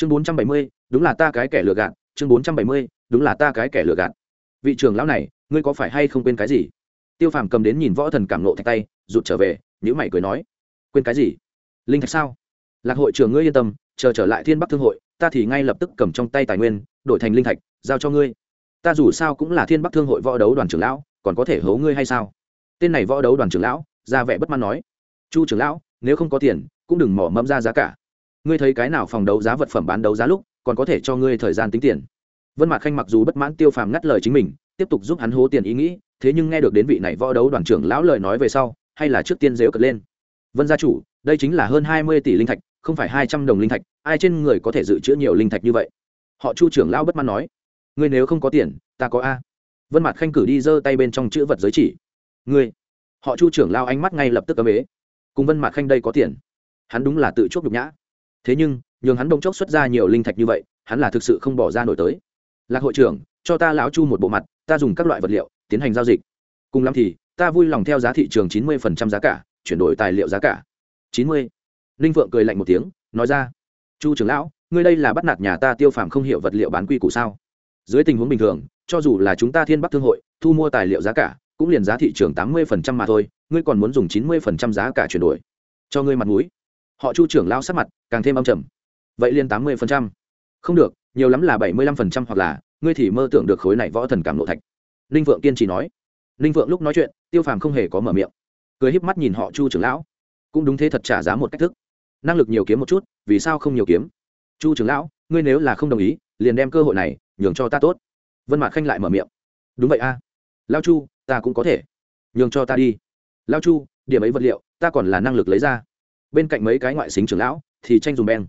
chương bốn trăm bảy mươi, đúng là ta cái kẻ lừa gạt. Chương bốn trăm bảy mươi, đúng là ta cái kẻ lừa gạt. Vị trưởng lão này, ngươi có phải hay không quên cái gì? Tiêu phàm cầm đến nhìn võ thần cảm nộ thạch tay, rụt trở về nhữ mày cười nói, quên cái gì? Linh thạch sao? Lạc hội trưởng ngươi yên tâm, chờ trở lại thiên bắc thương hội, ta thì ngay lập tức cầm trong tay tài nguyên, đổi thành linh thạch, giao cho ngươi. Ta dù sao cũng là thiên bắc thương hội võ đấu đoàn trưởng lão, còn có thể hố ngươi hay sao? Tên này võ đấu đoàn trưởng lão, ra vẻ bất mãn nói, chu trưởng lão, nếu không có tiền, cũng đừng mỏ mẫm ra giá cả ngươi thấy cái nào phòng đấu giá vật phẩm bán đấu giá lúc, còn có thể cho ngươi thời gian tính tiền. Vân mạc khanh mặc dù bất mãn tiêu phàm ngắt lời chính mình, tiếp tục giúp hắn hố tiền ý nghĩ, thế nhưng nghe được đến vị này võ đấu đoàn trưởng lão lời nói về sau, hay là trước tiên dếu cật lên. Vân gia chủ, đây chính là hơn hai mươi tỷ linh thạch, không phải hai trăm đồng linh thạch, ai trên người có thể dự trữ nhiều linh thạch như vậy? Họ chu trưởng lão bất mãn nói. Ngươi nếu không có tiền, ta có a. Vân mạc khanh cử đi giơ tay bên trong chữ vật giới chỉ. Ngươi. Họ chu trưởng lao ánh mắt ngay lập tức cấm ế. Cùng vân mạc khanh đây có tiền. Hắn đúng là tự chuốc nhục nhã thế nhưng, nhường hắn đông chốc xuất ra nhiều linh thạch như vậy, hắn là thực sự không bỏ ra nổi tới. Lạc hội trưởng, cho ta lão chu một bộ mặt, ta dùng các loại vật liệu, tiến hành giao dịch. Cùng lắm thì, ta vui lòng theo giá thị trường chín mươi giá cả, chuyển đổi tài liệu giá cả. Chín mươi. Linh phượng cười lạnh một tiếng, nói ra, chu trưởng lão, ngươi đây là bắt nạt nhà ta tiêu phàm không hiểu vật liệu bán quy củ sao? Dưới tình huống bình thường, cho dù là chúng ta thiên bắc thương hội, thu mua tài liệu giá cả, cũng liền giá thị trường tám mươi mà thôi, ngươi còn muốn dùng chín mươi giá cả chuyển đổi. Cho ngươi mặt mũi họ chu trưởng lao sắc mặt càng thêm âm trầm. Vậy liền tám mươi không được, nhiều lắm là bảy mươi lăm hoặc là, ngươi thì mơ tưởng được khối này võ thần cảm lộ thạch. Ninh vượng kiên trì nói. Ninh vượng lúc nói chuyện, tiêu phàm không hề có mở miệng. Cười híp mắt nhìn họ chu trưởng lão. Cũng đúng thế thật trả giá một cách thức. Năng lực nhiều kiếm một chút, vì sao không nhiều kiếm? Chu trưởng lão, ngươi nếu là không đồng ý, liền đem cơ hội này nhường cho ta tốt. Vân mạc khanh lại mở miệng. Đúng vậy a. À. lao chu, ta cũng có thể. Nhường cho ta đi. Lao chu, điểm ấy vật liệu, ta còn là năng lực lấy ra bên cạnh mấy cái ngoại xính trưởng lão thì tranh dùng beng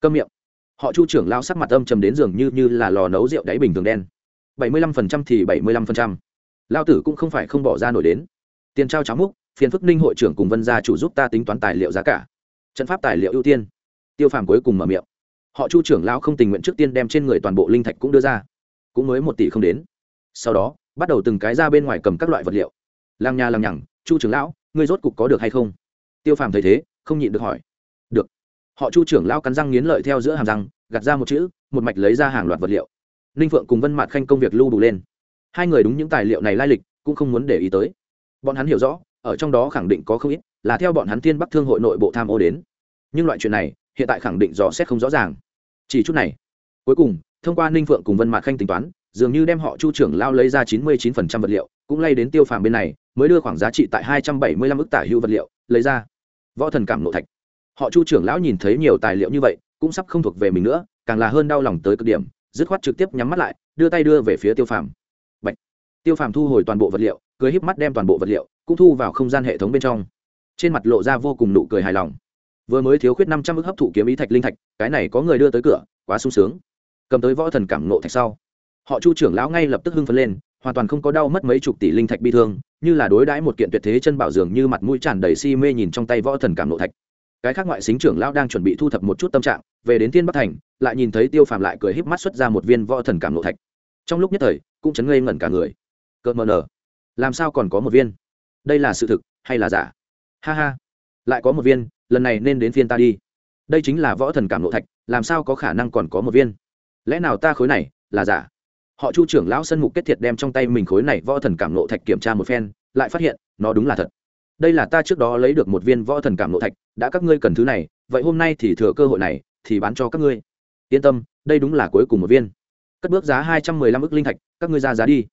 câm miệng. Họ chu trưởng lao sắc mặt âm trầm đến giường như như là lò nấu rượu đáy bình thường đen. Bảy mươi lăm phần trăm thì bảy mươi lăm phần trăm. Lao tử cũng không phải không bỏ ra nổi đến. Tiền trao cháo múc, phiền phức ninh hội trưởng cùng vân gia chủ giúp ta tính toán tài liệu giá cả. Trận pháp tài liệu ưu tiên. Tiêu phàm cuối cùng mở miệng. Họ chu trưởng lão không tình nguyện trước tiên đem trên người toàn bộ linh thạch cũng đưa ra. Cũng mới một tỷ không đến. Sau đó, bắt đầu từng cái ra bên ngoài cầm các loại vật liệu. Làng nhà làng nhằng, chu trưởng lão, ngươi rốt cục có được hay không? Tiêu phàm thấy thế không nhịn được hỏi. Được. Họ chu trưởng lão cắn răng nghiến lợi theo giữa hàm răng, gạt ra một chữ, một mạch lấy ra hàng loạt vật liệu. Ninh phượng cùng vân mạt khanh công việc lưu đủ lên. Hai người đúng những tài liệu này lai lịch, cũng không muốn để ý tới. Bọn hắn hiểu rõ, ở trong đó khẳng định có không ít, là theo bọn hắn thiên bắc thương hội nội bộ tham ô đến. Nhưng loại chuyện này, hiện tại khẳng định dò xét không rõ ràng. Chỉ chút này. Cuối cùng, thông qua ninh phượng cùng vân mạc khanh tính toán, dường như đem họ chu trưởng lao lấy ra chín mươi chín phần trăm vật liệu, cũng lay đến tiêu phàm bên này, mới đưa khoảng giá trị tại hai trăm bảy mươi lăm ức tả hữu vật liệu, lấy ra võ thần cảm nộ thạch. Họ chu trưởng lão nhìn thấy nhiều tài liệu như vậy, cũng sắp không thuộc về mình nữa, càng là hơn đau lòng tới cực điểm, dứt khoát trực tiếp nhắm mắt lại, đưa tay đưa về phía tiêu phàm. Bạch. tiêu phàm thu hồi toàn bộ vật liệu, cười híp mắt đem toàn bộ vật liệu, cũng thu vào không gian hệ thống bên trong. Trên mặt lộ ra vô cùng nụ cười hài lòng. Vừa mới thiếu khuyết năm trăm ức hấp thụ kiếm ý thạch linh thạch, cái này có người đưa tới cửa, quá sung sướng. Cầm tới võ thần cảm nộ thạch sau, họ chu trưởng lão ngay lập tức hưng phấn lên, hoàn toàn không có đau mất mấy chục tỷ linh thạch bi thương như là đối đãi một kiện tuyệt thế chân bảo dường như mặt mũi tràn đầy si mê nhìn trong tay võ thần cảm nộ thạch. Cái khác ngoại xính trưởng lão đang chuẩn bị thu thập một chút tâm trạng, về đến tiên bắc thành, lại nhìn thấy tiêu phàm lại cười híp mắt xuất ra một viên võ thần cảm nộ thạch. Trong lúc nhất thời, cũng chấn ngây ngẩn cả người. Cợt mờ nở. Làm sao còn có một viên? Đây là sự thực hay là giả? Ha ha. Lại có một viên, lần này nên đến phiên ta đi. Đây chính là võ thần cảm nộ thạch, làm sao có khả năng còn có một viên? Lẽ nào ta khối này là giả? Họ chu trưởng lão sân mục kết thiệt đem trong tay mình khối này võ thần cảm nộ thạch kiểm tra một phen, lại phát hiện, nó đúng là thật. Đây là ta trước đó lấy được một viên võ thần cảm nộ thạch, đã các ngươi cần thứ này, vậy hôm nay thì thừa cơ hội này, thì bán cho các ngươi. Yên tâm, đây đúng là cuối cùng một viên. Cất bước giá hai trăm mười lăm ức linh thạch, các ngươi ra giá đi.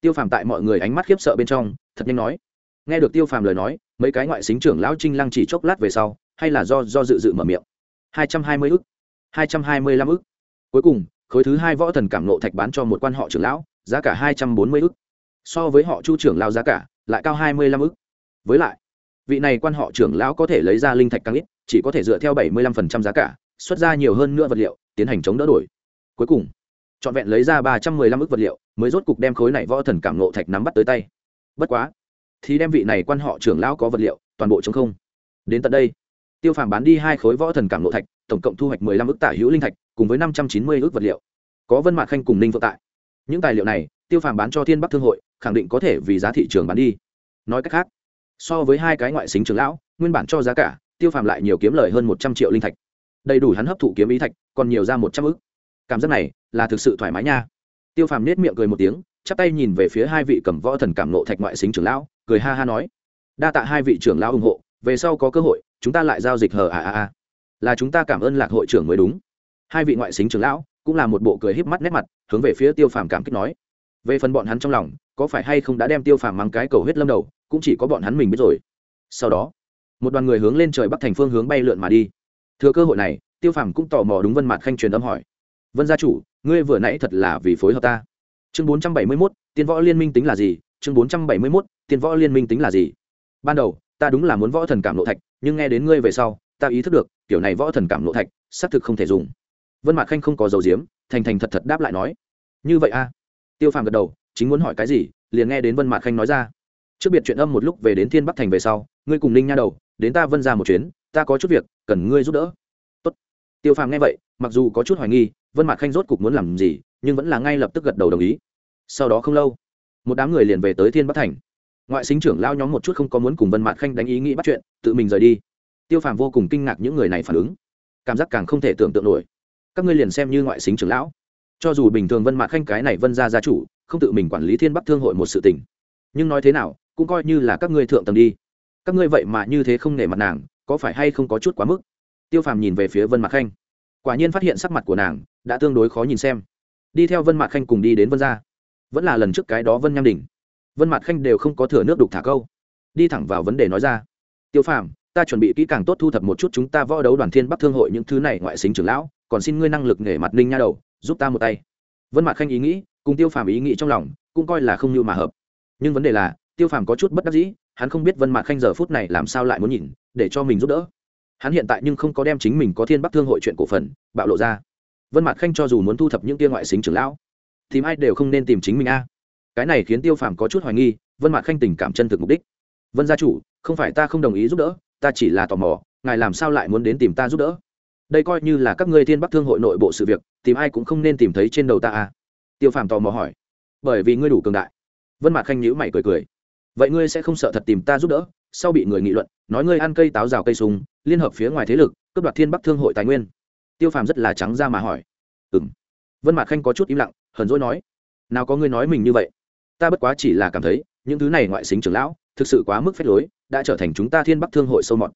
Tiêu phàm tại mọi người ánh mắt khiếp sợ bên trong, thật nhanh nói. Nghe được tiêu phàm lời nói, mấy cái ngoại xính trưởng lão trinh lăng chỉ chốc lát về sau, hay là do do dự dự mở miệng. hai trăm hai mươi ức, hai trăm hai mươi lăm ức. Cuối cùng khối thứ hai võ thần cảm nộ thạch bán cho một quan họ trưởng lão, giá cả hai trăm bốn mươi ức. So với họ chu trưởng lao giá cả, lại cao hai mươi lăm ức. Với lại, vị này quan họ trưởng lão có thể lấy ra linh thạch càng ít, chỉ có thể dựa theo bảy mươi lăm phần trăm giá cả, xuất ra nhiều hơn nữa vật liệu, tiến hành chống đỡ đổi. Cuối cùng, trọn vẹn lấy ra ba trăm mười lăm ức vật liệu, mới rốt cục đem khối này võ thần cảm nộ thạch nắm bắt tới tay. Bất quá, thì đem vị này quan họ trưởng lão có vật liệu, toàn bộ chống không. Đến tận đây, tiêu phàm bán đi hai khối võ thần cảm nộ thạch, tổng cộng thu hoạch mười lăm ức tả hữu linh thạch cùng với năm trăm chín mươi ước vật liệu. Có vân mạc khanh cùng ninh phượng tại. Những tài liệu này, tiêu phàm bán cho thiên bắc thương hội, khẳng định có thể vì giá thị trường bán đi. Nói cách khác, so với hai cái ngoại xính trường lão, nguyên bản cho giá cả, tiêu phàm lại nhiều kiếm lời hơn một trăm triệu linh thạch. Đầy đủ hắn hấp thụ kiếm ý thạch, còn nhiều ra một trăm ức cảm giác này, là thực sự thoải mái nha. Tiêu phàm nết miệng cười một tiếng, chắp tay nhìn về phía hai vị cầm võ thần cảm nộ thạch ngoại xính trưởng lão, cười ha ha nói. Đa tạ hai vị trưởng lão ủng hộ, về sau có cơ hội, chúng ta lại giao dịch hờ à à à là chúng ta cảm ơn lạc hội trưởng mới đúng hai vị ngoại xính trưởng lão cũng là một bộ cười híp mắt nét mặt, hướng về phía tiêu phàm cảm kích nói, về phần bọn hắn trong lòng, có phải hay không đã đem tiêu phàm mang cái cầu huyết lâm đầu, cũng chỉ có bọn hắn mình biết rồi. Sau đó, một đoàn người hướng lên trời bắc thành phương hướng bay lượn mà đi. Thừa cơ hội này, tiêu phàm cũng tò mò đúng vân mặt khanh truyền âm hỏi, vân gia chủ, ngươi vừa nãy thật là vì phối hợp ta. Chương bốn trăm bảy mươi mốt, tiên võ liên minh tính là gì? Chương bốn trăm bảy mươi mốt, tiên võ liên minh tính là gì? Ban đầu, ta đúng là muốn võ thần cảm lộ thạch, nhưng nghe đến ngươi về sau, ta ý thức được, kiểu này võ thần cảm lộ thạch, xác thực không thể dùng vân mạc khanh không có dầu diếm thành thành thật thật đáp lại nói, như vậy a tiêu phàm gật đầu, chính muốn hỏi cái gì, liền nghe đến vân mạc khanh nói ra, trước biệt chuyện âm một lúc về đến thiên bắc thành về sau, ngươi cùng ninh nha đầu, đến ta vân ra một chuyến, ta có chút việc, cần ngươi giúp đỡ. Tốt. tiêu phàm nghe vậy, mặc dù có chút hoài nghi, vân mạc khanh rốt cục muốn làm gì, nhưng vẫn là ngay lập tức gật đầu đồng ý. Sau đó không lâu, một đám người liền về tới thiên bắc thành. Ngoại sinh trưởng lao nhóm một chút không có muốn cùng vân mạc khanh đánh ý nghĩ bắt chuyện, tự mình rời đi. Tiêu phàm vô cùng kinh ngạc những người này phản ứng. Cảm giác càng không thể tưởng tượng nổi các ngươi liền xem như ngoại xính trưởng lão. Cho dù bình thường vân mạc khanh cái này vân ra gia chủ, không tự mình quản lý thiên bắc thương hội một sự tình. Nhưng nói thế nào, cũng coi như là các ngươi thượng tầng đi. Các ngươi vậy mà như thế không nể mặt nàng, có phải hay không có chút quá mức? Tiêu phàm nhìn về phía vân mạc khanh. Quả nhiên phát hiện sắc mặt của nàng đã tương đối khó nhìn xem. Đi theo vân mạc khanh cùng đi đến vân gia. Vẫn là lần trước cái đó vân nham đình vân mạc khanh đều không có thừa nước đục thả câu. Đi thẳng vào vấn đề nói ra. Tiêu phàm, ta chuẩn bị kỹ càng tốt thu thập một chút chúng ta võ đấu đoàn thiên bắc thương hội những thứ này ngoại xính trưởng lão còn xin ngươi năng lực nghề mặt ninh nha đầu, giúp ta một tay. Vân mạc khanh ý nghĩ, cùng tiêu phàm ý nghĩ trong lòng, cũng coi là không như mà hợp. Nhưng vấn đề là, tiêu phàm có chút bất đắc dĩ, hắn không biết vân mạc khanh giờ phút này làm sao lại muốn nhìn, để cho mình giúp đỡ. Hắn hiện tại nhưng không có đem chính mình có thiên bắc thương hội chuyện cổ phần, bạo lộ ra. Vân mạc khanh cho dù muốn thu thập những tia ngoại xính trưởng lão, thì ai đều không nên tìm chính mình a. Cái này khiến tiêu phàm có chút hoài nghi, vân mạc khanh tình cảm chân thực mục đích. Vân gia chủ, không phải ta không đồng ý giúp đỡ, ta chỉ là tò mò, ngài làm sao lại muốn đến tìm ta giúp đỡ? Đây coi như là các ngươi thiên bắc thương hội nội bộ sự việc, tìm ai cũng không nên tìm thấy trên đầu ta à? Tiêu phàm tò mò hỏi. Bởi vì ngươi đủ cường đại. Vân mạc khanh nhữ mày cười cười. Vậy ngươi sẽ không sợ thật tìm ta giúp đỡ? Sau bị người nghị luận, nói ngươi ăn cây táo rào cây súng, liên hợp phía ngoài thế lực, cướp đoạt thiên bắc thương hội tài nguyên. Tiêu phàm rất là trắng ra mà hỏi. Ừ m vân mạc khanh có chút im lặng, hờn dỗi nói. Nào có ngươi nói mình như vậy? Ta bất quá chỉ là cảm thấy, những thứ này ngoại xính trưởng lão, thực sự quá mức phép lối, đã trở thành chúng ta thiên bắc thương hội sâu mọt.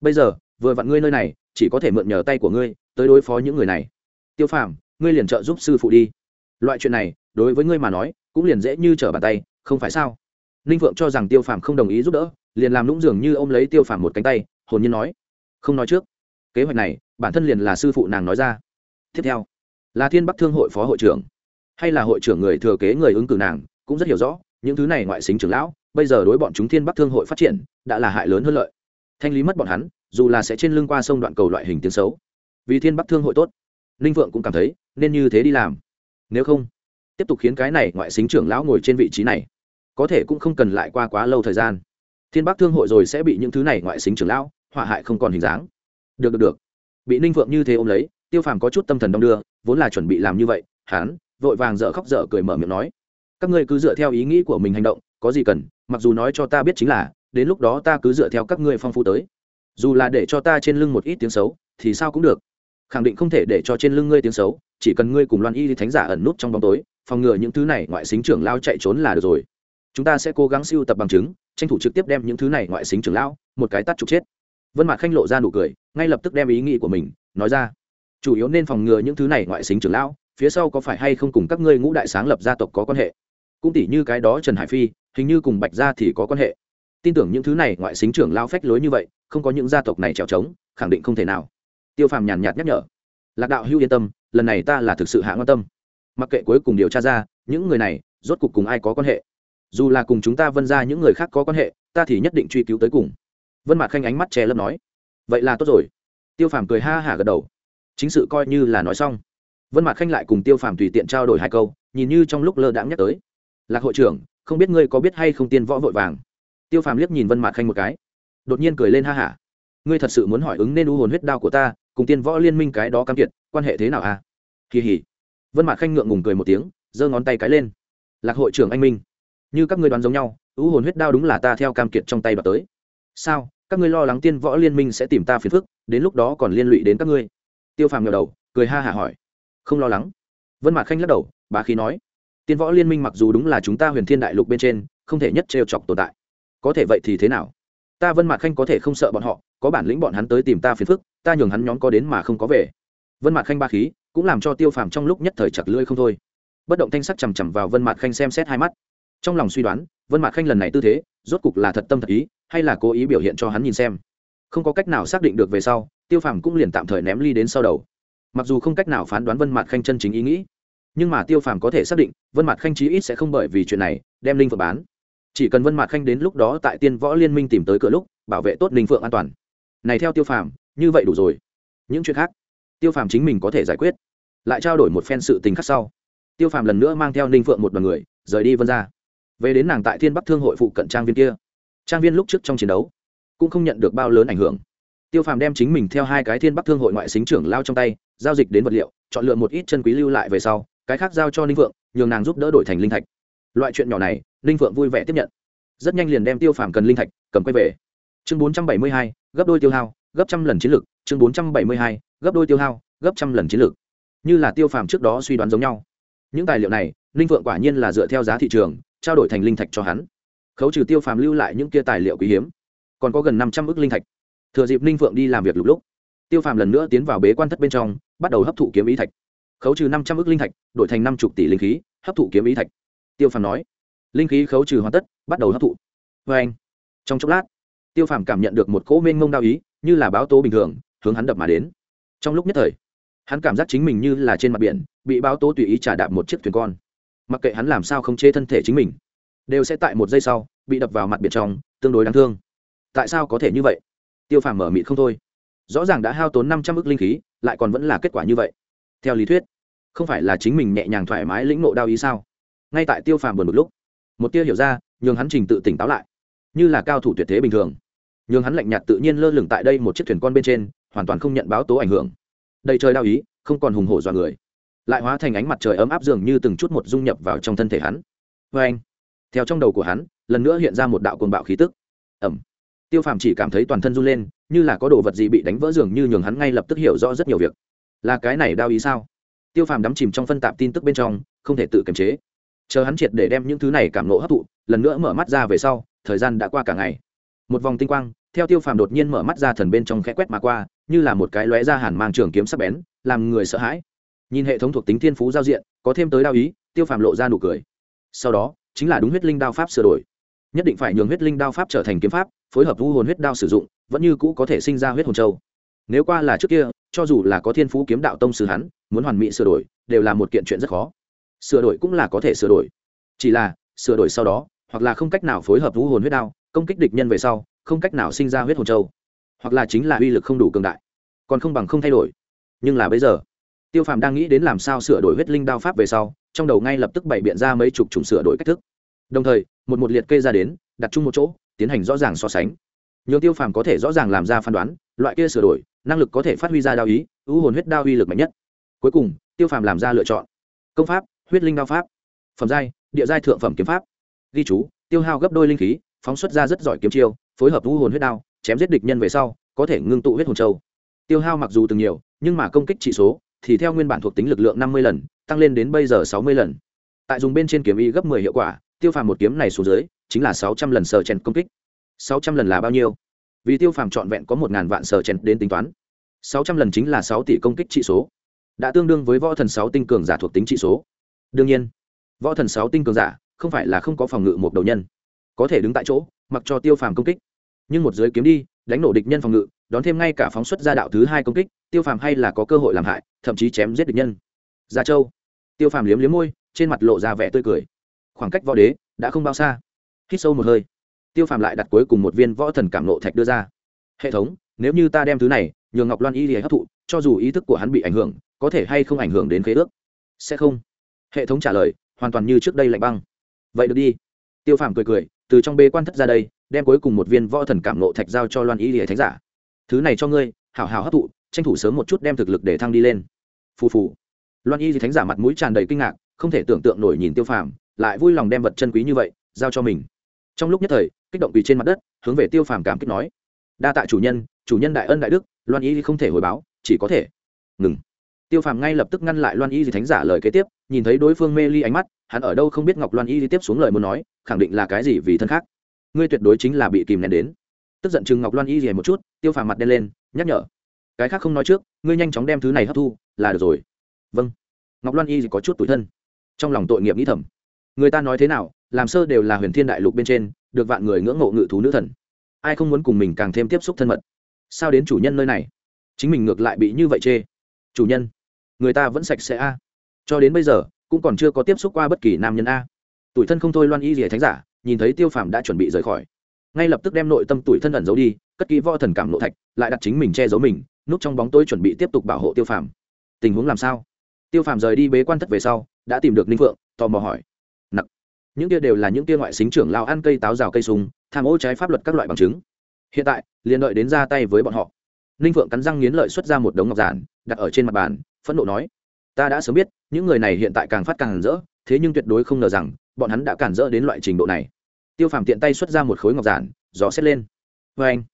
Bây giờ vừa vặn ngươi nơi này, chỉ có thể mượn nhờ tay của ngươi tới đối phó những người này. Tiêu phàm, ngươi liền trợ giúp sư phụ đi. Loại chuyện này, đối với ngươi mà nói, cũng liền dễ như trở bàn tay, không phải sao? Ninh phượng cho rằng tiêu phàm không đồng ý giúp đỡ, liền làm lũng dường như ô m lấy tiêu phàm một cánh tay, hồn nhiên nói, không nói trước. Kế hoạch này, bản thân liền là sư phụ nàng nói ra. Tiếp theo, là thiên bắc thương hội phó hội trưởng, hay là hội trưởng người thừa kế người ứng cử nàng, cũng rất hiểu rõ, những thứ này ngoại xính trưởng lão, bây giờ đối bọn chúng thiên bắc thương hội phát triển, đã là hại lớn hơn lợi. Thanh lý mất bọn hắn dù là sẽ trên lưng qua sông đoạn cầu loại hình tiếng xấu. Vì thiên bắc thương hội tốt, ninh vượng cũng cảm thấy nên như thế đi làm. Nếu không, tiếp tục khiến cái này ngoại xính trưởng lão ngồi trên vị trí này, có thể cũng không cần lại qua quá lâu thời gian. Thiên bắc thương hội rồi sẽ bị những thứ này ngoại xính trưởng lão họa hại không còn hình dáng. Được được được. Bị ninh vượng như thế ôm lấy, tiêu phàm có chút tâm thần đong đưa, vốn là chuẩn bị làm như vậy, hắn vội vàng dở khóc dở cười mở miệng nói, các ngươi cứ dựa theo ý nghĩ của mình hành động, có gì cần, mặc dù nói cho ta biết chính là, đến lúc đó ta cứ dựa theo các ngươi phong phú tới dù là để cho ta trên lưng một ít tiếng xấu, thì sao cũng được. Khẳng định không thể để cho trên lưng ngươi tiếng xấu, chỉ cần ngươi cùng loan y thì thánh giả ẩn nút trong bóng tối, phòng ngừa những thứ này ngoại xính trưởng lao chạy trốn là được rồi. Chúng ta sẽ cố gắng siêu tập bằng chứng, tranh thủ trực tiếp đem những thứ này ngoại xính trưởng lao, một cái tắt trục chết. Vân mạc khanh lộ ra nụ cười, ngay lập tức đem ý nghĩ của mình, nói ra. Chủ yếu nên phòng ngừa những thứ này ngoại xính trưởng lão phía sau có phải hay không cùng các ngươi ngũ đại sáng lập gia tộc có quan hệ? Cũng tỷ như cái đó trần hải phi, hình như cùng bạch gia thì có quan hệ. Tin tưởng những thứ này ngoại xính trưởng lao phách lối như vậy không có những gia tộc này trèo trống, khẳng định không thể nào. Tiêu phàm nhàn nhạt nhắc nhở. Lạc đạo hữu yên tâm, lần này ta là thực sự hạ quan tâm. Mặc kệ cuối cùng điều tra ra, những người này, rốt cuộc cùng ai có quan hệ? Dù là cùng chúng ta vân ra những người khác có quan hệ, ta thì nhất định truy cứu tới cùng. Vân mạc khanh ánh mắt che lấp nói. Vậy là tốt rồi. Tiêu phàm cười ha hả gật đầu. Chính sự coi như là nói xong. Vân mạc khanh lại cùng tiêu phàm tùy tiện trao đổi hai câu, nhìn như trong lúc lơ đãng nhắc tới. Lạc hội trưởng, không biết ngươi có biết hay không tiên võ vội vàng? Tiêu phàm liếc nhìn vân mạc khanh một cái đột nhiên cười lên ha hả. Ngươi thật sự muốn hỏi ứng nên u hồn huyết đao của ta, cùng tiên võ liên minh cái đó cam kiệt, quan hệ thế nào à? Kỳ hỉ. Vân mạc khanh ngượng ngùng cười một tiếng, giơ ngón tay cái lên. Lạc hội trưởng anh minh. Như các ngươi đoán giống nhau, u hồn huyết đao đúng là ta theo cam kiệt trong tay bật tới. Sao? Các ngươi lo lắng tiên võ liên minh sẽ tìm ta phiền phức, đến lúc đó còn liên lụy đến các ngươi. Tiêu phàm ngờ đầu, cười ha hả hỏi. Không lo lắng. Vân mạc khanh lắc đầu bà khí nói. Tiên võ liên minh mặc dù đúng là chúng ta huyền thiên đại lục bên trên, không thể nhất trêu chọc tồn tại. Có thể vậy thì thế nào? Ta vân mạc khanh có thể không sợ bọn họ, có bản lĩnh bọn hắn tới tìm ta phiền phức, ta nhường hắn nhóm có đến mà không có về. Vân mạc khanh ba khí, cũng làm cho tiêu phàm trong lúc nhất thời chặt lưỡi không thôi. Bất động thanh sắc chằm chằm vào vân mạc khanh xem xét hai mắt. Trong lòng suy đoán, vân mạc khanh lần này tư thế, rốt cục là thật tâm thật ý, hay là cố ý biểu hiện cho hắn nhìn xem. Không có cách nào xác định được về sau, tiêu phàm cũng liền tạm thời ném ly đến sau đầu. Mặc dù không cách nào phán đoán vân mạc khanh chân chính ý nghĩ, nhưng mà tiêu phàm có thể xác định, vân mạc khanh chí ít sẽ không bởi vì chuyện này, đem linh phượng bán chỉ cần vân mạc khanh đến lúc đó tại tiên võ liên minh tìm tới cửa lúc, bảo vệ tốt ninh phượng an toàn. Này theo tiêu phàm, như vậy đủ rồi. Những chuyện khác, tiêu phàm chính mình có thể giải quyết. Lại trao đổi một phen sự tình khác sau. Tiêu phàm lần nữa mang theo ninh phượng một đ o n người, rời đi vân ra về đến nàng tại thiên bắc thương hội phụ cận trang viên kia. Trang viên lúc trước trong chiến đấu, cũng không nhận được bao lớn ảnh hưởng. Tiêu phàm đem chính mình theo hai cái thiên bắc thương hội ngoại xính trưởng lao trong tay, giao dịch đến vật liệu, chọn lựa một ít chân quý lưu lại về sau, cái khác giao cho ninh phượng, nhường nàng giúp đỡ đổi thành linh thạch. Loại chuyện nhỏ này ninh phượng vui vẻ tiếp nhận. Rất nhanh liền đem tiêu phàm cần linh thạch, cầm quay về. Chương bốn trăm bảy mươi hai, gấp đôi tiêu hao, gấp trăm lần chiến lược. Chương bốn trăm bảy mươi hai, gấp đôi tiêu hao, gấp trăm lần chiến lược. Như là tiêu phàm trước đó suy đoán giống nhau. Những tài liệu này ninh phượng quả nhiên là dựa theo giá thị trường, trao đổi thành linh thạch cho hắn. Khấu trừ tiêu phàm lưu lại những kia tài liệu quý hiếm. Còn có gần năm trăm ước linh thạch. Thừa dịp ninh phượng đi làm việc lục lúc, tiêu phàm lần nữa tiến vào bế quan thất bên trong, bắt đầu hấp thụ kiếm ý thạch. Khấu trừ năm trăm ước linh thạch, đổi thành năm chục tỷ linh khí, hấp thụ kiếm ý thạch. Tiêu phàm nói linh khí khấu trừ hoàn tất, bắt đầu hấp thụ. Vê anh, trong chốc lát, tiêu phàm cảm nhận được một cỗ mênh mông đao ý, như là báo tố bình thường, hướng hắn đập mà đến. Trong lúc nhất thời, hắn cảm giác chính mình như là trên mặt biển, bị báo tố tùy ý trả đạp một chiếc thuyền con. Mặc kệ hắn làm sao không chê thân thể chính mình, đều sẽ tại một giây sau, bị đập vào mặt biển trong, tương đối đáng thương. Tại sao có thể như vậy? Tiêu phàm mở mịt không thôi. Rõ ràng đã hao tốn năm trăm ước linh khí, lại còn vẫn là kết quả như vậy. Theo lý thuyết, không phải là chính mình nhẹ nhàng thoải mái lĩnh nộ đao ý sao? Ngay tại tiêu phàm buồn một lúc một tia hiểu ra, nhường hắn trình tự tỉnh táo lại. Như là cao thủ tuyệt thế bình thường. Nhường hắn lạnh nhạt tự nhiên lơ lửng tại đây một chiếc thuyền con bên trên, hoàn toàn không nhận báo tố ảnh hưởng. Đầy trời đao ý, không còn hùng hổ dọa người. Lại hóa thành ánh mặt trời ấm áp dường như từng chút một dung nhập vào trong thân thể hắn. Vê anh, theo trong đầu của hắn, lần nữa hiện ra một đạo cồn bạo khí tức. Ẩm. Tiêu phàm chỉ cảm thấy toàn thân run lên, như là có đồ vật gì bị đánh vỡ dường như nhường hắn ngay lập tức hiểu rõ rất nhiều việc. Là cái này đao ý sao? Tiêu phàm đắm chìm trong phân tạp tin tức bên trong, không thể tự kiềm chế chờ hắn triệt để đem những thứ này cảm nộ hấp thụ, lần nữa mở mắt ra về sau, thời gian đã qua cả ngày. Một vòng tinh quang, theo tiêu phàm đột nhiên mở mắt ra thần bên trong khẽ quét mà qua, như là một cái lóe ra hàn mang trường kiếm sắc bén, làm người sợ hãi. Nhìn hệ thống thuộc tính thiên phú giao diện, có thêm tới đao ý, tiêu phàm lộ ra nụ cười. Sau đó, chính là đúng huyết linh đao pháp sửa đổi. Nhất định phải nhường huyết linh đao pháp trở thành kiếm pháp, phối hợp vu hồn huyết đao sử dụng, vẫn như cũ có thể sinh ra huyết hồn châu. Nếu qua là trước kia, cho dù là có thiên phú kiếm đạo tông sư hắn, muốn hoàn mỹ sửa đổi, đều là một kiện chuyện rất khó sửa đổi cũng là có thể sửa đổi. Chỉ là, sửa đổi sau đó, hoặc là không cách nào phối hợp vũ hồn huyết đao, công kích địch nhân về sau, không cách nào sinh ra huyết hồn châu. Hoặc là chính là uy lực không đủ cường đại, còn không bằng không thay đổi. Nhưng là bây giờ, tiêu phàm đang nghĩ đến làm sao sửa đổi huyết linh đao pháp về sau, trong đầu ngay lập tức bày biện ra mấy chục chủng sửa đổi cách thức. Đồng thời, một một liệt kê ra đến, đặt chung một chỗ, tiến hành rõ ràng so sánh. Nhiều tiêu phàm có thể rõ ràng làm ra phán đoán, loại kia sửa đổi, năng lực có thể phát huy ra đao ý, ưu hồn huyết đao uy lực mạnh nhất. Cuối cùng, tiêu phàm làm ra lựa chọn. Công pháp huyết linh đao pháp, phẩm giai, địa giai thượng phẩm kiếm pháp. Ghi chú, tiêu hao gấp đôi linh khí, phóng xuất ra rất giỏi kiếm chiêu, phối hợp vũ hồn huyết đao, chém giết địch nhân về sau, có thể ngưng tụ huyết hồn châu. Tiêu hao mặc dù từng nhiều, nhưng mà công kích trị số thì theo nguyên bản thuộc tính lực lượng năm mươi lần, tăng lên đến bây giờ sáu mươi lần. Tại dùng bên trên kiếm y gấp 10 hiệu quả, tiêu phàm một kiếm này xuống dưới, chính là sáu trăm lần sờ chèn công kích. Sáu trăm lần là bao nhiêu? Vì tiêu phàm trọn vẹn có một ngàn vạn sờ chèn đến tính toán. Sáu trăm lần chính là sáu tỷ công kích trị số. Đã tương đương với võ thần sáu tinh cường giả thuộc tính trị số đương nhiên, võ thần sáu tinh cường giả không phải là không có phòng ngự một đầu nhân, có thể đứng tại chỗ, mặc cho tiêu phàm công kích. Nhưng một giới kiếm đi, đánh nổ địch nhân phòng ngự, đón thêm ngay cả phóng xuất ra đạo thứ hai công kích, tiêu phàm hay là có cơ hội làm hại, thậm chí chém giết địch nhân. Gia châu, tiêu phàm liếm liếm môi, trên mặt lộ ra vẻ tươi cười. Khoảng cách võ đế đã không bao xa. Hít sâu một hơi, tiêu phàm lại đặt cuối cùng một viên võ thần cảm nộ thạch đưa ra. Hệ thống, nếu như ta đem thứ này nhường ngọc loan y thì hấp thụ, cho dù ý thức của hắn bị ảnh hưởng, có thể hay không ảnh hưởng đến khế ước? Sẽ không hệ thống trả lời, hoàn toàn như trước đây lạnh băng. Vậy được đi. Tiêu phàm cười cười, từ trong bê quan thất ra đây, đem cuối cùng một viên võ thần cảm nộ thạch giao cho loan y lìa thánh giả. Thứ này cho ngươi, hảo hảo hấp thụ, tranh thủ sớm một chút đem thực lực để thăng đi lên. Phù phù. Loan y thì thánh giả mặt mũi tràn đầy kinh ngạc, không thể tưởng tượng nổi nhìn tiêu phàm, lại vui lòng đem vật chân quý như vậy, giao cho mình. Trong lúc nhất thời, kích động quỳ trên mặt đất, hướng về tiêu phàm cảm kích nói, đa tạ chủ nhân chủ nhân đại ân đại đức, loan y không thể hồi báo, chỉ có thể, ngừng tiêu phàm ngay lập tức ngăn lại loan y di thánh giả lời kế tiếp, nhìn thấy đối phương mê ly ánh mắt, hắn ở đâu không biết ngọc loan y di tiếp xuống lời muốn nói, khẳng định là cái gì vì thân khác. Ngươi tuyệt đối chính là bị kìm nén đến. Tức giận chừng ngọc loan y di một chút, tiêu phàm mặt đen lên, nhắc nhở. Cái khác không nói trước, ngươi nhanh chóng đem thứ này hấp thu, là được rồi. Vâng. Ngọc loan y di có chút tủi thân. Trong lòng tội nghiệp nghĩ thầm. Người ta nói thế nào, làm sơ đều là huyền thiên đại lục bên trên, được vạn người ngưỡng mộ ngự thú nữ thần. Ai không muốn cùng mình càng thêm tiếp xúc thân mật? Sao đến chủ nhân nơi này? Chính mình ngược lại bị như vậy chê. Chủ nhân người ta vẫn sạch sẽ a. Cho đến bây giờ, cũng còn chưa có tiếp xúc qua bất kỳ nam nhân a. Tuổi thân không thôi loan y rỉa thánh giả, nhìn thấy tiêu phàm đã chuẩn bị rời khỏi. Ngay lập tức đem nội tâm tuổi thân ẩn giấu đi, cất kỹ võ thần cảm nội thạch, lại đặt chính mình che giấu mình, núp trong bóng tối chuẩn bị tiếp tục bảo hộ tiêu phàm. Tình huống làm sao? Tiêu phàm rời đi bế quan thất về sau, đã tìm được ninh phượng, tò mò hỏi. Nặng những kia đều là những kia ngoại xính trưởng lao ăn cây táo rào cây súng, tham ô trái pháp luật các loại bằng chứng. Hiện tại, liền đợi đến ra tay với bọn họ. Ninh phượng cắn răng nghiến lợi xuất ra một đống ngọc giản, đặt ở trên mặt bàn phẫn nộ nói, ta đã sớm biết, những người này hiện tại càng phát càng rỡ, thế nhưng tuyệt đối không ngờ rằng, bọn hắn đã cản rỡ đến loại trình độ này. Tiêu phàm tiện tay xuất ra một khối ngọc giản, gió xét lên. Vê anh,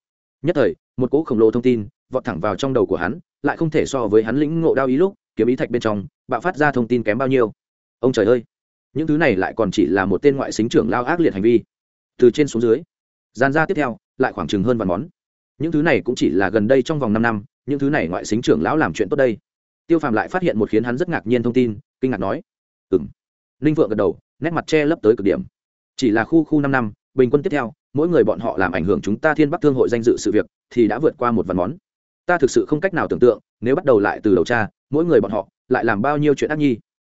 nhất thời, một cỗ khổng lồ thông tin vọt thẳng vào trong đầu của hắn, lại không thể so với hắn lĩnh ngộ đao ý lúc, kiếm ý thạch bên trong, bạo phát ra thông tin kém bao nhiêu. Ông trời ơi, những thứ này lại còn chỉ là một tên ngoại xính trưởng lao ác liệt hành vi. Từ trên xuống dưới, gian ra tiếp theo, lại khoảng chừng hơn vạn món. Những thứ này cũng chỉ là gần đây trong vòng năm năm, những thứ này ngoại xính trưởng lão làm chuyện tốt đây tiêu phàm lại phát hiện một khiến hắn rất ngạc nhiên thông tin, kinh ngạc nói ừng ninh vượng gật đầu, nét mặt che lấp tới cực điểm. Chỉ là khu khu năm năm, bình quân tiếp theo, mỗi người bọn họ làm ảnh hưởng chúng ta thiên bắc thương hội danh dự sự việc, thì đã vượt qua một vạn món. Ta thực sự không cách nào tưởng tượng, nếu bắt đầu lại từ đầu cha mỗi người bọn họ lại làm bao nhiêu chuyện ác nhi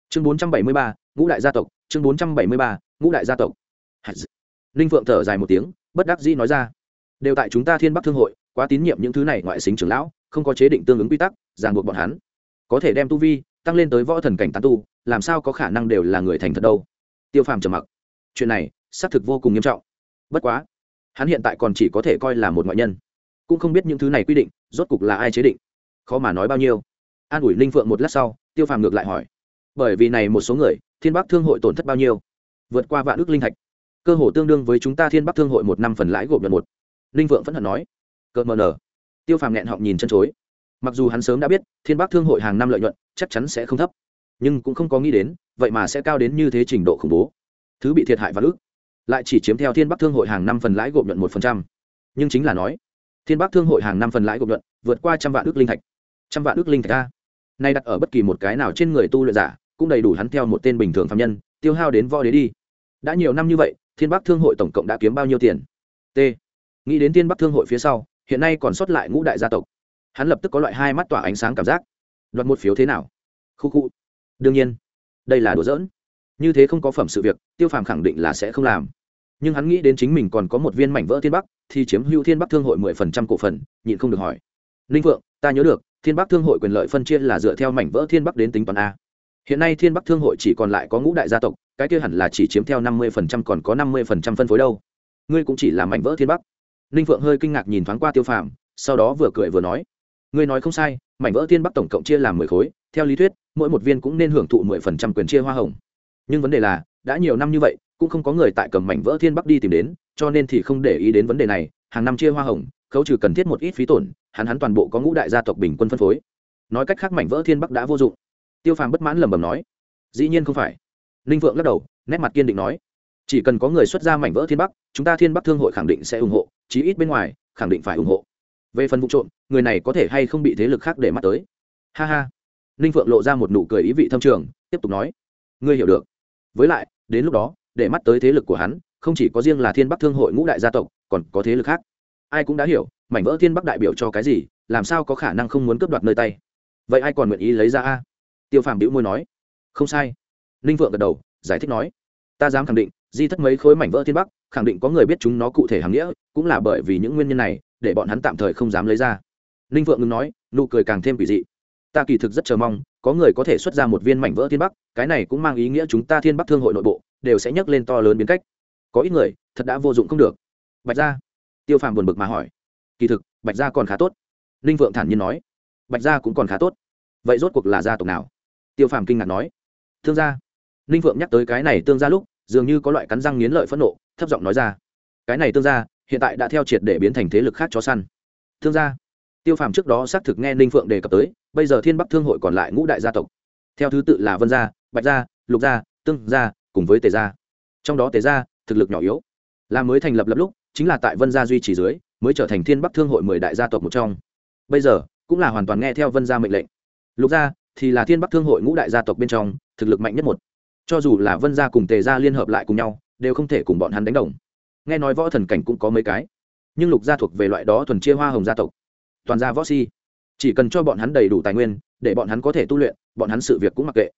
chương bốn trăm bảy mươi ba, ngũ đại gia tộc, chương bốn trăm bảy mươi ba, ngũ đại gia tộc. Ninh phượng thở dài một tiếng, bất đắc dĩ nói ra, đều tại chúng ta thiên bắc thương hội, quá tín nhiệm những thứ này ngoại xính trưởng lão, không có chế định tương ứng quy tắc, ràng buộc bọn hắn có thể đem tu vi tăng lên tới võ thần cảnh tán tu, làm sao có khả năng đều là người thành thật đâu? Tiêu phàm trầm mặc. Chuyện này, xác thực vô cùng nghiêm trọng. Bất quá, hắn hiện tại còn chỉ có thể coi là một ngoại nhân. Cũng không biết những thứ này quy định, rốt cục là ai chế định? Khó mà nói bao nhiêu. An ủi linh phượng một lát sau, tiêu phàm ngược lại hỏi. Bởi vì này một số người, thiên bắc thương hội tổn thất bao nhiêu? Vượt qua vạn ước linh thạch. Cơ hồ tương đương với chúng ta thiên bắc thương hội một năm phần lãi gộp nhận một. Linh vượng phẫn hận nói. Cợt mờ nở. Tiêu phàm nghẹn họng nhìn chân chối mặc dù hắn sớm đã biết, thiên bắc thương hội hàng năm lợi nhuận chắc chắn sẽ không thấp, nhưng cũng không có nghĩ đến, vậy mà sẽ cao đến như thế trình độ khủng bố. Thứ bị thiệt hại và ước, lại chỉ chiếm theo thiên bắc thương hội hàng năm phần lãi gộp nhuận một phần trăm. Nhưng chính là nói, thiên bắc thương hội hàng năm phần lãi gộp nhuận vượt qua trăm vạn ước linh thạch. Trăm vạn ước linh thạch a. Nay đặt ở bất kỳ một cái nào trên người tu luyện giả, cũng đầy đủ hắn theo một tên bình thường phạm nhân, tiêu hao đến võ đế đi. Đã nhiều năm như vậy, thiên bắc thương hội tổng cộng đã kiếm bao nhiêu tiền? T. Nghĩ đến thiên bắc thương hội phía sau, hiện nay còn sót lại ngũ đại gia tộc hắn lập tức có loại hai mắt tỏa ánh sáng cảm giác. Đoạt một phiếu thế nào? Khu khu. Đương nhiên, đây là đùa giỡn. Như thế không có phẩm sự việc, tiêu phàm khẳng định là sẽ không làm. Nhưng hắn nghĩ đến chính mình còn có một viên mảnh vỡ thiên bắc, thì chiếm hữu thiên bắc thương hội mười phần trăm cổ phần, nhịn không được hỏi. Ninh vượng ta nhớ được, thiên bắc thương hội quyền lợi phân chia là dựa theo mảnh vỡ thiên bắc đến tính toán a. Hiện nay thiên bắc thương hội chỉ còn lại có ngũ đại gia tộc, cái kia hẳn là chỉ chiếm theo năm mươi phần trăm, còn có năm mươi phần trăm phân phối đâu. Ngươi cũng chỉ là mảnh vỡ thiên bắc. Ninh phượng hơi kinh ngạc nhìn thoáng qua tiêu phàm, sau đó vừa cười vừa nói ngươi nói không sai, mảnh vỡ thiên bắc tổng cộng chia làm mười khối, theo lý thuyết, mỗi một viên cũng nên hưởng thụ mười phần trăm quyền chia hoa hồng. Nhưng vấn đề là, đã nhiều năm như vậy, cũng không có người tại cầm mảnh vỡ thiên bắc đi tìm đến, cho nên thì không để ý đến vấn đề này, hàng năm chia hoa hồng, khấu trừ cần thiết một ít phí tổn, hắn hắn toàn bộ có ngũ đại gia tộc bình quân phân phối. Nói cách khác mảnh vỡ thiên bắc đã vô dụng. Tiêu phàm bất mãn lẩm bẩm nói. Dĩ nhiên không phải. Ninh vượng lắc đầu, nét mặt kiên định nói. Chỉ cần có người xuất ra mảnh vỡ thiên bắc, chúng ta thiên bắc thương hội khẳng định sẽ ủng hộ, chí ít bên ngoài, khẳng định phải ủng hộ về phần vụ trộm, người này có thể hay không bị thế lực khác để mắt tới? Ha ha. Ninh phượng lộ ra một nụ cười ý vị thâm trường, tiếp tục nói. Ngươi hiểu được. Với lại, đến lúc đó, để mắt tới thế lực của hắn, không chỉ có riêng là thiên bắc thương hội ngũ đại gia tộc, còn có thế lực khác. Ai cũng đã hiểu, mảnh vỡ thiên bắc đại biểu cho cái gì, làm sao có khả năng không muốn cướp đoạt nơi tay? Vậy ai còn nguyện ý lấy ra a? Tiêu phàm đĩu môi nói. Không sai. Ninh Phượng gật đầu, giải thích nói. Ta dám khẳng định, di thất mấy khối mảnh vỡ thiên bắc, khẳng định có người biết chúng nó cụ thể hàng nghĩa, cũng là bởi vì những nguyên nhân này để bọn hắn tạm thời không dám lấy ra. Ninh vượng ngừng nói, nụ cười càng thêm kỳ dị. Ta kỳ thực rất chờ mong, có người có thể xuất ra một viên mảnh vỡ thiên bắc, cái này cũng mang ý nghĩa chúng ta thiên bắc thương hội nội bộ, đều sẽ nhấc lên to lớn biến cách. Có ít người, thật đã vô dụng không được. Bạch gia. Tiêu phàm buồn bực mà hỏi. Kỳ thực, bạch gia còn khá tốt. Ninh vượng thản nhiên nói. Bạch gia cũng còn khá tốt. Vậy rốt cuộc là gia tộc nào? Tiêu phàm kinh ngạc nói. Thương gia. Ninh vượng nhắc tới cái này tương gia lúc, dường như có loại cắn răng nghiến lợi phẫn nộ, thấp giọng nói ra. Cái này tương gia hiện tại đã theo triệt để biến thành thế lực khác chó săn. Thương gia. Tiêu phàm trước đó xác thực nghe ninh phượng đề cập tới, bây giờ thiên bắc thương hội còn lại ngũ đại gia tộc. Theo thứ tự là vân gia, bạch gia, lục gia, tương gia, cùng với tề gia. Trong đó tề gia, thực lực nhỏ yếu. Là mới thành lập lập lúc, chính là tại vân gia duy trì dưới, mới trở thành thiên bắc thương hội mười đại gia tộc một trong. Bây giờ, cũng là hoàn toàn nghe theo vân gia mệnh lệnh. Lục gia thì là thiên bắc thương hội ngũ đại gia tộc bên trong, thực lực mạnh nhất một. Cho dù là vân gia cùng tề gia liên hợp lại cùng nhau, đều không thể cùng bọn hắn đánh đồng nghe nói võ thần cảnh cũng có mấy cái, nhưng lục gia thuộc về loại đó thuần chia hoa hồng gia tộc, toàn gia võ si. Chỉ cần cho bọn hắn đầy đủ tài nguyên, để bọn hắn có thể tu luyện, bọn hắn sự việc cũng mặc kệ.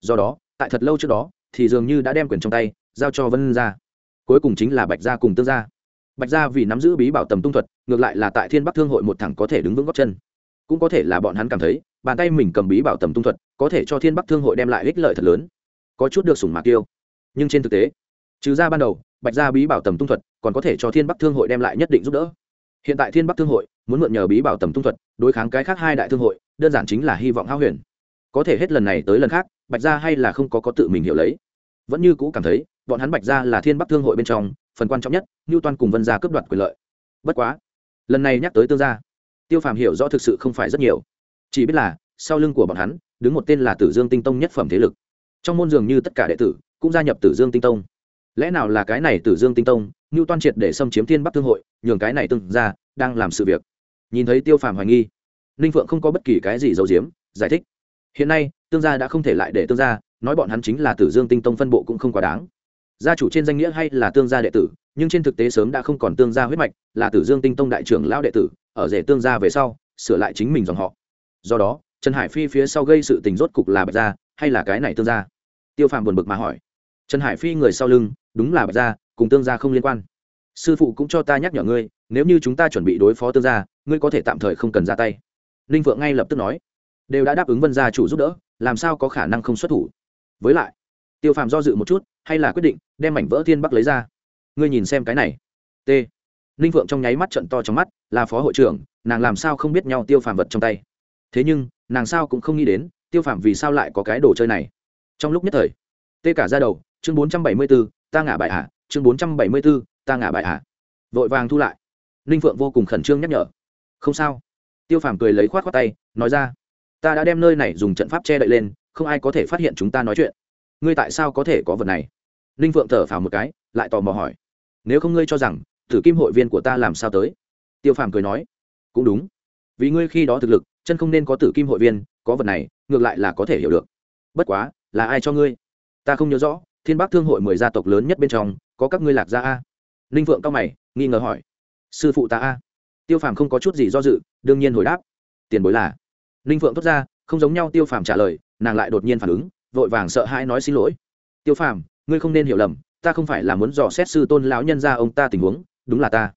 Do đó, tại thật lâu trước đó, thì dường như đã đem quyền trong tay, giao cho vân gia. Cuối cùng chính là bạch gia cùng tương gia. Bạch gia vì nắm giữ bí bảo tầm tung thuật, ngược lại là tại thiên bắc thương hội một thẳng có thể đứng vững góc chân. Cũng có thể là bọn hắn cảm thấy, bàn tay mình cầm bí bảo tầm tung thuật, có thể cho thiên bắc thương hội đem lại ích lợi thật lớn. Có chút được sủng mạc tiêu nhưng trên thực tế trừ ra ban đầu, bạch gia bí bảo tầm tung thuật còn có thể cho thiên bắc thương hội đem lại nhất định giúp đỡ. Hiện tại thiên bắc thương hội muốn mượn nhờ bí bảo tầm tung thuật đối kháng cái khác hai đại thương hội, đơn giản chính là hy vọng hao huyền. Có thể hết lần này tới lần khác, bạch gia hay là không có có tự mình hiểu lấy. Vẫn như cũ cảm thấy, bọn hắn bạch gia là thiên bắc thương hội bên trong, phần quan trọng nhất như toàn cùng vân gia cướp đoạt quyền lợi. Bất quá, lần này nhắc tới tương gia, tiêu phàm hiểu rõ thực sự không phải rất nhiều. Chỉ biết là, sau lưng của bọn hắn, đứng một tên là tử dương tinh tông nhất phẩm thế lực. Trong môn dường như tất cả đệ tử cũng gia nhập tử dương tinh tông lẽ nào là cái này tử dương tinh tông, Ngưu toan triệt để xâm chiếm thiên bắc thương hội, nhường cái này tương ra, đang làm sự việc. Nhìn thấy tiêu phàm hoài nghi, ninh phượng không có bất kỳ cái gì giấu giếm, giải thích. Hiện nay, tương gia đã không thể lại để tương gia, nói bọn hắn chính là tử dương tinh tông phân bộ cũng không quá đáng. Gia chủ trên danh nghĩa hay là tương gia đệ tử, nhưng trên thực tế sớm đã không còn tương gia huyết mạch, là tử dương tinh tông đại trưởng lão đệ tử, ở rể tương gia về sau, sửa lại chính mình dòng họ. Do đó, trần hải phi phía sau gây sự tình rốt cục là bạch gia, hay là cái này tương gia? Tiêu phàm buồn bực mà hỏi. Trần hải phi người sau lưng đúng là bạch gia, cùng tương gia không liên quan. Sư phụ cũng cho ta nhắc nhở ngươi, nếu như chúng ta chuẩn bị đối phó tương gia, ngươi có thể tạm thời không cần ra tay. Ninh vượng ngay lập tức nói. Đều đã đáp ứng vân gia chủ giúp đỡ, làm sao có khả năng không xuất thủ? Với lại, tiêu phàm do dự một chút, hay là quyết định đem mảnh vỡ thiên bắc lấy ra? Ngươi nhìn xem cái này. T. Ninh vượng trong nháy mắt trận to trong mắt, là phó hội trưởng, nàng làm sao không biết nhau tiêu phàm vật trong tay? Thế nhưng, nàng sao cũng không nghĩ đến, tiêu phàm vì sao lại có cái đồ chơi này? Trong lúc nhất thời tê cả ra đầu, chương bốn trăm bảy mươi bốn ta ngả bại à? chương bốn trăm bảy mươi b ố ta ngả bại à? vội vàng thu lại. Ninh phượng vô cùng khẩn trương nhắc nhở. Không sao. Tiêu phàm cười lấy khoát khoát tay, nói ra, ta đã đem nơi này dùng trận pháp che đậy lên, không ai có thể phát hiện chúng ta nói chuyện. Ngươi tại sao có thể có vật này? Ninh phượng thở phào một cái, lại tò mò hỏi, nếu không ngươi cho rằng tử kim hội viên của ta làm sao tới? Tiêu phàm cười nói, cũng đúng. Vì ngươi khi đó thực lực, chân không nên có tử kim hội viên, có vật này, ngược lại là có thể hiểu được. Bất quá, là ai cho ngươi? Ta không nhớ rõ thiên bắc thương hội mười gia tộc lớn nhất bên trong, có các ngươi lạc gia a. Ninh vượng cao mày, nghi ngờ hỏi. Sư phụ ta a. Tiêu phàm không có chút gì do dự, đương nhiên hồi đáp. Tiền bối là. Ninh vượng thốt ra, không giống nhau tiêu phàm trả lời, nàng lại đột nhiên phản ứng, vội vàng sợ hãi nói xin lỗi. Tiêu phàm, ngươi không nên hiểu lầm, ta không phải là muốn dò xét sư tôn lão nhân ra ông ta tình huống, đúng là ta.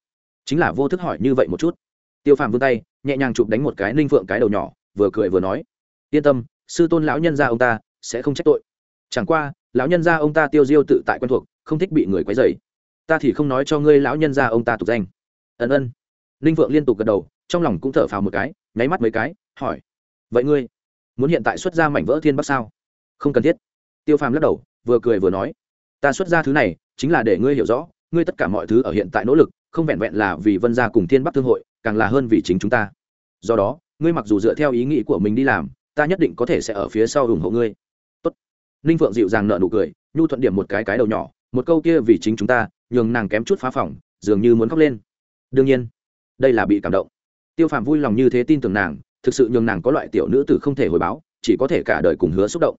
Chính là vô thức hỏi như vậy một chút. Tiêu phàm vươn tay, nhẹ nhàng chụp đánh một cái ninh phượng cái đầu nhỏ, vừa cười vừa nói. Yên tâm, sư tôn lão nhân ra ông ta sẽ không trách tội. Chẳng qua lão nhân gia ông ta tiêu diêu tự tại quen thuộc, không thích bị người quấy dày ta thì không nói cho ngươi lão nhân gia ông ta tục danh. Ân ân. Ninh vượng liên tục gật đầu, trong lòng cũng thở phào một cái, nháy mắt mấy cái, hỏi, vậy ngươi muốn hiện tại xuất ra mảnh vỡ thiên bắc sao? Không cần thiết. Tiêu phàm lắc đầu, vừa cười vừa nói, ta xuất ra thứ này, chính là để ngươi hiểu rõ, ngươi tất cả mọi thứ ở hiện tại nỗ lực, không vẹn vẹn là vì vân gia cùng thiên bắc thương hội, càng là hơn vì chính chúng ta. Do đó, ngươi mặc dù dựa theo ý nghĩ của mình đi làm, ta nhất định có thể sẽ ở phía sau ủng hộ ngươi ninh phượng dịu dàng nợ nụ cười, nhu thuận điểm một cái cái đầu nhỏ, một câu kia vì chính chúng ta, nhường nàng kém chút phá phỏng dường như muốn khóc lên. Đương nhiên, đây là bị cảm động. Tiêu phạm vui lòng như thế tin tưởng nàng, thực sự nhường nàng có loại tiểu nữ tử không thể hồi báo, chỉ có thể cả đời cùng hứa xúc động.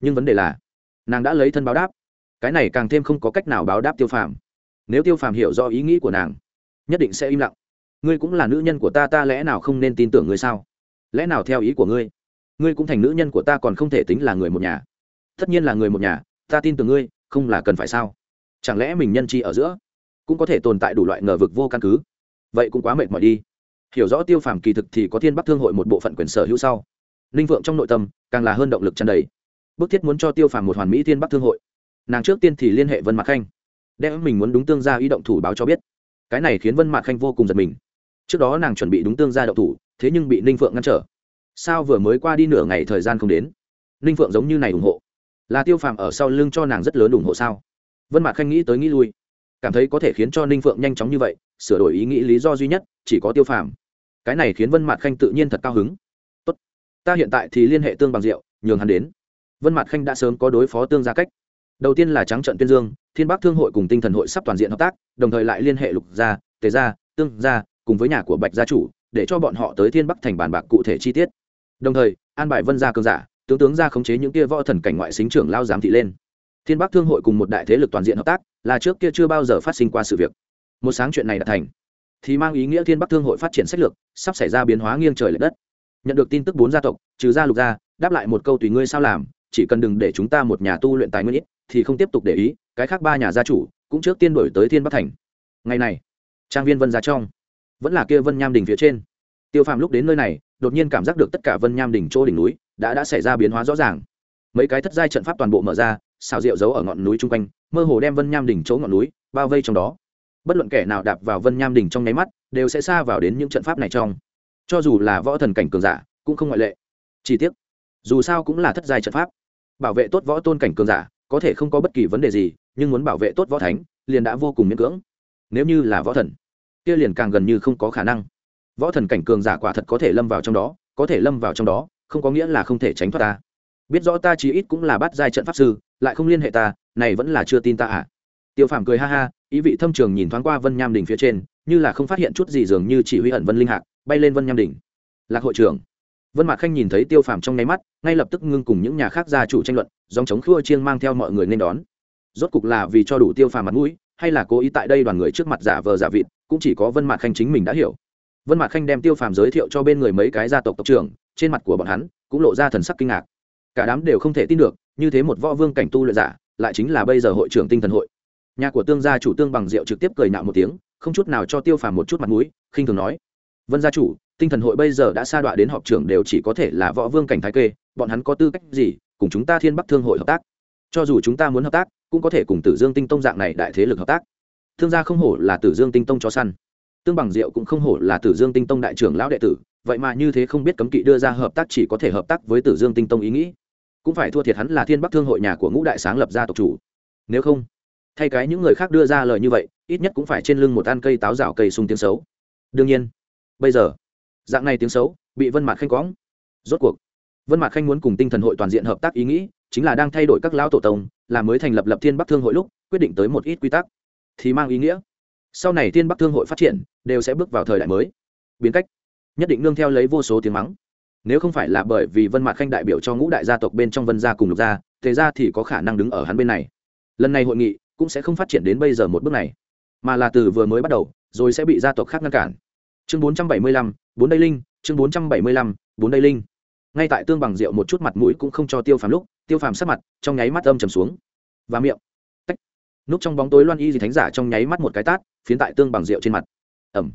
Nhưng vấn đề là, nàng đã lấy thân báo đáp. Cái này càng thêm không có cách nào báo đáp tiêu phàm. Nếu tiêu phàm hiểu do ý nghĩ của nàng, nhất định sẽ im lặng. Ngươi cũng là nữ nhân của ta ta lẽ nào không nên tin tưởng ngươi sao? Lẽ nào theo ý của ngươi ngươi cũng thành nữ nhân của ta còn không thể tính là người một nhà? Tất nhiên là người một nhà, ta tin tưởng ngươi, không là cần phải sao? Chẳng lẽ mình nhân chi ở giữa, cũng có thể tồn tại đủ loại ngờ vực vô căn cứ? Vậy cũng quá mệt mỏi đi. Hiểu rõ tiêu phàm kỳ thực thì có thiên bắc thương hội một bộ phận quyền sở hữu sau. Ninh vượng trong nội tâm, càng là hơn động lực chân đầy. Bức thiết muốn cho tiêu phàm một hoàn mỹ thiên bắc thương hội. Nàng trước tiên thì liên hệ vân mạc khanh, đem mình muốn đúng tương gia ý động thủ báo cho biết. Cái này khiến vân mạc khanh vô cùng giật mình. Trước đó nàng chuẩn bị đúng tương gia động thủ, thế nhưng bị ninh phượng ngăn trở. Sao vừa mới qua đi nửa ngày thời gian không đến? Ninh phượng giống như này ủng hộ là tiêu phàm ở sau lưng cho nàng rất lớn ủng hộ sao? Vân mạc khanh nghĩ tới nghĩ lui, cảm thấy có thể khiến cho ninh phượng nhanh chóng như vậy, sửa đổi ý nghĩ lý do duy nhất chỉ có tiêu phàm. Cái này khiến vân mạt khanh tự nhiên thật cao hứng. Tốt, ta hiện tại thì liên hệ tương bằng diệu, nhường hắn đến. Vân mạt khanh đã sớm có đối phó tương gia cách. Đầu tiên là trắng trận tuyên dương, thiên bắc thương hội cùng tinh thần hội sắp toàn diện hợp tác, đồng thời lại liên hệ lục gia, tề gia, tương gia cùng với nhà của bạch gia chủ, để cho bọn họ tới thiên bắc thành bàn bạc cụ thể chi tiết. Đồng thời, an bài vân gia cường giả tướng tướng ra khống chế những kia võ thần cảnh ngoại xính trưởng lao giám thị lên. Thiên bắc thương hội cùng một đại thế lực toàn diện hợp tác, là trước kia chưa bao giờ phát sinh qua sự việc. Một sáng chuyện này đã thành, thì mang ý nghĩa thiên bắc thương hội phát triển sách lược, sắp xảy ra biến hóa nghiêng trời l ệ đất. Nhận được tin tức bốn gia tộc, trừ gia lục gia, đáp lại một câu tùy ngươi sao làm, chỉ cần đừng để chúng ta một nhà tu luyện tài nguyên ít, thì không tiếp tục để ý, cái khác ba nhà gia chủ cũng trước tiên đổi tới thiên bắc thành. Ngày này, trang viên vân ra trong, vẫn là kia vân nham đình phía trên tiêu phàm lúc đến nơi này, đột nhiên cảm giác được tất cả vân nham đỉnh chỗ đỉnh núi đã đã xảy ra biến hóa rõ ràng. Mấy cái thất giai trận pháp toàn bộ mở ra xào rượu giấu ở ngọn núi chung quanh, mơ hồ đem vân nham đỉnh chỗ ngọn núi bao vây trong đó. Bất luận kẻ nào đạp vào vân nham đỉnh trong nháy mắt, đều sẽ xa vào đến những trận pháp này trong. Cho dù là võ thần cảnh cường giả, cũng không ngoại lệ. Chi tiết dù sao cũng là thất giai trận pháp. Bảo vệ tốt võ tôn cảnh cường giả, có thể không có bất kỳ vấn đề gì, nhưng muốn bảo vệ tốt võ thánh, liền đã vô cùng miễn cưỡng. Nếu như là võ thần, kia liền càng gần như không có khả năng võ thần cảnh cường giả quả thật có thể lâm vào trong đó, có thể lâm vào trong đó, không có nghĩa là không thể tránh thoát ta. Biết rõ ta chí ít cũng là bắt giai trận pháp sư, lại không liên hệ ta, này vẫn là chưa tin ta à? Tiêu phàm cười ha ha, ý vị thâm trường nhìn thoáng qua vân nham đỉnh phía trên, như là không phát hiện chút gì dường như chỉ huy ẩn vân linh hạc, bay lên vân nham đỉnh lạc hội trưởng. Vân mạc khanh nhìn thấy tiêu phàm trong nháy mắt, ngay lập tức ngưng cùng những nhà khác gia chủ tranh luận dòng chống khua chiêng mang theo mọi người nên đón. Rốt cục là vì cho đủ tiêu phàm mặt mũi, hay là cố ý tại đây đoàn người trước mặt giả vờ giả vịt, cũng chỉ có vân mạc khanh chính mình đã hiểu vân mạc khanh đem tiêu phàm giới thiệu cho bên người mấy cái gia tộc tộc trưởng, trên mặt của bọn hắn cũng lộ ra thần sắc kinh ngạc. Cả đám đều không thể tin được, như thế một võ vương cảnh tu luyện giả, lại chính là bây giờ hội trưởng tinh thần hội. Nhà của tương gia chủ tương bằng diệu trực tiếp cười nạo một tiếng, không chút nào cho tiêu phàm một chút mặt mũi, khinh thường nói. Vân gia chủ, tinh thần hội bây giờ đã sa đọa đến họp trưởng đều chỉ có thể là võ vương cảnh thái kê, bọn hắn có tư cách gì cùng chúng ta thiên bắc thương hội hợp tác? Cho dù chúng ta muốn hợp tác, cũng có thể cùng tử dương tinh tông dạng này đại thế lực hợp tác. Thương gia không hổ là tử dương tinh tông cho săn tương bằng diệu cũng không hổ là tử dương tinh tông đại trưởng lão đệ tử, vậy mà như thế không biết cấm kỵ đưa ra hợp tác chỉ có thể hợp tác với tử dương tinh tông ý nghĩ. Cũng phải thua thiệt hắn là thiên bắc thương hội nhà của ngũ đại sáng lập gia tộc chủ. Nếu không, thay cái những người khác đưa ra lời như vậy, ít nhất cũng phải trên lưng một ăn cây táo rào cây sung tiếng xấu. Đương nhiên, bây giờ, dạng này tiếng xấu, bị vân mạc khanh quõng rốt cuộc, vân mạc khanh muốn cùng tinh thần hội toàn diện hợp tác ý nghĩ, chính là đang thay đổi các lão tổ tông, là mới thành lập lập thiên bắc thương hội lúc, quyết định tới một ít quy tắc. Thì mang ý nghĩa sau này thiên bắc thương hội phát triển, đều sẽ bước vào thời đại mới. Biến cách. Nhất định nương theo lấy vô số tiếng mắng. Nếu không phải là bởi vì vân mạc khanh đại biểu cho ngũ đại gia tộc bên trong vân gia cùng lục gia, thế ra thì có khả năng đứng ở hắn bên này. Lần này hội nghị cũng sẽ không phát triển đến bây giờ một bước này, mà là từ vừa mới bắt đầu, rồi sẽ bị gia tộc khác ngăn cản. Chương bốn trăm bảy mươi lăm, bốn đây linh, chương bốn trăm bảy mươi lăm, bốn đây linh. Ngay tại tương bằng rượu một chút mặt mũi cũng không cho tiêu phàm lúc, tiêu phàm sắc mặt trong nháy mắt âm trầm xuống. Và miệng núp trong bóng tối loan y gì thánh giả trong nháy mắt một cái tát, phiến tại tương bằng rượu trên mặt. Ẩm.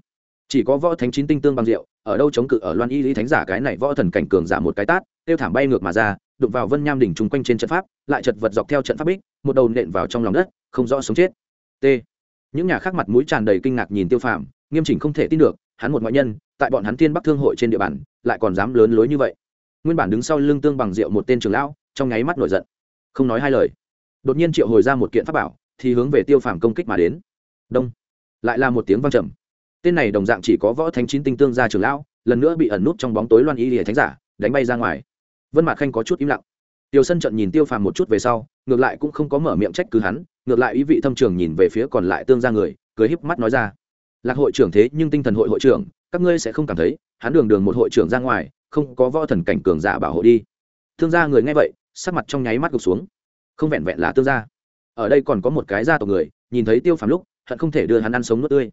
Chỉ có võ thánh chín tinh tương bằng rượu, ở đâu chống cự ở loan y lý thánh giả cái này võ thần cảnh cường giả một cái tát, tiêu thảm bay ngược mà ra, đụng vào vân nham đỉnh chung quanh trên trận pháp, lại chật vật dọc theo trận pháp bích, một đầu nện vào trong lòng đất, không rõ sống chết. T. Những nhà khác mặt mũi tràn đầy kinh ngạc nhìn tiêu phàm, nghiêm chỉnh không thể tin được, hắn một ngoại nhân, tại bọn hắn tiên bắc thương hội trên địa bàn, lại còn dám lớn lối như vậy. Nguyên bản đứng sau lưng tương bằng rượu một tên trưởng lão, trong nháy mắt nổi giận. Không nói hai lời. Đột nhiên triệu hồi ra một kiện pháp bảo thì hướng về tiêu phàm công kích mà đến. Đông. Lại là một tiếng vang trầm. Tên này đồng dạng chỉ có võ thánh chín tinh tương ra trưởng lão, lần nữa bị ẩn nút trong bóng tối loan y lìa thánh giả, đánh bay ra ngoài. Vân mạc khanh có chút im lặng. Tiêu sân trận nhìn tiêu phàm một chút về sau, ngược lại cũng không có mở miệng trách cứ hắn, ngược lại ý vị thâm trường nhìn về phía còn lại tương ra người, cười híp mắt nói ra. Lạc hội trưởng thế nhưng tinh thần hội hội trưởng, các ngươi sẽ không cảm thấy, hắn đường đường một hội trưởng ra ngoài, không có võ thần cảnh cường giả bảo hộ đi. Thương gia người nghe vậy, sắc mặt trong nháy mắt gục xuống. Không vẹn vẹn là tương gia ở đây còn có một cái gia tộc người, nhìn thấy tiêu phàm lúc, hận không thể đưa hắn ăn sống nước tươi.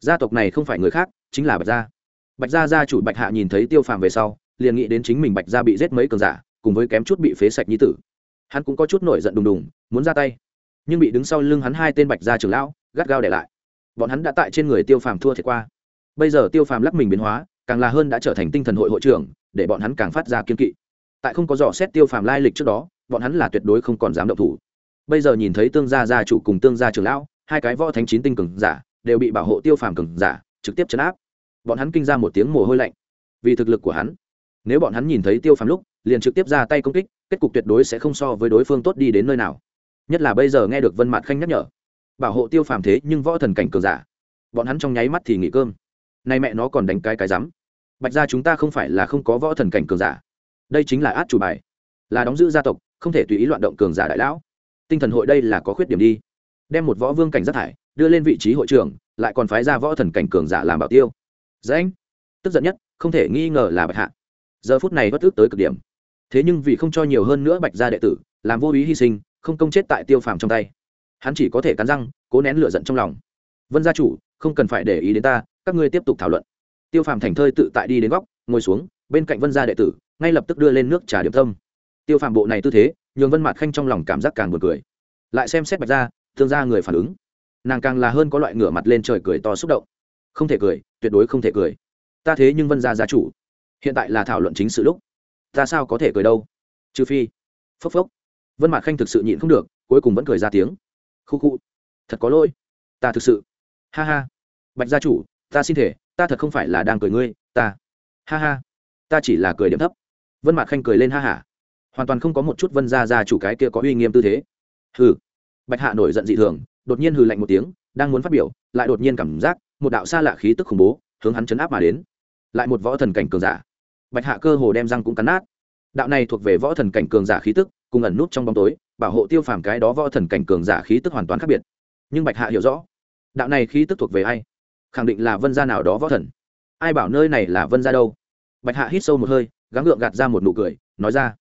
Gia tộc này không phải người khác, chính là bạch gia. Bạch gia gia chủ bạch hạ nhìn thấy tiêu phàm về sau, liền nghĩ đến chính mình bạch gia bị giết mấy cường giả, cùng với kém chút bị phế sạch như tử. Hắn cũng có chút nổi giận đùng đùng, muốn ra tay. Nhưng bị đứng sau lưng hắn hai tên bạch gia trưởng lão, gắt gao để lại. Bọn hắn đã tại trên người tiêu phàm thua thiệt qua. Bây giờ tiêu phàm lắc mình biến hóa, càng là hơn đã trở thành tinh thần hội hội trưởng, để bọn hắn càng phát ra kiên kỵ. Tại không có dò xét tiêu phàm lai lịch trước đó, bọn hắn là tuyệt đối không còn dám động thủ bây giờ nhìn thấy tương gia gia chủ cùng tương gia trưởng lão, hai cái võ thánh chín tinh cường giả, đều bị bảo hộ tiêu phàm cường giả, trực tiếp chấn áp. Bọn hắn kinh ra một tiếng mồ hôi lạnh. Vì thực lực của hắn, nếu bọn hắn nhìn thấy tiêu phàm lúc, liền trực tiếp ra tay công kích, kết cục tuyệt đối sẽ không so với đối phương tốt đi đến nơi nào. Nhất là bây giờ nghe được vân mạt khanh nhắc nhở, bảo hộ tiêu phàm thế nhưng võ thần cảnh cường giả. Bọn hắn trong nháy mắt thì nghỉ cơm. Nay mẹ nó còn đánh cái cái rắm. Bạch gia chúng ta không phải là không có võ thần cảnh cường giả. Đây chính là át chủ bài, là đóng giữ gia tộc, không thể tùy ý loạn động cường giả đại lão tinh thần hội đây là có khuyết điểm đi. Đem một võ vương cảnh giác thải, đưa lên vị trí hội trưởng, lại còn phái ra võ thần cảnh cường giả làm bảo tiêu. Dạ Danh tức giận nhất, không thể nghi ngờ là bạch hạ. Giờ phút này bất ước tới cực điểm. Thế nhưng vì không cho nhiều hơn nữa bạch gia đệ tử, làm vô ý hy sinh, không công chết tại tiêu phàm trong tay. Hắn chỉ có thể cắn răng, cố nén lửa giận trong lòng. Vân gia chủ, không cần phải để ý đến ta, các ngươi tiếp tục thảo luận. Tiêu phàm thành thơi tự tại đi đến góc, ngồi xuống, bên cạnh vân gia đệ tử, ngay lập tức đưa lên nước trà điểm tâm. Tiêu phàm bộ này tư thế nhường vân mạt khanh trong lòng cảm giác càng buồn cười. Lại xem xét bạch ra thương ra người phản ứng. Nàng càng là hơn có loại ngửa mặt lên trời cười to xúc động. Không thể cười, tuyệt đối không thể cười. Ta thế nhưng vân gia gia chủ. Hiện tại là thảo luận chính sự lúc. Ta sao có thể cười đâu? Trừ phi. Phốc phốc. Vân mạt khanh thực sự nhịn không được, cuối cùng vẫn cười ra tiếng. Khu khu. Thật có lỗi. Ta thực sự. Ha ha. Bạch gia chủ, ta xin thể, ta thật không phải là đang cười ngươi, ta. Ha ha. Ta chỉ là cười điểm thấp. Vân mạt khanh cười lên ha hả hoàn toàn không có một chút vân gia gia chủ cái kia có uy nghiêm tư thế. Hừ. Bạch hạ nổi giận dị thường, đột nhiên hừ lạnh một tiếng, đang muốn phát biểu, lại đột nhiên cảm giác một đạo xa lạ khí tức khủng bố hướng hắn chấn áp mà đến. Lại một võ thần cảnh cường giả. Bạch hạ cơ hồ đem răng cũng cắn nát. Đạo này thuộc về võ thần cảnh cường giả khí tức, cùng ẩn nút trong bóng tối, bảo hộ tiêu phàm cái đó võ thần cảnh cường giả khí tức hoàn toàn khác biệt. Nhưng bạch hạ hiểu rõ, đạo này khí tức thuộc về ai? Khẳng định là vân gia nào đó võ thần. Ai bảo nơi này là vân gia đâu? Bạch hạ hít sâu một hơi, gắng gượng gạt ra một nụ cười, nói ra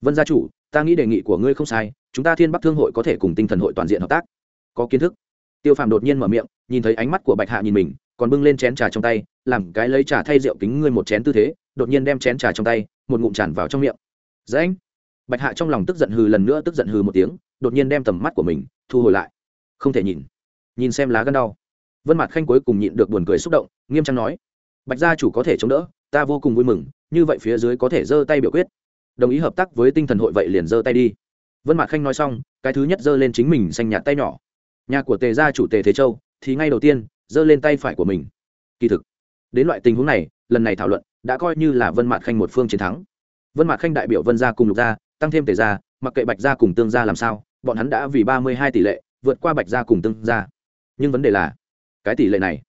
vân gia chủ, ta nghĩ đề nghị của ngươi không sai, chúng ta thiên bắc thương hội có thể cùng tinh thần hội toàn diện hợp tác. Có kiến thức. Tiêu phàm đột nhiên mở miệng, nhìn thấy ánh mắt của bạch hạ nhìn mình, còn bưng lên chén trà trong tay, làm cái lấy trà thay rượu kính ngươi một chén tư thế, đột nhiên đem chén trà trong tay, một ngụm tràn vào trong miệng. Dễ anh bạch hạ trong lòng tức giận hừ lần nữa, tức giận hừ một tiếng, đột nhiên đem tầm mắt của mình thu hồi lại. Không thể nhìn. Nhìn xem lá gân đau. Vân mặt khanh cuối cùng nhịn được buồn cười xúc động, nghiêm trang nói, bạch gia chủ có thể chống đỡ, ta vô cùng vui mừng, như vậy phía dưới có thể giơ tay biểu quyết đồng ý hợp tác với tinh thần hội vậy liền giơ tay đi. Vân mạc khanh nói xong, cái thứ nhất giơ lên chính mình xanh nhạt tay nhỏ. Nhà của tề gia chủ tề thế châu, thì ngay đầu tiên, giơ lên tay phải của mình. Kỳ thực, đến loại tình huống này, lần này thảo luận, đã coi như là vân mạc khanh một phương chiến thắng. Vân mạc khanh đại biểu vân gia cùng lục gia, tăng thêm tề gia, mặc kệ bạch gia cùng tương gia làm sao, bọn hắn đã vì ba mươi hai tỷ lệ, vượt qua bạch gia cùng tương gia. Nhưng vấn đề là, cái tỷ lệ này,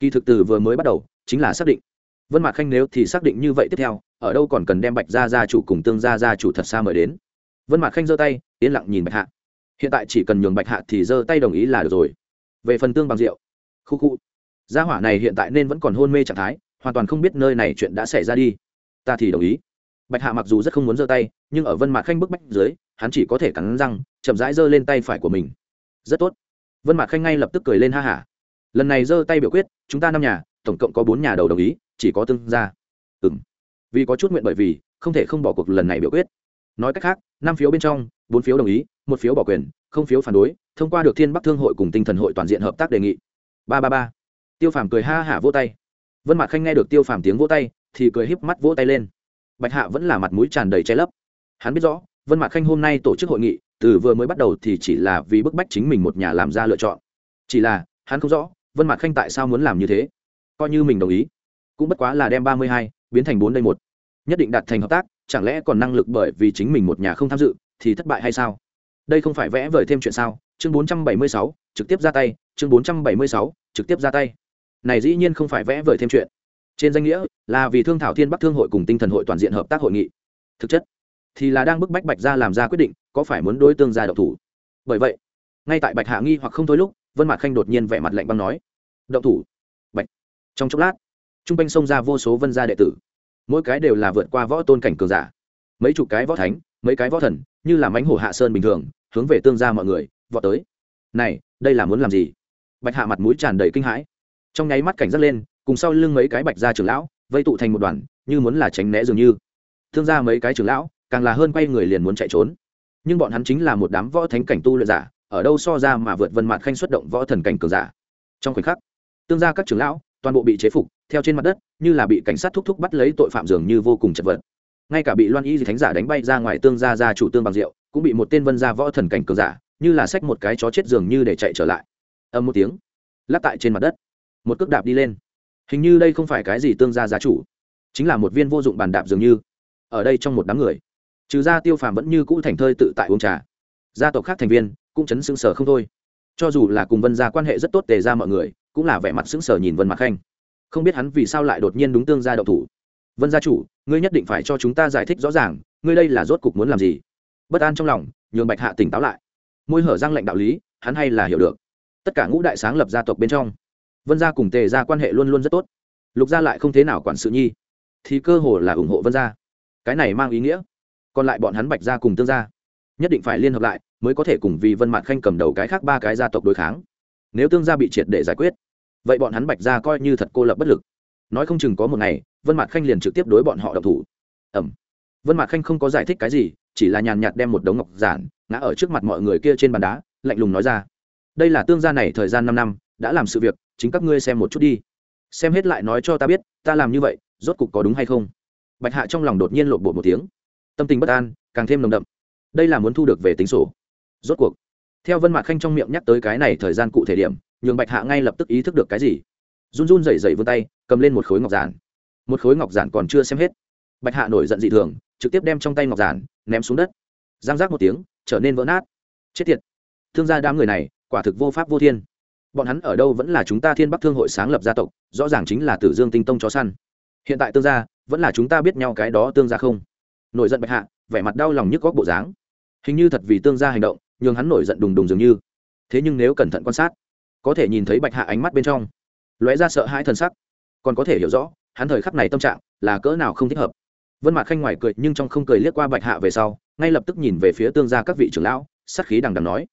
kỳ thực từ vừa mới bắt đầu, chính là xác định vân mạc khanh nếu thì xác định như vậy tiếp theo, ở đâu còn cần đem bạch gia gia chủ cùng tương gia gia chủ thật xa mời đến. Vân mạc khanh giơ tay, yên lặng nhìn bạch hạ. Hiện tại chỉ cần nhường bạch hạ thì giơ tay đồng ý là được rồi. Về phần tương bằng rượu khu khu. Gia hỏa này hiện tại nên vẫn còn hôn mê trạng thái, hoàn toàn không biết nơi này chuyện đã xảy ra đi. Ta thì đồng ý. Bạch hạ mặc dù rất không muốn giơ tay, nhưng ở vân mạc khanh bức bách dưới, hắn chỉ có thể cắn răng, chậm rãi giơ lên tay phải của mình. Rất tốt. Vân mạc khanh ngay lập tức cười lên ha hả. Lần này giơ tay biểu quyết, chúng ta năm nhà tổng cộng có bốn nhà đầu đồng ý, chỉ có tương gia. Ừ m vì có chút nguyện bởi vì, không thể không bỏ cuộc lần này biểu quyết. Nói cách khác, năm phiếu bên trong, bốn phiếu đồng ý, một phiếu bỏ quyền, không phiếu phản đối, thông qua được thiên bắc thương hội cùng tinh thần hội toàn diện hợp tác đề nghị. Ba ba ba. Tiêu phàm cười ha hả vỗ tay. Vân mạc khanh nghe được tiêu phàm tiếng vỗ tay, thì cười híp mắt vỗ tay lên. Bạch hạ vẫn là mặt mũi tràn đầy che lấp. Hắn biết rõ, vân mạc khanh hôm nay tổ chức hội nghị, từ vừa mới bắt đầu thì chỉ là vì bức bách chính mình một nhà làm ra lựa chọn. Chỉ là, hắn không rõ, vân mạc khanh tại sao muốn làm như thế coi như mình đồng ý. Cũng bất quá là đem ba mươi hai biến thành bốn đây một. Nhất định đạt thành hợp tác, chẳng lẽ còn năng lực bởi vì chính mình một nhà không tham dự thì thất bại hay sao? Đây không phải vẽ vời thêm chuyện sao? Chương bốn trăm bảy mươi sáu, trực tiếp ra tay. Chương bốn trăm bảy mươi sáu, trực tiếp ra tay. Này dĩ nhiên không phải vẽ vời thêm chuyện. Trên danh nghĩa là vì thương thảo thiên bắc thương hội cùng tinh thần hội toàn diện hợp tác hội nghị. Thực chất thì là đang bức bách bạch ra làm ra quyết định có phải muốn đối tương gia độc thủ. Bởi vậy, ngay tại bạch hạ nghi hoặc không thôi lúc, vân mạc khanh đột nhiên vẻ mặt lạnh băng nói, động thủ? Trong chốc lát t r u n g quanh xông ra vô số vân gia đệ tử. Mỗi cái đều là vượt qua võ tôn cảnh cường giả. Mấy chục cái võ thánh, mấy cái võ thần, như là mánh hổ hạ sơn bình thường, hướng về tương gia mọi người, vọt tới. Này, đây là muốn làm gì? Bạch hạ mặt mũi tràn đầy kinh hãi. Trong nháy mắt cảnh giác lên, cùng sau lưng mấy cái bạch gia trưởng lão, vây tụ thành một đoàn, như muốn là tránh né dường như. Thương gia mấy cái trưởng lão, càng là hơn quay người liền muốn chạy trốn. Nhưng bọn hắn chính là một đám võ thánh cảnh tu luyện giả, ở đâu so ra mà vượt vân mặt khanh xuất động võ thần cảnh cường giả. Trong khoảnh khắc, tương gia các trưởng lão toàn bộ bị chế phục, theo trên mặt đất, như là bị cảnh sát thúc thúc bắt lấy tội phạm dường như vô cùng chật vật. Ngay cả bị loan y thánh giả đánh bay ra ngoài tương gia gia chủ tương bằng rượu, cũng bị một tên vân gia võ thần cảnh cường giả, như là xách một cái chó chết dường như để chạy trở lại. Âm một tiếng, lắc tại trên mặt đất, một cước đạp đi lên. Hình như đây không phải cái gì tương gia gia chủ, chính là một viên vô dụng bàn đạp dường như. Ở đây trong một đám người, trừ ra tiêu phàm vẫn như cũ thành thơi tự tại uống trà. Gia tộc khác thành viên cũng chấn sững sờ không thôi. Cho dù là cùng vân gia quan hệ rất tốt tề ra mọi người cũng là vẻ mặt sững sờ nhìn vân mạc khanh. Không biết hắn vì sao lại đột nhiên đúng tương gia đậu thủ. Vân gia chủ, ngươi nhất định phải cho chúng ta giải thích rõ ràng, ngươi đây là rốt cục muốn làm gì? Bất an trong lòng, nhường bạch hạ tỉnh táo lại. Môi hở răng lệnh đạo lý, hắn hay là hiểu được. Tất cả ngũ đại sáng lập gia tộc bên trong, vân gia cùng tề gia quan hệ luôn luôn rất tốt. Lục gia lại không thế nào quản sự nhi, thì cơ hồ là ủng hộ vân gia. Cái này mang ý nghĩa. Còn lại bọn hắn bạch gia cùng tương gia, nhất định phải liên hợp lại, mới có thể cùng vì vân mạt khanh cầm đầu cái khác ba cái gia tộc đối kháng. Nếu tương gia bị triệt để giải quyết vậy bọn hắn bạch ra coi như thật cô lập bất lực. Nói không chừng có một ngày, vân mạc khanh liền trực tiếp đối bọn họ độc thủ. Ẩm vân mạc khanh không có giải thích cái gì, chỉ là nhàn nhạt đem một đống ngọc giản ngã ở trước mặt mọi người kia trên bàn đá, lạnh lùng nói ra. Đây là tương gia này thời gian năm năm, đã làm sự việc, chính các ngươi xem một chút đi. Xem hết lại nói cho ta biết, ta làm như vậy, rốt cục có đúng hay không? Bạch hạ trong lòng đột nhiên lộn bột một tiếng. Tâm tình bất an, càng thêm nồng đậm. Đây là muốn thu được về tính sổ. Rốt cuộc, theo vân mạc khanh trong miệng nhắc tới cái này thời gian cụ thể điểm nhường bạch hạ ngay lập tức ý thức được cái gì. Run run rẩy rẩy vươn tay, cầm lên một khối ngọc giản. Một khối ngọc giản còn chưa xem hết. Bạch hạ nổi giận dị thường, trực tiếp đem trong tay ngọc giản ném xuống đất. Giang giác một tiếng, trở nên vỡ nát. Chết tiệt. Thương gia đám người này, quả thực vô pháp vô thiên. Bọn hắn ở đâu vẫn là chúng ta thiên bắc thương hội sáng lập gia tộc, rõ ràng chính là tử dương tinh tông chó săn. Hiện tại tương gia, vẫn là chúng ta biết nhau cái đó tương gia không? Nổi giận bạch hạ, vẻ mặt đau lòng nhức góc bộ dáng. Hình như thật vì tương gia hành động, nhường hắn nổi giận đùng đùng dường như. Thế nhưng nếu cẩn thận quan sát có thể nhìn thấy bạch hạ ánh mắt bên trong. Lóe ra sợ hãi t sắc. Còn có thể hiểu rõ, hắn thời khắc này tâm trạng là cỡ nào không thích hợp. Vân mạc khanh ngoài cười nhưng trong không cười liếc qua bạch hạ về sau, ngay lập tức nhìn về phía tương gia các vị trưởng lão, sắc khí đằng đằng nói.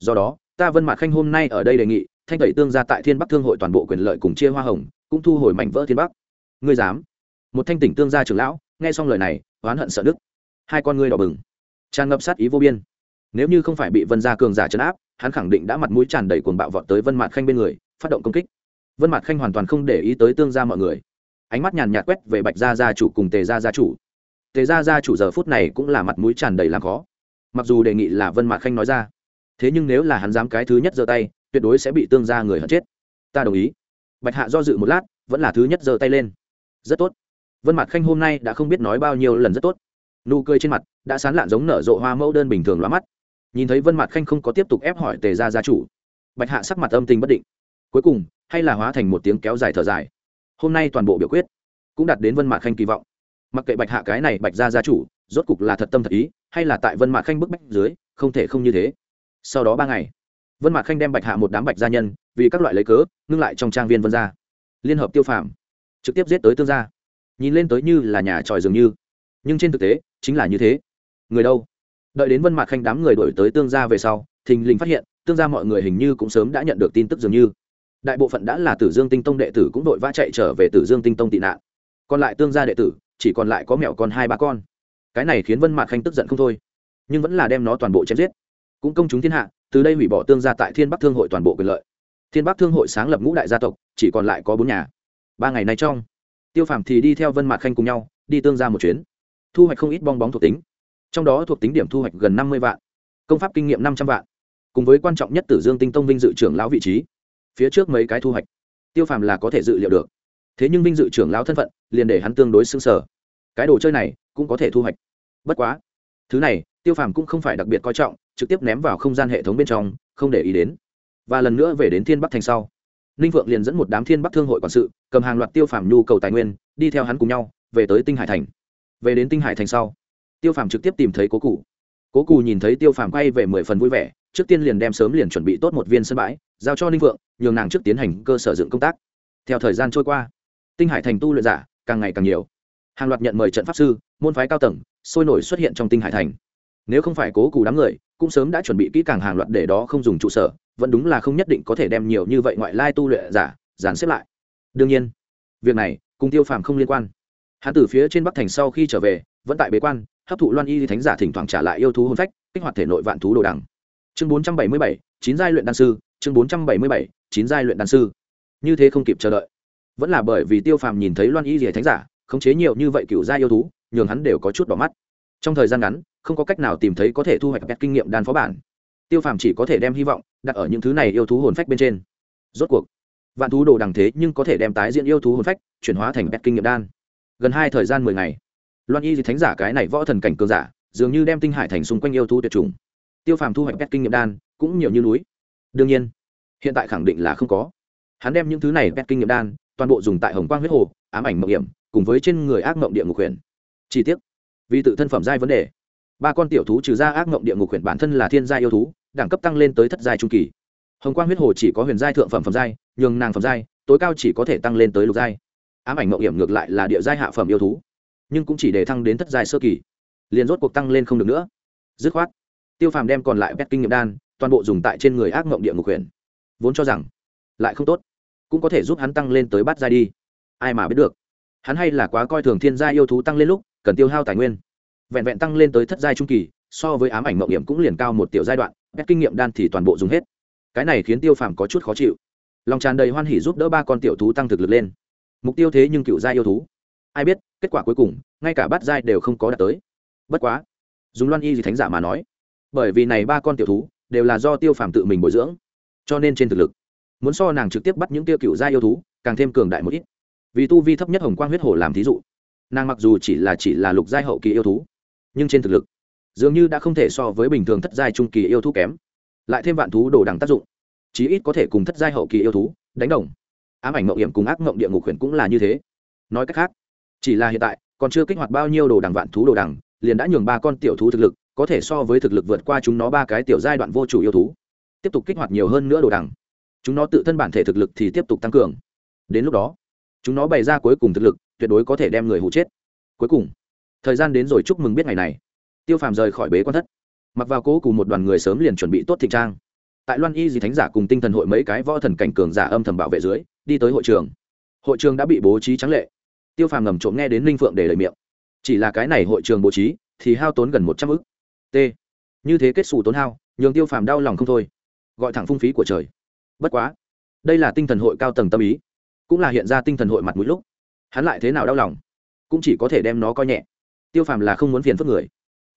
Do đó, ta vân mạc khanh hôm nay ở đây đề nghị, thanh tẩy tương gia tại thiên bắc thương hội toàn bộ quyền lợi cùng chia hoa hồng, cũng thu hồi mảnh vỡ thiên bắc. Ngươi dám? Một thanh tỉnh tương gia trưởng lão, nghe xong lời này, oán hận sợ đức hai con ngươi đỏ bừng. Tràn ngập sát ý vô biên. Nếu như không phải bị vân gia cường giả chấn áp hắn khẳng định đã mặt mũi tràn đầy cuồng bạo vọt tới vân mạt khanh bên người, phát động công kích. Vân mạt khanh hoàn toàn không để ý tới tương gia mọi người. Ánh mắt nhàn nhạt quét về bạch gia gia chủ cùng tề gia gia chủ. Tề gia gia chủ giờ phút này cũng là mặt mũi tràn đầy làm khó. Mặc dù đề nghị là vân mạc khanh nói ra, thế nhưng nếu là hắn dám cái thứ nhất giơ tay, tuyệt đối sẽ bị tương gia người hận chết. Ta đồng ý. Bạch hạ do dự một lát, vẫn là thứ nhất giơ tay lên. Rất tốt. Vân mặt khanh hôm nay đã không biết nói bao nhiêu lần rất tốt. Nụ cười trên mặt đã sán lạn giống nở rộ hoa mẫu đơn bình thường lóa mắt nhìn thấy vân mặt khanh không có tiếp tục ép hỏi tề gia gia chủ. Bạch hạ sắc mặt âm tình bất định. Cuối cùng, hay là hóa thành một tiếng kéo dài thở dài. Hôm nay toàn bộ biểu quyết cũng đạt đến vân mạc khanh kỳ vọng. Mặc kệ bạch hạ cái này bạch gia gia chủ, rốt cục là thật tâm thật ý, hay là tại vân mạc khanh bức bách dưới, không thể không như thế. Sau đó ba ngày, vân mạc khanh đem bạch hạ một đám bạch gia nhân, vì các loại lấy cớ, ngưng lại trong trang viên vân gia. Liên hợp tiêu phạm trực tiếp giết tới tương gia. Nhìn lên tới như là nhà tròi dường như. Nhưng trên thực tế, chính là như thế. Người đâu? Đợi đến vân mạc khanh đám người đổi tới tương gia về sau, thình lình phát hiện, tương gia mọi người hình như cũng sớm đã nhận được tin tức dường như. Đại bộ phận đã là tử dương tinh tông đệ tử cũng đội vã chạy trở về tử dương tinh tông tị nạn. Còn lại tương gia đệ tử, chỉ còn lại có mẹo con hai ba con. Cái này khiến vân mạc khanh tức giận không thôi, nhưng vẫn là đem nó toàn bộ chém giết. Cũng công chúng thiên hạ, từ đây hủy bỏ tương gia tại thiên bắc thương hội toàn bộ quyền lợi. Thiên bắc thương hội sáng lập ngũ đại gia tộc, chỉ còn lại có bốn nhà. Ba ngày nay trong, tiêu phàm thì đi theo vân mạc khanh cùng nhau, đi tương ra một chuyến. Thu hoạch không ít bong bóng thuộc tính trong đó thuộc tính điểm thu hoạch gần năm mươi vạn, công pháp kinh nghiệm năm trăm vạn, cùng với quan trọng nhất tử dương tinh tông vinh dự trưởng lão vị trí. Phía trước mấy cái thu hoạch, tiêu phàm là có thể dự liệu được. Thế nhưng vinh dự trưởng lão thân phận, liền để hắn tương đối xứng sở cái đồ chơi này cũng có thể thu hoạch. Bất quá, thứ này tiêu phàm cũng không phải đặc biệt coi trọng, trực tiếp ném vào không gian hệ thống bên trong, không để ý đến. Và lần nữa về đến thiên bắc thành sau, ninh vượng liền dẫn một đám thiên bắc thương hội quản sự, cầm hàng loạt tiêu phàm nhu cầu tài nguyên, đi theo hắn cùng nhau, về tới tinh hải thành. Về đến tinh hải thành sau tiêu phàm trực tiếp tìm thấy cố cụ cố cụ nhìn thấy tiêu phàm quay về mười phần vui vẻ, trước tiên liền đem sớm liền chuẩn bị tốt một viên sân bãi, giao cho ninh vượng nhường nàng trước tiến hành cơ sở dựng công tác. Theo thời gian trôi qua, tinh hải thành tu luyện giả càng ngày càng nhiều. Hàng loạt nhận mời trận pháp sư, môn phái cao tầng, sôi nổi xuất hiện trong tinh hải thành. Nếu không phải cố cụ đám người, cũng sớm đã chuẩn bị kỹ càng hàng loạt để đó không dùng trụ sở, vẫn đúng là không nhất định có thể đem nhiều như vậy ngoại lai tu luyện giả dàn xếp lại. Đương nhiên, việc này cùng tiêu phàm không liên quan. Hắn từ phía trên bắc thành sau khi trở về, vẫn tại bế quan hấp thụ loan y thánh giả thỉnh thoảng trả lại yêu thú hôn phách, kích hoạt thể nội vạn thú đồ đằng. Chương bốn trăm bảy mươi bảy, chín giai luyện đan sư. Chương bốn trăm bảy mươi bảy, chín giai luyện đan sư. Như thế không kịp chờ đợi. Vẫn là bởi vì tiêu phàm nhìn thấy loan y rìa thánh giả, khống chế nhiều như vậy cựu gia yêu thú, nhường hắn đều có chút bỏ mắt. Trong thời gian ngắn, không có cách nào tìm thấy có thể thu hoạch bét kinh nghiệm đan phó bản. Tiêu phàm chỉ có thể đem hy vọng đặt ở những thứ này yêu thú hồn phách bên trên. Rốt cuộc, vạn thú đồ đằng thế nhưng có thể đem tái diễn yêu thú hồn phách chuyển hóa thành bét kinh nghiệm đan. Gần hai thời gian mười ngày loan y Dị thánh giả cái này võ thần cảnh cường giả, dường như đem tinh hải thành xung quanh yêu thú tuyệt chủng. Tiêu phàm thu hoạch pet kinh nghiệm đan, cũng nhiều như núi. Đương nhiên, hiện tại khẳng định là không có. Hắn đem những thứ này pet kinh nghiệm đan, toàn bộ dùng tại hồng quang huyết hồ, ám ảnh mộng hiểm, cùng với trên người ác mộng địa ngục huyền. Chi tiết vì tự thân phẩm giai vấn đề, ba con tiểu thú trừ ra ác mộng địa ngục huyền bản thân là thiên gia yêu thú, đẳng cấp tăng lên tới thất giai trung kỳ. Hồng quang huyết hồ chỉ có huyền giai thượng phẩm phẩm giai, nhường nàng phẩm giai, tối cao chỉ có thể tăng lên tới lục giai. Ám ảnh mộng hiểm ngược lại là địa giai hạ phẩm yêu thú nhưng cũng chỉ để thăng đến thất giai sơ kỳ. Liền rốt cuộc tăng lên không được nữa. Dứt khoát, tiêu phàm đem còn lại pet kinh nghiệm đan, toàn bộ dùng tại trên người ác mộng địa ngục huyền. Vốn cho rằng, lại không tốt, cũng có thể giúp hắn tăng lên tới bát giai đi. Ai mà biết được, hắn hay là quá coi thường thiên gia yêu thú tăng lên lúc, cần tiêu hao tài nguyên. Vẹn vẹn tăng lên tới thất giai trung kỳ, so với ám ảnh mộng hiểm cũng liền cao một tiểu giai đoạn pet kinh nghiệm đan thì toàn bộ dùng hết. Cái này khiến tiêu phàm có chút khó chịu. Lòng tràn đầy hoan hỉ giúp đỡ ba con tiểu thú tăng thực lực lên. Mục tiêu thế nhưng cựu giai yêu thú ai biết, kết quả cuối cùng, ngay cả bát giai đều không có đạt tới. Bất quá, dùng loan y gì thánh giả mà nói, bởi vì này ba con tiểu thú đều là do tiêu phàm tự mình bồi dưỡng, cho nên trên thực lực, muốn so nàng trực tiếp bắt những tiêu cựu gia yêu thú, càng thêm cường đại một ít. Vì tu vi thấp nhất hồng quang huyết hổ làm thí dụ, nàng mặc dù chỉ là chỉ là lục giai hậu kỳ yêu thú, nhưng trên thực lực, dường như đã không thể so với bình thường thất giai trung kỳ yêu thú kém, lại thêm vạn thú đồ đằng tác dụng. Chí ít có thể cùng thất giai hậu kỳ yêu thú đánh đồng. Ám ảnh mậu hiểm cùng ác mộng địa ngục huyền cũng là như thế. Nói cách khác chỉ là hiện tại, còn chưa kích hoạt bao nhiêu đồ đằng vạn thú đồ đằng, liền đã nhường ba con tiểu thú thực lực, có thể so với thực lực vượt qua chúng nó ba cái tiểu giai đoạn vô chủ yêu thú. Tiếp tục kích hoạt nhiều hơn nữa đồ đằng. Chúng nó tự thân bản thể thực lực thì tiếp tục tăng cường. Đến lúc đó, chúng nó bày ra cuối cùng thực lực, tuyệt đối có thể đem người hụ chết. Cuối cùng, thời gian đến rồi chúc mừng biết ngày này. Tiêu phàm rời khỏi bế quan thất. Mặc vào cố cùng một đoàn người sớm liền chuẩn bị tốt thị trang. Tại loan y di thánh giả cùng tinh thần hội mấy cái võ thần cảnh cường giả âm thầm bảo vệ dưới, đi tới hội trường. Hội trường đã bị bố trí trắng lệ tiêu phàm ngầm trộm nghe đến linh phượng để lời miệng. Chỉ là cái này hội trường bố trí, thì hao tốn gần một trăm ức. T. Như thế kết xù tốn hao, nhường tiêu phàm đau lòng không thôi. Gọi thẳng phung phí của trời. Bất quá, đây là tinh thần hội cao tầng tâm ý. Cũng là hiện ra tinh thần hội mặt mũi lúc. Hắn lại thế nào đau lòng? Cũng chỉ có thể đem nó coi nhẹ. Tiêu phàm là không muốn phiền phức người.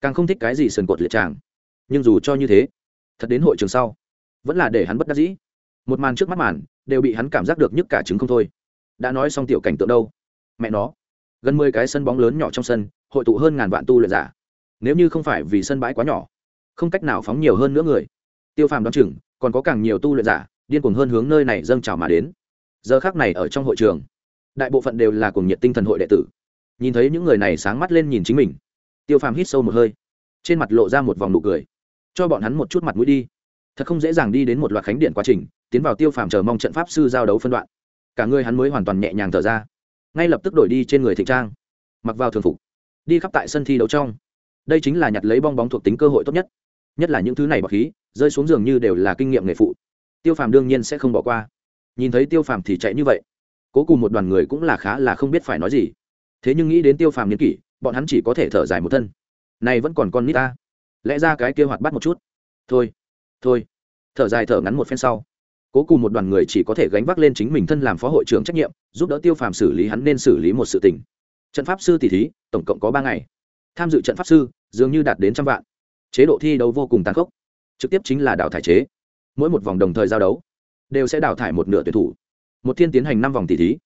Càng không thích cái gì sườn cột liệt tràng. Nhưng dù cho như thế, thật đến hội trường sau, vẫn là để hắn bất đắc dĩ. Một màn trước mắt màn, đều bị hắn cảm giác được nhức cả trứng không thôi. Đã nói xong tiểu cảnh tượng đâu? Mẹ nó. Gần mười cái sân bóng lớn nhỏ trong sân, hội tụ hơn ngàn vạn tu luyện giả. Nếu như không phải vì sân bãi quá nhỏ, không cách nào phóng nhiều hơn nữa người. Tiêu phàm đ o á n chừng, còn có càng nhiều tu luyện giả, điên cuồng hơn hướng nơi này dâng trào mà đến. Giờ khác này ở trong hội trường, đại bộ phận đều là cùng nhiệt tinh thần hội đệ tử. Nhìn thấy những người này sáng mắt lên nhìn chính mình, tiêu phàm hít sâu một hơi, trên mặt lộ ra một vòng nụ cười. Cho bọn hắn một chút mặt mũi đi. Thật không dễ dàng đi đến một loạt khánh điện quá trình, tiến vào tiêu phàm chờ mong trận pháp sư giao đấu phân đoạn. Cả người hắn mới hoàn toàn nhẹ nhàng thở ra ngay lập tức đổi đi trên người thịnh trang, mặc vào thường phục, đi khắp tại sân thi đấu trong. Đây chính là nhặt lấy bong bóng thuộc tính cơ hội tốt nhất. Nhất là những thứ này bọc khí, rơi xuống giường như đều là kinh nghiệm nghề phụ. Tiêu phàm đương nhiên sẽ không bỏ qua. Nhìn thấy tiêu phàm thì chạy như vậy. Cố cùng một đoàn người cũng là khá là không biết phải nói gì. Thế nhưng nghĩ đến tiêu phàm niên kỷ, bọn hắn chỉ có thể thở dài một thân. Này vẫn còn con nít ta. Lẽ ra cái kia hoạt bắt một chút. Thôi thôi. Thở dài thở ngắn một phen sau cố cùng một đoàn người chỉ có thể gánh vác lên chính mình thân làm phó hội trưởng trách nhiệm, giúp đỡ tiêu phàm xử lý hắn nên xử lý một sự tình. Trận pháp sư tỷ thí, tổng cộng có ba ngày. Tham dự trận pháp sư, dường như đạt đến trăm vạn. Chế độ thi đấu vô cùng tàn khốc. Trực tiếp chính là đào thải chế. Mỗi một vòng đồng thời giao đấu, đều sẽ đào thải một nửa tuyển thủ. Một thiên tiến hành năm vòng tỷ thí.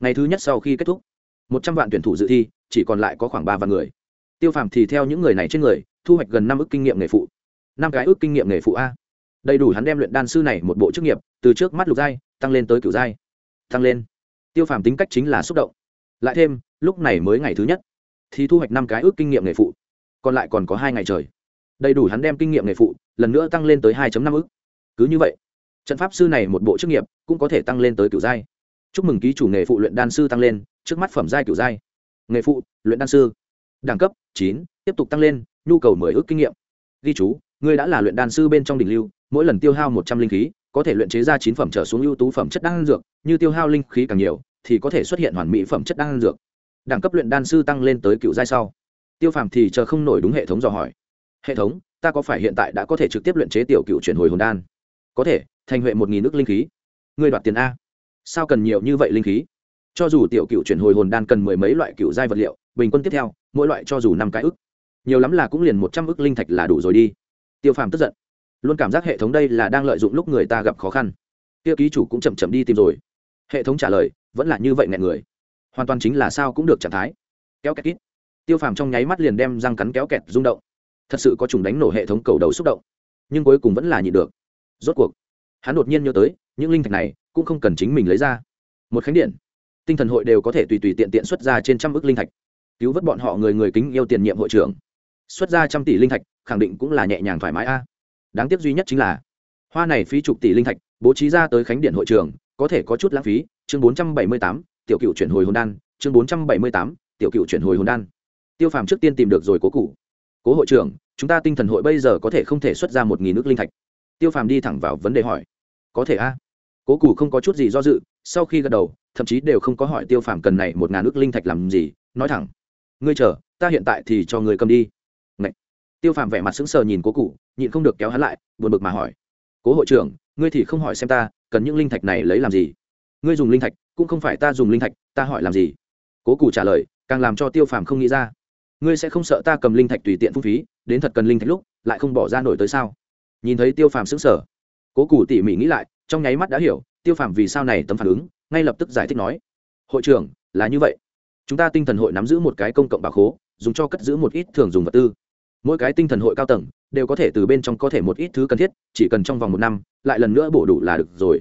Ngày thứ nhất sau khi kết thúc, một trăm vạn tuyển thủ dự thi, chỉ còn lại có khoảng ba vạn người. Tiêu phàm thì theo những người này trên người, thu hoạch gần năm ước kinh nghiệm nghề phụ. Năm cái ước kinh nghiệm nghề phụ a đầy đủ hắn đem luyện đan sư này một bộ chức nghiệp, từ trước mắt lục giai, tăng lên tới cửu giai. Tăng lên. Tiêu phàm tính cách chính là xúc động. Lại thêm, lúc này mới ngày thứ nhất, thì thu hoạch năm cái ước kinh nghiệm nghề phụ. Còn lại còn có hai ngày trời. Đầy đủ hắn đem kinh nghiệm nghề phụ, lần nữa tăng lên tới hai năm ước. Cứ như vậy, trận pháp sư này một bộ chức nghiệp cũng có thể tăng lên tới cửu giai. Chúc mừng ký chủ nghề phụ luyện đan sư tăng lên, trước mắt phẩm giai cửu giai. Nghề phụ, luyện đan sư. Đẳng cấp, chín, tiếp tục tăng lên, nhu cầu mười ước kinh nghiệm. Ghi chú ngươi đã là luyện đan sư bên trong đỉnh lưu, mỗi lần tiêu hao một trăm linh khí, có thể luyện chế ra chín phẩm trở xuống ưu tú phẩm chất đan dược, như tiêu hao linh khí càng nhiều, thì có thể xuất hiện hoàn mỹ phẩm chất đan dược. Đẳng cấp luyện đan sư tăng lên tới cựu giai sau. Tiêu phàm thì chờ không nổi đúng hệ thống dò hỏi. Hệ thống, ta có phải hiện tại đã có thể trực tiếp luyện chế tiểu cựu chuyển hồi hồn đan? Có thể, thành huệ một nghìn nước linh khí. Ngươi đoạt tiền a. Sao cần nhiều như vậy linh khí? Cho dù tiểu cựu chuyển hồi hồn đan cần mười mấy loại cựu giai vật liệu, bình quân tiếp theo, mỗi loại cho dù năm cái ức. Nhiều lắm là cũng liền một trăm ức linh thạch là đủ rồi đi tiêu phàm tức giận. Luôn cảm giác hệ thống đây là đang lợi dụng lúc người ta gặp khó khăn. Tiêu ký chủ cũng chậm chậm đi tìm rồi. Hệ thống trả lời, vẫn là như vậy nghẹn người. Hoàn toàn chính là sao cũng được trạng thái. Kéo kẹt kít. Tiêu phàm trong nháy mắt liền đem răng cắn kéo kẹt rung động. Thật sự có trùng đánh nổ hệ thống cầu đầu xúc động. Nhưng cuối cùng vẫn là nhịn được. Rốt cuộc, hắn đột nhiên nhớ tới, những linh thạch này cũng không cần chính mình lấy ra. Một khánh điện. Tinh thần hội đều có thể tùy tùy tiện tiện xuất ra trên trăm ước linh thạch. Cứu vớt bọn họ người người kính yêu tiền nhiệm hội trưởng xuất ra trăm tỷ linh thạch, khẳng định cũng là nhẹ nhàng thoải mái a. Đáng tiếc duy nhất chính là, hoa này phí chục tỷ linh thạch, bố trí ra tới khánh điện hội trường, có thể có chút lãng phí, chương bốn trăm bảy mươi tám, tiểu cựu chuyển hồi hồn đan, chương bốn trăm bảy mươi tám, tiểu cựu chuyển hồi hồn đan. Tiêu phàm trước tiên tìm được rồi cố cụ. Cố hội trưởng, chúng ta tinh thần hội bây giờ có thể không thể xuất ra một nghìn nước linh thạch. Tiêu phàm đi thẳng vào vấn đề hỏi. Có thể a. Cố cụ không có chút gì do dự, sau khi gật đầu, thậm chí đều không có hỏi tiêu phàm cần này một ngàn nước linh thạch làm gì, nói thẳng. Ngươi chờ, ta hiện tại thì cho người cầm đi tiêu phàm vẻ mặt sững sờ nhìn cố cụ, nhịn không được kéo hắn lại, buồn bực mà hỏi. Cố hội trưởng, ngươi thì không hỏi xem ta, cần những linh thạch này lấy làm gì? Ngươi dùng linh thạch, cũng không phải ta dùng linh thạch, ta hỏi làm gì? Cố cụ trả lời, càng làm cho tiêu phàm không nghĩ ra. Ngươi sẽ không sợ ta cầm linh thạch tùy tiện phung phí, đến thật cần linh thạch lúc, lại không bỏ ra nổi tới sao? Nhìn thấy tiêu phàm sững sờ, cố cụ tỉ mỉ nghĩ lại, trong nháy mắt đã hiểu, tiêu phàm vì sao này tấm phản ứng, ngay lập tức giải thích nói. Hội trưởng, là như vậy. Chúng ta tinh thần hội nắm giữ một cái công cộng bảo khố, dùng cho cất giữ một ít thường dùng vật tư mỗi cái tinh thần hội cao tầng đều có thể từ bên trong có thể một ít thứ cần thiết, chỉ cần trong vòng một năm, lại lần nữa bổ đủ là được rồi.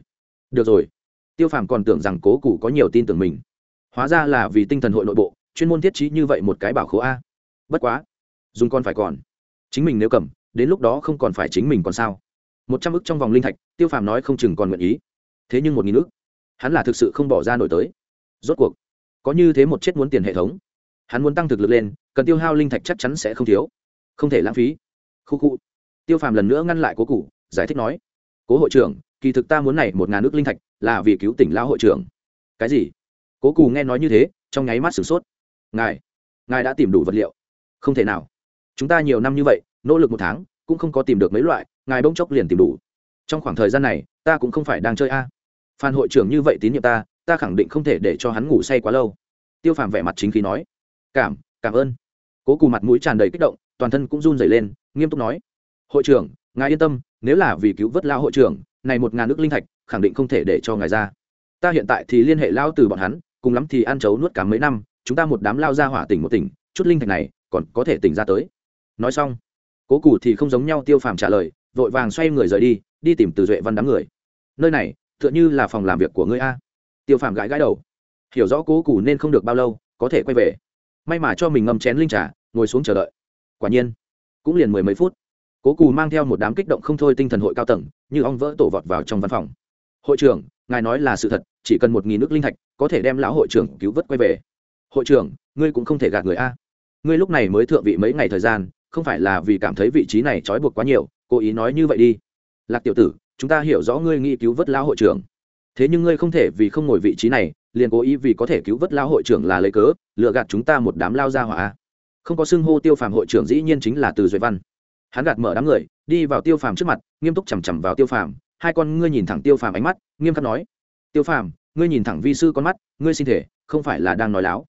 Được rồi. Tiêu phàm còn tưởng rằng cố cụ có nhiều tin tưởng mình. Hóa ra là vì tinh thần hội nội bộ, chuyên môn thiết trí như vậy một cái bảo khố a. Bất quá, dùng con phải còn. Chính mình nếu cầm, đến lúc đó không còn phải chính mình còn sao? Một trăm ức trong vòng linh thạch, tiêu phàm nói không chừng còn nguyện ý. Thế nhưng một nghìn ức, hắn là thực sự không bỏ ra nổi tới. Rốt cuộc, có như thế một chết muốn tiền hệ thống. Hắn muốn tăng thực lực lên, cần tiêu hao linh thạch chắc chắn sẽ không thiếu không thể lãng phí. Khu khu. Tiêu phàm lần nữa ngăn lại cố cụ giải thích nói, cố hội trưởng, kỳ thực ta muốn này một ngàn nước linh thạch là vì cứu tỉnh lão hội trưởng. Cái gì? Cố cụ nghe nói như thế, trong nháy mắt sửng sốt. Ngài ngài đã tìm đủ vật liệu. Không thể nào. Chúng ta nhiều năm như vậy, nỗ lực một tháng, cũng không có tìm được mấy loại, ngài bỗng chốc liền tìm đủ. Trong khoảng thời gian này, ta cũng không phải đang chơi a. Phan hội trưởng như vậy tín nhiệm ta ta khẳng định không thể để cho hắn ngủ say quá lâu. Tiêu phàm vẻ mặt chính khí nói. Cảm cảm ơn. Cố cù mặt mũi tràn đầy kích động toàn thân cũng run rẩy lên, nghiêm túc nói, hội trưởng, ngài yên tâm, nếu là vì cứu vớt lao hội trưởng, này một ngàn nước linh thạch, khẳng định không thể để cho ngài ra. Ta hiện tại thì liên hệ lao từ bọn hắn, cùng lắm thì ăn chấu nuốt cả mấy năm, chúng ta một đám lao ra hỏa tỉnh một tỉnh, chút linh thạch này, còn có thể tỉnh ra tới. Nói xong, cố củ thì không giống nhau tiêu phàm trả lời, vội vàng xoay người rời đi đi tìm từ duệ văn đám người. Nơi này, tựa như là phòng làm việc của ngươi a. Tiêu phàm gãi gãi đầu. Hiểu rõ cố củ nên không được bao lâu, có thể quay về. May mà cho mình ngâm chén linh trà, ngồi xuống chờ đợi quả nhiên, cũng liền mười mấy phút, cố cù mang theo một đám kích động không thôi tinh thần hội cao tầng, như ong vỡ tổ vọt vào trong văn phòng. Hội trưởng, ngài nói là sự thật, chỉ cần một nghìn nước linh thạch, có thể đem lão hội trưởng cứu vớt quay về. Hội trưởng, ngươi cũng không thể gạt người a. Ngươi lúc này mới thượng vị mấy ngày thời gian, không phải là vì cảm thấy vị trí này trói buộc quá nhiều, cố ý nói như vậy đi. Lạc tiểu tử, chúng ta hiểu rõ ngươi nghĩ cứu vớt lão hội trưởng. Thế nhưng ngươi không thể vì không ngồi vị trí này, liền cố ý vì có thể cứu vớt lão hội trưởng là lấy cớ lựa gạt chúng ta một đám lao ra hỏa không có xưng hô tiêu phàm hội trưởng dĩ nhiên chính là từ duệ văn hắn gạt mở đám người đi vào tiêu phàm trước mặt nghiêm túc chằm chằm vào tiêu phàm hai con ngươi nhìn thẳng tiêu phàm ánh mắt nghiêm khắc nói tiêu phàm ngươi nhìn thẳng vi sư con mắt ngươi xin thể không phải là đang nói láo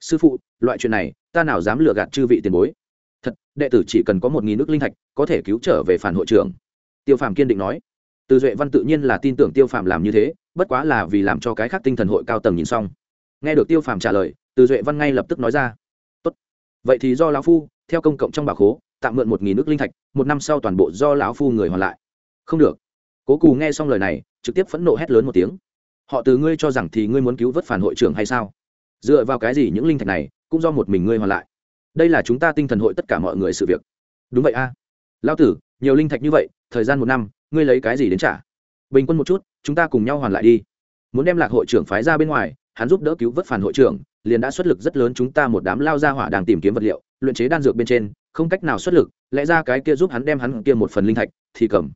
sư phụ loại chuyện này ta nào dám lừa gạt chư vị tiền bối thật đệ tử chỉ cần có một nghìn nước linh thạch có thể cứu trở về phản hội trưởng tiêu phàm kiên định nói từ duệ văn tự nhiên là tin tưởng tiêu phàm làm như thế bất quá là vì làm cho cái khác tinh thần hội cao tầng nhìn xong nghe được tiêu phàm trả lời từ duệ văn ngay lập tức nói ra vậy thì do lão phu, theo công cộng trong bà khố, tạm mượn một nghìn nước linh thạch, một năm sau toàn bộ do lão phu người hoàn lại. Không được. Cố cù nghe xong lời này, trực tiếp phẫn nộ hét lớn một tiếng. Họ từ ngươi cho rằng thì ngươi muốn cứu vớt phản hội trưởng hay sao? Dựa vào cái gì những linh thạch này, cũng do một mình ngươi hoàn lại? Đây là chúng ta tinh thần hội tất cả mọi người sự việc. Đúng vậy a. À. lao tử, nhiều linh thạch như vậy, thời gian một năm, ngươi lấy cái gì đến trả? Bình quân một chút, chúng ta cùng nhau hoàn lại đi. Muốn đem lạc hội trưởng phái ra bên ngoài hắn giúp đỡ cứu vớt phản hội trưởng, liền đã xuất lực rất lớn chúng ta một đám lao ra hỏa đang tìm kiếm vật liệu, luyện chế đan dược bên trên, không cách nào xuất lực, lẽ ra cái kia giúp hắn đem hắn kia một phần linh thạch, thì cầm.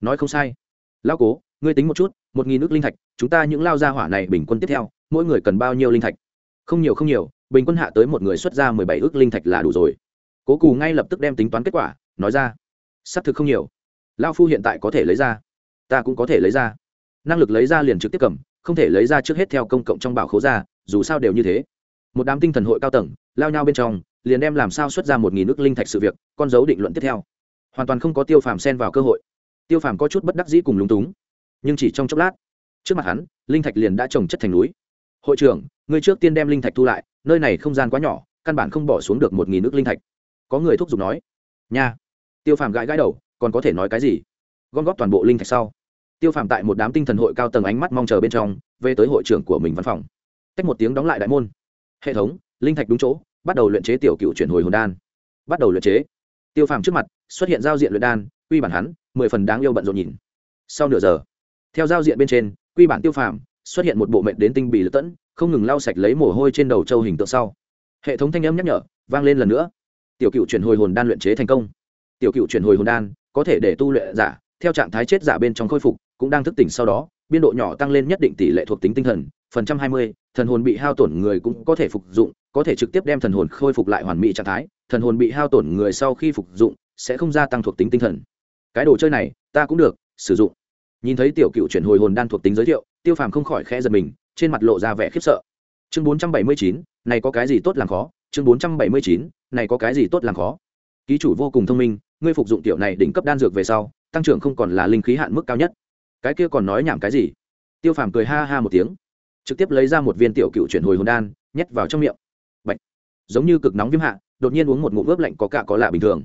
Nói không sai. Lao cố, ngươi tính một chút, một nghìn nước linh thạch, chúng ta những lao ra hỏa này bình quân tiếp theo, mỗi người cần bao nhiêu linh thạch? Không nhiều không nhiều, bình quân hạ tới một người xuất ra mười bảy ước linh thạch là đủ rồi. Cố cù ngay lập tức đem tính toán kết quả, nói ra. Xác thực không nhiều. Lao phu hiện tại có thể lấy ra. Ta cũng có thể lấy ra. Năng lực lấy ra liền trực tiếp cầm không thể lấy ra trước hết theo công cộng trong bảo khố ra, dù sao đều như thế. Một đám tinh thần hội cao tầng, lao nhau bên trong, liền đem làm sao xuất ra một nghìn nước linh thạch sự việc, con dấu định luận tiếp theo. Hoàn toàn không có tiêu phàm xen vào cơ hội. Tiêu phàm có chút bất đắc dĩ cùng lúng túng. Nhưng chỉ trong chốc lát, trước mặt hắn, linh thạch liền đã trồng chất thành núi. Hội trưởng người trước tiên đem linh thạch thu lại, nơi này không gian quá nhỏ, căn bản không bỏ xuống được một nghìn nước linh thạch. Có người thúc giục nói. Nha. Tiêu phàm gãi gãi đầu, còn có thể nói cái gì? Gom góp toàn bộ linh thạch sau tiêu phàm tại một đám tinh thần hội cao tầng ánh mắt mong chờ bên trong, về tới hội trưởng của mình văn phòng. Tách một tiếng đóng lại đại môn. Hệ thống, linh thạch đúng chỗ, bắt đầu luyện chế tiểu cựu chuyển hồi hồn đan. Bắt đầu luyện chế. Tiêu phàm trước mặt, xuất hiện giao diện luyện đan, quy bản hắn, mười phần đáng yêu bận rộn nhìn. Sau nửa giờ, theo giao diện bên trên, quy bản tiêu phàm, xuất hiện một bộ mệnh đến tinh bì lật tẫn, không ngừng lau sạch lấy mồ hôi trên đầu châu hình tượng sau. Hệ thống thanh âm nhắc nhở, vang lên lần nữa. Tiểu cựu chuyển hồi hồn đan luyện chế thành công. Tiểu cựu chuyển hồi hồn đan, có thể để tu luyện giả, theo trạng thái chết giả bên trong khôi phục cũng đang thức tỉnh sau đó, biên độ nhỏ tăng lên nhất định tỷ lệ thuộc tính tinh thần, phần trăm hai mươi, thần hồn bị hao tổn người cũng có thể phục dụng, có thể trực tiếp đem thần hồn khôi phục lại hoàn mỹ trạng thái, thần hồn bị hao tổn người sau khi phục dụng, sẽ không gia tăng thuộc tính tinh thần. Cái đồ chơi này, ta cũng được, sử dụng. Nhìn thấy tiểu cựu chuyển hồi hồn đan thuộc tính giới thiệu, tiêu phàm không khỏi khẽ giật mình, trên mặt lộ ra vẻ khiếp sợ. Chương bốn trăm bảy mươi chín, này có cái gì tốt làm khó? Chương bốn trăm bảy mươi chín, này có cái gì tốt làm khó? Ký chủ vô cùng thông minh, ngươi phục dụng tiểu này đỉnh cấp đan dược về sau, tăng trưởng không còn là linh khí hạn mức cao nhất cái kia còn nói nhảm cái gì? Tiêu phàm cười ha ha một tiếng, trực tiếp lấy ra một viên tiểu cựu chuyển hồi hồn đan, nhét vào trong miệng. Bạch. giống như cực nóng viêm hạ, đột nhiên uống một ngụm ướp lạnh có cả có lạ bình thường.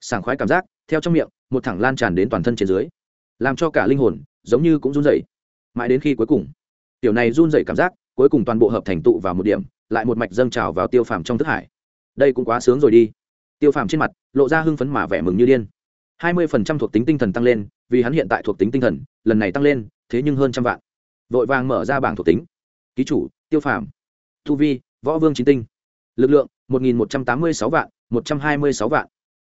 Sảng khoái cảm giác, theo trong miệng, một thẳng lan tràn đến toàn thân trên dưới, làm cho cả linh hồn giống như cũng run rẩy. Mãi đến khi cuối cùng, tiểu này run rẩy cảm giác, cuối cùng toàn bộ hợp thành tụ vào một điểm, lại một mạch dâng trào vào tiêu phàm trong thức hải. Đây cũng quá sướng rồi đi. Tiêu phàm trên mặt, lộ ra hưng phấn mà vẻ mừng như điên hai mươi phần trăm thuộc tính tinh thần tăng lên, vì hắn hiện tại thuộc tính tinh thần, lần này tăng lên, thế nhưng hơn trăm vạn. Vội vàng mở ra bảng thuộc tính. Ký chủ, tiêu phàm. Thu vi, võ vương chín tinh. Lực lượng, một nghìn một trăm tám mươi sáu vạn, một trăm hai mươi sáu vạn.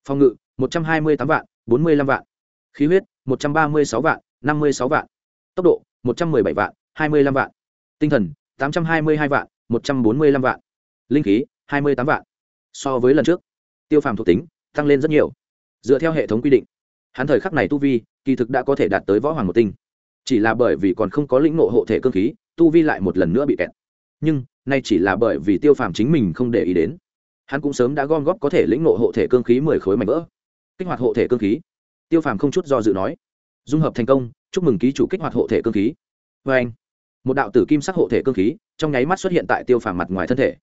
Phòng ngự, một trăm hai mươi tám vạn, bốn mươi lăm vạn. Khí huyết, một trăm ba mươi sáu vạn, năm mươi sáu vạn. Tốc độ, một trăm m ư ơ i bảy vạn, hai mươi lăm vạn. Tinh thần, tám trăm hai mươi hai vạn, một trăm bốn mươi lăm vạn. Linh khí, hai mươi tám vạn. So với lần trước, tiêu phàm thuộc tính, tăng lên rất nhiều dựa theo hệ thống quy định. Hắn thời khắc này tu vi, kỳ thực đã có thể đạt tới võ hoàng một tinh. Chỉ là bởi vì còn không có lĩnh nộ hộ thể cơ khí, tu vi lại một lần nữa bị kẹt. Nhưng, nay chỉ là bởi vì tiêu phàm chính mình không để ý đến. Hắn cũng sớm đã gom góp có thể lĩnh nộ hộ thể cơ khí mười khối mảnh vỡ. Kích hoạt hộ thể cơ khí. Tiêu phàm không chút do dự nói. Dung hợp thành công, chúc mừng ký chủ kích hoạt hộ thể cơ khí. Vê anh, một đạo tử kim sắc hộ thể cơ khí, trong nháy mắt xuất hiện tại tiêu phàm mặt ngoài thân thể.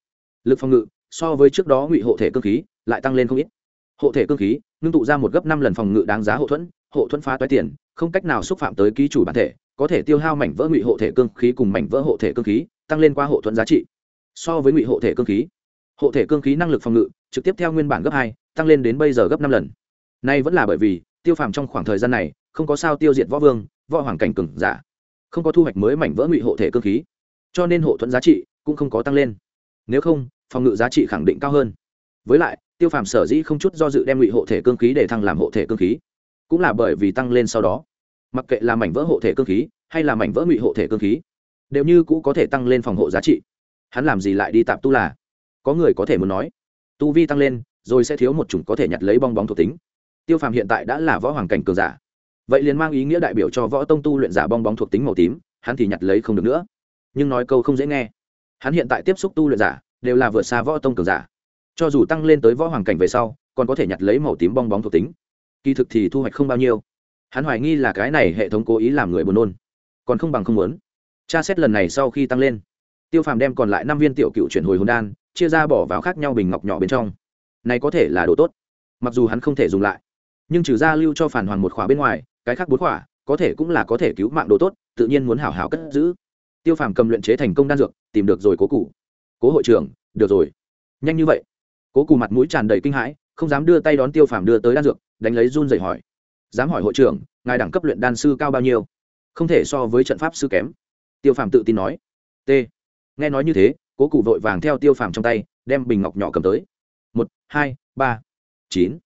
Lực phòng ngự, so với trước đó ngụy hộ thể cơ khí, lại tăng lên không ít. Hộ thể cơ khí ngưng tụ ra một gấp năm lần phòng ngự đáng giá hộ thuẫn hộ thuẫn phá toái tiền, không cách nào xúc phạm tới ký chủ bản thể, có thể tiêu hao mảnh vỡ ngụy hộ thể cơ khí cùng mảnh vỡ hộ thể cơ khí, tăng lên qua hộ thuẫn giá trị. So với ngụy hộ thể cơ khí, hộ thể cơ khí năng lực phòng ngự, trực tiếp theo nguyên bản gấp hai, tăng lên đến bây giờ gấp năm lần. Nay vẫn là bởi vì, tiêu phàm trong khoảng thời gian này, không có sao tiêu diệt võ vương, võ hoàng cảnh cừng giả, không có thu hoạch mới mảnh vỡ ngụy hộ thể cơ khí, cho nên hộ thuẫn giá trị cũng không có tăng lên. Nếu không, phòng ngự giá trị khẳng định cao hơn. Với lại tiêu phàm sở dĩ không chút do dự đem ngụy hộ thể cơ khí để thăng làm hộ thể cơ khí, cũng là bởi vì tăng lên sau đó. Mặc kệ là mảnh vỡ hộ thể cơ khí, hay là mảnh vỡ ngụy hộ thể cơ khí, đều như cũ có thể tăng lên phòng hộ giá trị. Hắn làm gì lại đi tạm tu là? Có người có thể muốn nói. Tu vi tăng lên, rồi sẽ thiếu một chủng có thể nhặt lấy bong bóng thuộc tính. Tiêu phàm hiện tại đã là võ hoàng cảnh cường giả. Vậy liền mang ý nghĩa đại biểu cho võ tông tu luyện giả bong bóng thuộc tính màu tím, hắn thì nhặt lấy không được nữa. Nhưng nói câu không dễ nghe. Hắn hiện tại tiếp xúc tu luyện giả, đều là vượt xa võ tông cường giả cho dù tăng lên tới võ hoàng cảnh về sau, còn có thể nhặt lấy màu tím bong bóng thuộc tính. Kỳ thực thì thu hoạch không bao nhiêu. Hắn hoài nghi là cái này hệ thống cố ý làm người buồn nôn. Còn không bằng không muốn. Tra xét lần này sau khi tăng lên, tiêu phàm đem còn lại năm viên tiểu cựu chuyển hồi hồn đan, chia ra bỏ vào khác nhau bình ngọc nhỏ bên trong. Này có thể là đồ tốt. Mặc dù hắn không thể dùng lại, nhưng trừ ra lưu cho phản hoàng một khóa bên ngoài, cái khác bốn khóa có thể cũng là có thể cứu mạng đồ tốt, tự nhiên muốn hảo hảo cất giữ. Tiêu phàm cầm luyện chế thành công đan dược, tìm được rồi cố cụ. Cố hội trưởng, được rồi. Nhanh như vậy cố cù mặt mũi tràn đầy kinh hãi, không dám đưa tay đón tiêu phàm đưa tới đan dược, đánh lấy run dày hỏi. Dám hỏi hội trưởng, ngài đẳng cấp luyện đan sư cao bao nhiêu? Không thể so với trận pháp sư kém. Tiêu phàm tự tin nói. T. Nghe nói như thế, cố cụ vội vàng theo tiêu phàm trong tay, đem bình ngọc nhỏ cầm tới. Một, hai, ba, chín.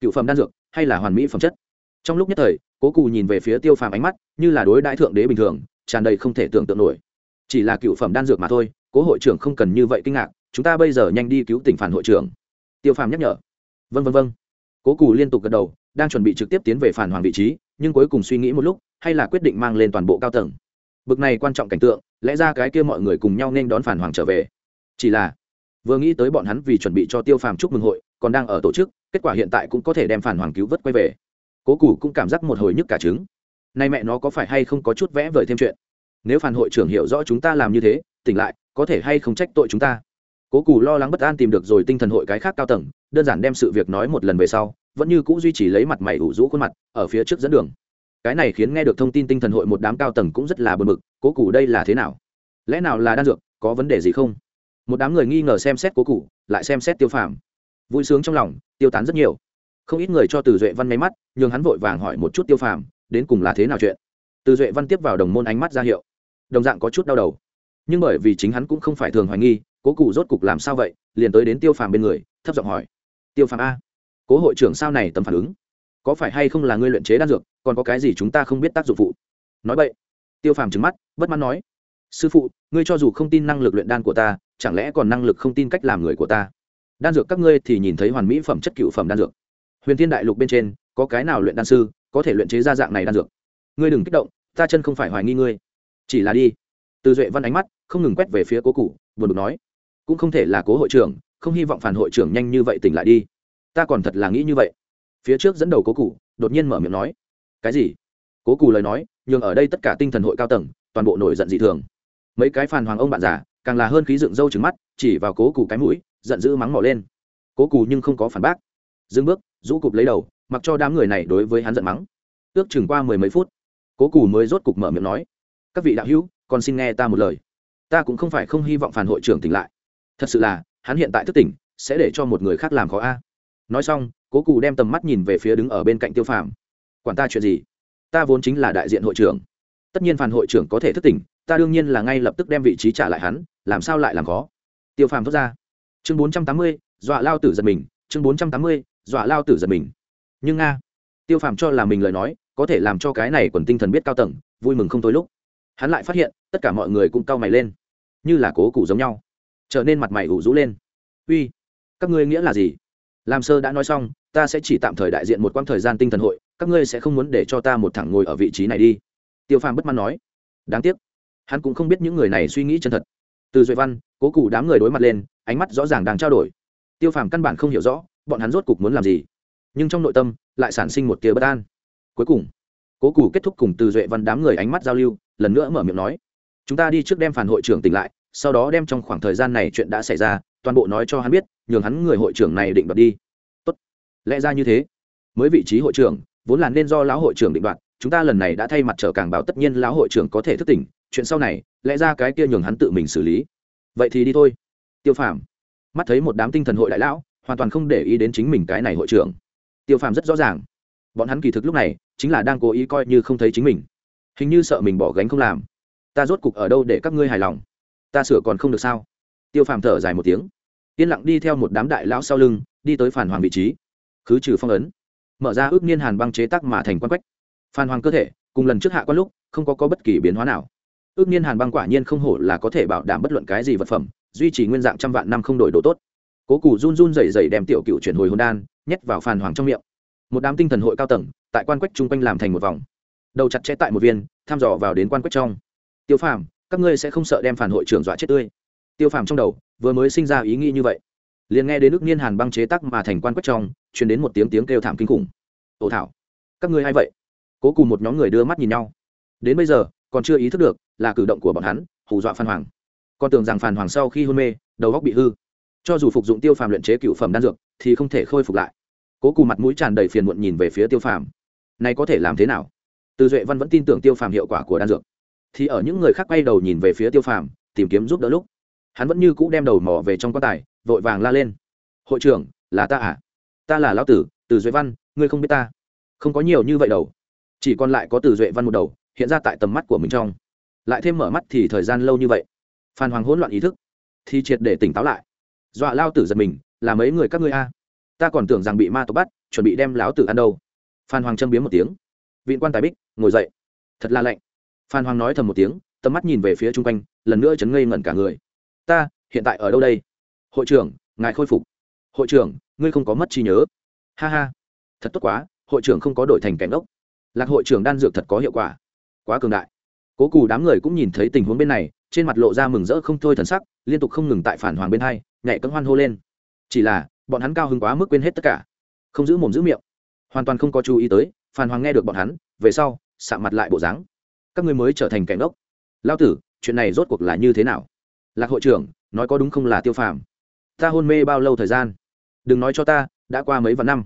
Cựu phẩm đan dược, hay là hoàn mỹ phẩm chất? Trong lúc nhất thời, cố cụ nhìn về phía tiêu phàm ánh mắt, như là đối đãi thượng đế bình thường, tràn đầy không thể tưởng tượng nổi. Chỉ là cựu phẩm đan dược mà thôi, cố hội trưởng không cần như vậy kinh ngạc chúng ta bây giờ nhanh đi cứu tỉnh phản hội trưởng. Tiêu phàm nhắc nhở. Vân vân vân cố cù liên tục gật đầu, đang chuẩn bị trực tiếp tiến về phản hoàng vị trí, nhưng cuối cùng suy nghĩ một lúc, hay là quyết định mang lên toàn bộ cao tầng. Bực này quan trọng cảnh tượng, lẽ ra cái kia mọi người cùng nhau nên đón phản hoàng trở về. Chỉ là, vừa nghĩ tới bọn hắn vì chuẩn bị cho tiêu phàm chúc mừng hội, còn đang ở tổ chức, kết quả hiện tại cũng có thể đem phản hoàng cứu vớt quay về. Cố cù cũng cảm giác một hồi nhức cả trứng. Nay mẹ nó có phải hay không có chút vẽ vời thêm chuyện? Nếu phản hội trưởng hiểu rõ chúng ta làm như thế, tỉnh lại, có thể hay không trách tội chúng ta? Cố cù lo lắng bất an tìm được rồi tinh thần hội cái khác cao tầng, đơn giản đem sự việc nói một lần về sau, vẫn như c ũ duy trì lấy mặt mày ủ rũ khuôn mặt, ở phía trước dẫn đường. Cái này khiến nghe được thông tin tinh thần hội một đám cao tầng cũng rất là bờ mực cố cù đây là thế nào? Lẽ nào là đan dược, có vấn đề gì không? Một đám người nghi ngờ xem xét cố cụ lại xem xét tiêu phàm. Vui sướng trong lòng, tiêu tán rất nhiều. Không ít người cho từ duệ văn máy mắt, nhường hắn vội vàng hỏi một chút tiêu phàm, đến cùng là thế nào chuyện? Từ duệ văn tiếp vào đồng môn ánh mắt ra hiệu. Đồng dạng có chút đau đầu. Nhưng bởi vì chính hắn cũng không phải thường hoài nghi cố cụ rốt cục làm sao vậy? Liền tới đến tiêu phàm bên người, thấp giọng hỏi. Tiêu phàm a, cố hội trưởng sao này tầm phản ứng? Có phải hay không là ngươi luyện chế đan dược, còn có cái gì chúng ta không biết tác dụng phụ? Nói vậy tiêu phàm trứng mắt, bất mãn nói. Sư phụ, ngươi cho dù không tin năng lực luyện đan của ta, chẳng lẽ còn năng lực không tin cách làm người của ta? Đan dược các ngươi thì nhìn thấy hoàn mỹ phẩm chất cựu phẩm đan dược. Huyền thiên đại lục bên trên, có cái nào luyện đan sư có thể luyện chế ra dạng này đan dược? Ngươi đừng kích động, ta chân không phải hoài nghi ngươi. Chỉ là đi. Từ duệ văn ánh mắt, không ngừng quét về phía cố cụ, buồn bực nói cũng không thể là cố hội trưởng, không hy vọng phản hội trưởng nhanh như vậy tỉnh lại đi. Ta còn thật là nghĩ như vậy. Phía trước dẫn đầu cố cụ đột nhiên mở miệng nói, cái gì? Cố cụ lời nói, nhường ở đây tất cả tinh thần hội cao tầng, toàn bộ nổi giận dị thường. Mấy cái phàn hoàng ông bạn già, càng là hơn khí dựng râu trứng mắt, chỉ vào cố cụ cái mũi, giận dữ mắng mỏ lên. Cố cụ nhưng không có phản bác. Dưng bước, rũ cụp lấy đầu, mặc cho đám người này đối với hắn giận mắng. Ước chừng qua mười mấy phút, cố cụ mới rốt cục mở miệng nói, các vị đạo hữu, còn xin nghe ta một lời. Ta cũng không phải không hy vọng phản hội trưởng tỉnh lại thật sự là, hắn hiện tại thức tỉnh, sẽ để cho một người khác làm khó a. Nói xong, cố cụ đem tầm mắt nhìn về phía đứng ở bên cạnh tiêu phàm. Quản ta chuyện gì? Ta vốn chính là đại diện hội trưởng. Tất nhiên phản hội trưởng có thể thức tỉnh, ta đương nhiên là ngay lập tức đem vị trí trả lại hắn, làm sao lại làm khó? Tiêu phàm thốt ra. Chương bốn trăm tám mươi, dọa lao tử giật mình, chương bốn trăm tám mươi, dọa lao tử giật mình. Nhưng nga tiêu phàm cho là mình lời nói, có thể làm cho cái này quần tinh thần biết cao tầng, vui mừng không thôi lúc. Hắn lại phát hiện, tất cả mọi người cũng cau mày lên. Như là cố cụ giống nhau trở nên mặt mày ủ rũ lên. Uy, các ngươi nghĩa là gì? Làm sơ đã nói xong, ta sẽ chỉ tạm thời đại diện một quãng thời gian tinh thần hội, các ngươi sẽ không muốn để cho ta một thẳng ngồi ở vị trí này đi. Tiêu phàm bất mãn nói. Đáng tiếc, hắn cũng không biết những người này suy nghĩ chân thật. Từ duệ văn, cố cụ đám người đối mặt lên, ánh mắt rõ ràng đang trao đổi. Tiêu phàm căn bản không hiểu rõ, bọn hắn rốt cục muốn làm gì. Nhưng trong nội tâm, lại sản sinh một tia bất an. Cuối cùng, cố cụ kết thúc cùng từ duệ văn đám người ánh mắt giao lưu, lần nữa mở miệng nói. Chúng ta đi trước đem phản hội trưởng tỉnh lại sau đó đem trong khoảng thời gian này chuyện đã xảy ra, toàn bộ nói cho hắn biết, nhường hắn người hội trưởng này định đoạt đi. Tốt. Lẽ ra như thế. Mới vị trí hội trưởng, vốn là nên do lão hội trưởng định đoạt, chúng ta lần này đã thay mặt trở càng báo tất nhiên lão hội trưởng có thể thức tỉnh, chuyện sau này, lẽ ra cái kia nhường hắn tự mình xử lý. Vậy thì đi thôi. Tiêu phàm mắt thấy một đám tinh thần hội đại lão, hoàn toàn không để ý đến chính mình cái này hội trưởng. Tiêu phàm rất rõ ràng. Bọn hắn kỳ thực lúc này, chính là đang cố ý coi như không thấy chính mình. Hình như sợ mình bỏ gánh không làm. Ta rốt cục ở đâu để các ngươi hài lòng? Ta sửa còn không được sao? Tiêu phàm thở dài một tiếng yên lặng đi theo một đám đại lão sau lưng đi tới phản hoàng vị trí. Khứ trừ phong ấn mở ra ước niên hàn băng chế tác mà thành quan quách. Phản hoàng cơ thể cùng lần trước hạ quan lúc không có, có bất kỳ biến hóa nào. Ước niên hàn băng quả nhiên không hổ là có thể bảo đảm bất luận cái gì vật phẩm duy trì nguyên dạng trăm vạn năm không đổi độ tốt. Cố cù run run rẩy rẩy đem tiểu cựu chuyển hồi hồn đan nhét vào phàn hoàng trong miệng. Một đám tinh thần hội cao tầng tại quan quách chung quanh làm thành một vòng. Đầu chặt chẽ tại một viên thăm dò vào đến quan quách trong. Tiêu phàm các ngươi sẽ không sợ đem phản hội trưởng dọa chết tươi. Tiêu phàm trong đầu, vừa mới sinh ra ý nghĩ như vậy. Liền nghe đến nước niên hàn băng chế tắc mà thành quan quách trong chuyển đến một tiếng tiếng kêu thảm kinh khủng. Ổ thảo, các ngươi hay vậy? Cố cùng một nhóm người đưa mắt nhìn nhau. Đến bây giờ, còn chưa ý thức được là cử động của bọn hắn, hù dọa phan hoàng. Con tưởng rằng phản hoàng sau khi hôn mê, đầu góc bị hư. Cho dù phục dụng tiêu phàm luyện chế cựu phẩm đan dược, thì không thể khôi phục lại. Cố cù mặt mũi tràn đầy phiền muộn nhìn về phía tiêu phàm. Này có thể làm thế nào? Từ duệ văn vẫn tin tưởng tiêu phàm hiệu quả của đan dược thì ở những người khác quay đầu nhìn về phía tiêu phàm, tìm kiếm giúp đỡ lúc, hắn vẫn như cũ đem đầu mỏ về trong quan tài, vội vàng la lên. Hội trưởng, là ta à? Ta là lão tử, từ duệ văn, ngươi không biết ta? Không có nhiều như vậy đầu chỉ còn lại có từ duệ văn một đầu, hiện ra tại tầm mắt của mình trong. Lại thêm mở mắt thì thời gian lâu như vậy. Phan hoàng hỗn loạn ý thức, thì triệt để tỉnh táo lại. Dọa lao tử giật mình, là mấy người các ngươi a? Ta còn tưởng rằng bị ma tộc bắt, chuẩn bị đem láo tử ăn đâu. Phan hoàng châm biếm một tiếng. Viện quan tài bích, ngồi dậy. Thật là lạnh phan hoàng nói thầm một tiếng, tầm mắt nhìn về phía chung quanh, lần nữa chấn ngây ngẩn cả người. Ta, hiện tại ở đâu đây? Hội trưởng, ngài khôi phục. Hội trưởng, ngươi không có mất trí nhớ. Ha ha, thật tốt quá, hội trưởng không có đổi thành cảnh ốc lạc hội trưởng đan dược thật có hiệu quả. Quá cường đại. Cố cù đám người cũng nhìn thấy tình huống bên này, trên mặt lộ ra mừng rỡ không thôi thần sắc, liên tục không ngừng tại phản hoàng bên hai, nhảy cấm hoan hô lên. Chỉ là, bọn hắn cao hứng quá mức quên hết tất cả. Không giữ mồm giữ miệng. Hoàn toàn không có chú ý tới, phản hoàng nghe được bọn hắn, về sau sạ mặt lại bộ dáng các ngươi mới trở thành cảnh ốc lao tử, chuyện này rốt cuộc là như thế nào? Lạc hội trưởng, nói có đúng không là tiêu phàm? Ta hôn mê bao lâu thời gian? Đừng nói cho ta, đã qua mấy vạn năm.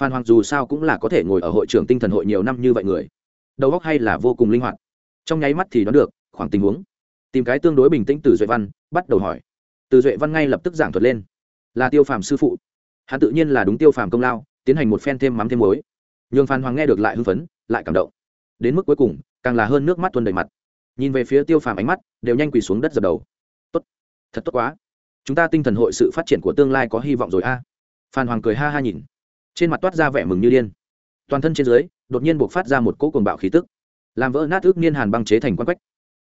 Phan hoàng dù sao cũng là có thể ngồi ở hội trưởng tinh thần hội nhiều năm như vậy người. Đầu óc hay là vô cùng linh hoạt. Trong nháy mắt thì đoán được, khoảng tình huống. Tìm cái tương đối bình tĩnh từ duệ văn, bắt đầu hỏi. Từ duệ văn ngay lập tức giảng thuật lên. Là tiêu phàm sư phụ. Hắn tự nhiên là đúng tiêu phàm công lao, tiến hành một phen thêm mắm thêm muối. Nhường phan hoàng nghe được lại hưng phấn, lại cảm động đến mức cuối cùng, càng là hơn nước mắt tuôn đầy mặt. Nhìn về phía tiêu phàm ánh mắt, đều nhanh quỳ xuống đất dập đầu. Tốt, thật tốt quá. Chúng ta tinh thần hội sự phát triển của tương lai có hy vọng rồi a. Phan hoàng cười ha ha nhìn. Trên mặt toát ra vẻ mừng như điên. Toàn thân trên dưới, đột nhiên buộc phát ra một cỗ cuồng bạo khí tức, làm vỡ nát ước niên hàn băng chế thành quan quách.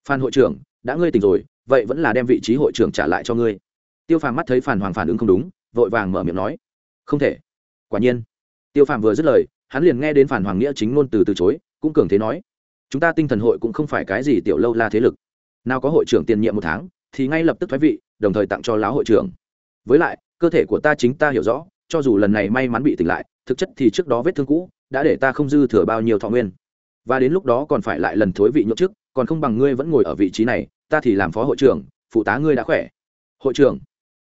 Phan hội trưởng, đã ngươi tỉnh rồi, vậy vẫn là đem vị trí hội trưởng trả lại cho ngươi. Tiêu phàm mắt thấy phản hoàng phản ứng không đúng, vội vàng mở miệng nói. Không thể. Quả nhiên. Tiêu phàm vừa dứt lời, hắn liền nghe đến phản hoàng nghĩa chính ngôn từ từ chối cũng cường thế nói, chúng ta tinh thần hội cũng không phải cái gì tiểu lâu la thế lực. Nào có hội trưởng tiền nhiệm một tháng, thì ngay lập tức thoái vị, đồng thời tặng cho lão hội trưởng. Với lại, cơ thể của ta chính ta hiểu rõ, cho dù lần này may mắn bị tỉnh lại, thực chất thì trước đó vết thương cũ, đã để ta không dư thừa bao nhiêu thọ nguyên. Và đến lúc đó còn phải lại lần thối vị nhậu trước còn không bằng ngươi vẫn ngồi ở vị trí này, ta thì làm phó hội trưởng, phụ tá ngươi đã khỏe. Hội trưởng?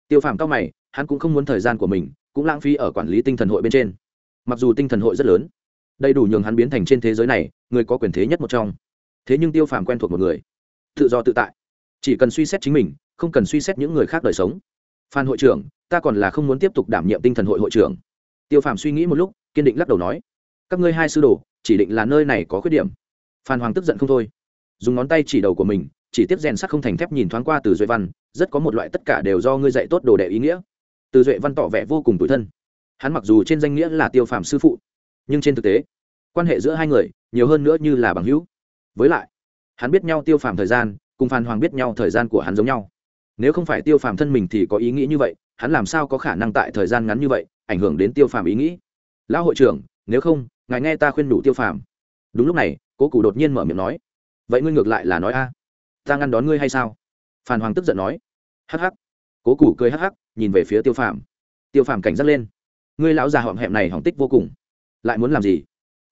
Tiêu phàm cao mày, hắn cũng không muốn thời gian của mình, cũng lãng phí ở quản lý tinh thần hội bên trên. Mặc dù tinh thần hội rất lớn đầy đủ nhường hắn biến thành trên thế giới này, người có quyền thế nhất một trong. Thế nhưng tiêu phàm quen thuộc một người. Tự do tự tại. Chỉ cần suy xét chính mình, không cần suy xét những người khác đời sống. Phan hội trưởng, ta còn là không muốn tiếp tục đảm nhiệm tinh thần hội hội trưởng. Tiêu phàm suy nghĩ một lúc, kiên định lắc đầu nói. Các ngươi hai sư đồ, chỉ định là nơi này có khuyết điểm. Phan hoàng tức giận không thôi. Dùng ngón tay chỉ đầu của mình, chỉ tiếp rèn sắc không thành thép nhìn thoáng qua từ duệ văn, rất có một loại tất cả đều do ngươi dạy tốt đồ đệ ý nghĩa. Từ duệ văn tỏ vẻ vô cùng tủi thân. Hắn mặc dù trên danh nghĩa là tiêu phàm sư phụ nhưng trên thực tế, quan hệ giữa hai người nhiều hơn nữa như là bằng hữu. Với lại, hắn biết nhau tiêu phàm thời gian, cùng phan hoàng biết nhau thời gian của hắn giống nhau. Nếu không phải tiêu phàm thân mình thì có ý nghĩ như vậy, hắn làm sao có khả năng tại thời gian ngắn như vậy ảnh hưởng đến tiêu phàm ý nghĩ? Lão hội trưởng, nếu không, ngài nghe ta khuyên đủ tiêu phàm. Đúng lúc này, cố cụ đột nhiên mở miệng nói, vậy ngươi ngược lại là nói a? Ta ngăn đón ngươi hay sao? Phan hoàng tức giận nói, hắc hắc. Cố cụ cười hắc hắc, nhìn về phía tiêu phàm. Tiêu phàm cảnh giác lên, ngươi lão già họm hẹm này hỏng tích vô cùng lại muốn làm gì?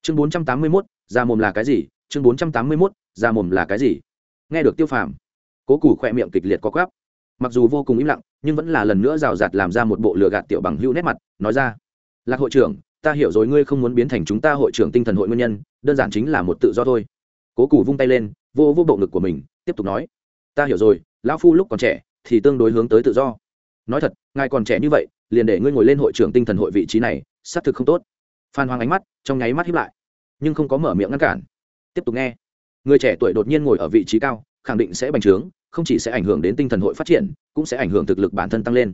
Chương bốn trăm tám mươi mốt ra mồm là cái gì? Chương bốn trăm tám mươi mốt ra mồm là cái gì? Nghe được tiêu phàm, cố củ khỏe miệng kịch liệt có quáp mặc dù vô cùng im lặng, nhưng vẫn là lần nữa rào rạt làm ra một bộ lừa gạt tiểu bằng hữu nét mặt, nói ra, lạc hội trưởng, ta hiểu rồi ngươi không muốn biến thành chúng ta hội trưởng tinh thần hội nguyên nhân, đơn giản chính là một tự do thôi. Cố củ vung tay lên, vô vô bộ ngực của mình, tiếp tục nói, ta hiểu rồi, lão phu lúc còn trẻ thì tương đối hướng tới tự do. Nói thật, ngài còn trẻ như vậy, liền để ngươi ngồi lên hội trưởng tinh thần hội vị trí này, xác thực không tốt phan hoàng ánh mắt, trong nháy mắt hiếp lại, nhưng không có mở miệng ngăn cản. Tiếp tục nghe. Người trẻ tuổi đột nhiên ngồi ở vị trí cao, khẳng định sẽ bành trướng, không chỉ sẽ ảnh hưởng đến tinh thần hội phát triển, cũng sẽ ảnh hưởng thực lực bản thân tăng lên.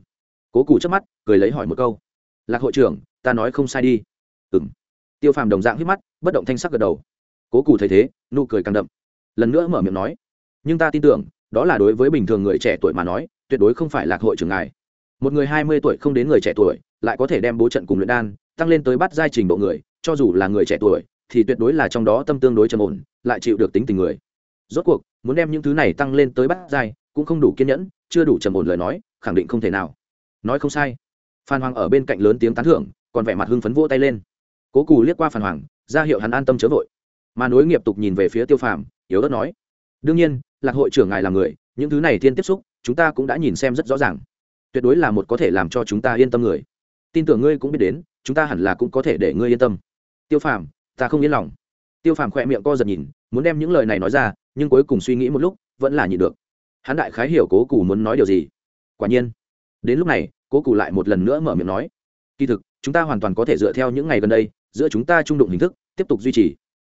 Cố cù trước mắt, cười lấy hỏi một câu. Lạc hội trưởng, ta nói không sai đi. Ừ m tiêu phàm đồng dạng hít mắt, bất động thanh sắc gật đầu. Cố cù thấy thế, nụ cười càng đậm. Lần nữa mở miệng nói. Nhưng ta tin tưởng, đó là đối với bình thường người trẻ tuổi mà nói, tuyệt đối không phải lạc hội trưởng ngài. Một người hai mươi tuổi không đến người trẻ tuổi, lại có thể đem bố trận cùng luyện đan tăng lên tới bắt giai trình độ người, cho dù là người trẻ tuổi, thì tuyệt đối là trong đó tâm tương đối trầm ổn, lại chịu được tính tình người. Rốt cuộc, muốn đem những thứ này tăng lên tới bắt giai cũng không đủ kiên nhẫn, chưa đủ trầm ổn lời nói, khẳng định không thể nào. Nói không sai. Phan hoàng ở bên cạnh lớn tiếng tán thưởng, còn vẻ mặt hưng phấn vỗ tay lên. Cố cù liếc qua phan hoàng, ra hiệu hắn an tâm chớ vội. Mà nối nghiệp tục nhìn về phía tiêu phàm, yếu ớt nói, đương nhiên, lạc hội trưởng ngài là người, những thứ này thiên tiếp xúc, chúng ta cũng đã nhìn xem rất rõ ràng. Tuyệt đối là một có thể làm cho chúng ta yên tâm người. Tin tưởng ngươi cũng biết đến chúng ta hẳn là cũng có thể để ngươi yên tâm. Tiêu phàm, ta không yên lòng. Tiêu phàm khỏe miệng co giật nhìn, muốn đem những lời này nói ra, nhưng cuối cùng suy nghĩ một lúc, vẫn là nhịn được. Hắn đại khái hiểu cố cù muốn nói điều gì. Quả nhiên, đến lúc này, cố cù lại một lần nữa mở miệng nói, kỳ thực, chúng ta hoàn toàn có thể dựa theo những ngày gần đây, giữa chúng ta trung đụng hình thức, tiếp tục duy trì.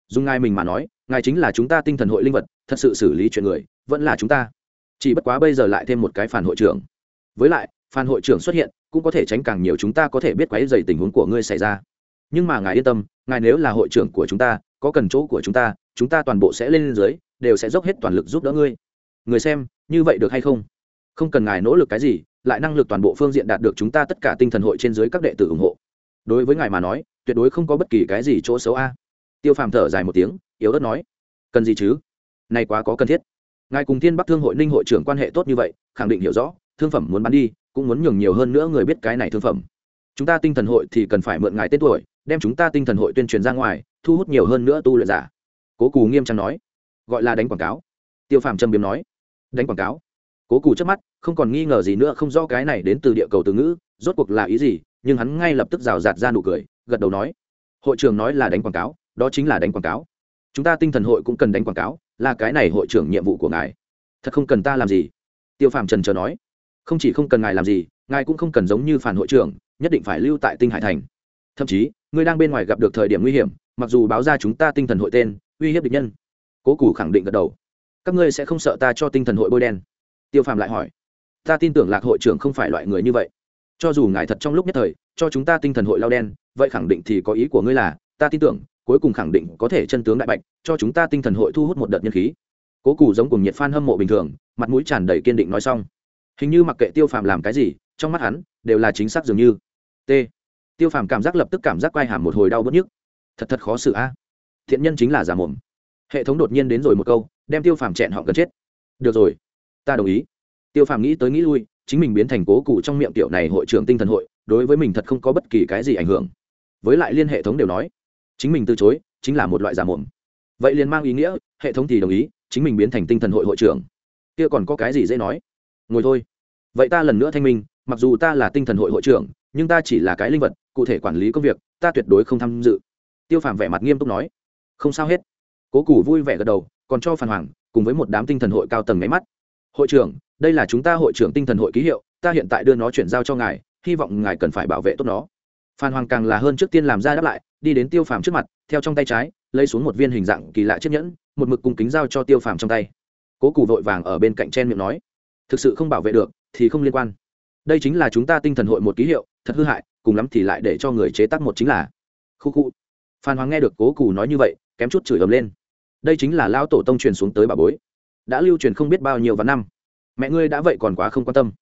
Dùng ngài mình mà nói, ngài chính là chúng ta tinh thần hội linh vật, thật sự xử lý chuyện người, vẫn là chúng ta. Chỉ bất quá bây giờ lại thêm một cái phản hội trưởng. Với lại Phan hội trưởng xuất hiện, cũng có thể tránh càng nhiều chúng ta có thể biết quấy dày tình huống của ngươi xảy ra. Nhưng mà ngài yên tâm, ngài nếu là hội trưởng của chúng ta, có cần chỗ của chúng ta chúng ta toàn bộ sẽ lên dưới, đều sẽ dốc hết toàn lực giúp đỡ ngươi. Người xem, như vậy được hay không? Không cần ngài nỗ lực cái gì, lại năng lực toàn bộ phương diện đạt được chúng ta tất cả tinh thần hội trên dưới các đệ tử ủng hộ. Đối với ngài mà nói, tuyệt đối không có bất kỳ cái gì chỗ xấu a. Tiêu phàm thở dài một tiếng, yếu ớt nói, cần gì chứ? Này quá có cần thiết. Ngài cùng thiên bắc thương hội ninh hội trưởng quan hệ tốt như vậy, khẳng định hiểu rõ, thương phẩm muốn bán đi cũng muốn nhường nhiều hơn nữa người biết cái này thương phẩm. Chúng ta tinh thần hội thì cần phải mượn ngài tên tuổi, đem chúng ta tinh thần hội tuyên truyền ra ngoài, thu hút nhiều hơn nữa tu luyện giả. Cố cù nghiêm trang nói. Gọi là đánh quảng cáo. Tiêu phạm trâm biếm nói. Đánh quảng cáo? Cố cù trước mắt, không còn nghi ngờ gì nữa, không rõ cái này đến từ địa cầu từ ngữ, rốt cuộc là ý gì, nhưng hắn ngay lập tức rào rạt ra nụ cười, gật đầu nói. Hội trưởng nói là đánh quảng cáo, đó chính là đánh quảng cáo. Chúng ta tinh thần hội cũng cần đánh quảng cáo, là cái này hội trưởng nhiệm vụ của ngài. Thật không cần ta làm gì. Tiêu phạm trần chờ nói không chỉ không cần ngài làm gì, ngài cũng không cần giống như phản hội trưởng, nhất định phải lưu tại tinh hải thành. Thậm chí, ngươi đang bên ngoài gặp được thời điểm nguy hiểm, mặc dù báo ra chúng ta tinh thần hội tên, uy hiếp địch nhân. Cố củ khẳng định gật đầu. Các ngươi sẽ không sợ ta cho tinh thần hội bôi đen? Tiêu phàm lại hỏi. Ta tin tưởng lạc hội trưởng không phải loại người như vậy. Cho dù ngài thật trong lúc nhất thời, cho chúng ta tinh thần hội lao đen, vậy khẳng định thì có ý của ngươi là, ta tin tưởng, cuối cùng khẳng định có thể chân tướng đại bạch, cho chúng ta tinh thần hội thu hút một đợt nhân khí. Cố củ giống cùng nhiệt f hâm mộ bình thường, mặt mũi tràn đầy kiên định nói xong hình như mặc kệ tiêu phàm làm cái gì, trong mắt hắn đều là chính xác dường như. T. Tiêu phàm cảm giác lập tức cảm giác quay hàm một hồi đau bớt nhức. Thật thật khó xử a. Thiện nhân chính là giả mồm. Hệ thống đột nhiên đến rồi một câu, đem tiêu phàm chẹn họ gần chết. Được rồi, ta đồng ý. Tiêu phàm nghĩ tới nghĩ lui, chính mình biến thành cố cụ trong miệng tiểu này hội trưởng tinh thần hội, đối với mình thật không có bất kỳ cái gì ảnh hưởng. Với lại liên hệ thống đều nói, chính mình từ chối, chính là một loại giả mồm. Vậy liền mang ý nghĩa, hệ thống thì đồng ý, chính mình biến thành tinh thần hội hội trưởng. Kia còn có cái gì dễ nói? Ngồi thôi. Vậy ta lần nữa thanh minh, mặc dù ta là tinh thần hội hội trưởng, nhưng ta chỉ là cái linh vật, cụ thể quản lý công việc, ta tuyệt đối không tham dự. Tiêu phàm vẻ mặt nghiêm túc nói. Không sao hết. Cố củ vui vẻ gật đầu, còn cho phản hoàng cùng với một đám tinh thần hội cao tầng máy mắt. Hội trưởng, đây là chúng ta hội trưởng tinh thần hội ký hiệu, ta hiện tại đưa nó chuyển giao cho ngài, hy vọng ngài cần phải bảo vệ tốt nó. Phan hoàng càng là hơn trước tiên làm ra đáp lại, đi đến tiêu phàm trước mặt, theo trong tay trái, lấy xuống một viên hình dạng kỳ lạ chiếc nhẫn, một mực cùng kính giao cho tiêu phàm trong tay. Cố cù vội vàng ở bên cạnh chen miệng nói thực sự không bảo vệ được thì không liên quan. Đây chính là chúng ta tinh thần hội một ký hiệu, thật hư hại, cùng lắm thì lại để cho người chế tác một chính là. Khu khu. Phan hoàng nghe được cố cù nói như vậy, kém chút chửi ầm lên. Đây chính là lao tổ tông truyền xuống tới bà bối. Đã lưu truyền không biết bao nhiêu vạn năm. Mẹ ngươi đã vậy còn quá không quan tâm.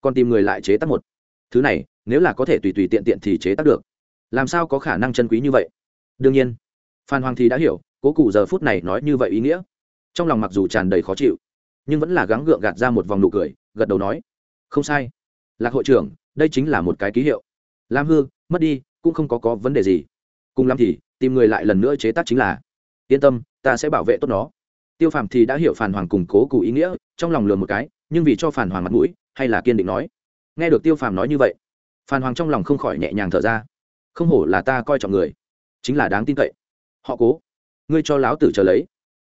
Còn tìm người lại chế tác một. Thứ này, nếu là có thể tùy tùy tiện tiện thì chế tác được. Làm sao có khả năng chân quý như vậy? Đương nhiên. Phan hoàng thì đã hiểu, cố cụ giờ phút này nói như vậy ý nghĩa. Trong lòng mặc dù tràn đầy khó chịu nhưng vẫn là gắng gượng gạt ra một vòng nụ cười, gật đầu nói, không sai. Lạc hội trưởng, đây chính là một cái ký hiệu. Lam hư, mất đi, cũng không có có vấn đề gì. Cùng lắm thì, tìm người lại lần nữa chế tác chính là. Yên tâm, ta sẽ bảo vệ tốt nó. Tiêu phàm thì đã hiểu phản hoàng củng cố cụ ý nghĩa, trong lòng lừa một cái, nhưng vì cho phản hoàng mặt mũi, hay là kiên định nói. Nghe được tiêu phàm nói như vậy, phản hoàng trong lòng không khỏi nhẹ nhàng thở ra. Không hổ là ta coi trọng người, chính là đáng tin cậy. Họ cố, ngươi cho láo tử trở lấy.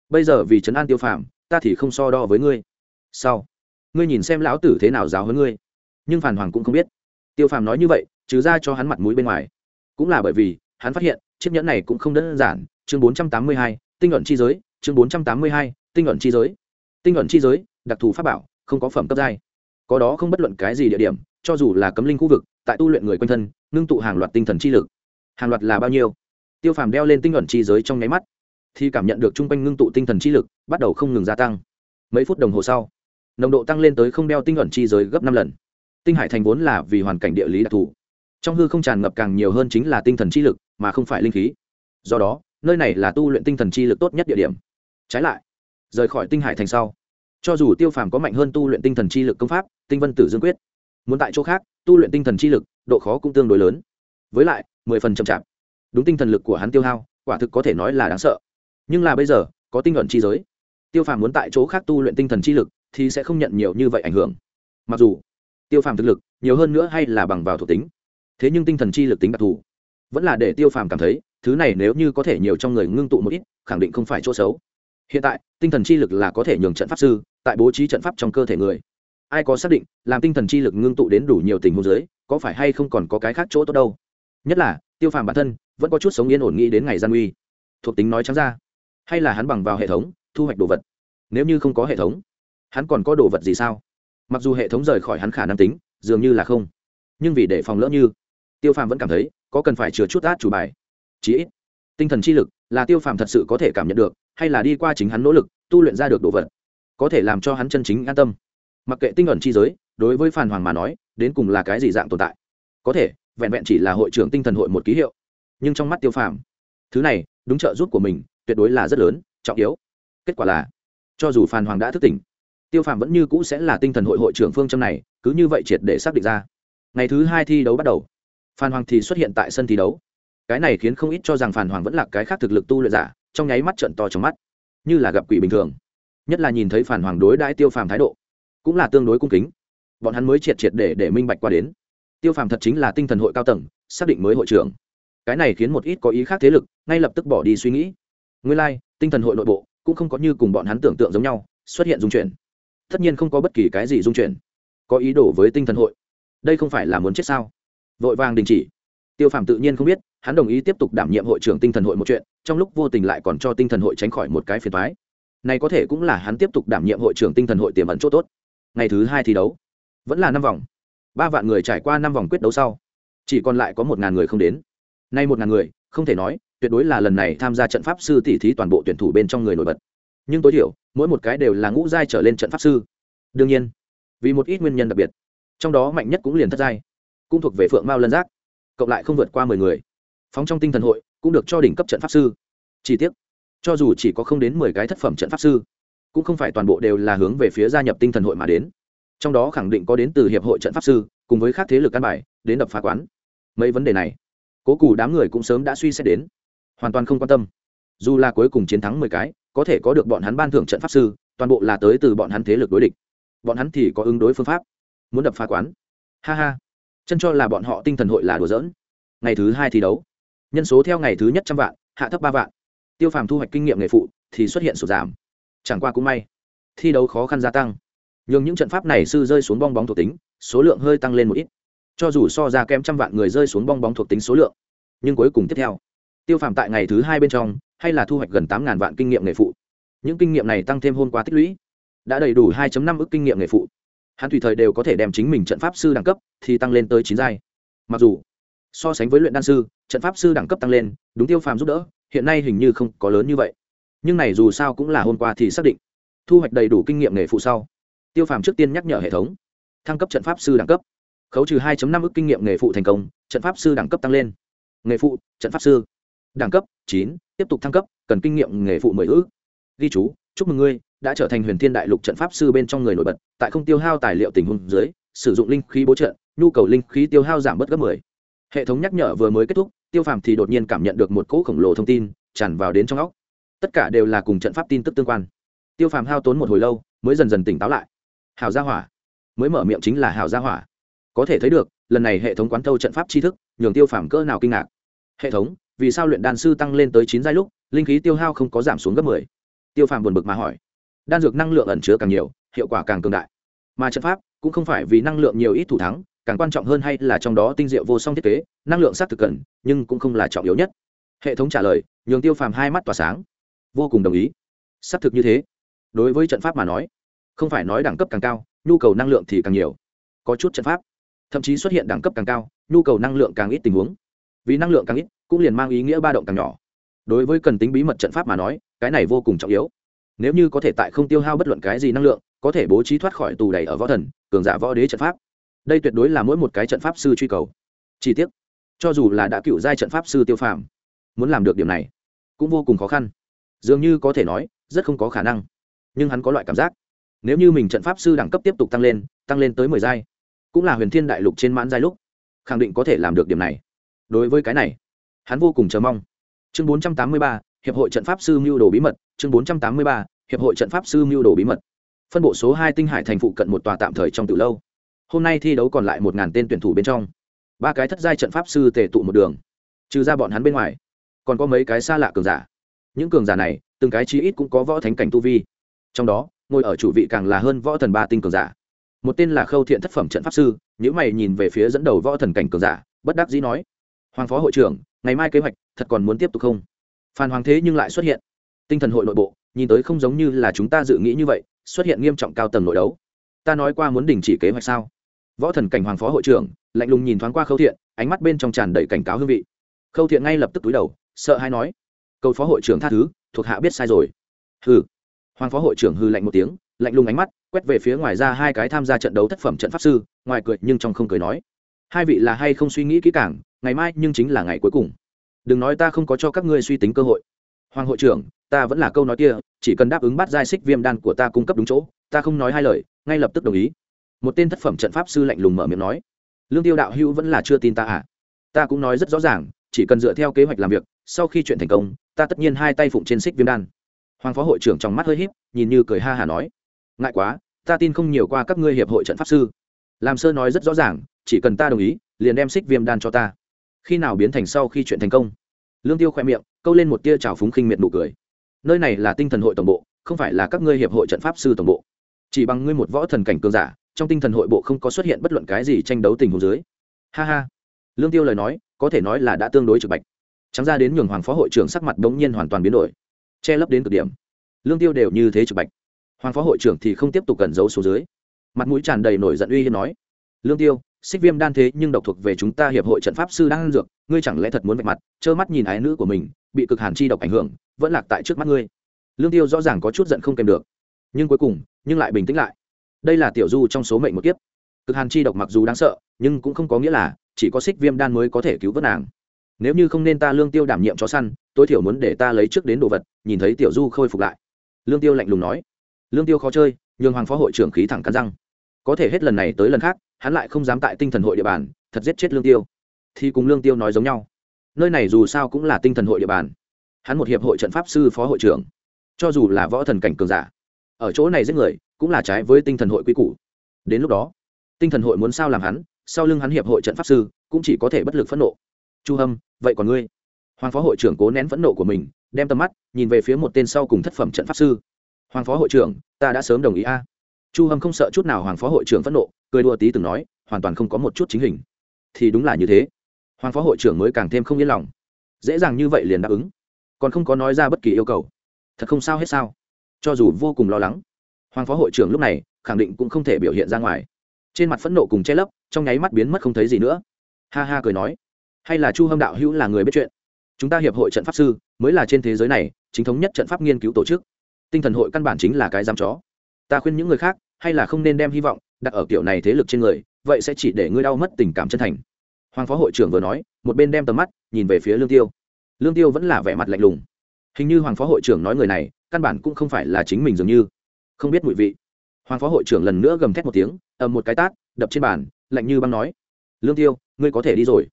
Bây giờ vì trấn an tiêu phàm ta thì không so đo với ngươi. Sau, ngươi nhìn xem lão tử thế nào giáo hơn ngươi. Nhưng phản hoàng cũng không biết. Tiêu phàm nói như vậy, trừ ra cho hắn mặt mũi bên ngoài. Cũng là bởi vì, hắn phát hiện, chiếc nhẫn này cũng không đơn giản. Chương bốn trăm tám mươi hai, tinh luận chi giới. Chương bốn trăm tám mươi hai, tinh luận chi giới. Tinh luận chi giới, đặc thù pháp bảo, không có phẩm cấp giai. Có đó không bất luận cái gì địa điểm, cho dù là cấm linh khu vực, tại tu luyện người quanh thân, ngưng tụ hàng loạt tinh thần chi lực. Hàng loạt là bao nhiêu? Tiêu phàm đeo lên tinh luận chi giới trong nháy mắt thì cảm nhận được chung quanh ngưng tụ tinh thần chi lực bắt đầu không ngừng gia tăng. Mấy phút đồng hồ sau, nồng độ tăng lên tới không đeo tinh ẩn chi giới gấp năm lần. Tinh hải thành vốn là vì hoàn cảnh địa lý đặc thù. Trong hư không tràn ngập càng nhiều hơn chính là tinh thần chi lực, mà không phải linh khí. Do đó, nơi này là tu luyện tinh thần chi lực tốt nhất địa điểm. Trái lại, rời khỏi tinh hải thành sau, cho dù tiêu phàm có mạnh hơn tu luyện tinh thần chi lực công pháp, tinh vân tử dương quyết, muốn tại chỗ khác, tu luyện tinh thần chi lực, độ khó cũng tương đối lớn. Với lại, mười phần chậm chạp. Đúng tinh thần lực của hắn tiêu hao, quả thực có thể nói là đáng sợ nhưng là bây giờ, có tinh luận chi giới. Tiêu phàm muốn tại chỗ khác tu luyện tinh thần chi lực thì sẽ không nhận nhiều như vậy ảnh hưởng. Mặc dù, tiêu phàm thực lực nhiều hơn nữa hay là bằng vào thuộc tính. Thế nhưng tinh thần chi lực tính đặc thù. Vẫn là để tiêu phàm cảm thấy, thứ này nếu như có thể nhiều trong người ngưng tụ một ít, khẳng định không phải chỗ xấu. Hiện tại, tinh thần chi lực là có thể nhường trận pháp sư, tại bố trí trận pháp trong cơ thể người. Ai có xác định, làm tinh thần chi lực ngưng tụ đến đủ nhiều tình huống giới có phải hay không còn có cái khác chỗ tốt đâu? Nhất là, tiêu phàm bản thân vẫn có chút sống yên ổn nghĩ đến ngày gian uy thuộc tính nói trắng ra hay là hắn bằng vào hệ thống, thu hoạch đồ vật? Nếu như không có hệ thống, hắn còn có đồ vật gì sao? Mặc dù hệ thống rời khỏi hắn khả năng tính, dường như là không. Nhưng vì để phòng lỡ như, tiêu phàm vẫn cảm thấy, có cần phải chừa chút át chủ bài. Chí ít, tinh thần chi lực là tiêu phàm thật sự có thể cảm nhận được, hay là đi qua chính hắn nỗ lực, tu luyện ra được đồ vật, có thể làm cho hắn chân chính an tâm. Mặc kệ tinh ẩn chi giới, đối với phàn hoàng mà nói, đến cùng là cái gì dạng tồn tại? Có thể, vẹn vẹn chỉ là hội trưởng tinh thần hội một ký hiệu. Nhưng trong mắt tiêu phàm, thứ này, đúng trợ giúp của mình tuyệt đối là rất lớn, trọng yếu. Kết quả là, cho dù phàn hoàng đã thức tỉnh, tiêu phàm vẫn như cũ sẽ là tinh thần hội hội trưởng phương châm này, cứ như vậy triệt để xác định ra. Ngày thứ hai thi đấu bắt đầu, phan hoàng thì xuất hiện tại sân thi đấu. Cái này khiến không ít cho rằng phan hoàng vẫn là cái khác thực lực tu luyện giả, trong nháy mắt trận to trong mắt. Như là gặp quỷ bình thường. Nhất là nhìn thấy phản hoàng đối đãi tiêu phàm thái độ, cũng là tương đối cung kính. Bọn hắn mới triệt triệt để để minh bạch qua đến. Tiêu phàm thật chính là tinh thần hội cao tầng, xác định mới hội trưởng. Cái này khiến một ít có ý khác thế lực ngay lập tức bỏ đi suy nghĩ nguyên lai、like, tinh thần hội nội bộ cũng không có như cùng bọn hắn tưởng tượng giống nhau xuất hiện dung chuyển. Tất nhiên không có bất kỳ cái gì dung chuyển. Có ý đồ với tinh thần hội. Đây không phải là muốn chết sao? Vội vàng đình chỉ. Tiêu phàm tự nhiên không biết hắn đồng ý tiếp tục đảm nhiệm hội trưởng tinh thần hội một chuyện trong lúc vô tình lại còn cho tinh thần hội tránh khỏi một cái phiền thoái này có thể cũng là hắn tiếp tục đảm nhiệm hội trưởng tinh thần hội tiềm ẩn chỗ tốt. Ngày thứ hai thi đấu. Vẫn là năm vòng. Ba vạn người trải qua năm vòng quyết đấu sau chỉ còn lại có một ngàn người không đến. Nay một ngàn người không thể nói tuyệt đối là lần này tham gia trận pháp sư tỷ thí toàn bộ tuyển thủ bên trong người nổi bật. Nhưng tối thiểu, mỗi một cái đều là ngũ giai trở lên trận pháp sư. Đương nhiên, vì một ít nguyên nhân đặc biệt, trong đó mạnh nhất cũng liền thất giai, cũng thuộc về phượng mao lân giác, cộng lại không vượt qua mười người. Phóng trong tinh thần hội, cũng được cho đỉnh cấp trận pháp sư. Chi tiết cho dù chỉ có không đến mười cái thất phẩm trận pháp sư, cũng không phải toàn bộ đều là hướng về phía gia nhập tinh thần hội mà đến. Trong đó khẳng định có đến từ hiệp hội trận pháp sư, cùng với các thế lực căn bài, đến đập phá quán. Mấy vấn đề này, cố cù đám người cũng sớm đã suy xét đến hoàn toàn không quan tâm. Dù là cuối cùng chiến thắng mười cái, có thể có được bọn hắn ban thưởng trận pháp sư, toàn bộ là tới từ bọn hắn thế lực đối địch. Bọn hắn thì có ứng đối phương pháp, muốn đập phá quán. Ha ha. Chân cho là bọn họ tinh thần hội là đùa giỡn. Ngày thứ hai thi đấu. Nhân số theo ngày thứ nhất trăm vạn, hạ thấp ba vạn. Tiêu phàm thu hoạch kinh nghiệm nghề phụ, thì xuất hiện sụt giảm. Chẳng qua cũng may, thi đấu khó khăn gia tăng. Nhường những trận pháp này sư rơi xuống bong bóng thuộc tính, số lượng hơi tăng lên một ít. Cho dù so ra kém trăm vạn người rơi xuống bong bóng thuộc tính số lượng, nhưng cuối cùng tiếp theo tiêu phàm tại ngày thứ hai bên trong, hay là thu hoạch gần tám vạn kinh nghiệm nghề phụ. Những kinh nghiệm này tăng thêm hôm qua tích lũy, đã đầy đủ 2 năm ức kinh nghiệm nghề phụ. Hắn tùy thời đều có thể đem chính mình trận pháp sư đẳng cấp thì tăng lên tới chín giai. Mặc dù, so sánh với luyện đan sư, trận pháp sư đẳng cấp tăng lên, đúng tiêu phàm giúp đỡ, hiện nay hình như không có lớn như vậy. Nhưng này dù sao cũng là hôm qua thì xác định, thu hoạch đầy đủ kinh nghiệm nghề phụ sau, tiêu phàm trước tiên nhắc nhở hệ thống, thăng cấp trận pháp sư đẳng cấp. Khấu trừ 2 năm ức kinh nghiệm nghề phụ thành công, trận pháp sư đẳng cấp tăng lên. Nghề phụ, trận pháp sư đẳng cấp, chín, tiếp tục thăng cấp, cần kinh nghiệm nghề phụ mười ư. Ghi chú, chúc mừng ngươi, đã trở thành huyền thiên đại lục trận pháp sư bên trong người nổi bật, tại không tiêu hao tài liệu tình huống dưới, sử dụng linh khí bố trận nhu cầu linh khí tiêu hao giảm bớt gấp mười. Hệ thống nhắc nhở vừa mới kết thúc, tiêu phàm thì đột nhiên cảm nhận được một cỗ khổng lồ thông tin, tràn vào đến trong óc. Tất cả đều là cùng trận pháp tin tức tương quan. Tiêu phàm hao tốn một hồi lâu, mới dần dần tỉnh táo lại. Hào gia hỏa, mới mở miệng chính là hào gia hỏa. Có thể thấy được, lần này hệ thống quán thâu trận pháp tri thức, nhường tiêu phàm cỡ nào kinh ngạc. Hệ thống vì sao luyện đan sư tăng lên tới chín giai lúc, linh khí tiêu hao không có giảm xuống gấp mười? Tiêu phàm buồn bực mà hỏi. Đan dược năng lượng ẩn chứa càng nhiều, hiệu quả càng cường đại. Mà trận pháp cũng không phải vì năng lượng nhiều ít thủ thắng, càng quan trọng hơn hay là trong đó tinh diệu vô song thiết kế, năng lượng sát thực cần, nhưng cũng không là trọng yếu nhất. Hệ thống trả lời, nhường tiêu phàm hai mắt tỏa sáng. Vô cùng đồng ý. Sát thực như thế, đối với trận pháp mà nói, không phải nói đẳng cấp càng cao, nhu cầu năng lượng thì càng nhiều. Có chút trận pháp, thậm chí xuất hiện đẳng cấp càng cao, nhu cầu năng lượng càng ít tình huống vì năng lượng càng ít, cũng liền mang ý nghĩa ba động càng nhỏ. Đối với cần tính bí mật trận pháp mà nói, cái này vô cùng trọng yếu. Nếu như có thể tại không tiêu hao bất luận cái gì năng lượng, có thể bố trí thoát khỏi tù đầy ở võ thần, cường giả võ đế trận pháp. Đây tuyệt đối là mỗi một cái trận pháp sư truy cầu. Chi tiết cho dù là đã cựu giai trận pháp sư tiêu phàm, muốn làm được điểm này cũng vô cùng khó khăn. Dường như có thể nói, rất không có khả năng. Nhưng hắn có loại cảm giác, nếu như mình trận pháp sư đẳng cấp tiếp tục tăng lên tăng lên tới mười giai, cũng là huyền thiên đại lục trên mãn giai lúc, khẳng định có thể làm được điểm này đối với cái này, hắn vô cùng chờ mong. Chương bốn trăm tám mươi ba, hiệp hội trận pháp sư mưu đồ bí mật. Chương bốn trăm tám mươi ba, hiệp hội trận pháp sư mưu đồ bí mật. Phân bộ số hai tinh hải thành phụ cận một tòa tạm thời trong từ lâu. Hôm nay thi đấu còn lại một ngàn tên tuyển thủ bên trong. Ba cái thất giai trận pháp sư tề tụ một đường. Trừ ra bọn hắn bên ngoài, còn có mấy cái xa lạ cường giả. Những cường giả này, từng cái chí ít cũng có võ thánh cảnh tu vi. Trong đó, ngồi ở chủ vị càng là hơn võ thần ba tinh cường giả. Một tên là khâu thiện thất phẩm trận pháp sư nếu mày nhìn về phía dẫn đầu võ thần cảnh cường giả, bất đắc dĩ nói hoàng phó hội trưởng, ngày mai kế hoạch, thật còn muốn tiếp tục không? Phan hoàng thế nhưng lại xuất hiện. Tinh thần hội nội bộ, nhìn tới không giống như là chúng ta dự nghĩ như vậy, xuất hiện nghiêm trọng cao tầng nội đấu. Ta nói qua muốn đình chỉ kế hoạch sao? Võ thần cảnh hoàng phó hội trưởng, lạnh lùng nhìn thoáng qua khâu thiện, ánh mắt bên trong tràn đầy cảnh cáo hương vị. Khâu thiện ngay lập tức túi đầu, sợ hay nói, cầu phó hội trưởng tha thứ, thuộc hạ biết sai rồi. Hừ. Hoàng phó hội trưởng hư lạnh một tiếng, lạnh lùng ánh mắt, quét về phía ngoài ra hai cái tham gia trận đấu thất phẩm trận pháp sư, ngoài cười nhưng trong không cười nói hai vị là hay không suy nghĩ kỹ càng, ngày mai nhưng chính là ngày cuối cùng. Đừng nói ta không có cho các ngươi suy tính cơ hội. Hoàng hội trưởng, ta vẫn là câu nói kia, chỉ cần đáp ứng bắt giai xích viêm đan của ta cung cấp đúng chỗ, ta không nói hai lời, ngay lập tức đồng ý. Một tên thất phẩm trận pháp sư lạnh lùng mở miệng nói. Lương tiêu đạo hữu vẫn là chưa tin ta à? Ta cũng nói rất rõ ràng, chỉ cần dựa theo kế hoạch làm việc, sau khi chuyện thành công, ta tất nhiên hai tay phụng trên xích viêm đan. Hoàng phó hội trưởng trong mắt hơi h í p nhìn như cười ha hà nói. Ngại quá, ta tin không nhiều qua các ngươi hiệp hội trận pháp sư làm sơ nói rất rõ ràng, chỉ cần ta đồng ý, liền đem xích viêm đan cho ta. Khi nào biến thành sau khi chuyện thành công? Lương tiêu khoe miệng, câu lên một tia trào phúng khinh miệt nụ cười. Nơi này là tinh thần hội tổng bộ, không phải là các ngươi hiệp hội trận pháp sư tổng bộ. Chỉ bằng ngươi một võ thần cảnh cường giả, trong tinh thần hội bộ không có xuất hiện bất luận cái gì tranh đấu tình huống dưới. Ha ha. Lương tiêu lời nói, có thể nói là đã tương đối trực bạch. Trắng ra đến nhường hoàng phó hội trưởng sắc mặt đống nhiên hoàn toàn biến đổi. Che lấp đến cực điểm. Lương tiêu đều như thế trực bạch. Hoàng phó hội trưởng thì không tiếp tục cẩn giấu số dưới mặt mũi tràn đầy nổi giận uy hiên nói, lương tiêu, xích viêm đan thế nhưng độc thuộc về chúng ta hiệp hội trận pháp sư đang ăn dược, ngươi chẳng lẽ thật muốn vạch mặt, trơ mắt nhìn ái nữ của mình, bị cực hàn chi độc ảnh hưởng, vẫn lạc tại trước mắt ngươi? Lương tiêu rõ ràng có chút giận không kèm được, nhưng cuối cùng, nhưng lại bình tĩnh lại. Đây là tiểu du trong số mệnh một kiếp. Cực hàn chi độc mặc dù đáng sợ, nhưng cũng không có nghĩa là chỉ có xích viêm đan mới có thể cứu vớt nàng. Nếu như không nên ta lương tiêu đảm nhiệm chó săn, tối thiểu muốn để ta lấy trước đến đồ vật, nhìn thấy tiểu du khôi phục lại. Lương tiêu lạnh lùng nói. Lương tiêu khó chơi, nhường hoàng phó hội trưởng khí thẳng cắn răng có thể hết lần này tới lần khác, hắn lại không dám tại tinh thần hội địa bàn, thật giết chết lương tiêu. Thì cùng lương tiêu nói giống nhau. Nơi này dù sao cũng là tinh thần hội địa bàn. Hắn một hiệp hội trận pháp sư phó hội trưởng. Cho dù là võ thần cảnh cường giả, ở chỗ này giết người, cũng là trái với tinh thần hội quy củ. Đến lúc đó, tinh thần hội muốn sao làm hắn, sau lưng hắn hiệp hội trận pháp sư, cũng chỉ có thể bất lực phẫn nộ. Chu hâm, vậy còn ngươi? Hoàng phó hội trưởng cố nén phẫn nộ của mình, đem tầm mắt nhìn về phía một tên sau cùng thất phẩm trận pháp sư. Hoàng phó hội trưởng, ta đã sớm đồng ý a chu hâm không sợ chút nào hoàng phó hội trưởng phẫn nộ, cười đùa tí từng nói, hoàn toàn không có một chút chính hình. Thì đúng là như thế. Hoàng phó hội trưởng mới càng thêm không yên lòng. Dễ dàng như vậy liền đáp ứng. Còn không có nói ra bất kỳ yêu cầu. Thật không sao hết sao. Cho dù vô cùng lo lắng, hoàng phó hội trưởng lúc này khẳng định cũng không thể biểu hiện ra ngoài. Trên mặt phẫn nộ cùng che lấp, trong nháy mắt biến mất không thấy gì nữa. Ha ha cười nói, hay là chu hâm đạo hữu là người biết chuyện. Chúng ta hiệp hội trận pháp sư mới là trên thế giới này chính thống nhất trận pháp nghiên cứu tổ chức. Tinh thần hội căn bản chính là cái giam chó. Ta khuyên những người khác hay là không nên đem hy vọng đặt ở kiểu này thế lực trên người, vậy sẽ chỉ để ngươi đau mất tình cảm chân thành. Hoàng phó hội trưởng vừa nói, một bên đem tầm mắt nhìn về phía lương tiêu. Lương tiêu vẫn là vẻ mặt lạnh lùng. Hình như hoàng phó hội trưởng nói người này, căn bản cũng không phải là chính mình dường như. Không biết mùi vị. Hoàng phó hội trưởng lần nữa gầm thét một tiếng, ầm một cái tát, đập trên bàn, lạnh như băng nói, lương tiêu, ngươi có thể đi rồi.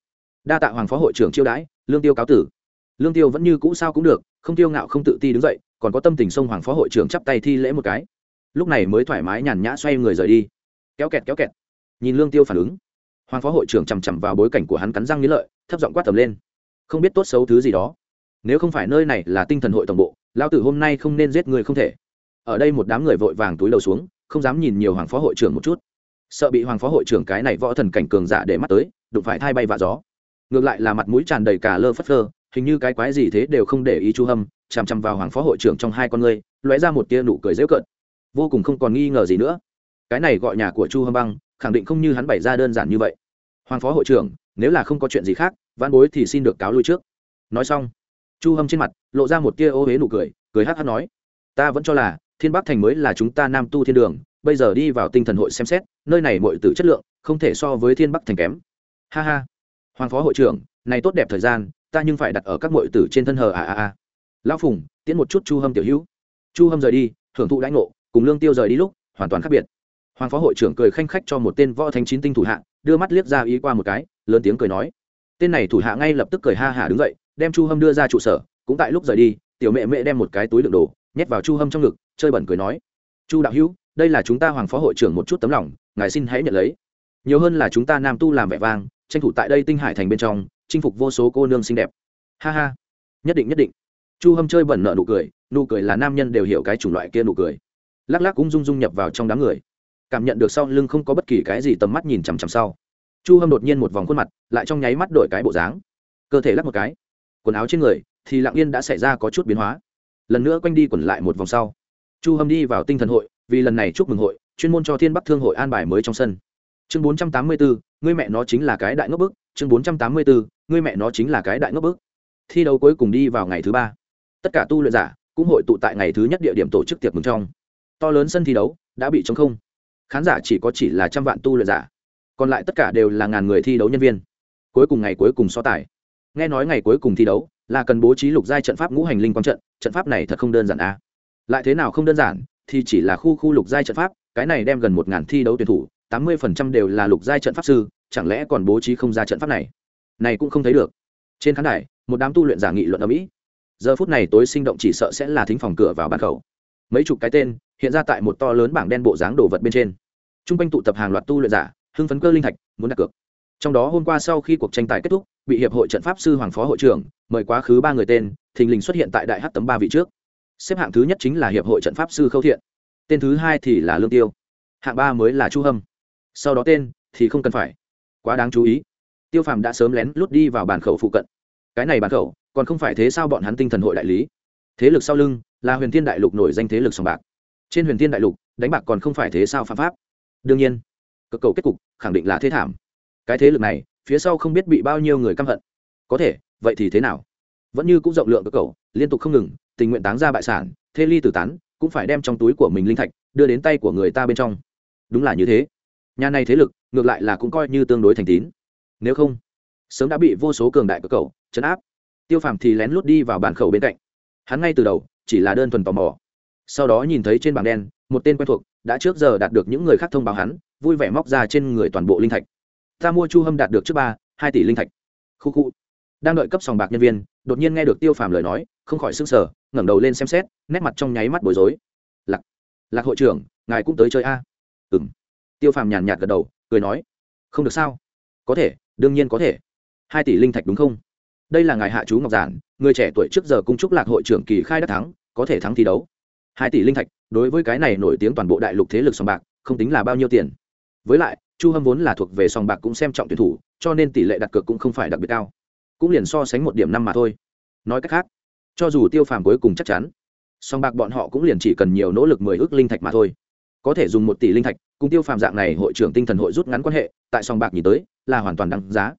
Đa tạ hoàng phó hội trưởng chiêu đãi, lương tiêu cáo tử. Lương tiêu vẫn như cũ sao cũng được, không tiêu ngạo không tự ti đứng dậy, còn có tâm tình xông hoàng phó hội trưởng chắp tay thi lễ một cái lúc này mới thoải mái nhàn nhã xoay người rời đi. Kéo kẹt kéo kẹt. Nhìn lương tiêu phản ứng. Hoàng phó hội trưởng chằm chằm vào bối cảnh của hắn cắn răng nghĩ lợi, thấp giọng quát tầm lên. Không biết tốt xấu thứ gì đó. Nếu không phải nơi này là tinh thần hội tổng bộ lao tử hôm nay không nên giết người không thể. Ở đây một đám người vội vàng túi đầu xuống, không dám nhìn nhiều hoàng phó hội trưởng một chút. Sợ bị hoàng phó hội trưởng cái này võ thần cảnh cường giả để mắt tới, đụng phải thay bay vạ gió. Ngược lại là mặt mũi tràn đầy cả lơ phất lơ hình như cái quái gì thế đều không để ý chu hâm, chằm chằm vào hoàng phó hội trưởng trong hai con ngươi, lóe ra một tia nụ cười dễu cợt vô cùng không còn nghi ngờ gì nữa. Cái này gọi nhà của chu hâm băng, khẳng định không như hắn bày ra đơn giản như vậy. Hoàng phó hội trưởng, nếu là không có chuyện gì khác văn bối thì xin được cáo lui trước. Nói xong, chu hâm trên mặt lộ ra một tia ô huế nụ cười cười hát hát nói, ta vẫn cho là thiên bắc thành mới là chúng ta nam tu thiên đường, bây giờ đi vào tinh thần hội xem xét, nơi này mọi từ chất lượng không thể so với thiên bắc thành kém. Ha ha. Hoàng phó hội trưởng, này tốt đẹp thời gian, ta nhưng phải đặt ở các mọi tử trên thân hờ à à à. Lão phùng, tiễn một chút chu hâm tiểu hữu. Chu hâm rời đi, hưởng thụ lãnh ngộ cùng lương tiêu rời đi lúc, hoàn toàn khác biệt. Hoàng phó hội trưởng cười khanh khách cho một tên võ thánh chín tinh thủ hạ, đưa mắt liếc ra ý qua một cái, lớn tiếng cười nói. Tên này thủ hạ ngay lập tức cười ha hả đứng dậy, đem chu hâm đưa ra trụ sở, cũng tại lúc rời đi, tiểu mẹ mẹ đem một cái túi đựng đồ, nhét vào chu hâm trong ngực, chơi bẩn cười nói. Chu đạo hữu, đây là chúng ta hoàng phó hội trưởng một chút tấm lòng, ngài xin hãy nhận lấy. Nhiều hơn là chúng ta nam tu làm vẻ vang, tranh thủ tại đây tinh hải thành bên trong, chinh phục vô số cô nương xinh đẹp. Ha ha. Nhất định nhất định. Chu hâm chơi bẩn nợ nụ cười nụ cười là nam nhân đều hiểu cái chủng loại kia nụ cười lắc lắc cũng rung rung nhập vào trong đám người. Cảm nhận được sau lưng không có bất kỳ cái gì tầm mắt nhìn chằm chằm sau. Chu hâm đột nhiên một vòng khuôn mặt, lại trong nháy mắt đổi cái bộ dáng. Cơ thể lắc một cái. Quần áo trên người thì lặng yên đã xảy ra có chút biến hóa. Lần nữa quanh đi quẩn lại một vòng sau. Chu hâm đi vào tinh thần hội, vì lần này chúc mừng hội, chuyên môn cho thiên bắc thương hội an bài mới trong sân. Chương bốn trăm tám mươi bốn ngươi mẹ nó chính là cái đại ngốc bức. Chương bốn trăm tám mươi bốn ngươi mẹ nó chính là cái đại ngốc bức. Thi đấu cuối cùng đi vào ngày thứ ba. Tất cả tu luyện giả cũng hội tụ tại ngày thứ nhất địa điểm tổ chức tiệc mừng trong to lớn sân thi đấu, đã bị chống không. Khán giả chỉ có chỉ là trăm vạn tu luyện giả. Còn lại tất cả đều là ngàn người thi đấu nhân viên. Cuối cùng ngày cuối cùng so tài. Nghe nói ngày cuối cùng thi đấu là cần bố trí lục giai trận pháp ngũ hành linh quang trận trận pháp này thật không đơn giản à? Lại thế nào không đơn giản thì chỉ là khu khu lục giai trận pháp, cái này đem gần một ngàn thi đấu tuyển thủ, tám mươi phần trăm đều là lục giai trận pháp sư, chẳng lẽ còn bố trí không ra trận pháp này? Này cũng không thấy được. Trên khán đài, một đám tu luyện giả nghị luận ở mỹ. Giờ phút này tối sinh động chỉ sợ sẽ là thính phòng cửa vào bàn khẩu mấy chục cái tên, hiện ra tại một to lớn bảng đen bộ dáng đồ vật bên trên. T r u n g quanh tụ tập hàng loạt tu luyện giả, hưng phấn cơ linh thạch, muốn đặt cược. Trong đó hôm qua sau khi cuộc tranh tài kết thúc, bị hiệp hội trận pháp sư hoàng phó hội trưởng, mời quá khứ ba người tên, thình lình xuất hiện tại đại hát tấm ba vị trước. Xếp hạng thứ nhất chính là hiệp hội trận pháp sư khâu thiện. Tên thứ hai thì là lương tiêu. Hạng ba mới là chu hâm. Sau đó tên thì không cần phải. Quá đáng chú ý. Tiêu phàm đã sớm lén lút đi vào bàn khẩu phụ cận. Cái này bàn khẩu, còn không phải thế sao bọn hắn tinh thần hội đại lý? Thế lực sau lưng là huyền thiên đại lục nổi danh thế lực sòng bạc. Trên huyền thiên đại lục, đánh bạc còn không phải thế sao phạm pháp? Đương nhiên cực cầu kết cục khẳng định là thế thảm. Cái thế lực này, phía sau không biết bị bao nhiêu người căm hận. Có thể, vậy thì thế nào? Vẫn như cũng rộng lượng cực cầu, liên tục không ngừng, tình nguyện táng ra bại sản, thê ly tử tán, cũng phải đem trong túi của mình linh thạch đưa đến tay của người ta bên trong. Đúng là như thế. Nhà này thế lực, ngược lại là cũng coi như tương đối thành tín. Nếu không, sớm đã bị vô số cường đại cực cầu chấn áp. Tiêu phàm thì lén lút đi vào bàn khẩu bên cạnh. Hắn ngay từ đầu chỉ là đơn thuần tò mò. Sau đó nhìn thấy trên bảng đen, một tên quen thuộc, đã trước giờ đạt được những người khác thông báo hắn, vui vẻ móc ra trên người toàn bộ linh thạch. Ta mua chu hâm đạt được trước ba, hai tỷ linh thạch. Khu khu. Đang đợi cấp sòng bạc nhân viên, đột nhiên nghe được tiêu phàm lời nói, không khỏi s ư n g sở ngẩng đầu lên xem xét, nét mặt trong nháy mắt bối rối. Lạc lạc hội trưởng, ngài cũng tới chơi a? À? ừ m tiêu phàm nhàn nhạt gật đầu, cười nói, không được sao? Có thể, đương nhiên có thể. Hai tỷ linh thạch đúng không? Đây là ngài hạ chú ngọc giản, người trẻ tuổi trước giờ cung trúc lạc hội trưởng kỳ khai đắc thắng, có thể thắng thi đấu. Hai tỷ linh thạch, đối với cái này nổi tiếng toàn bộ đại lục thế lực sòng bạc, không tính là bao nhiêu tiền. Với lại, chu hâm vốn là thuộc về sòng bạc cũng xem trọng tuyển thủ, cho nên tỷ lệ đặt cược cũng không phải đặc biệt cao. Cũng liền so sánh một điểm năm mà thôi. Nói cách khác, cho dù tiêu phàm cuối cùng chắc chắn song bạc bọn họ cũng liền chỉ cần nhiều nỗ lực mười ước linh thạch mà thôi. Có thể dùng một tỷ linh thạch, cùng tiêu phàm dạng này hội trưởng tinh thần hội rút ngắn quan hệ, tại song bạc nhìn tới, là hoàn toàn đăng giá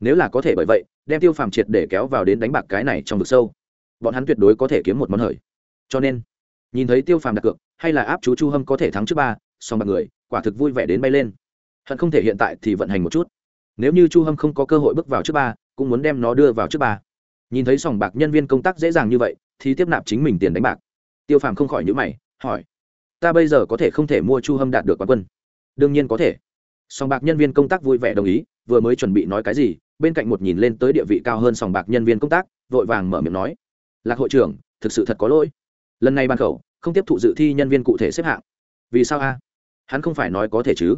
nếu là có thể bởi vậy, đem tiêu phàm triệt để kéo vào đến đánh bạc cái này trong vực sâu, bọn hắn tuyệt đối có thể kiếm một món hời. Cho nên, nhìn thấy tiêu phàm đặt cược, hay là áp chú chu hâm có thể thắng trước ba, song bạc người, quả thực vui vẻ đến bay lên. Hận không thể hiện tại thì vận hành một chút. Nếu như chu hâm không có cơ hội bước vào trước ba, cũng muốn đem nó đưa vào trước ba. Nhìn thấy sòng bạc nhân viên công tác dễ dàng như vậy, thì tiếp nạp chính mình tiền đánh bạc. Tiêu phàm không khỏi nhữ mày, hỏi, ta bây giờ có thể không thể mua chu hâm đạt được quán quân? Đương nhiên có thể. Sòng bạc nhân viên công tác vui vẻ đồng ý, vừa mới chuẩn bị nói cái gì bên cạnh một nhìn lên tới địa vị cao hơn sòng bạc nhân viên công tác, vội vàng mở miệng nói, lạc hội trưởng, thực sự thật có lỗi. Lần này ban khẩu, không tiếp thụ dự thi nhân viên cụ thể xếp hạng. Vì sao a? Hắn không phải nói có thể chứ?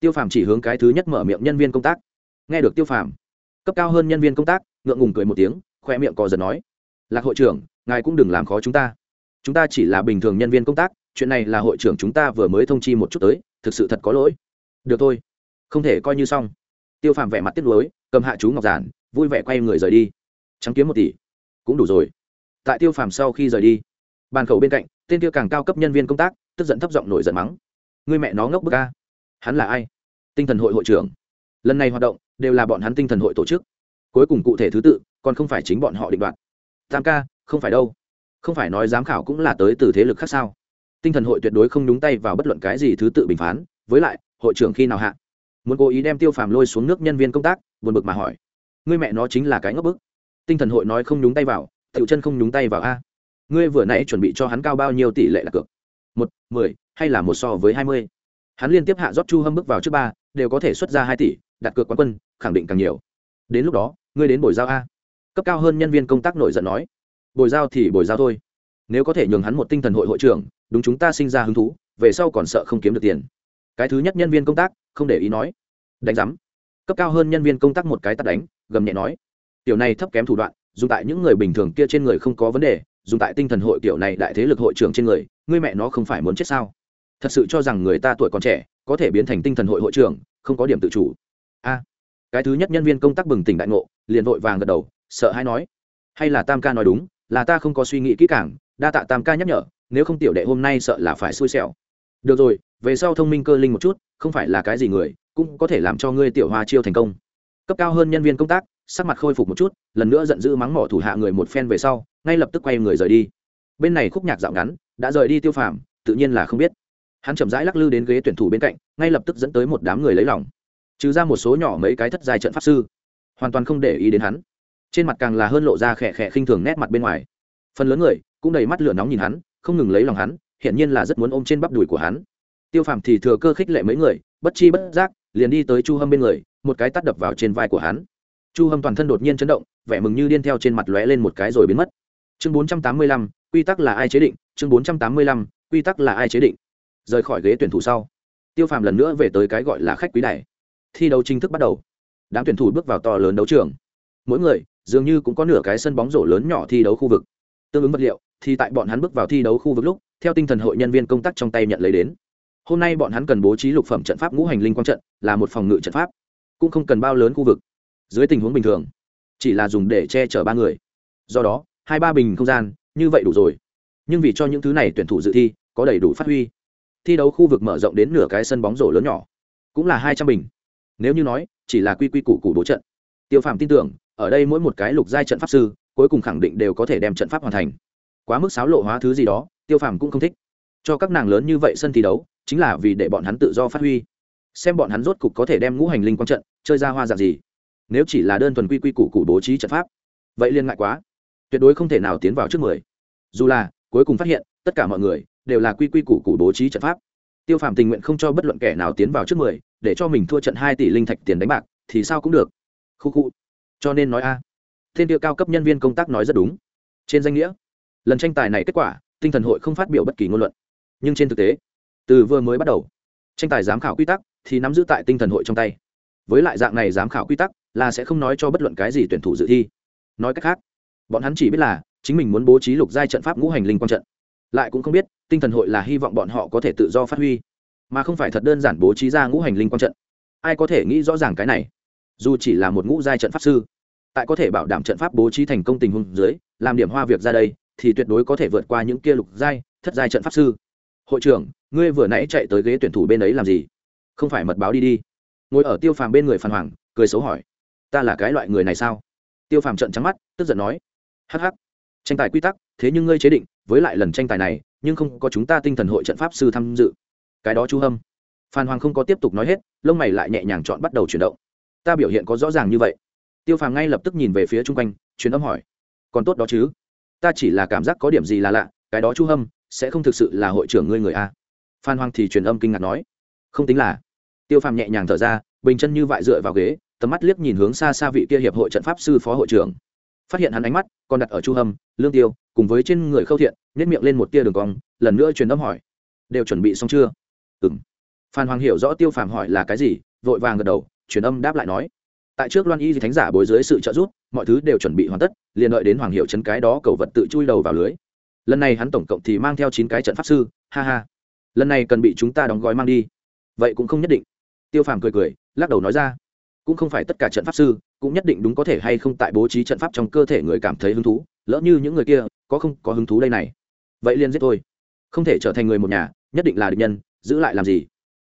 Tiêu phàm chỉ hướng cái thứ nhất mở miệng nhân viên công tác. Nghe được tiêu phàm, cấp cao hơn nhân viên công tác, ngượng ngùng cười một tiếng khoe miệng cò giật nói, lạc hội trưởng, ngài cũng đừng làm khó chúng ta. Chúng ta chỉ là bình thường nhân viên công tác, chuyện này là hội trưởng chúng ta vừa mới thông chi một chút tới, thực sự thật có lỗi. Được thôi, không thể coi như xong. Tiêu phàm vẻ mặt tiếc nuối cầm hạ chú ngọc giản, vui vẻ quay người rời đi. Trắng kiếm một tỷ, cũng đủ rồi. Tại tiêu phàm sau khi rời đi, bàn khẩu bên cạnh, tên tiêu càng cao cấp nhân viên công tác, tức giận thấp giọng nổi giận mắng. Người mẹ nó ngốc bức ca hắn là ai? Tinh thần hội hội trưởng. Lần này hoạt động, đều là bọn hắn tinh thần hội tổ chức. Cuối cùng cụ thể thứ tự, còn không phải chính bọn họ định đoạt. Tam ca, không phải đâu. Không phải nói giám khảo cũng là tới từ thế lực khác sao? Tinh thần hội tuyệt đối không đúng tay vào bất luận cái gì thứ tự bình phán. Với lại, hội trưởng khi nào hạ? Muốn cố ý đem tiêu phàm lôi xuống nước nhân viên công tác buồn bực mà hỏi, ngươi mẹ nó chính là cái ngốc bức. Tinh thần hội nói không nhúng tay vào, tiểu chân không nhúng tay vào a. Ngươi vừa nãy chuẩn bị cho hắn cao bao nhiêu tỷ lệ là cược? Một, mười, hay là một so với hai mươi? Hắn liên tiếp hạ rót chu hâm bước vào trước ba, đều có thể xuất ra hai tỷ, đặt cược quán quân, khẳng định càng nhiều. Đến lúc đó, ngươi đến bồi giao a. Cấp cao hơn nhân viên công tác nổi giận nói, bồi giao thì bồi giao thôi. Nếu có thể nhường hắn một tinh thần hội hội trưởng, đúng chúng ta sinh ra hứng thú, về sau còn sợ không kiếm được tiền. Cái thứ nhất nhân viên công tác không để ý nói, đánh giám cấp cao hơn nhân viên công tác một cái tắt đánh, gầm nhẹ nói. Tiểu này thấp kém thủ đoạn, dùng tại những người bình thường kia trên người không có vấn đề, dùng tại tinh thần hội tiểu này đại thế lực hội trưởng trên người, ngươi mẹ nó không phải muốn chết sao? Thật sự cho rằng người ta tuổi còn trẻ, có thể biến thành tinh thần hội hội trưởng, không có điểm tự chủ. A. Cái thứ nhất nhân viên công tác bừng tỉnh đại ngộ, liền vội vàng gật đầu, sợ hay nói. Hay là tam ca nói đúng, là ta không có suy nghĩ kỹ càng, đa tạ tam ca nhắc nhở, nếu không tiểu đệ hôm nay sợ là phải xui xẻo. Được rồi về sau thông minh cơ linh một chút, không phải là cái gì người, cũng có thể làm cho ngươi tiểu hoa chiêu thành công. Cấp cao hơn nhân viên công tác, sắc mặt khôi phục một chút, lần nữa giận dữ mắng mỏ thủ hạ người một phen về sau, ngay lập tức quay người rời đi. Bên này khúc nhạc dạo ngắn, đã rời đi tiêu phàm, tự nhiên là không biết. Hắn chậm rãi lắc lư đến ghế tuyển thủ bên cạnh, ngay lập tức dẫn tới một đám người lấy lòng. Trừ ra một số nhỏ mấy cái thất giai trận pháp sư, hoàn toàn không để ý đến hắn. Trên mặt càng là hơn lộ ra khẽ khẽ khinh thường nét mặt bên ngoài. Phần lớn người cũng đầy mắt lửa nóng nhìn hắn, không ngừng lấy lòng hắn, hiển nhiên là rất muốn ôm trên bắp đùi của hắn tiêu phàm thì thừa cơ khích lệ mấy người, bất chi bất giác, liền đi tới chu hâm bên người, một cái tắt đập vào trên vai của hắn. Chu hâm toàn thân đột nhiên chấn động, vẻ mừng như điên theo trên mặt lóe lên một cái rồi biến mất. Chương bốn trăm tám mươi lăm, quy tắc là ai chế định? Chương bốn trăm tám mươi lăm, quy tắc là ai chế định? Rời khỏi ghế tuyển thủ sau, tiêu phàm lần nữa về tới cái gọi là khách quý này thi đấu chính thức bắt đầu. Đám tuyển thủ bước vào to lớn đấu trường. Mỗi người, dường như cũng có nửa cái sân bóng rổ lớn nhỏ thi đấu khu vực. Tương ứng vật liệu, thì tại bọn hắn bước vào thi đấu khu vực lúc, theo tinh thần hội nhân viên công tác trong tay nhận lấy đến hôm nay bọn hắn cần bố trí lục phẩm trận pháp ngũ hành linh quang trận, là một phòng ngự trận pháp, cũng không cần bao lớn khu vực. Dưới tình huống bình thường, chỉ là dùng để che chở ba người. Do đó, hai ba bình không gian, như vậy đủ rồi. Nhưng vì cho những thứ này tuyển thủ dự thi, có đầy đủ phát huy. Thi đấu khu vực mở rộng đến nửa cái sân bóng rổ lớn nhỏ, cũng là hai trăm bình. Nếu như nói, chỉ là quy quy củ củ bố trận. Tiêu phạm tin tưởng, ở đây mỗi một cái lục giai trận pháp sư, cuối cùng khẳng định đều có thể đem trận pháp hoàn thành. Quá mức xáo lộ hóa thứ gì đó, tiêu phàm cũng không thích cho các nàng lớn như vậy sân thi đấu, chính là vì để bọn hắn tự do phát huy. Xem bọn hắn rốt cục có thể đem ngũ hành linh quang trận, chơi ra hoa dạng gì. Nếu chỉ là đơn thuần quy quy củ củ bố trí trận pháp, vậy liên ngại quá. Tuyệt đối không thể nào tiến vào trước mười. Dù là, cuối cùng phát hiện, tất cả mọi người đều là quy quy củ củ bố trí trận pháp. Tiêu phàm tình nguyện không cho bất luận kẻ nào tiến vào trước mười, để cho mình thua trận hai tỷ linh thạch tiền đánh bạc, thì sao cũng được. Khu khu. Cho nên nói a. À. thiên tiêu cao cấp nhân viên công tác nói rất đúng. Trên danh nghĩa, lần tranh tài này kết quả, tinh thần hội không phát biểu bất kỳ ngôn luận nhưng trên thực tế, từ vừa mới bắt đầu, tranh tài giám khảo quy tắc thì nắm giữ tại tinh thần hội trong tay. Với lại dạng này giám khảo quy tắc là sẽ không nói cho bất luận cái gì tuyển thủ dự thi. Nói cách khác, bọn hắn chỉ biết là chính mình muốn bố trí lục giai trận pháp ngũ hành linh quang trận. Lại cũng không biết, tinh thần hội là hy vọng bọn họ có thể tự do phát huy, mà không phải thật đơn giản bố trí ra ngũ hành linh quang trận. Ai có thể nghĩ rõ ràng cái này? Dù chỉ là một ngũ giai trận pháp sư, tại có thể bảo đảm trận pháp bố trí thành công tình huống dưới, làm điểm hoa việc ra đây, thì tuyệt đối có thể vượt qua những kia lục giai, thất giai trận pháp sư hội trưởng, ngươi vừa nãy chạy tới ghế tuyển thủ bên ấy làm gì? Không phải mật báo đi đi. Ngồi ở tiêu phàm bên người phan hoàng cười xấu hỏi, ta là cái loại người này sao? Tiêu phàm trận trắng mắt, tức giận nói hh tranh tài quy tắc, thế nhưng ngươi chế định, với lại lần tranh tài này, nhưng không có chúng ta tinh thần hội trận pháp sư tham dự. Cái đó chú hâm. Phan hoàng không có tiếp tục nói hết, lông mày lại nhẹ nhàng chọn bắt đầu chuyển động. Ta biểu hiện có rõ ràng như vậy. Tiêu phàm ngay lập tức nhìn về phía chung quanh chuyến âm hỏi, còn tốt đó chứ? Ta chỉ là cảm giác có điểm gì là lạ, cái đó chu hâm sẽ không thực sự là hội trưởng ngươi người a? Phan hoàng thì truyền âm kinh ngạc nói. Không tính là. Tiêu phàm nhẹ nhàng thở ra, bình chân như vại dựa vào ghế, tầm mắt liếc nhìn hướng xa xa vị kia hiệp hội trận pháp sư phó hội trưởng. Phát hiện hắn ánh mắt, còn đặt ở chu hâm, lương tiêu, cùng với trên người khâu thiện nhét miệng lên một tia đường cong, lần nữa truyền âm hỏi. Đều chuẩn bị xong chưa? Ừng phan hoàng hiểu rõ tiêu phàm hỏi là cái gì, vội vàng gật đầu, truyền âm đáp lại nói. Tại trước loan y thì thánh giả bối dưới sự trợ giúp, mọi thứ đều chuẩn bị hoàn tất, liền đợi đến hoàng hiệu chấn cái đó cầu vật tự chui đầu vào lưới lần này hắn tổng cộng thì mang theo chín cái trận pháp sư, ha ha. Lần này cần bị chúng ta đóng gói mang đi. Vậy cũng không nhất định. Tiêu phàm cười cười, lắc đầu nói ra. Cũng không phải tất cả trận pháp sư cũng nhất định đúng có thể hay không tại bố trí trận pháp trong cơ thể người cảm thấy hứng thú, lỡ như những người kia có không có hứng thú đây này. Vậy liền giết thôi. Không thể trở thành người một nhà, nhất định là địch nhân, giữ lại làm gì?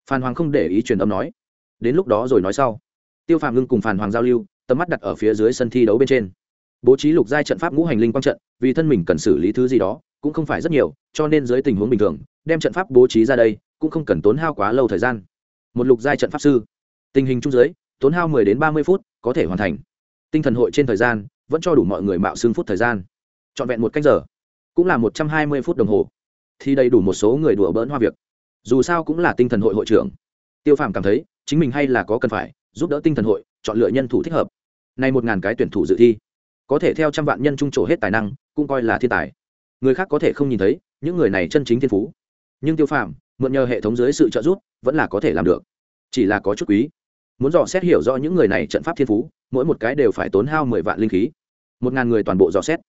Phan hoàng không để ý truyền âm nói. Đến lúc đó rồi nói sau. Tiêu phàm ngưng cùng phan hoàng giao lưu, tầm mắt đặt ở phía dưới sân thi đấu bên trên bố trí lục giai trận pháp ngũ hành linh quang trận, vì thân mình cần xử lý thứ gì đó, cũng không phải rất nhiều, cho nên dưới tình huống bình thường, đem trận pháp bố trí ra đây, cũng không cần tốn hao quá lâu thời gian. Một lục giai trận pháp sư, tình hình trung dưới, tốn hao mười đến ba mươi phút, có thể hoàn thành. Tinh thần hội trên thời gian, vẫn cho đủ mọi người mạo xương phút thời gian. Trọn vẹn một cách giờ, cũng là một trăm hai mươi phút đồng hồ. Thì đầy đủ một số người đùa bỡn hoa việc. Dù sao cũng là tinh thần hội hội trưởng. Tiêu phàm cảm thấy, chính mình hay là có cần phải, giúp đỡ tinh thần hội, chọn lựa nhân thủ thích hợp. Nay một ngàn cái tuyển thủ dự thi có thể theo trăm vạn nhân trung trổ hết tài năng, cũng coi là thiên tài. Người khác có thể không nhìn thấy, những người này chân chính thiên phú. Nhưng tiêu phàm, mượn nhờ hệ thống dưới sự trợ giúp, vẫn là có thể làm được. Chỉ là có chút quý. Muốn dò xét hiểu rõ những người này trận pháp thiên phú, mỗi một cái đều phải tốn hao mười vạn linh khí. Một ngàn người toàn bộ dò xét,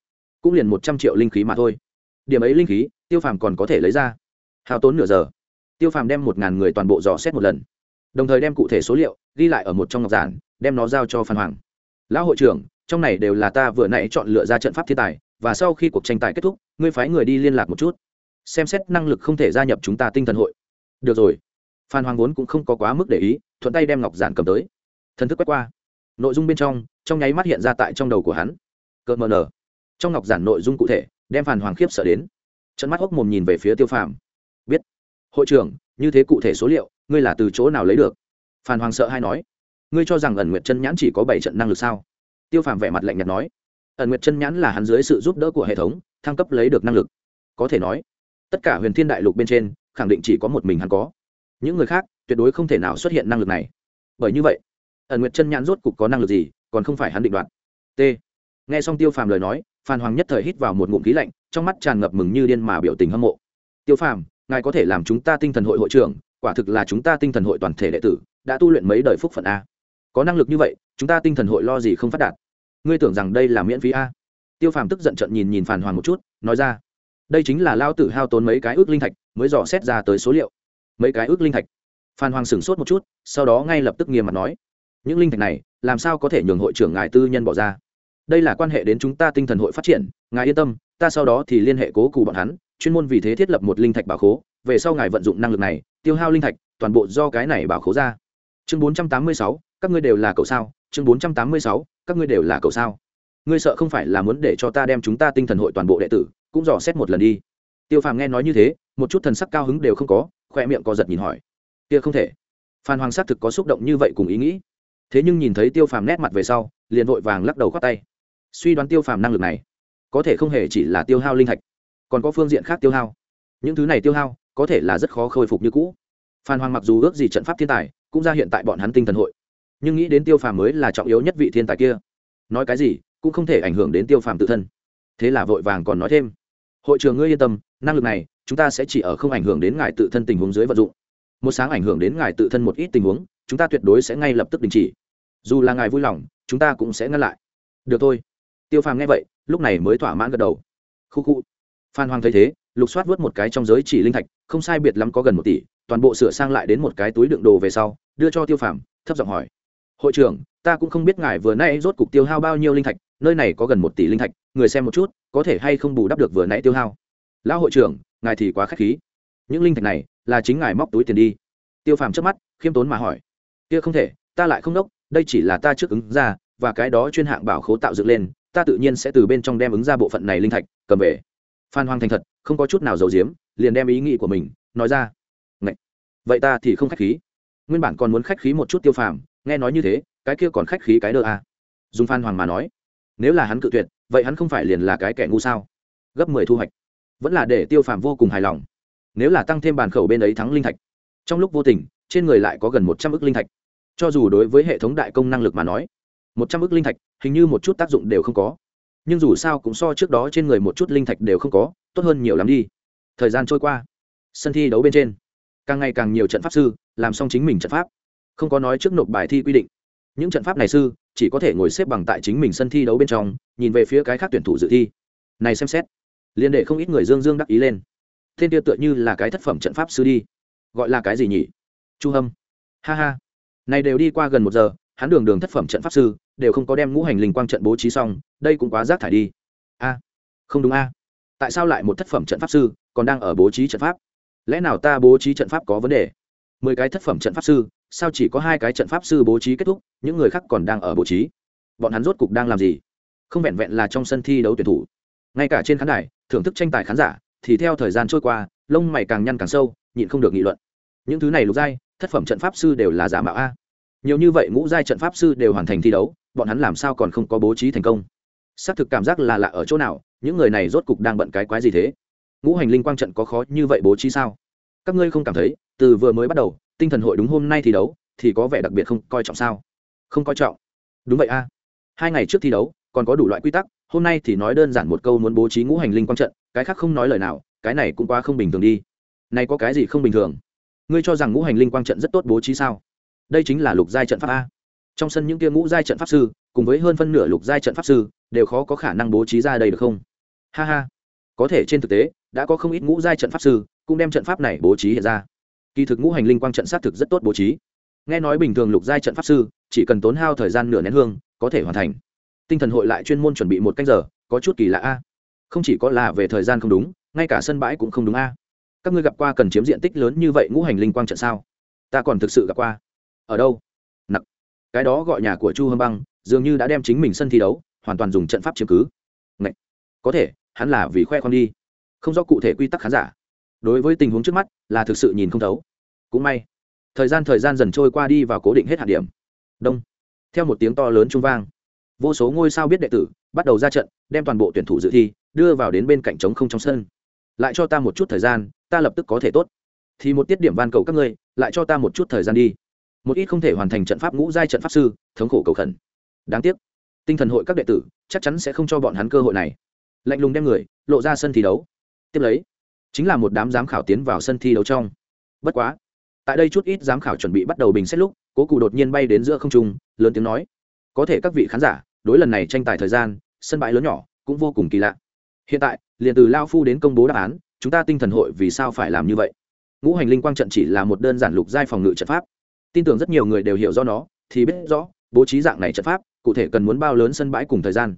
cũng liền một trăm triệu linh khí mà thôi. Điểm ấy linh khí, tiêu phàm còn có thể lấy ra. Hao tốn nửa giờ. Tiêu phàm đem một ngàn người toàn bộ dò xét một lần. Đồng thời đem cụ thể số liệu ghi lại ở một trong ngọc giản, đem nó giao cho phan hoàng. Lão hội trưởng trong này đều là ta vừa nãy chọn lựa ra trận pháp thiên tài, và sau khi cuộc tranh tài kết thúc, ngươi phái người đi liên lạc một chút. Xem xét năng lực không thể gia nhập chúng ta tinh thần hội. Được rồi. Phan hoàng vốn cũng không có quá mức để ý, thuận tay đem ngọc giản cầm tới. Thần thức quét qua. Nội dung bên trong trong nháy mắt hiện ra tại trong đầu của hắn. Cợt mờ nở. Trong ngọc giản nội dung cụ thể, đem phan hoàng khiếp sợ đến. Trận mắt hốc mồm nhìn về phía tiêu phàm. Biết. Hội trưởng, như thế cụ thể số liệu, ngươi là từ chỗ nào lấy được? Phan hoàng sợ hay nói. Ngươi cho rằng ẩn nguyệt chân nhãn chỉ có bảy trận năng lực sao? Tiêu phàm vẻ mặt lạnh nhạt nói, ẩn nguyệt chân nhãn là hắn dưới sự giúp đỡ của hệ thống, thăng cấp lấy được năng lực. Có thể nói, tất cả huyền thiên đại lục bên trên, khẳng định chỉ có một mình hắn có. Những người khác, tuyệt đối không thể nào xuất hiện năng lực này. Bởi như vậy, ẩn nguyệt chân nhãn rốt cục có năng lực gì, còn không phải hắn định đoạt. T. Nghe xong tiêu phàm lời nói, phan hoàng nhất thời hít vào một ngụm khí lạnh, trong mắt tràn ngập mừng như điên mà biểu tình hâm mộ. Tiêu phàm, ngài có thể làm chúng ta tinh thần hội hội trưởng, quả thực là chúng ta tinh thần hội toàn thể đệ tử, đã tu luyện mấy đời phúc phận a. Có năng lực như vậy, chúng ta tinh thần hội lo gì không phát đạt? Ngươi tưởng rằng đây là miễn phí a? Tiêu phàm tức giận trận nhìn nhìn phản hoàng một chút, nói ra, đây chính là lao tử hao tốn mấy cái ước linh thạch mới dò xét ra tới số liệu. Mấy cái ước linh thạch? Phan hoàng sửng sốt một chút, sau đó ngay lập tức nghiêm mặt nói, những linh thạch này, làm sao có thể nhường hội trưởng ngài tư nhân bỏ ra? Đây là quan hệ đến chúng ta tinh thần hội phát triển, ngài yên tâm, ta sau đó thì liên hệ cố cụ bọn hắn, chuyên môn vì thế thiết lập một linh thạch bảo khố, về sau ngài vận dụng năng lực này, tiêu hao linh thạch, toàn bộ do cái này bảo khố ra. Chương bốn trăm tám mươi sáu, các ngươi đều là cậu sao? Chương bốn trăm tám mươi sáu các ngươi đều là cậu sao? Ngươi sợ không phải là muốn để cho ta đem chúng ta tinh thần hội toàn bộ đệ tử, cũng dò xét một lần đi. Tiêu phàm nghe nói như thế, một chút thần sắc cao hứng đều không có khoe miệng co giật nhìn hỏi. Kia không thể. Phan hoàng xác thực có xúc động như vậy cùng ý nghĩ. Thế nhưng nhìn thấy tiêu phàm nét mặt về sau, liền vội vàng lắc đầu khoác tay. Suy đoán tiêu phàm năng lực này, có thể không hề chỉ là tiêu hao linh thạch, còn có phương diện khác tiêu hao. Những thứ này tiêu hao, có thể là rất khó khôi phục như cũ. Phan hoàng mặc dù ước gì trận pháp thiên tài, cũng ra hiện tại bọn hắn tinh thần hội nhưng nghĩ đến tiêu phàm mới là trọng yếu nhất vị thiên tài kia. Nói cái gì, cũng không thể ảnh hưởng đến tiêu phàm tự thân. Thế là vội vàng còn nói thêm. Hội trường ngươi yên tâm, năng lực này, chúng ta sẽ chỉ ở không ảnh hưởng đến ngài tự thân tình huống dưới vật dụng. Một sáng ảnh hưởng đến ngài tự thân một ít tình huống, chúng ta tuyệt đối sẽ ngay lập tức đình chỉ. Dù là ngài vui lòng, chúng ta cũng sẽ ngăn lại. Được thôi. Tiêu phàm nghe vậy, lúc này mới thỏa mãn gật đầu. Khu khu. Phan hoàng thấy thế, lục soát vớt một cái trong giới chỉ linh thạch, không sai biệt lắm có gần một tỷ, toàn bộ sửa sang lại đến một cái túi đựng đồ về sau, đưa cho tiêu phàm, thấp giọng hỏi hội trưởng, ta cũng không biết ngài vừa nay rốt cục tiêu hao bao nhiêu linh thạch, nơi này có gần một tỷ linh thạch, người xem một chút, có thể hay không bù đắp được vừa nãy tiêu hao? Lão hội trưởng, ngài thì quá k h á c h khí. Những linh thạch này là chính ngài móc túi tiền đi. Tiêu phàm trước mắt, khiêm tốn mà hỏi. Kia không thể, ta lại không đốc, đây chỉ là ta trước ứng ra, và cái đó chuyên hạng bảo khố tạo dựng lên, ta tự nhiên sẽ từ bên trong đem ứng ra bộ phận này linh thạch, cầm về. Phan hoàng thành thật, không có chút nào giấu diếm liền đem ý nghĩ của mình nói ra. Ngậy! vậy ta thì không khách khí. Nguyên bản còn muốn khách khí một chút tiêu phàm nghe nói như thế, cái kia còn khách khí cái đơ à. dùng phan hoàng mà nói, nếu là hắn cự tuyệt, vậy hắn không phải liền là cái kẻ ngu sao? Gấp mười thu hoạch, vẫn là để tiêu phàm vô cùng hài lòng. Nếu là tăng thêm bàn khẩu bên ấy thắng linh thạch, trong lúc vô tình, trên người lại có gần một trăm ước linh thạch. Cho dù đối với hệ thống đại công năng lực mà nói, một trăm ước linh thạch hình như một chút tác dụng đều không có. Nhưng dù sao cũng so trước đó trên người một chút linh thạch đều không có, tốt hơn nhiều lắm đi. Thời gian trôi qua, sân thi đấu bên trên, càng ngày càng nhiều trận pháp sư làm xong chính mình trận pháp không có nói trước nộp bài thi quy định. Những trận pháp này sư, chỉ có thể ngồi xếp bằng tại chính mình sân thi đấu bên trong, nhìn về phía cái khác tuyển thủ dự thi. Này xem xét, liên đệ không ít người dương dương đắc ý lên. Tên kia tựa như là cái thất phẩm trận pháp sư đi. Gọi là cái gì nhỉ? Chu hâm. Ha ha. Này đều đi qua gần một giờ, hắn đường đường thất phẩm trận pháp sư, đều không có đem ngũ hành linh quang trận bố trí xong, đây cũng quá rác thải đi. A. Không đúng a. Tại sao lại một thất phẩm trận pháp sư, còn đang ở bố trí trận pháp? Lẽ nào ta bố trí trận pháp có vấn đề? Mười cái thất phẩm trận pháp sư sao chỉ có hai cái trận pháp sư bố trí kết thúc, những người khác còn đang ở bố trí? Bọn hắn rốt cục đang làm gì? Không vẹn vẹn là trong sân thi đấu tuyển thủ. Ngay cả trên khán đài, thưởng thức tranh tài khán giả, thì theo thời gian trôi qua, lông mày càng nhăn càng sâu, nhịn không được nghị luận. Những thứ này lục giai, thất phẩm trận pháp sư đều là giả mạo a. Nhiều như vậy ngũ giai trận pháp sư đều hoàn thành thi đấu, bọn hắn làm sao còn không có bố trí thành công? Xác thực cảm giác là lạ ở chỗ nào, những người này rốt cục đang bận cái quái gì thế? Ngũ hành linh quang trận có khó như vậy bố trí sao? Các ngươi không cảm thấy, từ vừa mới bắt đầu tinh thần hội đúng hôm nay thi đấu, thì có vẻ đặc biệt không coi trọng sao? Không coi trọng. Đúng vậy a. Hai ngày trước thi đấu, còn có đủ loại quy tắc, hôm nay thì nói đơn giản một câu muốn bố trí ngũ hành linh quang trận, cái khác không nói lời nào, cái này cũng quá không bình thường đi. Này có cái gì không bình thường? Ngươi cho rằng ngũ hành linh quang trận rất tốt bố trí sao? Đây chính là lục giai trận pháp a. Trong sân những kia ngũ giai trận pháp sư, cùng với hơn phân nửa lục giai trận pháp sư, đều khó có khả năng bố trí ra đây được không? Ha ha. Có thể trên thực tế, đã có không ít ngũ giai trận pháp sư, cũng đem trận pháp này bố trí hiện ra kỳ thực ngũ hành linh quang trận xác thực rất tốt bố trí. Nghe nói bình thường lục giai trận pháp sư, chỉ cần tốn hao thời gian nửa nén hương, có thể hoàn thành. Tinh thần hội lại chuyên môn chuẩn bị một canh giờ, có chút kỳ lạ a. Không chỉ có là về thời gian không đúng, ngay cả sân bãi cũng không đúng a. Các ngươi gặp qua cần chiếm diện tích lớn như vậy ngũ hành linh quang trận sao? Ta còn thực sự gặp qua. Ở đâu? Nặc. Cái đó gọi nhà của chu hâm băng, dường như đã đem chính mình sân thi đấu, hoàn toàn dùng trận pháp chiếm cứ. Ngậy! có thể, hắn là vì khoe con đi. Không rõ cụ thể quy tắc khán giả đối với tình huống trước mắt là thực sự nhìn không thấu. Cũng may, thời gian thời gian dần trôi qua đi và cố định hết hạt điểm. Đông. Theo một tiếng to lớn trung vang, vô số ngôi sao biết đệ tử bắt đầu ra trận, đem toàn bộ tuyển thủ dự thi, đưa vào đến bên cạnh trống không trong sân. Lại cho ta một chút thời gian, ta lập tức có thể tốt. Thì một tiết điểm van cầu các ngươi, lại cho ta một chút thời gian đi. Một ít không thể hoàn thành trận pháp ngũ giai trận pháp sư, thống khổ cầu khẩn. Đáng tiếc, tinh thần hội các đệ tử chắc chắn sẽ không cho bọn hắn cơ hội này. Lạnh lùng đem người, lộ ra sân thi đấu. Tiếp lấy chính là một đám giám khảo tiến vào sân thi đấu trong. Bất quá, tại đây chút ít giám khảo chuẩn bị bắt đầu bình xét lúc, cố cụ đột nhiên bay đến giữa không trung, lớn tiếng nói, có thể các vị khán giả, đối lần này tranh tài thời gian, sân bãi lớn nhỏ, cũng vô cùng kỳ lạ. Hiện tại, liền từ lao phu đến công bố đáp án, chúng ta tinh thần hội vì sao phải làm như vậy? Ngũ hành linh quang trận chỉ là một đơn giản lục giai phòng ngự trận pháp. Tin tưởng rất nhiều người đều hiểu do nó, thì biết rõ, bố trí dạng này trận pháp, cụ thể cần muốn bao lớn sân bãi cùng thời gian.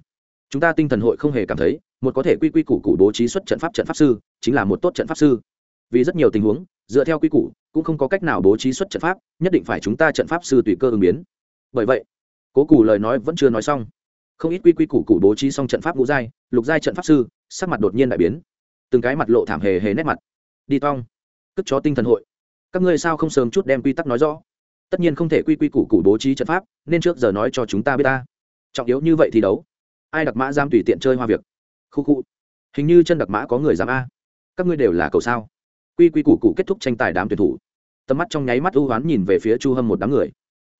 Chúng ta tinh thần hội không hề cảm thấy một có thể quy quy củ củ bố trí xuất trận pháp trận pháp sư, chính là một tốt trận pháp sư. Vì rất nhiều tình huống, dựa theo quy củ, cũng không có cách nào bố trí xuất trận pháp, nhất định phải chúng ta trận pháp sư tùy cơ ứng biến. Bởi vậy, cố củ lời nói vẫn chưa nói xong. Không ít quy quy củ củ bố trí xong trận pháp ngũ giai, lục giai trận pháp sư, sắc mặt đột nhiên đại biến. Từng cái mặt lộ thảm hề hề nét mặt. Đi tong. Cất chó tinh thần hội. Các ngươi sao không sớm chút đem quy tắc nói rõ? Tất nhiên không thể quy quy củ củ bố trí trận pháp, nên trước giờ nói cho chúng ta biết ta. Trọng yếu như vậy thì đấu. Ai đặc mã giam tùy tiện chơi hoa việc? Khu khu. Hình như chân đặc mã có người dám a. Các ngươi đều là cầu sao? Quy quy củ cụ kết thúc tranh tài đám tuyển thủ. Tầm mắt trong nháy mắt ưu hoán nhìn về phía chu hâm một đám người.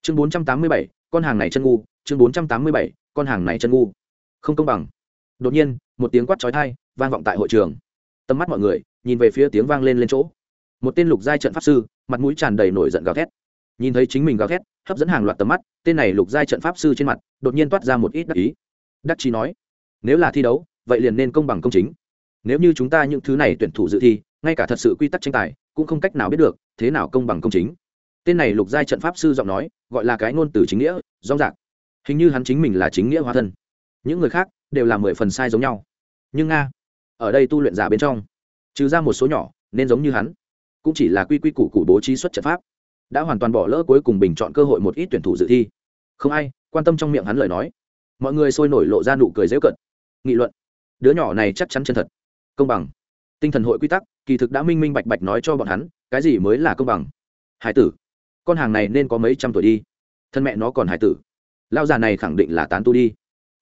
Chương bốn trăm tám mươi bảy, con hàng này chân ngu. Chương bốn trăm tám mươi bảy, con hàng này chân ngu. Không công bằng. Đột nhiên, một tiếng quát trói thai vang vọng tại hội trường. Tầm mắt mọi người nhìn về phía tiếng vang lên lên chỗ. Một tên lục giai trận pháp sư, mặt mũi tràn đầy nổi giận gào thét. Nhìn thấy chính mình gào thét, hấp dẫn hàng loạt tầm mắt, tên này lục giai trận pháp sư trên mặt đột nhiên toát ra một ít đắc ý. Đắc chí nói, nếu là thi đấu vậy liền nên công bằng công chính. Nếu như chúng ta những thứ này tuyển thủ dự thi, ngay cả thật sự quy tắc tranh tài, cũng không cách nào biết được, thế nào công bằng công chính. Tên này lục giai trận pháp sư giọng nói, gọi là cái ngôn từ chính nghĩa, rõ ràng. Hình như hắn chính mình là chính nghĩa hóa thân. Những người khác đều là mười phần sai giống nhau. Nhưng nga, ở đây tu luyện giả bên trong, trừ ra một số nhỏ, nên giống như hắn. Cũng chỉ là quy quy củ củ bố trí xuất trận pháp. Đã hoàn toàn bỏ lỡ cuối cùng bình chọn cơ hội một ít tuyển thủ dự thi. Không ai quan tâm trong miệng hắn lời nói. Mọi người sôi nổi lộ ra nụ cười dễu cận nghị luận đứa nhỏ này chắc chắn chân thật. Công bằng. Tinh thần hội quy tắc, kỳ thực đã minh minh bạch bạch nói cho bọn hắn, cái gì mới là công bằng? Hải tử. Con hàng này nên có mấy trăm tuổi đi? Thân mẹ nó còn hải tử. Lao già này khẳng định là tán tu đi.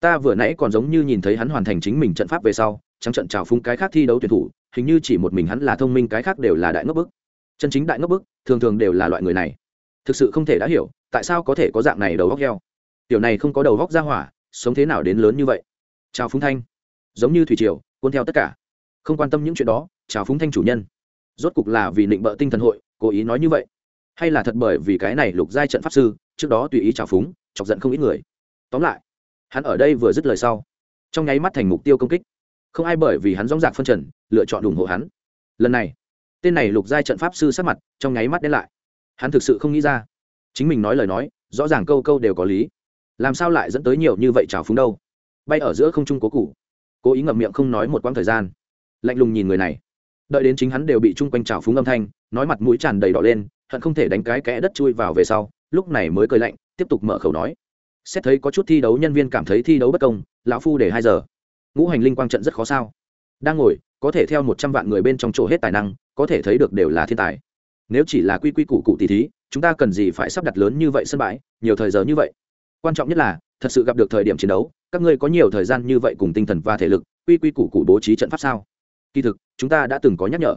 Ta vừa nãy còn giống như nhìn thấy hắn hoàn thành chính mình trận pháp về sau, trắng trận trào phúng cái khác thi đấu tuyển thủ, hình như chỉ một mình hắn là thông minh, cái khác đều là đại ngốc bức. Chân chính đại ngốc bức, thường thường đều là loại người này. Thực sự không thể đã hiểu, tại sao có thể có dạng này đầu góc heo tiểu này không có đầu góc ra hỏa, sống thế nào đến lớn như vậy? Chào phúng thanh giống như thủy triều, cuốn theo tất cả. Không quan tâm những chuyện đó, chào phúng thanh chủ nhân. Rốt cục là vì định bợ tinh thần hội, cố ý nói như vậy. Hay là thật bởi vì cái này lục giai trận pháp sư, trước đó tùy ý chào phúng, chọc giận không ít người. Tóm lại, hắn ở đây vừa dứt lời sau, trong nháy mắt thành mục tiêu công kích. Không ai bởi vì hắn dóng dạc phân trần, lựa chọn ủng hộ hắn. Lần này, tên này lục giai trận pháp sư sắc mặt trong nháy mắt đen lại. Hắn thực sự không nghĩ ra. Chính mình nói lời nói, rõ ràng câu câu đều có lý. Làm sao lại dẫn tới nhiều như vậy trào phúng đâu? Bay ở giữa không trung cố cụ cố ý ngậm miệng không nói một quãng thời gian. Lạnh lùng nhìn người này. Đợi đến chính hắn đều bị chung quanh trào phúng âm thanh, nói mặt mũi tràn đầy đỏ lên, hận không thể đánh cái kẽ đất chui vào về sau, lúc này mới cười lạnh, tiếp tục mở khẩu nói. Xét thấy có chút thi đấu nhân viên cảm thấy thi đấu bất công, lão phu để hai giờ. Ngũ hành linh quang trận rất khó sao. Đang ngồi, có thể theo một trăm vạn người bên trong chỗ hết tài năng, có thể thấy được đều là thiên tài. Nếu chỉ là quy quy củ cụ tỷ thí, chúng ta cần gì phải sắp đặt lớn như vậy sân bãi, nhiều thời giờ như vậy quan trọng nhất là, thật sự gặp được thời điểm chiến đấu, các ngươi có nhiều thời gian như vậy cùng tinh thần và thể lực, quy quy củ củ bố trí trận pháp sao? Kỳ thực, chúng ta đã từng có nhắc nhở.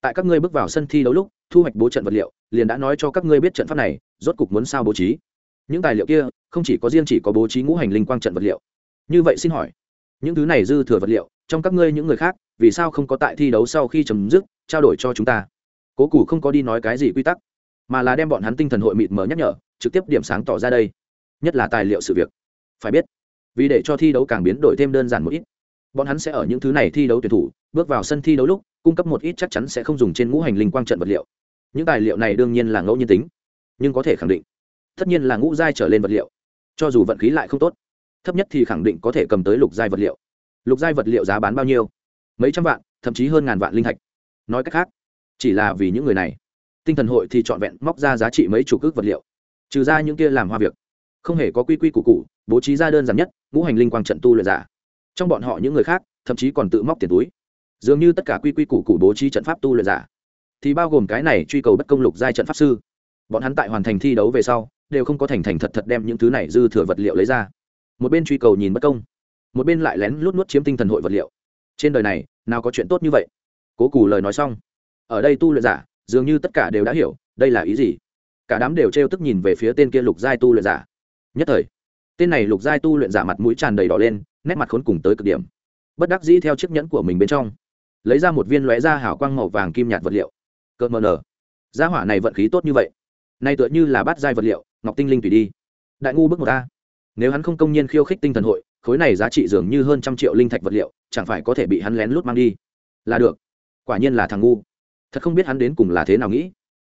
Tại các ngươi bước vào sân thi đấu lúc, thu hoạch bố trận vật liệu, liền đã nói cho các ngươi biết trận pháp này, rốt cục muốn sao bố trí. Những tài liệu kia, không chỉ có riêng chỉ có bố trí ngũ hành linh quang trận vật liệu. Như vậy xin hỏi, những thứ này dư thừa vật liệu, trong các ngươi những người khác, vì sao không có tại thi đấu sau khi chấm dứt, trao đổi cho chúng ta? Cố củ không có đi nói cái gì quy tắc, mà là đem bọn hắn tinh thần hội mịt mờ nhắc nhở, trực tiếp điểm sáng tỏ ra đây nhất là tài liệu sự việc. Phải biết, vì để cho thi đấu càng biến đổi thêm đơn giản một ít, bọn hắn sẽ ở những thứ này thi đấu tuyển thủ, bước vào sân thi đấu lúc, cung cấp một ít chắc chắn sẽ không dùng trên ngũ hành linh quang trận vật liệu. Những tài liệu này đương nhiên là ngẫu nhiên tính, nhưng có thể khẳng định, tất nhiên là ngũ giai trở lên vật liệu. Cho dù vận khí lại không tốt, thấp nhất thì khẳng định có thể cầm tới lục giai vật liệu. Lục giai vật liệu giá bán bao nhiêu? Mấy trăm vạn, thậm chí hơn ngàn vạn linh thạch. Nói cách khác, chỉ là vì những người này, tinh thần hội thì trọn vẹn móc ra giá trị mấy chục cước vật liệu, trừ ra những kia làm hoa việc không hề có quy quy củ cụ bố trí ra đơn giản nhất, ngũ hành linh quang trận tu luyện giả. Trong bọn họ những người khác, thậm chí còn tự móc tiền túi. Dường như tất cả quy quy củ cụ bố trí trận pháp tu luyện giả. Thì bao gồm cái này truy cầu bất công lục giai trận pháp sư. Bọn hắn tại hoàn thành thi đấu về sau, đều không có thành thành thật thật đem những thứ này dư thừa vật liệu lấy ra. Một bên truy cầu nhìn bất công, một bên lại lén lút nuốt chiếm tinh thần hội vật liệu. Trên đời này, nào có chuyện tốt như vậy? Cố cù lời nói xong, ở đây tu luyện giả, dường như tất cả đều đã hiểu, đây là ý gì? Cả đám đều trêu tức nhìn về phía tên kia lục giai tu luyện giả nhất thời tên này lục giai tu luyện giả mặt mũi tràn đầy đỏ lên nét mặt khốn cùng tới cực điểm. Bất đắc dĩ theo chiếc nhẫn của mình bên trong lấy ra một viên lóe da hảo quang màu vàng kim nhạt vật liệu. Cợt mờ nở. Gia hỏa này vận khí tốt như vậy. Nay tựa như là bát giai vật liệu ngọc tinh linh tùy đi. Đại ngu bước một ta, nếu hắn không công nhiên khiêu khích tinh thần hội khối này giá trị dường như hơn trăm triệu linh thạch vật liệu chẳng phải có thể bị hắn lén lút mang đi. Là được. Quả nhiên là thằng ngu. Thật không biết hắn đến cùng là thế nào nghĩ.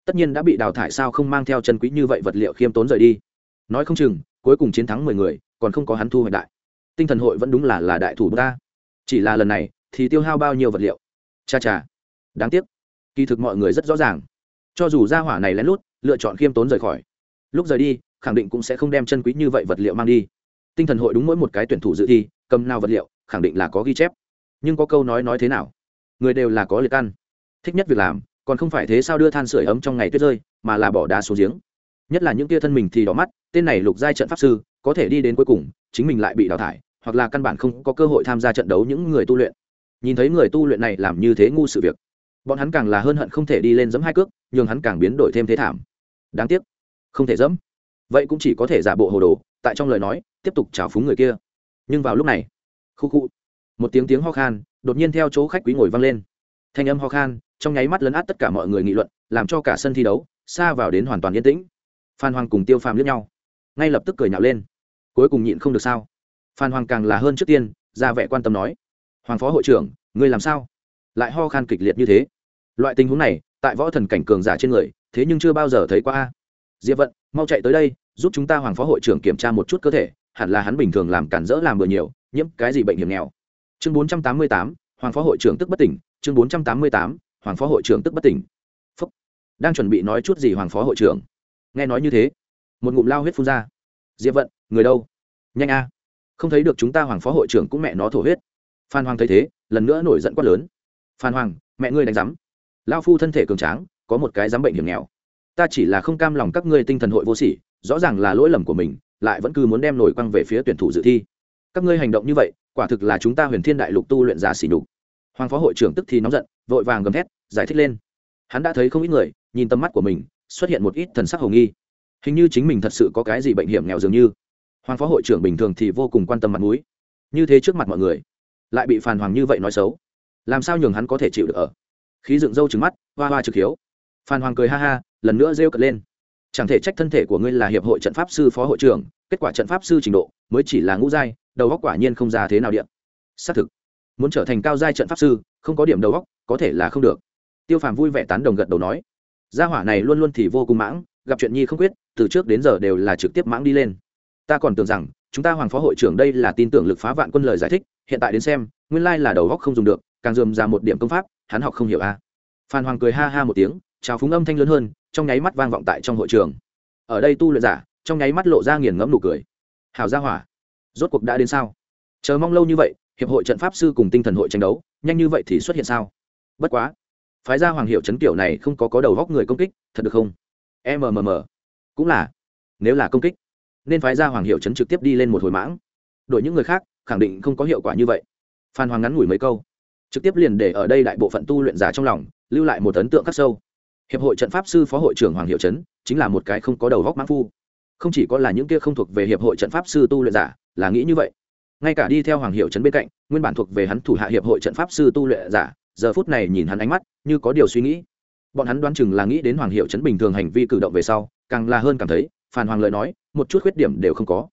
Tất nhiên đã bị đào thải sao không mang theo chân quý như vậy vật liệu khiêm tốn rời đi. Nói không chừng cuối cùng chiến thắng mười người, còn không có hắn thu hoạch đại. Tinh thần hội vẫn đúng là là đại thủ ta. Chỉ là lần này, thì tiêu hao bao nhiêu vật liệu? Cha cha. Đáng tiếc. Kỳ thực mọi người rất rõ ràng. Cho dù ra hỏa này lén lút, lựa chọn khiêm tốn rời khỏi. Lúc rời đi, khẳng định cũng sẽ không đem chân quý như vậy vật liệu mang đi. Tinh thần hội đúng mỗi một cái tuyển thủ dự thi, cầm nào vật liệu, khẳng định là có ghi chép. Nhưng có câu nói nói thế nào? Người đều là có liệt ăn. Thích nhất việc làm, còn không phải thế sao đưa than sửa ấm trong ngày tuyết rơi, mà là bỏ đá xuống giếng. Nhất là những tia thân mình thì đỏ mắt tên này lục giai trận pháp sư, có thể đi đến cuối cùng, chính mình lại bị đào thải, hoặc là căn bản không có cơ hội tham gia trận đấu những người tu luyện. Nhìn thấy người tu luyện này làm như thế ngu sự việc, bọn hắn càng là hơn hận không thể đi lên giấm hai cước, nhường hắn càng biến đổi thêm thế thảm. Đáng tiếc, không thể dẫm vậy cũng chỉ có thể giả bộ hồ đồ, tại trong lời nói, tiếp tục trào phúng người kia. Nhưng vào lúc này, khu khu, một tiếng tiếng ho khan, đột nhiên theo chỗ khách quý ngồi vang lên. Thanh âm ho khan, trong nháy mắt lấn át tất cả mọi người nghị luận, làm cho cả sân thi đấu, xa vào đến hoàn toàn yên tĩnh. Phan hoàng cùng tiêu phàm lướt nhau ngay lập tức cười nhạo lên. Cuối cùng nhịn không được sao? Phan hoàng càng là hơn trước tiên, ra vẻ quan tâm nói. Hoàng phó hội trưởng, ngươi làm sao? Lại ho khan kịch liệt như thế. Loại tình huống này, tại võ thần cảnh cường giả trên người, thế nhưng chưa bao giờ thấy qua a. Diệp vận, mau chạy tới đây, giúp chúng ta hoàng phó hội trưởng kiểm tra một chút cơ thể, hẳn là hắn bình thường làm cản rỡ làm bừa nhiều, nhiễm cái gì bệnh hiểm nghèo. Chương bốn trăm tám mươi tám, hoàng phó hội trưởng tức bất tỉnh, chương bốn trăm tám mươi tám, hoàng phó hội trưởng tức bất tỉnh. Phúc. đang chuẩn bị nói chút gì hoàng phó hội trưởng? Nghe nói như thế một ngụm lao huyết phun ra. Diệp vận, người đâu? Nhanh a. Không thấy được chúng ta hoàng phó hội trưởng cũng mẹ nó thổ huyết. Phan hoàng thấy thế, lần nữa nổi giận quát lớn. Phan hoàng, mẹ ngươi đánh giám. Lao phu thân thể cường tráng, có một cái dám bệnh hiểm nghèo. Ta chỉ là không cam lòng các ngươi tinh thần hội vô sỉ, rõ ràng là lỗi lầm của mình, lại vẫn cứ muốn đem nổi quăng về phía tuyển thủ dự thi. Các ngươi hành động như vậy, quả thực là chúng ta huyền thiên đại lục tu luyện giả xỉ nhục. Hoàng phó hội trưởng tức thì nóng giận, vội vàng gầm thét, giải thích lên. Hắn đã thấy không ít người, nhìn tầm mắt của mình, xuất hiện một ít thần sắc hồng nghi hình như chính mình thật sự có cái gì bệnh hiểm nghèo dường như. Hoàng phó hội trưởng bình thường thì vô cùng quan tâm mặt mũi. Như thế trước mặt mọi người, lại bị phàn hoàng như vậy nói xấu. Làm sao nhường hắn có thể chịu được ở? Khí dựng râu trứng mắt, hoa hoa trực hiếu. Phan hoàng cười ha ha, lần nữa rêu cật lên. Chẳng thể trách thân thể của ngươi là hiệp hội trận pháp sư phó hội trưởng, kết quả trận pháp sư trình độ mới chỉ là ngũ giai, đầu góc quả nhiên không ra thế nào điện. Xác thực, muốn trở thành cao giai trận pháp sư, không có điểm đầu góc có thể là không được. Tiêu phàm vui vẻ tán đồng gật đầu nói. Gia hỏa này luôn luôn thì vô cùng mãng, gặp chuyện nhi không quyết từ trước đến giờ đều là trực tiếp mãng đi lên. Ta còn tưởng rằng, chúng ta hoàng phó hội trưởng đây là tin tưởng lực phá vạn quân lời giải thích, hiện tại đến xem, nguyên lai là đầu góc không dùng được, càng dườm ra một điểm công pháp, hắn học không hiểu a. À. phan hoàng cười ha ha một tiếng, chào phúng âm thanh lớn hơn, trong nháy mắt vang vọng tại trong hội trường. Ở đây tu luyện giả, trong nháy mắt lộ ra nghiền ngẫm nụ cười. Hào gia hỏa, rốt cuộc đã đến sao? Chờ mong lâu như vậy, hiệp hội trận pháp sư cùng tinh thần hội tranh đấu, nhanh như vậy thì xuất hiện sao? Bất quá, phái gia hoàng hiệu chấn kiểu này không có có đầu góc người công kích, thật được không? Mmm cũng là. Nếu là công kích, nên phái gia hoàng hiệu chấn trực tiếp đi lên một hồi mãng. Đổi những người khác, khẳng định không có hiệu quả như vậy. Phan hoàng ngắn ngủi mấy câu, trực tiếp liền để ở đây đại bộ phận tu luyện giả trong lòng, lưu lại một ấn tượng khắc sâu. Hiệp hội trận pháp sư phó hội trưởng hoàng hiệu trấn chính là một cái không có đầu góc mãn phu. Không chỉ có là những kia không thuộc về hiệp hội trận pháp sư tu luyện giả, là nghĩ như vậy. Ngay cả đi theo hoàng hiệu trấn bên cạnh, nguyên bản thuộc về hắn thủ hạ hiệp hội trận pháp sư tu luyện giả, giờ phút này nhìn hắn ánh mắt, như có điều suy nghĩ bọn hắn đoán chừng là nghĩ đến hoàng hiệu trấn bình thường hành vi cử động về sau, càng là hơn cảm thấy phản hoàng lời nói, một chút khuyết điểm đều không có.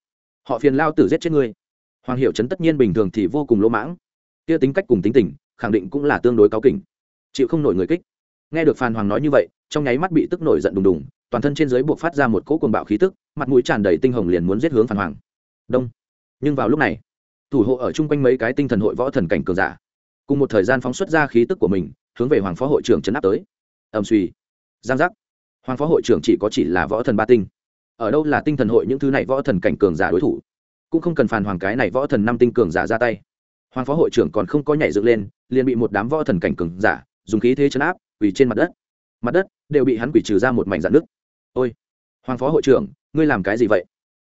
Họ phiền lao tử giết chết ngươi. Hoàng hiệu trấn tất nhiên bình thường thì vô cùng lỗ mãng. Kia tính cách cùng tính tình, khẳng định cũng là tương đối cáo kỉnh. Chịu không nổi người kích. Nghe được phan hoàng nói như vậy, trong nháy mắt bị tức nổi giận đùng đùng, toàn thân trên dưới buộc phát ra một cỗ cuồng bạo khí tức, mặt mũi tràn đầy tinh hồng liền muốn giết hướng phan hoàng. Đông. Nhưng vào lúc này, thủ hộ ở chung quanh mấy cái tinh thần hội võ thần cảnh cường giả, cùng một thời gian phóng xuất ra khí tức của mình, hướng về hoàng phó hội trưởng trấn áp tới ầm suy. Giang giác. Hoàng phó hội trưởng chỉ có chỉ là võ thần ba tinh. Ở đâu là tinh thần hội những thứ này võ thần cảnh cường giả đối thủ? Cũng không cần phàn hoàng cái này võ thần năm tinh cường giả ra tay. Hoàng phó hội trưởng còn không có nhảy dựng lên, liền bị một đám võ thần cảnh cường giả dùng khí thế chấn áp, quỳ trên mặt đất. Mặt đất đều bị hắn quỳ trừ ra một mảnh dạn nước ôi, hoàng phó hội trưởng, ngươi làm cái gì vậy?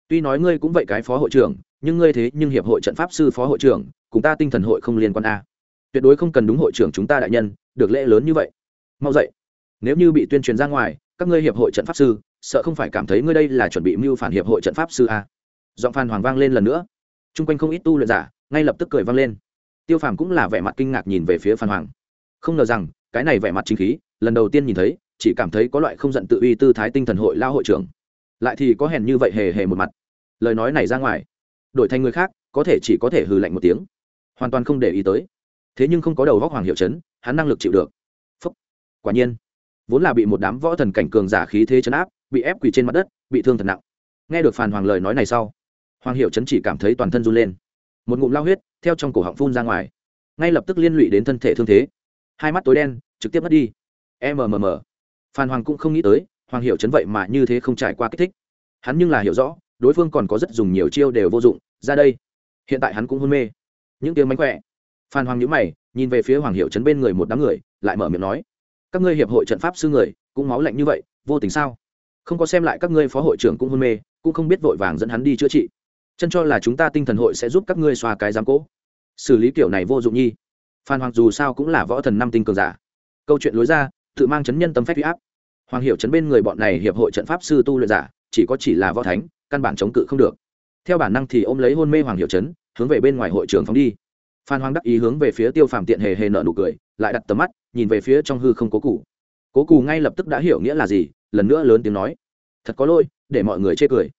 Tuy nói ngươi cũng vậy cái phó hội trưởng, nhưng ngươi thế nhưng hiệp hội trận pháp sư phó hội trưởng, cùng ta tinh thần hội không liên quan a. Tuyệt đối không cần đúng hội trưởng chúng ta đại nhân, được lễ lớn như vậy. Mau dậy nếu như bị tuyên truyền ra ngoài, các ngươi hiệp hội trận pháp sư, sợ không phải cảm thấy ngươi đây là chuẩn bị mưu phản hiệp hội trận pháp sư a giọng phan hoàng vang lên lần nữa. T r u n g quanh không ít tu luyện giả, ngay lập tức cười vang lên. Tiêu phàm cũng là vẻ mặt kinh ngạc nhìn về phía phan hoàng. Không ngờ rằng, cái này vẻ mặt chính khí, lần đầu tiên nhìn thấy, chỉ cảm thấy có loại không giận tự uy tư thái tinh thần hội lao hội trưởng. Lại thì có hèn như vậy hề hề một mặt. Lời nói này ra ngoài, đổi thành người khác, có thể chỉ có thể hừ lạnh một tiếng. Hoàn toàn không để ý tới. Thế nhưng không có đầu góc hoàng hiệu chấn hắn năng lực chịu được. Phúc. quả nhiên vốn là bị một đám võ thần cảnh cường giả khí thế chấn áp, bị ép quỳ trên mặt đất, bị thương thật nặng. Nghe được phàn hoàng lời nói này sau, hoàng hiệu chấn chỉ cảm thấy toàn thân run lên. Một ngụm lao huyết theo trong cổ họng phun ra ngoài, ngay lập tức liên lụy đến thân thể thương thế. Hai mắt tối đen, trực tiếp mất đi. Mmm phan hoàng cũng không nghĩ tới, hoàng hiệu chấn vậy mà như thế không trải qua kích thích. Hắn nhưng là hiểu rõ, đối phương còn có rất dùng nhiều chiêu đều vô dụng, ra đây. Hiện tại hắn cũng hôn mê. Những tiếng mánh khỏe. Phan hoàng nhữ mày, nhìn về phía hoàng hiệu chấn bên người một đám người, lại mở miệng nói các ngươi hiệp hội trận pháp sư người, cũng máu lạnh như vậy, vô tình sao? Không có xem lại các ngươi phó hội trưởng cũng hôn mê, cũng không biết vội vàng dẫn hắn đi chữa trị. Chân cho là chúng ta tinh thần hội sẽ giúp các ngươi xoa cái giám cỗ xử lý kiểu này vô dụng nhi. Phan hoàng dù sao cũng là võ thần năm tinh cường giả. Câu chuyện lối ra, tự mang chấn nhân tâm phép huy áp. Hoàng hiệu chấn bên người bọn này hiệp hội trận pháp sư tu luyện giả, chỉ có chỉ là võ thánh, căn bản chống cự không được. Theo bản năng thì ôm lấy hôn mê hoàng hiệu chấn hướng về bên ngoài hội trường phóng đi. Phan hoàng đắc ý hướng về phía tiêu phàm tiện hề hề nợ nụ cười, lại đặt tầm mắt nhìn về phía trong hư không cố cụ cố cụ ngay lập tức đã hiểu nghĩa là gì, lần nữa lớn tiếng nói. Thật có lỗi, để mọi người chê cười.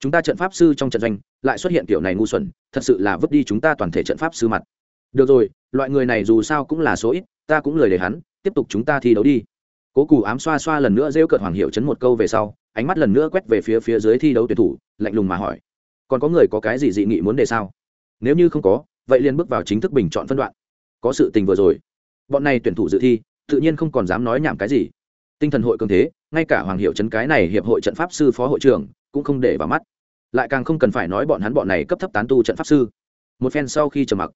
Chúng ta trận pháp sư trong trận doanh, lại xuất hiện kiểu này ngu xuẩn, thật sự là vứt đi chúng ta toàn thể trận pháp sư mặt. Được rồi, loại người này dù sao cũng là số ít, ta cũng lời để hắn, tiếp tục chúng ta thi đấu đi. Cố cù ám xoa xoa lần nữa rêu cợt hoàng hiệu chấn một câu về sau, ánh mắt lần nữa quét về phía phía dưới thi đấu tuyển thủ, lạnh lùng mà hỏi. Còn có người có cái gì dị nghị muốn đề sao? Nếu như không có, vậy liền bước vào chính thức bình chọn phân đoạn. Có sự tình vừa rồi bọn này tuyển thủ dự thi, tự nhiên không còn dám nói nhảm cái gì. Tinh thần hội cường thế, ngay cả hoàng hiệu trấn cái này hiệp hội trận pháp sư phó hội trưởng, cũng không để vào mắt. Lại càng không cần phải nói bọn hắn bọn này cấp thấp tán tu trận pháp sư. Một phen sau khi trầm mặc,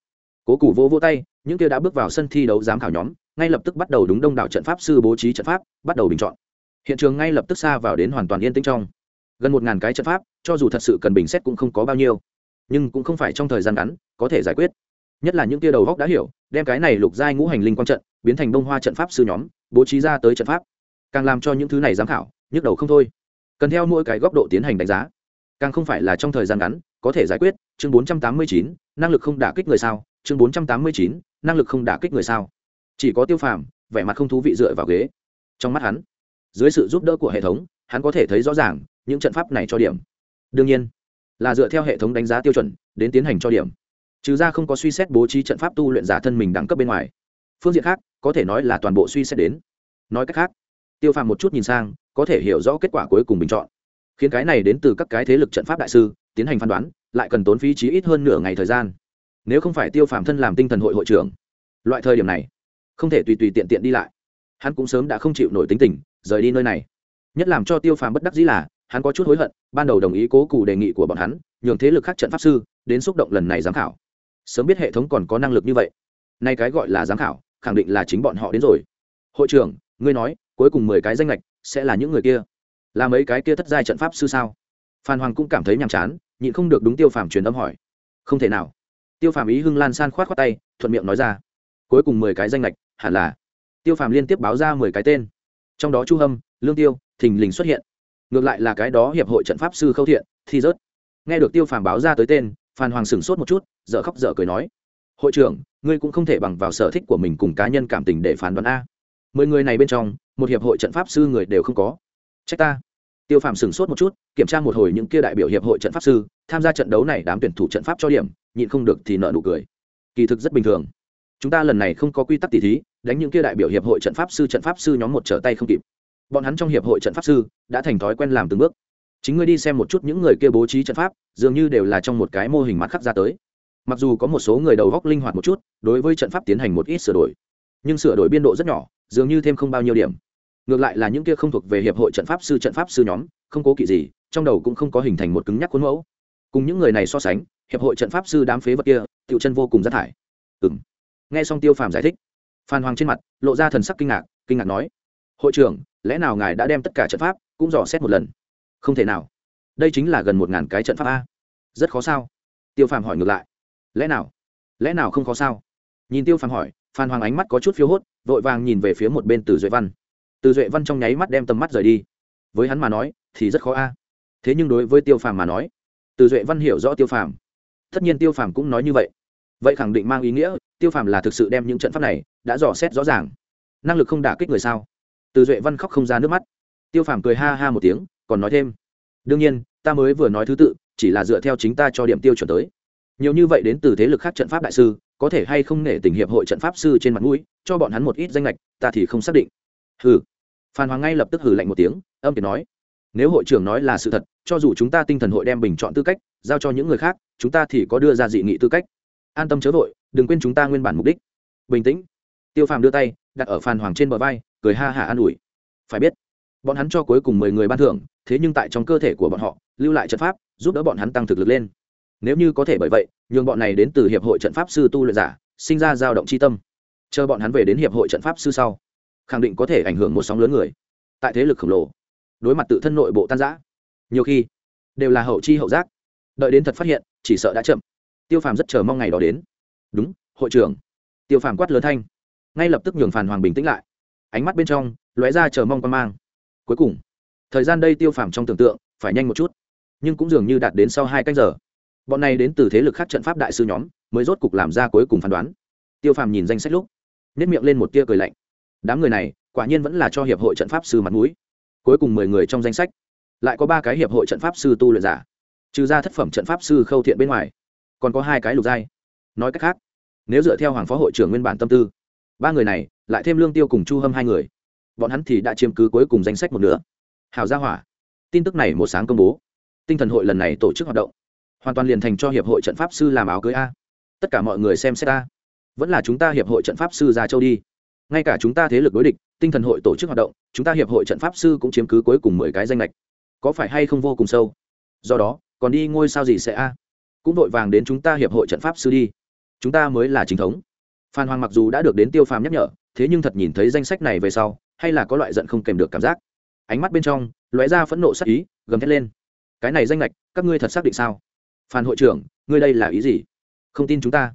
cố củ vô vô tay, những kia đã bước vào sân thi đấu giám khảo nhóm, ngay lập tức bắt đầu đúng đông đảo trận pháp sư bố trí trận pháp, bắt đầu bình chọn. Hiện trường ngay lập tức xa vào đến hoàn toàn yên tĩnh trong. Gần một ngàn cái trận pháp, cho dù thật sự cần bình xét cũng không có bao nhiêu. Nhưng cũng không phải trong thời gian ngắn, có thể giải quyết nhất là những tia đầu góc đã hiểu đem cái này lục giai ngũ hành linh quang trận biến thành đông hoa trận pháp sư nhóm bố trí ra tới trận pháp. Càng làm cho những thứ này giám khảo nhức đầu không thôi. Cần theo mỗi cái góc độ tiến hành đánh giá. Càng không phải là trong thời gian ngắn có thể giải quyết chương 489, năng lực không đả kích người sao chương 489, năng lực không đả kích người sao. Chỉ có tiêu phàm vẻ mặt không thú vị dựa vào ghế. Trong mắt hắn dưới sự giúp đỡ của hệ thống hắn có thể thấy rõ ràng những trận pháp này cho điểm. Đương nhiên là dựa theo hệ thống đánh giá tiêu chuẩn đến tiến hành cho điểm trừ ra không có suy xét bố trí trận pháp tu luyện giả thân mình đẳng cấp bên ngoài. Phương diện khác, có thể nói là toàn bộ suy xét đến. Nói cách khác, tiêu phàm một chút nhìn sang, có thể hiểu rõ kết quả cuối cùng bình chọn. Khiến cái này đến từ các cái thế lực trận pháp đại sư, tiến hành phán đoán, lại cần tốn phí trí ít hơn nửa ngày thời gian. Nếu không phải tiêu phàm thân làm tinh thần hội hội trưởng, loại thời điểm này, không thể tùy tùy tiện tiện đi lại. Hắn cũng sớm đã không chịu nổi tính tình, rời đi nơi này. Nhất làm cho tiêu phàm bất đắc dĩ là, hắn có chút hối hận, ban đầu đồng ý cố cụ đề nghị của bọn hắn, nhường thế lực khác trận pháp sư, đến xúc động lần này giám khảo sớm biết hệ thống còn có năng lực như vậy. Nay cái gọi là giám khảo, khẳng định là chính bọn họ đến rồi. Hội trưởng, ngươi nói, cuối cùng mười cái danh lệch sẽ là những người kia? Là mấy cái kia thất giai trận pháp sư sao? Phan hoàng cũng cảm thấy nhàm chán, nhịn không được đúng tiêu phàm truyền âm hỏi. Không thể nào. Tiêu phàm ý hưng lan san khoát khoát tay, thuận miệng nói ra. Cuối cùng mười cái danh lệch hẳn là. Tiêu phàm liên tiếp báo ra mười cái tên. Trong đó chu hâm, lương tiêu, thình lình xuất hiện. Ngược lại là cái đó hiệp hội trận pháp sư khâu thiện, thi rớt. Nghe được tiêu phàm báo ra tới tên phan hoàng sửng sốt một chút dợ khóc dợ cười nói, hội trưởng, ngươi cũng không thể bằng vào sở thích của mình cùng cá nhân cảm tình để phán đoán a. Mười người này bên trong, một hiệp hội trận pháp sư người đều không có. Trách ta. Tiêu Phạm sửng sốt một chút, kiểm tra một hồi những kia đại biểu hiệp hội trận pháp sư, tham gia trận đấu này đám tuyển thủ trận pháp cho điểm, nhịn không được thì nợ nụ cười. Kỳ thực rất bình thường. Chúng ta lần này không có quy tắc tỉ thí, đánh những kia đại biểu hiệp hội trận pháp sư, trận pháp sư nhóm một trở tay không kịp. Bọn hắn trong hiệp hội trận pháp sư, đã thành thói quen làm từng bước chính ngươi đi xem một chút những người kia bố trí trận pháp, dường như đều là trong một cái mô hình mặt khắc ra tới. Mặc dù có một số người đầu góc linh hoạt một chút, đối với trận pháp tiến hành một ít sửa đổi, nhưng sửa đổi biên độ rất nhỏ, dường như thêm không bao nhiêu điểm. Ngược lại là những kia không thuộc về hiệp hội trận pháp sư trận pháp sư nhóm, không cố kỵ gì, trong đầu cũng không có hình thành một cứng nhắc khuôn mẫu. Cùng những người này so sánh, hiệp hội trận pháp sư đám phế vật kia tiểu chân vô cùng rác thải. Ừ m nghe xong tiêu phàm giải thích, phan hoàng trên mặt lộ ra thần sắc kinh ngạc kinh ngạc nói, hội trưởng, lẽ nào ngài đã đem tất cả trận pháp cũng dò xét một lần? Không thể nào. Đây chính là gần một ngàn cái trận pháp a. Rất khó sao? Tiêu phàm hỏi ngược lại. Lẽ nào? Lẽ nào không khó sao? Nhìn tiêu phàm hỏi, phan hoàng ánh mắt có chút phiếu hốt, vội vàng nhìn về phía một bên từ duệ văn. Từ duệ văn trong nháy mắt đem tầm mắt rời đi. Với hắn mà nói, thì rất khó a. Thế nhưng đối với tiêu phàm mà nói, từ duệ văn hiểu rõ tiêu phàm. Tất nhiên tiêu phàm cũng nói như vậy. Vậy khẳng định mang ý nghĩa, tiêu phàm là thực sự đem những trận pháp này đã dò xét rõ ràng. Năng lực không đả kích người sao? Từ duệ văn khóc không ra nước mắt. Tiêu phàm cười ha ha một tiếng còn nói thêm. Đương nhiên, ta mới vừa nói thứ tự, chỉ là dựa theo chính ta cho điểm tiêu chuẩn tới. Nhiều như vậy đến từ thế lực khác trận pháp đại sư, có thể hay không nể tình hiệp hội trận pháp sư trên mặt mũi, cho bọn hắn một ít danh lệch, ta thì không xác định. Hừ. Phan hoàng ngay lập tức hừ lạnh một tiếng, âm kiệt nói. Nếu hội trưởng nói là sự thật, cho dù chúng ta tinh thần hội đem bình chọn tư cách, giao cho những người khác, chúng ta thì có đưa ra dị nghị tư cách. An tâm chớ vội, đừng quên chúng ta nguyên bản mục đích. Bình tĩnh. Tiêu phàm đưa tay, đặt ở phan hoàng trên bờ vai, cười ha hả an ủi. Phải biết bọn hắn cho cuối cùng mười người ban thưởng, thế nhưng tại trong cơ thể của bọn họ, lưu lại trận pháp, giúp đỡ bọn hắn tăng thực lực lên. Nếu như có thể bởi vậy, nhường bọn này đến từ hiệp hội trận pháp sư tu luyện giả, sinh ra dao động c h i tâm. Chờ bọn hắn về đến hiệp hội trận pháp sư sau, khẳng định có thể ảnh hưởng một sóng lớn người. Tại thế lực khổng lồ, đối mặt tự thân nội bộ tan giã nhiều khi đều là hậu chi hậu giác. Đợi đến thật phát hiện, chỉ sợ đã chậm. Tiêu phàm rất chờ mong ngày đó đến. Đúng, hội trưởng. Tiêu phàm quát lớn thanh, ngay lập tức nhường phản hoàng bình tĩnh lại. Ánh mắt bên trong lóe ra chờ mong quan mang cuối cùng, thời gian đây tiêu phàm trong tưởng tượng, phải nhanh một chút, nhưng cũng dường như đạt đến sau hai canh giờ. Bọn này đến từ thế lực khác trận pháp đại sư nhóm, mới rốt cục làm ra cuối cùng phán đoán. Tiêu phàm nhìn danh sách lúc nếp miệng lên một tia cười lạnh. Đám người này, quả nhiên vẫn là cho hiệp hội trận pháp sư mặt mũi. Cuối cùng mười người trong danh sách, lại có ba cái hiệp hội trận pháp sư tu luyện giả. Trừ ra thất phẩm trận pháp sư khâu thiện bên ngoài, còn có hai cái lục giai. Nói cách khác, nếu dựa theo hoàng phó hội trưởng nguyên bản tâm tư, ba người này lại thêm lương tiêu cùng chu hâm hai người bọn hắn thì đã chiếm cứ cuối cùng danh sách một nửa. Hào gia hỏa, tin tức này một sáng công bố. Tinh thần hội lần này tổ chức hoạt động. Hoàn toàn liền thành cho hiệp hội trận pháp sư làm áo cưới a. Tất cả mọi người xem xét a. Vẫn là chúng ta hiệp hội trận pháp sư ra châu đi. Ngay cả chúng ta thế lực đối địch, tinh thần hội tổ chức hoạt động, chúng ta hiệp hội trận pháp sư cũng chiếm cứ cuối cùng mười cái danh lệch có phải hay không vô cùng sâu? Do đó, còn đi ngôi sao gì sẽ a? Cũng vội vàng đến chúng ta hiệp hội trận pháp sư đi. Chúng ta mới là chính thống. Phan hoàng mặc dù đã được đến tiêu phàm nhắc nhở, thế nhưng thật nhìn thấy danh sách này về sau hay là có loại giận không kèm được cảm giác? Ánh mắt bên trong lóe ra phẫn nộ sắc ý gầm thét lên. Cái này danh lệch các ngươi thật xác định sao? Phan hội trưởng ngươi đây là ý gì? Không tin chúng ta.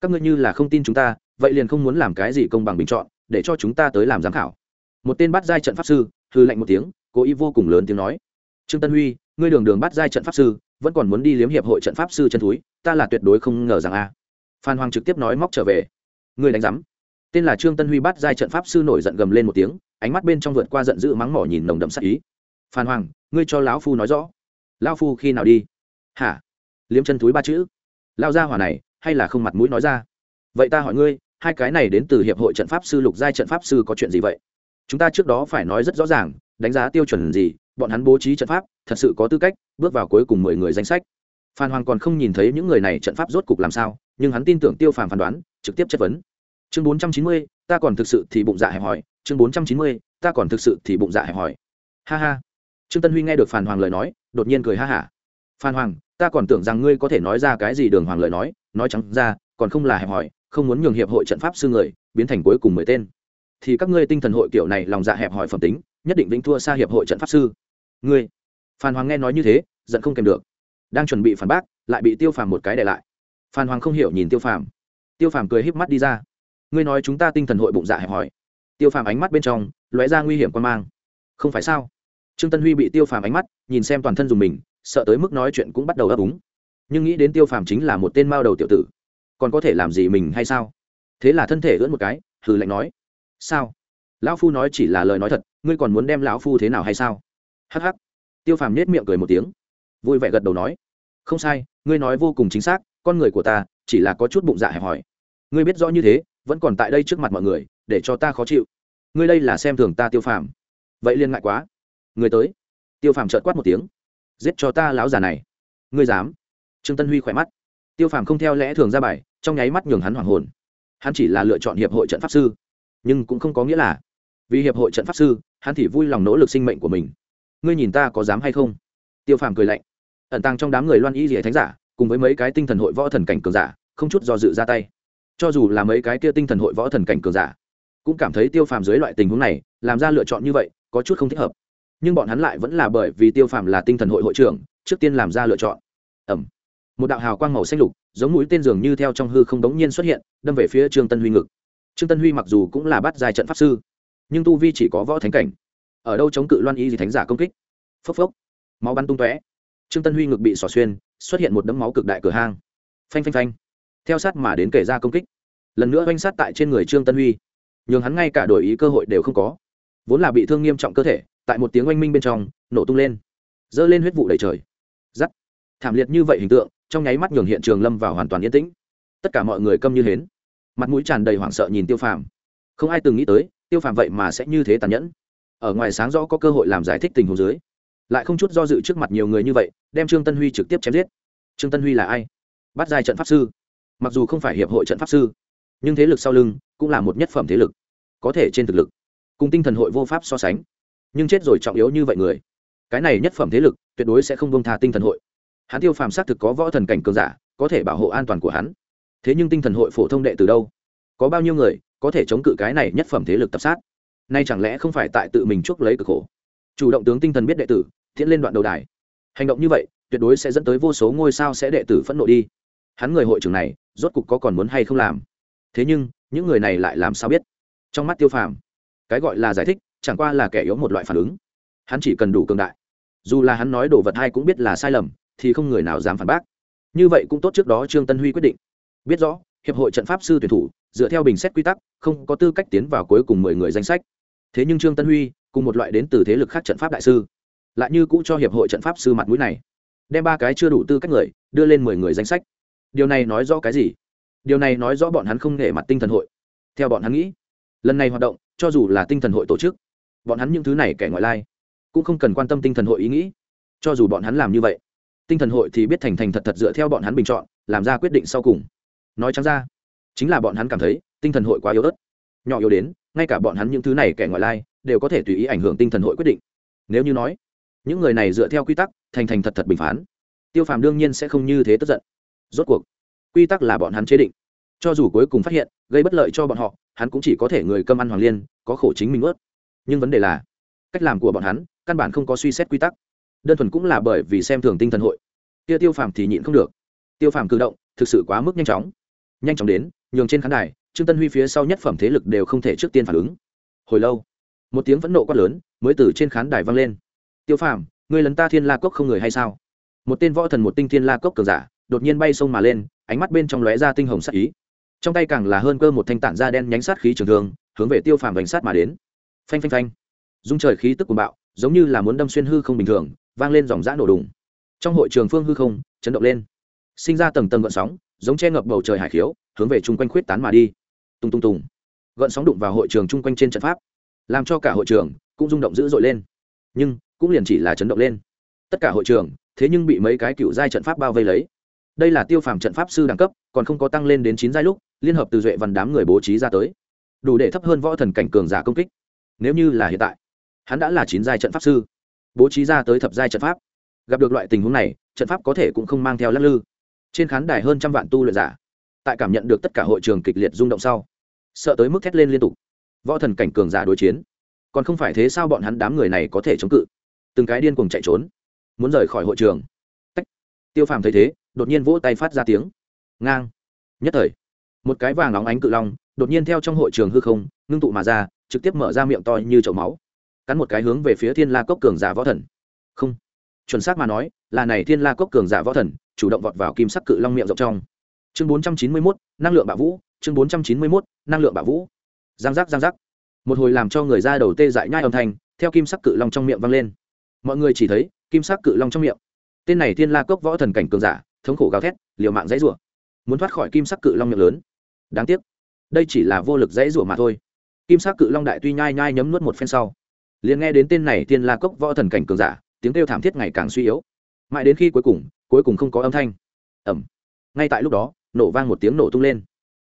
Các ngươi như là không tin chúng ta vậy liền không muốn làm cái gì công bằng bình chọn để cho chúng ta tới làm giám khảo. Một tên bắt giai trận pháp sư hư lạnh một tiếng cố ý vô cùng lớn tiếng nói. Trương tân huy ngươi đường đường bắt giai trận pháp sư vẫn còn muốn đi liếm hiệp hội trận pháp sư chân thúi, ta là tuyệt đối không ngờ rằng a. Phan hoàng trực tiếp nói móc trở về. Ngươi đánh giám tên là trương tân huy bắt giai trận pháp sư nổi giận gầm lên một tiếng, ánh mắt bên trong vượt qua giận dữ mắng mỏ nhìn nồng đậm sắc ý. Phan hoàng, ngươi cho lão phu nói rõ. Lão phu khi nào đi? Hả? Liếm chân túi ba chữ. Lao ra hỏa này, hay là không mặt mũi nói ra? Vậy ta hỏi ngươi, hai cái này đến từ hiệp hội trận pháp sư lục giai trận pháp sư có chuyện gì vậy? Chúng ta trước đó phải nói rất rõ ràng, đánh giá tiêu chuẩn gì, bọn hắn bố trí trận pháp, thật sự có tư cách, bước vào cuối cùng mười người danh sách. Phan hoàng còn không nhìn thấy những người này trận pháp rốt cục làm sao, nhưng hắn tin tưởng tiêu phàm phán đoán, trực tiếp chất vấn chương bốn trăm chín mươi, ta còn thực sự thì bụng dạ hẹp hỏi chương bốn trăm chín mươi, ta còn thực sự thì bụng dạ hẹp hỏi ha ha. Trương tân huy nghe được phan hoàng lời nói, đột nhiên cười ha hả. Phan hoàng, ta còn tưởng rằng ngươi có thể nói ra cái gì đường hoàng lời nói nói trắng ra, còn không là hẹp hỏi không muốn nhường hiệp hội trận pháp sư người, biến thành cuối cùng mười tên. Thì các ngươi tinh thần hội kiểu này lòng dạ hẹp hỏi phẩm tính, nhất định vĩnh thua xa hiệp hội trận pháp sư. Ngươi. Phan hoàng nghe nói như thế, giận không kèm được. Đang chuẩn bị phản bác, lại bị tiêu phàm một cái để lại. Phan hoàng không hiểu nhìn tiêu phàm. Tiêu phàm cười híp mắt đi ra ngươi nói chúng ta tinh thần hội bụng dạ hẹp hỏi tiêu phàm ánh mắt bên trong lóe ra nguy hiểm quan mang. Không phải sao? Trương tân huy bị tiêu phàm ánh mắt nhìn xem toàn thân dùng mình, sợ tới mức nói chuyện cũng bắt đầu ấp úng. Nhưng nghĩ đến tiêu phàm chính là một tên mao đầu tiểu tử, còn có thể làm gì mình hay sao? Thế là thân thể ưỡn một cái, hừ lạnh nói. Sao? Lão phu nói chỉ là lời nói thật, ngươi còn muốn đem lão phu thế nào hay sao? Hh tiêu phàm nết miệng cười một tiếng, vui vẻ gật đầu nói. Không sai, ngươi nói vô cùng chính xác, con người của ta chỉ là có chút bụng dạ hẹp hòi. Ngươi biết rõ như thế vẫn còn tại đây trước mặt mọi người, để cho ta khó chịu. Ngươi đây là xem thường ta tiêu phàm. Vậy liên ngại quá. Người tới. Tiêu phàm trợt quát một tiếng. Giết cho ta láo già này. Ngươi dám. Trương tân huy khỏe mắt. Tiêu phàm không theo lẽ thường ra bài, trong nháy mắt nhường hắn hoàng hồn. Hắn chỉ là lựa chọn hiệp hội trận pháp sư, nhưng cũng không có nghĩa là vì hiệp hội trận pháp sư, hắn thì vui lòng nỗ lực sinh mệnh của mình. Ngươi nhìn ta có dám hay không? Tiêu phàm cười lạnh. Ẩn tàng trong đám người loan y dỉa thánh giả, cùng với mấy cái tinh thần hội võ thần cảnh cường giả, không chút do dự ra tay cho dù là mấy cái kia tinh thần hội võ thần cảnh cường giả, cũng cảm thấy tiêu phàm dưới loại tình huống này, làm ra lựa chọn như vậy, có chút không thích hợp. Nhưng bọn hắn lại vẫn là bởi vì tiêu phàm là tinh thần hội hội trưởng, trước tiên làm ra lựa chọn. Ẩm. Một đạo hào quang màu xanh lục, giống mũi tên dường như theo trong hư không đống nhiên xuất hiện, đâm về phía trương tân huy ngực. Trương tân huy mặc dù cũng là bắt dài trận pháp sư, nhưng tu vi chỉ có võ thánh cảnh. Ở đâu chống cự loan y gì thánh giả công kích. Phốc phốc. Máu bắn tung tóe. Trương tân huy ngực bị xỏ xuyên, xuất hiện một đấm máu cực đại cửa hang. Phanh phanh phanh theo sát mà đến kể ra công kích. Lần nữa oanh sát tại trên người trương tân huy. Nhường hắn ngay cả đổi ý cơ hội đều không có. Vốn là bị thương nghiêm trọng cơ thể, tại một tiếng oanh minh bên trong, nổ tung lên. Dơ lên huyết vụ đầy trời. Giắt. Thảm liệt như vậy hình tượng, trong nháy mắt nhường hiện trường lâm vào hoàn toàn yên tĩnh. Tất cả mọi người câm như hến. Mặt mũi tràn đầy hoảng sợ nhìn tiêu phàm. Không ai từng nghĩ tới, tiêu phàm vậy mà sẽ như thế tàn nhẫn. Ở ngoài sáng rõ có cơ hội làm giải thích tình huống dưới, lại không chút do dự trước mặt nhiều người như vậy, đem trương tân huy trực tiếp chém giết. Trương tân huy là ai? Bắt giai trận pháp sư mặc dù không phải hiệp hội trận pháp sư, nhưng thế lực sau lưng cũng là một nhất phẩm thế lực, có thể trên thực lực, cùng tinh thần hội vô pháp so sánh. Nhưng chết rồi trọng yếu như vậy người, cái này nhất phẩm thế lực tuyệt đối sẽ không bông tha tinh thần hội. Hắn tiêu phàm xác thực có võ thần cảnh cường giả, có thể bảo hộ an toàn của hắn. Thế nhưng tinh thần hội phổ thông đệ từ đâu? Có bao nhiêu người có thể chống cự cái này nhất phẩm thế lực tập sát? Nay chẳng lẽ không phải tại tự mình chuốc lấy cực khổ? Chủ động tướng tinh thần biết đệ tử, thiện lên đoạn đầu đài. Hành động như vậy, tuyệt đối sẽ dẫn tới vô số ngôi sao sẽ đệ tử phẫn nộ đi. Hắn người hội trưởng này rốt cục có còn muốn hay không làm. Thế nhưng, những người này lại làm sao biết? Trong mắt tiêu phàm, cái gọi là giải thích, chẳng qua là kẻ yếu một loại phản ứng. Hắn chỉ cần đủ cường đại. Dù là hắn nói đồ vật hay cũng biết là sai lầm, thì không người nào dám phản bác. Như vậy cũng tốt trước đó trương tân huy quyết định. Biết rõ, hiệp hội trận pháp sư tuyển thủ, dựa theo bình xét quy tắc, không có tư cách tiến vào cuối cùng mười người danh sách. Thế nhưng trương tân huy, cùng một loại đến từ thế lực khác trận pháp đại sư, lại như cũ cho hiệp hội trận pháp sư mặt mũi này. Đem ba cái chưa đủ tư cách người, đưa lên mười người danh sách điều này nói rõ cái gì? Điều này nói rõ bọn hắn không nể mặt tinh thần hội. Theo bọn hắn nghĩ, lần này hoạt động, cho dù là tinh thần hội tổ chức, bọn hắn những thứ này kẻ ngoại lai, cũng không cần quan tâm tinh thần hội ý nghĩ. Cho dù bọn hắn làm như vậy, tinh thần hội thì biết thành thành thật thật dựa theo bọn hắn bình chọn, làm ra quyết định sau cùng. Nói chẳng ra, chính là bọn hắn cảm thấy tinh thần hội quá yếu ớt. Nhỏ yếu đến, ngay cả bọn hắn những thứ này kẻ ngoại lai, đều có thể tùy ý ảnh hưởng tinh thần hội quyết định. Nếu như nói, những người này dựa theo quy tắc, thành thành thật thật bình phán, tiêu phàm đương nhiên sẽ không như thế tức giận rốt cuộc, quy tắc là bọn hắn chế định. Cho dù cuối cùng phát hiện, gây bất lợi cho bọn họ, hắn cũng chỉ có thể người cơm ăn hoàng liên, có khổ chính mình ướt. Nhưng vấn đề là, cách làm của bọn hắn, căn bản không có suy xét quy tắc. Đơn thuần cũng là bởi vì xem thường tinh thần hội. Kia tiêu phàm thì nhịn không được. Tiêu phàm cử động, thực sự quá mức nhanh chóng. Nhanh chóng đến, nhường trên khán đài, trương tân huy phía sau nhất phẩm thế lực đều không thể trước tiên phản ứng. Hồi lâu, một tiếng phẫn nộ quát lớn mới từ trên khán đài vang lên. Tiêu phàm người lấn ta thiên la cốc không người hay sao? Một tên võ thần, một tinh thiên la cốc cường giả đột nhiên bay sông mà lên, ánh mắt bên trong lóe ra tinh hồng sắc ý. Trong tay càng là hơn cơ một thanh tản da đen nhánh sát khí trường thương, hướng về tiêu phàm bánh sát mà đến. Phanh phanh phanh. Dung trời khí tức của bạo, giống như là muốn đâm xuyên hư không bình thường, vang lên dòng dã nổ đùng. Trong hội trường phương hư không, chấn động lên. Sinh ra tầng tầng gợn sóng, giống che ngập bầu trời hải khiếu, hướng về chung quanh khuyết tán mà đi. Tung tung tùng. Gợn sóng đụng vào hội trường chung quanh trên trận pháp, làm cho cả hội trường cũng rung động dữ dội lên. Nhưng, cũng liền chỉ là chấn động lên. Tất cả hội trường, thế nhưng bị mấy cái cựu giai trận pháp bao vây lấy đây là tiêu phàm trận pháp sư đẳng cấp, còn không có tăng lên đến chín giai lúc, liên hợp từ duệ văn đám người bố trí ra tới. Đủ để thấp hơn võ thần cảnh cường giả công kích. Nếu như là hiện tại, hắn đã là chín giai trận pháp sư. Bố trí ra tới thập giai trận pháp. Gặp được loại tình huống này, trận pháp có thể cũng không mang theo lắc lư. Trên khán đài hơn trăm vạn tu luyện giả, tại cảm nhận được tất cả hội trường kịch liệt rung động sau, sợ tới mức thét lên liên tục. Võ thần cảnh cường giả đối chiến. Còn không phải thế sao bọn hắn đám người này có thể chống cự? Từng cái điên cuồng chạy trốn, muốn rời khỏi hội trường. Tách. tiêu phàm thấy thế đột nhiên vỗ tay phát ra tiếng. Ngang. Nhất thời, một cái vàng óng ánh cự long đột nhiên theo trong hội trường hư không, ngưng tụ mà ra, trực tiếp mở ra miệng to như chậu máu. Cắn một cái hướng về phía thiên la cốc cường giả võ thần. Không. Chuẩn xác mà nói, là này thiên la cốc cường giả võ thần, chủ động vọt vào kim sắc cự long miệng rộng trong. Chương bốn trăm chín mươi mốt, năng lượng bạo vũ, chương bốn trăm chín mươi mốt, năng lượng bạo vũ. Giang giác giang giác. Một hồi làm cho người ra đầu tê dại nhai âm thanh, theo kim sắc cự long trong miệng vang lên. Mọi người chỉ thấy, kim sắc cự long trong miệng. Tên này thiên la cốc võ thần cảnh cường giả thống khổ gào thét, liều mạng dãy rủa. Muốn thoát khỏi kim sắc cự long miệng lớn. Đáng tiếc, đây chỉ là vô lực dãy rủa mà thôi. Kim sắc cự long đại tuy nhai nhai nhấm nuốt một phen sau, liền nghe đến tên này thiên la cốc võ thần cảnh cường giả, tiếng kêu thảm thiết ngày càng suy yếu. Mãi đến khi cuối cùng cuối cùng không có âm thanh. Ẩm ngay tại lúc đó, nổ vang một tiếng nổ tung lên.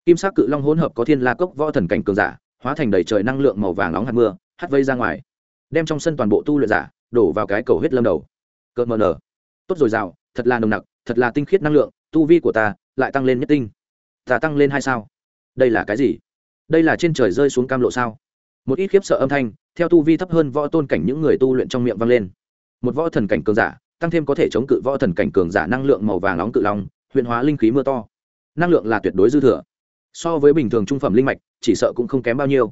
Kim sắc cự long hỗn hợp có thiên la cốc võ thần cảnh cường giả, hóa thành đầy trời năng lượng màu vàng nóng hạt mưa, hắt vây ra ngoài, đem trong sân toàn bộ tu luyện giả đổ vào cái cầu huyết lâm đầu. Cợt mờ nở. Tốt rồi rào thật là nồng nặc thật là tinh khiết năng lượng, tu vi của ta lại tăng lên nhất tinh. Ta tăng lên hai sao? Đây là cái gì? Đây là trên trời rơi xuống cam lộ sao? Một ít khiếp sợ âm thanh, theo tu vi thấp hơn võ tôn cảnh những người tu luyện trong miệng vang lên. Một võ thần cảnh cường giả, tăng thêm có thể chống cự võ thần cảnh cường giả năng lượng màu vàng nóng cự long huyện hóa linh khí mưa to. Năng lượng là tuyệt đối dư thừa. So với bình thường trung phẩm linh mạch, chỉ sợ cũng không kém bao nhiêu.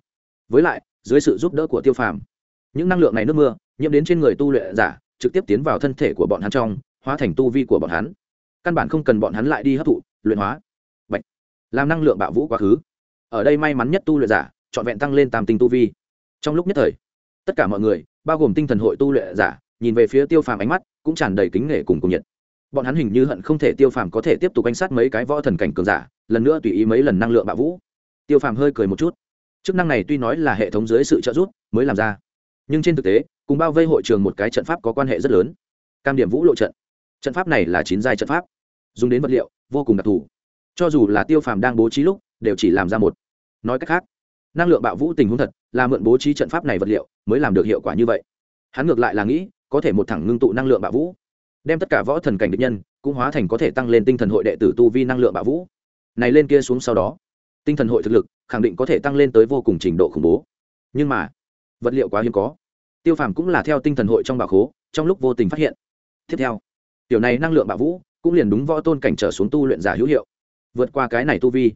Với lại, dưới sự giúp đỡ của tiêu phàm, những năng lượng này nước mưa, nhiễm đến trên người tu luyện giả, trực tiếp tiến vào thân thể của bọn hắn trong, hóa thành tu vi của bọn hắn căn bản không cần bọn hắn lại đi hấp thụ, luyện hóa. Bạch. làm năng lượng bạo vũ quá khứ. Ở đây may mắn nhất tu luyện giả, trọn vẹn tăng lên tam tinh tu vi. Trong lúc nhất thời, tất cả mọi người, bao gồm tinh thần hội tu luyện giả, nhìn về phía tiêu phàm ánh mắt, cũng tràn đầy kính nể cùng cùng nhiệt. Bọn hắn hình như hận không thể tiêu phàm có thể tiếp tục quan sát mấy cái võ thần cảnh cường giả, lần nữa tùy ý mấy lần năng lượng bạo vũ. Tiêu phàm hơi cười một chút. Chức năng này tuy nói là hệ thống dưới sự trợ giúp, mới làm ra. Nhưng trên thực tế, cùng bao vây hội trường một cái trận pháp có quan hệ rất lớn. Cam điểm vũ lộ trận trận pháp này là chín giai trận pháp, dùng đến vật liệu, vô cùng đặc thù. Cho dù là tiêu phàm đang bố trí lúc, đều chỉ làm ra một. Nói cách khác, năng lượng bạo vũ tình huống thật, là mượn bố trí trận pháp này vật liệu, mới làm được hiệu quả như vậy. Hắn ngược lại là nghĩ, có thể một thẳng ngưng tụ năng lượng bạo vũ, đem tất cả võ thần cảnh địch nhân, cũng hóa thành có thể tăng lên tinh thần hội đệ tử tu vi năng lượng bạo vũ. Này lên kia xuống sau đó, tinh thần hội thực lực, khẳng định có thể tăng lên tới vô cùng trình độ khủng bố. Nhưng mà, vật liệu quá hiếm có. Tiêu phàm cũng là theo tinh thần hội trong bảo khố, trong lúc vô tình phát hiện. Tiếp theo tiểu này năng lượng bạo vũ, cũng liền đúng võ tôn cảnh trở xuống tu luyện giả hữu hiệu. Vượt qua cái này tu vi,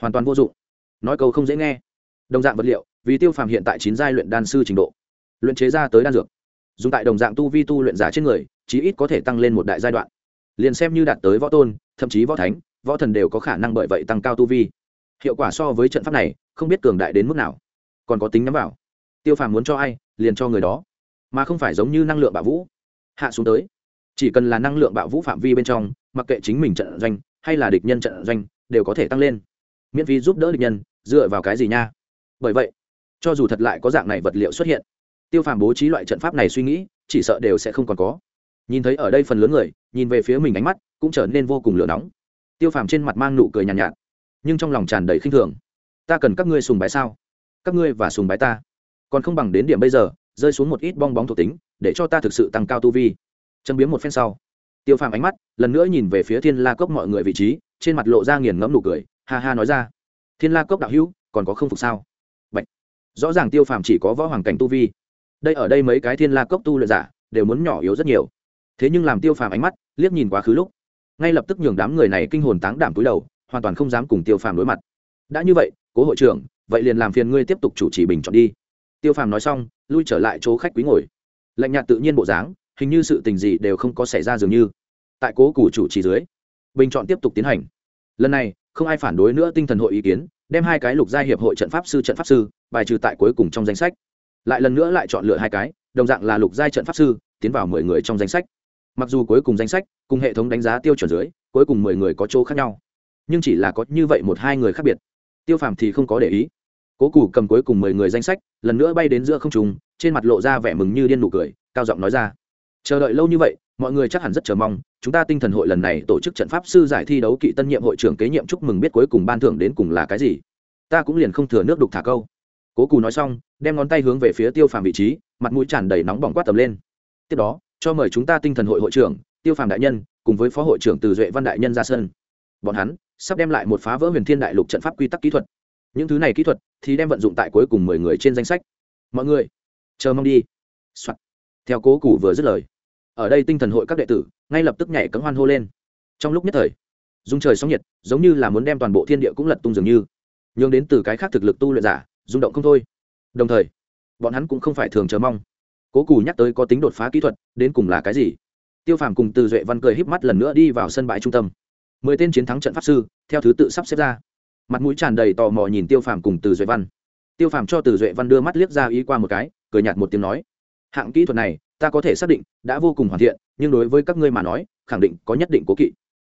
hoàn toàn vô dụng. Nói câu không dễ nghe. Đồng dạng vật liệu, vì tiêu phàm hiện tại chín giai luyện đan sư trình độ, luyện chế ra tới đan dược. Dùng tại đồng dạng tu vi tu luyện giả trên người, chí ít có thể tăng lên một đại giai đoạn. Liền xem như đạt tới võ tôn, thậm chí võ thánh, võ thần đều có khả năng bởi vậy tăng cao tu vi. Hiệu quả so với trận pháp này, không biết cường đại đến mức nào. Còn có tính nhắm vào. Tiêu phàm muốn cho ai, liền cho người đó. Mà không phải giống như năng lượng bạo vũ. Hạ xuống tới chỉ cần là năng lượng bạo vũ phạm vi bên trong mặc kệ chính mình trận doanh hay là địch nhân trận doanh đều có thể tăng lên. Miễn phí giúp đỡ địch nhân dựa vào cái gì nha? Bởi vậy cho dù thật lại có dạng này vật liệu xuất hiện tiêu phàm bố trí loại trận pháp này suy nghĩ chỉ sợ đều sẽ không còn có. Nhìn thấy ở đây phần lớn người nhìn về phía mình ánh mắt cũng trở nên vô cùng lửa nóng. Tiêu phàm trên mặt mang nụ cười nhàn nhạt, nhạt nhưng trong lòng tràn đầy khinh thường. Ta cần các ngươi sùng bái sao? Các ngươi và sùng bái ta. Còn không bằng đến điểm bây giờ rơi xuống một ít bong bóng thuộc tính để cho ta thực sự tăng cao tu vi châm biếm một phen sau. Tiêu phàm ánh mắt, lần nữa nhìn về phía thiên la cốc mọi người vị trí, trên mặt lộ ra nghiền ngẫm nụ cười, ha ha nói ra. Thiên la cốc đạo hữu, còn có không phục sao? Bạch. rõ ràng tiêu phàm chỉ có võ hoàng cảnh tu vi. Đây ở đây mấy cái thiên la cốc tu luyện giả, đều muốn nhỏ yếu rất nhiều. Thế nhưng làm tiêu phàm ánh mắt, liếc nhìn quá khứ lúc, ngay lập tức nhường đám người này kinh hồn táng đảm túi đầu, hoàn toàn không dám cùng tiêu phàm đối mặt. Đã như vậy, cố hội trưởng, vậy liền làm phiền ngươi tiếp tục chủ trì bình chọn đi. Tiêu phàm nói xong, lui trở lại chỗ khách quý ngồi. Lạnh nhạt tự nhiên bộ dáng hình như sự tình gì đều không có xảy ra dường như. Tại cố củ chủ trì dưới, bình chọn tiếp tục tiến hành. Lần này, không ai phản đối nữa tinh thần hội ý kiến, đem hai cái lục gia hiệp hội trận pháp sư trận pháp sư bài trừ tại cuối cùng trong danh sách. Lại lần nữa lại chọn lựa hai cái, đồng dạng là lục giai trận pháp sư, tiến vào mười người trong danh sách. Mặc dù cuối cùng danh sách, cùng hệ thống đánh giá tiêu chuẩn dưới, cuối cùng mười người có chỗ khác nhau, nhưng chỉ là có như vậy một hai người khác biệt. Tiêu phàm thì không có để ý. Cố củ cầm cuối cùng mười người danh sách, lần nữa bay đến giữa không trùng trên mặt lộ ra vẻ mừng như điên nụ cười, cao giọng nói ra chờ đợi lâu như vậy, mọi người chắc hẳn rất chờ mong, chúng ta tinh thần hội lần này tổ chức trận pháp sư giải thi đấu kỵ tân nhiệm hội trưởng kế nhiệm chúc mừng biết cuối cùng ban thưởng đến cùng là cái gì. Ta cũng liền không thừa nước đục thả câu. Cố cù nói xong, đem ngón tay hướng về phía tiêu phàm vị trí, mặt mũi tràn đầy nóng bỏng quát tầm lên. Tiếp đó, cho mời chúng ta tinh thần hội hội trưởng, tiêu phàm đại nhân, cùng với phó hội trưởng từ duệ văn đại nhân ra sân. Bọn hắn sắp đem lại một phá vỡ huyền thiên đại lục trận pháp quy tắc kỹ thuật. Những thứ này kỹ thuật thì đem vận dụng tại cuối cùng mười người trên danh sách. Mọi người, chờ mong đi、Soạn. theo cố cù vừa dứt lời ở đây tinh thần hội các đệ tử, ngay lập tức nhảy cấm hoan hô lên. Trong lúc nhất thời, dung trời sóng nhiệt, giống như là muốn đem toàn bộ thiên địa cũng lật tung dường như. Nhường đến từ cái khác thực lực tu luyện giả, rung động không thôi. Đồng thời, bọn hắn cũng không phải thường chờ mong. Cố cù nhắc tới có tính đột phá kỹ thuật, đến cùng là cái gì? Tiêu phàm cùng từ duệ văn cười híp mắt lần nữa đi vào sân bãi trung tâm. Mười tên chiến thắng trận pháp sư, theo thứ tự sắp xếp ra. Mặt mũi tràn đầy tò mò nhìn tiêu phàm cùng từ duệ văn. Tiêu phàm cho từ duệ văn đưa mắt liếc ra ý qua một cái, cười nhạt một tiếng nói, hạng kỹ thuật này ta có thể xác định đã vô cùng hoàn thiện, nhưng đối với các ngươi mà nói, khẳng định có nhất định cố kỵ.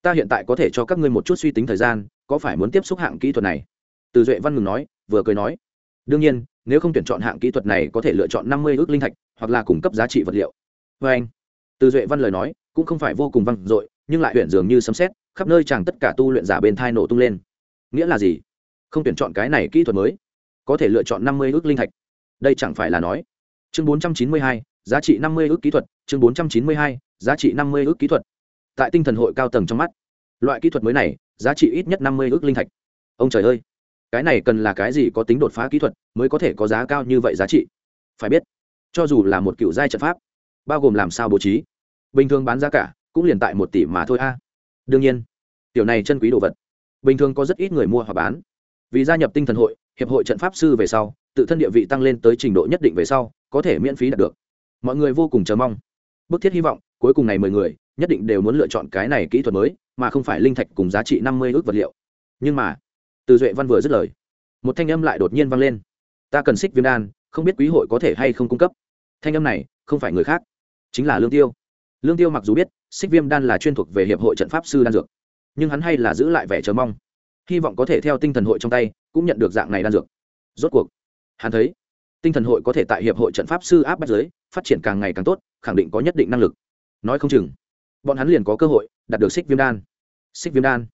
Ta hiện tại có thể cho các ngươi một chút suy tính thời gian, có phải muốn tiếp xúc hạng kỹ thuật này? Từ duệ văn ngừng nói, vừa cười nói, đương nhiên, nếu không tuyển chọn hạng kỹ thuật này có thể lựa chọn năm mươi ước linh thạch, hoặc là cung cấp giá trị vật liệu. Vê anh, từ duệ văn lời nói cũng không phải vô cùng văng dội, nhưng lại huyện dường như sấm xét khắp nơi chẳng tất cả tu luyện giả bên thai nổ tung lên. Nghĩa là gì? Không tuyển chọn cái này kỹ thuật mới, có thể lựa chọn năm mươi ước linh thạch. Đây chẳng phải là nói, chương bốn trăm chín mươi hai giá trị năm mươi ước kỹ thuật, chương bốn trăm chín mươi hai, giá trị năm mươi ước kỹ thuật. Tại tinh thần hội cao tầng trong mắt, loại kỹ thuật mới này, giá trị ít nhất năm mươi ước linh thạch. Ông trời ơi, cái này cần là cái gì có tính đột phá kỹ thuật mới có thể có giá cao như vậy giá trị? Phải biết, cho dù là một cựu giai trận pháp, bao gồm làm sao bố trí, bình thường bán giá cả cũng liền tại một tỷ mà thôi a. Đương nhiên, tiểu này chân quý đồ vật, bình thường có rất ít người mua hoặc bán. Vì gia nhập tinh thần hội, hiệp hội trận pháp sư về sau, tự thân địa vị tăng lên tới trình độ nhất định về sau, có thể miễn phí đạt được mọi người vô cùng chờ mong. Bức thiết hy vọng, cuối cùng này mười người, nhất định đều muốn lựa chọn cái này kỹ thuật mới, mà không phải linh thạch cùng giá trị năm mươi ước vật liệu. Nhưng mà, từ duệ văn vừa dứt lời, một thanh âm lại đột nhiên vang lên. Ta cần xích viêm đan, không biết quý hội có thể hay không cung cấp. Thanh âm này, không phải người khác, chính là lương tiêu. Lương tiêu mặc dù biết, xích viêm đan là chuyên thuộc về hiệp hội trận pháp sư đan dược, nhưng hắn hay là giữ lại vẻ chờ mong. Hy vọng có thể theo tinh thần hội trong tay, cũng nhận được dạng này đan dược. Rốt cuộc, hắn thấy, tinh thần hội có thể tại hiệp hội trận pháp sư áp bắt giới phát triển càng ngày càng tốt, khẳng định có nhất định năng lực. Nói không chừng, bọn hắn liền có cơ hội đạt được xích viêm đan. Xích viêm đan,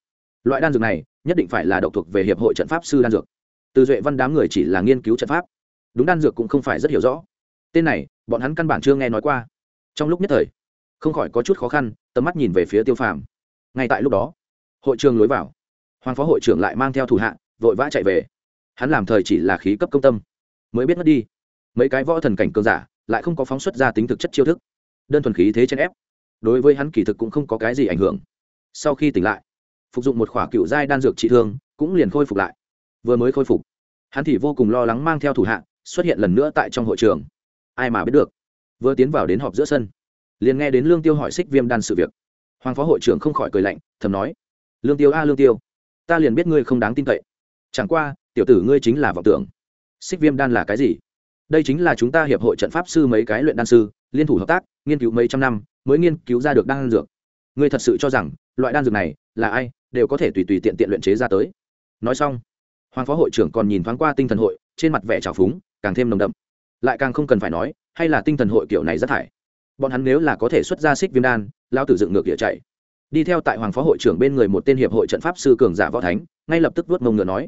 loại đan dược này nhất định phải là độc thuộc về hiệp hội trận pháp sư đan dược. Từ duệ văn đám người chỉ là nghiên cứu trận pháp, đúng đan dược cũng không phải rất hiểu rõ. Tên này, bọn hắn căn bản chưa nghe nói qua. Trong lúc nhất thời, không khỏi có chút khó khăn, tầm mắt nhìn về phía tiêu phàm. Ngay tại lúc đó, hội trường lối vào. Hoàng phó hội trưởng lại mang theo thủ hạ, vội vã chạy về. Hắn làm thời chỉ là khí cấp công tâm. Mới biết mất đi. Mấy cái võ thần cảnh cường giả lại không có phóng xuất ra tính thực chất chiêu thức. Đơn thuần khí thế chân ép, đối với hắn kỳ thực cũng không có cái gì ảnh hưởng. Sau khi tỉnh lại, phục dụng một khỏa cựu giai đan dược trị thương, cũng liền khôi phục lại. Vừa mới khôi phục, hắn thì vô cùng lo lắng mang theo thủ hạ xuất hiện lần nữa tại trong hội trường. Ai mà biết được, vừa tiến vào đến họp giữa sân, liền nghe đến lương tiêu hỏi xích viêm đan sự việc. Hoàng phó hội trưởng không khỏi cười lạnh, thầm nói, lương tiêu a, lương tiêu, ta liền biết ngươi không đáng tin cậy. Chẳng qua, tiểu tử ngươi chính là vọng tưởng. Xích viêm đan là cái gì? Đây chính là chúng ta hiệp hội trận pháp sư mấy cái luyện đan sư, liên thủ hợp tác, nghiên cứu mấy trăm năm, mới nghiên cứu ra được đan dược. Ngươi thật sự cho rằng, loại đan dược này là ai, đều có thể tùy tùy tiện tiện luyện chế ra tới. Nói xong, hoàng phó hội trưởng còn nhìn thoáng qua tinh thần hội, trên mặt vẻ trào phúng, càng thêm nồng đậm. Lại càng không cần phải nói, hay là tinh thần hội kiểu này rất thải. Bọn hắn nếu là có thể xuất ra xích viêm đan lao tử dựng ngược địa chạy. Đi theo tại hoàng phó hội trưởng bên người một tên hiệp hội trận pháp sư cường giả võ thánh, ngay lập tức vuốt mông ngựa nói.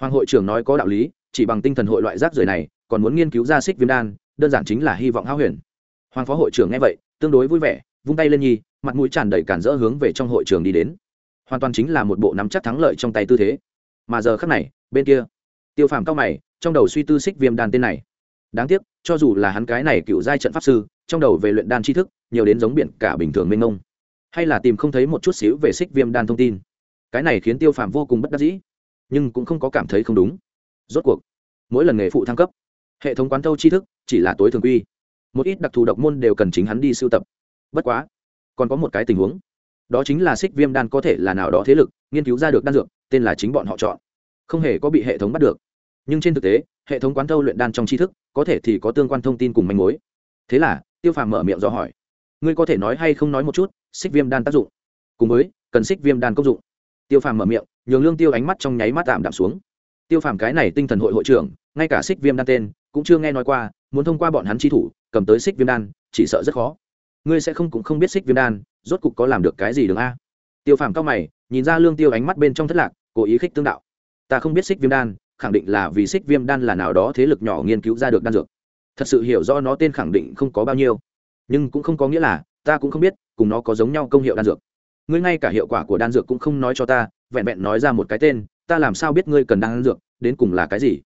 Hoàng hội trưởng nói có đạo lý, chỉ bằng tinh thần hội loại rác rưởi này còn muốn nghiên cứu ra xích viêm đan, đơn giản chính là hy vọng hao huyền. Hoàng phó hội trưởng nghe vậy, tương đối vui vẻ, vung tay lên nhi, mặt mũi tràn đầy cản rỡ hướng về trong hội trường đi đến. Hoàn toàn chính là một bộ nắm chắc thắng lợi trong tay tư thế. Mà giờ khắc này, bên kia, tiêu phàm cao mày, trong đầu suy tư xích viêm đan tên này. Đáng tiếc, cho dù là hắn cái này cựu giai trận pháp sư, trong đầu về luyện đan tri thức, nhiều đến giống biển cả bình thường mênh mông. Hay là tìm không thấy một chút xíu về xích viêm đan thông tin. Cái này khiến tiêu phàm vô cùng bất đắc dĩ, nhưng cũng không có cảm thấy không đúng. Rốt cuộc, mỗi lần nghề phụ thăng cấp hệ thống quán thâu tri thức chỉ là tối thường quy. Một ít đặc thù độc môn đều cần chính hắn đi sưu tập. Bất quá, còn có một cái tình huống. Đó chính là xích viêm đan có thể là nào đó thế lực, nghiên cứu ra được đan dược, tên là chính bọn họ chọn. Không hề có bị hệ thống bắt được. Nhưng trên thực tế, hệ thống quán thâu luyện đan trong tri thức, có thể thì có tương quan thông tin cùng manh mối. Thế là, tiêu phàm mở miệng do hỏi, ngươi có thể nói hay không nói một chút, xích viêm đan tác dụng? Cùng với, cần xích viêm đan công dụng. Tiêu phàm mở miệng, nhường lương tiêu ánh mắt trong nháy mắt tạm đạm xuống tiêu phàm cái này tinh thần hội hội trưởng, ngay cả xích viêm đan tên cũng chưa nghe nói qua, muốn thông qua bọn hắn chi thủ, cầm tới xích viêm đan, chỉ sợ rất khó. Ngươi sẽ không cũng không biết xích viêm đan, rốt cục có làm được cái gì được a? Tiêu phàm cao mày, nhìn ra lương tiêu ánh mắt bên trong thất lạc, cố ý khích tương đạo. Ta không biết xích viêm đan, khẳng định là vì xích viêm đan là nào đó thế lực nhỏ nghiên cứu ra được đan dược. Thật sự hiểu rõ nó tên khẳng định không có bao nhiêu. Nhưng cũng không có nghĩa là, ta cũng không biết, cùng nó có giống nhau công hiệu đan dược. Ngươi ngay cả hiệu quả của đan dược cũng không nói cho ta, vẹn vẹn nói ra một cái tên ta làm sao biết ngươi cần đan dược, đến cùng là cái gì?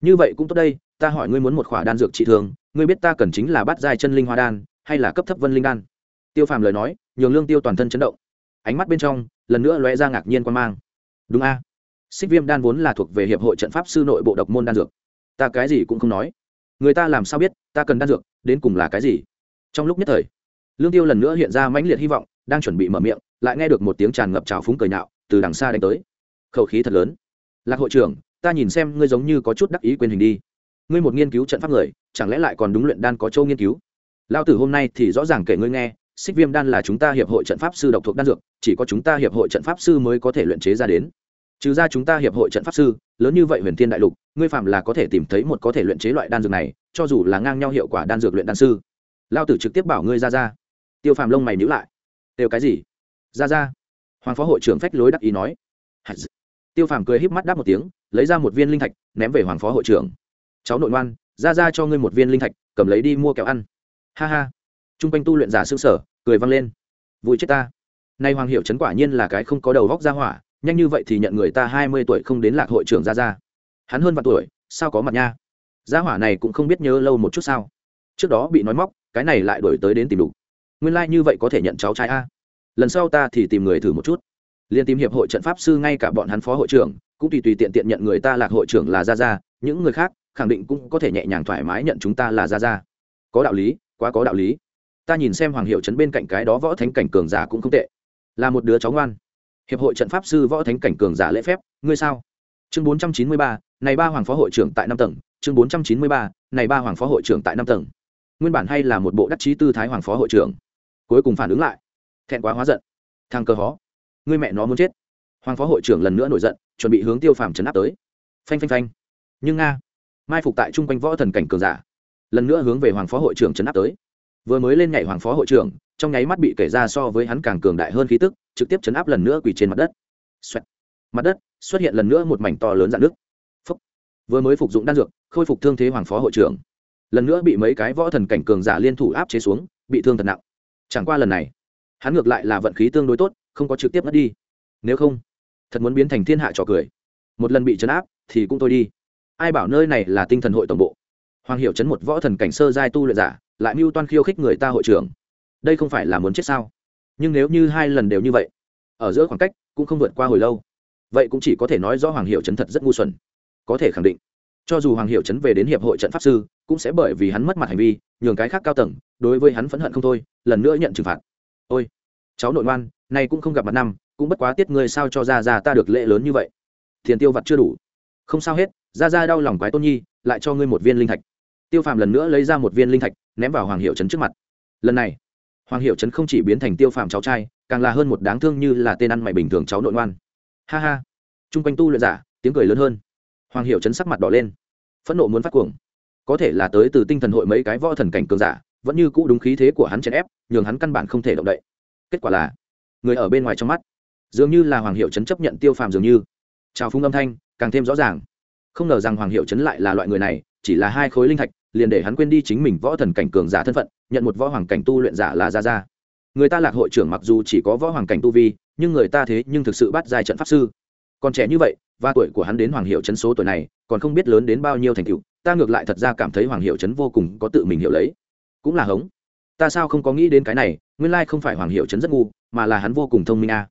Như vậy cũng tốt đây, ta hỏi ngươi muốn một khỏa đan dược trị thường, ngươi biết ta cần chính là bát giai chân linh hoa đan, hay là cấp thấp vân linh đan? Tiêu phàm lời nói, nhường lương tiêu toàn thân chấn động. Ánh mắt bên trong, lần nữa lóe ra ngạc nhiên quan mang. Đúng a. Xích viêm đan vốn là thuộc về hiệp hội trận pháp sư nội bộ độc môn đan dược. Ta cái gì cũng không nói. Người ta làm sao biết, ta cần đan dược, đến cùng là cái gì? Trong lúc nhất thời, lương tiêu lần nữa hiện ra mãnh liệt hy vọng, đang chuẩn bị mở miệng, lại nghe được một tiếng tràn ngập trào phúng cười nhạo, từ đằng xa đánh tới khẩu khí thật lớn. Lạc hội trưởng, ta nhìn xem ngươi giống như có chút đắc ý quyền hình đi. Ngươi một nghiên cứu trận pháp người, chẳng lẽ lại còn đúng luyện đan có châu nghiên cứu? Lao tử hôm nay thì rõ ràng kể ngươi nghe, xích viêm đan là chúng ta hiệp hội trận pháp sư độc thuộc đan dược, chỉ có chúng ta hiệp hội trận pháp sư mới có thể luyện chế ra đến. Trừ ra chúng ta hiệp hội trận pháp sư, lớn như vậy huyền thiên đại lục, ngươi phạm là có thể tìm thấy một có thể luyện chế loại đan dược này, cho dù là ngang nhau hiệu quả đan dược luyện đan sư. Lao tử trực tiếp bảo ngươi ra ra. Tiêu phàm lông mày nhữ lại. Đều cái gì? Ra ra. Hoàng phó hội trưởng phách lối đắc ý nói tiêu phàm cười híp mắt đáp một tiếng, lấy ra một viên linh thạch, ném về hoàng phó hội trưởng. Cháu nội ngoan, ra ra cho ngươi một viên linh thạch, cầm lấy đi mua kẹo ăn. Ha ha. T r u n g quanh tu luyện giả s ư ơ n g sở cười văng lên. Vui chết ta. Nay hoàng hiệu trấn quả nhiên là cái không có đầu vóc ra hỏa, nhanh như vậy thì nhận người ta hai mươi tuổi không đến lạc hội trưởng ra ra. Hắn hơn vạn tuổi, sao có mặt nha? Gia hỏa này cũng không biết nhớ lâu một chút sao. Trước đó bị nói móc, cái này lại đổi tới đến tìm đủ. Nguyên lai、like、như vậy có thể nhận cháu trai a. Lần sau ta thì tìm người thử một chút liên tìm hiệp hội trận pháp sư ngay cả bọn hắn phó hội trưởng, cũng tùy tùy tiện tiện nhận người ta lạc hội trưởng là ra ra những người khác, khẳng định cũng có thể nhẹ nhàng thoải mái nhận chúng ta là ra ra có đạo lý, quá có đạo lý. Ta nhìn xem hoàng hiệu trấn bên cạnh cái đó võ thánh cảnh cường giả cũng không tệ. Là một đứa cháu ngoan. Hiệp hội trận pháp sư võ thánh cảnh cường giả lễ phép, ngươi sao? Chương bốn trăm chín mươi ba, này ba hoàng phó hội trưởng tại năm tầng. Chương bốn trăm chín mươi ba, này ba hoàng phó hội trưởng tại năm tầng. Nguyên bản hay là một bộ đắc chí tư thái hoàng phó hội trưởng. Cuối cùng phản ứng lại. Thẹn quá hóa giận. Thằng cờ hó ngươi mẹ nó muốn chết. Hoàng phó hội trưởng lần nữa nổi giận, chuẩn bị hướng tiêu phàm chấn áp tới. Phanh phanh phanh. Nhưng nga, mai phục tại chung quanh võ thần cảnh cường giả, lần nữa hướng về hoàng phó hội trưởng chấn áp tới. Vừa mới lên nhảy hoàng phó hội trưởng, trong nháy mắt bị kể ra so với hắn càng cường đại hơn khí tức, trực tiếp chấn áp lần nữa quỳ trên mặt đất、Xoẹt. Mặt đất xuất hiện lần nữa một mảnh to lớn dạn nước Phúc. vừa mới phục dụng đan dược, khôi phục thương thế hoàng phó hội trưởng. Lần nữa bị mấy cái võ thần cảnh cường giả liên thủ áp chế xuống, bị thương thật nặng. Chẳng qua lần này, hắn ngược lại là vận khí tương đối tốt không có trực tiếp mất đi. Nếu không, thật muốn biến thành thiên hạ trò cười. Một lần bị chấn áp, thì cũng thôi đi. Ai bảo nơi này là tinh thần hội tổng bộ? Hoàng hiệu chấn một võ thần cảnh sơ giai tu luyện giả, lại mưu toan khiêu khích người ta hội trưởng. Đây không phải là muốn chết sao? Nhưng nếu như hai lần đều như vậy, ở giữa khoảng cách cũng không vượt qua hồi lâu, vậy cũng chỉ có thể nói do hoàng hiệu chấn thật rất ngu xuẩn. Có thể khẳng định, cho dù hoàng hiệu chấn về đến hiệp hội trận pháp sư, cũng sẽ bởi vì hắn mất mặt hành vi, nhường cái khác cao tầng, đối với hắn phẫn hận không thôi, lần nữa nhận trừng phạt. Ôi! Cháu nội ngoan, nay cũng không gặp mặt năm, cũng bất quá tiết ngươi sao cho ra ra ta được lễ lớn như vậy. Tiền tiêu vặt chưa đủ. Không sao hết, ra ra đau lòng quái tôn nhi, lại cho ngươi một viên linh thạch. Tiêu phàm lần nữa lấy ra một viên linh thạch, ném vào hoàng hiệu trấn trước mặt. Lần này, hoàng hiệu trấn không chỉ biến thành tiêu phàm cháu trai, càng là hơn một đáng thương như là tên ăn mày bình thường cháu nội ngoan. Ha ha. T r u n g quanh tu luyện giả, tiếng cười lớn hơn. Hoàng hiệu trấn sắc mặt đỏ lên. Phẫn nộ muốn phát cuồng. Có thể là tới từ tinh thần hội mấy cái võ thần cảnh cường giả, vẫn như cũ đúng khí thế của hắn chèn ép, nhường hắn căn bản không thể động đậy kết quả là, người ở bên ngoài trong mắt, dường như là hoàng hiệu trấn chấp nhận tiêu phàm dường như. Chào phung âm thanh, càng thêm rõ ràng. Không ngờ rằng hoàng hiệu trấn lại là loại người này, chỉ là hai khối linh thạch, liền để hắn quên đi chính mình võ thần cảnh cường giả thân phận, nhận một võ hoàng cảnh tu luyện giả là ra ra người ta lạc hội trưởng mặc dù chỉ có võ hoàng cảnh tu vi, nhưng người ta thế nhưng thực sự bắt dài trận pháp sư. Còn trẻ như vậy, và tuổi của hắn đến hoàng hiệu chấn số tuổi này, còn không biết lớn đến bao nhiêu thành tựu, ta ngược lại thật ra cảm thấy hoàng hiệu chấn vô cùng có tự mình hiểu lấy. Cũng là hống ta sao không có nghĩ đến cái này, nguyên lai không phải hoàng hiệu chấn rất ngu, mà là hắn vô cùng thông minh a.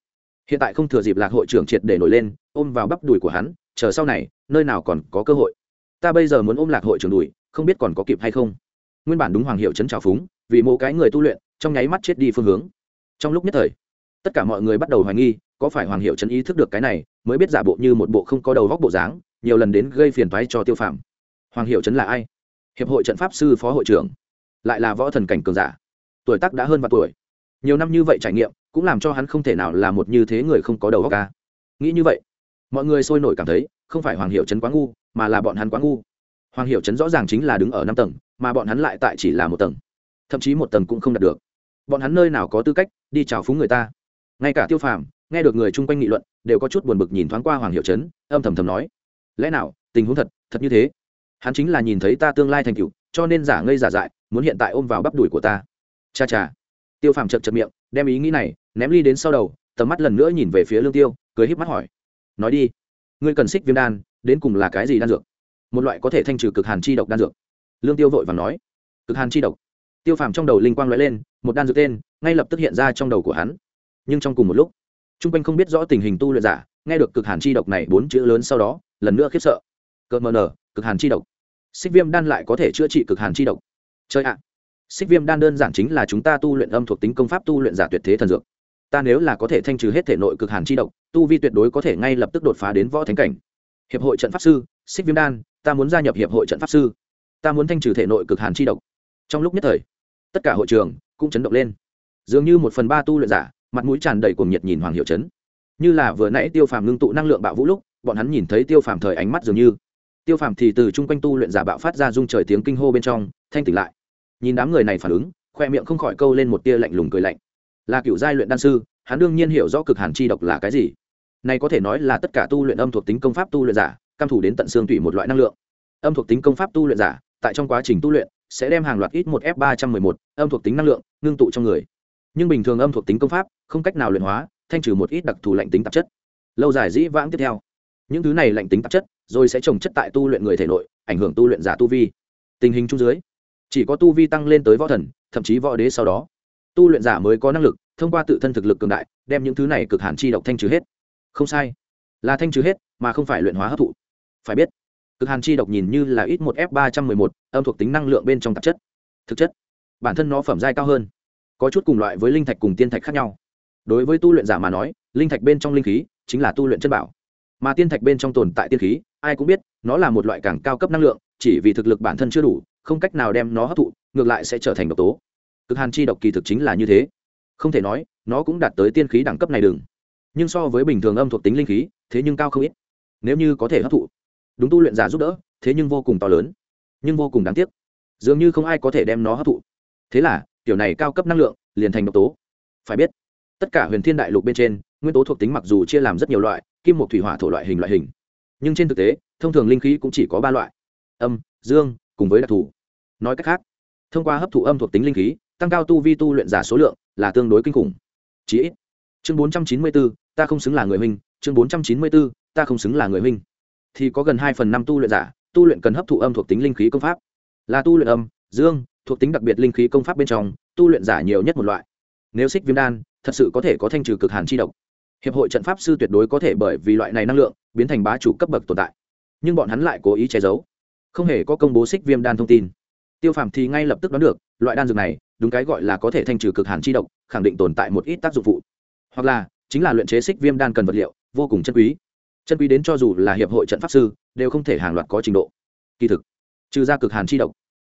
Hiện tại không thừa dịp lạc hội trưởng triệt để nổi lên, ôm vào bắp đùi của hắn, chờ sau này, nơi nào còn có cơ hội. Ta bây giờ muốn ôm lạc hội trưởng đùi, không biết còn có kịp hay không. Nguyên bản đúng hoàng hiệu chấn trào phúng, vì mỗi cái người tu luyện, trong nháy mắt chết đi phương hướng. Trong lúc nhất thời, tất cả mọi người bắt đầu hoài nghi, có phải hoàng hiệu chấn ý thức được cái này, mới biết giả bộ như một bộ không có đầu góc bộ dáng, nhiều lần đến gây phiền toái cho tiêu phạm hoàng hiệu chấn là ai? Hiệp hội trận pháp sư phó hội trưởng. Lại là võ thần cảnh cường giả tuổi tác đã hơn vạn tuổi. Nhiều năm như vậy trải nghiệm, cũng làm cho hắn không thể nào là một như thế người không có đầu óc ca. Nghĩ như vậy, mọi người sôi nổi cảm thấy, không phải hoàng hiệu trấn quá ngu, mà là bọn hắn quá ngu. Hoàng hiệu trấn rõ ràng chính là đứng ở năm tầng, mà bọn hắn lại tại chỉ là một tầng. Thậm chí một tầng cũng không đạt được. Bọn hắn nơi nào có tư cách đi chào phúng người ta? Ngay cả tiêu phàm, nghe được người chung quanh nghị luận, đều có chút buồn bực nhìn thoáng qua hoàng hiệu trấn, âm thầm thầm nói, lẽ nào, tình huống thật thật như thế? Hắn chính là nhìn thấy ta tương lai thành cựu cho nên giả ngây giả dại, muốn hiện tại ôm vào bắp đùi của ta cha cha. Tiêu phàm chật chật miệng, đem ý nghĩ này ném ly đến sau đầu, tầm mắt lần nữa nhìn về phía lương tiêu, cười híp mắt hỏi. Nói đi, ngươi cần xích viêm đan, đến cùng là cái gì đan dược? Một loại có thể thanh trừ cực hàn chi độc đan dược. Lương tiêu vội và nói. Cực hàn chi độc. Tiêu phàm trong đầu linh quang lóe lên, một đan dược tên, ngay lập tức hiện ra trong đầu của hắn. Nhưng trong cùng một lúc t r u n g quanh không biết rõ tình hình tu luyện giả, nghe được cực hàn chi độc này bốn chữ lớn sau đó, lần nữa khiếp sợ. Cợt mờ nở, cực hàn chi độc. Xích viêm đan lại có thể chữa trị cực hàn chi độc. Chơi ạ xích viêm đan đơn giản chính là chúng ta tu luyện âm thuộc tính công pháp tu luyện giả tuyệt thế thần dược. Ta nếu là có thể thanh trừ hết thể nội cực hàn chi độc, tu vi tuyệt đối có thể ngay lập tức đột phá đến võ thánh cảnh. Hiệp hội trận pháp sư, xích viêm đan, ta muốn gia nhập hiệp hội trận pháp sư. Ta muốn thanh trừ thể nội cực hàn chi độc. Trong lúc nhất thời, tất cả hội trường cũng chấn động lên. Dường như một phần ba tu luyện giả, mặt mũi tràn đầy cuồng nhiệt nhìn hoàng hiệu chấn như là vừa nãy tiêu phàm ngưng tụ năng lượng bạo vũ lúc, bọn hắn nhìn thấy tiêu phàm thời ánh mắt dường như. Tiêu phàm thì từ chung quanh tu luyện giả bạo phát ra dung trời tiếng kinh hô bên trong, thanh tỉnh lại nhìn đám người này phản ứng, khoe miệng không khỏi câu lên một tia lạnh lùng cười lạnh. Là cựu giai luyện đan sư, hắn đương nhiên hiểu rõ cực hàn chi độc là cái gì. Này có thể nói là tất cả tu luyện âm thuộc tính công pháp tu luyện giả, cam thủ đến tận xương tủy một loại năng lượng. Âm thuộc tính công pháp tu luyện giả, tại trong quá trình tu luyện, sẽ đem hàng loạt ít một f ba trăm mười một, âm thuộc tính năng lượng, ngưng tụ trong người. Nhưng bình thường âm thuộc tính công pháp, không cách nào luyện hóa, thanh trừ một ít đặc thù lạnh tính tạp chất. Lâu dài dĩ vãng tiếp theo. Những thứ này lạnh tính tạp chất, rồi sẽ trồng chất tại tu luyện người thể nội, ảnh hưởng tu luyện giả tu vi. Tình hình chung dưới chỉ có tu vi tăng lên tới võ thần, thậm chí võ đế sau đó. Tu luyện giả mới có năng lực, thông qua tự thân thực lực cường đại, đem những thứ này cực hàn chi độc thanh trừ hết. Không sai. Là thanh trừ hết, mà không phải luyện hóa hấp thụ. Phải biết, cực hàn chi độc nhìn như là ít một f ba trăm mười một, âm thuộc tính năng lượng bên trong tạp chất. Thực chất, bản thân nó phẩm giai cao hơn. Có chút cùng loại với linh thạch cùng tiên thạch khác nhau. Đối với tu luyện giả mà nói, linh thạch bên trong linh khí chính là tu luyện chân bảo. Mà tiên thạch bên trong tồn tại tiên khí, ai cũng biết, nó là một loại càng cao cấp năng lượng, chỉ vì thực lực bản thân chưa đủ không cách nào đem nó hấp thụ, ngược lại sẽ trở thành độc tố. Cực hàn chi độc kỳ thực chính là như thế. Không thể nói, nó cũng đạt tới tiên khí đẳng cấp này đừng. Nhưng so với bình thường âm thuộc tính linh khí, thế nhưng cao không ít. Nếu như có thể hấp thụ, đúng tu luyện giả giúp đỡ, thế nhưng vô cùng to lớn. Nhưng vô cùng đáng tiếc. Dường như không ai có thể đem nó hấp thụ. Thế là kiểu này cao cấp năng lượng, liền thành độc tố. Phải biết, tất cả huyền thiên đại lục bên trên, nguyên tố thuộc tính mặc dù chia làm rất nhiều loại, kim một thủy, hỏa, thổ loại hình loại hình. Nhưng trên thực tế, thông thường linh khí cũng chỉ có ba loại. Âm, dương, cùng với đặc thù nói cách khác, thông qua hấp thụ âm thuộc tính linh khí, tăng cao tu vi tu luyện giả số lượng là tương đối kinh khủng. Chí ít, chương bốn trăm chín mươi bốn ta không xứng là người huynh, chương bốn trăm chín mươi bốn ta không xứng là người huynh. Thì có gần hai phần năm tu luyện giả, tu luyện cần hấp thụ âm thuộc tính linh khí công pháp. Là tu luyện âm, dương, thuộc tính đặc biệt linh khí công pháp bên trong, tu luyện giả nhiều nhất một loại. Nếu xích viêm đan, thật sự có thể có thanh trừ cực hàn chi độc. Hiệp hội trận pháp sư tuyệt đối có thể bởi vì loại này năng lượng, biến thành bá chủ cấp bậc tồn tại. Nhưng bọn hắn lại cố ý che giấu. Không hề có công bố xích viêm đan thông tin tiêu phàm thì ngay lập tức đoán được, loại đan dược này, đúng cái gọi là có thể thanh trừ cực hàn chi độc, khẳng định tồn tại một ít tác dụng phụ. Hoặc là, chính là luyện chế xích viêm đan cần vật liệu, vô cùng chân quý. Chân quý đến cho dù là hiệp hội trận pháp sư, đều không thể hàng loạt có trình độ. Kỳ thực, trừ ra cực hàn chi độc,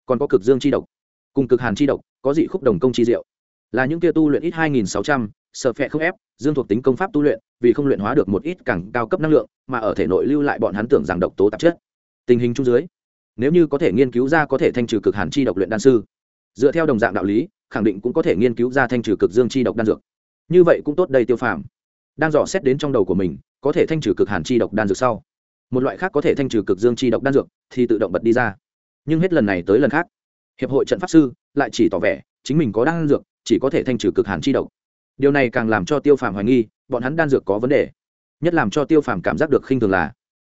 còn có cực dương chi độc. Cùng cực hàn chi độc, có dị khúc đồng công chi diệu. Là những kia tu luyện ít hai nghìn sáu trăm, sợ phẹ không ép, dương thuộc tính công pháp tu luyện, vì không luyện hóa được một ít càng cao cấp năng lượng, mà ở thể nội lưu lại bọn hắn tưởng rằng độc tố tạp chất. Tình hình chung dưới nếu như có thể nghiên cứu ra có thể thanh trừ cực hàn chi độc luyện đan sư, dựa theo đồng dạng đạo lý, khẳng định cũng có thể nghiên cứu ra thanh trừ cực dương chi độc đan dược. Như vậy cũng tốt đầy tiêu phàm. Đang dò xét đến trong đầu của mình, có thể thanh trừ cực hàn chi độc đan dược sau, một loại khác có thể thanh trừ cực dương chi độc đan dược thì tự động bật đi ra. Nhưng hết lần này tới lần khác, hiệp hội trận pháp sư lại chỉ tỏ vẻ chính mình có đan dược, chỉ có thể thanh trừ cực hàn chi độc. Điều này càng làm cho tiêu phàm hoài nghi, bọn hắn đan dược có vấn đề. Nhất làm cho tiêu phàm cảm giác được khinh thường là,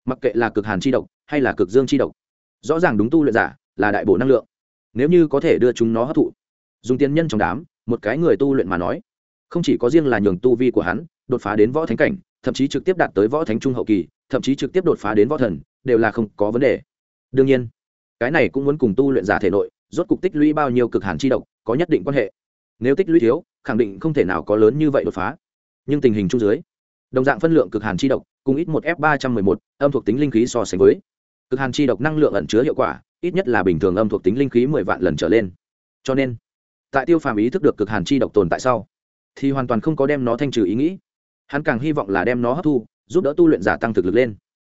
mặc kệ là cực hàn chi độc hay là cực dương chi độc rõ ràng đúng tu luyện giả là đại bổ năng lượng. Nếu như có thể đưa chúng nó hấp thụ, dùng tiền nhân trong đám, một cái người tu luyện mà nói, không chỉ có riêng là nhường tu vi của hắn đột phá đến võ thánh cảnh, thậm chí trực tiếp đạt tới võ thánh trung hậu kỳ, thậm chí trực tiếp đột phá đến võ thần, đều là không có vấn đề. Đương nhiên, cái này cũng muốn cùng tu luyện giả thể nội, rốt cục tích lũy bao nhiêu cực hàn chi độc, có nhất định quan hệ. Nếu tích lũy thiếu, khẳng định không thể nào có lớn như vậy đột phá. Nhưng tình hình chung dưới, đồng dạng phân lượng cực hàn chi độc, cùng ít một f ba trăm m ư ơ i một, âm thuộc tính linh khí so sánh với cực hàn chi độc năng lượng ẩn chứa hiệu quả, ít nhất là bình thường âm thuộc tính linh khí mười vạn lần trở lên. Cho nên, tại tiêu phàm ý thức được cực hàn chi độc tồn tại sau, thì hoàn toàn không có đem nó thanh trừ ý nghĩ. Hắn càng hy vọng là đem nó hấp thu, giúp đỡ tu luyện giả tăng thực lực lên.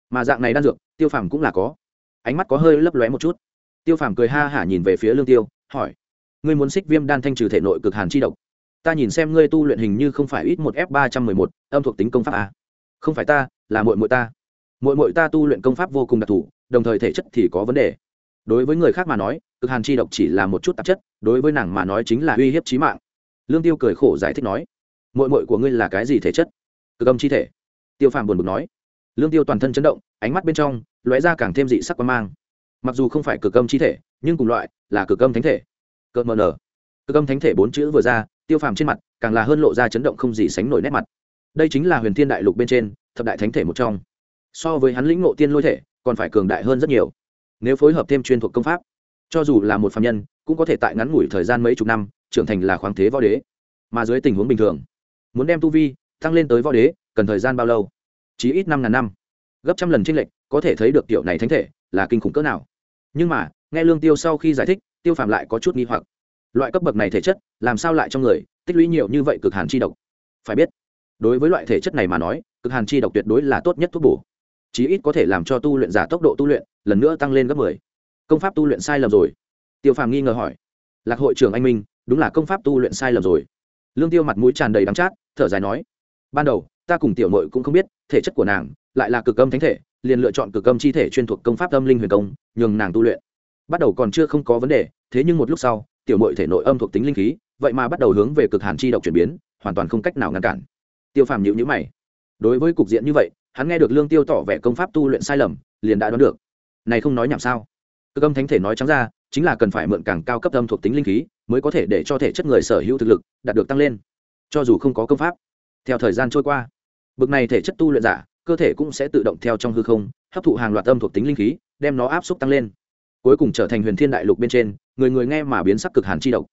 Mà dạng này đan dược, tiêu phàm cũng là có. Ánh mắt có hơi lấp lóe một chút. Tiêu phàm cười ha hả nhìn về phía lương tiêu, hỏi, ngươi muốn xích viêm đan thanh trừ thể nội cực hàn chi độc? Ta nhìn xem ngươi tu luyện hình như không phải ít một f ba trăm mười một, âm thuộc tính công pháp à. không phải ta, là mội mội ta. Mội mội ta tu luyện công pháp vô cùng đặc thù đồng thời thể chất thì có vấn đề. Đối với người khác mà nói, cực hàn chi độc chỉ là một chút tạp chất, đối với nàng mà nói chính là uy hiếp trí mạng. Lương tiêu cười khổ giải thích nói mội mội của ngươi là cái gì thể chất? Cực âm chi thể. Tiêu phàm buồn bực nói. Lương tiêu toàn thân chấn động, ánh mắt bên trong lóe ra càng thêm dị sắc quan mang. Mặc dù không phải cực âm chi thể, nhưng cùng loại là cực âm thánh thể. Cợt mờ nở cực âm thánh thể bốn chữ vừa ra, tiêu phàm trên mặt càng là hơn lộ ra chấn động không gì sánh nổi nét mặt. Đây chính là huyền thiên đại lục bên trên, thập đại thánh thể một trong. So với hắn lĩnh ngộ tiên lôi thể còn phải cường đại hơn rất nhiều. Nếu phối hợp thêm chuyên thuộc công pháp, cho dù là một phạm nhân, cũng có thể tại ngắn ngủi thời gian mấy chục năm, trưởng thành là khoáng thế võ đế. Mà dưới tình huống bình thường, muốn đem tu vi tăng lên tới võ đế, cần thời gian bao lâu? Chỉ ít năm ngàn năm. Gấp trăm lần tranh lệch, có thể thấy được tiểu này thánh thể là kinh khủng cỡ nào. Nhưng mà, nghe lương tiêu sau khi giải thích, tiêu phạm lại có chút nghi hoặc. Loại cấp bậc này thể chất, làm sao lại trong người, tích lũy nhiều như vậy cực hàn chi độc? Phải biết, đối với loại thể chất này mà nói, cực hàn chi độc tuyệt đối là tốt nhất thuốc bổ chí ít có thể làm cho tu luyện giả tốc độ tu luyện lần nữa tăng lên gấp mười. Công pháp tu luyện sai lầm rồi. Tiêu phàm nghi ngờ hỏi. Lạc hội trưởng anh minh, đúng là công pháp tu luyện sai lầm rồi. Lương tiêu mặt mũi tràn đầy đắng chát, thở dài nói. Ban đầu, ta cùng tiểu mội cũng không biết, thể chất của nàng lại là cực âm thánh thể, liền lựa chọn cực âm chi thể chuyên thuộc công pháp âm linh huyền công, nhường nàng tu luyện. Bắt đầu còn chưa không có vấn đề, thế nhưng một lúc sau, tiểu mội thể nội âm thuộc tính linh khí, vậy mà bắt đầu hướng về cực hàn chi độc chuyển biến, hoàn toàn không cách nào ngăn cản. Tiêu phàm nhịu nhữ mày. Đối với cục diện như vậy hắn nghe được lương tiêu tỏ vẻ công pháp tu luyện sai lầm, liền đã đoán được. Này không nói nhảm sao? Cực âm thánh thể nói trắng ra, chính là cần phải mượn càng cao cấp âm thuộc tính linh khí, mới có thể để cho thể chất người sở hữu thực lực đạt được tăng lên. Cho dù không có công pháp, theo thời gian trôi qua, bực này thể chất tu luyện giả, cơ thể cũng sẽ tự động theo trong hư không, hấp thụ hàng loạt âm thuộc tính linh khí, đem nó áp suất tăng lên. Cuối cùng trở thành huyền thiên đại lục bên trên, người người nghe mà biến sắc cực hàn chi độc.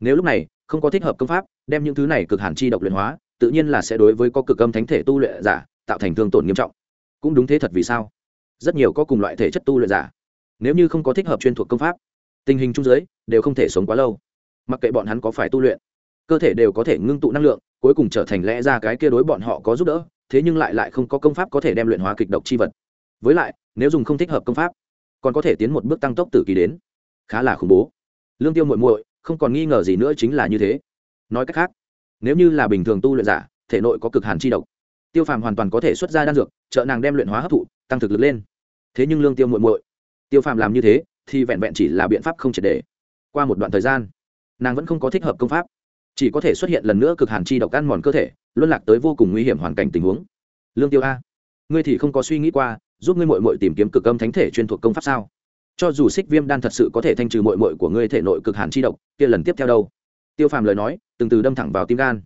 Nếu lúc này, không có thích hợp công pháp, đem những thứ này cực hàn chi độc luyện hóa, tự nhiên là sẽ đối với có cực âm thánh thể tu luyện giả tạo thành thương tổn nghiêm trọng. Cũng đúng thế thật vì sao? Rất nhiều có cùng loại thể chất tu luyện giả, nếu như không có thích hợp chuyên thuộc công pháp, tình hình trung giới đều không thể sống quá lâu. Mặc kệ bọn hắn có phải tu luyện, cơ thể đều có thể ngưng tụ năng lượng, cuối cùng trở thành lẽ ra cái kia đối bọn họ có giúp đỡ, thế nhưng lại lại không có công pháp có thể đem luyện hóa kịch độc chi vật. Với lại, nếu dùng không thích hợp công pháp, còn có thể tiến một bước tăng tốc tử kỳ đến. Khá là khủng bố. Lương tiêu muội muội, không còn nghi ngờ gì nữa chính là như thế. Nói cách khác, nếu như là bình thường tu luyện giả, thể nội có cực hàn chi độc tiêu phàm hoàn toàn có thể xuất ra đan dược, trợ nàng đem luyện hóa hấp thụ, tăng thực lực lên. Thế nhưng lương tiêu muội muội, tiêu phàm làm như thế, thì vẹn vẹn chỉ là biện pháp không triệt đề. qua một đoạn thời gian, nàng vẫn không có thích hợp công pháp. Chỉ có thể xuất hiện lần nữa cực hàn chi độc ăn mòn cơ thể, luân lạc tới vô cùng nguy hiểm hoàn cảnh tình huống. Lương tiêu a, ngươi thì không có suy nghĩ qua, giúp ngươi mội mội tìm kiếm cực âm thánh thể chuyên thuộc công pháp sao? Cho dù xích viêm đan thật sự có thể thanh trừ mội mội của ngươi thể nội cực hàn chi độc, kia lần tiếp theo đâu? Tiêu phàm lời nói, từng từ đâm thẳng vào tim gan.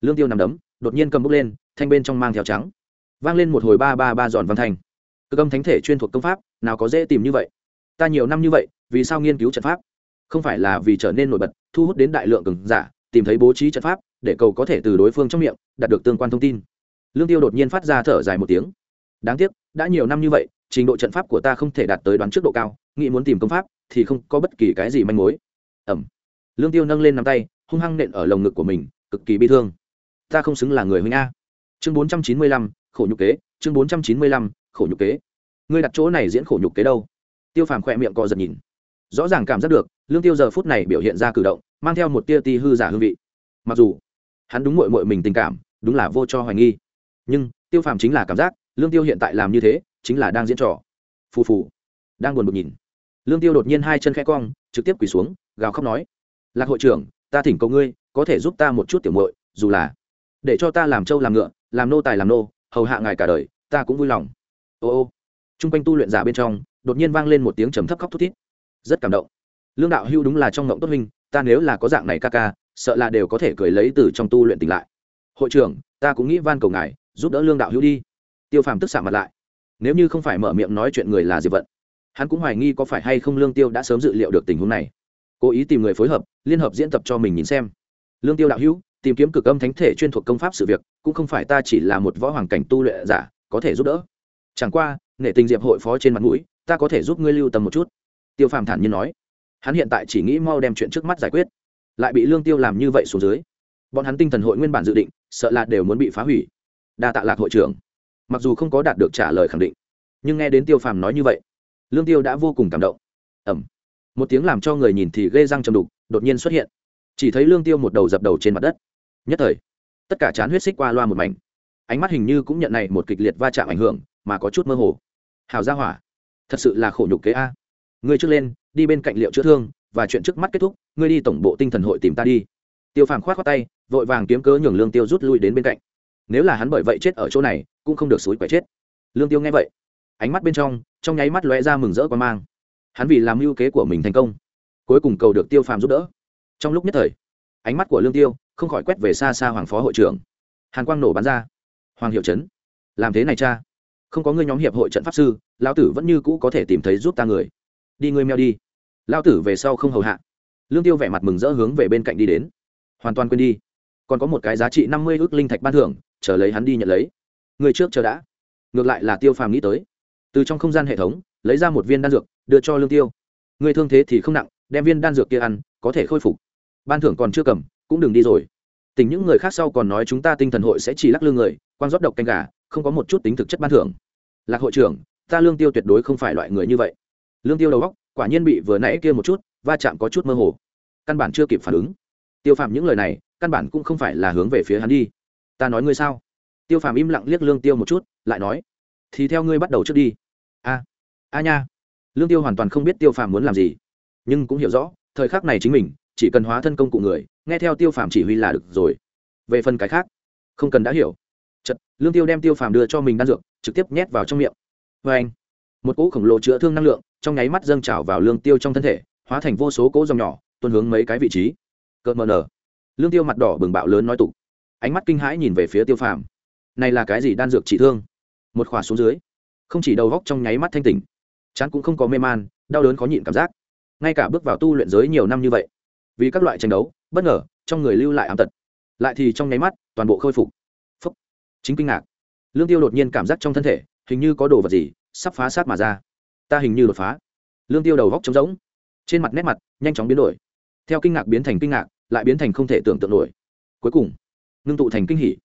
Lương tiêu nằm đấm, đột nhiên cầm bút lên thanh bên trong mang theo trắng. Vang lên một hồi ba ba ba giòn văn thành cực âm thánh thể chuyên thuộc công pháp, nào có dễ tìm như vậy. Ta nhiều năm như vậy, vì sao nghiên cứu trận pháp? Không phải là vì trở nên nổi bật, thu hút đến đại lượng cường giả, tìm thấy bố trí trận pháp, để cầu có thể từ đối phương trong miệng, đạt được tương quan thông tin. Lương tiêu đột nhiên phát ra thở dài một tiếng. Đáng tiếc, đã nhiều năm như vậy, trình độ trận pháp của ta không thể đạt tới đoán trước độ cao, nghĩ muốn tìm công pháp, thì không có bất kỳ cái gì manh mối. Ẩm. Lương tiêu nâng lên nắm tay, hung hăng nện ở lồng ngực của mình, cực kỳ bi thương. Ta không xứng là người huynh a chương bốn trăm chín mươi lăm, khổ nhục kế, chương bốn trăm chín mươi lăm, khổ nhục kế. Ngươi đặt chỗ này diễn khổ nhục kế đâu? Tiêu phàm khỏe miệng co giật nhìn. Rõ ràng cảm giác được, lương tiêu giờ phút này biểu hiện ra cử động, mang theo một tia ti hư giả hương vị. Mặc dù, hắn đúng mội mội mình tình cảm, đúng là vô cho hoài nghi. Nhưng, tiêu phàm chính là cảm giác, lương tiêu hiện tại làm như thế, chính là đang diễn trò. Phù phù. Đang buồn bực nhìn. Lương tiêu đột nhiên hai chân khẽ cong, trực tiếp quỳ xuống, gào khóc nói. Lạc hội trưởng, ta thỉnh cầu ngươi, có thể giúp ta một chút tiểu muội, dù là để cho ta làm trâu làm ngựa làm nô tài làm nô, hầu hạ ngài cả đời, ta cũng vui lòng. Ô ô. T r u n g quanh tu luyện giả bên trong, đột nhiên vang lên một tiếng trầm thấp khóc thút thít. Rất cảm động. Lương đạo hưu đúng là trong ngộng tốt hình ta nếu là có dạng này ca ca, sợ là đều có thể cười lấy từ trong tu luyện tỉnh lại. Hội trưởng, ta cũng nghĩ van cầu ngài, giúp đỡ lương đạo hưu đi. Tiêu phàm tức xạ mặt lại. Nếu như không phải mở miệng nói chuyện người là diệp vận, hắn cũng hoài nghi có phải hay không lương tiêu đã sớm dự liệu được tình huống này. Cố ý tìm người phối hợp, liên hợp diễn tập cho mình nhìn xem. Lương tiêu đạo hữu tìm kiếm cực âm thánh thể chuyên thuộc công pháp sự việc, cũng không phải ta chỉ là một võ hoàng cảnh tu luyện giả, có thể giúp đỡ. Chẳng qua nghệ tình diệp hội phó trên mặt mũi, ta có thể giúp ngươi lưu tâm một chút. Tiêu phàm thản nhiên nói. Hắn hiện tại chỉ nghĩ mau đem chuyện trước mắt giải quyết, lại bị lương tiêu làm như vậy xuống dưới. Bọn hắn tinh thần hội nguyên bản dự định, sợ là đều muốn bị phá hủy. Đa tạ lạc hội trưởng. Mặc dù không có đạt được trả lời khẳng định, nhưng nghe đến tiêu phàm nói như vậy, lương tiêu đã vô cùng cảm động. Ẩm một tiếng làm cho người nhìn thì ghê răng chầm đục đột nhiên xuất hiện. Chỉ thấy lương tiêu một đầu dập đầu trên mặt đất nhất thời, tất cả chán huyết xích qua loa một mảnh. Ánh mắt hình như cũng nhận này một kịch liệt va chạm ảnh hưởng, mà có chút mơ hồ. Hào ra hỏa, thật sự là khổ nhục kế a. Ngươi trước lên, đi bên cạnh liệu chữa thương, và chuyện trước mắt kết thúc, ngươi đi tổng bộ tinh thần hội tìm ta đi. Tiêu phàm khoát khoát tay, vội vàng kiếm cớ nhường lương tiêu rút lui đến bên cạnh. Nếu là hắn bởi vậy chết ở chỗ này, cũng không được suối quẻ chết. Lương tiêu nghe vậy, ánh mắt bên trong trong nháy mắt lóe ra mừng rỡ qua mang. Hắn vì làm mưu kế của mình thành công, cuối cùng cầu được tiêu phàm giúp đỡ. Trong lúc nhất thời ánh mắt của lương tiêu không khỏi quét về xa xa hoàng phó hội trưởng. Hàn quang nổ bắn ra. Hoàng hiệu trấn. Làm thế này cha. Không có ngươi nhóm hiệp hội trận pháp sư, lão tử vẫn như cũ có thể tìm thấy giúp ta người. Đi ngươi meo đi. Lão tử về sau không hầu hạ. Lương tiêu vẻ mặt mừng rỡ hướng về bên cạnh đi đến. Hoàn toàn quên đi. Còn có một cái giá trị năm mươi ước linh thạch ban thưởng, chờ lấy hắn đi nhận lấy. Người trước chờ đã. Ngược lại là tiêu phàm nghĩ tới. Từ trong không gian hệ thống, lấy ra một viên đan dược, đưa cho lương tiêu. Người thương thế thì không nặng, đem viên đan dược kia ăn, có thể khôi phục ban thưởng còn chưa cầm, cũng đừng đi rồi. Tình những người khác sau còn nói chúng ta tinh thần hội sẽ chỉ lắc lương người quan rót độc canh gà, không có một chút tính thực chất ban thưởng. Lạc hội trưởng, ta lương tiêu tuyệt đối không phải loại người như vậy. Lương tiêu đầu góc quả nhiên bị vừa nãy kia một chút, va chạm có chút mơ hồ. Căn bản chưa kịp phản ứng. Tiêu phạm những lời này, căn bản cũng không phải là hướng về phía hắn đi. Ta nói ngươi sao? Tiêu phàm im lặng liếc lương tiêu một chút, lại nói, thì theo ngươi bắt đầu trước đi. A a nha. Lương tiêu hoàn toàn không biết tiêu phàm muốn làm gì, nhưng cũng hiểu rõ, thời khắc này chính mình chỉ cần hóa thân công cụ người nghe theo tiêu phàm chỉ huy là được rồi. Về phần cái khác không cần đã hiểu. Chật, lương tiêu đem tiêu phàm đưa cho mình đan dược trực tiếp nhét vào trong miệng. Vê anh một cỗ khổng lồ chữa thương năng lượng trong nháy mắt dâng trào vào lương tiêu trong thân thể hóa thành vô số cỗ dòng nhỏ tuân hướng mấy cái vị trí. Cợt mờ nở. Lương tiêu mặt đỏ bừng bạo lớn nói tục ánh mắt kinh hãi nhìn về phía tiêu phàm. Này là cái gì đan dược trị thương? Một khỏa xuống dưới. Không chỉ đầu góc trong nháy mắt thanh tỉnh chán cũng không có mê man đau đớn khó nhịn cảm giác. Ngay cả bước vào tu luyện giới nhiều năm như vậy vì các loại tranh đấu, bất ngờ, trong người lưu lại ám tật. Lại thì trong nháy mắt, toàn bộ khôi phục. Phúc. Chính kinh ngạc. Lương tiêu đột nhiên cảm giác trong thân thể, hình như có đồ vật gì, sắp phá sát mà ra. Ta hình như đột phá. Lương tiêu đầu góc trống rỗng. Trên mặt nét mặt, nhanh chóng biến đổi. Theo kinh ngạc biến thành kinh ngạc, lại biến thành không thể tưởng tượng nổi. Cuối cùng, ngưng tụ thành kinh hỉ.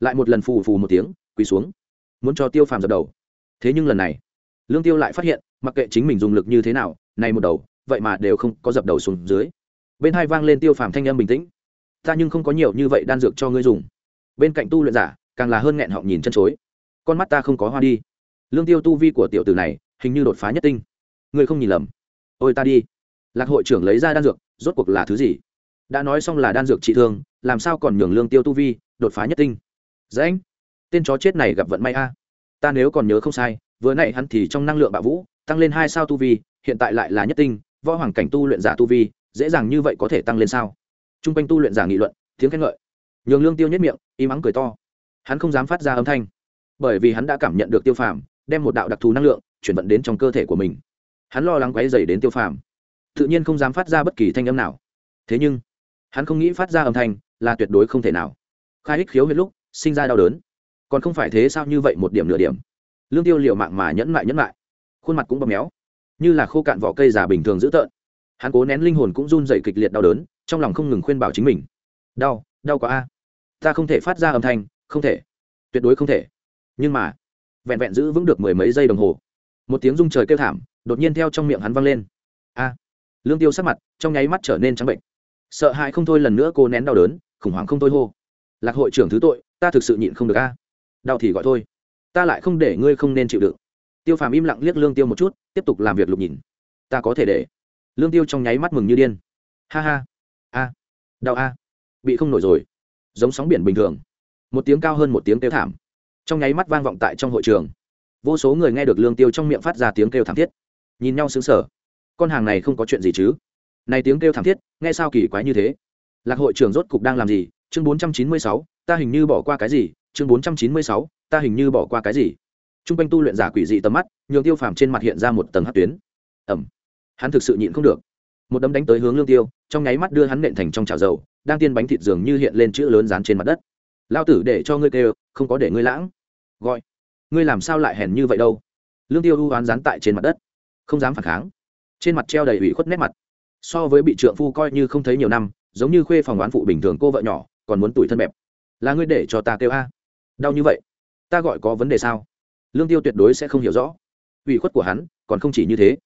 Lại một lần phù phù một tiếng, quỳ xuống. Muốn cho tiêu phàm dập đầu. Thế nhưng lần này, lương tiêu lại phát hiện, mặc kệ chính mình dùng lực như thế nào, này một đầu, vậy mà đều không có dập đầu xuống dưới bên hai vang lên tiêu phàm thanh âm bình tĩnh. Ta nhưng không có nhiều như vậy đan dược cho ngươi dùng. Bên cạnh tu luyện giả, càng là hơn nghẹn họng nhìn chân chối. Con mắt ta không có hoa đi. Lương tiêu tu vi của tiểu tử này, hình như đột phá nhất tinh. Ngươi không nhìn lầm. Ôi ta đi. Lạc hội trưởng lấy ra đan dược, rốt cuộc là thứ gì? Đã nói xong là đan dược trị thương, làm sao còn nhường lương tiêu tu vi, đột phá nhất tinh? Dễ anh tên chó chết này gặp vận may a. Ta nếu còn nhớ không sai, vừa nãy hắn thì trong năng lượng bạo vũ, tăng lên hai sao tu vi, hiện tại lại là nhất tinh, võ hoàng cảnh tu luyện giả tu vi dễ dàng như vậy có thể tăng lên sao? T r u n g quanh tu luyện giả nghị luận, tiếng khen ngợi. Nhường lương tiêu nhất miệng, im ắng cười to. Hắn không dám phát ra âm thanh, bởi vì hắn đã cảm nhận được tiêu phàm đem một đạo đặc thù năng lượng chuyển vận đến trong cơ thể của mình. Hắn lo lắng quáy dày đến tiêu phàm, tự nhiên không dám phát ra bất kỳ thanh âm nào. Thế nhưng, hắn không nghĩ phát ra âm thanh là tuyệt đối không thể nào. Khai ích khiếu huyết lúc, sinh ra đau đớn. Còn không phải thế sao như vậy một điểm nửa điểm. Lương tiêu liệu mạng mà nhẫn mại nhẫn mại. Khuôn mặt cũng bầm méo, như là khô cạn vỏ cây già bình thường dữ tợn hắn cố nén linh hồn cũng run dậy kịch liệt đau đớn, trong lòng không ngừng khuyên bảo chính mình. Đau đau quá a. Ta không thể phát ra âm thanh, không thể. Tuyệt đối không thể. Nhưng mà, vẹn vẹn giữ vững được mười mấy giây đồng hồ, một tiếng rung trời kêu thảm, đột nhiên theo trong miệng hắn vang lên. A. Lương tiêu sắc mặt, trong nháy mắt trở nên trắng bệnh. Sợ hãi không thôi lần nữa cô nén đau đớn, khủng hoảng không thôi hô. Lạc hội trưởng thứ tội, ta thực sự nhịn không được a. Đau thì gọi thôi. Ta lại không để ngươi không nên chịu đựng. Tiêu phàm im lặng liếc lương tiêu một chút, tiếp tục làm việc lục nhìn. Ta có thể để lương tiêu trong nháy mắt mừng như điên. Ha ha. A. Đau a. Bị không nổi rồi. Giống sóng biển bình thường. Một tiếng cao hơn một tiếng kêu thảm. Trong nháy mắt vang vọng tại trong hội trường. Vô số người nghe được lương tiêu trong miệng phát ra tiếng kêu thảm thiết. Nhìn nhau xứng sở con hàng này không có chuyện gì chứ? Này tiếng kêu thảm thiết, nghe sao kỳ quái như thế? Lạc hội trưởng rốt cục đang làm gì? Chương bốn trăm chín mươi sáu, ta hình như bỏ qua cái gì? Chương bốn trăm chín mươi sáu, ta hình như bỏ qua cái gì? T r u n g quanh tu luyện giả quỷ dị tầm mắt, nhường tiêu phàm trên mặt hiện ra một tầng hát tuyến. Ẩm hắn thực sự nhịn không được. Một đấm đánh tới hướng lương tiêu, trong nháy mắt đưa hắn nện thành trong chảo dầu, đang tiên bánh thịt dường như hiện lên chữ lớn dán trên mặt đất. Lao tử để cho ngươi kêu, không có để ngươi lãng. Gọi. Ngươi làm sao lại hèn như vậy đâu? Lương tiêu ưu oán dán tại trên mặt đất. Không dám phản kháng. Trên mặt treo đầy ủy khuất nét mặt. So với bị trượng phu coi như không thấy nhiều năm, giống như khuê phòng oán phụ bình thường cô vợ nhỏ, còn muốn tuổi thân bẹp là ngươi để cho ta kêu a? Đau như vậy? Ta gọi có vấn đề sao? Lương tiêu tuyệt đối sẽ không hiểu rõ. Ủy khuất của hắn còn không chỉ như thế.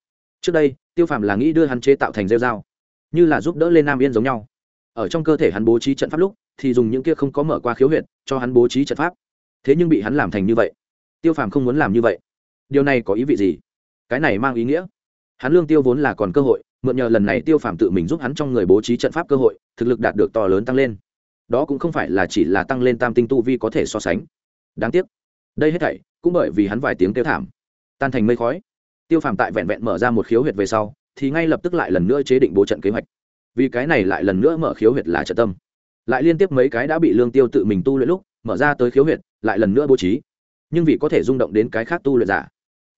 Trước đây tiêu phàm là nghĩ đưa hắn chế tạo thành rêu dao, như là giúp đỡ lên nam yên giống nhau. Ở trong cơ thể hắn bố trí trận pháp lúc, thì dùng những kia không có mở qua khiếu huyệt, cho hắn bố trí trận pháp. Thế nhưng bị hắn làm thành như vậy. Tiêu phàm không muốn làm như vậy. Điều này có ý vị gì? Cái này mang ý nghĩa. Hắn lương tiêu vốn là còn cơ hội, mượn nhờ lần này tiêu phàm tự mình giúp hắn trong người bố trí trận pháp cơ hội, thực lực đạt được to lớn tăng lên. Đó cũng không phải là chỉ là tăng lên tam tinh tu vi có thể so sánh. Đáng tiếc. Đây hết thảy cũng bởi vì hắn vài tiếng kêu thảm, tan thành mây khói tiêu phàm tại vẹn vẹn mở ra một khiếu huyệt về sau, thì ngay lập tức lại lần nữa chế định bố trận kế hoạch. Vì cái này lại lần nữa mở khiếu huyệt là trận tâm. Lại liên tiếp mấy cái đã bị lương tiêu tự mình tu luyện lúc, mở ra tới khiếu huyệt, lại lần nữa bố trí. Nhưng vì có thể rung động đến cái khác tu luyện giả.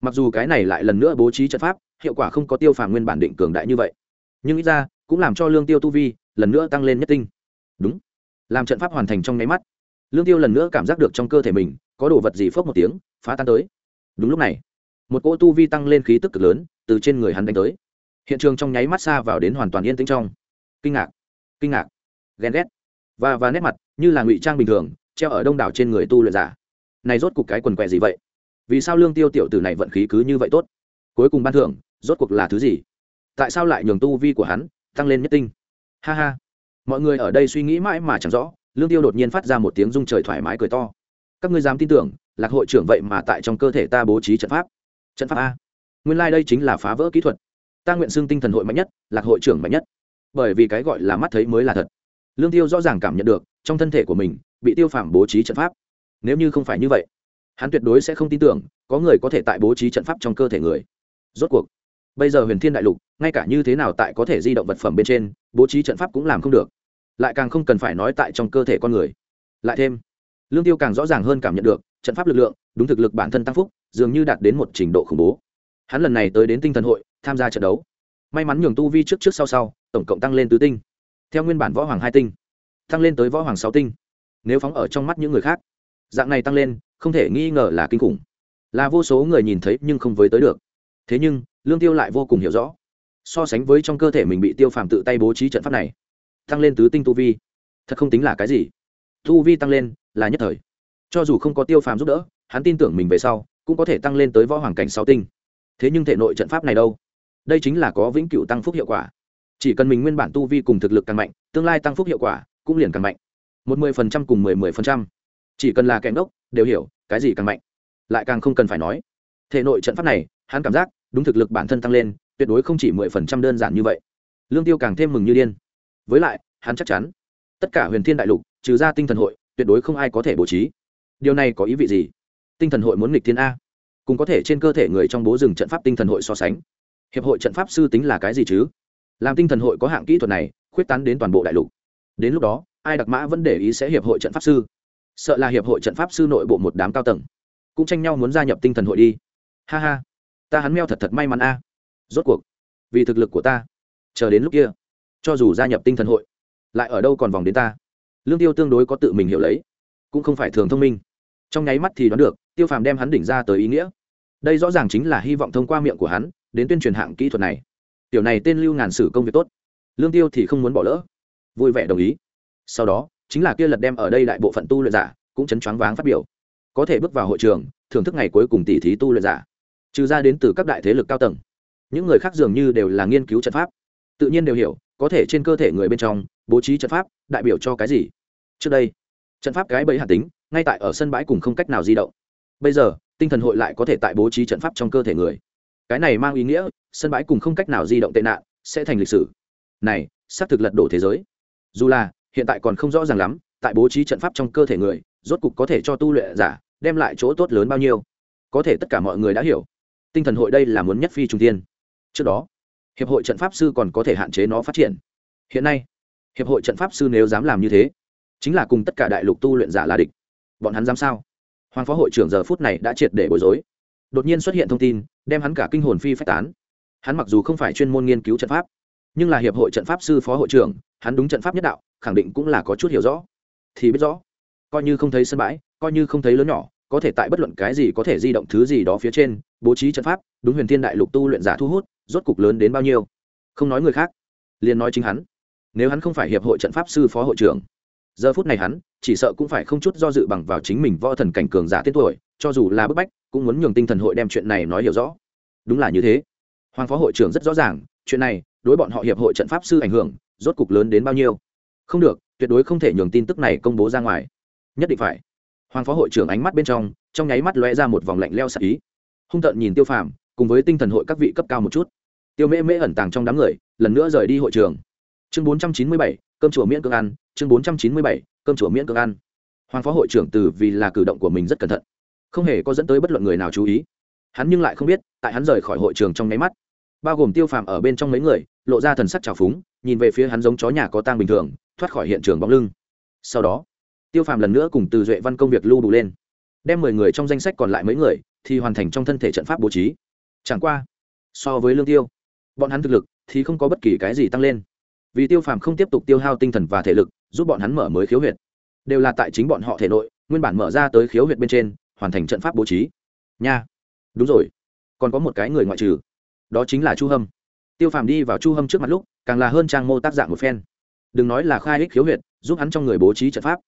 Mặc dù cái này lại lần nữa bố trí trận pháp, hiệu quả không có tiêu phàm nguyên bản định cường đại như vậy. Nhưng ít ra, cũng làm cho lương tiêu tu vi lần nữa tăng lên nhất tinh. Đúng. Làm trận pháp hoàn thành trong nháy mắt, lương tiêu lần nữa cảm giác được trong cơ thể mình có đồ vật gì phốc một tiếng, phá tan tới. Đúng lúc này một cỗ tu vi tăng lên khí tức cực lớn, từ trên người hắn đánh tới. Hiện trường trong nháy mắt xa vào đến hoàn toàn yên tĩnh trong. Kinh ngạc kinh ngạc, ghen ghét, và và nét mặt như là ngụy trang bình thường, treo ở đông đảo trên người tu luyện giả. Này rốt cuộc cái quần què gì vậy? Vì sao lương tiêu tiểu tử này vận khí cứ như vậy tốt? Cuối cùng ban thưởng, rốt cuộc là thứ gì? Tại sao lại nhường tu vi của hắn tăng lên nhất tinh? Ha ha. Mọi người ở đây suy nghĩ mãi mà chẳng rõ, lương tiêu đột nhiên phát ra một tiếng rung trời thoải mái cười to. Các ngươi dám tin tưởng, lạc hội trưởng vậy mà tại trong cơ thể ta bố trí trận pháp trận pháp a. Nguyên lai、like、đây chính là phá vỡ kỹ thuật. Ta nguyện xưng tinh thần hội mạnh nhất, lạc hội trưởng mạnh nhất. Bởi vì cái gọi là mắt thấy mới là thật. Lương tiêu rõ ràng cảm nhận được, trong thân thể của mình, bị tiêu phạm bố trí trận pháp. Nếu như không phải như vậy, hắn tuyệt đối sẽ không tin tưởng, có người có thể tại bố trí trận pháp trong cơ thể người. Rốt cuộc, bây giờ huyền thiên đại lục, ngay cả như thế nào tại có thể di động vật phẩm bên trên, bố trí trận pháp cũng làm không được. Lại càng không cần phải nói tại trong cơ thể con người. Lại thêm, lương tiêu càng rõ ràng hơn cảm nhận được, trận pháp lực lượng, đúng thực lực bản thân tăng phúc dường như đạt đến một trình độ khủng bố. Hắn lần này tới đến tinh thần hội, tham gia trận đấu. May mắn nhường tu vi trước trước sau sau, tổng cộng tăng lên tứ tinh. Theo nguyên bản võ hoàng hai tinh, tăng lên tới võ hoàng sáu tinh. Nếu phóng ở trong mắt những người khác, dạng này tăng lên, không thể nghi ngờ là kinh khủng. Là vô số người nhìn thấy nhưng không với tới được. Thế nhưng, lương tiêu lại vô cùng hiểu rõ. So sánh với trong cơ thể mình bị tiêu phàm tự tay bố trí trận pháp này, tăng lên tứ tinh tu vi, thật không tính là cái gì. Tu vi tăng lên là nhất thời. Cho dù không có tiêu phàm giúp đỡ, hắn tin tưởng mình về sau cũng có thể tăng lên tới võ hoàng cảnh sáu tinh. Thế nhưng thể nội trận pháp này đâu? Đây chính là có vĩnh cửu tăng phúc hiệu quả. Chỉ cần mình nguyên bản tu vi cùng thực lực càng mạnh, tương lai tăng phúc hiệu quả cũng liền càng mạnh. Một mười phần trăm cùng mười mười phần trăm. Chỉ cần là kẻ ngốc, đều hiểu, cái gì càng mạnh. Lại càng không cần phải nói. Thể nội trận pháp này, hắn cảm giác, đúng thực lực bản thân tăng lên, tuyệt đối không chỉ mười phần trăm đơn giản như vậy. Lương tiêu càng thêm mừng như điên. Với lại, hắn chắc chắn, tất cả huyền thiên đại lục, trừ ra tinh thần hội, tuyệt đối không ai có thể bố trí. Điều này có ý vị gì? Tinh thần hội muốn nghịch thiên a. Cũng có thể trên cơ thể người trong bố rừng trận pháp tinh thần hội so sánh. Hiệp hội trận pháp sư tính là cái gì chứ? Làm tinh thần hội có hạng kỹ thuật này, khuyết tán đến toàn bộ đại lục. Đến lúc đó, ai đặc mã vẫn để ý sẽ hiệp hội trận pháp sư? Sợ là hiệp hội trận pháp sư nội bộ một đám cao tầng, cũng tranh nhau muốn gia nhập tinh thần hội đi. Ha ha, ta hắn meo thật thật may mắn a. Rốt cuộc, vì thực lực của ta, chờ đến lúc kia, cho dù gia nhập tinh thần hội, lại ở đâu còn vòng đến ta. Lương tiêu tương đối có tự mình hiểu lấy, cũng không phải thường thông minh trong nháy mắt thì đoán được, tiêu phàm đem hắn đỉnh ra tới ý nghĩa. Đây rõ ràng chính là hy vọng thông qua miệng của hắn, đến tuyên truyền hạng kỹ thuật này. Tiểu này tên lưu ngàn sử công việc tốt. Lương tiêu thì không muốn bỏ lỡ. Vui vẻ đồng ý. Sau đó, chính là kia lật đem ở đây đại bộ phận tu luyện giả, cũng chấn choáng váng phát biểu. Có thể bước vào hội trường, thưởng thức ngày cuối cùng tỷ thí tu luyện giả. Trừ ra đến từ các đại thế lực cao tầng. Những người khác dường như đều là nghiên cứu trận pháp. Tự nhiên đều hiểu, có thể trên cơ thể người bên trong, bố trí trận pháp, đại biểu cho cái gì. Trước đây, trận pháp cái bẫy hạt tính ngay tại ở sân bãi cùng không cách nào di động. Bây giờ, tinh thần hội lại có thể tại bố trí trận pháp trong cơ thể người. Cái này mang ý nghĩa, sân bãi cùng không cách nào di động tệ nạn sẽ thành lịch sử. Này, xác thực lật đổ thế giới. Dù là, hiện tại còn không rõ ràng lắm, tại bố trí trận pháp trong cơ thể người, rốt cục có thể cho tu luyện giả đem lại chỗ tốt lớn bao nhiêu. Có thể tất cả mọi người đã hiểu. Tinh thần hội đây là muốn nhất phi trung tiên trước đó, hiệp hội trận pháp sư còn có thể hạn chế nó phát triển. Hiện nay, hiệp hội trận pháp sư nếu dám làm như thế, chính là cùng tất cả đại lục tu luyện giả là địch bọn hắn dám sao? Hoàng phó hội trưởng giờ phút này đã triệt để bối rối. Đột nhiên xuất hiện thông tin, đem hắn cả kinh hồn phi phách tán. Hắn mặc dù không phải chuyên môn nghiên cứu trận pháp, nhưng là hiệp hội trận pháp sư phó hội trưởng, hắn đúng trận pháp nhất đạo, khẳng định cũng là có chút hiểu rõ. Thì biết rõ, coi như không thấy sân bãi, coi như không thấy lớn nhỏ, có thể tại bất luận cái gì có thể di động thứ gì đó phía trên, bố trí trận pháp, đúng huyền thiên đại lục tu luyện giả thu hút, rốt cục lớn đến bao nhiêu. Không nói người khác, liền nói chính hắn. Nếu hắn không phải hiệp hội trận pháp sư phó hội trưởng giờ phút này hắn, chỉ sợ cũng phải không chút do dự bằng vào chính mình võ thần cảnh cường giả tên tuổi, cho dù là bức bách, cũng muốn nhường tinh thần hội đem chuyện này nói hiểu rõ. Đúng là như thế. Hoàng phó hội trưởng rất rõ ràng, chuyện này, đối bọn họ hiệp hội trận pháp sư ảnh hưởng, rốt cục lớn đến bao nhiêu. Không được, tuyệt đối không thể nhường tin tức này công bố ra ngoài. Nhất định phải. Hoàng phó hội trưởng ánh mắt bên trong trong nháy mắt lóe ra một vòng lạnh leo sạc ý. Hung tợn nhìn tiêu phàm, cùng với tinh thần hội các vị cấp cao một chút. Tiêu mễ mễ ẩn tàng trong đám người, lần nữa rời đi hội trường. Chương bốn trăm chín mươi bảy cơm chùa miễn cưỡng ăn, chương bốn trăm chín mươi bảy, cơm chùa miễn cưỡng ăn. Hoàng phó hội trưởng từ vì là cử động của mình rất cẩn thận. Không hề có dẫn tới bất luận người nào chú ý. Hắn nhưng lại không biết, tại hắn rời khỏi hội trường trong nháy mắt, bao gồm tiêu phàm ở bên trong mấy người, lộ ra thần sắc trào phúng, nhìn về phía hắn giống chó nhà có tang bình thường, thoát khỏi hiện trường bóng lưng. Sau đó, tiêu phàm lần nữa cùng từ duệ văn công việc lưu đủ lên. Đem mười người trong danh sách còn lại mấy người, thì hoàn thành trong thân thể trận pháp bố trí. Chẳng qua, so với lương tiêu, bọn hắn thực lực thì không có bất kỳ cái gì tăng lên vì tiêu phàm không tiếp tục tiêu hao tinh thần và thể lực, giúp bọn hắn mở mới khiếu huyệt. Đều là tại chính bọn họ thể nội, nguyên bản mở ra tới khiếu huyệt bên trên, hoàn thành trận pháp bố trí. Nha. Đúng rồi. Còn có một cái người ngoại trừ. Đó chính là chu hâm. Tiêu phàm đi vào chu hâm trước mặt lúc, càng là hơn trang mô tác dạng một phen. Đừng nói là khai ích khiếu huyệt, giúp hắn trong người bố trí trận pháp.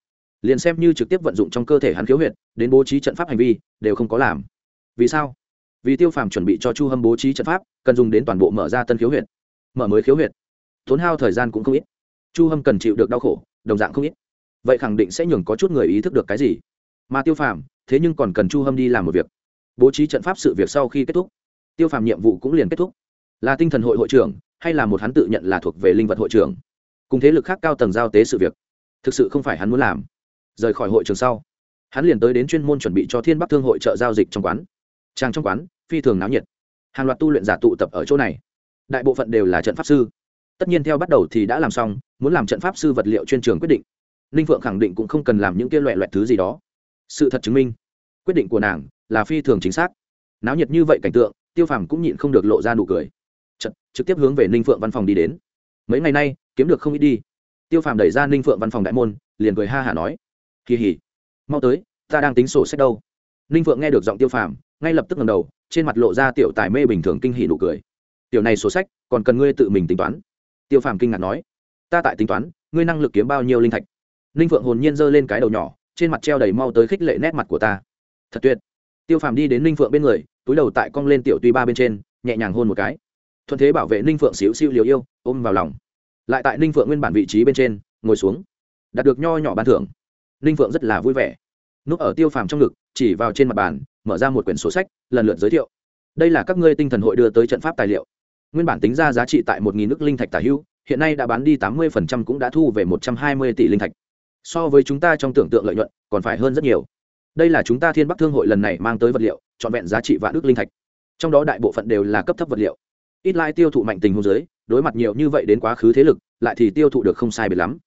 Liền xem như trực tiếp vận dụng trong cơ thể hắn khiếu huyệt, đến bố trí trận pháp hành vi, đều không có làm. Vì sao? Vì tiêu phàm chuẩn bị cho chu hâm bố trí trận pháp, cần dùng đến toàn bộ mở ra tân khiếu huyệt. Mở mới khiếu huyệt tốn hao thời gian cũng không ít. Chu hâm cần chịu được đau khổ, đồng dạng không ít. Vậy khẳng định sẽ nhường có chút người ý thức được cái gì? Mà tiêu phàm, thế nhưng còn cần chu hâm đi làm một việc. Bố trí trận pháp sự việc sau khi kết thúc, tiêu phàm nhiệm vụ cũng liền kết thúc. Là tinh thần hội hội trưởng, hay là một hắn tự nhận là thuộc về linh vật hội trưởng? Cùng thế lực khác cao tầng giao tế sự việc, thực sự không phải hắn muốn làm. Rời khỏi hội trường sau, hắn liền tới đến chuyên môn chuẩn bị cho thiên bắc thương hội trợ giao dịch trong quán. Trang trong quán, phi thường náo nhiệt. Hàng loạt tu luyện giả tụ tập ở chỗ này. Đại bộ phận đều là trận pháp sư tất nhiên theo bắt đầu thì đã làm xong muốn làm trận pháp sư vật liệu chuyên trường quyết định. Ninh phượng khẳng định cũng không cần làm những kia loại loại thứ gì đó. Sự thật chứng minh quyết định của nàng là phi thường chính xác. Náo nhiệt như vậy cảnh tượng tiêu phàm cũng nhịn không được lộ ra nụ cười. Chật, trực tiếp hướng về ninh phượng văn phòng đi đến. Mấy ngày nay kiếm được không ít đi. Tiêu phàm đẩy ra ninh phượng văn phòng đại môn liền cười ha hả nói. Kỳ hỉ mau tới ta đang tính sổ sách đâu. Ninh phượng nghe được giọng tiêu phàm ngay lập tức ngầm đầu trên mặt lộ ra tiểu tài mê bình thường kinh hỉ nụ cười. Tiểu này sổ sách còn cần ngươi tự mình tính toán tiêu phàm kinh ngạc nói, ta tại tính toán, ngươi năng lực kiếm bao nhiêu linh thạch? Ninh phượng hồn nhiên giơ lên cái đầu nhỏ, trên mặt treo đầy mau tới khích lệ nét mặt của ta. Thật tuyệt. Tiêu phàm đi đến ninh phượng bên người, túi đầu tại cong lên tiểu tuy ba bên trên, nhẹ nhàng hôn một cái. Thuận thế bảo vệ ninh phượng xíu xíu liều yêu, ôm vào lòng. Lại tại ninh phượng nguyên bản vị trí bên trên, ngồi xuống. Đạt được nho nhỏ ban thưởng. Ninh phượng rất là vui vẻ. Núp ở tiêu phàm trong ngực, chỉ vào trên mặt bàn, mở ra một quyển sổ sách, lần lượt giới thiệu. Đây là các ngươi tinh thần hội đưa tới trận pháp tài liệu nguyên bản tính ra giá trị tại một nghìn nước linh thạch tả hữu, hiện nay đã bán đi tám mươi cũng đã thu về một trăm hai mươi tỷ linh thạch. So với chúng ta trong tưởng tượng lợi nhuận, còn phải hơn rất nhiều. Đây là chúng ta thiên bắc thương hội lần này mang tới vật liệu, trọn vẹn giá trị vạn ước linh thạch. Trong đó đại bộ phận đều là cấp thấp vật liệu. Ít lai tiêu thụ mạnh tình hôn giới đối mặt nhiều như vậy đến quá khứ thế lực, lại thì tiêu thụ được không sai biệt lắm.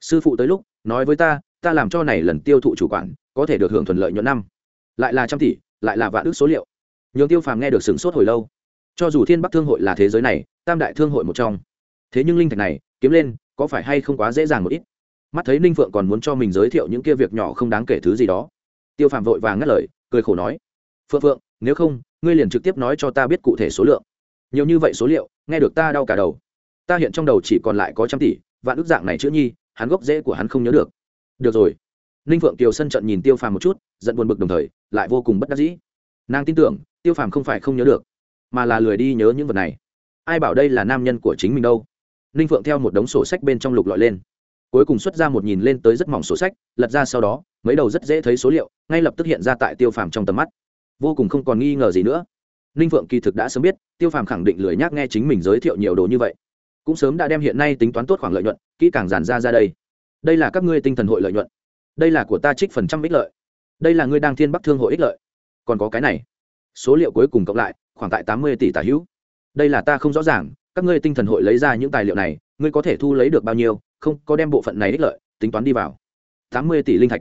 Sư phụ tới lúc, nói với ta ta làm cho này lần tiêu thụ chủ quản, có thể được hưởng thuận lợi nhuận năm. Lại là trăm tỷ, lại là vạn ước số liệu. Nhường tiêu phàm nghe được sửng sốt hồi lâu cho dù thiên bắc thương hội là thế giới này, tam đại thương hội một trong. Thế nhưng linh thạch này, kiếm lên, có phải hay không quá dễ dàng một ít? Mắt thấy ninh phượng còn muốn cho mình giới thiệu những kia việc nhỏ không đáng kể thứ gì đó. Tiêu phàm vội vàng ngắt lời, cười khổ nói, phượng phượng, nếu không, ngươi liền trực tiếp nói cho ta biết cụ thể số lượng. Nhiều như vậy số liệu, nghe được ta đau cả đầu. Ta hiện trong đầu chỉ còn lại có trăm tỷ, vạn ước dạng này chữ nhi, hắn gốc rễ của hắn không nhớ được. Được rồi. Ninh phượng kiều sân trận nhìn tiêu phàm một chút, giận buồn bực đồng thời, lại vô cùng bất đắc dĩ. Nàng tin tưởng, tiêu phàm không phải không nhớ được mà là lười đi nhớ những vật này. Ai bảo đây là nam nhân của chính mình đâu? Ninh phượng theo một đống sổ sách bên trong lục lọi lên. Cuối cùng xuất ra một nhìn lên tới rất mỏng sổ sách, lật ra sau đó, mấy đầu rất dễ thấy số liệu, ngay lập tức hiện ra tại tiêu phàm trong tầm mắt. Vô cùng không còn nghi ngờ gì nữa. Ninh phượng kỳ thực đã sớm biết, tiêu phàm khẳng định lười nhác nghe chính mình giới thiệu nhiều đồ như vậy. Cũng sớm đã đem hiện nay tính toán tốt khoảng lợi nhuận, kỹ càng giàn ra ra đây. Đây là các ngươi tinh thần hội lợi nhuận. Đây là của ta trích phần trăm ích lợi. Đây là ngươi đang thiên bắc thương hội ích lợi. Còn có cái này. Số liệu cuối cùng cộng lại khoảng tại tám mươi tỷ tả hữu. Đây là ta không rõ ràng, các ngươi tinh thần hội lấy ra những tài liệu này, ngươi có thể thu lấy được bao nhiêu, không, có đem bộ phận này ích lợi, tính toán đi vào. Tám mươi tỷ linh thạch.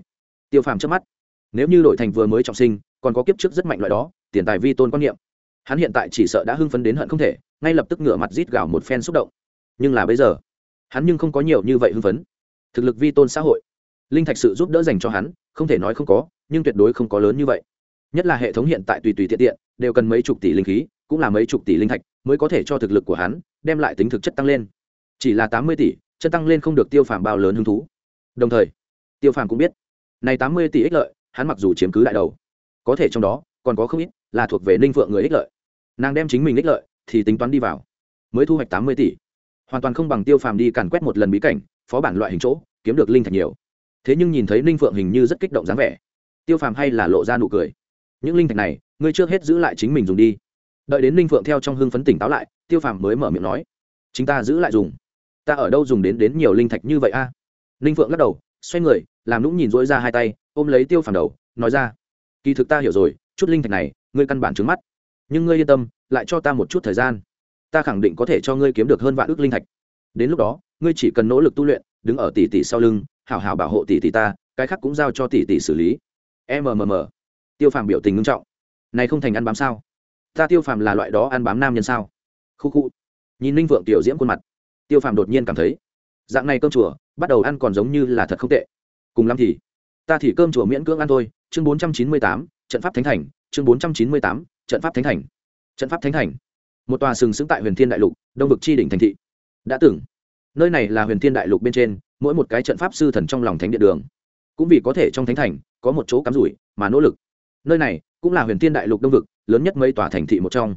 Tiêu phàm trước mắt. Nếu như đổi thành vừa mới trọng sinh, còn có kiếp trước rất mạnh loại đó, tiền tài vi tôn quan niệm. Hắn hiện tại chỉ sợ đã hưng phấn đến hận không thể, ngay lập tức ngửa mặt rít gào một phen xúc động. Nhưng là bây giờ, hắn nhưng không có nhiều như vậy hưng phấn. Thực lực vi tôn xã hội, linh thạch sự giúp đỡ dành cho hắn, không thể nói không có, nhưng tuyệt đối không có lớn như vậy nhất là hệ thống hiện tại tùy tùy tiện tiện, đều cần mấy chục tỷ linh khí, cũng là mấy chục tỷ linh thạch mới có thể cho thực lực của hắn đem lại tính thực chất tăng lên. Chỉ là tám mươi tỷ, chân tăng lên không được tiêu phàm bao lớn hứng thú. Đồng thời, tiêu phàm cũng biết, này tám mươi tỷ ích lợi, hắn mặc dù chiếm cứ đại đầu, có thể trong đó còn có không ít là thuộc về ninh phượng người ích lợi. Nàng đem chính mình ích lợi thì tính toán đi vào, mới thu hoạch tám mươi tỷ. Hoàn toàn không bằng tiêu phàm đi càn quét một lần bí cảnh, phó bản loại hình chỗ, kiếm được linh thạch nhiều. Thế nhưng nhìn thấy ninh phượng hình như rất kích động dáng vẻ. Tiêu phàm hay là lộ ra nụ cười những linh thạch này, ngươi trước hết giữ lại chính mình dùng đi. Đợi đến ninh phượng theo trong hưng phấn tỉnh táo lại, tiêu phàm mới mở miệng nói, chính ta giữ lại dùng. Ta ở đâu dùng đến đến nhiều linh thạch như vậy a? Ninh phượng lắc đầu, xoay người, làm lũng nhìn dỗi ra hai tay, ôm lấy tiêu phàm đầu, nói ra, kỳ thực ta hiểu rồi, chút linh thạch này, ngươi căn bản trứng mắt. Nhưng ngươi yên tâm, lại cho ta một chút thời gian. Ta khẳng định có thể cho ngươi kiếm được hơn vạn ước linh thạch. Đến lúc đó, ngươi chỉ cần nỗ lực tu luyện, đứng ở tỷ tỷ sau lưng, hảo hảo bảo hộ tỷ tỷ ta, cái khác cũng giao cho tỷ tỷ xử lý. Mmm tiêu phàm biểu tình nghiêm trọng. Này không thành ăn bám sao? Ta tiêu phàm là loại đó ăn bám nam nhân sao? Khu khu nhìn ninh vượng tiểu diễm khuôn mặt, tiêu phàm đột nhiên cảm thấy, dạng này cơm chùa, bắt đầu ăn còn giống như là thật không tệ. Cùng lắm thì, ta thì cơm chùa miễn cưỡng ăn thôi. Chương bốn trăm chín mươi tám, trận pháp thánh thành. Chương bốn trăm chín mươi tám, trận pháp thánh thành. Trận pháp thánh thành. Một tòa sừng sững tại huyền thiên đại lục, đông vực chi đỉnh thành thị. Đã từng, nơi này là huyền thiên đại lục bên trên, mỗi một cái trận pháp sư thần trong lòng thánh điện đường. Cũng vì có thể trong thánh thành, có một chỗ cắm rủi, mà nỗ lực nơi này cũng là huyền thiên đại lục đông vực, lớn nhất mấy tòa thành thị một trong.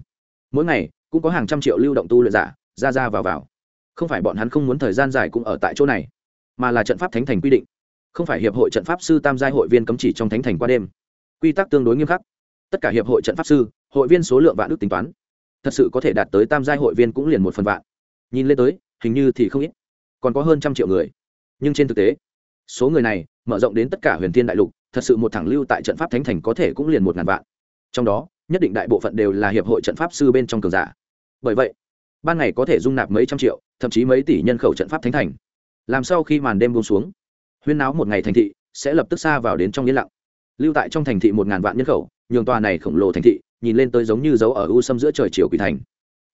Mỗi ngày, cũng có hàng trăm triệu lưu động tu luyện giả, ra ra vào vào. Không phải bọn hắn không muốn thời gian dài cũng ở tại chỗ này, mà là trận pháp thánh thành quy định. Không phải hiệp hội trận pháp sư tam giai hội viên cấm chỉ trong thánh thành qua đêm. Quy tắc tương đối nghiêm khắc. Tất cả hiệp hội trận pháp sư, hội viên số lượng vạn ước tính toán. Thật sự có thể đạt tới tam giai hội viên cũng liền một phần vạn. Nhìn lên tới, hình như thì không ít, còn có hơn trăm triệu người. Nhưng trên thực tế số người này, mở rộng đến tất cả huyền thiên đại lục, thật sự một thẳng lưu tại trận pháp thánh thành có thể cũng liền một ngàn vạn. Trong đó, nhất định đại bộ phận đều là hiệp hội trận pháp sư bên trong cường giả. Bởi vậy, ban ngày có thể dung nạp mấy trăm triệu, thậm chí mấy tỷ nhân khẩu trận pháp thánh thành. Làm sau khi màn đêm buông xuống, huyên náo một ngày thành thị sẽ lập tức xa vào đến trong yên lặng. Lưu tại trong thành thị một ngàn vạn nhân khẩu, nhường tòa này khổng lồ thành thị nhìn lên tới giống như dấu ở u sâm giữa trời chiều quỷ thành.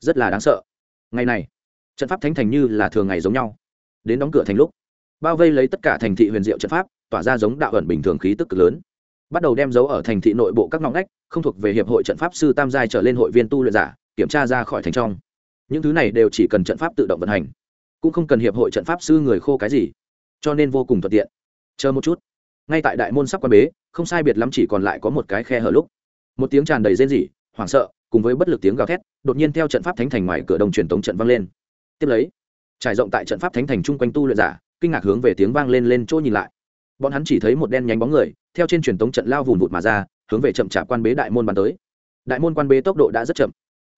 Rất là đáng sợ. Ngày này, trận pháp thánh thành như là thường ngày giống nhau. Đến đóng cửa thành lúc bao vây lấy tất cả thành thị huyền diệu trận pháp, tỏa ra giống đạo ẩn bình thường khí tức cực lớn. Bắt đầu đem dấu ở thành thị nội bộ các ngõ ngách, không thuộc về hiệp hội trận pháp sư tam giai trở lên hội viên tu luyện giả, kiểm tra ra khỏi thành trong. Những thứ này đều chỉ cần trận pháp tự động vận hành, cũng không cần hiệp hội trận pháp sư người khô cái gì, cho nên vô cùng thuận tiện. Chờ một chút. Ngay tại đại môn sắp quan bế, không sai biệt lắm chỉ còn lại có một cái khe hở lúc. Một tiếng tràn đầy rên rỉ, hoảng sợ, cùng với bất lực tiếng gào thét, đột nhiên theo trận pháp thánh thành ngoài cửa đồng truyền tống trận vang lên. Tiếp lấy, trải rộng tại trận pháp thánh thành chung quanh tu luyện giả kinh ngạc hướng về tiếng vang lên lên chỗ nhìn lại. Bọn hắn chỉ thấy một đen nhánh bóng người, theo trên truyền tống trận lao vùn vụt mà ra, hướng về chậm chạp quan bế đại môn bàn tới. Đại môn quan bế tốc độ đã rất chậm.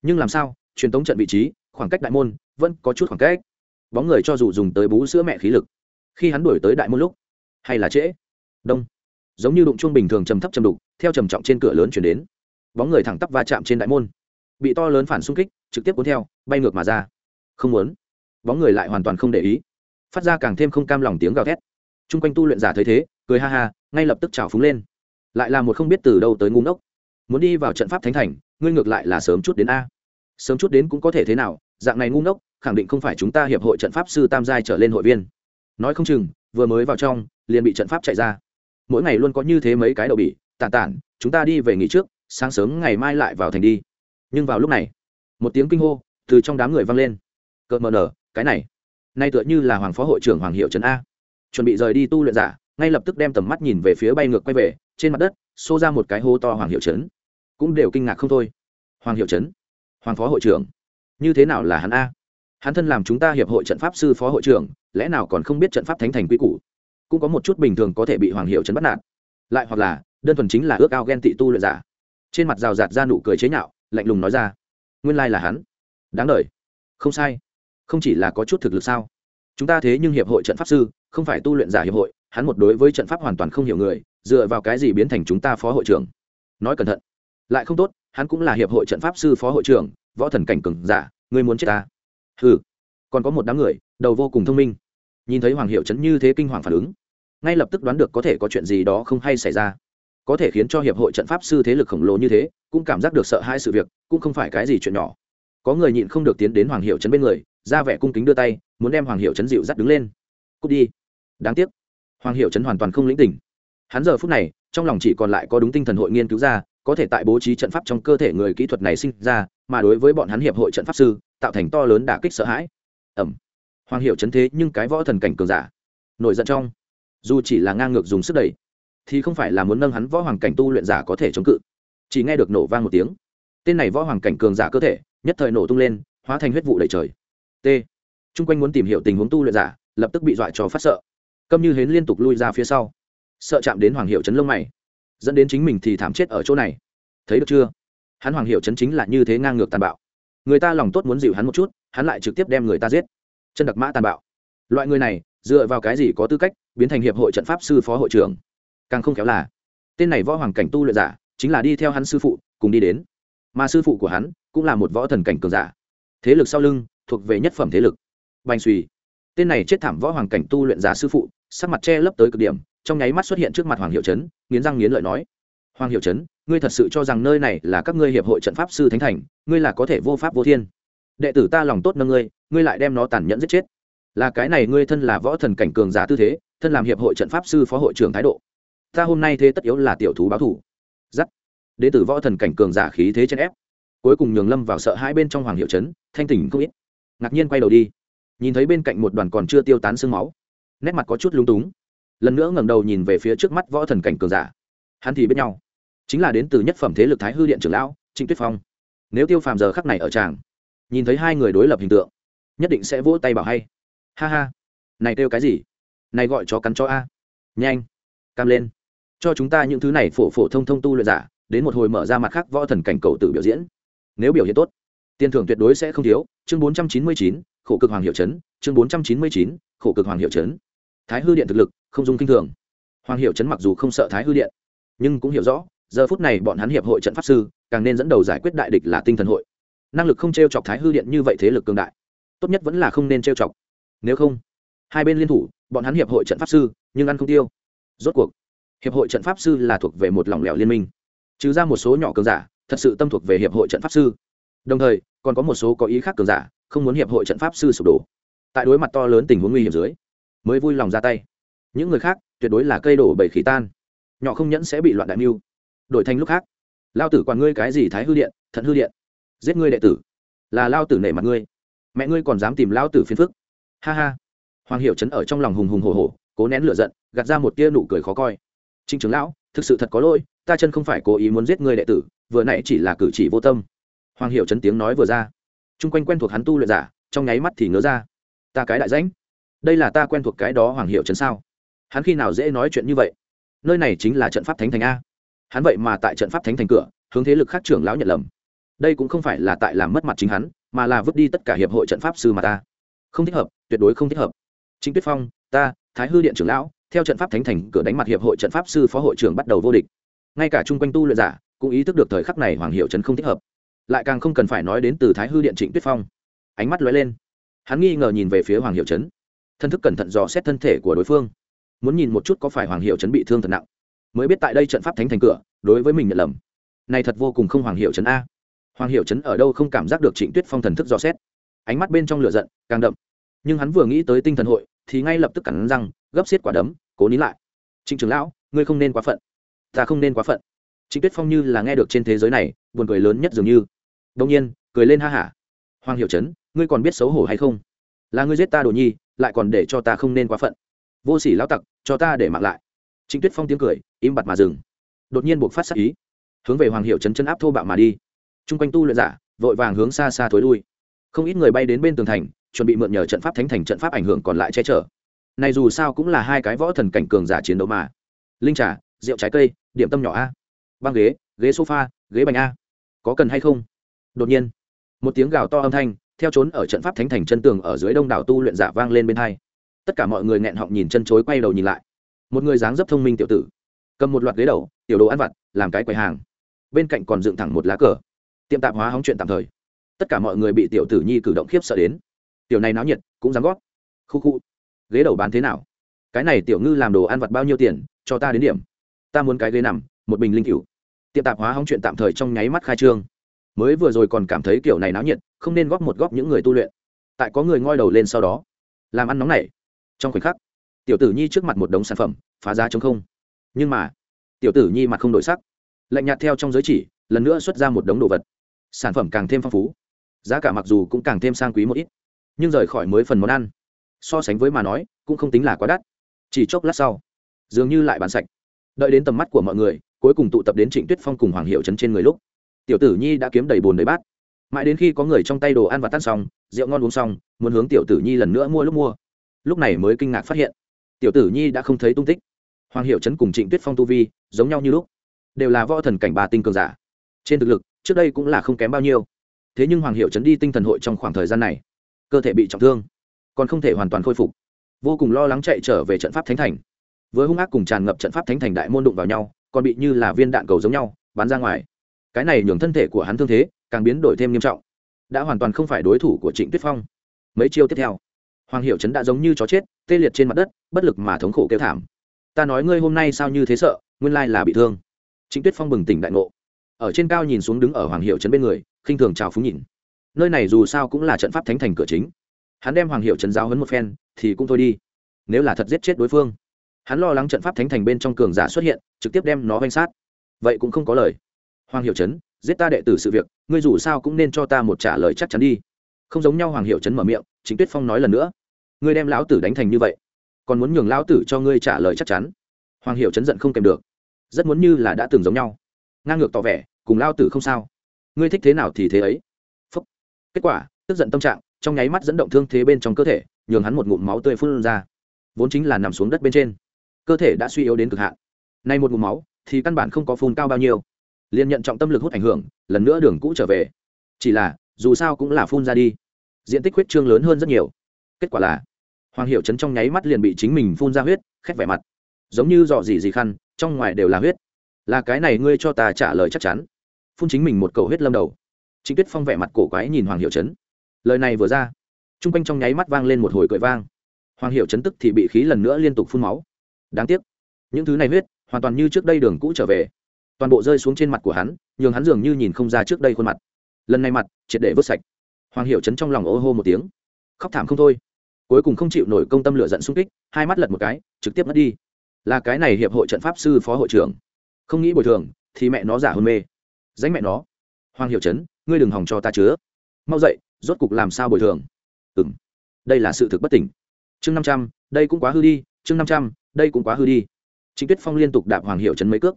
Nhưng làm sao, truyền tống trận vị trí, khoảng cách đại môn vẫn có chút khoảng cách. Bóng người cho dù dùng tới bú sữa mẹ khí lực, khi hắn đuổi tới đại môn lúc, hay là trễ. Đông. Giống như đụng chuông bình thường trầm thấp trầm đục, theo trầm trọng trên cửa lớn chuyển đến. Bóng người thẳng tắp va chạm trên đại môn. Bị to lớn phản xung kích, trực tiếp cuốn theo, bay ngược mà ra. Không muốn. Bóng người lại hoàn toàn không để ý phát ra càng thêm không cam lòng tiếng gào thét. T r u n g quanh tu luyện giả thấy thế, cười ha ha, ngay lập tức trào phúng lên. Lại là một không biết từ đâu tới ngu ngốc. Muốn đi vào trận pháp thánh thành, ngươi ngược lại là sớm chút đến a. Sớm chút đến cũng có thể thế nào, dạng này ngu ngốc, khẳng định không phải chúng ta hiệp hội trận pháp sư tam giai trở lên hội viên. Nói không chừng, vừa mới vào trong, liền bị trận pháp chạy ra. Mỗi ngày luôn có như thế mấy cái đậu bị tàn tản, chúng ta đi về nghỉ trước, sáng sớm ngày mai lại vào thành đi. Nhưng vào lúc này, một tiếng kinh hô từ trong đám người vang lên. Cợt mờ nở, cái này nay tựa như là hoàng phó hội trưởng hoàng hiệu trấn a. Chuẩn bị rời đi tu luyện giả, ngay lập tức đem tầm mắt nhìn về phía bay ngược quay về, trên mặt đất, xô ra một cái hô to hoàng hiệu trấn. Cũng đều kinh ngạc không thôi. Hoàng hiệu trấn? Hoàng phó hội trưởng? Như thế nào là hắn a? Hắn thân làm chúng ta hiệp hội trận pháp sư phó hội trưởng, lẽ nào còn không biết trận pháp thánh thành quy củ? Cũng có một chút bình thường có thể bị hoàng hiệu trấn bắt nạt. Lại hoặc là, đơn thuần chính là ước ao ghen tị tu luyện giả. Trên mặt rào rạt ra nụ cười chế nhạo, lạnh lùng nói ra. Nguyên lai là hắn. Đáng đ không sai không chỉ là có chút thực lực sao? Chúng ta thế nhưng hiệp hội trận pháp sư, không phải tu luyện giả hiệp hội, hắn một đối với trận pháp hoàn toàn không hiểu người, dựa vào cái gì biến thành chúng ta phó hội trưởng? Nói cẩn thận. Lại không tốt, hắn cũng là hiệp hội trận pháp sư phó hội trưởng, võ thần cảnh cừng giả, ngươi muốn chết ta? Ừ còn có một đám người, đầu vô cùng thông minh. Nhìn thấy hoàng hiệu trấn như thế kinh hoàng phản ứng, ngay lập tức đoán được có thể có chuyện gì đó không hay xảy ra. Có thể khiến cho hiệp hội trận pháp sư thế lực khổng lồ như thế, cũng cảm giác được sợ hai sự việc, cũng không phải cái gì chuyện nhỏ. Có người nhịn không được tiến đến hoàng hiệu trấn bên người ra vẻ cung kính đưa tay, muốn đem hoàng hiệu chấn dịu dắt đứng lên. Cút đi. Đáng tiếc, hoàng hiệu chấn hoàn toàn không lĩnh tỉnh. Hắn giờ phút này, trong lòng chỉ còn lại có đúng tinh thần hội nghiên cứu ra, có thể tại bố trí trận pháp trong cơ thể người kỹ thuật này sinh ra, mà đối với bọn hắn hiệp hội trận pháp sư, tạo thành to lớn đả kích sợ hãi. Ẩm. Hoàng hiệu chấn thế nhưng cái võ thần cảnh cường giả. Nổi giận trong. Dù chỉ là ngang ngược dùng sức đẩy, thì không phải là muốn nâng hắn võ hoàng cảnh tu luyện giả có thể chống cự. Chỉ nghe được nổ vang một tiếng. Tên này võ hoàng cảnh cường giả cơ thể, nhất thời nổ tung lên, hóa thành huyết vụ đầy trời t. Chung quanh muốn tìm hiểu tình huống tu luyện giả, lập tức bị dọa cho phát sợ. Câm như hến liên tục lui ra phía sau. Sợ chạm đến hoàng hiệu chấn lông mày, dẫn đến chính mình thì thảm chết ở chỗ này. Thấy được chưa? Hắn hoàng hiệu chấn chính là như thế ngang ngược tàn bạo. Người ta lòng tốt muốn dịu hắn một chút, hắn lại trực tiếp đem người ta giết. Chân đặc mã tàn bạo. Loại người này, dựa vào cái gì có tư cách biến thành hiệp hội trận pháp sư phó hội trưởng? Càng không khéo là, tên này võ hoàng cảnh tu luyện giả chính là đi theo hắn sư phụ, cùng đi đến. Mà sư phụ của hắn cũng là một võ thần cảnh cường giả. Thế lực sau lưng thuộc về nhất phẩm thế lực. Bành suy tên này chết thảm võ hoàng cảnh tu luyện giả sư phụ, sắc mặt che lấp tới cực điểm, trong nháy mắt xuất hiện trước mặt hoàng hiệu trấn, nghiến răng nghiến lợi nói, hoàng hiệu trấn, ngươi thật sự cho rằng nơi này là các ngươi hiệp hội trận pháp sư thánh thành, ngươi là có thể vô pháp vô thiên. Đệ tử ta lòng tốt nâng ngươi ngươi lại đem nó tàn nhẫn giết chết. Là cái này ngươi thân là võ thần cảnh cường giả tư thế, thân làm hiệp hội trận pháp sư phó hội trưởng thái độ. Ta hôm nay thế tất yếu là tiểu thú báo thủ. Giắt. Đệ tử võ thần cảnh cường giả khí thế chân ép. Cuối cùng nhường lâm vào sợ hai bên trong hoàng hiệu trấn, thanh tỉnh không ít ngạc nhiên quay đầu đi. Nhìn thấy bên cạnh một đoàn còn chưa tiêu tán sương máu, nét mặt có chút lung túng. Lần nữa ngẩng đầu nhìn về phía trước mắt võ thần cảnh cường giả. Hắn thì biết nhau. Chính là đến từ nhất phẩm thế lực thái hư điện trưởng lão, trịnh tuyết phong. Nếu tiêu phàm giờ khắc này ở tràng, nhìn thấy hai người đối lập hình tượng, nhất định sẽ vỗ tay bảo hay. Ha ha. Này kêu cái gì? Này gọi cho cắn cho a. Nhanh, cam lên. Cho chúng ta những thứ này phổ phổ thông thông tu luyện giả, đến một hồi mở ra mặt khác võ thần cảnh cầu tự biểu diễn. Nếu biểu hiện tốt tiền thưởng tuyệt đối sẽ không thiếu. Chương bốn trăm chín mươi chín, khổ cực hoàng hiệu chấn. chương bốn trăm chín mươi chín, khổ cực hoàng hiệu chấn. thái hư điện thực lực, không dung kinh thường. Hoàng hiệu chấn mặc dù không sợ thái hư điện, nhưng cũng hiểu rõ, giờ phút này bọn hắn hiệp hội trận pháp sư, càng nên dẫn đầu giải quyết đại địch là tinh thần hội. Năng lực không t r e o chọc thái hư điện như vậy thế lực cường đại, tốt nhất vẫn là không nên t r e o chọc. Nếu không, hai bên liên thủ, bọn hắn hiệp hội trận pháp sư, nhưng ăn không tiêu. Rốt cuộc, hiệp hội trận pháp sư là thuộc về một lỏng lẻo liên minh. Trừ ra một số nhỏ cường giả, thật sự tâm thuộc về hiệp hội trận pháp sư đồng thời, còn có một số có ý khác cường giả, không muốn hiệp hội trận pháp sư sụp đổ. Tại đối mặt to lớn tình huống nguy hiểm dưới, mới vui lòng ra tay. Những người khác, tuyệt đối là cây đổ bầy khí tan. Nhỏ không nhẫn sẽ bị loạn đại mưu. Đổi thành lúc khác, lao tử quản ngươi cái gì thái hư điện, thận hư điện? Giết ngươi đệ tử. Là lao tử nể mặt ngươi. Mẹ ngươi còn dám tìm lao tử phiền phức. Ha ha. Hoàng hiệu trấn ở trong lòng hùng hùng hồ hồ cố nén lửa giận, gạt ra một tia nụ cười khó coi. Trinh trưởng lão, thực sự thật có lỗi, ta chân không phải cố ý muốn giết người đệ tử, vừa nãy chỉ là cử chỉ vô tâm hoàng hiệu chấn tiếng nói vừa ra. Chung quanh quen thuộc hắn tu luyện giả, trong nháy mắt thì ngớ ra. Ta cái đại danh đây là ta quen thuộc cái đó hoàng hiệu chấn sao? Hắn khi nào dễ nói chuyện như vậy? Nơi này chính là trận pháp thánh thành a. Hắn vậy mà tại trận pháp thánh thành cửa, hướng thế lực khác trưởng lão nhận lầm. Đây cũng không phải là tại làm mất mặt chính hắn, mà là vứt đi tất cả hiệp hội trận pháp sư mà ta. Không thích hợp, tuyệt đối không thích hợp. Chính tuyết phong, ta, thái hư điện trưởng lão, theo trận pháp thánh thành cửa đánh mặt hiệp hội trận pháp sư phó hội trưởng bắt đầu vô địch. Ngay cả chung quanh tu luyện giả, cũng ý thức được thời khắc này hoàng hiệu trấn không thích hợp lại càng không cần phải nói đến từ thái hư điện trịnh tuyết phong. Ánh mắt lóe lên. Hắn nghi ngờ nhìn về phía hoàng hiệu trấn. Thân thức cẩn thận dò xét thân thể của đối phương. Muốn nhìn một chút có phải hoàng hiệu trấn bị thương thật nặng. Mới biết tại đây trận pháp thánh thành cửa, đối với mình nhận lầm. Này thật vô cùng không hoàng hiệu trấn a. Hoàng hiệu trấn ở đâu không cảm giác được trịnh tuyết phong thần thức dò xét. Ánh mắt bên trong lửa giận, càng đậm. Nhưng hắn vừa nghĩ tới tinh thần hội, thì ngay lập tức cắn răng, gấp xiết quả đấm, cố nín lại. Trịnh trưởng lão, ngươi không nên quá phận. Ta không nên quá phận. Trịnh tuyết phong như là nghe được trên thế giới này, buồn cười lớn nhất dường như đông nhiên, cười lên ha hả. Hoàng hiệu trấn, ngươi còn biết xấu hổ hay không? Là ngươi giết ta đồ nhi, lại còn để cho ta không nên quá phận. Vô sỉ lão tặc, cho ta để mặc lại. Trịnh tuyết phong tiếng cười, im bặt mà dừng. Đột nhiên buộc phát sắc ý. Hướng về hoàng hiệu trấn chân áp thô bạo mà đi. T r u n g quanh tu luyện giả, vội vàng hướng xa xa thối lui. Không ít người bay đến bên tường thành, chuẩn bị mượn nhờ trận pháp thánh thành trận pháp ảnh hưởng còn lại che chở. Này dù sao cũng là hai cái võ thần cảnh cường giả chiến đấu mà. Linh trà, rượu trái cây, điểm tâm nhỏ a. Băng ghế ghế sofa, ghế bành a. Có cần hay không? Đột nhiên, một tiếng gào to âm thanh, theo trốn ở trận pháp thánh thành chân tường ở dưới đông đảo tu luyện giả vang lên bên hai. Tất cả mọi người nghẹn họng nhìn chân chối quay đầu nhìn lại. Một người dáng dấp thông minh tiểu tử, cầm một loạt ghế đầu, tiểu đồ ăn vặt, làm cái quầy hàng. Bên cạnh còn dựng thẳng một lá cờ. Tiệm tạp hóa hóng chuyện tạm thời. Tất cả mọi người bị tiểu tử nhi cử động khiếp sợ đến. Tiểu này náo nhiệt, cũng dám gót khu khu, ghế đầu bán thế nào? Cái này tiểu ngư làm đồ ăn vặt bao nhiêu tiền, cho ta đến điểm. Ta muốn cái ghế nằm, một bình linh cửu. Tiệm tạp hóa hóng chuyện tạm thời trong nháy mắt khai trương mới vừa rồi còn cảm thấy kiểu này náo nhiệt, không nên góp một góp những người tu luyện. Tại có người ngoi đầu lên sau đó, làm ăn nóng này trong khoảnh khắc, tiểu tử nhi trước mặt một đống sản phẩm, phá giá chống không. Nhưng mà, tiểu tử nhi mặt không đổi sắc. Lạnh nhạt theo trong giới chỉ, lần nữa xuất ra một đống đồ vật. Sản phẩm càng thêm phong phú. Giá cả mặc dù cũng càng thêm sang quý một ít, nhưng rời khỏi mới phần món ăn. So sánh với mà nói, cũng không tính là quá đắt. Chỉ chốc lát sau, dường như lại bán sạch. Đợi đến tầm mắt của mọi người, cuối cùng tụ tập đến trịnh tuyết phong cùng hoàng hiệu trấn trên người lúc tiểu tử nhi đã kiếm đầy bồn đầy bát. Mãi đến khi có người trong tay đồ ăn và tan xong, rượu ngon uống xong, muốn hướng tiểu tử nhi lần nữa mua lúc mua. Lúc này mới kinh ngạc phát hiện, tiểu tử nhi đã không thấy tung tích. Hoàng hiệu trấn cùng trịnh tuyết phong tu vi, giống nhau như lúc. Đều là võ thần cảnh ba tinh cường giả. Trên thực lực, trước đây cũng là không kém bao nhiêu. Thế nhưng hoàng hiệu trấn đi tinh thần hội trong khoảng thời gian này, cơ thể bị trọng thương, còn không thể hoàn toàn khôi phục. Vô cùng lo lắng chạy trở về trận pháp thánh thành. Với hung ác cùng tràn ngập trận pháp thánh thành đại môn đụng vào nhau, còn bị như là viên đạn cầu giống nhau, bắn ra ngoài cái này nhường thân thể của hắn thương thế càng biến đổi thêm nghiêm trọng. Đã hoàn toàn không phải đối thủ của trịnh tuyết phong. Mấy chiêu tiếp theo, hoàng hiệu trấn đã giống như chó chết, tê liệt trên mặt đất, bất lực mà thống khổ kêu thảm. Ta nói ngươi hôm nay sao như thế sợ, nguyên lai là bị thương. Trịnh tuyết phong bừng tỉnh đại ngộ. Ở trên cao nhìn xuống đứng ở hoàng hiệu trấn bên người, khinh thường chào phúng nhìn. Nơi này dù sao cũng là trận pháp thánh thành cửa chính. Hắn đem hoàng hiệu trấn giáo hấn một phen, thì cũng thôi đi. Nếu là thật giết chết đối phương, hắn lo lắng trận pháp thánh thành bên trong cường giả xuất hiện, trực tiếp đem nó oanh sát. Vậy cũng không có lời hoàng hiệu trấn, giết ta đệ tử sự việc, ngươi dù sao cũng nên cho ta một trả lời chắc chắn đi. Không giống nhau, hoàng hiệu trấn mở miệng chính tuyết phong nói lần nữa. Ngươi đem lão tử đánh thành như vậy, còn muốn nhường lão tử cho ngươi trả lời chắc chắn. Hoàng hiệu trấn giận không kèm được. Rất muốn như là đã từng giống nhau. Ngang ngược tỏ vẻ, cùng lao tử không sao. Ngươi thích thế nào thì thế ấy. Phúc. kết quả, tức giận tâm trạng, trong nháy mắt dẫn động thương thế bên trong cơ thể, nhường hắn một ngụm máu tươi phun ra. Vốn chính là nằm xuống đất bên trên. Cơ thể đã suy yếu đến cực hạn. Nay một ngụm máu, thì căn bản không có phun cao bao nhiêu liền nhận trọng tâm lực hút ảnh hưởng, lần nữa đường cũ trở về. Chỉ là, dù sao cũng là phun ra đi. Diện tích huyết trương lớn hơn rất nhiều. Kết quả là, hoàng hiệu chấn trong nháy mắt liền bị chính mình phun ra huyết, khét vẻ mặt. Giống như dọ gì gì khăn, trong ngoài đều là huyết. Là cái này ngươi cho ta trả lời chắc chắn. Phun chính mình một cầu huyết lâm đầu. Chính tuyết phong vẻ mặt cổ quái nhìn hoàng hiệu chấn lời này vừa ra t r u n g quanh trong nháy mắt vang lên một hồi cười vang. Hoàng hiệu chấn tức thì bị khí lần nữa liên tục phun máu. Đáng tiếc, những thứ này huyết, hoàn toàn như trước đây đường cũ trở về toàn bộ rơi xuống trên mặt của hắn nhường hắn dường như nhìn không ra trước đây khuôn mặt. Lần này mặt triệt để vớt sạch. Hoàng hiệu chấn trong lòng ô hô một tiếng. Khóc thảm không thôi. Cuối cùng không chịu nổi công tâm lựa giận xung kích hai mắt lật một cái trực tiếp mất đi. Là cái này hiệp hội trận pháp sư phó hội trưởng. Không nghĩ bồi thường thì mẹ nó giả hôn mê. Danh mẹ nó. Hoàng hiệu chấn, ngươi đừng hòng cho ta chứa. Mau dậy rốt cục làm sao bồi thường? Ừ m đây là sự thực bất tỉnh. Chương năm trăm đây cũng quá hư đi chương năm trăm đây cũng quá hư đi. Trịnh tuyết phong liên tục đạp hoàng hiệu chấn mấy cước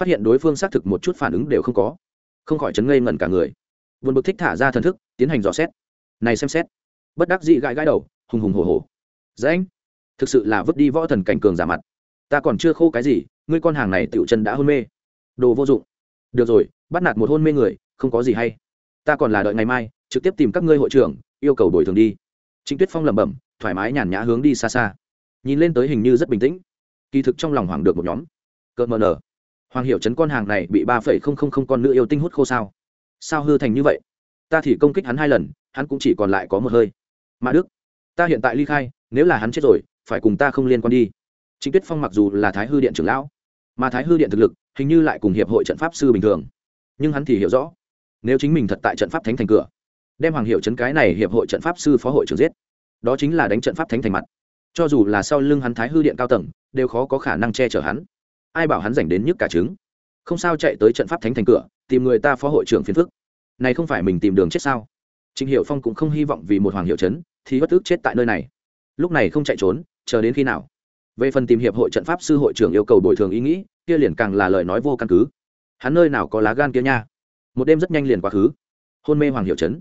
phát hiện đối phương xác thực một chút phản ứng đều không có, không khỏi chấn ngây ngẩn cả người. Vượt bực thích thả ra thần thức, tiến hành dò xét. Này xem xét. Bất đắc dị gãi gãi đầu, hùng hùng hồ hồ dễ dạ anh, thực sự là vứt đi võ thần cảnh cường giả mặt. Ta còn chưa khô cái gì, ngươi con hàng này tựu chân đã hôn mê. Đồ vô dụng. Được rồi, bắt nạt một hôn mê người, không có gì hay. Ta còn là đợi ngày mai, trực tiếp tìm các ngươi hội trưởng, yêu cầu bồi thường đi. Trịnh tuyết phong lẩm bẩm, thoải mái nhàn nhã hướng đi xa xa. Nhìn lên tới hình như rất bình tĩnh. Kỳ thực trong lòng hoảng được một nhóm. Cợt mờ nở hoàng Hiệu chấn con hàng này bị ba phẩy không không không con nữ yêu tinh hút khô sao? Sao hư thành như vậy? Ta thì công kích hắn hai lần, hắn cũng chỉ còn lại có một hơi. Mã đức, ta hiện tại ly khai, nếu là hắn chết rồi, phải cùng ta không liên quan đi. Trịnh tuyết phong mặc dù là thái hư điện trưởng lão, mà thái hư điện thực lực, hình như lại cùng hiệp hội trận pháp sư bình thường. Nhưng hắn thì hiểu rõ, nếu chính mình thật tại trận pháp thánh thành cửa, đem hoàng hiệu Trấn cái này hiệp hội trận pháp sư phó hội trưởng giết, đó chính là đánh trận pháp thánh thành mặt. Cho dù là sau lưng hắn thái hư điện cao tầng, đều khó có khả năng che chở hắn ai bảo hắn dành đến nhức cả trứng. Không sao chạy tới trận pháp thánh thành cửa, tìm người ta phó hội trưởng phiền phức. Này không phải mình tìm đường chết sao? Trịnh hiệu phong cũng không hy vọng vì một hoàng hiệu chấn thì bất ước chết tại nơi này. Lúc này không chạy trốn, chờ đến khi nào? Về phần tìm hiệp hội trận pháp sư hội trưởng yêu cầu bồi thường ý nghĩ, kia liền càng là lời nói vô căn cứ. Hắn nơi nào có lá gan kia nha? Một đêm rất nhanh liền quá khứ. Hôn mê hoàng hiệu chấn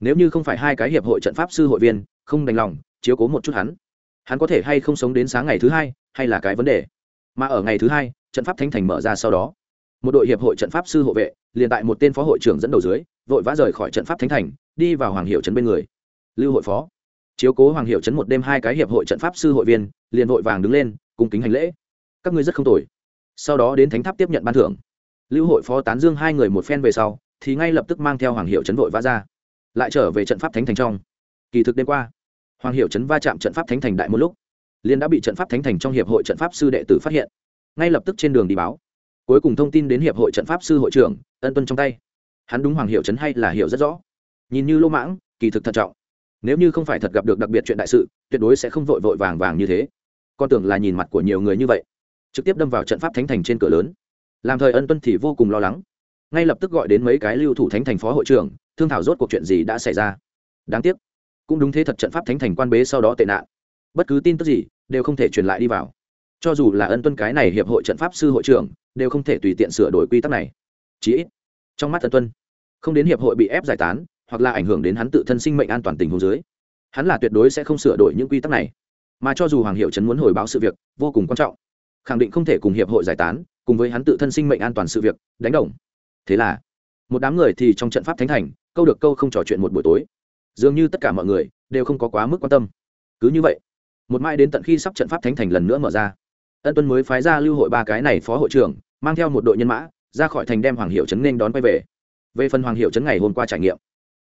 nếu như không phải hai cái hiệp hội trận pháp sư hội viên, không đành lòng, chiếu cố một chút hắn. Hắn có thể hay không sống đến sáng ngày thứ hai, hay là cái vấn đề? Mà ở ngày thứ hai, trận pháp thánh thành mở ra sau đó. Một đội hiệp hội trận pháp sư hộ vệ, liền tại một tên phó hội trưởng dẫn đầu dưới, vội vã rời khỏi trận pháp thánh thành, đi vào hoàng hiệu trấn bên người. Lưu hội phó. Chiếu cố hoàng hiệu trấn một đêm hai cái hiệp hội trận pháp sư hội viên, liền vội vàng đứng lên cung kính hành lễ. Các ngươi rất không tồi. Sau đó đến thánh tháp tiếp nhận ban thưởng. Lưu hội phó tán dương hai người một phen về sau, thì ngay lập tức mang theo hoàng hiệu trấn vội vã ra. Lại trở về trận pháp thánh thành trong. Kỳ thực đêm qua, hoàng hiệu trấn va chạm trận pháp thánh thành đại một lúc liên đã bị trận pháp thánh thành trong hiệp hội trận pháp sư đệ tử phát hiện. Ngay lập tức trên đường đi báo, cuối cùng thông tin đến hiệp hội trận pháp sư hội trưởng, ân tuân trong tay. Hắn đúng hoàng hiệu trấn hay là hiểu rất rõ. Nhìn như lô mãng, kỳ thực thận trọng. Nếu như không phải thật gặp được đặc biệt chuyện đại sự, tuyệt đối sẽ không vội vội vàng vàng như thế. Con tưởng là nhìn mặt của nhiều người như vậy. Trực tiếp đâm vào trận pháp thánh thành trên cửa lớn. Làm thời ân tuân thì vô cùng lo lắng. Ngay lập tức gọi đến mấy cái lưu thủ thánh thành phó hội trưởng, thương thảo rốt cuộc chuyện gì đã xảy ra. Đáng tiếc, cũng đúng thế thật trận pháp thánh thành quan bế sau đó tệ nạn. Bất cứ tin tức gì đều không thể truyền lại đi vào. Cho dù là ân tuân cái này hiệp hội trận pháp sư hội trưởng, đều không thể tùy tiện sửa đổi quy tắc này. Chí ít, trong mắt ân tuân, không đến hiệp hội bị ép giải tán, hoặc là ảnh hưởng đến hắn tự thân sinh mệnh an toàn tình hồ dưới, hắn là tuyệt đối sẽ không sửa đổi những quy tắc này. Mà cho dù hoàng hiệu trấn muốn hồi báo sự việc, vô cùng quan trọng. Khẳng định không thể cùng hiệp hội giải tán, cùng với hắn tự thân sinh mệnh an toàn sự việc, đánh đồng. Thế là, một đám người thì trong trận pháp thánh thành, câu được câu không trò chuyện một buổi tối. Dường như tất cả mọi người đều không có quá mức quan tâm. Cứ như vậy một mai đến tận khi sắp trận pháp thánh thành lần nữa mở ra. Ân tuân mới phái ra lưu hội ba cái này phó hội trưởng, mang theo một đội nhân mã, ra khỏi thành đem hoàng hiệu trấn nên đón quay về. Về phần hoàng hiệu trấn ngày hôm qua trải nghiệm,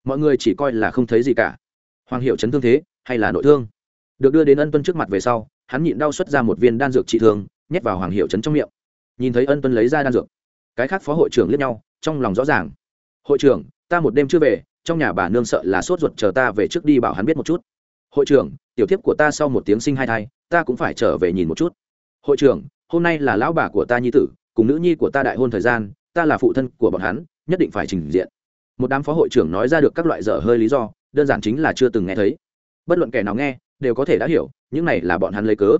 mọi người chỉ coi là không thấy gì cả. Hoàng hiệu chấn thương thế, hay là nội thương? Được đưa đến ân tuân trước mặt về sau, hắn nhịn đau xuất ra một viên đan dược trị thương, nhét vào hoàng hiệu chấn trong miệng. Nhìn thấy ân tuân lấy ra đan dược, cái khác phó hội trưởng liếc nhau, trong lòng rõ ràng. Hội trưởng, ta một đêm chưa về, trong nhà bà nương sợ là sốt ruột, chờ ta về trước đi bảo hắn biết một chút hội trưởng, tiểu thiếp của ta sau một tiếng sinh hai thai, ta cũng phải trở về nhìn một chút. Hội trưởng, hôm nay là lão bà của ta nhi tử, cùng nữ nhi của ta đại hôn thời gian, ta là phụ thân của bọn hắn, nhất định phải trình diện. Một đám phó hội trưởng nói ra được các loại dở hơi lý do, đơn giản chính là chưa từng nghe thấy. Bất luận kẻ nào nghe, đều có thể đã hiểu, những này là bọn hắn lấy cớ.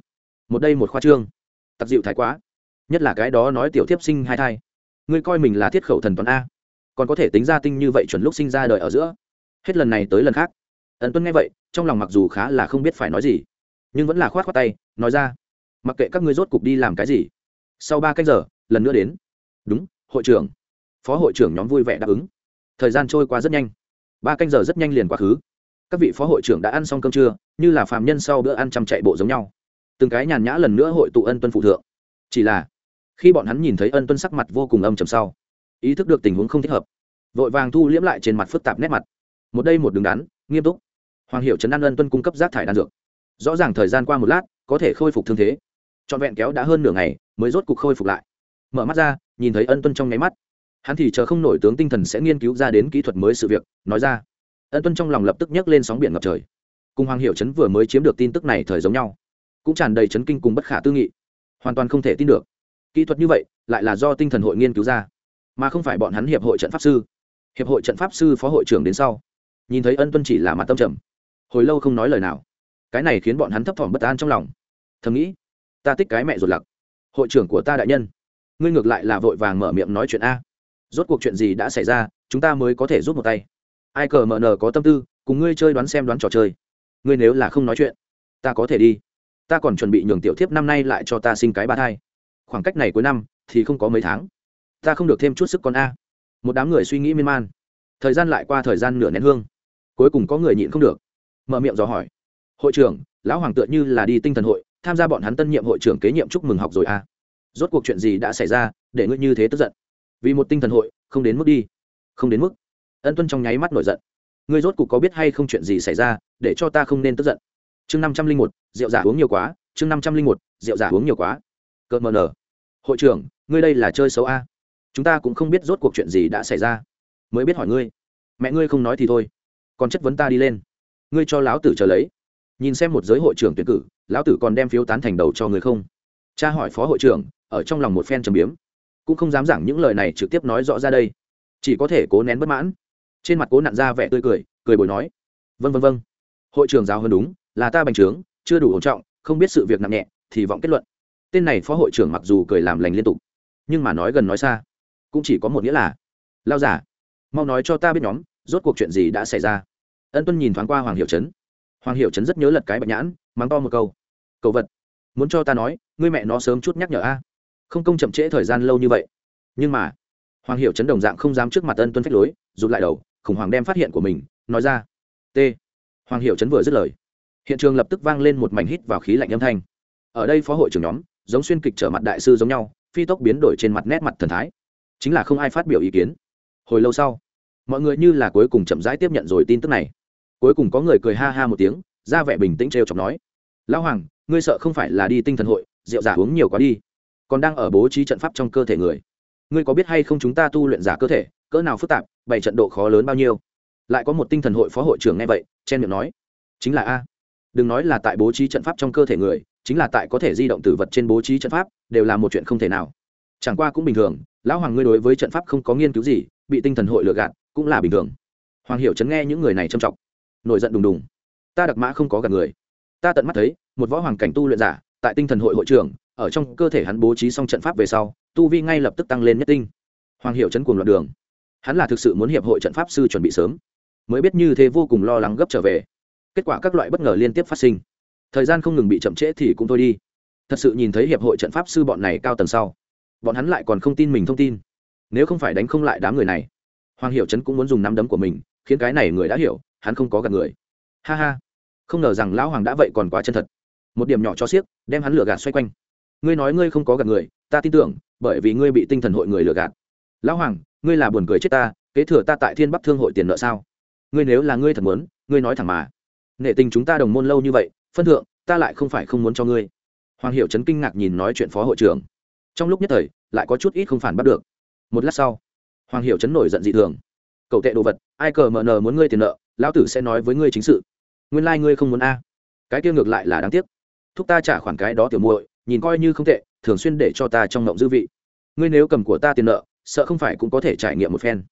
Một đây một khoa trương. Tặc dịu thái quá. Nhất là cái đó nói tiểu thiếp sinh hai thai. Ngươi coi mình là thiết khẩu thần toán a. Còn có thể tính ra tinh như vậy chuẩn lúc sinh ra đời ở giữa. Hết lần này tới lần khác ẩn tuân nghe vậy, trong lòng mặc dù khá là không biết phải nói gì, nhưng vẫn là khoát khoát tay, nói ra, mặc kệ các ngươi rốt cục đi làm cái gì, sau ba cách giờ, lần nữa đến. Đúng, hội trưởng. Phó hội trưởng nhóm vui vẻ đáp ứng. Thời gian trôi qua rất nhanh. Ba canh giờ rất nhanh liền quá khứ. Các vị phó hội trưởng đã ăn xong cơm trưa, như là phạm nhân sau bữa ăn chăm chạy bộ giống nhau. Từng cái nhàn nhã lần nữa hội tụ ân tuân phụ thượng. Chỉ là, khi bọn hắn nhìn thấy ân tuân sắc mặt vô cùng âm trầm sau, ý thức được tình huống không thích hợp, vội vàng thu liễm lại trên mặt phức tạp nét mặt. Một đây một đứng đắn, nghiêm túc hoàng hiệu trấn an ân tuân cung cấp rác thải đan dược. Rõ ràng thời gian qua một lát, có thể khôi phục thương thế. Trọn vẹn kéo đã hơn nửa ngày, mới rốt cục khôi phục lại. Mở mắt ra, nhìn thấy ân tuân trong nháy mắt. Hắn thì chờ không nổi tướng tinh thần sẽ nghiên cứu ra đến kỹ thuật mới sự việc, nói ra. Ân tuân trong lòng lập tức nhấc lên sóng biển ngập trời. Cùng hoàng hiệu Trấn vừa mới chiếm được tin tức này thời giống nhau, cũng tràn đầy chấn kinh cùng bất khả tư nghị. Hoàn toàn không thể tin được. Kỹ thuật như vậy, lại là do tinh thần hội nghiên cứu ra, mà không phải bọn hắn hiệp hội trận pháp sư. Hiệp hội trận pháp sư phó hội trưởng đến sau. Nhìn thấy ân tuân chỉ là mặt tâm trầm hồi lâu không nói lời nào. Cái này khiến bọn hắn thấp thỏm bất an trong lòng. Thầm nghĩ, ta thích cái mẹ ruột lặc. Hội trưởng của ta đại nhân, ngươi ngược lại là vội vàng mở miệng nói chuyện a. Rốt cuộc chuyện gì đã xảy ra, chúng ta mới có thể rút một tay. Ai cờ mờ nờ có tâm tư, cùng ngươi chơi đoán xem đoán trò chơi. Ngươi nếu là không nói chuyện, ta có thể đi. Ta còn chuẩn bị nhường tiểu thiếp năm nay lại cho ta sinh cái ba thai. Khoảng cách này cuối năm thì không có mấy tháng. Ta không được thêm chút sức con a. Một đám người suy nghĩ miên man. Thời gian lại qua thời gian nửa nén hương. Cuối cùng có người nhịn không được mở miệng dò hỏi. Hội trưởng, lão hoàng tựa như là đi tinh thần hội, tham gia bọn hắn tân nhiệm hội trưởng kế nhiệm chúc mừng học rồi à? Rốt cuộc chuyện gì đã xảy ra, để ngươi như thế tức giận? Vì một tinh thần hội, không đến mức đi. Không đến mức. Ân tuân trong nháy mắt nổi giận. Ngươi rốt cuộc có biết hay không chuyện gì xảy ra, để cho ta không nên tức giận? Chương năm trăm linh một, rượu giả uống nhiều quá, chương năm trăm linh một, rượu giả uống nhiều quá. Cợt mờ nở. Hội trưởng, ngươi đây là chơi xấu a? Chúng ta cũng không biết rốt cuộc chuyện gì đã xảy ra. Mới biết hỏi ngươi. Mẹ ngươi không nói thì thôi. Còn chất vấn ta đi lên ngươi cho lão tử chờ lấy. Nhìn xem một giới hội trưởng tuyển cử, lão tử còn đem phiếu tán thành đầu cho người không? Cha hỏi phó hội trưởng, ở trong lòng một phen trầm biếm. Cũng không dám giảng những lời này trực tiếp nói rõ ra đây. Chỉ có thể cố nén bất mãn. Trên mặt cố nặn ra vẻ tươi cười cười bồi nói. Vân vân vân hội trưởng giáo hơn đúng, là ta bành trướng, chưa đủ ổn trọng, không biết sự việc nặng nhẹ, thì vọng kết luận. Tên này phó hội trưởng mặc dù cười làm lành liên tục, nhưng mà nói gần nói xa. Cũng chỉ có một nghĩa là lao giả mau nói cho ta biết nhóm, rốt cuộc chuyện gì đã xảy ra ân tuân nhìn thoáng qua hoàng hiệu trấn. Hoàng hiệu trấn rất nhớ lật cái bạch nhãn, mắng to một câu. Cầu vật, muốn cho ta nói, ngươi mẹ nó sớm chút nhắc nhở a. Không công chậm trễ thời gian lâu như vậy. Nhưng mà, hoàng hiệu chấn đồng dạng không dám trước mặt ân tuân phách lối, rụt lại đầu, khủng hoảng đem phát hiện của mình, nói ra. T. Hoàng hiệu chấn vừa dứt lời, hiện trường lập tức vang lên một mảnh hít vào khí lạnh âm thanh. Ở đây phó hội trưởng nhóm, giống xuyên kịch trở mặt đại sư giống nhau, phi tốc biến đổi trên mặt nét mặt thần thái. Chính là không ai phát biểu ý kiến. Hồi lâu sau, mọi người như là cuối cùng chậm rãi tiếp nhận rồi tin tức này cuối cùng có người cười ha ha một tiếng, ra vẻ bình tĩnh trêu chọc nói, lão hoàng, ngươi sợ không phải là đi tinh thần hội, rượu giả uống nhiều quá đi, còn đang ở bố trí trận pháp trong cơ thể người. Ngươi có biết hay không chúng ta tu luyện giả cơ thể, cỡ nào phức tạp bảy trận độ khó lớn bao nhiêu? Lại có một tinh thần hội phó hội trưởng nghe vậy, chen miệng nói, chính là a. Đừng nói là tại bố trí trận pháp trong cơ thể người, chính là tại có thể di động tử vật trên bố trí trận pháp, đều là một chuyện không thể nào. Chẳng qua cũng bình thường, lão hoàng ngươi đối với trận pháp không có nghiên cứu gì, bị tinh thần hội lừa gạt, cũng là bình thường. Hoàng hiểu chấn nghe những người này trầm trọng nổi giận đùng đùng. Ta đặc mã không có gặp người. Ta tận mắt thấy, một võ hoàng cảnh tu luyện giả, tại tinh thần hội hội trưởng, ở trong cơ thể hắn bố trí xong trận pháp về sau, tu vi ngay lập tức tăng lên nhất tinh. Hoàng hiểu chấn cuồng loạn đường. Hắn là thực sự muốn hiệp hội trận pháp sư chuẩn bị sớm. Mới biết như thế vô cùng lo lắng gấp trở về. Kết quả các loại bất ngờ liên tiếp phát sinh. Thời gian không ngừng bị chậm trễ thì cũng thôi đi. Thật sự nhìn thấy hiệp hội trận pháp sư bọn này cao tầng sau, bọn hắn lại còn không tin mình thông tin. Nếu không phải đánh không lại đám người này, hoàng hiệu trấn cũng muốn dùng nắm đấm của mình, khiến cái này người đã hiểu hắn không có gạt người. Ha ha. Không ngờ rằng lão hoàng đã vậy còn quá chân thật. Một điểm nhỏ cho xiếc, đem hắn lừa gạt xoay quanh. Ngươi nói ngươi không có gạt người, ta tin tưởng, bởi vì ngươi bị tinh thần hội người lừa gạt. Lão hoàng, ngươi là buồn cười chết ta, kế thừa ta tại thiên bắc thương hội tiền nợ sao? Ngươi nếu là ngươi thật muốn, ngươi nói thẳng mà. Nệ tình chúng ta đồng môn lâu như vậy, phân thượng, ta lại không phải không muốn cho ngươi. Hoàng hiệu trấn kinh ngạc nhìn nói chuyện phó hội trưởng. Trong lúc nhất thời, lại có chút ít không phản bắt được. Một lát sau, hoàng hiệu trấn nổi giận dị thường cậu tệ đồ vật, ai cờ mờ nờ muốn ngươi tiền nợ, lão tử sẽ nói với ngươi chính sự. Nguyên lai、like、ngươi không muốn a. Cái kia ngược lại là đáng tiếc. Thúc ta trả khoản cái đó tiểu muội, nhìn coi như không tệ, thường xuyên để cho ta trong ngộng dư vị. Ngươi nếu cầm của ta tiền nợ, sợ không phải cũng có thể trải nghiệm một phen.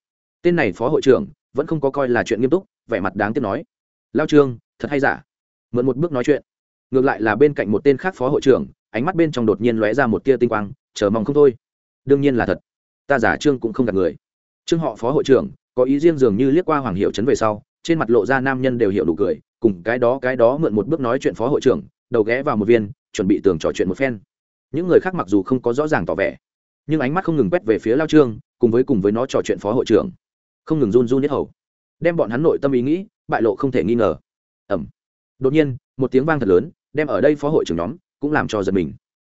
Tên này phó hội trưởng, vẫn không có coi là chuyện nghiêm túc, vẻ mặt đáng tiếc nói. Lao trương, thật hay giả? Mượn một bước nói chuyện. Ngược lại là bên cạnh một tên khác phó hội trưởng, ánh mắt bên trong đột nhiên lóe ra một tia tinh quang, chờ mong không thôi. Đương nhiên là thật. Ta giả trương cũng không gặp người. Trương họ phó hội trưởng có ý riêng dường như liếc qua hoàng hiệu trấn về sau, trên mặt lộ ra nam nhân đều hiểu đủ cười, cùng cái đó cái đó mượn một bước nói chuyện phó hội trưởng, đầu ghé vào một viên, chuẩn bị tường trò chuyện một phen. Những người khác mặc dù không có rõ ràng tỏ vẻ, nhưng ánh mắt không ngừng quét về phía lao trương, cùng với cùng với nó trò chuyện phó hội trưởng. Không ngừng run run nhất hầu, đem bọn hắn nội tâm ý nghĩ, bại lộ không thể nghi ngờ. Ẩm đột nhiên, một tiếng vang thật lớn, đem ở đây phó hội trưởng nhóm cũng làm cho giật mình.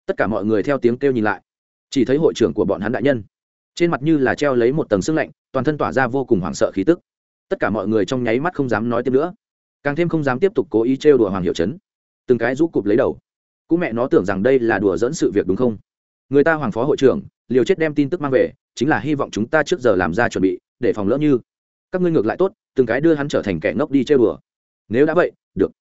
Tất cả mọi người theo tiếng kêu nhìn lại, chỉ thấy hội trưởng của bọn hắn đại nhân trên mặt như là treo lấy một tầng sương lạnh, toàn thân tỏa ra vô cùng hoảng sợ khí tức. Tất cả mọi người trong nháy mắt không dám nói tiếp nữa. Càng thêm không dám tiếp tục cố ý trêu đùa hoàng hiệu trấn. Từng cái rũ cụp lấy đầu. Cũng mẹ nó tưởng rằng đây là đùa dẫn sự việc đúng không? Người ta hoàng phó hội trưởng, liều chết đem tin tức mang về, chính là hy vọng chúng ta trước giờ làm ra chuẩn bị, để phòng lỡ như. Các ngươi ngược lại tốt, từng cái đưa hắn trở thành kẻ ngốc đi chơi bừa nếu đã vậy, được.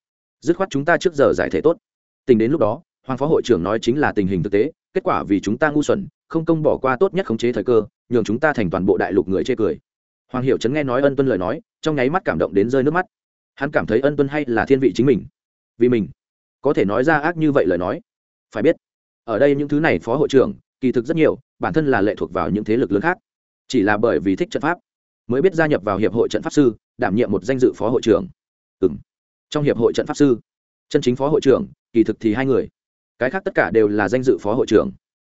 Dứt khoát chúng ta trước giờ giải thể tốt. Tính đến lúc đó, hoàng phó hội trưởng nói chính là tình hình thực tế, kết quả vì chúng ta ngu xuẩn không công bỏ qua tốt nhất khống chế thời cơ, nhường chúng ta thành toàn bộ đại lục người chê cười. Hoàng hiệu trấn nghe nói ân tuân lời nói, trong nháy mắt cảm động đến rơi nước mắt. Hắn cảm thấy ân tuân hay là thiên vị chính mình. Vì mình, có thể nói ra ác như vậy lời nói. Phải biết, ở đây những thứ này phó hội trưởng, kỳ thực rất nhiều, bản thân là lệ thuộc vào những thế lực lớn khác. Chỉ là bởi vì thích trận pháp, mới biết gia nhập vào hiệp hội trận pháp sư, đảm nhiệm một danh dự phó hội trưởng. Ừ m trong hiệp hội trận pháp sư, chân chính phó hội trưởng, kỳ thực thì hai người. Cái khác tất cả đều là danh dự phó hội trưởng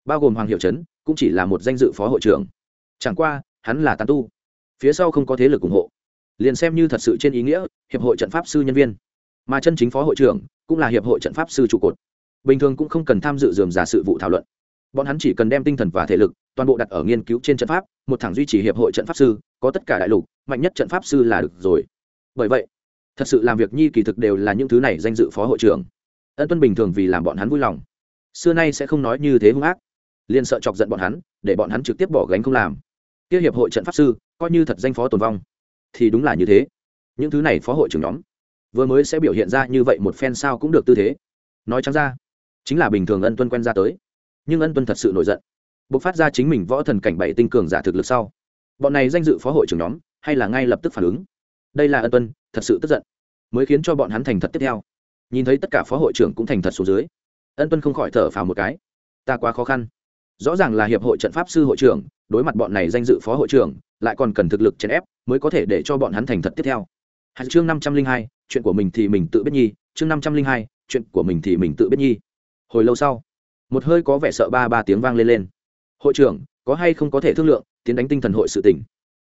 bao gồm hoàng hiệu trấn, cũng chỉ là một danh dự phó hội trưởng. Chẳng qua, hắn là tàn tu. Phía sau không có thế lực ủng hộ. Liền xem như thật sự trên ý nghĩa, hiệp hội trận pháp sư nhân viên. Mà chân chính phó hội trưởng, cũng là hiệp hội trận pháp sư trụ cột. Bình thường cũng không cần tham dự dườm giả sự vụ thảo luận. Bọn hắn chỉ cần đem tinh thần và thể lực, toàn bộ đặt ở nghiên cứu trên trận pháp, một thẳng duy trì hiệp hội trận pháp sư, có tất cả đại lục, mạnh nhất trận pháp sư là được rồi. Bởi vậy, thật sự làm việc nhi kỳ thực đều là những thứ này danh dự phó hội trưởng. Ân tuân bình thường vì làm bọn hắn vui lòng. Xưa nay sẽ không nói như thế hung ác liền sợ chọc giận bọn hắn, để bọn hắn trực tiếp bỏ gánh không làm. Kia hiệp hội trận pháp sư, coi như thật danh phó tồn vong. Thì đúng là như thế. Những thứ này phó hội trưởng nhóm, vừa mới sẽ biểu hiện ra như vậy một phen sao cũng được tư thế. Nói chẳng ra, chính là bình thường ân tuân quen ra tới. Nhưng ân tuân thật sự nổi giận. B ộ c phát ra chính mình võ thần cảnh bảy tinh cường giả thực lực sau. Bọn này danh dự phó hội trưởng nhóm, hay là ngay lập tức phản ứng? Đây là ân tuân, thật sự tức giận, mới khiến cho bọn hắn thành thật tiếp theo. Nhìn thấy tất cả phó hội trưởng cũng thành thật xuống dưới, ân tuân không khỏi thở phào một cái. Ta quá khó khăn rõ ràng là hiệp hội trận pháp sư hội trưởng, đối mặt bọn này danh dự phó hội trưởng, lại còn cần thực lực chèn ép mới có thể để cho bọn hắn thành thật tiếp theo. Hạt chương năm trăm linh hai, chuyện của mình thì mình tự biết nhi, chương năm trăm linh hai, chuyện của mình thì mình tự biết nhi. Hồi lâu sau, một hơi có vẻ sợ ba ba tiếng vang lên lên. Hội trưởng, có hay không có thể thương lượng, tiến đánh tinh thần hội sự tỉnh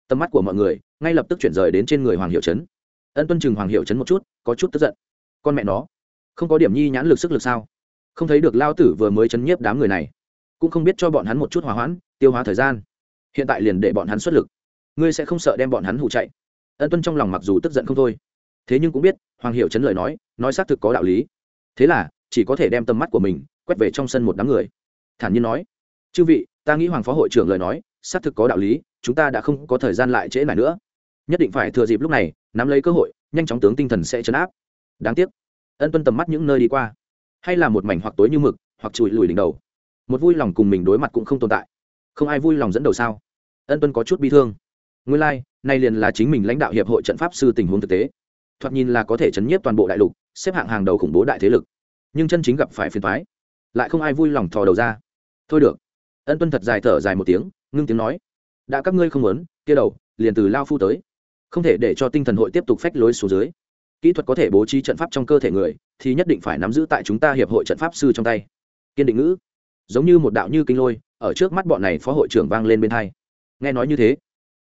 tầm mắt của mọi người, ngay lập tức chuyển rời đến trên người hoàng hiệu trấn. Ân tuân chừng hoàng hiệu trấn một chút, có chút tức giận. Con mẹ nó, không có điểm nhi nhãn lực sức lực sao? Không thấy được lao tử vừa mới chấn nhiếp đám người này cũng không biết cho bọn hắn một chút hòa hoãn, tiêu hóa thời gian. Hiện tại liền để bọn hắn xuất lực. Ngươi sẽ không sợ đem bọn hắn hụ chạy. Ân tuân trong lòng mặc dù tức giận không thôi. Thế nhưng cũng biết, hoàng hiệu chấn lời nói nói xác thực có đạo lý. Thế là, chỉ có thể đem tầm mắt của mình quét về trong sân một đám người. Thản nhiên nói, chư vị, ta nghĩ hoàng phó hội trưởng lời nói, xác thực có đạo lý, chúng ta đã không có thời gian lại trễ lại nữa. Nhất định phải thừa dịp lúc này, nắm lấy cơ hội, nhanh chóng tướng tinh thần sẽ chấn áp. Đáng tiếc, ân tuân tầm mắt những nơi đi qua, hay là một mảnh hoặc tối như mực, hoặc chùi lùi đỉnh đầu một vui lòng cùng mình đối mặt cũng không tồn tại. Không ai vui lòng dẫn đầu sao? Ân tuân có chút bi thương. Nguyên lai、like, nay liền là chính mình lãnh đạo hiệp hội trận pháp sư tình huống thực tế. Thoạt nhìn là có thể chấn nhiếp toàn bộ đại lục xếp hạng hàng đầu khủng bố đại thế lực. Nhưng chân chính gặp phải phiền thoái lại không ai vui lòng thò đầu ra. Thôi được. Ân tuân thật dài thở dài một tiếng ngưng tiếng nói. Đã các ngươi không muốn kia đầu liền từ lao phu tới. Không thể để cho tinh thần hội tiếp tục phách lối xuống dưới. Kỹ thuật có thể bố trí trận pháp trong cơ thể người thì nhất định phải nắm giữ tại chúng ta hiệp hội trận pháp sư trong tay. Kiên định ngữ giống như một đạo như kinh lôi, ở trước mắt bọn này phó hội trưởng vang lên bên hai. Nghe nói như thế,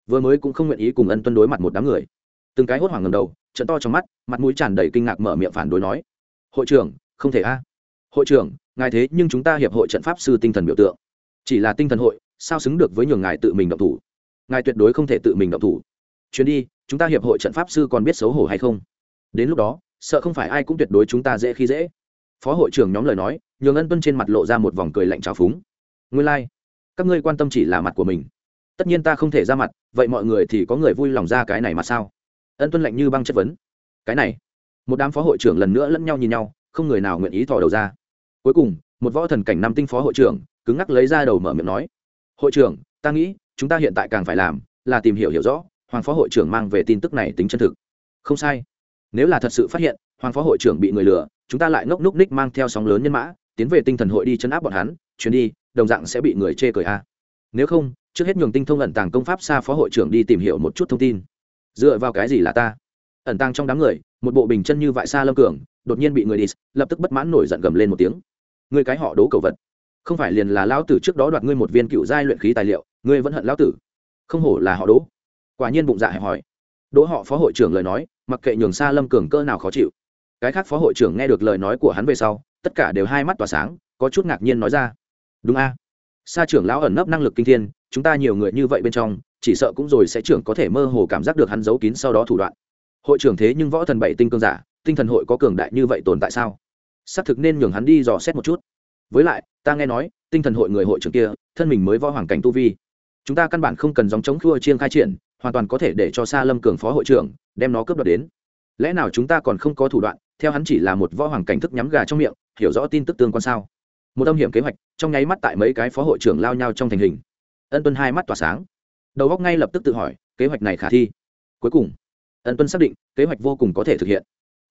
vừa mới cũng không nguyện ý cùng ân tuân đối mặt một đám người. Từng cái hốt hoảng ngầm đầu trận to trong mắt, mặt mũi tràn đầy kinh ngạc mở miệng phản đối nói, hội trưởng, không thể a. Hội trưởng, ngài thế nhưng chúng ta hiệp hội trận pháp sư tinh thần biểu tượng. Chỉ là tinh thần hội, sao xứng được với nhường ngài tự mình động thủ? Ngài tuyệt đối không thể tự mình động thủ. Chuyến đi, chúng ta hiệp hội trận pháp sư còn biết xấu hổ hay không? Đến lúc đó, sợ không phải ai cũng tuyệt đối chúng ta dễ khi dễ. Phó hội trưởng nhóm lời nói nhường ân tuân trên mặt lộ ra một vòng cười lạnh trào phúng. Nguyên lai、like. các ngươi quan tâm chỉ là mặt của mình. Tất nhiên ta không thể ra mặt, vậy mọi người thì có người vui lòng ra cái này mà sao? Ân tuân lạnh như băng chất vấn. Cái này, một đám phó hội trưởng lần nữa lẫn nhau nhìn nhau, không người nào nguyện ý thò đầu ra. Cuối cùng, một võ thần cảnh năm tinh phó hội trưởng, cứng ngắc lấy ra đầu mở miệng nói, hội trưởng, ta nghĩ, chúng ta hiện tại càng phải làm là tìm hiểu hiểu rõ hoàng phó hội trưởng mang về tin tức này tính chân thực. Không sai. Nếu là thật sự phát hiện hoàng phó hội trưởng bị người lừa, chúng ta lại ngốc núc ních mang theo sóng lớn nhân mã tiến về tinh thần hội đi chấn áp bọn hắn, chuyến đi, đồng dạng sẽ bị người chê cười a. Nếu không, trước hết nhường tinh thông ẩn tàng công pháp xa phó hội trưởng đi tìm hiểu một chút thông tin. Dựa vào cái gì là ta? Ẩn tàng trong đám người, một bộ bình chân như vại xa lâm cường, đột nhiên bị người đi, lập tức bất mãn nổi giận gầm lên một tiếng. Người cái họ đố cầu vật. Không phải liền là lão tử trước đó đoạt ngươi một viên cựu giai luyện khí tài liệu, ngươi vẫn hận lão tử. Không hổ là họ đố. Quả nhiên bụng dạ hẹp hỏi đỗ họ phó hội trưởng lời nói, mặc kệ nhường xa lâm cường cơ nào khó chịu. Cái khác phó hội trưởng nghe được lời nói của hắn về sau tất cả đều hai mắt tỏa sáng, có chút ngạc nhiên nói ra. Đúng a. À? sa trưởng lão ẩn nấp năng lực kinh thiên, chúng ta nhiều người như vậy bên trong, chỉ sợ cũng rồi sẽ trưởng có thể mơ hồ cảm giác được hắn giấu kín sau đó thủ đoạn. Hội trưởng thế nhưng võ thần bảy tinh cương giả, tinh thần hội có cường đại như vậy tồn tại sao? Xác thực nên nhường hắn đi dò xét một chút. Với lại, ta nghe nói, tinh thần hội người hội trưởng kia, thân mình mới võ hoàng cảnh tu vi. Chúng ta căn bản không cần dòng chống khua chiên khai triển, hoàn toàn có thể để cho sa lâm cường phó hội trưởng, đem nó cướp đoạt đến. Lẽ nào chúng ta còn không có thủ đoạn, theo hắn chỉ là một võ hoàng cảnh thức nhắm gà trong miệng hiểu rõ tin tức tương quan sao? Một âm hiểm kế hoạch, trong nháy mắt tại mấy cái phó hội trưởng lao nhau trong thành hình. Ân tuân hai mắt tỏa sáng. Đầu góc ngay lập tức tự hỏi, kế hoạch này khả thi. Cuối cùng, ân tuân xác định, kế hoạch vô cùng có thể thực hiện.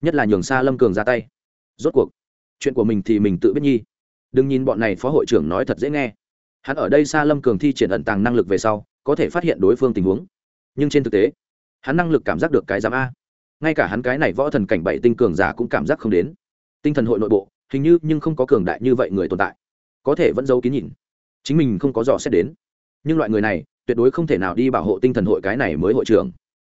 Nhất là nhường xa lâm cường ra tay. Rốt cuộc, chuyện của mình thì mình tự biết nhi. Đừng nhìn bọn này phó hội trưởng nói thật dễ nghe. Hắn ở đây xa lâm cường thi triển ẩn tàng năng lực về sau, có thể phát hiện đối phương tình huống. Nhưng trên thực tế, hắn năng lực cảm giác được cái giám a. Ngay cả hắn cái này võ thần cảnh bảy tinh cường giả cũng cảm giác không đến. Tinh thần hội nội bộ hình như nhưng không có cường đại như vậy người tồn tại. Có thể vẫn giấu kín nhìn. Chính mình không có dò xét đến. Nhưng loại người này, tuyệt đối không thể nào đi bảo hộ tinh thần hội cái này mới hội trưởng.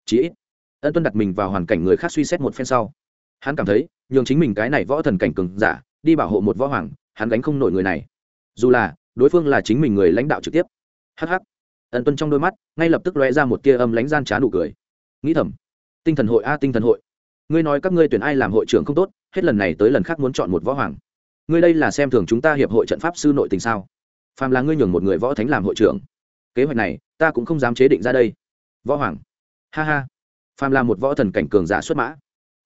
Chí ít, ân tuân đặt mình vào hoàn cảnh người khác suy xét một phen sau. Hắn cảm thấy, nhường chính mình cái này võ thần cảnh cường giả, đi bảo hộ một võ hoàng, hắn gánh không nổi người này. Dù là, đối phương là chính mình người lãnh đạo trực tiếp. Hh ân tuân trong đôi mắt, ngay lập tức lóe ra một tia âm lãnh gian trá nụ cười. Nghĩ thầm, tinh thần hội a tinh thần hội. Ngươi nói các ngươi tuyển ai làm hội trưởng không tốt hết lần này tới lần khác muốn chọn một võ hoàng. Ngươi đây là xem thường chúng ta hiệp hội trận pháp sư nội tình sao? Phàm là ngươi nhường một người võ thánh làm hội trưởng, kế hoạch này ta cũng không dám chế định ra đây. Võ hoàng. Ha ha. Phàm là một võ thần cảnh cường giả xuất mã,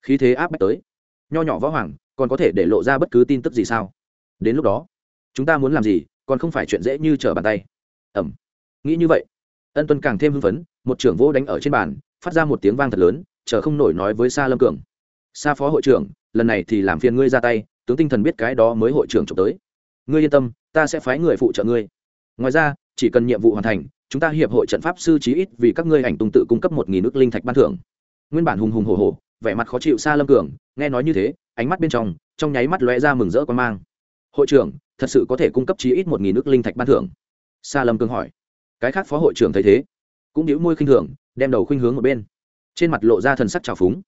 khí thế áp bách tới. Nho nhỏ võ hoàng, còn có thể để lộ ra bất cứ tin tức gì sao? Đến lúc đó, chúng ta muốn làm gì, còn không phải chuyện dễ như trở bàn tay. Ẩm. Nghĩ như vậy, ân tuân càng thêm hưng phấn, một trưởng vô đánh ở trên bàn, phát ra một tiếng vang thật lớn, chờ không nổi nói với sa lâm cường. Sa phó hội trưởng lần này thì làm phiền ngươi ra tay, tướng tinh thần biết cái đó mới hội trưởng trộm tới. Ngươi yên tâm, ta sẽ phái người phụ trợ ngươi. Ngoài ra, chỉ cần nhiệm vụ hoàn thành, chúng ta hiệp hội trận pháp sư chí ít vì các ngươi ảnh tung tự cung cấp một nghìn nước linh thạch ban thưởng. Nguyên bản hùng hùng hồ hồ vẻ mặt khó chịu xa lâm cường, nghe nói như thế, ánh mắt bên trong trong nháy mắt lóe ra mừng rỡ quan mang. Hội trưởng, thật sự có thể cung cấp chí ít một nghìn nước linh thạch ban thưởng? Xa lâm cường hỏi. Cái khác phó hội trưởng thấy thế, cũng đĩu môi khinh thường, đem đầu khuynh hướng một bên. Trên mặt lộ ra thần sắc trào phúng.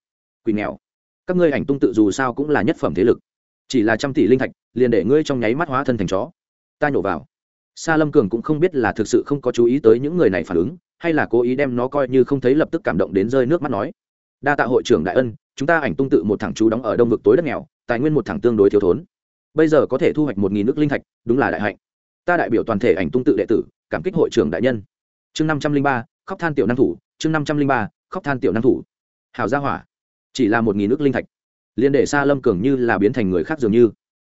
Quỳ nghèo các ngươi ảnh tung tự dù sao cũng là nhất phẩm thế lực. Chỉ là trăm tỷ linh thạch, liền để ngươi trong nháy mắt hóa thân thành chó. Ta nhổ vào. Sa lâm cường cũng không biết là thực sự không có chú ý tới những người này phản ứng, hay là cố ý đem nó coi như không thấy lập tức cảm động đến rơi nước mắt nói. Đa tạ hội trưởng đại ân, chúng ta ảnh tung tự một thằng chú đóng ở đông vực tối đất nghèo, tài nguyên một thằng tương đối thiếu thốn. Bây giờ có thể thu hoạch một nghìn nước linh thạch, đúng là đại hạnh. Ta đại biểu toàn thể ảnh tung tự đệ tử, cảm kích hội trưởng đại nhân. Chương năm trăm linh ba, khóc than tiểu năng thủ, chương năm trăm linh ba, khóc than tiểu năng thủ. Hào gia hỏa chỉ là một nghìn nước linh thạch. Liên để xa lâm cường như là biến thành người khác dường như.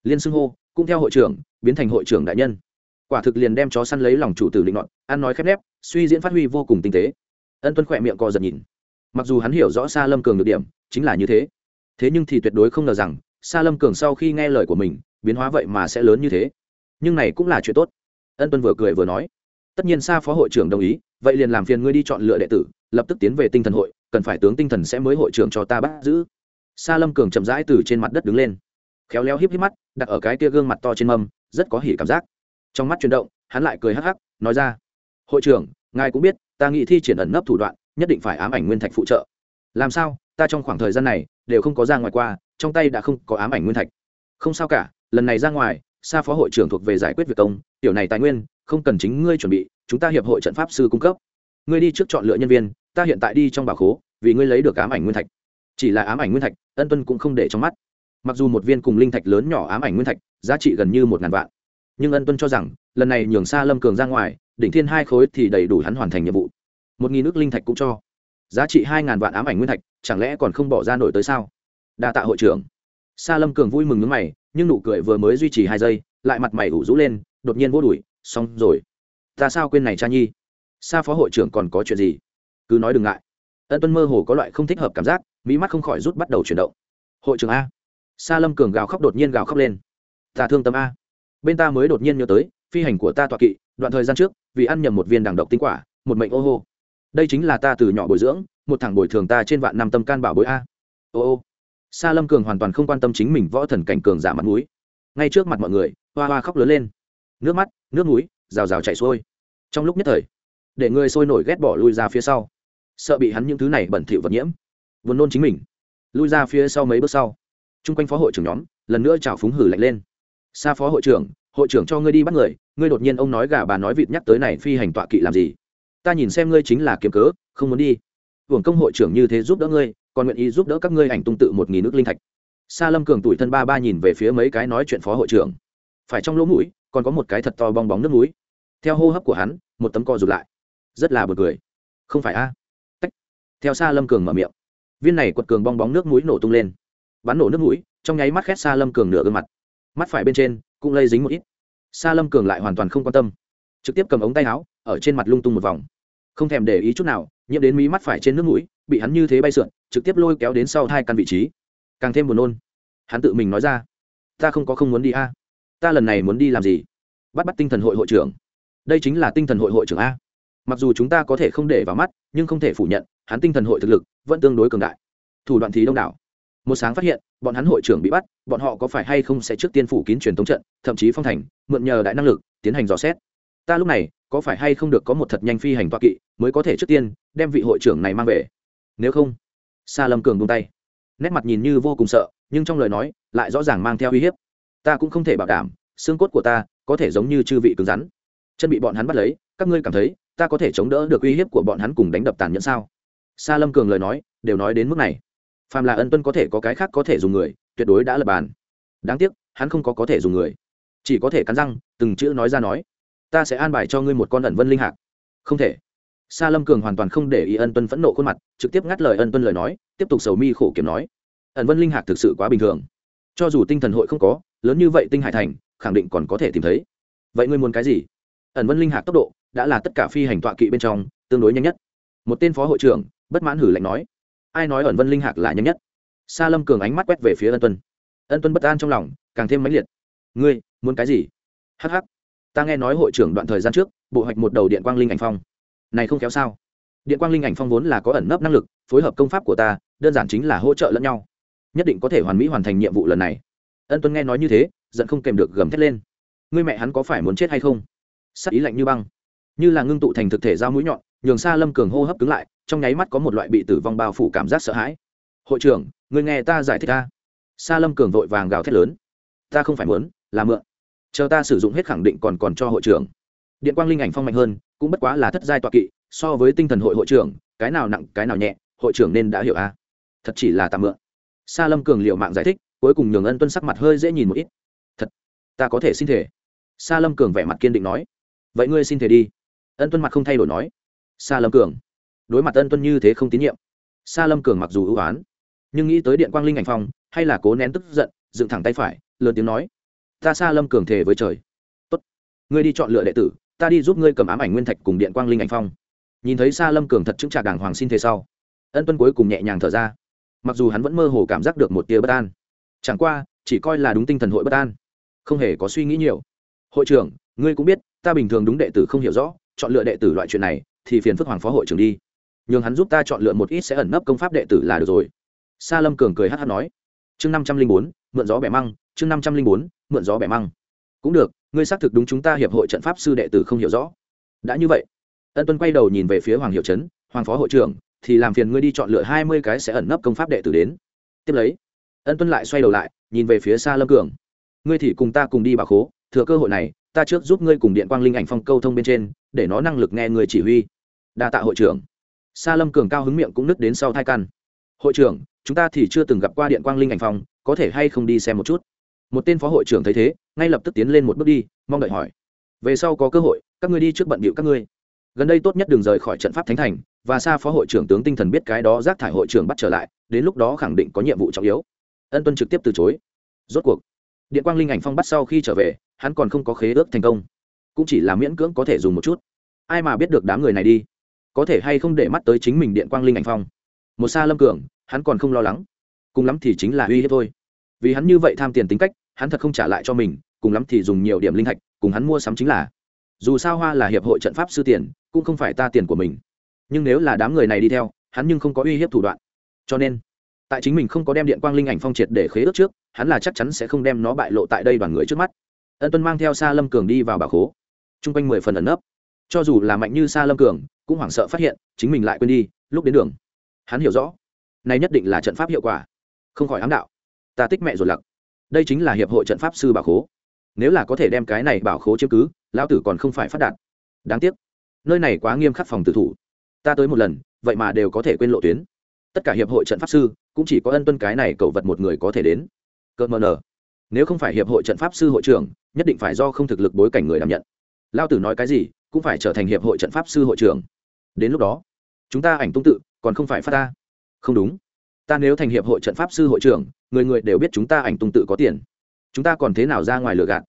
Liên xưng hô, cũng theo hội trưởng, biến thành hội trưởng đại nhân. Quả thực liền đem chó săn lấy lòng chủ tử định luận ăn nói khép nép, suy diễn phát huy vô cùng tinh tế. Ân tuân khỏe miệng co giật nhìn. Mặc dù hắn hiểu rõ xa lâm cường được điểm, chính là như thế. Thế nhưng thì tuyệt đối không ngờ rằng xa lâm cường sau khi nghe lời của mình, biến hóa vậy mà sẽ lớn như thế. Nhưng này cũng là chuyện tốt. Ân tuân vừa cười vừa nói. Tất nhiên xa phó hội trưởng đồng ý, vậy liền làm phiền ngươi đi chọn lựa đệ tử lập tức tiến về tinh thần hội, cần phải tướng tinh thần sẽ mới hội trưởng cho ta bắt giữ. Sa lâm cường chậm rãi từ trên mặt đất đứng lên, khéo léo híp híp mắt, đặt ở cái tia gương mặt to trên mâm, rất có hỉ cảm giác. Trong mắt chuyển động, hắn lại cười hắc hắc, nói ra, hội trưởng, ngài cũng biết, ta nghĩ thi triển ẩn nấp thủ đoạn, nhất định phải ám ảnh nguyên thạch phụ trợ. Làm sao, ta trong khoảng thời gian này, đều không có ra ngoài qua, trong tay đã không có ám ảnh nguyên thạch. Không sao cả, lần này ra ngoài xa phó hội trưởng thuộc về giải quyết việc công, tiểu này tài nguyên, không cần chính ngươi chuẩn bị, chúng ta hiệp hội trận pháp sư cung cấp. Ngươi đi trước chọn lựa nhân viên ta hiện tại đi trong bảo khố, vì ngươi lấy được ám ảnh nguyên thạch. Chỉ là ám ảnh nguyên thạch, ân tuân cũng không để trong mắt. Mặc dù một viên cùng linh thạch lớn nhỏ ám ảnh nguyên thạch, giá trị gần như một ngàn vạn. Nhưng ân tuân cho rằng, lần này nhường xa lâm cường ra ngoài, đỉnh thiên hai khối thì đầy đủ hắn hoàn thành nhiệm vụ. Một nghìn nước linh thạch cũng cho. Giá trị hai ngàn vạn ám ảnh nguyên thạch, chẳng lẽ còn không bỏ ra nổi tới sao? Đa tạ hội trưởng. Xa lâm cường vui mừng nước mày, nhưng nụ cười vừa mới duy trì hai giây, lại mặt mày ủ rũ lên, đột nhiên vô đùi xong rồi. Ta sao quên này cha nhi? Xa phó hội trưởng còn có chuyện gì? Cứ nói đừng ngại. Ân tuân mơ hồ có loại không thích hợp cảm giác, mỹ mắt không khỏi rút bắt đầu chuyển động. Hội trưởng a. Sa lâm cường gào khóc đột nhiên gào khóc lên. Ta thương tâm a. Bên ta mới đột nhiên nhớ tới, phi hành của ta tọa kỵ, đoạn thời gian trước, vì ăn nhầm một viên đằng độc tinh quả, một mệnh ô hô. Đây chính là ta từ nhỏ bồi dưỡng, một thằng bồi thường ta trên vạn năm tâm can bảo bối a. Ô ô. Sa lâm cường hoàn toàn không quan tâm chính mình võ thần cảnh cường giả mặt mũi. Ngay trước mặt mọi người, hoa hoa khóc lớn lên. Nước mắt, nước mũi, rào rào chạy xuôi. Trong lúc nhất thời, để người sôi nổi ghét bỏ lui ra phía sau sợ bị hắn những thứ này bẩn thỉu vật nhiễm. Vốn nôn chính mình. Lui ra phía sau mấy bước sau, chung quanh phó hội trưởng nhóm lần nữa chào phúng hử lạnh lên. Xa phó hội trưởng hội trưởng cho ngươi đi bắt người, ngươi đột nhiên ông nói gà bà nói vịt nhắc tới này phi hành tọa kỵ làm gì? Ta nhìn xem ngươi chính là kiếm cớ, không muốn đi. Hưởng công hội trưởng như thế giúp đỡ ngươi, còn nguyện ý giúp đỡ các ngươi ảnh tung tự một nghìn nước linh thạch. Sa lâm cường tuổi thân ba ba nhìn về phía mấy cái nói chuyện phó hội trưởng. Phải trong lỗ mũi, còn có một cái thật to bong bóng nước núi theo hô hấp của hắn, một tấm co rụt lại. Rất là bật cười. Không phải a? Theo xa lâm cường mở miệng, viên này quật cường bong bóng nước mũi nổ tung lên. Bắn nổ nước mũi, trong nháy mắt khét xa lâm cường nửa gương mặt. Mắt phải bên trên cũng lây dính một ít. Xa lâm cường lại hoàn toàn không quan tâm, trực tiếp cầm ống tay áo, ở trên mặt lung tung một vòng. Không thèm để ý chút nào, nhiễm đến mí mắt phải trên nước mũi, bị hắn như thế bay sượn, trực tiếp lôi kéo đến sau hai căn vị trí. Càng thêm buồn nôn, hắn tự mình nói ra, ta không có không muốn đi a. Ta lần này muốn đi làm gì? Bắt bắt tinh thần hội hội trưởng. Đây chính là tinh thần hội hội trưởng a mặc dù chúng ta có thể không để vào mắt, nhưng không thể phủ nhận, hắn tinh thần hội thực lực vẫn tương đối cường đại. Thủ đoạn thì đông đảo. Một sáng phát hiện, bọn hắn hội trưởng bị bắt, bọn họ có phải hay không sẽ trước tiên phủ kín truyền thống trận, thậm chí phong thành, mượn nhờ đại năng lực, tiến hành dò xét. Ta lúc này, có phải hay không được có một thật nhanh phi hành toa kỵ, mới có thể trước tiên đem vị hội trưởng này mang về? Nếu không, sa lâm cường buông tay. Nét mặt nhìn như vô cùng sợ, nhưng trong lời nói, lại rõ ràng mang theo uy hiếp. Ta cũng không thể bảo đảm, xương cốt của ta có thể giống như chư vị cứng rắn. Chân bị bọn hắn bắt lấy, các ngươi cảm thấy ta có thể chống đỡ được uy hiếp của bọn hắn cùng đánh đập tàn nhẫn sao? Sa lâm cường lời nói, đều nói đến mức này. Phàm là ân tuân có thể có cái khác có thể dùng người, tuyệt đối đã lập bàn. Đáng tiếc, hắn không có có thể dùng người. Chỉ có thể cắn răng, từng chữ nói ra nói. Ta sẽ an bài cho ngươi một con ẩn vân linh hạc. Không thể. Sa lâm cường hoàn toàn không để ý ân tuân phẫn nộ khuôn mặt, trực tiếp ngắt lời ân tuân lời nói, tiếp tục sầu mi khổ kiểm nói. Ẩn vân linh hạc thực sự quá bình thường. Cho dù tinh thần hội không có, lớn như vậy tinh hải thành, khẳng định còn có thể tìm thấy. Vậy ngươi muốn cái gì? Ẩn vân linh hạc tốc độ đã là tất cả phi hành tọa kỵ bên trong tương đối nhanh nhất. Một tên phó hội trưởng, bất mãn hử lạnh nói, ai nói ẩn vân linh hạc là nhanh nhất? Sa lâm cường ánh mắt quét về phía ân tuân. Ân tuân bất an trong lòng, càng thêm mãnh liệt. Ngươi, muốn cái gì? Hh ta nghe nói hội trưởng đoạn thời gian trước, bộ hoạch một đầu điện quang linh ảnh phong. Này không kéo sao? Điện quang linh ảnh phong vốn là có ẩn nấp năng lực, phối hợp công pháp của ta, đơn giản chính là hỗ trợ lẫn nhau. Nhất định có thể hoàn mỹ hoàn thành nhiệm vụ lần này. Ân tuân nghe nói như thế, giận không kèm được gầm thét lên. Ngươi mẹ hắn có phải muốn chết hay không? Sắc ý lạnh như băng, như là ngưng tụ thành thực thể dao mũi nhọn, nhường xa lâm cường hô hấp cứng lại, trong nháy mắt có một loại bị tử vong bao phủ cảm giác sợ hãi. Hội trưởng người nghe ta giải thích ta. Sa lâm cường vội vàng gào thét lớn. Ta không phải muốn, là mượn. Chờ ta sử dụng hết khẳng định còn còn cho hội trưởng. Điện quang linh ảnh phong mạnh hơn, cũng bất quá là thất giai tọa kỵ, so với tinh thần hội hội trưởng, cái nào nặng, cái nào nhẹ, hội trưởng nên đã hiểu a thật chỉ là tạm mượn. Sa lâm cường liệu mạng giải thích, cuối cùng nhường ân tuân sắc mặt hơi dễ nhìn một ít. Thật, ta có thể xin thể sa lâm cường vẻ mặt kiên định nói vậy ngươi xin thể đi. Ân tuân mặt không thay đổi nói. Sa lâm cường. Đối mặt ân tuân như thế không tín nhiệm. Sa lâm cường mặc dù ưu oán, nhưng nghĩ tới điện quang linh ảnh phong, hay là cố nén tức giận, dựng thẳng tay phải, lớn tiếng nói. Ta sa lâm cường thề với trời. Tốt. Ngươi đi chọn lựa đệ tử, ta đi giúp ngươi cầm ám ảnh nguyên thạch cùng điện quang linh ảnh phong. Nhìn thấy sa lâm cường thật chứng trả đàng hoàng xin thế sau, ân tuân cuối cùng nhẹ nhàng thở ra. Mặc dù hắn vẫn mơ hồ cảm giác được một tia bất an, chẳng qua, chỉ coi là đúng tinh thần hội bất an, không hề có suy nghĩ nhiều. Hội trưởng, ngươi cũng biết ta bình thường đúng đệ tử không hiểu rõ, chọn lựa đệ tử loại chuyện này, thì phiền phức hoàng phó hội trưởng đi. Nhường hắn giúp ta chọn lựa một ít sẽ ẩn nấp công pháp đệ tử là được rồi. Sa lâm cường cười hát hát nói. Chương năm trăm linh bốn, mượn gió bẻ măng, chương năm trăm linh bốn, mượn gió bẻ măng. Cũng được, ngươi xác thực đúng chúng ta hiệp hội trận pháp sư đệ tử không hiểu rõ. Đã như vậy. Ân tuân quay đầu nhìn về phía hoàng hiệu trấn, hoàng phó hội trưởng, thì làm phiền ngươi đi chọn lựa hai mươi cái sẽ ẩn nấp công pháp đệ tử đến. Tiếp lấy. Ân tuân lại xoay đầu lại, nhìn về phía xa lâm cường. Ngươi thì cùng ta cùng đi bà khố, thừa cơ hội này ta trước giúp ngươi cùng điện quang linh ảnh phong câu thông bên trên, để nó năng lực nghe người chỉ huy. Đa tạ hội trưởng. Sa lâm cường cao hứng miệng cũng nứt đến sau thai căn. Hội trưởng, chúng ta thì chưa từng gặp qua điện quang linh ảnh phong, có thể hay không đi xem một chút? Một tên phó hội trưởng thấy thế, ngay lập tức tiến lên một bước đi, mong đợi hỏi. Về sau có cơ hội, các ngươi đi trước bận bịu các ngươi. Gần đây tốt nhất đừng rời khỏi trận pháp thánh thành, và xa phó hội trưởng tướng tinh thần biết cái đó rác thải hội trưởng bắt trở lại, đến lúc đó khẳng định có nhiệm vụ trọng yếu. Ân tuân trực tiếp từ chối. Rốt cuộc điện quang linh ảnh phong bắt sau khi trở về, hắn còn không có khế ước thành công. Cũng chỉ là miễn cưỡng có thể dùng một chút. Ai mà biết được đám người này đi? Có thể hay không để mắt tới chính mình điện quang linh ảnh phong? Một xa lâm cường, hắn còn không lo lắng. Cùng lắm thì chính là uy hiếp thôi. Vì hắn như vậy tham tiền tính cách, hắn thật không trả lại cho mình, cùng lắm thì dùng nhiều điểm linh thạch, cùng hắn mua sắm chính là. Dù sao hoa là hiệp hội trận pháp sư tiền, cũng không phải ta tiền của mình. Nhưng nếu là đám người này đi theo, hắn nhưng không có uy hiếp thủ đoạn. Cho nên tại chính mình không có đem điện quang linh ảnh phong triệt để khế ước trước, hắn là chắc chắn sẽ không đem nó bại lộ tại đây đoàn người trước mắt. Ân tuân mang theo xa lâm cường đi vào bà khố. T r u n g quanh mười phần ẩn nấp. Cho dù là mạnh như xa lâm cường, cũng hoảng sợ phát hiện, chính mình lại quên đi, lúc đến đường. Hắn hiểu rõ, này nhất định là trận pháp hiệu quả, không khỏi ám đạo. Ta tích mẹ rồi lặc. Đây chính là hiệp hội trận pháp sư bảo khố. Nếu là có thể đem cái này bảo khố chiếm cứ, lão tử còn không phải phát đạt. Đáng tiếc, nơi này quá nghiêm khắc phòng tử thủ. Ta tới một lần, vậy mà đều có thể quên lộ tuyến tất cả hiệp hội trận pháp sư, cũng chỉ có ân tuân cái này cậu vật một người có thể đến. Cợt mờ nở nếu không phải hiệp hội trận pháp sư hội trưởng, nhất định phải do không thực lực bối cảnh người đảm nhận. Lao tử nói cái gì, cũng phải trở thành hiệp hội trận pháp sư hội trưởng. Đến lúc đó, chúng ta ảnh tung tự, còn không phải phát ta. Không đúng. Ta nếu thành hiệp hội trận pháp sư hội trưởng, người người đều biết chúng ta ảnh tung tự có tiền. Chúng ta còn thế nào ra ngoài lừa gạt?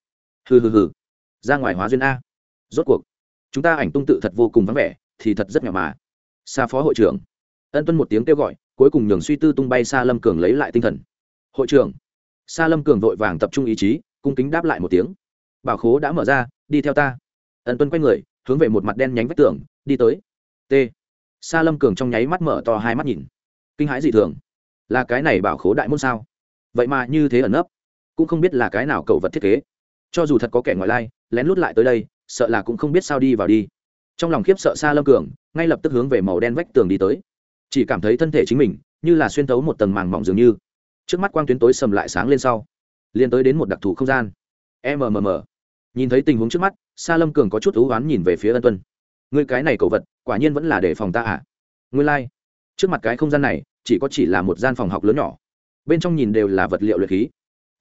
Hừ hừ hừ. Ra ngoài hóa duyên a. Rốt cuộc, chúng ta ảnh tung tự thật vô cùng vắng vẻ, thì thật rất nhỏ mà. Xa phó hội trưởng ân tuân một tiếng kêu gọi, cuối cùng nhường suy tư tung bay xa lâm cường lấy lại tinh thần. Hội trưởng, sa lâm cường vội vàng tập trung ý chí, cung kính đáp lại một tiếng. Bảo khố đã mở ra, đi theo ta. Ân tuân quay người, hướng về một mặt đen nhánh vách tường, đi tới. T. Sa lâm cường trong nháy mắt mở to hai mắt nhìn. Kinh hãi dị thường. Là cái này bảo khố đại môn sao? Vậy mà như thế ẩn nấp. Cũng không biết là cái nào cầu vật thiết kế. Cho dù thật có kẻ ngoại lai, lén lút lại tới đây, sợ là cũng không biết sao đi vào đi. Trong lòng khiếp sợ xa lâm cường, ngay lập tức hướng về màu đen vách tường đi tới chỉ cảm thấy thân thể chính mình như là xuyên thấu một tầng màng mỏng dường như. Trước mắt quang tuyến tối sầm lại sáng lên sau, liền tới đến một đặc thù không gian. Mmm nhìn thấy tình huống trước mắt, sa lâm cường có chút ưu oán nhìn về phía ân tuân. Người cái này cầu vật, quả nhiên vẫn là để phòng ta à? Nguyên lai、like. trước mặt cái không gian này, chỉ có chỉ là một gian phòng học lớn nhỏ. Bên trong nhìn đều là vật liệu luyện khí.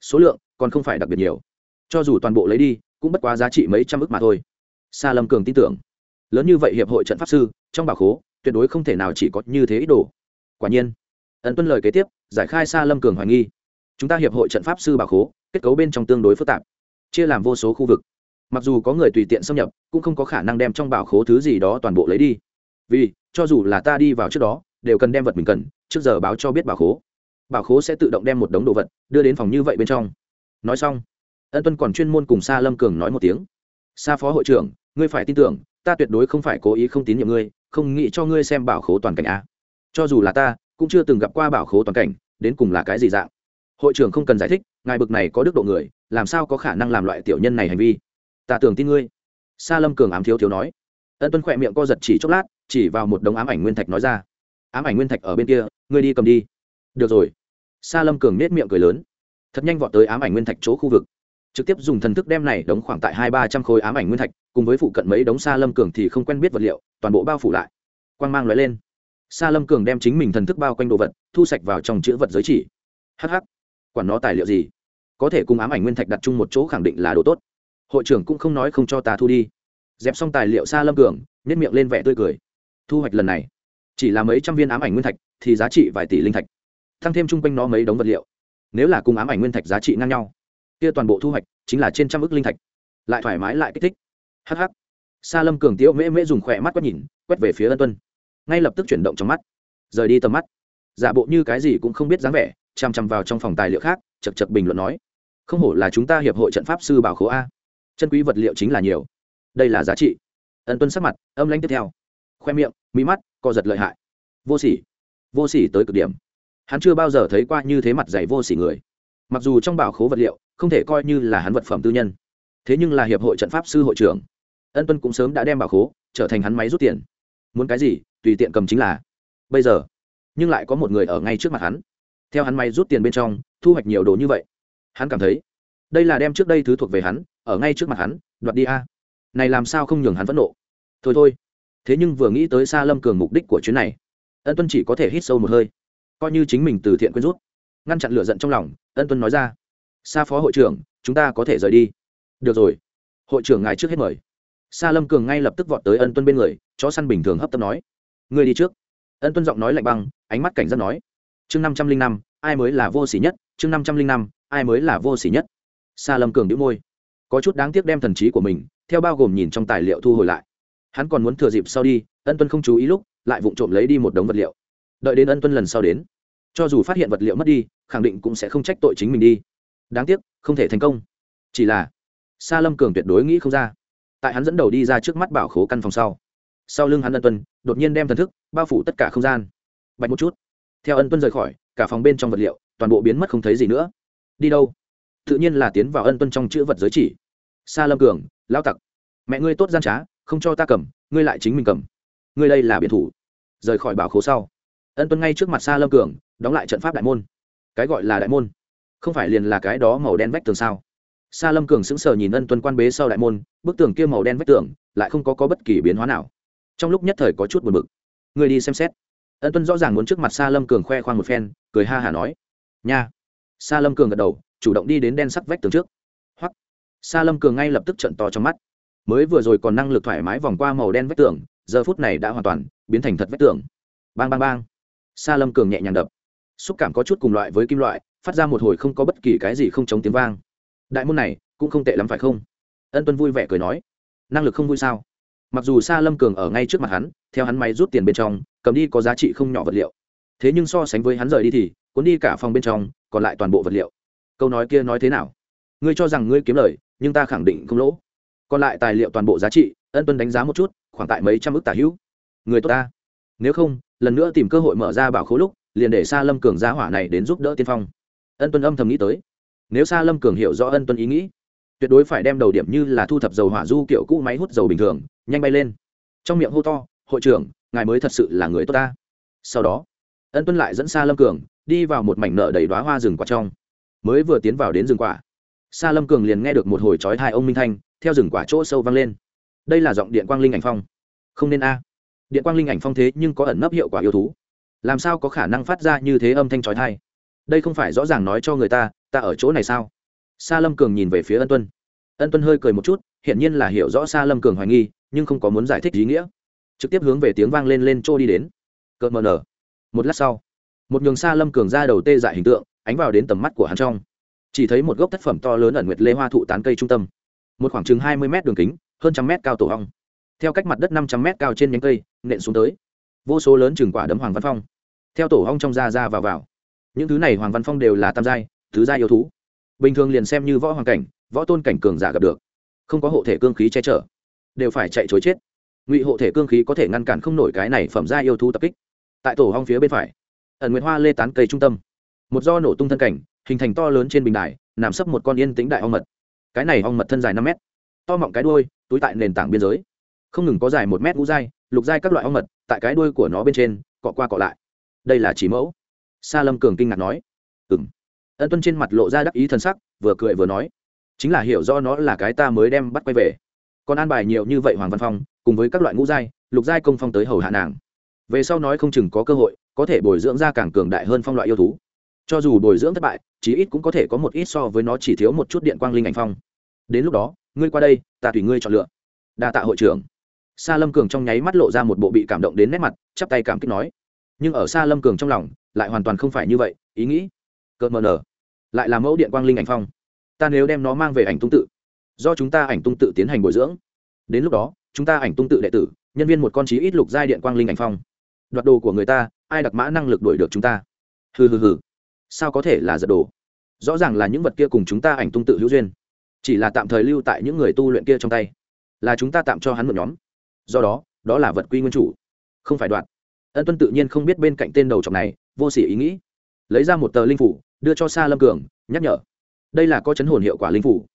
Số lượng còn không phải đặc biệt nhiều. Cho dù toàn bộ lấy đi, cũng bất quá giá trị mấy trăm ức mà thôi. Sa lâm cường tin tưởng. Lớn như vậy hiệp hội trận pháp sư, trong bảo khố tuyệt đối không thể nào chỉ có như thế ít đồ. Quả nhiên ấn tuân lời kế tiếp, giải khai xa lâm cường hoài nghi. Chúng ta hiệp hội trận pháp sư bảo khố, kết cấu bên trong tương đối phức tạp, chia làm vô số khu vực. Mặc dù có người tùy tiện xâm nhập, cũng không có khả năng đem trong bảo khố thứ gì đó toàn bộ lấy đi. Vì, cho dù là ta đi vào trước đó, đều cần đem vật mình cần, trước giờ báo cho biết bảo khố. Bảo khố sẽ tự động đem một đống đồ vật đưa đến phòng như vậy bên trong. Nói xong, ân tuân còn chuyên môn cùng sa lâm cường nói một tiếng. Sa phó hội trưởng, ngươi phải tin tưởng, ta tuyệt đối không phải cố ý không tín nhiệm ngươi không nghĩ cho ngươi xem bảo khố toàn cảnh a cho dù là ta, cũng chưa từng gặp qua bảo khố toàn cảnh, đến cùng là cái gì dạng. Hội trưởng không cần giải thích, ngài bực này có đức độ người, làm sao có khả năng làm loại tiểu nhân này hành vi? Ta tưởng tin ngươi. Sa lâm cường ám thiếu thiếu nói. Ân tuân khỏe miệng co giật chỉ chốc lát, chỉ vào một đống ám ảnh nguyên thạch nói ra. Ám ảnh nguyên thạch ở bên kia, ngươi đi cầm đi. Được rồi. Sa lâm cường nết miệng cười lớn. Thật nhanh vọt tới ám ảnh nguyên thạch chỗ khu vực trực tiếp dùng thần thức đem này đóng khoảng tại hai ba trăm khối ám ảnh nguyên thạch, cùng với phụ cận mấy đống sa lâm cường thì không quen biết vật liệu, toàn bộ bao phủ lại. Quang mang lóe lên. Sa lâm cường đem chính mình thần thức bao quanh đồ vật, thu sạch vào trong chữ vật giới chỉ. Hh quản nó tài liệu gì? Có thể cùng ám ảnh nguyên thạch đặt chung một chỗ khẳng định là đồ tốt. Hội trưởng cũng không nói không cho ta thu đi. Dẹp xong tài liệu sa lâm cường nhét miệng lên vẻ tươi cười. Thu hoạch lần này, chỉ là mấy trăm viên ám ảnh nguyên thạch, thì giá trị vài tỷ linh thạch. Tăng thêm chung quanh nó mấy đống vật liệu. Nếu là cùng ám ảnh nguyên thạch giá trị ngang nhau kia toàn bộ thu hoạch chính là trên trăm ức linh thạch. Lại thoải mái, lại kích thích. Hh sa lâm cường tiếu mễ mễ dùng khỏe mắt quét nhìn, quét về phía ân tuân. Ngay lập tức chuyển động trong mắt. Rời đi tầm mắt. Giả bộ như cái gì cũng không biết dáng vẻ chằm chằm vào trong phòng tài liệu khác chật chật bình luận nói, không hổ là chúng ta hiệp hội trận pháp sư bảo khố a. Chân quý vật liệu chính là nhiều. Đây là giá trị. Ân tuân sắc mặt, âm lãnh tiếp theo. Khoe miệng mỹ mắt, co giật lợi hại. Vô sỉ. Vô sỉ tới cực điểm. Hắn chưa bao giờ thấy qua như thế mặt dày vô sỉ người mặc dù trong bảo khố vật liệu không thể coi như là hắn vật phẩm tư nhân, thế nhưng là hiệp hội trận pháp sư hội trưởng, ân tuân cũng sớm đã đem bảo khố trở thành hắn máy rút tiền. Muốn cái gì, tùy tiện cầm chính là. Bây giờ, nhưng lại có một người ở ngay trước mặt hắn. Theo hắn máy rút tiền bên trong, thu hoạch nhiều đồ như vậy. Hắn cảm thấy, đây là đem trước đây thứ thuộc về hắn, ở ngay trước mặt hắn, đoạt đi a. Này làm sao không nhường hắn phẫn nộ? Thôi thôi. Thế nhưng vừa nghĩ tới xa lâm cường mục đích của chuyến này, ân tuân chỉ có thể hít sâu một hơi. Coi như chính mình từ thiện quyên rút ngăn chặn lửa giận trong lòng, ân tuân nói ra. Xa phó hội trưởng, chúng ta có thể rời đi. Được rồi. Hội trưởng ngài trước hết mời. Sa lâm cường ngay lập tức vọt tới ân tuân bên người, chó săn bình thường hấp tấp nói. Người đi trước. Ân tuân giọng nói lạnh băng, ánh mắt cảnh giác nói. Chương năm trăm linh năm, ai mới là vô s ỉ nhất? Chương năm trăm linh năm, ai mới là vô s ỉ nhất? Sa lâm cường đĩu môi. Có chút đáng tiếc đem thần trí của mình, theo bao gồm nhìn trong tài liệu thu hồi lại. Hắn còn muốn thừa dịp sau đi, ân tuân không chú ý lúc, lại vụng trộm lấy đi một đống vật liệu. Đợi đến ân tuân lần sau đến cho dù phát hiện vật liệu mất đi, khẳng định cũng sẽ không trách tội chính mình đi. Đáng tiếc, không thể thành công. Chỉ là, sa lâm cường tuyệt đối nghĩ không ra. Tại hắn dẫn đầu đi ra trước mắt bảo khố căn phòng sau sau lưng hắn ân tuân đột nhiên đem thần thức bao phủ tất cả không gian. Bạch một chút. Theo ân tuân rời khỏi, cả phòng bên trong vật liệu toàn bộ biến mất không thấy gì nữa. Đi đâu? Tự nhiên là tiến vào ân tuân trong chữ vật giới chỉ. Sa lâm cường lao tặc. Mẹ ngươi tốt gian trá, không cho ta cầm, ngươi lại chính mình cầm. Ngươi đây là biệt thủ. Rời khỏi bảo khố sau, ân tuân ngay trước mặt sa lâm cường đóng lại trận pháp đại môn. Cái gọi là đại môn không phải liền là cái đó màu đen vách tường sao? Sa lâm cường sững sờ nhìn ân tuân quan bế sau đại môn bức tường kia màu đen vách tường lại không có, có bất kỳ biến hóa nào. Trong lúc nhất thời có chút buồn bực. Người đi xem xét. Ân tuân rõ ràng muốn trước mặt sa lâm cường khoe khoang một phen cười ha hả nói nha. Sa lâm cường gật đầu chủ động đi đến đen sắc vách tường trước. Hoặc sa lâm cường ngay lập tức trận to trong mắt. Mới vừa rồi còn năng lực thoải mái vòng qua màu đen vách tường giờ phút này đã hoàn toàn biến thành thật vách tường. Bang bang bang. Sa lâm cường nhẹ nhàng đập xúc cảm có chút cùng loại với kim loại, phát ra một hồi không có bất kỳ cái gì không chống tiếng vang. Đại môn này cũng không tệ lắm phải không? Ân tuân vui vẻ cười nói. Năng lực không vui sao? Mặc dù sa lâm cường ở ngay trước mặt hắn, theo hắn máy rút tiền bên trong, cầm đi có giá trị không nhỏ vật liệu. Thế nhưng so sánh với hắn rời đi thì, cuốn đi cả phòng bên trong, còn lại toàn bộ vật liệu. Câu nói kia nói thế nào? Ngươi cho rằng ngươi kiếm lời, nhưng ta khẳng định không lỗ. Còn lại tài liệu toàn bộ giá trị, ân tuân đánh giá một chút, khoảng tại mấy trăm ước tả hữu. Người tốt ta. Nếu không, lần nữa tìm cơ hội mở ra bảo khố lúc liền để Sa lâm cường giá hỏa này đến giúp đỡ tiên phong. Ân tuân âm thầm nghĩ tới, nếu Sa lâm cường hiểu rõ ân tuân ý nghĩ, tuyệt đối phải đem đầu điểm như là thu thập dầu hỏa du kiểu cũ máy hút dầu bình thường, nhanh bay lên. Trong miệng hô to, hội trưởng, ngài mới thật sự là người tốt ta. Sau đó, ân tuân lại dẫn Sa lâm cường đi vào một mảnh nợ đầy đoá hoa rừng quả trong. Mới vừa tiến vào đến rừng quả, Sa lâm cường liền nghe được một hồi trói thai ông minh thanh, theo rừng quả chỗ sâu vang lên. Đây là giọng điện quang linh ảnh phong. Không nên a. Điện quang linh ảnh phong thế nhưng có ẩn nấp hiệu quả yêu thú làm sao có khả năng phát ra như thế âm thanh trói thai? Đây không phải rõ ràng nói cho người ta ta ở chỗ này sao? Sa lâm cường nhìn về phía ân tuân. Ân tuân hơi cười một chút, hiển nhiên là hiểu rõ sa lâm cường hoài nghi, nhưng không có muốn giải thích ý nghĩa. Trực tiếp hướng về tiếng vang lên lên trô đi đến. Cợt mờ nở. Một lát sau, một nhường sa lâm cường ra đầu tê dại hình tượng, ánh vào đến tầm mắt của hắn trong. Chỉ thấy một gốc tác phẩm to lớn ẩn nguyệt lê hoa thụ tán cây trung tâm. Một khoảng chừng hai mươi m đường kính, hơn trăm m cao tổ hong. Theo cách mặt đất năm trăm m cao trên nhánh cây, nện xuống tới. Vô số lớn chừng quả đấm hoàng văn phong theo tổ hong trong ra ra vào vào. Những thứ này hoàng văn phong đều là tam giai thứ giai yêu thú. Bình thường liền xem như võ hoàng cảnh, võ tôn cảnh cường giả gặp được. Không có hộ thể cương khí che chở, đều phải chạy chối chết. Ngụy hộ thể cương khí có thể ngăn cản không nổi cái này phẩm gia yêu thú tập kích. Tại tổ hong phía bên phải, ẩn nguyệt hoa lê tán cây trung tâm. Một do nổ tung thân cảnh, hình thành to lớn trên bình đài, nằm sấp một con yên tĩnh đại ong mật. Cái này ong mật thân dài năm mét, to mọng cái đuôi, túi tại nền tảng biên giới. Không ngừng có dài một mét ngũ dai lục dai các loại ong mật, tại cái đuôi của nó bên trên, cọ qua cọ lại đây là chỉ mẫu. Sa lâm cường kinh ngạc nói. Ừ m ân tuân trên mặt lộ ra đắc ý t sắc, vừa cười vừa nói. Chính là hiểu do nó là cái ta mới đem bắt quay về. Còn an bài nhiều như vậy hoàng văn phong, cùng với các loại ngũ giai, lục giai công phong tới hầu hạ nàng. Về sau nói không chừng có cơ hội, có thể bồi dưỡng ra càng cường đại hơn phong loại yêu thú. Cho dù bồi dưỡng thất bại, chí ít cũng có thể có một ít so với nó chỉ thiếu một chút điện quang linh ảnh phong. Đến lúc đó, ngươi qua đây, ta tùy ngươi chọn lựa. Đa tạ hội trưởng. Sa lâm cường trong nháy mắt lộ ra một bộ bị cảm động đến nét mặt, chắp tay cảm kích nói nhưng ở xa lâm cường trong lòng, lại hoàn toàn không phải như vậy, ý nghĩ. Cợt mờ nở. Lại là mẫu điện quang linh ảnh phong. Ta nếu đem nó mang về ảnh tung tự, do chúng ta ảnh tung tự tiến hành bồi dưỡng. Đến lúc đó, chúng ta ảnh tung tự đệ tử, nhân viên một con chí ít lục giai điện quang linh ảnh phong. Đoạt đồ của người ta, ai đặc mã năng lực đuổi được chúng ta? Hừ hừ hừ. Sao có thể là giật đồ? Rõ ràng là những vật kia cùng chúng ta ảnh tung tự hữu duyên. Chỉ là tạm thời lưu tại những người tu luyện kia trong tay. Là chúng ta tạm cho hắn một nhóm. Do đó đó là vật quy nguyên chủ. Không phải đoạn ân tuân tự nhiên không biết bên cạnh tên đầu trọc này, vô s ỉ ý nghĩ. Lấy ra một tờ linh phủ, đưa cho sa lâm cường, nhắc nhở. Đây là có chấn hồn hiệu quả linh phủ.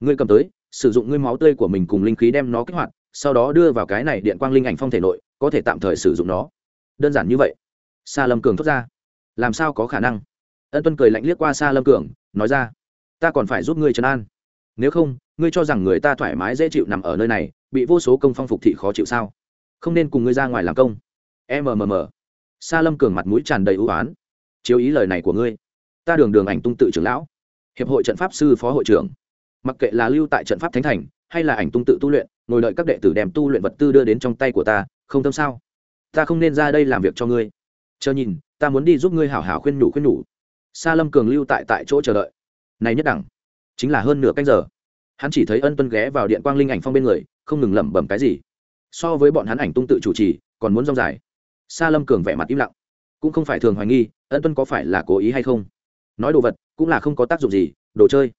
Ngươi cầm tới, sử dụng ngươi máu tươi của mình cùng linh khí đem nó kích hoạt, sau đó đưa vào cái này điện quang linh ảnh phong thể nội, có thể tạm thời sử dụng nó. Đơn giản như vậy. Sa lâm cường thốt ra. Làm sao có khả năng? Ân tuân cười lạnh liếc qua sa lâm cường, nói ra. Ta còn phải giúp ngươi trấn an. Nếu không, ngươi cho rằng người ta thoải mái dễ chịu nằm ở nơi này, bị vô số công phong phục thị khó chịu sao? Không nên cùng ngươi ra ngoài làm công mmm sa lâm cường mặt mũi tràn đầy ưu oán. Chiếu ý lời này của ngươi. Ta đường đường ảnh tung tự trưởng lão. Hiệp hội trận pháp sư phó hội trưởng. Mặc kệ là lưu tại trận pháp thánh thành, hay là ảnh tung tự tu luyện, ngồi đợi các đệ tử đem tu luyện vật tư đưa đến trong tay của ta, không tâm sao? Ta không nên ra đây làm việc cho ngươi. Chờ nhìn, ta muốn đi giúp ngươi hảo hảo khuyên nhủ khuyên nhủ. Sa lâm cường lưu tại tại chỗ chờ đợi. Này nhất đẳng, chính là hơn nửa canh giờ. Hắn chỉ thấy ân tuân ghé vào điện quang linh ảnh phong bên người, không ngừng lẩm bẩm cái gì. So với bọn hắn ảnh tung tự chủ trì, còn muốn rong dài sa lâm cường vẻ mặt im lặng. Cũng không phải thường hoài nghi, ân tuân có phải là cố ý hay không? Nói đồ vật, cũng là không có tác dụng gì, đồ chơi.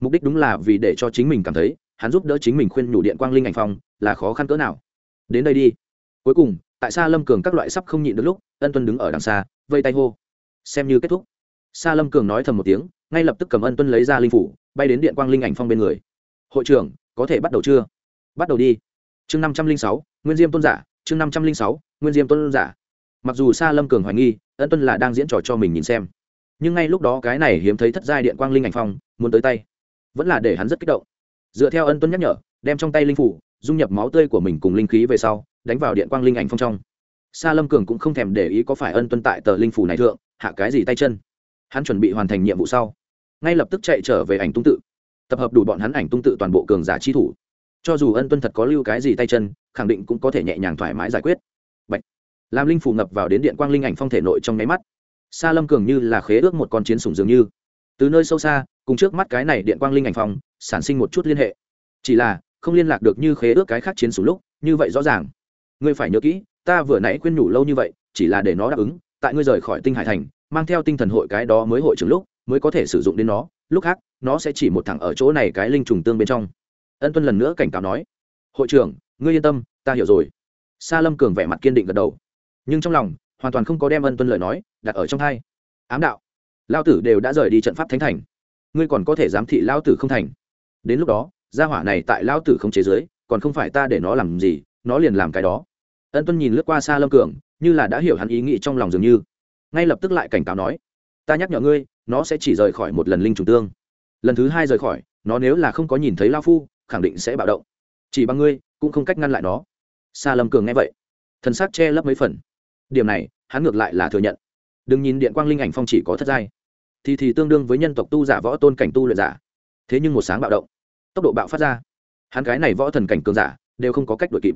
Mục đích đúng là vì để cho chính mình cảm thấy, hắn giúp đỡ chính mình khuyên nhủ điện quang linh ảnh phong, là khó khăn cỡ nào. Đến đây đi. Cuối cùng, tại sa lâm cường các loại sắp không nhịn được lúc, ân tuân đứng ở đằng xa, vây tay hô. Xem như kết thúc. Sa lâm cường nói thầm một tiếng, ngay lập tức cầm ân tuân lấy ra linh phủ, bay đến điện quang linh ảnh phong bên người. Hội trưởng, có thể bắt đầu chưa? Bắt đầu đi. Chương năm trăm linh sáu, nguyên diêm tôn giả chương năm trăm linh sáu, nguyên diêm tuân giả. Mặc dù sa lâm cường hoài nghi, ân tuân là đang diễn trò cho mình nhìn xem. Nhưng ngay lúc đó cái này hiếm thấy thất giai điện quang linh ảnh phong, muốn tới tay. Vẫn là để hắn rất kích động. Dựa theo ân tuân nhắc nhở, đem trong tay linh phủ, dung nhập máu tươi của mình cùng linh khí về sau, đánh vào điện quang linh ảnh phong trong. Sa lâm cường cũng không thèm để ý có phải ân tuân tại tờ linh phủ này thượng, hạ cái gì tay chân. Hắn chuẩn bị hoàn thành nhiệm vụ sau. Ngay lập tức chạy trở về ảnh tung tự. Tập hợp đủ bọn hắn ảnh tung tự toàn bộ cường giả chi thủ cho dù ân tuân thật có lưu cái gì tay chân, khẳng định cũng có thể nhẹ nhàng thoải mái giải quyết. Bạch. làm linh phủ ngập vào đến điện quang linh ảnh phong thể nội trong nháy mắt. Sa lâm cường như là khế ước một con chiến sủng dường như. Từ nơi sâu xa, cùng trước mắt cái này điện quang linh ảnh phong, sản sinh một chút liên hệ. Chỉ là, không liên lạc được như khế ước cái khác chiến sủng lúc, như vậy rõ ràng. Ngươi phải nhớ kỹ, ta vừa nãy khuyên nhủ lâu như vậy, chỉ là để nó đáp ứng, tại ngươi rời khỏi tinh hải thành, mang theo tinh thần hội cái đó mới hội trưởng lúc, mới có thể sử dụng đến nó. Lúc khác, nó sẽ chỉ một thẳng ở chỗ này cái linh trùng tương bên trong ân tuân lần nữa cảnh cáo nói, hội trưởng, ngươi yên tâm, ta hiểu rồi. Sa lâm cường vẻ mặt kiên định gật đầu. Nhưng trong lòng, hoàn toàn không có đem ân tuân lời nói đặt ở trong hai ám đạo lao tử đều đã rời đi trận pháp thánh thành. Ngươi còn có thể giám thị lao tử không thành. Đến lúc đó, gia hỏa này tại lao tử không chế giới, còn không phải ta để nó làm gì, nó liền làm cái đó. Ân tuân nhìn lướt qua xa lâm cường, như là đã hiểu hắn ý nghĩ trong lòng dường như. Ngay lập tức lại cảnh cáo nói, ta nhắc nhở ngươi, nó sẽ chỉ rời khỏi một lần linh trùng tương. Lần thứ hai rời khỏi, nó nếu là không có nhìn thấy lao phu khẳng định sẽ bạo động. Chỉ bằng ngươi, cũng không cách ngăn lại nó. Sa lâm cường nghe vậy, thần xác che lấp mấy phần. Điểm này, hắn ngược lại là thừa nhận. Đừng nhìn điện quang linh ảnh phong chỉ có thất giai. Thì thì tương đương với nhân tộc tu giả võ tôn cảnh tu luyện giả. Thế nhưng một sáng bạo động, tốc độ bạo phát ra. Hắn cái này võ thần cảnh cường giả, đều không có cách đuổi kịp.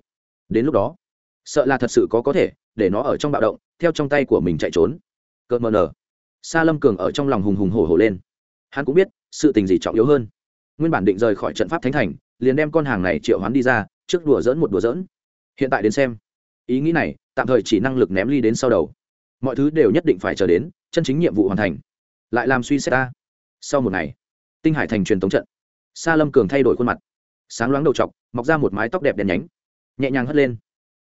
Đến lúc đó, sợ là thật sự có có thể, để nó ở trong bạo động, theo trong tay của mình chạy trốn. Cợt mờ nở. Sa lâm cường ở trong lòng hùng hùng hổ hổ lên. Hắn cũng biết, sự tình gì trọng yếu hơn nguyên bản định rời khỏi trận pháp thánh thành, liền đem con hàng này triệu hoán đi ra, trước đùa dỡn một đùa dỡn hiện tại đến xem. Ý nghĩ này, tạm thời chỉ năng lực ném ly đến sau đầu. Mọi thứ đều nhất định phải chờ đến, chân chính nhiệm vụ hoàn thành. Lại làm suy xét ta. Sau một ngày, tinh hải thành truyền tống trận. Sa lâm cường thay đổi khuôn mặt. Sáng loáng đầu t mọc ra một mái tóc đẹp đèn nhánh. Nhẹ nhàng hất lên.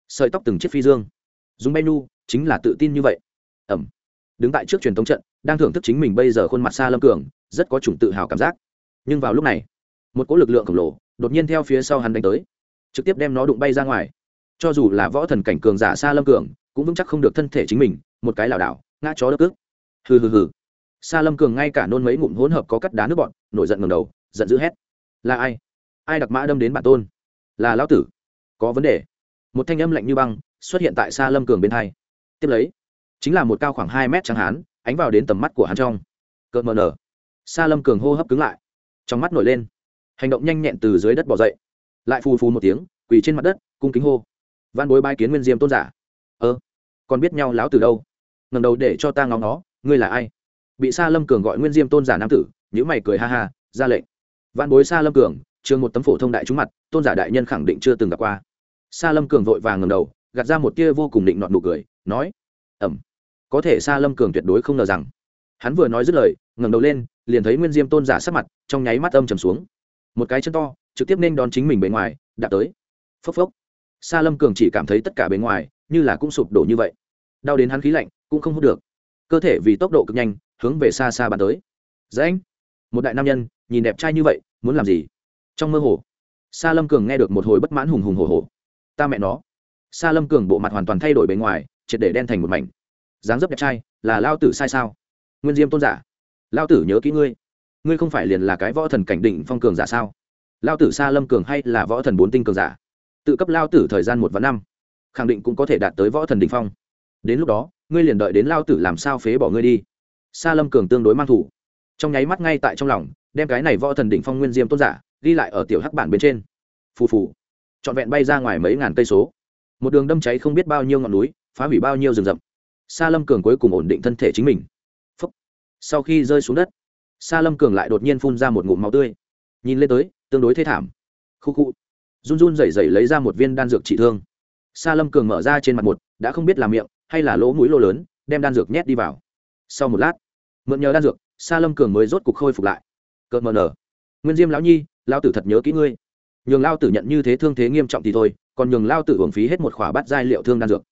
Sợi tóc từng chiếc phi dương. Dùng bay nu chính là tự tin như vậy. Ẩm. Đứng tại trước truyền thống trận, đang thưởng thức chính mình bây giờ khuôn mặt xa lâm cường, rất có chủng tự hào cảm giác. Nhưng vào lúc này một cỗ lực lượng khổng lồ đột nhiên theo phía sau hắn đánh tới, trực tiếp đem nó đụng bay ra ngoài. Cho dù là võ thần cảnh cường giả xa lâm cường, cũng vững chắc không được thân thể chính mình, một cái lảo đảo, ngã chó đất ức hừ hừ hừ. Xa lâm cường ngay cả nôn mấy ngụm hỗn hợp có cắt đá nước bọn, nổi giận ngầm đầu, giận dữ hét. Là ai? Ai đặc mã đâm đến bản tôn? Là lão tử. Có vấn đề. Một thanh âm lạnh như băng xuất hiện tại xa lâm cường bên hai. Tiếp lấy, chính là một cao khoảng hai mét trắng hán, ánh vào đến tầm mắt của hắn trong. Cợt mờ nở. Xa lâm cường hô hấp cứng lại, trong mắt nổi lên hành động nhanh nhẹn từ dưới đất bỏ dậy. Lại phù phù một tiếng, quỳ trên mặt đất, cung kính hô. Văn bối bai kiến nguyên diêm tôn giả. Ơ, còn biết nhau láo từ đâu? Ngầm đầu để cho ta ngóng nó ngươi là ai? Bị sa lâm cường gọi nguyên diêm tôn giả nam tử nhữ mày cười ha ha, ra lệnh. Văn bối sa lâm cường, trường một tấm phổ thông đại trúng mặt, tôn giả đại nhân khẳng định chưa từng gặp qua. Sa lâm cường vội vàng ngầm đầu, gạt ra một tia vô cùng định nọn nụ cười, nói, ẩm, có thể sa lâm cường tuyệt đối không ngờ rằng. Hắn vừa nói dứt lời, ngẩng đầu lên, liền thấy nguyên diêm tôn giả sắc mặt trong nháy mắt âm trầm xuống một cái chân to, trực tiếp nên đón chính mình bề ngoài, đã tới. Phốc phốc. Sa lâm cường chỉ cảm thấy tất cả bề ngoài như là cũng sụp đổ như vậy. Đau đến hắn khí lạnh, cũng không hút được. Cơ thể vì tốc độ cực nhanh, hướng về xa xa bàn tới. Dễ anh. Một đại nam nhân, nhìn đẹp trai như vậy, muốn làm gì? Trong mơ hồ, sa lâm cường nghe được một hồi bất mãn hùng hùng hồ hồ ta mẹ nó. Sa lâm cường bộ mặt hoàn toàn thay đổi bề ngoài, triệt để đen thành một mảnh. Dáng dấp đẹp trai, là lao tử sai sao? Nguyên diêm tôn giả. Lao tử nhớ kỹ ngươi ngươi không phải liền là cái võ thần cảnh định phong cường giả sao? Lao tử sa lâm cường hay là võ thần bốn tinh cường giả? Tự cấp lao tử thời gian một và năm, khẳng định cũng có thể đạt tới võ thần đỉnh phong. Đến lúc đó, ngươi liền đợi đến lao tử làm sao phế bỏ ngươi đi. Sa lâm cường tương đối mang thủ. Trong nháy mắt ngay tại trong lòng, đem cái này võ thần đỉnh phong nguyên diêm tôn giả ghi lại ở tiểu hắc bản bên trên. Phù phù. Trọn vẹn bay ra ngoài mấy ngàn cây số. Một đường đâm cháy không biết bao nhiêu ngọn núi, phá hủy bao nhiêu rừng rậm. Sa lâm cường cuối cùng ổn định thân thể chính mình. Phúc. sau khi rơi xuống đất sa lâm cường lại đột nhiên phun ra một ngụm máu tươi. Nhìn lên tới, tương đối thê thảm. Khu khu. Run run rẩy rẩy lấy ra một viên đan dược trị thương. Sa lâm cường mở ra trên mặt một, đã không biết là miệng, hay là lỗ mũi lỗ lớn, đem đan dược nhét đi vào. Sau một lát, mượn nhờ đan dược, sa lâm cường mới rốt cục khôi phục lại. Cợt mờ nở. Nguyên diêm lão nhi lao tử thật nhớ kỹ ngươi. Nhường lao tử nhận như thế thương thế nghiêm trọng thì thôi, còn nhường lao tử hưởng phí hết một khỏa bát giai liệu thương đan dược.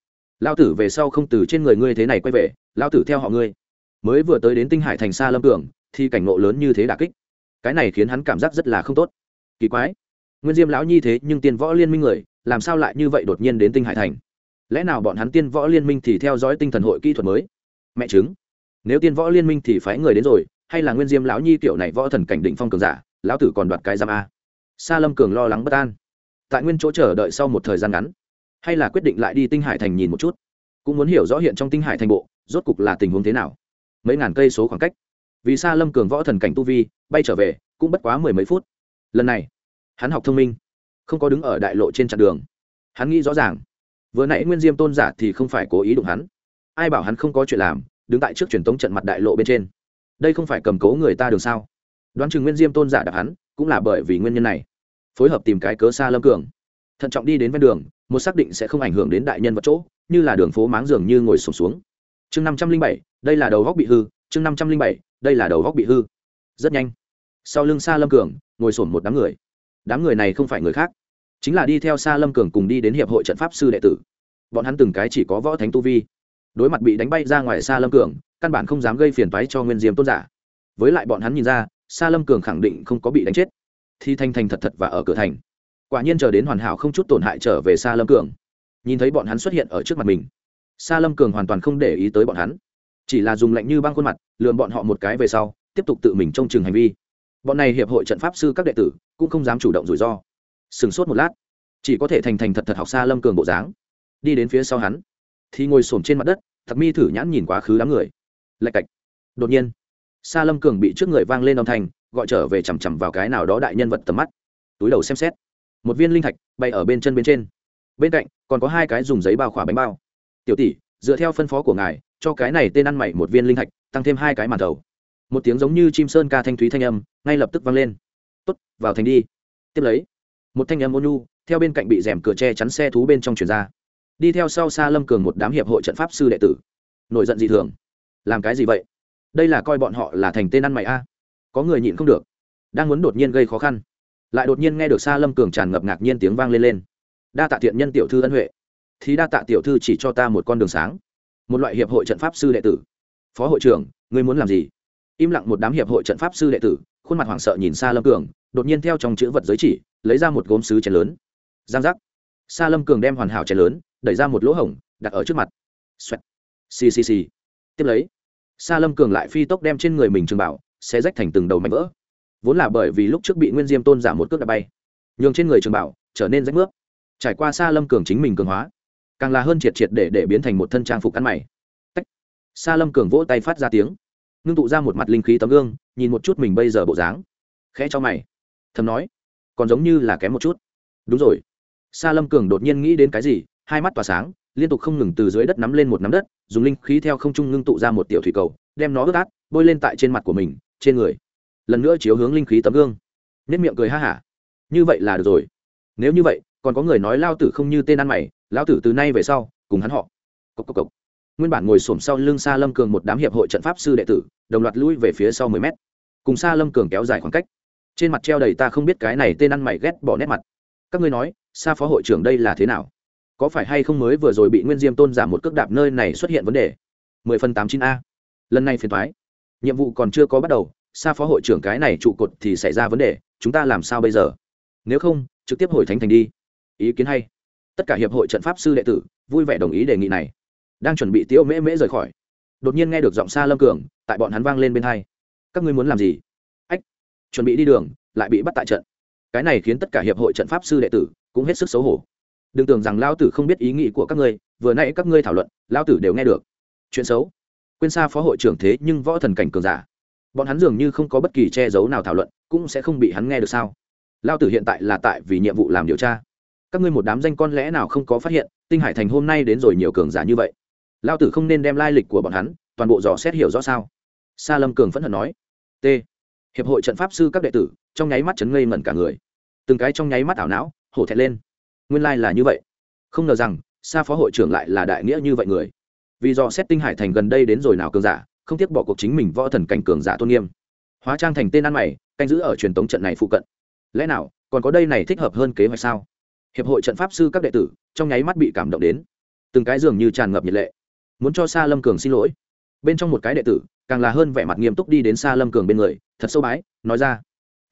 Lao tử về sau không từ trên người ngươi thế này quay về lao tử theo họ ngươi. Mới vừa tới đến tinh hải thành Sa lâm cường thì cảnh ngộ lớn như thế đả kích. Cái này khiến hắn cảm giác rất là không tốt. Kỳ quái. Nguyên diêm lão nhi thế nhưng tiên võ liên minh người, làm sao lại như vậy đột nhiên đến tinh hải thành? Lẽ nào bọn hắn tiên võ liên minh thì theo dõi tinh thần hội kỹ thuật mới? Mẹ chứng nếu tiên võ liên minh thì phái người đến rồi, hay là nguyên diêm lão nhi kiểu này võ thần cảnh định phong cường giả, lão tử còn đoạt cái giam a? Sa lâm cường lo lắng bất an. Tại nguyên chỗ chờ đợi sau một thời gian ngắn, hay là quyết định lại đi tinh hải thành nhìn một chút? Cũng muốn hiểu rõ hiện trong tinh hải thành bộ, rốt cục là tình huống thế nào? Mấy ngàn cây số khoảng cách vì sa lâm cường võ thần cảnh tu vi, bay trở về, cũng bất quá mười mấy phút. Lần này, hắn học thông minh, không có đứng ở đại lộ trên chặng đường. Hắn nghĩ rõ ràng, vừa nãy nguyên diêm tôn giả thì không phải cố ý đụng hắn. Ai bảo hắn không có chuyện làm, đứng tại trước truyền tống trận mặt đại lộ bên trên. Đây không phải cầm cố người ta đường sao? Đoán chừng nguyên diêm tôn giả đạp hắn, cũng là bởi vì nguyên nhân này. Phối hợp tìm cái cớ xa lâm cường. Thận trọng đi đến ven đường, một xác định sẽ không ảnh hưởng đến đại nhân vật chỗ, như là đường phố máng dường như ngồi sổm xuống. Chương năm trăm linh bảy, đây là đầu góc bị hư, chương năm trăm linh bảy đây là đầu góc bị hư. Rất nhanh. Sau lưng xa lâm cường, ngồi sổn một đám người. Đám người này không phải người khác, chính là đi theo xa lâm cường cùng đi đến hiệp hội trận pháp sư đệ tử. Bọn hắn từng cái chỉ có võ thánh tu vi. Đối mặt bị đánh bay ra ngoài xa lâm cường, căn bản không dám gây phiền toái cho nguyên diêm tôn giả. Với lại bọn hắn nhìn ra xa lâm cường khẳng định không có bị đánh chết. Thì thanh thành thật thật và ở cửa thành. Quả nhiên chờ đến hoàn hảo không chút tổn hại trở về xa lâm cường. Nhìn thấy bọn hắn xuất hiện ở trước mặt mình xa lâm cường hoàn toàn không để ý tới bọn hắn chỉ là dùng lạnh như băng khuôn mặt lượm bọn họ một cái về sau, tiếp tục tự mình trông chừng hành vi. Bọn này hiệp hội trận pháp sư các đệ tử, cũng không dám chủ động rủi ro. Sừng sốt một lát, chỉ có thể thành thành thật thật học xa lâm cường bộ dáng. Đi đến phía sau hắn, thì ngồi s trên mặt đất, thật mi thử nhãn nhìn quá khứ đám người. Lạch cạch. Đột nhiên, xa lâm cường bị trước người vang lên âm thanh, gọi trở về chằm chằm vào cái nào đó đại nhân vật tầm mắt. Túi đầu xem xét. Một viên linh thạch bay ở bên chân bên trên. Bên cạnh, còn có hai cái dùng giấy bao khỏa bánh bao. Tiểu tỷ, dựa theo phân phó của ngài cho cái này tên ăn mày một viên linh thạch, tăng thêm hai cái màn thầu một tiếng giống như chim sơn ca thanh thúy thanh âm, ngay lập tức vang lên. Tốt, vào thành đi. Tiếp lấy, một thanh âm ôn nhu, theo bên cạnh bị rèm cửa che chắn xe thú bên trong chuyển ra. Đi theo sau xa lâm cường một đám hiệp hội trận pháp sư đệ tử. Nổi giận dị thường. Làm cái gì vậy? Đây là coi bọn họ là thành tên ăn mày a. Có người nhịn không được. Đang muốn đột nhiên gây khó khăn. Lại đột nhiên nghe được xa lâm cường tràn ngập ngạc nhiên tiếng vang lên lên. Đa tạ thiện nhân tiểu thư ân huệ. Thì đa tạ tiểu thư chỉ cho ta một con đường sáng một loại hiệp hội trận pháp sư đệ tử. Phó hội trưởng, ngươi muốn làm gì? Im lặng một đám hiệp hội trận pháp sư đệ tử, khuôn mặt hoảng sợ nhìn xa lâm cường, đột nhiên theo trong chữ vật giới chỉ, lấy ra một gốm sứ chén lớn. Giang giác. Xa lâm cường đem hoàn hảo chén lớn, đẩy ra một lỗ hổng, đặt ở trước mặt. Xoẹt. Xì xì xì. Tiếp lấy xa lâm cường lại phi tốc đem trên người mình trường bảo sẽ rách thành từng đầu mảnh vỡ. Vốn là bởi vì lúc trước bị nguyên diêm tôn giảm một cước đã bay, nhường trên người trường bảo trở nên rách nước trải qua xa lâm cường chính mình cường hóa càng là hơn triệt triệt để để biến thành một thân trang phục ăn mày. Tách. Sa lâm cường vỗ tay phát ra tiếng. Ngưng tụ ra một mặt linh khí tấm gương, nhìn một chút mình bây giờ bộ dáng. Khẽ cho mày. Thầm nói, còn giống như là kém một chút. Đúng rồi. Sa lâm cường đột nhiên nghĩ đến cái gì, hai mắt tỏa sáng, liên tục không ngừng từ dưới đất nắm lên một nắm đất, dùng linh khí theo không trung ngưng tụ ra một tiểu thủy cầu, đem nó ướt át, bôi lên tại trên mặt của mình, trên người. Lần nữa chiếu hướng linh khí tấm gương. Nếp miệng cười ha hả. Như vậy là được rồi. Nếu như vậy, còn có người nói lao tử không như tên ăn mày lão tử từ nay về sau, cùng hắn họ. Cốc cốc cốc. nguyên bản ngồi xổm sau lưng xa lâm cường một đám hiệp hội trận pháp sư đệ tử, đồng loạt lui về phía sau mười mét. Cùng xa lâm cường kéo dài khoảng cách. Trên mặt treo đầy ta không biết cái này tên ăn mày ghét bỏ nét mặt. Các ngươi nói xa phó hội trưởng đây là thế nào? Có phải hay không mới vừa rồi bị nguyên diêm tôn giảm một cước đạp nơi này xuất hiện vấn đề? Mười phần tám chín a. Lần này phiền thoái nhiệm vụ còn chưa có bắt đầu xa phó hội trưởng cái này trụ cột thì xảy ra vấn đề, chúng ta làm sao bây giờ? Nếu không, trực tiếp hội thánh thành đi. Ý kiến hay tất cả hiệp hội trận pháp sư đệ tử, vui vẻ đồng ý đề nghị này. Đang chuẩn bị tiêu mễ mễ rời khỏi, đột nhiên nghe được giọng xa lâm cường, tại bọn hắn vang lên bên hai. Các ngươi muốn làm gì? Ách, chuẩn bị đi đường, lại bị bắt tại trận. Cái này khiến tất cả hiệp hội trận pháp sư đệ tử cũng hết sức xấu hổ. Đừng tưởng rằng lao tử không biết ý nghĩ của các ngươi, vừa nãy các ngươi thảo luận lao tử đều nghe được. Chuyện xấu. Quên xa phó hội trưởng thế nhưng võ thần cảnh cường giả. Bọn hắn dường như không có bất kỳ che giấu nào thảo luận, cũng sẽ không bị hắn nghe được sao? Lao tử hiện tại là tại vì nhiệm vụ làm điều tra các ngươi một đám danh con lẽ nào không có phát hiện, tinh hải thành hôm nay đến rồi nhiều cường giả như vậy? Lao tử không nên đem lai lịch của bọn hắn, toàn bộ dò xét hiểu rõ sao? Sa lâm cường phẫn hận nói. T, hiệp hội trận pháp sư các đệ tử, trong nháy mắt chấn ngây mẩn cả người. Từng cái trong nháy mắt ảo não, hổ thẹn lên. Nguyên lai、like、là như vậy. Không ngờ rằng, sa phó hội trưởng lại là đại nghĩa như vậy người. Vì do xét tinh hải thành gần đây đến rồi nào cường giả, không tiếc bỏ cuộc chính mình võ thần cảnh cường giả tôn nghiêm. Hóa trang thành tên ăn mày, canh giữ ở truyền tống trận này phụ cận. Lẽ nào, còn có đây này thích hợp hơn kế hoạch sao? Hiệp hội trận pháp sư các đệ tử trong nháy mắt bị cảm động đến. Từng cái dường như tràn ngập nhiệt lệ. Muốn cho sa lâm cường xin lỗi. Bên trong một cái đệ tử, càng là hơn vẻ mặt nghiêm túc đi đến sa lâm cường bên người, thật sâu bái, nói ra.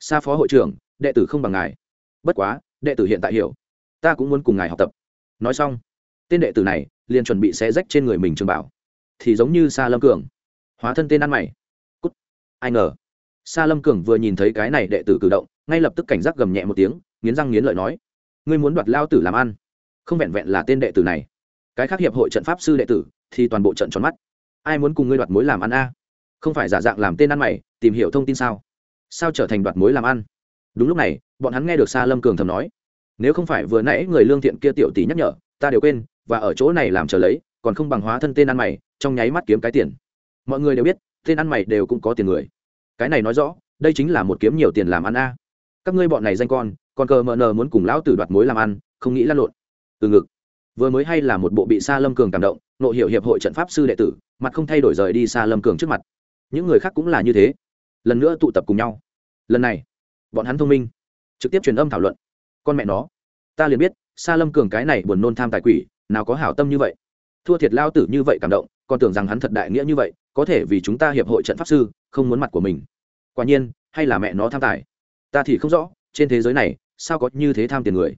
Sa phó hội trưởng, đệ tử không bằng ngài. Bất quá, đệ tử hiện tại hiểu. Ta cũng muốn cùng ngài học tập. Nói xong, tên đệ tử này liền chuẩn bị xé rách trên người mình trường bảo. Thì giống như sa lâm cường. Hóa thân tên ăn mày. Cút. Ai ngờ, sa lâm cường vừa nhìn thấy cái này đệ tử cử động, ngay lập tức cảnh giác gầm nhẹ một tiếng, nghiến răng nghiến lợi nói ngươi muốn đoạt lao tử làm ăn. Không vẹn vẹn là tên đệ tử này. Cái khác hiệp hội trận pháp sư đệ tử thì toàn bộ trận tròn mắt. Ai muốn cùng ngươi đoạt mối làm ăn a? Không phải giả dạng làm tên ăn mày, tìm hiểu thông tin sao? Sao trở thành đoạt mối làm ăn? Đúng lúc này, bọn hắn nghe được Sa lâm cường thầm nói. Nếu không phải vừa nãy người lương thiện kia tiểu tỷ nhắc nhở, ta đều quên, và ở chỗ này làm chờ lấy, còn không bằng hóa thân tên ăn mày, trong nháy mắt kiếm cái tiền. Mọi người đều biết, tên ăn mày đều cũng có tiền người. Cái này nói rõ, đây chính là một kiếm nhiều tiền làm ăn a. Các ngươi bọn này danh con còn cờ mờ nờ muốn cùng lão tử đoạt mối làm ăn, không nghĩ lăn lộn. Từ ngực. Vừa mới hay là một bộ bị Sa lâm cường cảm động nộ hiệu hiệp hội trận pháp sư đệ tử, mặt không thay đổi rời đi Sa lâm cường trước mặt. Những người khác cũng là như thế. Lần nữa tụ tập cùng nhau. Lần này, bọn hắn thông minh, trực tiếp truyền âm thảo luận. Con mẹ nó, ta liền biết, sa lâm cường cái này buồn nôn tham tài quỷ, nào có hảo tâm như vậy. Thua thiệt lao tử như vậy cảm động, còn tưởng rằng hắn thật đại nghĩa như vậy, có thể vì chúng ta hiệp hội trận pháp sư, không muốn mặt của mình. Quả nhiên, hay là mẹ nó tham tài. Ta thì không rõ, trên thế giới này sao có như thế tham tiền người?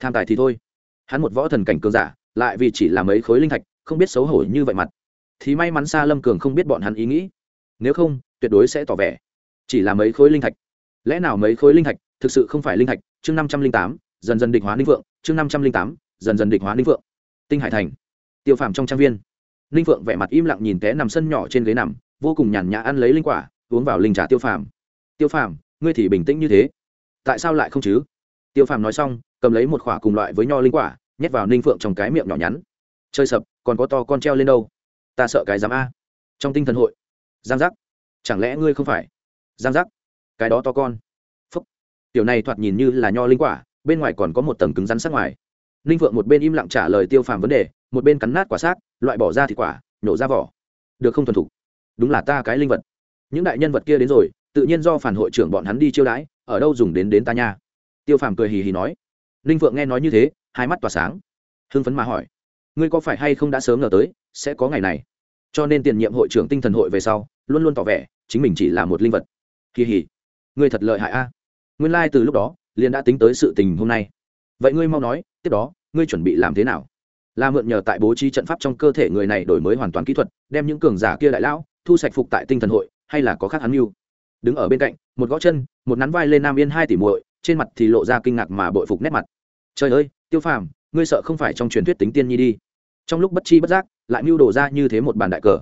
Tham tài thì thôi. Hắn một võ thần cảnh cường giả, lại vì chỉ là mấy khối linh thạch, không biết xấu hổ như vậy mặt. Thì may mắn xa lâm cường không biết bọn hắn ý nghĩ. Nếu không, tuyệt đối sẽ tỏ vẻ. Chỉ là mấy khối linh thạch. Lẽ nào mấy khối linh thạch thực sự không phải linh thạch? Chương năm trăm linh tám, dần dần địch hóa ninh vượng chương năm trăm linh tám, dần dần địch hóa ninh vượng tinh hải thành. Tiêu phàm trong trang viên. Ninh vượng vẻ mặt im lặng nhìn té nằm sân nhỏ trên ghế nằm, vô cùng nhàn nhã ăn lấy linh quả, uống vào linh trà tiêu phàm. Tiêu phàm, ngươi thì bình tĩnh như thế. Tại sao lại không chứ? Tiêu phàm nói xong, cầm lấy một khoả cùng loại với nho linh quả, nhét vào ninh phượng trong cái miệng nhỏ nhắn. Chơi sập, còn có to con treo lên đâu? Ta sợ cái dám a. Trong tinh thần hội, giang giác, chẳng lẽ ngươi không phải? Giang giác, cái đó to con. Phúc. Tiểu này thoạt nhìn như là nho linh quả, bên ngoài còn có một tầng cứng rắn sắc ngoài. Ninh phượng một bên im lặng trả lời tiêu phàm vấn đề, một bên cắn nát quả xác, loại bỏ ra thịt quả nhổ ra vỏ. Được không thuần thục? Đúng là ta cái linh vật. Những đại nhân vật kia đến rồi, tự nhiên do phản hội trưởng bọn hắn đi chiêu đãi, ở đâu dùng đến đến ta nha? Tiêu phàm cười hì hì nói. Ninh phượng nghe nói như thế, hai mắt tỏa sáng. Hưng phấn mà hỏi, ngươi có phải hay không đã sớm ngờ tới, sẽ có ngày này? Cho nên tiền nhiệm hội trưởng tinh thần hội về sau, luôn luôn tỏ vẻ, chính mình chỉ là một linh vật. Kỳ hỉ, ngươi thật lợi hại a. Nguyên lai、like、từ lúc đó, liền đã tính tới sự tình hôm nay. Vậy ngươi mau nói, tiếp đó, ngươi chuẩn bị làm thế nào? Là mượn nhờ tại bố trí trận pháp trong cơ thể người này đổi mới hoàn toàn kỹ thuật, đem những cường giả kia đại lão, thu sạch phục tại tinh thần hội, hay là có khác hắn mưu? Đứng ở bên cạnh, một gõ chân, một nắn vai lên nam yên hai tỷ muội trên mặt thì lộ ra kinh ngạc mà bội phục nét mặt. Trời ơi, tiêu phàm, ngươi sợ không phải trong truyền thuyết tính tiên nhi đi. Trong lúc bất chi bất giác, lại mưu đồ ra như thế một bàn đại cờ.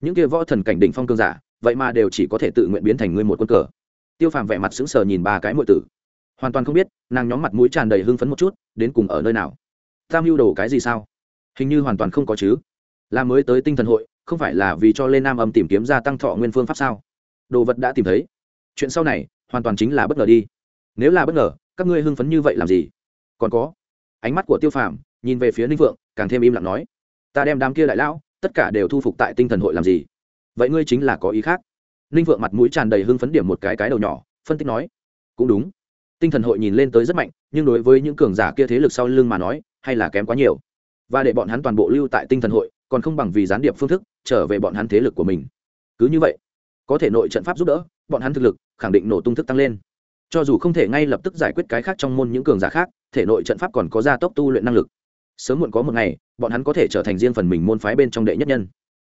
Những kia võ thần cảnh đỉnh phong cương giả, vậy mà đều chỉ có thể tự nguyện biến thành ngươi một quân cờ. Tiêu phàm vẻ mặt sững sờ nhìn ba cái muội tử. Hoàn toàn không biết, nàng nhóm mặt mũi tràn đầy hưng phấn một chút, đến cùng ở nơi nào? Ta mưu đồ cái gì sao? Hình như hoàn toàn không có chứ. Là mới tới tinh thần hội, không phải là vì cho lên nam âm tìm kiếm gia tăng thọ nguyên phương pháp sao? Đồ vật đã tìm thấy. Chuyện sau này, hoàn toàn chính là bất ngờ đi nếu là bất ngờ, các ngươi hưng phấn như vậy làm gì? Còn có, ánh mắt của tiêu phàm nhìn về phía ninh vượng, càng thêm im lặng nói, ta đem đám kia đại lão, tất cả đều thu phục tại tinh thần hội làm gì? Vậy ngươi chính là có ý khác. Ninh vượng mặt mũi tràn đầy hưng phấn điểm một cái cái đầu nhỏ, phân tích nói, cũng đúng. Tinh thần hội nhìn lên tới rất mạnh, nhưng đối với những cường giả kia thế lực sau lưng mà nói, hay là kém quá nhiều. Và để bọn hắn toàn bộ lưu tại tinh thần hội, còn không bằng vì gián điệp phương thức, trở về bọn hắn thế lực của mình. Cứ như vậy, có thể nội trận pháp giúp đỡ, bọn hắn thực lực khẳng định nổ tung thức tăng lên cho dù không thể ngay lập tức giải quyết cái khác trong môn những cường giả khác, thể nội trận pháp còn có gia tốc tu luyện năng lực. Sớm muộn có một ngày, bọn hắn có thể trở thành riêng phần mình môn phái bên trong đệ nhất nhân.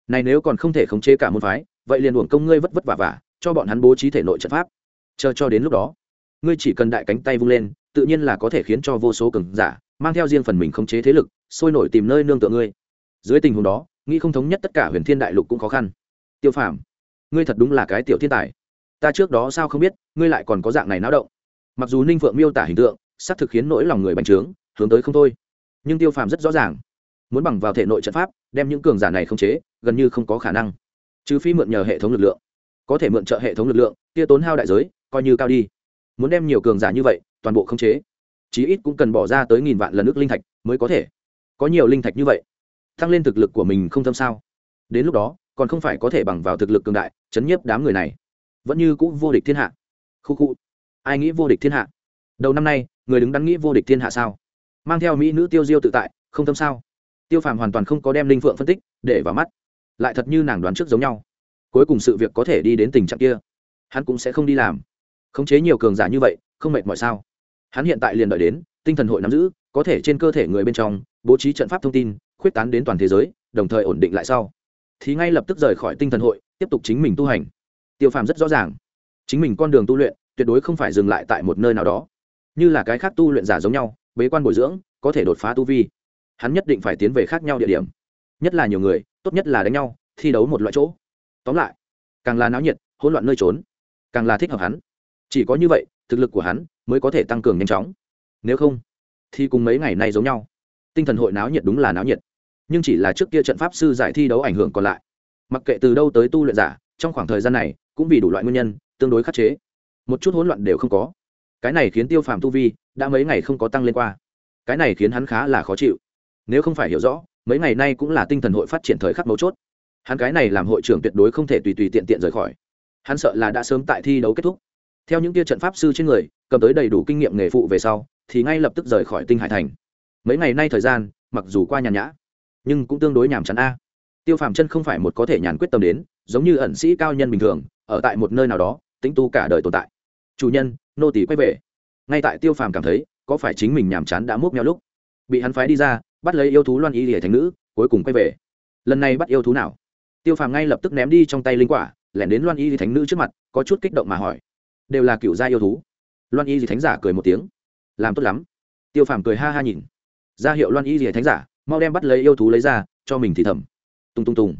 Này nếu còn không thể khống chế cả môn phái, vậy liền uổng công ngươi vất vất vả vả, cho bọn hắn bố trí thể nội trận pháp. Chờ cho đến lúc đó, ngươi chỉ cần đại cánh tay vung lên, tự nhiên là có thể khiến cho vô số cường giả mang theo riêng phần mình khống chế thế lực, sôi nổi tìm nơi nương tựa ngươi. Dưới tình huống đó, nghĩ không thống nhất tất cả huyền thiên đại lục cũng khó khăn. Tiêu phàm, ngươi thật đúng là cái tiểu thiên tài ta trước đó sao không biết, ngươi lại còn có dạng này náo động. Mặc dù ninh phượng miêu tả hình tượng, xác thực khiến nỗi lòng người bành trướng, hướng tới không thôi. Nhưng tiêu phàm rất rõ ràng, muốn bằng vào thể nội trận pháp, đem những cường giả này khống chế, gần như không có khả năng. Trừ phi mượn nhờ hệ thống lực lượng. Có thể mượn trợ hệ thống lực lượng, kia tốn hao đại giới, coi như cao đi. Muốn đem nhiều cường giả như vậy, toàn bộ khống chế, chí ít cũng cần bỏ ra tới nghìn vạn lần nước linh thạch mới có thể. Có nhiều linh thạch như vậy, tăng lên thực lực của mình không thâm sao? Đến lúc đó, còn không phải có thể bằng vào thực lực cường đại, chấn nhiếp đám người này vẫn như cũ vô địch thiên hạ. Khu khu. Ai nghĩ vô địch thiên hạ? Đầu năm nay, người đứng đắn nghĩ vô địch thiên hạ sao? Mang theo mỹ nữ tiêu diêu tự tại, không tâm sao? Tiêu phàm hoàn toàn không có đem linh phượng phân tích, để vào mắt. Lại thật như nàng đoán trước giống nhau. Cuối cùng sự việc có thể đi đến tình trạng kia. Hắn cũng sẽ không đi làm. Khống chế nhiều cường giả như vậy, không mệt mọi sao? Hắn hiện tại liền đợi đến, tinh thần hội nắm giữ, có thể trên cơ thể người bên trong, bố trí trận pháp thông tin, khuyết tán đến toàn thế giới, đồng thời ổn định lại sau. Thì ngay lập tức rời khỏi tinh thần hội, tiếp tục chính mình tu hành tiêu phàm rất rõ ràng. Chính mình con đường tu luyện, tuyệt đối không phải dừng lại tại một nơi nào đó. Như là cái khác tu luyện giả giống nhau, bế quan bồi dưỡng, có thể đột phá tu vi. Hắn nhất định phải tiến về khác nhau địa điểm. Nhất là nhiều người, tốt nhất là đánh nhau, thi đấu một loại chỗ. Tóm lại, càng là náo nhiệt, hỗn loạn nơi trốn, càng là thích hợp hắn. Chỉ có như vậy, thực lực của hắn mới có thể tăng cường nhanh chóng. Nếu không, thì cùng mấy ngày nay giống nhau. Tinh thần hội náo nhiệt đúng là náo nhiệt. Nhưng chỉ là trước kia trận pháp sư giải thi đấu ảnh hưởng còn lại. Mặc kệ từ đâu tới tu luyện giả, trong khoảng thời gian này cũng vì đủ loại nguyên nhân, tương đối khắc chế. Một chút hỗn loạn đều không có. Cái này khiến tiêu phàm tu vi đã mấy ngày không có tăng lên qua. Cái này khiến hắn khá là khó chịu. Nếu không phải hiểu rõ, mấy ngày nay cũng là tinh thần hội phát triển thời khắc mấu chốt. Hắn cái này làm hội trưởng tuyệt đối không thể tùy tùy tiện tiện rời khỏi. Hắn sợ là đã sớm tại thi đấu kết thúc. Theo những tia trận pháp sư trên người, cầm tới đầy đủ kinh nghiệm nghề phụ về sau, thì ngay lập tức rời khỏi tinh hải thành. Mấy ngày nay thời gian, mặc dù qua nhàn nhã, nhưng cũng tương đối nhàm chán a. Tiêu phàm chân không phải một có thể nhàn quyết tâm đến, giống như ẩn sĩ cao nhân bình thường ở tại một nơi nào đó tính tu cả đời tồn tại. Chủ nhân, nô tỷ quay về. Ngay tại tiêu phàm cảm thấy, có phải chính mình nhàm chán đã múc nhau lúc? Bị hắn phái đi ra, bắt lấy yêu thú loan y lìa thành nữ, cuối cùng quay về. Lần này bắt yêu thú nào? Tiêu phàm ngay lập tức ném đi trong tay linh quả, lẻn đến loan y lìa thánh nữ trước mặt, có chút kích động mà hỏi. Đều là cựu gia yêu thú. Loan y lìa thánh giả cười một tiếng. Làm tốt lắm. Tiêu phàm cười ha ha nhìn. Ra hiệu loan y lìa thánh giả, mau đem bắt lấy yêu thú lấy ra, cho mình thì thầm. Tung tung tùng.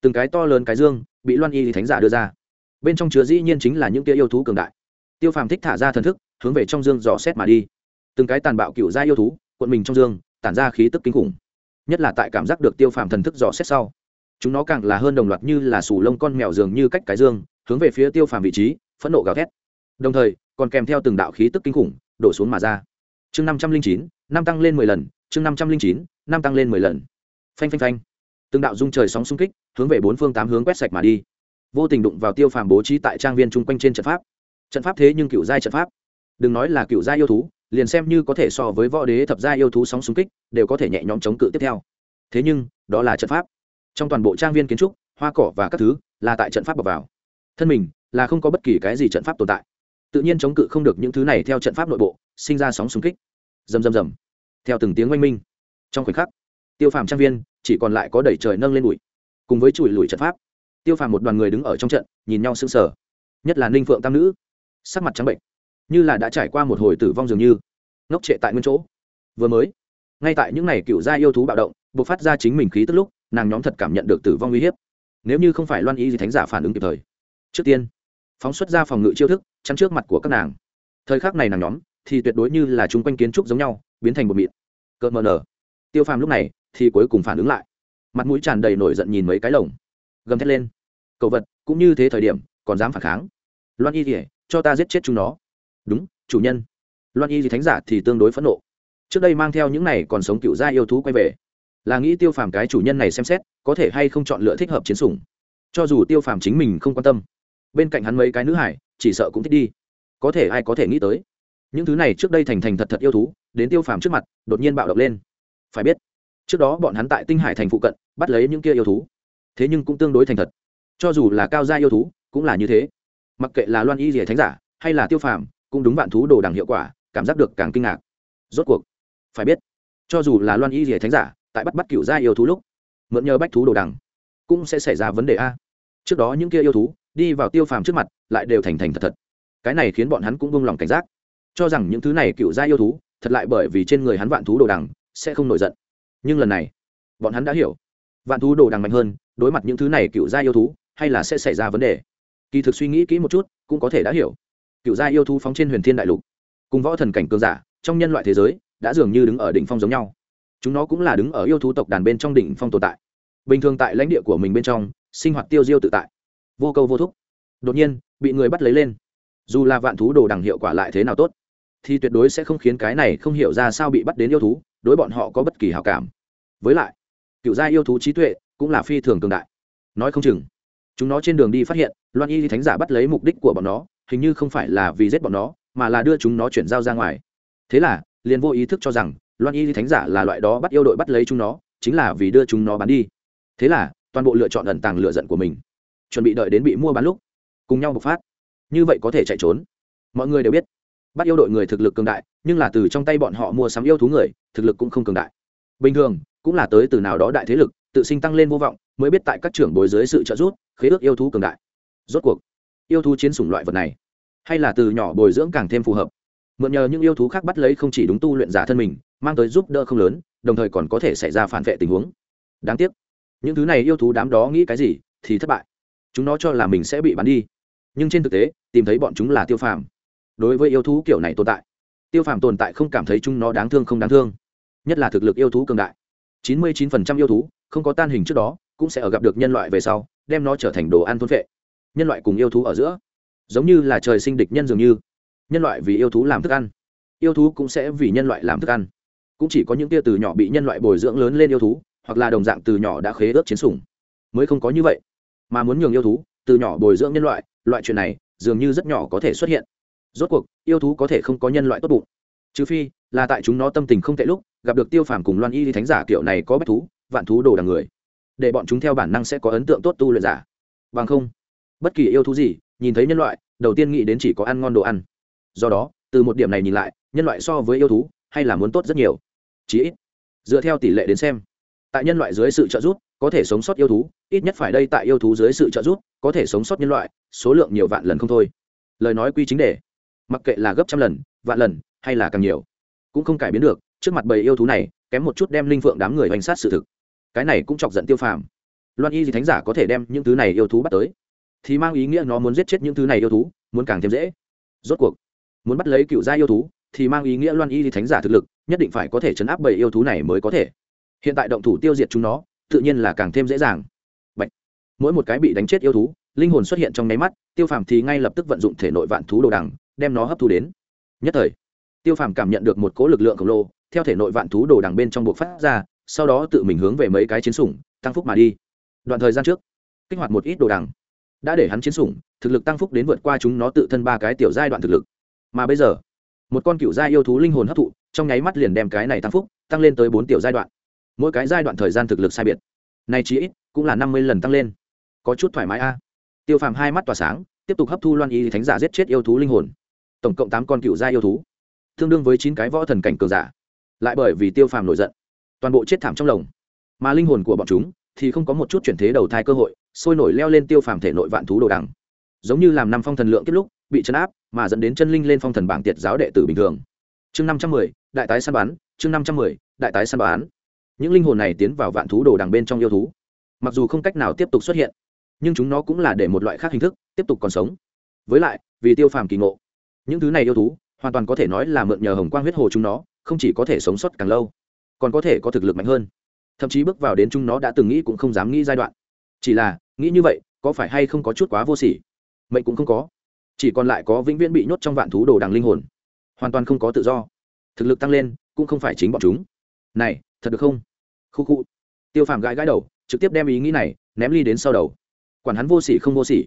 Từng cái to lớn cái dương, bị loan y lìa thánh giả đưa ra bên trong chứa dĩ nhiên chính là những kia yêu thú cường đại. Tiêu phàm thích thả ra thần thức, hướng về trong dương dò xét mà đi. Từng cái tàn bạo cựu gia yêu thú, cuộn mình trong dương, tản ra khí tức kinh khủng. Nhất là tại cảm giác được tiêu phàm thần thức dò xét sau, chúng nó càng là hơn đồng loạt như là sù lông con mèo dường như cách cái dương, hướng về phía tiêu phàm vị trí, phẫn nộ gào thét. Đồng thời, còn kèm theo từng đạo khí tức kinh khủng, đổ xuống mà ra. Chương năm trăm linh chín, năm tăng lên mười lần, chương năm trăm linh chín, năm tăng lên mười lần. Phanh phanh phanh. Từng đạo dung trời sóng xung kích, hướng về bốn phương tám hướng quét sạch mà đi vô tình đụng vào tiêu phàm bố trí tại trang viên chung quanh trên trận pháp. Trận pháp thế nhưng cựu giai trận pháp. Đừng nói là cựu giai yêu thú, liền xem như có thể so với võ đế thập giai yêu thú sóng xung kích, đều có thể nhẹ nhõm chống cự tiếp theo. Thế nhưng, đó là trận pháp. Trong toàn bộ trang viên kiến trúc, hoa cỏ và các thứ là tại trận pháp bọc vào. Thân mình là không có bất kỳ cái gì trận pháp tồn tại. Tự nhiên chống cự không được những thứ này theo trận pháp nội bộ, sinh ra sóng xung kích. Rầm rầm rầm. Theo từng tiếng oanh minh, trong khoảnh khắc, tiêu phàm trang viên chỉ còn lại có đẩy trời nâng lên bụi cùng với chùi lùi trận pháp tiêu phàm một đoàn người đứng ở trong trận, nhìn nhau sững sờ. Nhất là ninh phượng tam nữ, sắc mặt trắng bệnh, như là đã trải qua một hồi tử vong dường như, ngốc trệ tại nguyên chỗ. Vừa mới, ngay tại những ngày cựu gia yêu thú bạo động buộc phát ra chính mình khí tức lúc, nàng nhóm thật cảm nhận được tử vong uy hiếp. Nếu như không phải loan y gì thánh giả phản ứng kịp thời, trước tiên, phóng xuất ra phòng ngự chiêu thức, chắn trước mặt của các nàng. Thời khắc này nàng nhóm, thì tuyệt đối như là chung quanh kiến trúc giống nhau, biến thành một mịn. Cợt mờ nở. Tiêu phàm lúc này, thì cuối cùng phản ứng lại. Mặt mũi tràn đầy nổi giận nhìn mấy cái lồng gầm thét lên. Cậu vật, cũng như thế thời điểm, còn dám phản kháng. Loan y thì cho ta giết chết chúng nó. Đúng, chủ nhân. Loan y thì thánh giả thì tương đối phẫn nộ. Trước đây mang theo những này còn sống cựu gia yêu thú quay về. Là nghĩ tiêu phàm cái chủ nhân này xem xét, có thể hay không chọn lựa thích hợp chiến sủng. Cho dù tiêu phàm chính mình không quan tâm, bên cạnh hắn mấy cái nữ hải, chỉ sợ cũng thích đi. Có thể ai có thể nghĩ tới. Những thứ này trước đây thành thành thật thật yêu thú, đến tiêu phàm trước mặt, đột nhiên bạo động lên. Phải biết, trước đó bọn hắn tại tinh hải thành phụ cận, bắt lấy những kia yêu thú thế nhưng cũng tương đối thành thật. Cho dù là cao gia yêu thú, cũng là như thế. Mặc kệ là loan y rìa thánh giả, hay là tiêu phàm, cũng đúng vạn thú đồ đằng hiệu quả, cảm giác được càng kinh ngạc. Rốt cuộc, phải biết, cho dù là loan y rìa thánh giả, tại bắt bắt cựu gia yêu thú lúc, mượn nhờ bách thú đồ đằng, cũng sẽ xảy ra vấn đề a. Trước đó những kia yêu thú, đi vào tiêu phàm trước mặt, lại đều thành thành thật thật. Cái này khiến bọn hắn cũng vung lòng cảnh giác. Cho rằng những thứ này cựu gia yêu thú, thật lại bởi vì trên người hắn vạn thú đồ đằng, sẽ không nổi giận. Nhưng lần này, bọn hắn đã hiểu vạn thú đồ đằng mạnh hơn, đối mặt những thứ này cựu gia yêu thú, hay là sẽ xảy ra vấn đề? Kỳ thực suy nghĩ kỹ một chút, cũng có thể đã hiểu. Cựu gia yêu thú phóng trên huyền thiên đại lục, cùng võ thần cảnh cường giả, trong nhân loại thế giới, đã dường như đứng ở đỉnh phong giống nhau. Chúng nó cũng là đứng ở yêu thú tộc đàn bên trong đỉnh phong tồn tại. Bình thường tại lãnh địa của mình bên trong, sinh hoạt tiêu diêu tự tại. Vô câu vô thúc. Đột nhiên, bị người bắt lấy lên. Dù là vạn thú đồ đằng hiệu quả lại thế nào tốt, thì tuyệt đối sẽ không khiến cái này không hiểu ra sao bị bắt đến yêu thú, đối bọn họ có bất kỳ hào cảm. Với lại cựu gia yêu thú trí tuệ cũng là phi thường cường đại. Nói không chừng, chúng nó trên đường đi phát hiện, loan y thánh giả bắt lấy mục đích của bọn nó, hình như không phải là vì giết bọn nó, mà là đưa chúng nó chuyển giao ra ngoài. Thế là, liền vô ý thức cho rằng, loan y thánh giả là loại đó bắt yêu đội bắt lấy chúng nó, chính là vì đưa chúng nó bán đi. Thế là, toàn bộ lựa chọn ẩn tàng lựa giận của mình, chuẩn bị đợi đến bị mua bán lúc, cùng nhau bộc phát. Như vậy có thể chạy trốn. Mọi người đều biết, bắt yêu đội người thực lực cường đại, nhưng là từ trong tay bọn họ mua sắm yêu thú người, thực lực cũng không cường đại. Bình thường cũng là tới từ nào đó đại thế lực, tự sinh tăng lên vô vọng, mới biết tại các trưởng bối dưới sự trợ giúp, khế ước yêu thú cường đại. Rốt cuộc, yêu thú chiến sủng loại vật này, hay là từ nhỏ bồi dưỡng càng thêm phù hợp. Mượn nhờ những yêu thú khác bắt lấy không chỉ đúng tu luyện giả thân mình, mang tới giúp đỡ không lớn, đồng thời còn có thể xảy ra phản vệ tình huống. Đáng tiếc, những thứ này yêu thú đám đó nghĩ cái gì thì thất bại. Chúng nó cho là mình sẽ bị bắn đi. Nhưng trên thực tế, tìm thấy bọn chúng là tiêu phàm. Đối với yêu thú kiểu này tồn tại, tiêu phàm tồn tại không cảm thấy chúng nó đáng thương không đáng thương, nhất là thực lực yêu thú cường đại chín mươi chín phần trăm yêu thú, không có tan hình trước đó, cũng sẽ ở gặp được nhân loại về sau, đem nó trở thành đồ ăn thôn vệ nhân loại cùng yêu thú ở giữa, giống như là trời sinh địch nhân dường như. Nhân loại vì yêu thú làm thức ăn, yêu thú cũng sẽ vì nhân loại làm thức ăn. Cũng chỉ có những tia từ nhỏ bị nhân loại bồi dưỡng lớn lên yêu thú, hoặc là đồng dạng từ nhỏ đã khế ước chiến sủng, mới không có như vậy. Mà muốn nhường yêu thú từ nhỏ bồi dưỡng nhân loại loại chuyện này dường như rất nhỏ có thể xuất hiện. Rốt cuộc, yêu thú có thể không có nhân loại tốt bụng. Trừ phi là tại chúng nó tâm tình không tệ lúc, gặp được tiêu phàm cùng loan y thánh giả kiểu này có bách thú, vạn thú đồ đằng người. Để bọn chúng theo bản năng sẽ có ấn tượng tốt tu luyện giả. Bằng không, bất kỳ yêu thú gì, nhìn thấy nhân loại, đầu tiên nghĩ đến chỉ có ăn ngon đồ ăn. Do đó, từ một điểm này nhìn lại, nhân loại so với yêu thú, hay là muốn tốt rất nhiều. Chí ít, dựa theo tỷ lệ đến xem, tại nhân loại dưới sự trợ giúp, có thể sống sót yêu thú, ít nhất phải đây tại yêu thú dưới sự trợ giúp, có thể sống sót nhân loại, số lượng nhiều vạn lần không thôi. Lời nói quy chính đề, mặc kệ là gấp trăm lần, vạn lần, hay là càng nhiều cũng không cải biến được, trước mặt bầy yêu thú này, kém một chút đem linh phượng đám người hoành sát sự thực. Cái này cũng chọc giận tiêu phàm. Loan y gì thánh giả có thể đem những thứ này yêu thú bắt tới. Thì mang ý nghĩa nó muốn giết chết những thứ này yêu thú, muốn càng thêm dễ. Rốt cuộc, muốn bắt lấy cựu gia yêu thú, thì mang ý nghĩa loan y gì thánh giả thực lực nhất định phải có thể chấn áp bầy yêu thú này mới có thể. Hiện tại động thủ tiêu diệt chúng nó, tự nhiên là càng thêm dễ dàng. Bạch. mỗi một cái bị đánh chết yêu thú, linh hồn xuất hiện trong nháy mắt, tiêu phàm thì ngay lập tức vận dụng thể nội vạn thú đồ đằng, đem nó hấp thu đến. Nhất thời tiêu phàm cảm nhận được một cỗ lực lượng khổng lồ, theo thể nội vạn thú đồ đằng bên trong buộc phát ra, sau đó tự mình hướng về mấy cái chiến sủng, tăng phúc mà đi. Đoạn thời gian trước, kích hoạt một ít đồ đằng, đã để hắn chiến sủng, thực lực tăng phúc đến vượt qua chúng nó tự thân ba cái tiểu giai đoạn thực lực. Mà bây giờ, một con cựu giai yêu thú linh hồn hấp thụ, trong nháy mắt liền đem cái này tăng phúc, tăng lên tới bốn tiểu giai đoạn. Mỗi cái giai đoạn thời gian thực lực sai biệt. Này chỉ ít, cũng là năm mươi lần tăng lên. Có chút thoải mái a. Tiêu phàm hai mắt tỏa sáng, tiếp tục hấp thu loan y thánh giả giết chết yêu thú linh hồn. Tổng cộng tám con cựu gia yêu thú tương đương với chín cái võ thần cảnh cường giả. Lại bởi vì tiêu phàm nổi giận, toàn bộ chết thảm trong lồng. Mà linh hồn của bọn chúng thì không có một chút chuyển thế đầu thai cơ hội, sôi nổi leo lên tiêu phàm thể nội vạn thú đồ đằng. Giống như làm năm phong thần lượng kết lúc, bị chấn áp, mà dẫn đến chân linh lên phong thần bảng tiệt giáo đệ tử bình thường. Chương năm trăm mười, đại tái săn bán chương năm trăm mười, đại tái săn bán những linh hồn này tiến vào vạn thú đồ đằng bên trong yêu thú. Mặc dù không cách nào tiếp tục xuất hiện, nhưng chúng nó cũng là để một loại khác hình thức tiếp tục còn sống. Với lại, vì tiêu phàm kỳ ngộ, những thứ này yêu thú hoàn toàn có thể nói là mượn nhờ hồng quang huyết hồ chúng nó, không chỉ có thể sống sót càng lâu, còn có thể có thực lực mạnh hơn. Thậm chí bước vào đến chúng nó đã từng nghĩ cũng không dám nghĩ giai đoạn. Chỉ là, nghĩ như vậy, có phải hay không có chút quá vô sỉ? Mệnh cũng không có. Chỉ còn lại có vĩnh viễn bị nhốt trong vạn thú đồ đằng linh hồn. Hoàn toàn không có tự do. Thực lực tăng lên, cũng không phải chính bọn chúng. Này, thật được không? Khu khu. Tiêu phàm gãi gãi đầu, trực tiếp đem ý nghĩ này ném ly đến sau đầu. Quản hắn vô sỉ không vô sỉ.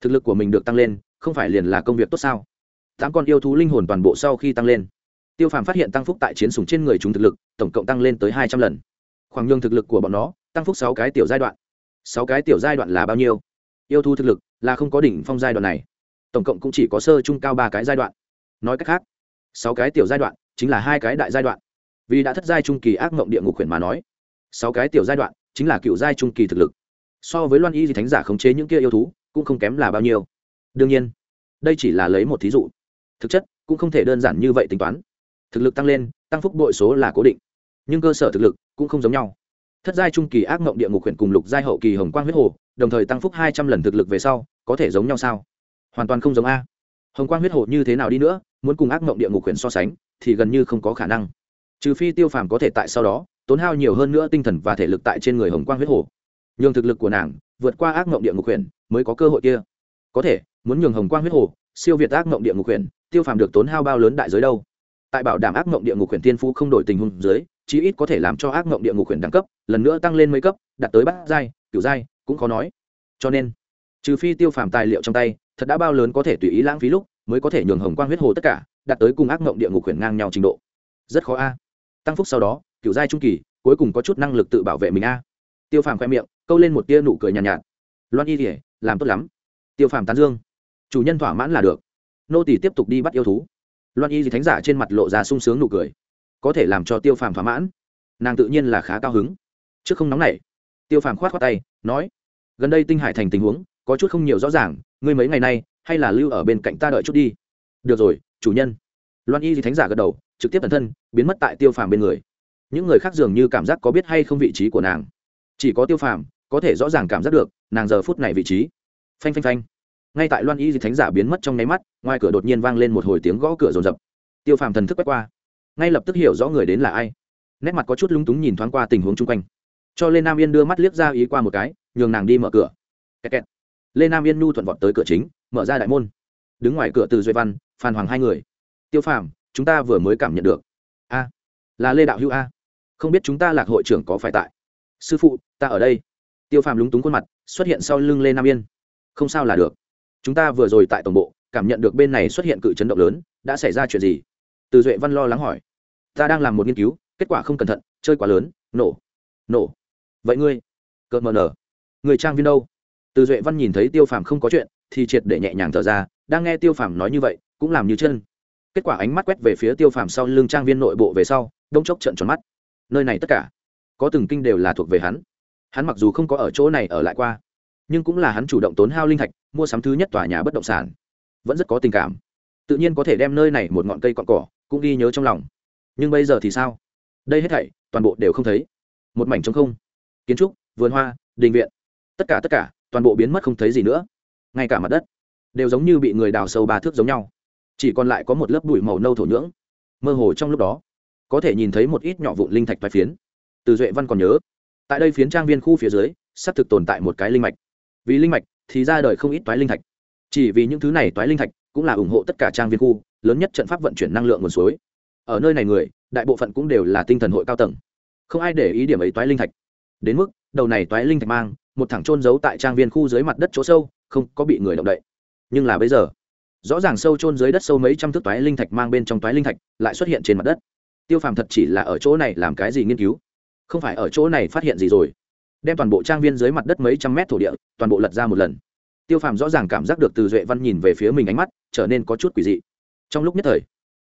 Thực lực của mình được tăng lên, không phải liền là công việc tốt sao? Tám con yêu thú linh hồn toàn bộ sau khi tăng lên. Tiêu phàm phát hiện tăng phúc tại chiến sùng trên người chúng thực lực, tổng cộng tăng lên tới hai trăm lần. Khoảng nhường thực lực của bọn nó, tăng phúc sáu cái tiểu giai đoạn. Sáu cái tiểu giai đoạn là bao nhiêu? Yêu thú thực lực là không có đỉnh phong giai đoạn này. Tổng cộng cũng chỉ có sơ trung cao ba cái giai đoạn. Nói cách khác, sáu cái tiểu giai đoạn chính là hai cái đại giai đoạn. Vì đã thất giai trung kỳ ác mộng địa ngục khuyển mà nói, sáu cái tiểu giai đoạn chính là cựu giai trung kỳ thực lực. So với loan y thì thánh giả khống chế những kia yêu thú cũng không kém là bao nhiêu. Đương nhiên, đây chỉ là lấy một thí dụ thực chất cũng không thể đơn giản như vậy tính toán. Thực lực tăng lên, tăng phúc bội số là cố định. Nhưng cơ sở thực lực cũng không giống nhau. Thất giai trung kỳ ác mộng địa ngục huyện cùng lục giai hậu kỳ hồng quang huyết hồ, đồng thời tăng phúc hai trăm lần thực lực về sau, có thể giống nhau sao? Hoàn toàn không giống a. Hồng quang huyết hồ như thế nào đi nữa, muốn cùng ác mộng địa ngục huyện so sánh, thì gần như không có khả năng. Trừ phi tiêu phàm có thể tại sau đó, tốn hao nhiều hơn nữa tinh thần và thể lực tại trên người hồng quang huyết hồ. Nhường thực lực của nàng, vượt qua ác mộng địa ngục huyện mới có cơ hội kia. Có thể muốn nhường hồng quang huyết hồ siêu việt ác mộng địa ngục huyện tiêu phàm được tốn hao bao lớn đại giới đâu. Tại bảo đảm ác mộng địa ngục huyện tiên phú không đổi tình huống dưới chí ít có thể làm cho ác mộng địa ngục huyện đẳng cấp lần nữa tăng lên mấy cấp đạt tới bát giai cửu giai cũng khó nói. Cho nên trừ phi tiêu phàm tài liệu trong tay thật đã bao lớn có thể tùy ý lãng phí lúc mới có thể nhường hồng quang huyết hồ tất cả đạt tới cùng ác mộng địa ngục huyện ngang nhau trình độ. Rất khó a. Tăng phúc sau đó cửu giai trung kỳ cuối cùng có chút năng lực tự bảo vệ mình a. Tiêu phàm khoe miệng câu lên một tia nụ cười nhàn nhạt, nhạt loan y thể làm tốt lắm. Tiêu phàm tán dương chủ nhân thỏa mãn là được. Nô tỷ tiếp tục đi bắt yêu thú. Loan y thì thánh giả trên mặt lộ ra sung sướng nụ cười. Có thể làm cho tiêu phàm thỏa mãn. Nàng tự nhiên là khá cao hứng. Trước không nóng này tiêu phàm khoát khoát tay, nói, gần đây tinh hải thành tình huống, có chút không nhiều rõ ràng, ngươi mấy ngày nay hay là lưu ở bên cạnh ta đợi chút đi. Được rồi, chủ nhân. Loan y thì thánh giả gật đầu, trực tiếp bản thân, biến mất tại tiêu phàm bên người. Những người khác dường như cảm giác có biết hay không vị trí của nàng. Chỉ có tiêu phàm có thể rõ ràng cảm giác được, nàng giờ phút này vị trí. Phanh phanh phanh ngay tại loan y di thánh giả biến mất trong nháy mắt, ngoài cửa đột nhiên vang lên một hồi tiếng gõ cửa rồn rập. Tiêu phàm thần thức quét qua, ngay lập tức hiểu rõ người đến là ai. Nét mặt có chút lúng túng nhìn thoáng qua tình huống chung quanh. Cho lê nam yên đưa mắt liếc ra ý qua một cái, nhường nàng đi mở cửa. Kẹt kẹt. lê nam yên nhu thuận vọt tới cửa chính, mở ra đại môn. Đứng ngoài cửa từ duy văn, phan hoàng hai người. Tiêu phàm, chúng ta vừa mới cảm nhận được. A, là lê đạo hữu a. Không biết chúng ta lạc hội trưởng có phải tại? Sư phụ, ta ở đây. Tiêu phàm lúng túng khuôn mặt, xuất hiện sau lưng lê nam yên. Không sao là được chúng ta vừa rồi tại tổng bộ, cảm nhận được bên này xuất hiện cự chấn động lớn, đã xảy ra chuyện gì? Từ duệ văn lo lắng hỏi. Ta đang làm một nghiên cứu, kết quả không cẩn thận, chơi quá lớn, nổ. Nổ. Vậy ngươi? Cợt mờ nở. Người trang viên đâu? Từ duệ văn nhìn thấy tiêu phàm không có chuyện, thì triệt để nhẹ nhàng thở ra, đang nghe tiêu phàm nói như vậy, cũng làm như chân. Kết quả ánh mắt quét về phía tiêu phàm sau lưng trang viên nội bộ về sau, đông chốc trận tròn mắt. Nơi này tất cả, có từng kinh đều là thuộc về hắn. Hắn mặc dù không có ở chỗ này ở lại qua nhưng cũng là hắn chủ động tốn hao linh thạch, mua sắm thứ nhất tòa nhà bất động sản. Vẫn rất có tình cảm. Tự nhiên có thể đem nơi này một ngọn cây cọn cỏ cũng ghi nhớ trong lòng. Nhưng bây giờ thì sao? Đây hết thảy, toàn bộ đều không thấy. Một mảnh trống không. Kiến trúc, vườn hoa, đình viện. Tất cả tất cả, toàn bộ biến mất không thấy gì nữa. Ngay cả mặt đất đều giống như bị người đào sâu ba thước giống nhau. Chỉ còn lại có một lớp bụi màu nâu thổ nhưỡng. Mơ hồ trong lúc đó, có thể nhìn thấy một ít nhỏ vụn linh thạch toái phiến. Từ duệ văn còn nhớ, tại đây phiến trang viên khu phía dưới, xác thực tồn tại một cái linh mạch vì linh mạch thì ra đời không ít toái linh thạch. Chỉ vì những thứ này toái linh thạch cũng là ủng hộ tất cả trang viên khu, lớn nhất trận pháp vận chuyển năng lượng nguồn suối. Ở nơi này người, đại bộ phận cũng đều là tinh thần hội cao tầng. Không ai để ý điểm ấy toái linh thạch. Đến mức, đầu này toái linh thạch mang, một thẳng trôn giấu tại trang viên khu dưới mặt đất chỗ sâu, không có bị người động đậy. Nhưng là bây giờ, rõ ràng sâu trôn dưới đất sâu mấy trăm thước toái linh thạch mang bên trong toái linh thạch lại xuất hiện trên mặt đất. Tiêu phàm thật chỉ là ở chỗ này làm cái gì nghiên cứu? Không phải ở chỗ này phát hiện gì rồi đem toàn bộ trang viên dưới mặt đất mấy trăm mét thổ địa, toàn bộ lật ra một lần. Tiêu phàm rõ ràng cảm giác được từ duệ văn nhìn về phía mình ánh mắt, trở nên có chút quỷ dị. Trong lúc nhất thời,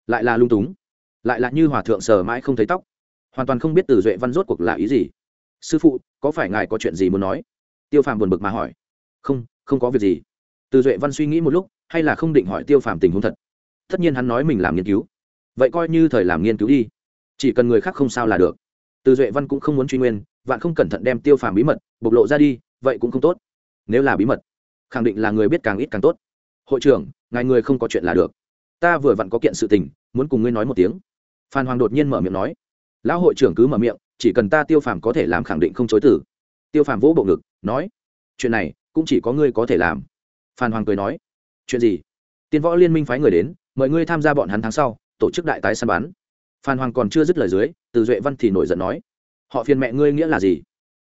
lại là lung túng, lại là như hòa thượng sờ mãi không thấy tóc. Hoàn toàn không biết từ duệ văn rốt cuộc là ý gì. Sư phụ, có phải ngài có chuyện gì muốn nói? Tiêu phàm buồn bực mà hỏi. Không không có việc gì. Từ duệ văn suy nghĩ một lúc, hay là không định hỏi tiêu phàm tình huống thật. Tất nhiên hắn nói mình làm nghiên cứu. Vậy coi như thời làm nghiên cứu đi. Chỉ cần người khác không sao là được. Từ duệ văn cũng không muốn truy nguyên vạn không cẩn thận đem tiêu phàm bí mật bộc lộ ra đi, vậy cũng không tốt. Nếu là bí mật, khẳng định là người biết càng ít càng tốt. Hội trưởng, ngài người không có chuyện là được. Ta vừa vặn có kiện sự tình, muốn cùng ngươi nói một tiếng. Phan hoàng đột nhiên mở miệng nói. Lão hội trưởng cứ mở miệng, chỉ cần ta tiêu phàm có thể làm khẳng định không chối tử tiêu phàm vỗ bộ ngực, nói. Chuyện này, cũng chỉ có ngươi có thể làm. Phan hoàng cười nói. Chuyện gì? Tiên võ liên minh phái người đến, mời ngươi tham gia bọn hắn tháng sau, tổ chức đại tái săn bắn. Phan hoàng còn chưa dứt lời dưới, từ duệ văn thì nổi giận nói họ phiền mẹ ngươi nghĩa là gì?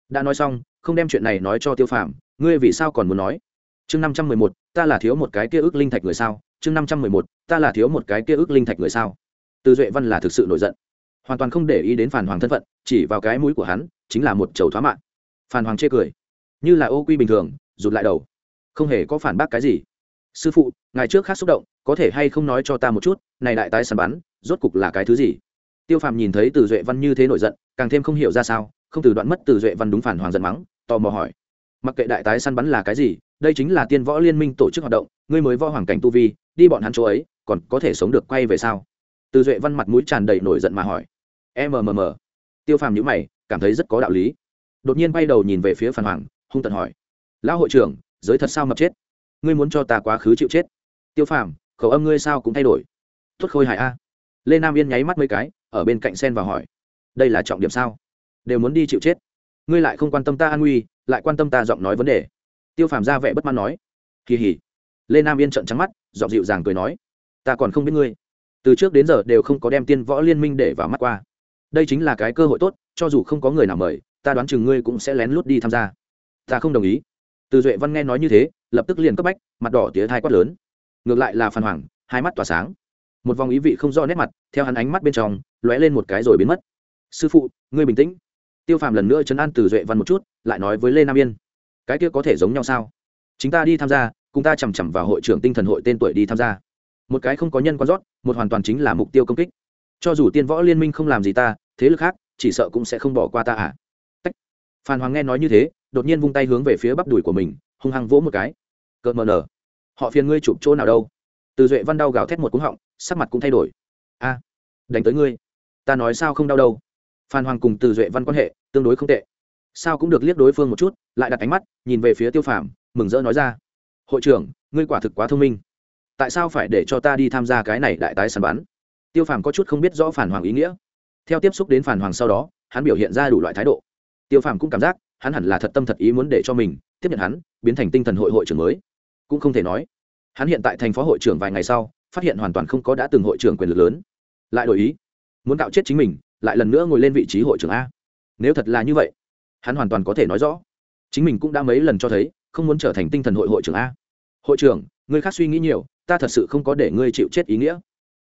Đã nói xong, không đem chuyện này nói cho tiêu phàm, ngươi vì sao còn muốn nói? Chương năm trăm mười một, ta là thiếu một cái kia ước linh thạch người sao? Chương năm trăm mười một, ta là thiếu một cái kia ước linh thạch người sao? Từ duệ văn là thực sự nổi giận. Hoàn toàn không để ý đến phản hoàng thân phận, chỉ vào cái mũi của hắn, chính là một chầu thoá mạng. Phản hoàng chê cười. Như là ô quy bình thường, rụt lại đầu. Không hề có phản bác cái gì. Sư phụ ngày trước khác xúc động, có thể hay không nói cho ta một chút, này đại tái săn bắn, rốt cục là cái thứ gì? Tiêu phàm nhìn thấy từ duệ văn như thế nổi giận, càng thêm không hiểu ra sao, không từ đoạn mất từ duệ văn đúng phản hoàng giận mắng, tò mò hỏi. Mặc kệ đại tái săn bắn là cái gì, đây chính là tiên võ liên minh tổ chức hoạt động, ngươi mới võ hoàng cảnh tu vi, đi bọn hắn chỗ ấy, còn có thể sống được quay về sao? Từ duệ văn mặt mũi tràn đầy nổi giận mà hỏi. Mmm tiêu phàm nhữ mày, cảm thấy rất có đạo lý. Đột nhiên bay đầu nhìn về phía phản hoàng, hung tận hỏi. Lão hội trưởng, giới thật sao mập chết? Ngươi muốn cho ta quá khứ chịu chết. Tiêu phàm, khẩu âm ngươi sao cũng thay đổi. Tuất khôi hại a. Lê nam yên nháy mắt mấy cái ở bên cạnh sen và hỏi, đây là trọng điểm sao? Đều muốn đi chịu chết. Ngươi lại không quan tâm ta an nguy, lại quan tâm ta giọng nói vấn đề. Tiêu phàm ra vẻ bất mãn nói, kỳ hỉ. Lê nam yên trận trắng mắt, giọng dịu dàng cười nói, ta còn không biết ngươi. Từ trước đến giờ đều không có đem tiên võ liên minh để vào mắt qua. Đây chính là cái cơ hội tốt, cho dù không có người nào mời, ta đoán chừng ngươi cũng sẽ lén lút đi tham gia. Ta không đồng ý. Từ duệ văn nghe nói như thế, lập tức liền cấp bách, mặt đỏ tía thai quát lớn. Ngược lại là phan hoàng hai mắt tỏa sáng một vòng ý vị không rõ nét mặt, theo hắn ánh mắt bên trong, lóe lên một cái rồi biến mất. Sư phụ, ngươi bình tĩnh. Tiêu phàm lần nữa chấn an từ duệ văn một chút, lại nói với lê nam yên, cái kia có thể giống nhau sao? Chính ta đi tham gia, cùng ta chằm chằm vào hội trưởng tinh thần hội tên tuổi đi tham gia. Một cái không có nhân quan rót, một hoàn toàn chính là mục tiêu công kích. Cho dù tiên võ liên minh không làm gì ta, thế lực khác chỉ sợ cũng sẽ không bỏ qua ta à. Tách. phan hoàng nghe nói như thế, đột nhiên vung tay hướng về phía bắp đùi của mình, hung hăng vỗ một cái. Cợt mờ nở. Họ phiền ngươi chụp chỗ nào đâu? Từ duệ văn đau gào thét một cúng họng sắc mặt cũng thay đổi. A, đánh tới ngươi. Ta nói sao không đau đâu. Phan hoàng cùng từ duệ văn quan hệ tương đối không tệ. Sao cũng được liếc đối phương một chút, lại đặt ánh mắt, nhìn về phía tiêu phàm, mừng rỡ nói ra. Hội trưởng, ngươi quả thực quá thông minh. Tại sao phải để cho ta đi tham gia cái này đại tái săn bắn? Tiêu phàm có chút không biết rõ phản hoàng ý nghĩa. Theo tiếp xúc đến phản hoàng sau đó, hắn biểu hiện ra đủ loại thái độ. Tiêu phàm cũng cảm giác, hắn hẳn là thật tâm thật ý muốn để cho mình tiếp nhận hắn, biến thành tinh thần hội hội trưởng mới. Cũng không thể nói. Hắn hiện tại thành phó hội trưởng vài ngày sau phát hiện hoàn toàn không có đã từng hội trưởng quyền lực lớn. Lại đổi ý, muốn cạo chết chính mình, lại lần nữa ngồi lên vị trí hội trưởng a. Nếu thật là như vậy, hắn hoàn toàn có thể nói rõ. Chính mình cũng đã mấy lần cho thấy, không muốn trở thành tinh thần hội hội trưởng a. Hội trưởng, người khác suy nghĩ nhiều, ta thật sự không có để ngươi chịu chết ý nghĩa.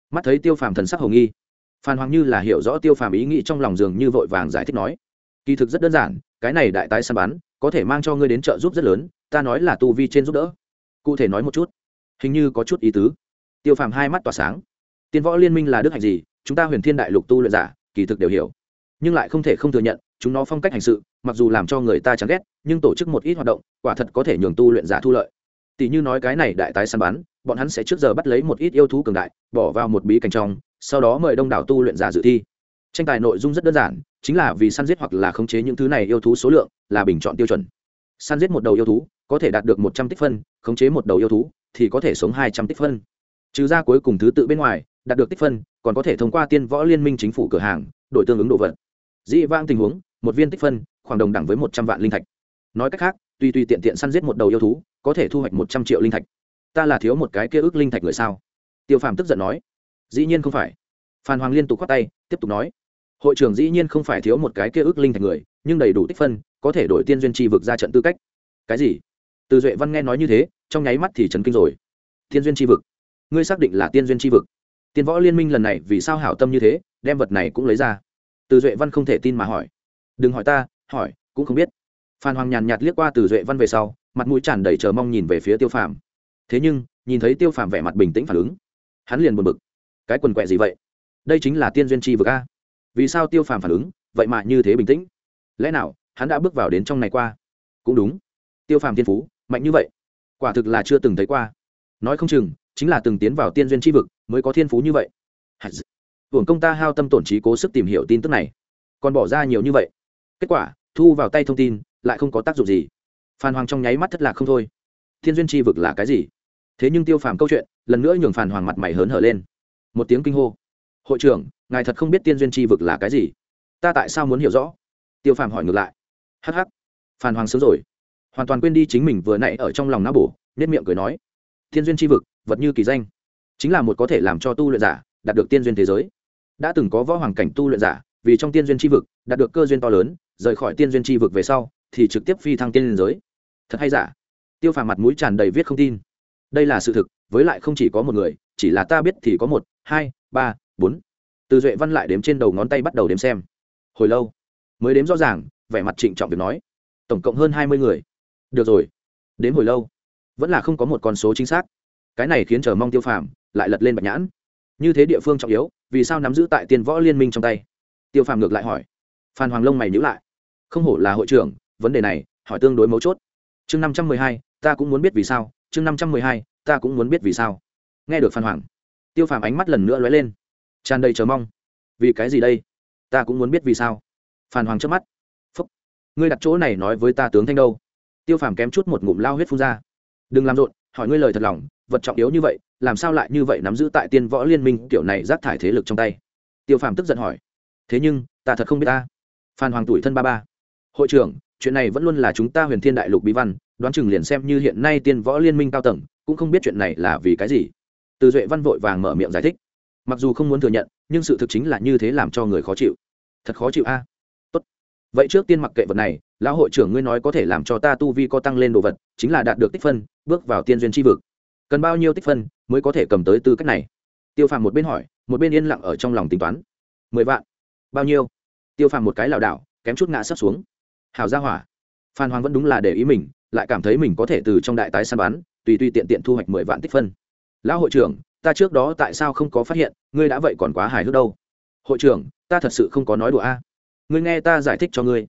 Mắt thấy tiêu phàm thần sắc hồng nghi. Phan hoàng như là hiểu rõ tiêu phàm ý nghĩ trong lòng giường như vội vàng giải thích nói. Kỳ thực rất đơn giản, cái này đại tái săn bắn, có thể mang cho ngươi đến trợ giúp rất lớn, ta nói là tu vi trên giúp đỡ. Cụ thể nói một chút, hình như có chút ý tứ tiêu phàm hai mắt tỏa sáng. Tiên võ liên minh là đức hạnh gì, chúng ta huyền thiên đại lục tu luyện giả, kỳ thực đều hiểu. Nhưng lại không thể không thừa nhận, chúng nó phong cách hành sự, mặc dù làm cho người ta chán ghét, nhưng tổ chức một ít hoạt động, quả thật có thể nhường tu luyện giả thu lợi. Tỷ như nói cái này đại tái săn bắn, bọn hắn sẽ trước giờ bắt lấy một ít yêu thú cường đại, bỏ vào một bí cảnh trong, sau đó mời đông đảo tu luyện giả dự thi. Tranh tài nội dung rất đơn giản, chính là vì săn giết hoặc là khống chế những thứ này yêu thú số lượng, là bình chọn tiêu chuẩn. Săn giết một đầu yêu thú, có thể đạt được một trăm tích phân, khống chế một đầu yêu thú, thì có thể sống hai trăm tích phân trừ ra cuối cùng thứ tự bên ngoài, đạt được tích phân, còn có thể thông qua tiên võ liên minh chính phủ cửa hàng, đổi tương ứng đồ vật. Dĩ vãng tình huống, một viên tích phân, khoảng đồng đẳng với một trăm vạn linh thạch. Nói cách khác, tùy tùy tiện tiện săn giết một đầu yêu thú, có thể thu hoạch một trăm triệu linh thạch. Ta là thiếu một cái kia ước linh thạch người sao? Tiêu phàm tức giận nói. Dĩ nhiên không phải. Phan hoàng liên tục k h o á t tay, tiếp tục nói. Hội trưởng dĩ nhiên không phải thiếu một cái kia ước linh thạch người, nhưng đầy đủ tích phân, có thể đổi tiên duyên tri vực ra trận tư cách. Cái gì? Từ duệ văn nghe nói như thế, trong nháy mắt thì trấn kinh rồi. Tiên duyên tri vực ngươi xác định là tiên duyên tri vực. Tiên võ liên minh lần này vì sao hảo tâm như thế, đem vật này cũng lấy ra. Từ duệ văn không thể tin mà hỏi. Đừng hỏi ta, hỏi, cũng không biết. Phan hoàng nhàn nhạt liếc qua từ duệ văn về sau, mặt mũi tràn đầy chờ mong nhìn về phía tiêu phàm. Thế nhưng, nhìn thấy tiêu phàm vẻ mặt bình tĩnh phản ứng, hắn liền buồn bực. Cái quần quẹ gì vậy? Đây chính là tiên duyên tri vực a. Vì sao tiêu phàm phản ứng, vậy mà như thế bình tĩnh? Lẽ nào, hắn đã bước vào đến trong này qua? Cũng đúng. Tiêu phàm thiên phú, mạnh như vậy. Quả thực là chưa từng thấy qua. Nói không chừng chính là từng tiến vào tiên duyên tri vực mới có thiên phú như vậy. Hưởng công ta hao tâm tổn trí cố sức tìm hiểu tin tức này. Còn bỏ ra nhiều như vậy. Kết quả, thu vào tay thông tin, lại không có tác dụng gì. Phan hoàng trong nháy mắt thất lạc không thôi. Thiên duyên tri vực là cái gì? Thế nhưng tiêu phàm câu chuyện, lần nữa nhường phản hoàng mặt mày hớn hở lên. Một tiếng kinh hô. Hội trưởng, ngài thật không biết tiên duyên tri vực là cái gì? Ta tại sao muốn hiểu rõ? Tiêu phàm hỏi ngược lại. Hh phan hoàng sớm rồi. Hoàn toàn quên đi chính mình vừa nãy ở trong lòng não bổ nết miệng cười nói. Thiên duyên tri vực vật như kỳ danh. Chính là một có thể làm cho tu luyện giả đạt được tiên duyên thế giới. Đã từng có võ hoàng cảnh tu luyện giả, vì trong tiên duyên tri vực, đạt được cơ duyên to lớn, rời khỏi tiên duyên tri vực về sau, thì trực tiếp phi thăng tiên liên giới. Thật hay giả? Tiêu phàm mặt mũi tràn đầy viết không tin. Đây là sự thực, với lại không chỉ có một người, chỉ là ta biết thì có một, hai, ba, bốn. Từ duệ văn lại đếm trên đầu ngón tay bắt đầu đếm xem. Hồi lâu, mới đếm rõ ràng, vẻ mặt trịnh trọng việc nói. Tổng cộng hơn hai mươi người. Được rồi. Đếm hồi lâu, vẫn là không có một con số chính xác cái này khiến chờ mong tiêu phàm lại lật lên bạch nhãn. Như thế địa phương trọng yếu, vì sao nắm giữ tại tiên võ liên minh trong tay? Tiêu phàm ngược lại hỏi. Phan hoàng lông mày nhữ lại. Không hổ là hội trưởng, vấn đề này, hỏi tương đối mấu chốt. Chương năm trăm mười hai, ta cũng muốn biết vì sao. Chương năm trăm mười hai, ta cũng muốn biết vì sao. Nghe được phan hoàng, tiêu phàm ánh mắt lần nữa lóe lên. Tràn đầy chờ mong. Vì cái gì đây? Ta cũng muốn biết vì sao. Phan hoàng trước mắt. Phúc, ngươi đặt chỗ này nói với ta tướng thanh đâu? Tiêu phàm kém chút một ngụm lao huyết phun ra đừng làm rộn, hỏi ngươi lời thật lòng, vật trọng yếu như vậy, làm sao lại như vậy nắm giữ tại tiên võ liên minh kiểu này rác thải thế lực trong tay? Tiêu phàm tức giận hỏi. Thế nhưng, ta thật không biết ta. Phan hoàng tuổi thân ba ba. Hội trưởng, chuyện này vẫn luôn là chúng ta huyền thiên đại lục bí văn, đoán chừng liền xem như hiện nay tiên võ liên minh cao tầng, cũng không biết chuyện này là vì cái gì. Từ duệ văn vội vàng mở miệng giải thích. Mặc dù không muốn thừa nhận, nhưng sự thực chính là như thế làm cho người khó chịu. Thật khó chịu a. Tốt. Vậy trước tiên mặc kệ vật này, lão hội trưởng ngươi nói có thể làm cho ta tu vi có tăng lên đồ vật, chính là đạt được tích phân bước vào tiên duyên chi vực. Cần bao nhiêu tích phân mới có thể cầm tới tư cách này? Tiêu phàm một bên hỏi, một bên yên lặng ở trong lòng tính toán. Mười vạn. Bao nhiêu? Tiêu phàm một cái lảo đảo, kém chút ngã sắp xuống. Hào ra hỏa. Phan hoàng vẫn đúng là để ý mình, lại cảm thấy mình có thể từ trong đại tái săn bắn, tùy tùy tiện tiện thu hoạch mười vạn tích phân. Lão hội trưởng, ta trước đó tại sao không có phát hiện, ngươi đã vậy còn quá hài hước đâu? Hội trưởng, ta thật sự không có nói đùa a. Ngươi nghe ta giải thích cho ngươi.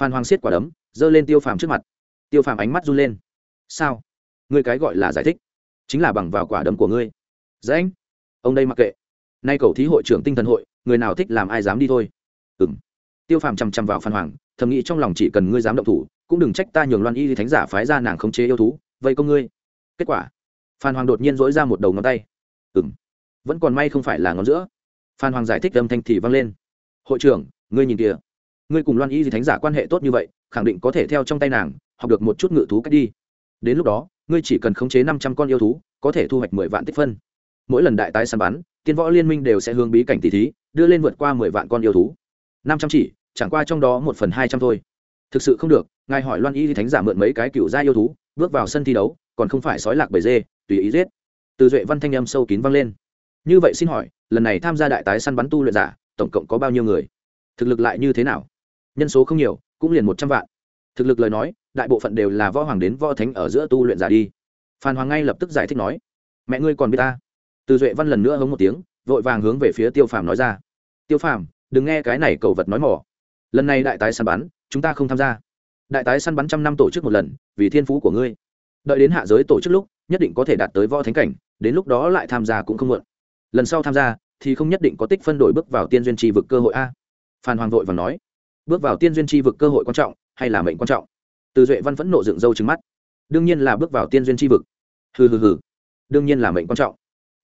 Phan hoàng siết quả đấm, giơ lên tiêu phàm trước mặt. Tiêu phàm ánh mắt run lên. Sao? Ngươi cái gọi là giải thích, chính là bằng vào quả đấm của ngươi. Dễ anh, ông đây mặc kệ. Nay cầu thí hội trưởng tinh thần hội, người nào thích làm ai dám đi thôi. Ừng tiêu phàm chằm chằm vào phan hoàng, thầm nghĩ trong lòng chỉ cần ngươi dám động thủ, cũng đừng trách ta nhường loan y thánh giả phái ra nàng khống chế yêu thú vậy công ngươi. Kết quả, phan hoàng đột nhiên dỗi ra một đầu ngón tay. Ừng vẫn còn may không phải là ngón giữa. Phan hoàng giải thích âm thanh thì vang lên. Hội trưởng, ngươi nhìn kìa. Ngươi cùng loan y thánh giả quan hệ tốt như vậy, khẳng định có thể theo trong tay nàng, học được một chút ngự thú cách đi. Đến lúc đó ngươi chỉ cần khống chế năm trăm con yêu thú, có thể thu hoạch mười vạn tích phân. Mỗi lần đại tái săn bắn, tiên võ liên minh đều sẽ hướng bí cảnh tỷ thí, đưa lên vượt qua mười vạn con yêu thú. Năm trăm chỉ, chẳng qua trong đó một phần hai trăm thôi. Thực sự không được, ngài hỏi loan y thánh giả mượn mấy cái cựu gia yêu thú, bước vào sân thi đấu, còn không phải sói lạc bầy dê, tùy ý giết. Từ duệ văn thanh âm sâu kín vang lên. Như vậy xin hỏi, lần này tham gia đại tái săn bắn tu luyện giả, tổng cộng có bao nhiêu người? Thực lực lại như thế nào? Nhân số không nhiều, cũng liền một trăm vạn. Thực lực lời nói đại bộ phận đều là võ hoàng đến võ thánh ở giữa tu luyện giả đi. Phan hoàng ngay lập tức giải thích nói, mẹ ngươi còn biết ta? Từ duệ văn lần nữa hống một tiếng, vội vàng hướng về phía tiêu phàm nói ra, tiêu phàm, đừng nghe cái này cầu vật nói mỏ. Lần này đại tái săn bắn, chúng ta không tham gia. Đại tái săn bắn trăm năm tổ chức một lần, vì thiên phú của ngươi. Đợi đến hạ giới tổ chức lúc, nhất định có thể đạt tới võ thánh cảnh, đến lúc đó lại tham gia cũng không muộn. Lần sau tham gia, thì không nhất định có tích phân đổi bước vào tiên duyên tri vực cơ hội a. Phan hoàng vội và nói, bước vào tiên duyên tri vực cơ hội quan trọng hay là mệnh quan trọng? Từ duệ văn vẫn nộ dựng râu trứng mắt. Đương nhiên là bước vào tiên duyên tri vực. Hừ hừ hừ. Đương nhiên là mệnh quan trọng.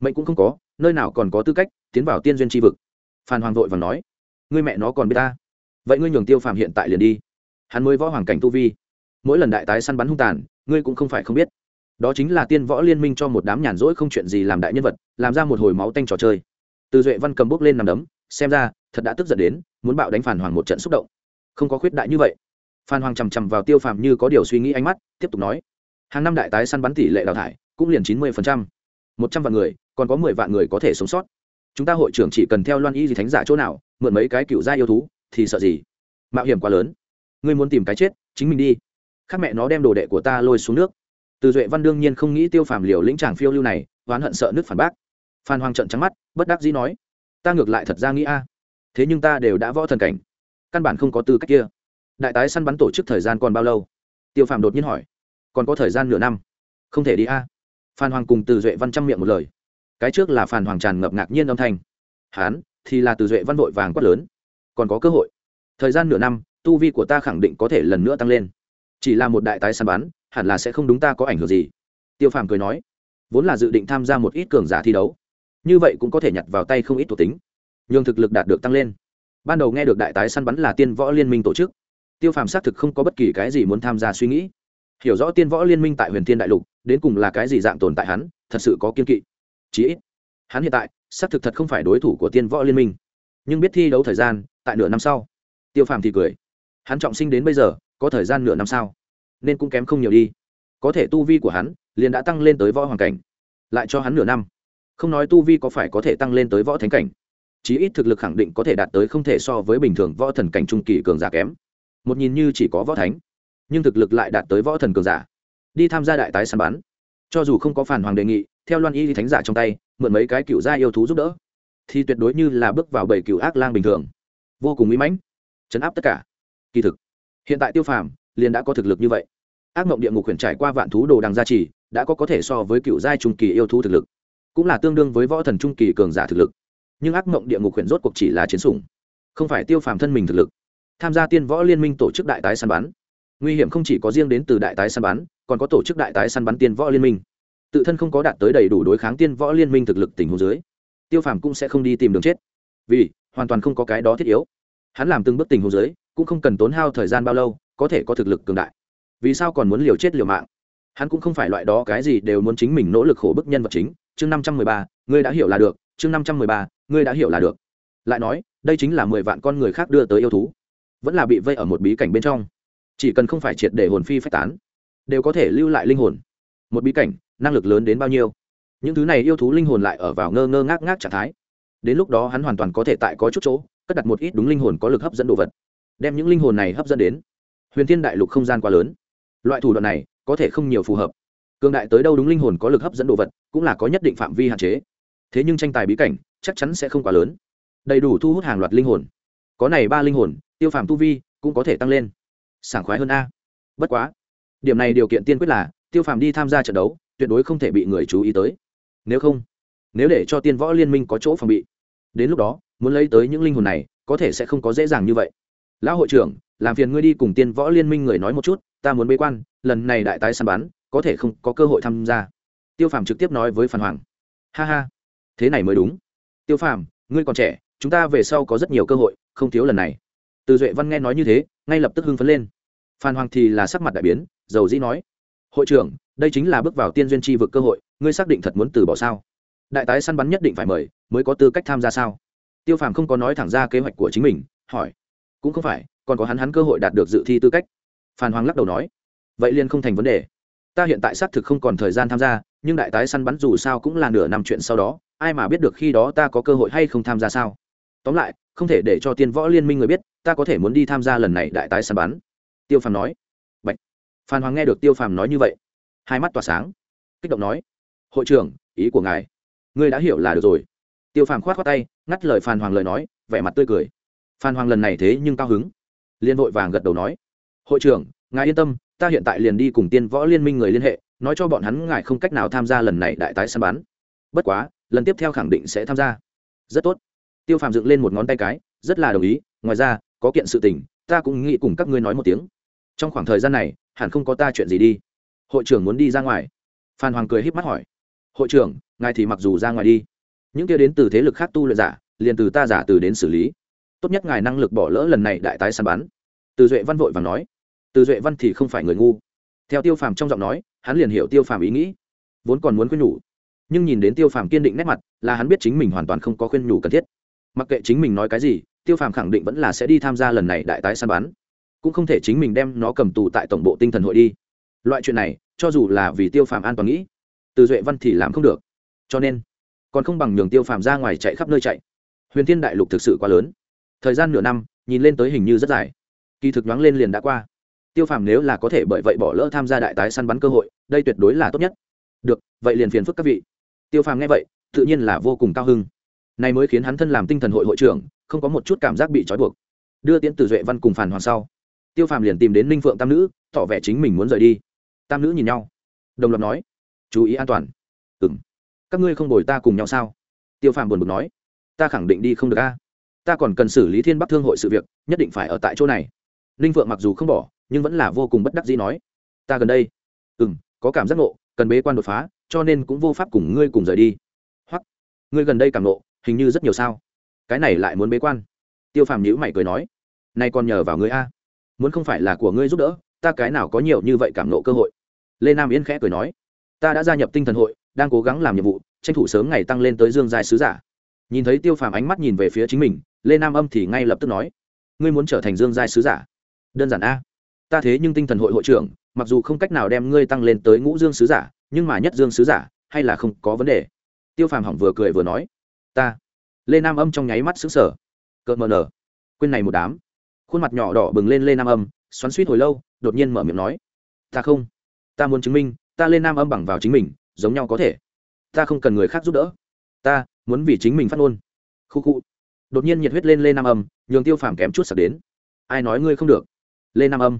Mệnh cũng không có, nơi nào còn có tư cách tiến vào tiên duyên tri vực. Phan hoàng vội và nói, ngươi mẹ nó còn biết ta. Vậy ngươi nhường tiêu phàm hiện tại liền đi. Hắn mới võ hoàng cảnh tu vi. Mỗi lần đại tái săn bắn hung tàn, ngươi cũng không phải không biết. Đó chính là tiên võ liên minh cho một đám nhàn rỗi không chuyện gì làm đại nhân vật, làm ra một hồi máu tanh trò chơi. Từ duệ văn cầm bốc lên nằm đấm, xem ra thật đã tức giận đến, muốn bạo đánh phản hoàng một trận xúc động. Không có khuyết đại như vậy phan hoàng chằm chằm vào tiêu phàm như có điều suy nghĩ ánh mắt, tiếp tục nói. Hàng năm đại tái săn bắn tỷ lệ đào thải cũng liền chín mươi một trăm vạn người, còn có mười vạn người có thể sống sót. Chúng ta hội trưởng chỉ cần theo loan y gì thánh giả chỗ nào, mượn mấy cái cựu gia yêu thú, thì sợ gì? Mạo hiểm quá lớn. Ngươi muốn tìm cái chết, chính mình đi. Khác mẹ nó đem đồ đệ của ta lôi xuống nước. Từ duệ văn đương nhiên không nghĩ tiêu phàm liều lĩnh tràng phiêu lưu này, oán hận sợ nước phản bác. Phan hoàng trận trắng mắt, bất đắc dĩ nói. Ta ngược lại thật ra nghĩ a. Thế nhưng ta đều đã võ thần cảnh. Căn bản không có tư cách kia đại tái săn bắn tổ chức thời gian còn bao lâu? Tiêu phàm đột nhiên hỏi. Còn có thời gian nửa năm. Không thể đi a. Phan hoàng cùng từ duệ văn chăm miệng một lời. Cái trước là phan hoàng tràn ngập ngạc nhiên âm thanh. Hán, thì là từ duệ văn vội vàng quát lớn. Còn có cơ hội. Thời gian nửa năm, tu vi của ta khẳng định có thể lần nữa tăng lên. Chỉ là một đại tái săn bắn, hẳn là sẽ không đúng ta có ảnh hưởng gì. Tiêu phàm cười nói. Vốn là dự định tham gia một ít cường giả thi đấu. Như vậy cũng có thể nhặt vào tay không ít thuộc tính. Nhường thực lực đạt được tăng lên. Ban đầu nghe được đại tái săn bắn là tiên võ liên minh tổ chức tiêu phàm xác thực không có bất kỳ cái gì muốn tham gia suy nghĩ. Hiểu rõ tiên võ liên minh tại huyền thiên đại lục, đến cùng là cái gì dạng tồn tại hắn, thật sự có kiên kỵ. Chí ít, hắn hiện tại, xác thực thật không phải đối thủ của tiên võ liên minh. Nhưng biết thi đấu thời gian, tại nửa năm sau. Tiêu phàm thì cười. Hắn trọng sinh đến bây giờ, có thời gian nửa năm sau. Nên cũng kém không nhiều đi. Có thể tu vi của hắn, liền đã tăng lên tới võ hoàng cảnh. Lại cho hắn nửa năm. Không nói tu vi có phải có thể tăng lên tới võ thánh cảnh. Chí ít thực lực khẳng định có thể đạt tới không thể so với bình thường võ thần cảnh trung kỳ cường giả kém một nhìn như chỉ có võ thánh, nhưng thực lực lại đạt tới võ thần cường giả, đi tham gia đại tái săn bắn. Cho dù không có phản hoàng đề nghị, theo loan y thánh giả trong tay, mượn mấy cái cựu gia yêu thú giúp đỡ, thì tuyệt đối như là bước vào bảy cựu ác lang bình thường. Vô cùng mỹ mãnh, chấn áp tất cả. Kỳ thực, hiện tại tiêu phàm liền đã có thực lực như vậy. Ác mộng địa ngục huyền trải qua vạn thú đồ đằng gia trì, đã có có thể so với cựu giai trung kỳ yêu thú thực lực, cũng là tương đương với võ thần trung kỳ cường giả thực lực. Nhưng ác mộng địa ngục huyền rốt cuộc chỉ là chiến sủng, không phải tiêu phàm thân mình thực lực tham gia tiên võ liên minh tổ chức đại tái săn bắn. Nguy hiểm không chỉ có riêng đến từ đại tái săn bắn, còn có tổ chức đại tái săn bắn tiên võ liên minh. Tự thân không có đạt tới đầy đủ đối kháng tiên võ liên minh thực lực tình hồ dưới, tiêu phàm cũng sẽ không đi tìm đường chết. Vì, hoàn toàn không có cái đó thiết yếu. Hắn làm từng bước tình hồ dưới, cũng không cần tốn hao thời gian bao lâu, có thể có thực lực cường đại. Vì sao còn muốn liều chết liều mạng? Hắn cũng không phải loại đó cái gì đều muốn chính mình nỗ lực khổ bức nhân vật chính. Chương năm trăm mười ba, ngươi đã hiểu là được. Chương năm trăm mười ba, ngươi đã hiểu là được. Lại nói, đây chính là mười vạn con người khác đưa tới yêu thú vẫn là bị vây ở một bí cảnh bên trong. Chỉ cần không phải triệt để hồn phi phách tán, đều có thể lưu lại linh hồn. Một bí cảnh, năng lực lớn đến bao nhiêu? Những thứ này yêu thú linh hồn lại ở vào ngơ ngơ ngác ngác trạng thái. Đến lúc đó hắn hoàn toàn có thể tại có chút chỗ, cất đặt một ít đúng linh hồn có lực hấp dẫn đồ vật, đem những linh hồn này hấp dẫn đến. Huyền thiên đại lục không gian quá lớn. Loại thủ đoạn này có thể không nhiều phù hợp. Cường đại tới đâu đúng linh hồn có lực hấp dẫn đồ vật, cũng là có nhất định phạm vi hạn chế. Thế nhưng tranh tài bí cảnh chắc chắn sẽ không quá lớn. Đầy đủ thu hút hàng loạt linh hồn. Có này ba linh hồn tiêu phàm tu vi cũng có thể tăng lên. Sảng khoái hơn a. Bất quá, điểm này điều kiện tiên quyết là, tiêu phàm đi tham gia trận đấu, tuyệt đối không thể bị người chú ý tới. Nếu không, nếu để cho tiên võ liên minh có chỗ phòng bị, đến lúc đó, muốn lấy tới những linh hồn này, có thể sẽ không có dễ dàng như vậy. Lão hội trưởng, làm phiền ngươi đi cùng tiên võ liên minh người nói một chút, ta muốn bế quan, lần này đại tái săn bắn, có thể không có cơ hội tham gia. Tiêu phàm trực tiếp nói với phan hoàng. Ha ha, thế này mới đúng. Tiêu phàm, ngươi còn trẻ, chúng ta về sau có rất nhiều cơ hội, không thiếu lần này từ duệ văn nghe nói như thế, ngay lập tức hưng phấn lên. Phan hoàng thì là sắc mặt đại biến, dầu dĩ nói, hội trưởng, đây chính là bước vào tiên duyên tri vực cơ hội, ngươi xác định thật muốn từ bỏ sao? Đại tái săn bắn nhất định phải mời, mới có tư cách tham gia sao? Tiêu phàm không có nói thẳng ra kế hoạch của chính mình, hỏi, cũng không phải, còn có hắn hắn cơ hội đạt được dự thi tư cách. Phan hoàng lắc đầu nói, vậy liên không thành vấn đề. Ta hiện tại xác thực không còn thời gian tham gia, nhưng đại tái săn bắn dù sao cũng là nửa năm chuyện sau đó, ai mà biết được khi đó ta có cơ hội hay không tham gia sao? Tóm lại, không thể để cho tiên võ liên minh người biết ta có thể muốn đi tham gia lần này đại tái săn bắn. Tiêu phàm nói. Bạch. phan hoàng nghe được tiêu phàm nói như vậy, hai mắt tỏa sáng, kích động nói. Hội trưởng, ý của ngài. Ngươi đã hiểu là được rồi. Tiêu phàm khoát khoát tay, ngắt lời phan hoàng lời nói, vẻ mặt tươi cười. Phan hoàng lần này thế nhưng cao hứng. Liên hội vàng gật đầu nói. Hội trưởng, ngài yên tâm, ta hiện tại liền đi cùng tiên võ liên minh người liên hệ, nói cho bọn hắn ngài không cách nào tham gia lần này đại tái săn bắn. Bất quá, lần tiếp theo khẳng định sẽ tham gia. Rất tốt. Tiêu phàm dựng lên một ngón tay cái, rất là đồng ý, ngoài ra có kiện sự tình, ta cũng nghĩ cùng các ngươi nói một tiếng. Trong khoảng thời gian này, hẳn không có ta chuyện gì đi. Hội trưởng muốn đi ra ngoài. Phan hoàng cười híp mắt hỏi. Hội trưởng, ngài thì mặc dù ra ngoài đi, những kia đến từ thế lực khác tu luyện giả, liền từ ta giả từ đến xử lý. Tốt nhất ngài năng lực bỏ lỡ lần này đại tái săn bắn. Từ duệ văn vội và nói. Từ duệ văn thì không phải người ngu. Theo tiêu phàm trong giọng nói, hắn liền hiểu tiêu phàm ý nghĩ. Vốn còn muốn khuyên nhủ, nhưng nhìn đến tiêu phàm kiên định nét mặt, là hắn biết chính mình hoàn toàn không có khuyên nhủ cần thiết. Mặc kệ chính mình nói cái gì tiêu phàm khẳng định vẫn là sẽ đi tham gia lần này đại tái săn bắn. Cũng không thể chính mình đem nó cầm tù tại tổng bộ tinh thần hội đi. Loại chuyện này, cho dù là vì tiêu phàm an toàn nghĩ, từ duệ văn thì làm không được. Cho nên, còn không bằng nhường tiêu phàm ra ngoài chạy khắp nơi chạy. Huyền thiên đại lục thực sự quá lớn. Thời gian nửa năm, nhìn lên tới hình như rất dài. Kỳ thực nhoáng lên liền đã qua. Tiêu phàm nếu là có thể bởi vậy bỏ lỡ tham gia đại tái săn bắn cơ hội, đây tuyệt đối là tốt nhất. Được, vậy liền phiền phức các vị. Tiêu phàm nghe vậy, tự nhiên là vô cùng cao hưng này mới khiến hắn thân làm tinh thần hội hội trưởng không có một chút cảm giác bị trói buộc. Đưa tiễn từ duệ văn cùng phản hoàng sau, tiêu phàm liền tìm đến ninh phượng tam nữ, tỏ vẻ chính mình muốn rời đi. Tam nữ nhìn nhau, đồng loạt nói, chú ý an toàn. Ừ m các ngươi không đổi ta cùng nhau sao? Tiêu phàm buồn bực nói, ta khẳng định đi không được a. Ta còn cần xử lý thiên bắc thương hội sự việc, nhất định phải ở tại chỗ này. Ninh phượng mặc dù không bỏ, nhưng vẫn là vô cùng bất đắc dĩ nói, ta gần đây ừ m có cảm giác ngộ, cần bế quan đột phá, cho nên cũng vô pháp cùng ngươi cùng rời đi. Hoặc ngươi gần đây cảm ngộ, hình như rất nhiều sao? Cái này lại muốn bế quan. Tiêu phàm nhữ mày cười nói, nay còn nhờ vào ngươi a. Muốn không phải là của ngươi giúp đỡ, ta cái nào có nhiều như vậy cảm nộ cơ hội. Lê nam yên khẽ cười nói, ta đã gia nhập tinh thần hội, đang cố gắng làm nhiệm vụ, tranh thủ sớm ngày tăng lên tới dương giai sứ giả. Nhìn thấy tiêu phàm ánh mắt nhìn về phía chính mình, lê nam âm thì ngay lập tức nói, ngươi muốn trở thành dương giai sứ giả? Đơn giản a. Ta thế nhưng tinh thần hội hội trưởng, mặc dù không cách nào đem ngươi tăng lên tới ngũ dương sứ giả, nhưng mà nhất dương sứ giả, hay là không có vấn đề. Tiêu phàm hỏng vừa cười vừa nói, ta lê nam âm trong nháy mắt xứng sở cợt mờ nở. Quên này một đám. Khuôn mặt nhỏ đỏ bừng lên lê nam âm, xoắn suýt hồi lâu, đột nhiên mở miệng nói. Ta không. Ta muốn chứng minh, ta Lê nam âm bằng vào chính mình, giống nhau có thể. Ta không cần người khác giúp đỡ. Ta muốn vì chính mình phát ngôn. Khu khu. Đột nhiên nhiệt huyết lên lê nam âm, nhường tiêu phàm kém chút sặc đến. Ai nói ngươi không được? Lê nam âm.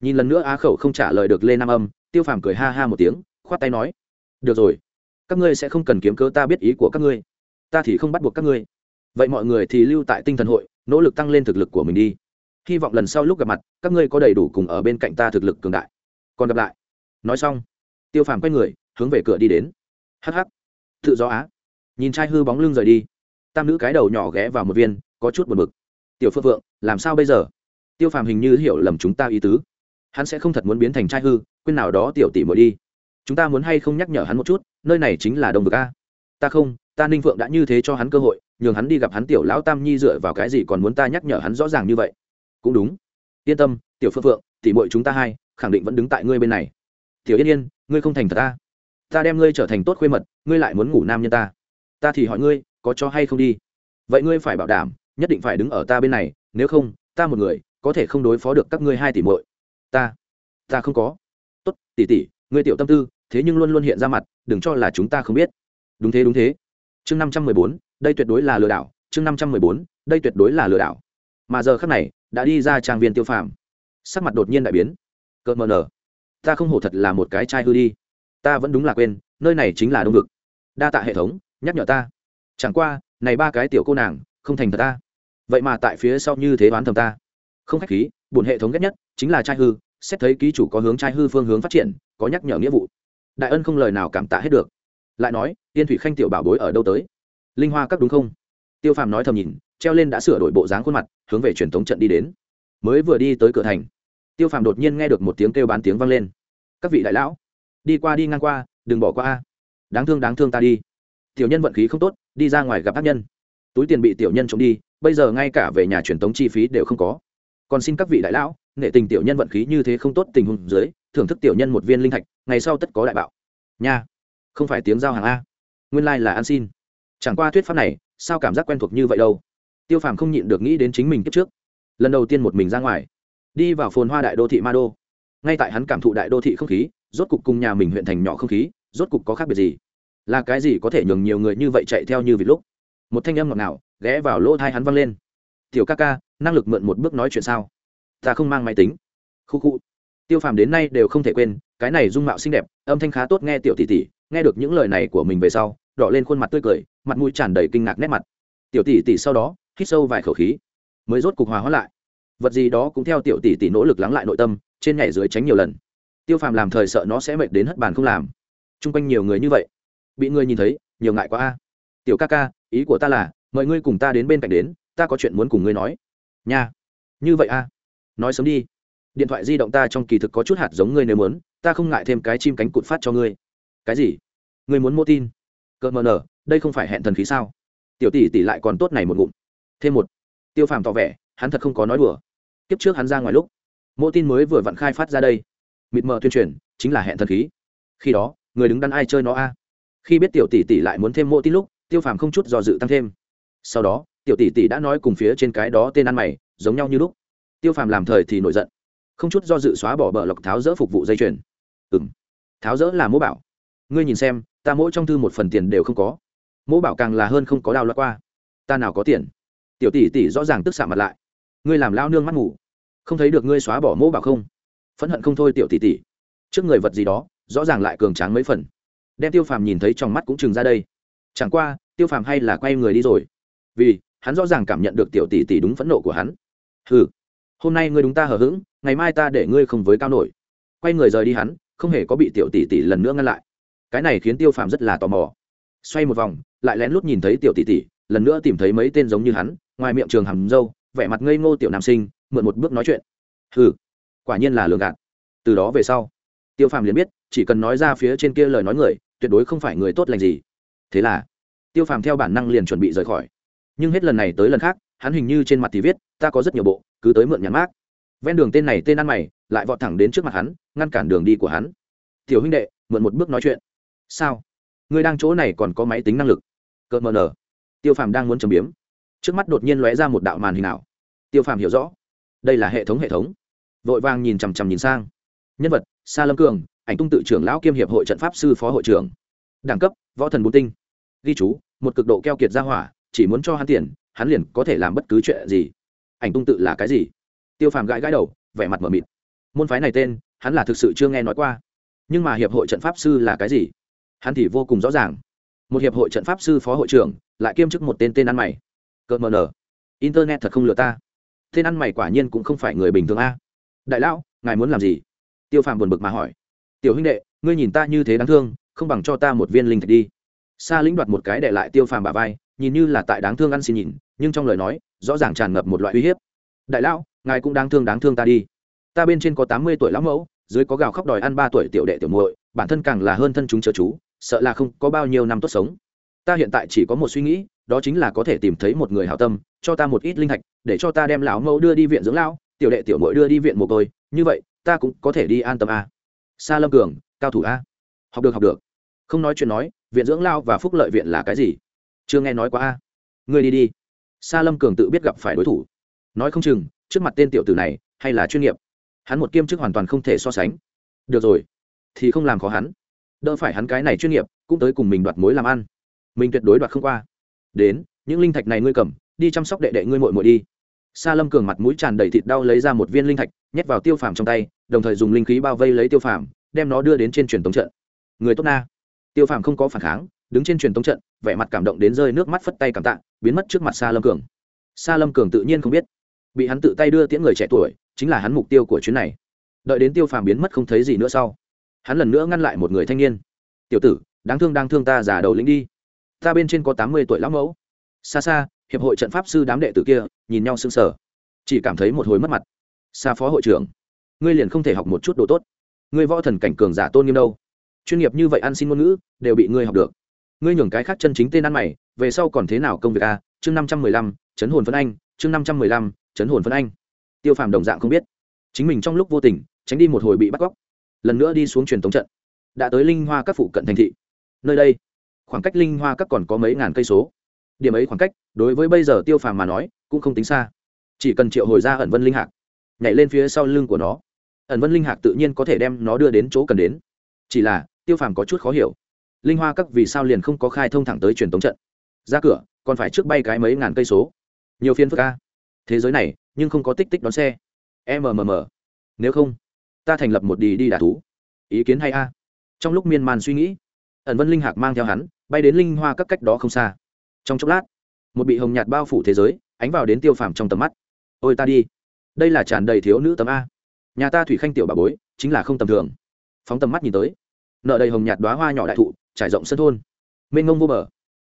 Nhìn lần nữa á khẩu không trả lời được lê nam âm, tiêu phàm cười ha ha một tiếng, khoát tay nói. Được rồi. Các ngươi sẽ không cần kiếm cớ ta biết ý của các ngươi ta thì không bắt buộc các ngươi. Vậy mọi người thì lưu tại tinh thần hội, nỗ lực tăng lên thực lực của mình đi. Hy vọng lần sau lúc gặp mặt, các ngươi có đầy đủ cùng ở bên cạnh ta thực lực cường đại. Còn gặp lại. Nói xong, tiêu phàm quay người, hướng về cửa đi đến. Hh tự do á. Nhìn trai hư bóng lưng rời đi. Tam nữ cái đầu nhỏ ghé vào một viên, có chút buồn bực. Tiểu phượng vượng làm sao bây giờ? Tiêu phàm hình như hiểu lầm chúng ta ý tứ. Hắn sẽ không thật muốn biến thành trai hư, quên nào đó tiểu tỷ mới đi. Chúng ta muốn hay không nhắc nhở hắn một chút, nơi này chính là đông vực a ta không, ta ninh phượng đã như thế cho hắn cơ hội, nhường hắn đi gặp hắn tiểu lão tam nhi dựa vào cái gì còn muốn ta nhắc nhở hắn rõ ràng như vậy. Cũng đúng. Yên tâm, tiểu phượng phượng tỉ mội chúng ta hai, khẳng định vẫn đứng tại ngươi bên này. Tiểu yên yên, ngươi không thành thật ta. Ta đem ngươi trở thành tốt khuê mật, ngươi lại muốn ngủ nam nhân ta. Ta thì hỏi ngươi, có cho hay không đi? Vậy ngươi phải bảo đảm, nhất định phải đứng ở ta bên này, nếu không, ta một người, có thể không đối phó được các ngươi hai tỷ muội. Ta ta không có. Tốt, tỷ tỷ, ngươi tiểu tâm tư, thế nhưng luôn luôn hiện ra mặt, đừng cho là chúng ta không biết đúng thế đúng thế. Chương năm trăm mười bốn, đây tuyệt đối là lừa đảo. Chương năm trăm mười bốn, đây tuyệt đối là lừa đảo. Mà giờ khác này, đã đi ra trang viên tiêu phàm. Sắc mặt đột nhiên đại biến. Cợt mờ nở ta không hổ thật là một cái trai hư đi. Ta vẫn đúng là quên, nơi này chính là đông vực. Đa tạ hệ thống, nhắc nhở ta. Chẳng qua, này ba cái tiểu cô nàng, không thành thật ta. Vậy mà tại phía sau như thế đoán thầm ta. Không khách khí, buồn hệ thống ghét nhất chính là trai hư, xét thấy ký chủ có hướng trai hư phương hướng phát triển, có nhắc nhở nghĩa vụ. Đại ân không lời nào cảm tạ hết được lại nói tiên thủy khanh tiểu bảo bối ở đâu tới? Linh hoa các đúng không? Tiêu phàm nói thầm nhìn, treo lên đã sửa đổi bộ dáng khuôn mặt, hướng về truyền thống trận đi đến. Mới vừa đi tới cửa thành, tiêu phàm đột nhiên nghe được một tiếng kêu bán tiếng vang lên. Các vị đại lão, đi qua đi ngang qua, đừng bỏ qua a. Đáng thương đáng thương ta đi. Tiểu nhân vận khí không tốt, đi ra ngoài gặp ác nhân. Túi tiền bị tiểu nhân trộm đi, bây giờ ngay cả về nhà truyền thống chi phí đều không có. Còn xin các vị đại lão nghệ tình tiểu nhân vận khí như thế không tốt tình huống dưới, thưởng thức tiểu nhân một viên linh thạch, ngày sau tất có đại bạo. Nha không phải tiếng giao hàng a. Nguyên lai、like、là ăn xin. Chẳng qua thuyết pháp này, sao cảm giác quen thuộc như vậy đâu? Tiêu phàm không nhịn được nghĩ đến chính mình kiếp trước. Lần đầu tiên một mình ra ngoài, đi vào phồn hoa đại đô thị ma đô ngay tại hắn cảm thụ đại đô thị không khí, rốt cục cùng nhà mình huyện thành nhỏ không khí, rốt cục có khác biệt gì? Là cái gì có thể nhường nhiều người như vậy chạy theo như vịt lúc? Một thanh âm ngọt ngào, ghé vào lỗ thai hắn văng lên. Tiểu ca ca, năng lực mượn một bước nói chuyện sao? Ta không mang máy tính. Khu khu. Tiêu phàm đến nay đều không thể quên, cái này dung mạo xinh đẹp, âm thanh khá tốt nghe tiểu tỷ tỷ nghe được những lời này của mình về sau, đỏ lên khuôn mặt tươi cười, mặt mũi tràn đầy kinh ngạc nét mặt. Tiểu tỷ tỷ sau đó, hít sâu vài khẩu khí, mới rốt cục hòa hóa lại. Vật gì đó cũng theo tiểu tỷ tỷ nỗ lực lắng lại nội tâm, trên nhảy dưới tránh nhiều lần. Tiêu phàm làm thời sợ nó sẽ mệt đến hất bàn không làm. Chung quanh nhiều người như vậy, bị ngươi nhìn thấy, nhiều ngại quá a. Tiểu ca ca, ý của ta là, mời ngươi cùng ta đến bên cạnh đến, ta có chuyện muốn cùng ngươi nói. Nha. Như vậy a. Nói sớm đi. Điện thoại di động ta trong kỳ thực có chút hạt giống ngươi nếu muốn, ta không ngại thêm cái chim cánh cụt phát cho ngươi cái gì? Người muốn mô tin? Cợt mờ nở, đây không phải hẹn thần khí sao? Tiểu tỷ tỷ lại còn tốt này một ngụm. Thêm một, tiêu phàm tỏ vẻ, hắn thật không có nói đùa. Kiếp trước hắn ra ngoài lúc, mô tin mới vừa vặn khai phát ra đây. Mịt mờ tuyên truyền, chính là hẹn thần khí. Khi đó, người đứng đắn ai chơi nó a? Khi biết tiểu tỷ tỷ lại muốn thêm mô tin lúc, tiêu phàm không chút do dự tăng thêm. Sau đó, tiểu tỷ tỷ đã nói cùng phía trên cái đó tên ăn mày, giống nhau như lúc. Tiêu phàm làm thời thì nổi giận. Không chút do dự xóa bỏ bờ lọc tháo rỡ phục vụ dây chuyền. Ừ m tháo rỡ là mô bảo ngươi nhìn xem ta mỗi trong thư một phần tiền đều không có. Mỗi bảo càng là hơn không có đào loạt qua. Ta nào có tiền? Tiểu tỷ tỷ rõ ràng tức xạ mặt lại. Ngươi làm lao nương mắt ngủ không thấy được ngươi xóa bỏ mỗi bảo không? Phẫn hận không thôi tiểu tỷ tỷ. Trước người vật gì đó rõ ràng lại cường tráng mấy phần. Đem tiêu phàm nhìn thấy trong mắt cũng chừng ra đây. Chẳng qua tiêu phàm hay là quay người đi rồi. Vì hắn rõ ràng cảm nhận được tiểu tỷ tỷ đúng phẫn nộ của hắn. Hừ, hôm nay ngươi đúng ta hờ hững ngày mai ta để ngươi không với cao nổi. Quay người rời đi hắn không hề có bị tiểu tỷ tỷ lần nữa ngăn lại cái này khiến tiêu phàm rất là tò mò. Xoay một vòng, lại lén lút nhìn thấy tiểu tỷ tỷ, lần nữa tìm thấy mấy tên giống như hắn, ngoài miệng trường hầm dâu vẻ mặt ngây ngô tiểu nam sinh, mượn một bước nói chuyện. Hừ, quả nhiên là lường gạt. Từ đó về sau, tiêu phàm liền biết, chỉ cần nói ra phía trên kia lời nói người, tuyệt đối không phải người tốt lành gì. Thế là, tiêu phàm theo bản năng liền chuẩn bị rời khỏi. Nhưng hết lần này tới lần khác, hắn hình như trên mặt thì viết, ta có rất nhiều bộ, cứ tới mượn nhãn mát ven đường tên này tên ăn mày, lại vọt thẳng đến trước mặt hắn, ngăn cản đường đi của hắn. Tiểu huynh đệ, mượn một bước nói chuyện sao? Ngươi đang chỗ này còn có máy tính năng lực. Cợt mờ nở. Tiêu phàm đang muốn chấm biếm. Trước mắt đột nhiên lóe ra một đạo màn hình nào tiêu phàm hiểu rõ. Đây là hệ thống hệ thống. Vội vàng nhìn chằm chằm nhìn sang. Nhân vật, sa lâm cường, ảnh tung tự trưởng lão kiêm hiệp hội trận pháp sư phó hội trưởng. Đẳng cấp, võ thần bốn tinh. Ghi chú, một cực độ keo kiệt ra hỏa, chỉ muốn cho hắn tiền, hắn liền có thể làm bất cứ chuyện gì. Ảnh tung tự là cái gì? Tiêu phàm gãi gãi đầu, vẻ mặt m ở mịt. Môn phái này tên, hắn là thực sự chưa nghe nói qua. Nhưng mà hiệp hội trận pháp sư là cái gì? Hắn thì vô cùng rõ ràng. Một hiệp hội trận pháp sư phó hội trưởng lại kiêm chức một tên tên ăn mày. Cợt mờ nở internet thật không lừa ta. Tên ăn mày quả nhiên cũng không phải người bình thường a. Đại lão, ngài muốn làm gì? Tiêu phàm buồn bực mà hỏi. Tiểu huynh đệ, ngươi nhìn ta như thế đáng thương, không bằng cho ta một viên linh thạch đi. Sa lĩnh đoạt một cái để lại tiêu phàm bà vai, nhìn như là tại đáng thương ăn xin nhìn, nhưng trong lời nói, rõ ràng tràn ngập một loại uy hiếp. Đại lão, ngài cũng đáng thương đáng thương ta đi. Ta bên trên có tám mươi tuổi lão mẫu, dưới có gào khóc đòi ăn ba tuổi tiểu đệ tiểu muội, bản thân càng là hơn thân chúng chớ chú sợ là không có bao nhiêu năm tốt sống. Ta hiện tại chỉ có một suy nghĩ, đó chính là có thể tìm thấy một người hảo tâm, cho ta một ít linh thạch, để cho ta đem lão mẫu đưa đi viện dưỡng lão, tiểu đệ tiểu muội đưa đi viện mồ côi, như vậy, ta cũng có thể đi an tâm a. Sa lâm cường, cao thủ a. Học được học được. Không nói chuyện nói, viện dưỡng lao và phúc lợi viện là cái gì? Chưa nghe nói quá a. Ngươi đi đi. Sa lâm cường tự biết gặp phải đối thủ. Nói không chừng, trước mặt tên tiểu tử này, hay là chuyên nghiệp. Hắn một kiêm chức hoàn toàn không thể so sánh. Được rồi. Thì không làm khó hắn đỡ phải hắn cái này chuyên nghiệp, cũng tới cùng mình đoạt mối làm ăn. Mình tuyệt đối đoạt không qua. Đến, những linh thạch này ngươi cầm, đi chăm sóc đệ đệ ngươi muội muội đi. Sa lâm cường mặt mũi tràn đầy thịt đau lấy ra một viên linh thạch, nhét vào tiêu phàm trong tay, đồng thời dùng linh khí bao vây lấy tiêu phàm, đem nó đưa đến trên truyền tống trận. Người tốt na. Tiêu phàm không có phản kháng, đứng trên truyền tống trận, vẻ mặt cảm động đến rơi nước mắt phất tay cảm tạ, biến mất trước mặt sa lâm cường. Sa lâm cường tự nhiên không biết. Bị hắn tự tay đưa tiễn người trẻ tuổi, chính là hắn mục tiêu của chuyến này. Đợi đến tiêu phàm biến mất không thấy gì nữa sau hắn lần nữa ngăn lại một người thanh niên. Tiểu tử, đáng thương đang thương ta giả đầu lĩnh đi. Ta bên trên có tám mươi tuổi lão mẫu. Xa xa, hiệp hội trận pháp sư đám đệ tử kia nhìn nhau sững sờ, chỉ cảm thấy một hồi mất mặt. Xa phó hội trưởng, ngươi liền không thể học một chút đồ tốt. Ngươi võ thần cảnh cường giả tôn nghiêm đâu. Chuyên nghiệp như vậy ăn xin ngôn ngữ, đều bị ngươi học được. Ngươi nhường cái khác chân chính tên ăn mày, về sau còn thế nào công việc a chương năm trăm mười lăm chấn hồn phân anh, chương năm trăm mười lăm chấn hồn phân anh. Tiêu phàm đồng dạng không biết. Chính mình trong lúc vô tình, tránh đi một hồi bị bắt cóc lần nữa đi xuống truyền thống trận. Đã tới linh hoa các phụ cận thành thị. Nơi đây, khoảng cách linh hoa các còn có mấy ngàn cây số. Điểm ấy khoảng cách, đối với bây giờ tiêu phàm mà nói, cũng không tính xa. Chỉ cần triệu hồi ra ẩn vân linh hạc, nhảy lên phía sau lưng của nó, ẩn vân linh hạc tự nhiên có thể đem nó đưa đến chỗ cần đến. Chỉ là, tiêu phàm có chút khó hiểu. Linh hoa các vì sao liền không có khai thông thẳng tới truyền tống trận? Ra cửa, còn phải trước bay cái mấy ngàn cây số. Nhiều phiên phức ca thế giới này, nhưng không có tích tích đón xe. Mmm nếu không ta thành lập một đi đi đà thú. Ý kiến hay a. Trong lúc miên man suy nghĩ, ẩn vân linh hạc mang theo hắn, bay đến linh hoa các cách đó không xa. Trong chốc lát, một bị hồng nhạt bao phủ thế giới, ánh vào đến tiêu phàm trong tầm mắt. Ôi ta đi. Đây là tràn đầy thiếu nữ tấm a. Nhà ta thủy khanh tiểu bà bối, chính là không tầm thường. Phóng tầm mắt nhìn tới. Nợ đầy hồng nhạt đoá hoa nhỏ đại thụ, trải rộng sân thôn. Mênh ngông vô bờ.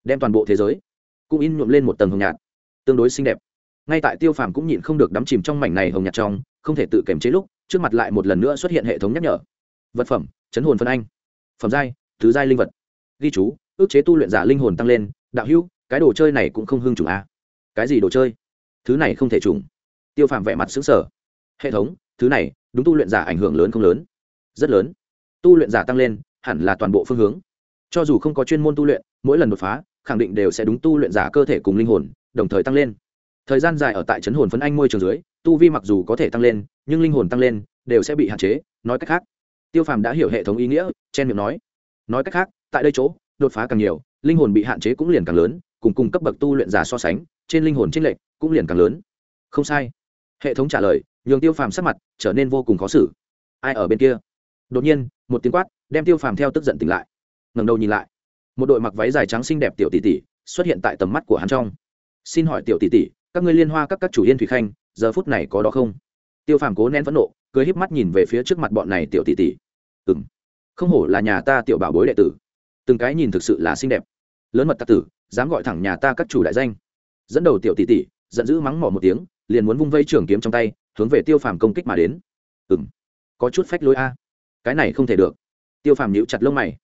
Đem toàn bộ thế giới cũng in nhuộm lên một tầng hồng nhạt, tương đối xinh đẹp. Ngay tại tiêu phàm cũng nhịn không được đắm chìm trong mảnh này hồng nhạt trong, không thể tự kiềm chế lúc trước mặt lại một lần nữa xuất hiện hệ thống nhắc nhở. Vật phẩm, chấn hồn phân anh. Phẩm giai thứ giai linh vật. Ghi chú, ước chế tu luyện giả linh hồn tăng lên, đạo hữu, cái đồ chơi này cũng không hưng chủng a. Cái gì đồ chơi? Thứ này không thể trùng tiêu phàm vẻ mặt xứng sở hệ thống, thứ này, đúng tu luyện giả ảnh hưởng lớn không lớn? Rất lớn. Tu luyện giả tăng lên, hẳn là toàn bộ phương hướng. Cho dù không có chuyên môn tu luyện, mỗi lần đột phá, khẳng định đều sẽ đúng tu luyện giả cơ thể cùng linh hồn, đồng thời tăng lên. Thời gian dài ở tại chấn hồn phấn anh môi trường dưới tu vi mặc dù có thể tăng lên, nhưng linh hồn tăng lên đều sẽ bị hạn chế, nói cách khác, tiêu phàm đã hiểu hệ thống ý nghĩa, chen miệng nói. Nói cách khác, tại đây chỗ, đột phá càng nhiều, linh hồn bị hạn chế cũng liền càng lớn, cùng cùng cấp bậc tu luyện giả so sánh, trên linh hồn t r ê n lệch cũng liền càng lớn. Không sai. Hệ thống trả lời, nhường tiêu phàm sắc mặt trở nên vô cùng khó xử. Ai ở bên kia? Đột nhiên, một tiếng quát, đem tiêu phàm theo tức giận tỉnh lại. Ngầm đầu nhìn lại. Một đội mặc váy dài trắng xinh đẹp tiểu tỷ tỷ xuất hiện tại tầm mắt của hắn trong. Xin hỏi tiểu tỷ tỷ, các ngươi liên hoa các các chủ yên thủy khanh giờ phút này có đó không? Tiêu phàm cố nén phẫn nộ, cười híp mắt nhìn về phía trước mặt bọn này tiểu tỷ tỷ. Ừ m không hổ là nhà ta tiểu bảo bối đệ tử. Từng cái nhìn thực sự là xinh đẹp. Lớn mật tặc tử, dám gọi thẳng nhà ta các chủ đại danh. Dẫn đầu tiểu tỷ tỷ, giận dữ mắng mỏ một tiếng, liền muốn vung vây trường kiếm trong tay, hướng về tiêu phàm công kích mà đến. Ừ m có chút phách lối a. Cái này không thể được. Tiêu phàm nhíu chặt lông mày.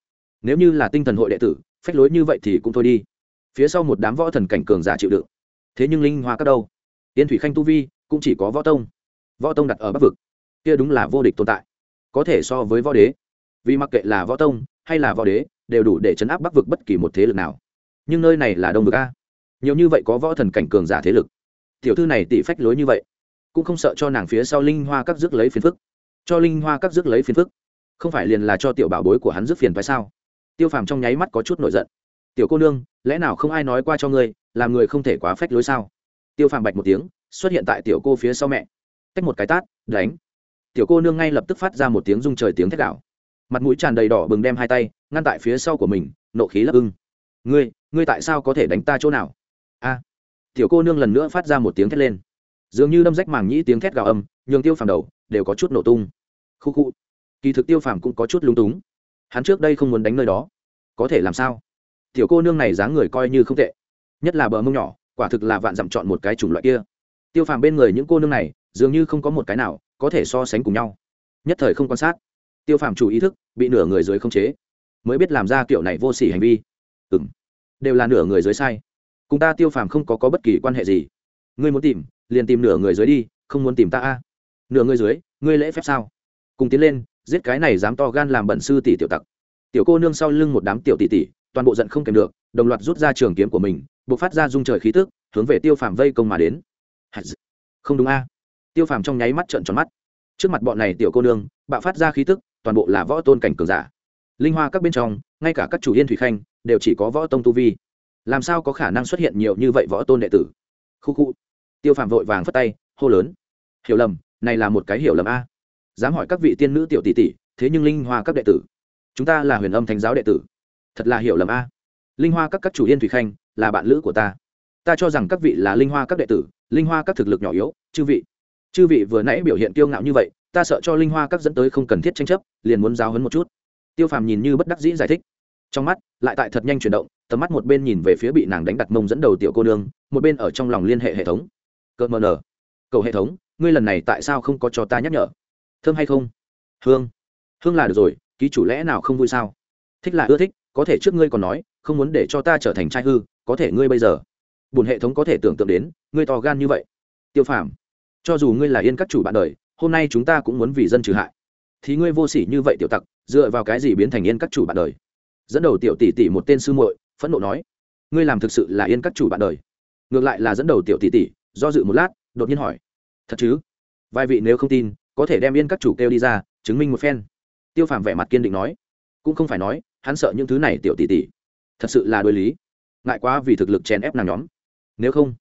Nếu như là tinh thần hội đệ tử, phách lối như vậy thì cũng thôi đi. Phía sau một đám võ thần cảnh cường giả chịu đựng. Thế nhưng linh hoa các đâu? Yên thủy khanh tu vi cũng chỉ có võ tông. Võ tông đặt ở bắc vực, kia đúng là vô địch tồn tại, có thể so với võ đế. Vì mặc kệ là võ tông hay là võ đế, đều đủ để chấn áp bắc vực bất kỳ một thế lực nào. Nhưng nơi này là đông vực a. Nhiều như vậy có võ thần cảnh cường giả thế lực. Tiểu thư này tỷ phách lối như vậy, cũng không sợ cho nàng phía sau linh hoa các rước lấy phiền phức. Cho linh hoa các rước lấy phiền phức, không phải liền là cho tiểu bảo bối của hắn rước phiền phải sao? Tiêu phàm trong nháy mắt có chút nổi giận. Tiểu cô nương, lẽ nào không ai nói qua cho ngươi, làm người không thể quá phách lối sao? Tiêu phàm bạch một tiếng xuất hiện tại tiểu cô phía sau mẹ. Tách một cái tát, đánh. Tiểu cô nương ngay lập tức phát ra một tiếng rung trời tiếng thét đạo mặt mũi tràn đầy đỏ bừng đem hai tay, ngăn tại phía sau của mình, nộ khí lấp ưng. Ngươi ngươi tại sao có thể đánh ta chỗ nào? A. Tiểu cô nương lần nữa phát ra một tiếng thét lên. Dường như đâm rách màng nhĩ tiếng thét gào âm, nhường tiêu phàm đầu đều có chút nổ tung. Khu khu. Kỳ thực tiêu phàm cũng có chút lúng túng. Hắn trước đây không muốn đánh nơi đó. Có thể làm sao? Tiểu cô nương này dáng người coi như không tệ. Nhất là bờ mông nhỏ, quả thực là vạn dặm chọn một cái chủng loại kia tiêu phàm bên người những cô nương này dường như không có một cái nào có thể so sánh cùng nhau. Nhất thời không quan sát tiêu phàm chủ ý thức bị nửa người dưới không chế mới biết làm ra kiểu này vô s ỉ hành vi. Ừ m đều là nửa người dưới sai. Cùng ta tiêu phàm không có, có bất kỳ quan hệ gì. Ngươi muốn tìm liền tìm nửa người dưới đi không muốn tìm ta a. Nửa người dưới ngươi lễ phép sao? Cùng tiến lên giết cái này dám to gan làm bẩn sư tỷ tiểu tặc. Tiểu cô nương sau lưng một đám tiểu tỷ tỷ toàn bộ giận không kèm được đồng loạt rút ra trường kiếm của mình buộc phát ra dung trời khí tức hướng về tiêu phàm vây công mà đến không đúng a. Tiêu phàm trong nháy mắt trợn tròn mắt. Trước mặt bọn này tiểu cô nương, bạo phát ra khí tức, toàn bộ là võ tôn cảnh cường giả. Linh hoa các bên trong, ngay cả các chủ yên thủy khanh, đều chỉ có võ tông tu vi. Làm sao có khả năng xuất hiện nhiều như vậy võ tôn đệ tử? Khu khu. Tiêu phàm vội vàng phất tay, hô lớn. Hiểu lầm, này là một cái hiểu lầm a. Dám hỏi các vị tiên nữ tiểu tỷ tỷ, thế nhưng linh hoa các đệ tử. Chúng ta là huyền âm thánh giáo đệ tử. Thật là hiểu lầm a. Linh hoa các các chủ yên thủy khanh, là bạn lữ của ta. Ta cho rằng các vị là linh hoa các đệ tử linh hoa các thực lực nhỏ yếu, chư vị. Chư vị vừa nãy biểu hiện kiêu ngạo như vậy, ta sợ cho linh hoa các dẫn tới không cần thiết tranh chấp, liền muốn giáo hấn một chút. Tiêu phàm nhìn như bất đắc dĩ giải thích. Trong mắt, lại tại thật nhanh chuyển động, tầm mắt một bên nhìn về phía bị nàng đánh đặt mông dẫn đầu tiểu cô nương, một bên ở trong lòng liên hệ hệ thống. Cợt mờ nở cầu hệ thống, ngươi lần này tại sao không có cho ta nhắc nhở? Thơm hay không? Hương. Hương là được rồi, ký chủ lẽ nào không vui sao? Thích là ưa thích, có thể trước ngươi còn nói, không muốn để cho ta trở thành trai hư, có thể ngươi bây giờ. Bùn hệ thống có thể tưởng tượng đến ngươi to gan như vậy. Tiêu phàm, cho dù ngươi là yên các chủ bạn đời, hôm nay chúng ta cũng muốn vì dân trừ hại. Thì ngươi vô sỉ như vậy tiểu tặc, dựa vào cái gì biến thành yên các chủ bạn đời? Dẫn đầu tiểu tỷ tỷ một tên sư muội, phẫn nộ nói, ngươi làm thực sự là yên các chủ bạn đời. Ngược lại là dẫn đầu tiểu tỷ tỷ, do dự một lát, đột nhiên hỏi, thật chứ? Vài vị nếu không tin, có thể đem yên các chủ kêu đi ra, chứng minh một phen. Tiêu phàm vẻ mặt kiên định nói, cũng không phải nói, hắn sợ những thứ này tiểu tỷ tỷ. Thật sự là đối lý. Ngại quá vì thực lực chèn ép nàng nhóm. Nếu không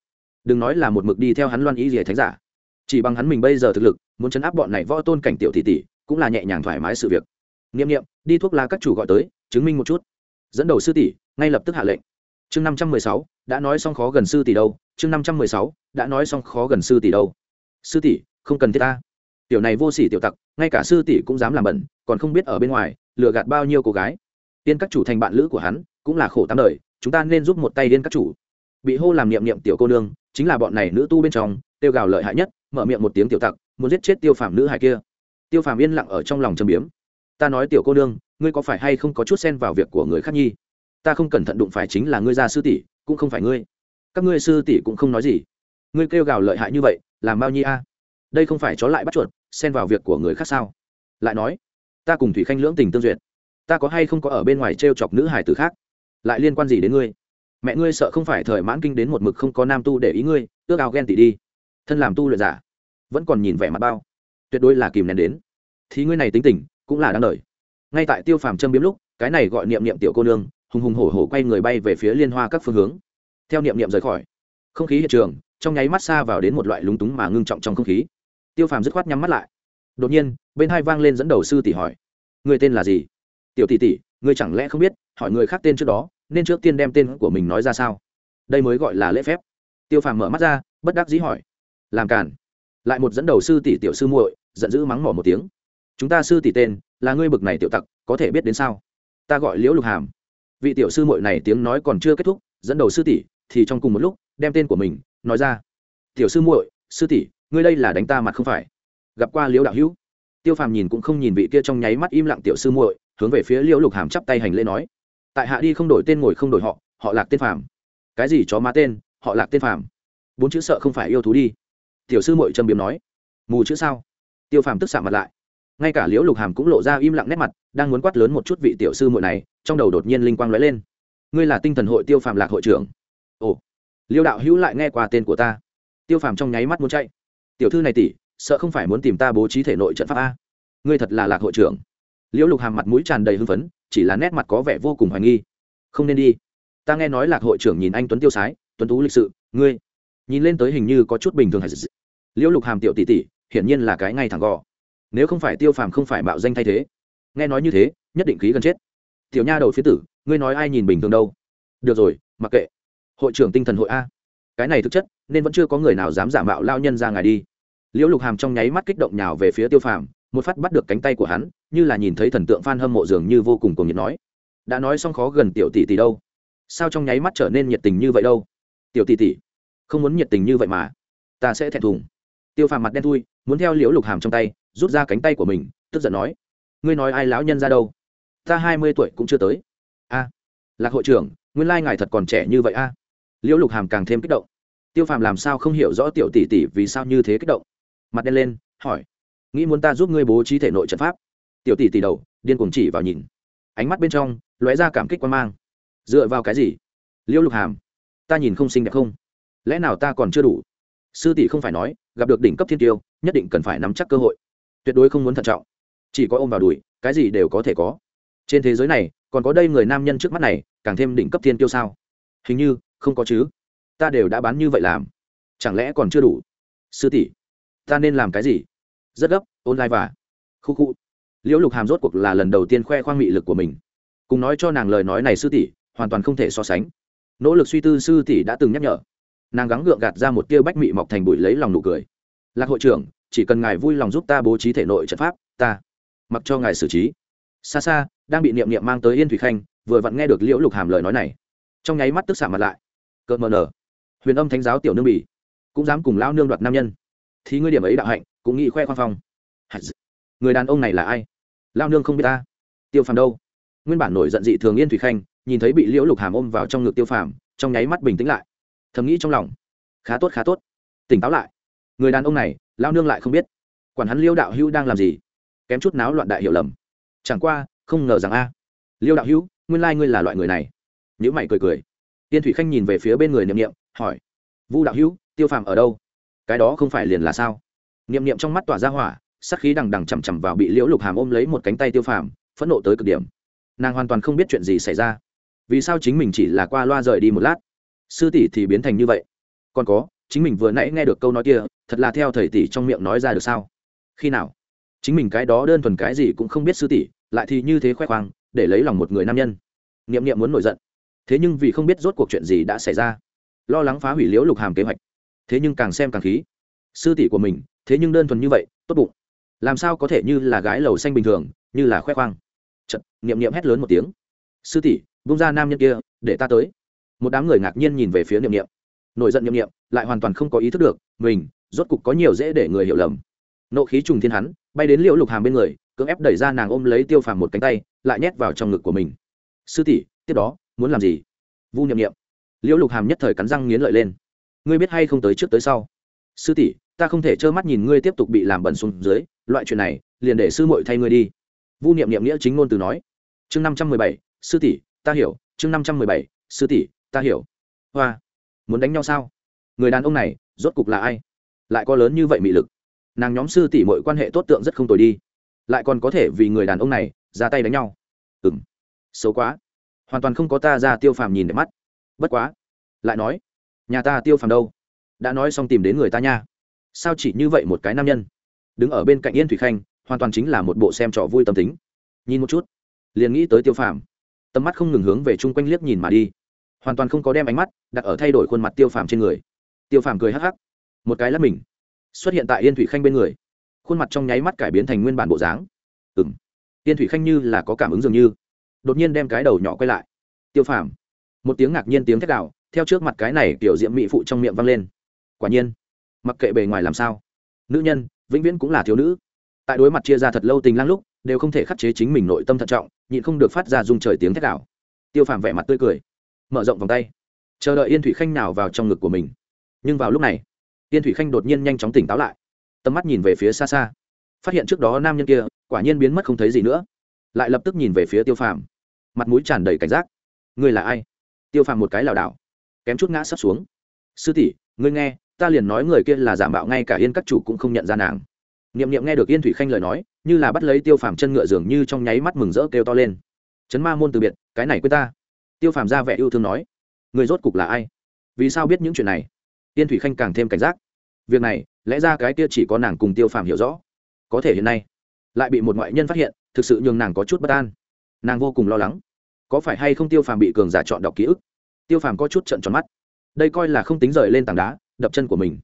đừng nói là một mực đi theo hắn loan ý gì thánh giả. Chỉ bằng hắn mình bây giờ thực lực, muốn chấn áp bọn này võ tôn cảnh tiểu tỷ tỷ, cũng là nhẹ nhàng thoải mái sự việc. N nghiệm đi thuốc lá các chủ gọi tới, chứng minh một chút. Dẫn đầu sư tỷ, ngay lập tức hạ lệnh. Chương năm trăm mười sáu, đã nói xong khó gần sư tỷ đâu? Chương năm trăm mười sáu, đã nói xong khó gần sư tỷ đâu? Sư tỷ, không cần thiết ta. Tiểu này vô sỉ tiểu tặc, ngay cả sư tỷ cũng dám làm bẩn, còn không biết ở bên ngoài, lừa gạt bao nhiêu cô gái. Tiên các chủ thành bạn lữ của hắn, cũng là khổ tám đời, chúng ta nên giúp một tay điên các chủ bị hô làm niệm niệm tiểu cô nương, chính là bọn này nữ tu bên trong, tiêu gào lợi hại nhất, mở miệng một tiếng tiểu tặc, muốn giết chết tiêu phàm nữ hài kia. Tiêu phàm yên lặng ở trong lòng châm biếm. Ta nói tiểu cô nương, ngươi có phải hay không có chút xen vào việc của người khác nhi? Ta không cẩn thận đụng phải chính là ngươi gia sư tỷ, cũng không phải ngươi. Các ngươi sư tỷ cũng không nói gì. Ngươi kêu gào lợi hại như vậy, làm bao nhi a? Đây không phải chó lại bắt chuột, xen vào việc của người khác sao? Lại nói, ta cùng thủy khanh lưỡng tình tương duyệt. Ta có hay không có ở bên ngoài t r e o chọc nữ hải tử khác? Lại liên quan gì đến ngươi? Mẹ ngươi sợ không phải thời mãn kinh đến một mực không có nam tu để ý ngươi, ước ao ghen tị đi. Thân làm tu luyện giả, vẫn còn nhìn vẻ mặt bao. Tuyệt đối là kìm nén đến. Thì ngươi này tính tình, cũng là đáng đời. Ngay tại tiêu phàm châm biếm lúc, cái này gọi niệm niệm tiểu cô nương, hùng hùng hổ hổ quay người bay về phía liên hoa các phương hướng. Theo niệm niệm rời khỏi, không khí hiện trường, trong nháy mắt xa vào đến một loại lúng túng mà ngưng trọng trong không khí. Tiêu phàm dứt khoát nhắm mắt lại. Đột nhiên, bên hai vang lên dẫn đầu sư tỷ hỏi người tên là gì? Tiểu tỷ tỷ người chẳng lẽ không biết, hỏi người khác tên trước đó nên trước tiên đem tên của mình nói ra sao? Đây mới gọi là lễ phép. Tiêu phàm mở mắt ra, bất đắc dĩ hỏi. Làm cản lại một dẫn đầu sư tỷ tiểu sư muội, giận dữ mắng mỏ một tiếng. Chúng ta sư tỷ tên là ngươi bực này tiểu tặc, có thể biết đến sao? Ta gọi liễu lục hàm. Vị tiểu sư muội này tiếng nói còn chưa kết thúc, dẫn đầu sư tỷ thì trong cùng một lúc đem tên của mình nói ra. Tiểu sư muội, sư tỷ, ngươi đây là đánh ta mặt không phải? Gặp qua liễu đạo hữu. Tiêu phàm nhìn cũng không nhìn vị kia trong nháy mắt im lặng tiểu sư muội, hướng về phía liễu lục hàm chắp tay hành lễ nói tại hạ đi không đổi tên ngồi không đổi họ họ lạc tên phàm. Cái gì chó má tên, họ lạc tên phàm. Bốn chữ sợ không phải yêu thú đi. Tiểu sư muội trầm biếm nói. Mù chữ sao? Tiêu phàm tức xạ mặt lại. Ngay cả liễu lục hàm cũng lộ ra im lặng nét mặt, đang muốn quát lớn một chút vị tiểu sư muội này, trong đầu đột nhiên linh quang lóe lên. Ngươi là tinh thần hội tiêu phàm lạc hội trưởng. Ồ. Liêu đạo hữu lại nghe qua tên của ta. Tiêu phàm trong nháy mắt muốn chạy. Tiểu thư này tỷ, sợ không phải muốn tìm ta bố trí thể nội trận pháp a. Ngươi thật là lạc hội trưởng liễu lục hàm mặt mũi tràn đầy hưng phấn, chỉ là nét mặt có vẻ vô cùng hoài nghi. Không nên đi. Ta nghe nói lạc hội trưởng nhìn anh tuấn tiêu sái, tuấn tú lịch sự, ngươi nhìn lên tới hình như có chút bình thường liễu lục hàm tiểu tỷ tỷ, hiển nhiên là cái ngay thẳng gò. Nếu không phải tiêu phàm không phải mạo danh thay thế. Nghe nói như thế, nhất định khí gần chết. Tiểu nha đầu phía tử, ngươi nói ai nhìn bình thường đâu? Được rồi, mặc kệ. Hội trưởng tinh thần hội a. Cái này thực chất, nên vẫn chưa có người nào dám giả mạo lao nhân ra ngài đi. Liễu lục hàm trong nháy mắt kích động nhào về phía tiêu phàm một phát bắt được cánh tay của hắn, như là nhìn thấy thần tượng f a n hâm mộ dường như vô cùng cùng nhiệt nói. Đã nói xong khó gần tiểu tỷ tỷ đâu. Sao trong nháy mắt trở nên nhiệt tình như vậy đâu? Tiểu tỷ tỷ, không muốn nhiệt tình như vậy mà. Ta sẽ thẹn thùng. Tiêu phàm mặt đen thui, muốn theo liễu lục hàm trong tay, rút ra cánh tay của mình, tức giận nói. Ngươi nói ai lão nhân ra đâu? Ta hai mươi tuổi cũng chưa tới. A, lạc hội trưởng, nguyên lai ngài thật còn trẻ như vậy a. Liễu lục hàm càng thêm kích động. Tiêu phàm làm sao không hiểu rõ tiểu tỷ tỷ vì sao như thế kích động. Mặt đen lên, hỏi nghĩ muốn ta giúp ngươi bố trí thể nội trận pháp. Tiểu tỷ tỷ đầu, điên cuồng chỉ vào nhìn. Ánh mắt bên trong, lóe ra cảm kích quan mang. Dựa vào cái gì? Liễu lục hàm, ta nhìn không xinh đẹp không? Lẽ nào ta còn chưa đủ? Sư tỷ không phải nói, gặp được đỉnh cấp thiên tiêu, nhất định cần phải nắm chắc cơ hội. Tuyệt đối không muốn thận trọng. Chỉ có ôm vào đùi, cái gì đều có thể có. Trên thế giới này, còn có đây người nam nhân trước mắt này, càng thêm đỉnh cấp thiên tiêu sao? Hình như, không có chứ. Ta đều đã bán như vậy làm. Chẳng lẽ còn chưa đủ? Sư tỷ, ta nên làm cái gì? Rất gấp, online và khu khu. Liễu lục hàm rốt cuộc là lần đầu tiên khoe khoang mị lực của mình. Cùng nói cho nàng lời nói này sư tỷ, hoàn toàn không thể so sánh. Nỗ lực suy tư sư tỷ đã từng nhắc nhở. Nàng gắng gượng gạt ra một tia bách mị mọc thành bụi lấy lòng nụ cười. Lạc hội trưởng, chỉ cần ngài vui lòng giúp ta bố trí thể nội trận pháp, ta mặc cho ngài xử trí. Xa xa, đang bị niệm niệm mang tới yên thủy khanh, vừa vặn nghe được liễu lục hàm lời nói này. Trong nháy mắt tức xả mặt lại. Cợt mờ nở, huyền âm thánh giáo tiểu nương bỉ, cũng dám cùng lão nương đoạt nam nhân. Thì ngươi điểm ấy đạo hạnh cũng nghĩ khoe khoang phong. Người đàn ông này là ai? Lao nương không biết ta. Tiêu phàm đâu? Nguyên bản nổi giận dị thường yên thủy khanh, nhìn thấy bị liễu lục hàm ôm vào trong ngực tiêu phàm, trong nháy mắt bình tĩnh lại. Thầm nghĩ trong lòng, khá tốt khá tốt. Tỉnh táo lại. Người đàn ông này, lao nương lại không biết. Quản hắn liêu đạo hữu đang làm gì? Kém chút náo loạn đại hiểu lầm. Chẳng qua, không ngờ rằng a. Liêu đạo hữu, nguyên lai ngươi là loại người này. Nhữ mày cười cười. Tiên thủy khanh nhìn về phía bên người niệm niệm, hỏi. Vu đạo hữu, tiêu phàm ở đâu? Cái đó không phải liền là sao? Niệm niệm trong mắt tỏa ra hỏa sắc khí đằng đằng chằm chằm vào bị liễu lục hàm ôm lấy một cánh tay tiêu phàm, phẫn nộ tới cực điểm. Nàng hoàn toàn không biết chuyện gì xảy ra. Vì sao chính mình chỉ là qua loa rời đi một lát? Sư tỷ thì biến thành như vậy. Còn có, chính mình vừa nãy nghe được câu nói kia, thật là theo thầy tỷ trong miệng nói ra được sao? Khi nào? Chính mình cái đó đơn thuần cái gì cũng không biết sư tỷ, lại thì như thế khoe khoang, để lấy lòng một người nam nhân. Niệm niệm muốn nổi giận. Thế nhưng vì không biết rốt cuộc chuyện gì đã xảy ra, lo lắng phá hủy liễu lục hàm kế hoạch. Thế nhưng càng xem càng khí sư tỷ của mình, thế nhưng đơn thuần như vậy, tốt bụng. Làm sao có thể như là gái lầu xanh bình thường, như là khoe khoang? Chật niệm niệm hét lớn một tiếng. Sư tỷ bung ra nam nhân kia, để ta tới. Một đám người ngạc nhiên nhìn về phía niệm niệm. Nổi giận niệm niệm, lại hoàn toàn không có ý thức được, mình, rốt cục có nhiều dễ để người hiểu lầm. Nộ khí trùng thiên hắn, bay đến liễu lục hàm bên người, cưỡng ép đẩy ra nàng ôm lấy tiêu phàm một cánh tay, lại nhét vào trong ngực của mình. Sư tỷ, tiếp đó, muốn làm gì? Vu niệm niệm. Liễu lục hàm nhất thời cắn răng nghiến lợi lên. Ngươi biết hay không tới trước tới sau? Sư tỷ ta không thể trơ mắt nhìn ngươi tiếp tục bị làm bẩn xuống dưới, loại chuyện này, liền để sư muội thay ngươi đi. Vu niệm niệm nghĩa chính ngôn từ nói. Chương năm trăm mười bảy, sư tỷ, ta hiểu, chương năm trăm mười bảy, sư tỷ, ta hiểu. Hoa, muốn đánh nhau sao? Người đàn ông này, rốt cục là ai? Lại có lớn như vậy mị lực? Nàng nhóm sư tỷ mọi quan hệ tốt tượng rất không tồi đi. Lại còn có thể vì người đàn ông này, ra tay đánh nhau. Ừ xấu quá. Hoàn toàn không có ta ra tiêu phàm nhìn để mắt. Bất quá. Lại nói, nhà ta tiêu phàm đâu? Đã nói xong tìm đến người ta nha sao chỉ như vậy một cái nam nhân? Đứng ở bên cạnh yên thủy khanh, hoàn toàn chính là một bộ xem trò vui tâm tính. Nhìn một chút, liền nghĩ tới tiêu phàm. Tầm mắt không ngừng hướng về chung quanh liếc nhìn mà đi. Hoàn toàn không có đem ánh mắt đặt ở thay đổi khuôn mặt tiêu phàm trên người. Tiêu phàm cười hắc hắc. Một cái lắp mình, xuất hiện tại yên thủy khanh bên người. Khuôn mặt trong nháy mắt cải biến thành nguyên bản bộ dáng. Ừ m yên thủy khanh như là có cảm ứng dường như. Đột nhiên đem cái đầu nhỏ quay lại. Tiêu phàm. Một tiếng ngạc nhiên tiếng thét đạo theo trước mặt cái này kiểu diệm mỹ phụ trong miệng vang lên. Quả nhiên mặc kệ bề ngoài làm sao. Nữ nhân, vĩnh viễn cũng là thiếu nữ. Tại đối mặt chia ra thật lâu tình lang lúc, đều không thể khắc chế chính mình nội tâm thận trọng, nhịn không được phát ra dung trời tiếng thét đảo. tiêu phàm vẻ mặt tươi cười, mở rộng vòng tay. Chờ đợi yên thủy khanh nào vào trong ngực của mình. Nhưng vào lúc này, yên thủy khanh đột nhiên nhanh chóng tỉnh táo lại. Tầm mắt nhìn về phía xa xa. Phát hiện trước đó nam nhân kia, quả nhiên biến mất không thấy gì nữa. Lại lập tức nhìn về phía tiêu phàm. Mặt mũi tràn đầy cảnh giác. Ngươi là ai? Tiêu phàm một cái lảo đảo, kém chút ngã sắp xuống. Sư tỷ, ngươi nghe ta liền nói người kia là giả mạo ngay cả yên các chủ cũng không nhận ra nàng. Niệm Niệm nghe được yên thủy khanh lời nói, như là bắt lấy tiêu phàm chân ngựa dường như trong nháy mắt mừng rỡ kêu to lên. Chấn ma môn từ biệt, cái này quên ta. Tiêu phàm ra vẻ yêu thương nói, người rốt cục là ai? Vì sao biết những chuyện này? Yên thủy khanh càng thêm cảnh giác. Việc này, lẽ ra cái kia chỉ có nàng cùng tiêu phàm hiểu rõ. Có thể hiện nay, lại bị một ngoại nhân phát hiện, thực sự nhường nàng có chút bất an. Nàng vô cùng lo lắng. Có phải hay không tiêu phàm bị cường giả chọn đọc ký ức? Tiêu phàm có chút trận tròn mắt. Đây coi là không tính rời lên tảng đá đập chân của mình.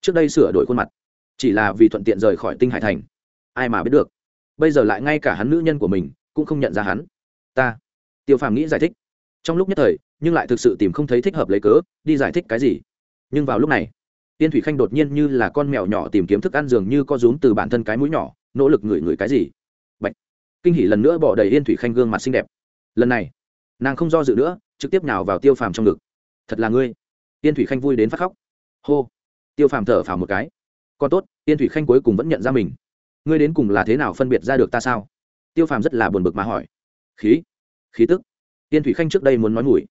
Trước đây sửa đổi khuôn mặt, chỉ là vì thuận tiện rời khỏi tinh hải thành. Ai mà biết được, bây giờ lại ngay cả hắn nữ nhân của mình cũng không nhận ra hắn. Ta, tiêu phàm nghĩ giải thích. Trong lúc nhất thời, nhưng lại thực sự tìm không thấy thích hợp lấy cớ, đi giải thích cái gì. Nhưng vào lúc này, tiên thủy khanh đột nhiên như là con mèo nhỏ tìm kiếm thức ăn dường như có rúm từ bản thân cái mũi nhỏ, nỗ lực ngửi ngửi cái gì. Bạch. kinh hỉ lần nữa bỏ đầy yên thủy khanh gương mặt xinh đẹp. Lần này, nàng không do dự nữa, trực tiếp nào vào tiêu phàm trong ngực. Thật là ngươi. Tiên thủy khanh vui đến phát khóc hô. Tiêu phàm thở phào một cái. Còn tốt tiên thủy khanh cuối cùng vẫn nhận ra mình. Ngươi đến cùng là thế nào phân biệt ra được ta sao? Tiêu phàm rất là buồn bực mà hỏi. Khí. Khí tức. Tiên thủy khanh trước đây muốn nói mùi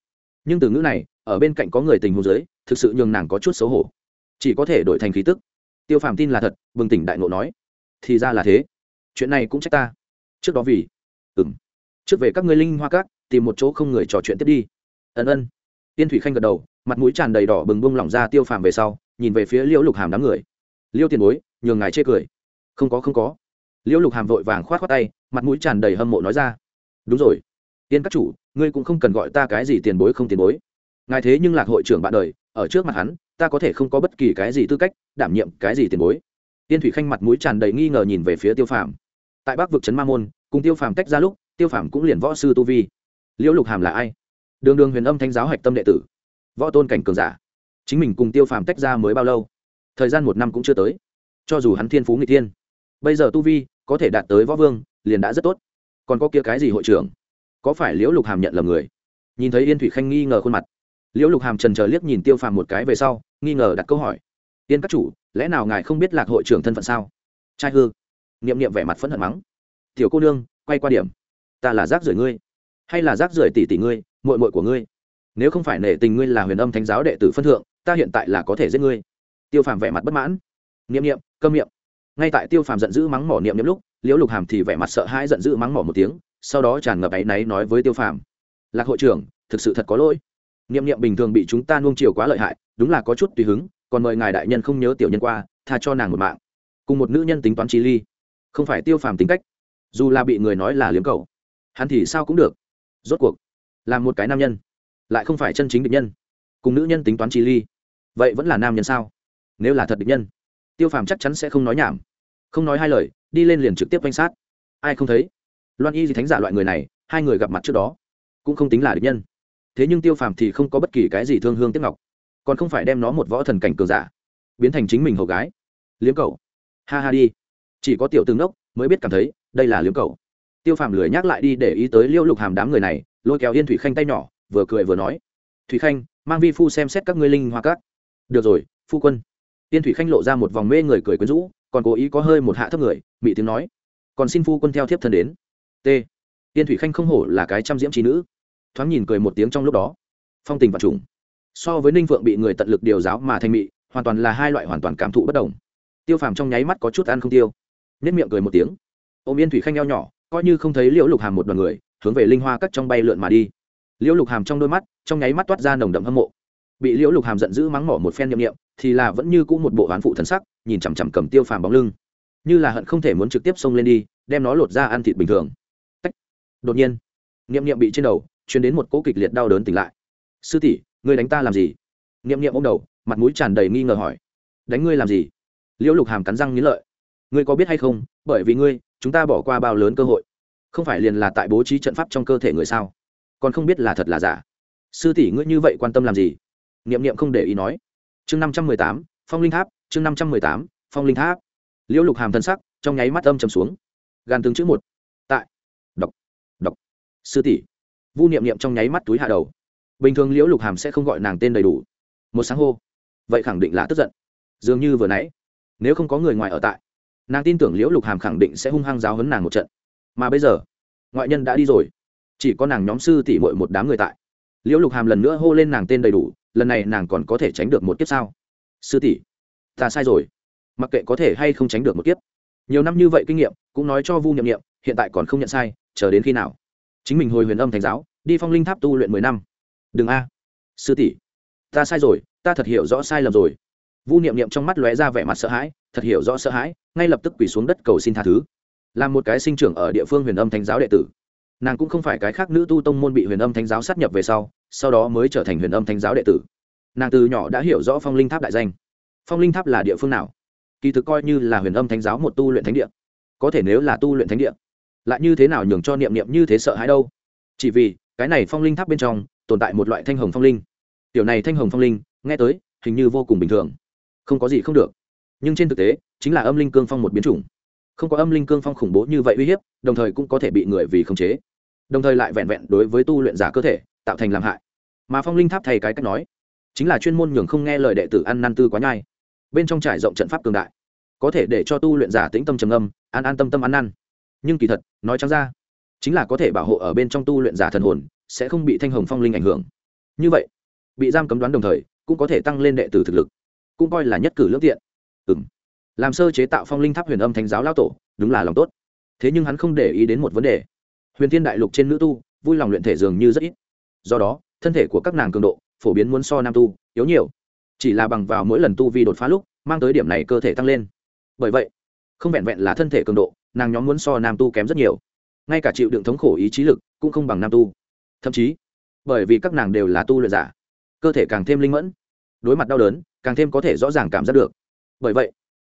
nhưng từ ngữ này, ở bên cạnh có người tình hồ dưới, thực sự nhường nàng có chút xấu hổ. Chỉ có thể đổi thành khí tức. Tiêu phàm tin là thật, bừng tỉnh đại ngộ nói. Thì ra là thế. Chuyện này cũng trách ta. Trước đó vì. Ừng trước về các ngươi linh hoa cát tìm một chỗ không người trò chuyện tiếp đi. Ân ân tiên thủy khanh gật đầu, mặt mũi tràn đầy đỏ bừng bông lỏng ra tiêu phàm về sau, nhìn về phía liễu lục hàm đám người. Liêu tiền bối, nhường ngài chê cười. Không có không có. Liễu lục hàm vội vàng k h o á t khoác tay, mặt mũi tràn đầy hâm mộ nói ra. Đúng rồi. Tiên các chủ, ngươi cũng không cần gọi ta cái gì tiền bối không tiền bối. Ngài thế nhưng lạc hội trưởng bạn đời, ở trước mặt hắn, ta có thể không có bất kỳ cái gì tư cách đảm nhiệm cái gì tiền bối. Tiên thủy khanh mặt mũi tràn đầy nghi ngờ nhìn về phía tiêu phàm. Tại bắc vực trấn ma môn, cùng tiêu phàm tách ra lúc, tiêu phàm cũng liền võ sư tu vi. Liễu lục hàm là ai? Đường đường huyền âm thanh giáo hạch tâm đệ tử, võ tôn cảnh cường giả. Chính mình cùng tiêu phàm tách ra mới bao lâu? Thời gian một năm cũng chưa tới. Cho dù hắn thiên phú nghị thiên, bây giờ tu vi có thể đạt tới võ vương, liền đã rất tốt. Còn có kia cái gì hội trưởng? Có phải liễu lục hàm nhận lầm người? Nhìn thấy yên thủy khanh nghi ngờ khuôn mặt, liễu lục hàm trần trờ liếc nhìn tiêu phàm một cái về sau, nghi ngờ đặt câu hỏi. Yên các chủ, lẽ nào ngài không biết lạc hội trưởng thân phận sao? Trai hư. N i ệ m n i ệ m vẻ mặt phẫn hận mắng. Tiểu cô nương, quay qua điểm. Ta là rác rưởi ngươi, hay là rác rưởi tỷ tỷ ngươi muội muội của ngươi. Nếu không phải nể tình ngươi là huyền âm thánh giáo đệ tử phân thượng, ta hiện tại là có thể giết ngươi. Tiêu phàm vẻ mặt bất mãn. Niệm niệm, câm miệng. Ngay tại tiêu phàm giận dữ mắng mỏ niệm niệm lúc, liễu lục hàm thì vẻ mặt sợ hãi giận dữ mắng mỏ một tiếng, sau đó tràn ngập áy náy nói với tiêu phàm, lạc hội trưởng, thực sự thật có lỗi. Niệm niệm bình thường bị chúng ta nuông chiều quá lợi hại, đúng là có chút tùy hứng, còn mời ngài đại nhân không nhớ tiểu nhân qua, tha cho nàng một mạng. Cùng một nữ nhân tính toán trí ly. Không phải tiêu phàm tính cách, dù là bị người nói là liếm cầu, hắn thì sao cũng được. Rốt cuộc là một cái nam nhân, lại không phải chân chính địch nhân. Cùng nữ nhân tính toán chi ly, vậy vẫn là nam nhân sao? Nếu là thật địch nhân, tiêu phàm chắc chắn sẽ không nói nhảm. Không nói hai lời, đi lên liền trực tiếp quanh sát. Ai không thấy? Loan y gì thánh giả loại người này, hai người gặp mặt trước đó, cũng không tính là địch nhân. Thế nhưng tiêu phàm thì không có bất kỳ cái gì thương hương tiếc ngọc, còn không phải đem nó một võ thần cảnh cường giả, biến thành chính mình hầu gái. Liếm cầu ha ha đi. Chỉ có tiểu tướng đốc mới biết cảm thấy, đây là liếm cầu tiêu phàm lười nhắc lại đi để ý tới liêu lục hàm đám người này, lôi kéo yên thủy khanh tay nhỏ, vừa cười vừa nói. Thủy khanh, mang vi phu xem xét các ngươi linh hoa cát được rồi, phu quân. Yên thủy khanh lộ ra một vòng mê người cười quyến rũ, còn cố ý có hơi một hạ thấp người, mị tiếng nói. Còn xin phu quân theo thiếp thân đến. T. Yên thủy khanh không hổ là cái trăm diễm trí nữ. Thoáng nhìn cười một tiếng trong lúc đó. Phong tình và trùng. So với ninh phượng bị người tận lực điều giáo mà thanh mị, hoàn toàn là hai loại hoàn toàn cảm thụ bất đồng. Tiêu phàm trong nháy mắt có chút ăn không tiêu nếp miệng cười một tiếng. Ôm yên thủy khanh eo nhỏ coi như không thấy liễu lục hàm một đoàn người, hướng về linh hoa cắt trong bay lượn mà đi. Liễu lục hàm trong đôi mắt, trong nháy mắt toát ra nồng đậm hâm mộ. Bị liễu lục hàm giận dữ mắng mỏ một phen nhậm nghiệm thì là vẫn như cũng một bộ oán phụ thần sắc, nhìn chằm chằm cầm tiêu phàm bóng lưng. Như là hận không thể muốn trực tiếp xông lên đi, đem nó lột ra ăn thịt bình thường. Tách. đột nhiên, niệm niệm bị trên đầu chuyển đến một cỗ kịch liệt đau đớn tỉnh lại. Sư tỷ, ngươi đánh ta làm gì? Niệm niệm ô m đầu, mặt mũi tràn đầy nghi ngờ hỏi. Đánh ngươi làm gì? Liễu lục hàm cắn răng nghĩ lợi. Ngươi có biết hay không bởi vì ngươi, chúng ta bỏ qua bao lớn cơ hội. Không phải liền là tại bố trí trận pháp trong cơ thể người sao? Còn không biết là thật là giả. Sư tỷ ngươi như vậy quan tâm làm gì? Niệm niệm không để ý nói. Chương năm trăm mười tám, phong linh tháp, chương năm trăm mười tám, phong linh tháp. Liễu lục hàm thân sắc, trong nháy mắt âm trầm xuống. Gan tướng chữ một. Tại. Đọc đọc sư tỷ. Vu niệm niệm trong nháy mắt túi hạ đầu. Bình thường liễu lục hàm sẽ không gọi nàng tên đầy đủ. Một sáng hô. Vậy khẳng định là tức giận. Dường như vừa nãy, nếu không có người ngoài ở tại nàng tin tưởng liễu lục hàm khẳng định sẽ hung hăng giáo hấn nàng một trận. Mà bây giờ, ngoại nhân đã đi rồi. Chỉ có nàng nhóm sư tỷ mội một đám người tại. Liễu lục hàm lần nữa hô lên nàng tên đầy đủ, lần này nàng còn có thể tránh được một kiếp sao? Sư tỷ, ta sai rồi. Mặc kệ có thể hay không tránh được một kiếp. Nhiều năm như vậy kinh nghiệm, cũng nói cho vu n nghiệm hiện tại còn không nhận sai, chờ đến khi nào? Chính mình hồi huyền âm thành giáo, đi phong linh tháp tu luyện mười năm. Đừng a. Sư tỷ, ta sai rồi, ta thật hiểu rõ sai lầm rồi. Vu niệm niệm trong mắt lóe ra vẻ mặt sợ hãi thật hiểu rõ sợ hãi, ngay lập tức quỳ xuống đất cầu xin tha thứ. Là một cái sinh trưởng ở địa phương huyền âm thánh giáo đệ tử. Nàng cũng không phải cái khác nữ tu tông môn bị huyền âm thánh giáo sát nhập về sau sau đó mới trở thành huyền âm thánh giáo đệ tử. Nàng từ nhỏ đã hiểu rõ phong linh tháp đại danh. Phong linh tháp là địa phương nào? Kỳ thực coi như là huyền âm thánh giáo một tu luyện thánh địa. Có thể nếu là tu luyện thánh địa, lại như thế nào nhường cho niệm niệm như thế sợ hãi đâu? Chỉ vì, cái này phong linh tháp bên trong, tồn tại một loại thanh hồng phong linh. Tiểu này thanh hồng phong linh, nghe tới, hình như vô cùng bình thường. Không có gì không được nhưng trên thực tế, chính là âm linh cương phong một biến chủng. Không có âm linh cương phong khủng bố như vậy uy hiếp, đồng thời cũng có thể bị người vì khống chế. Đồng thời lại vẹn vẹn đối với tu luyện giả cơ thể, tạo thành làm hại. Mà phong linh tháp thầy cái cách nói, chính là chuyên môn nhường không nghe lời đệ tử ăn năn tư quá nhai. Bên trong trải rộng trận pháp cường đại, có thể để cho tu luyện giả tĩnh tâm trầm âm an an tâm tâm ăn năn. Nhưng kỳ thật, nói trắng ra, chính là có thể bảo hộ ở bên trong tu luyện giả thần hồn, sẽ không bị thanh hồng phong linh ảnh hưởng. Như vậy, bị giam cấm đoán đồng thời, cũng có thể tăng lên đệ tử thực lực, cũng coi là nhất cử lương tiện ừ làm sơ chế tạo phong linh tháp huyền âm thánh giáo lao tổ, đúng là lòng tốt. Thế nhưng hắn không để ý đến một vấn đề. Huyền thiên đại lục trên nữ tu, vui lòng luyện thể dường như rất ít. Do đó, thân thể của các nàng cường độ, phổ biến muốn so nam tu, yếu nhiều. Chỉ là bằng vào mỗi lần tu vi đột phá lúc, mang tới điểm này cơ thể tăng lên. Bởi vậy, không vẹn vẹn là thân thể cường độ, nàng nhóm muốn so nam tu kém rất nhiều. Ngay cả chịu đựng thống khổ ý chí lực, cũng không bằng nam tu. Thậm chí, bởi vì các nàng đều là tu luyện giả, cơ thể càng thêm linh mẫn, đối mặt đau đớn, càng thêm có thể rõ ràng cảm giác được bởi vậy,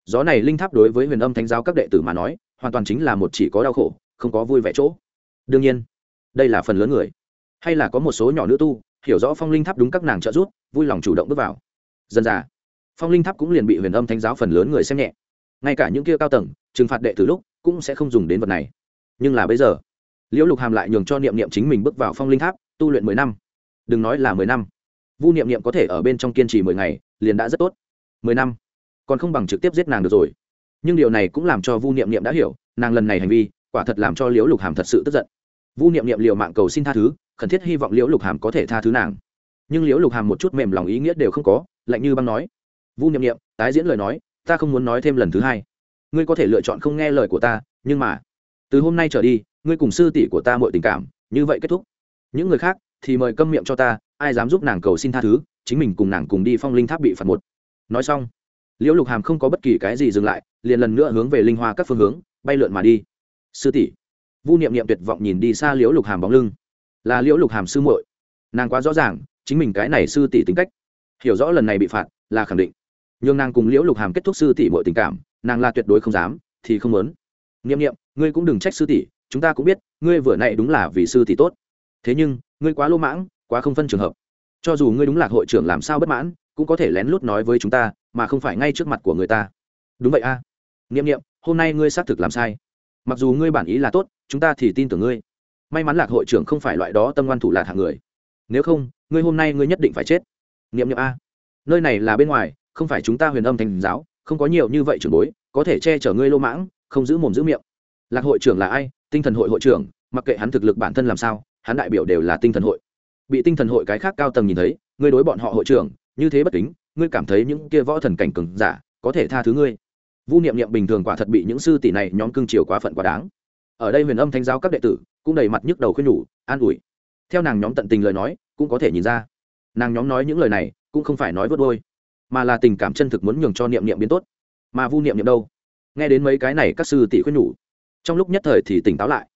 gió này linh tháp đối với huyền âm thánh giáo các đệ tử mà nói, hoàn toàn chính là một chỉ có đau khổ, không có vui vẻ chỗ. Đương nhiên, đây là phần lớn người, hay là có một số nhỏ nữ tu, hiểu rõ phong linh tháp đúng các nàng trợ giúp, vui lòng chủ động bước vào. Dần dà phong linh tháp cũng liền bị huyền âm thánh giáo phần lớn người xem nhẹ. Ngay cả những kia cao tầng, trừng phạt đệ tử lúc cũng sẽ không dùng đến vật này. Nhưng là bây giờ, liễu lục hàm lại nhường cho niệm niệm chính mình bước vào phong linh tháp, tu luyện mười năm. Đừng nói là mười năm. Vu niệm niệm có thể ở bên trong kiên trì mười ngày, liền đã rất tốt. Mười năm còn không bằng trực tiếp giết nàng được rồi. Nhưng điều này cũng làm cho vu niệm niệm đã hiểu, nàng lần này hành vi, quả thật làm cho liễu lục hàm thật sự tức giận. Vu niệm niệm liều mạng cầu xin tha thứ, khẩn thiết hy vọng liễu lục hàm có thể tha thứ nàng. Nhưng liễu lục hàm một chút mềm lòng ý nghĩa đều không có, lạnh như băng nói. Vu niệm niệm, tái diễn lời nói, ta không muốn nói thêm lần thứ hai. Ngươi có thể lựa chọn không nghe lời của ta, nhưng mà, từ hôm nay trở đi, ngươi cùng sư tỷ của ta mọi tình cảm, như vậy kết thúc. Những người khác thì mời câm miệng cho ta, ai dám giúp nàng cầu xin tha thứ, chính mình cùng nàng cùng đi phong linh tháp bị phạt một. Nói xong liễu lục hàm không có bất kỳ cái gì dừng lại, liền lần nữa hướng về linh hoa các phương hướng, bay lượn mà đi. Sư tỷ. Vu niệm niệm tuyệt vọng nhìn đi xa liễu lục hàm bóng lưng. Là liễu lục hàm sư muội. Nàng quá rõ ràng, chính mình cái này sư tỷ tính cách. Hiểu rõ lần này bị phạt, là khẳng định. Nhưng nàng cùng liễu lục hàm kết thúc sư tỷ mọi tình cảm, nàng là tuyệt đối không dám, thì không muốn. Niệm niệm, ngươi cũng đừng trách sư tỷ, chúng ta cũng biết, ngươi vừa nãy đúng là vì sư tỷ tốt. Thế nhưng, ngươi quá lô mãng, quá không phân trường hợp. Cho dù ngươi đúng là hội trưởng làm sao bất mãn cũng có thể lén lút nói với chúng ta, mà không phải ngay trước mặt của người ta. Đúng vậy a. À. niệm niệm, hôm nay ngươi xác thực làm sai. Mặc dù ngươi bản ý là tốt, chúng ta thì tin tưởng ngươi. May mắn lạc hội trưởng không phải loại đó tâm ngoan thủ lạc hạng người. Nếu không, ngươi hôm nay ngươi nhất định phải chết. Niệm niệm a. Nơi này là bên ngoài, không phải chúng ta huyền âm thành giáo, không có nhiều như vậy trưởng bối, có thể che chở ngươi lô mãng, không giữ mồm giữ miệng. Lạc hội trưởng là ai? Tinh thần hội hội trưởng, mặc kệ hắn thực lực bản thân làm sao, hắn đại biểu đều là tinh thần hội. Bị tinh thần hội cái khác cao tầng nhìn thấy, ngươi đối bọn họ hội trưởng như thế bất kính, ngươi cảm thấy những kia võ thần cảnh cường giả có thể tha thứ ngươi? Vu niệm niệm bình thường quả thật bị những sư tỷ này nhóm cưng chiều quá phận quá đáng. Ở đây huyền âm thánh giáo các đệ tử cũng đầy mặt nhức đầu khuyên nhủ, an ủi. Theo nàng nhóm tận tình lời nói, cũng có thể nhìn ra. Nàng nhóm nói những lời này cũng không phải nói vớt đôi mà là tình cảm chân thực muốn nhường cho niệm niệm biến tốt. Mà vu niệm niệm đâu? Nghe đến mấy cái này các sư tỷ khuyên nhủ, trong lúc nhất thời thì tỉnh táo lại.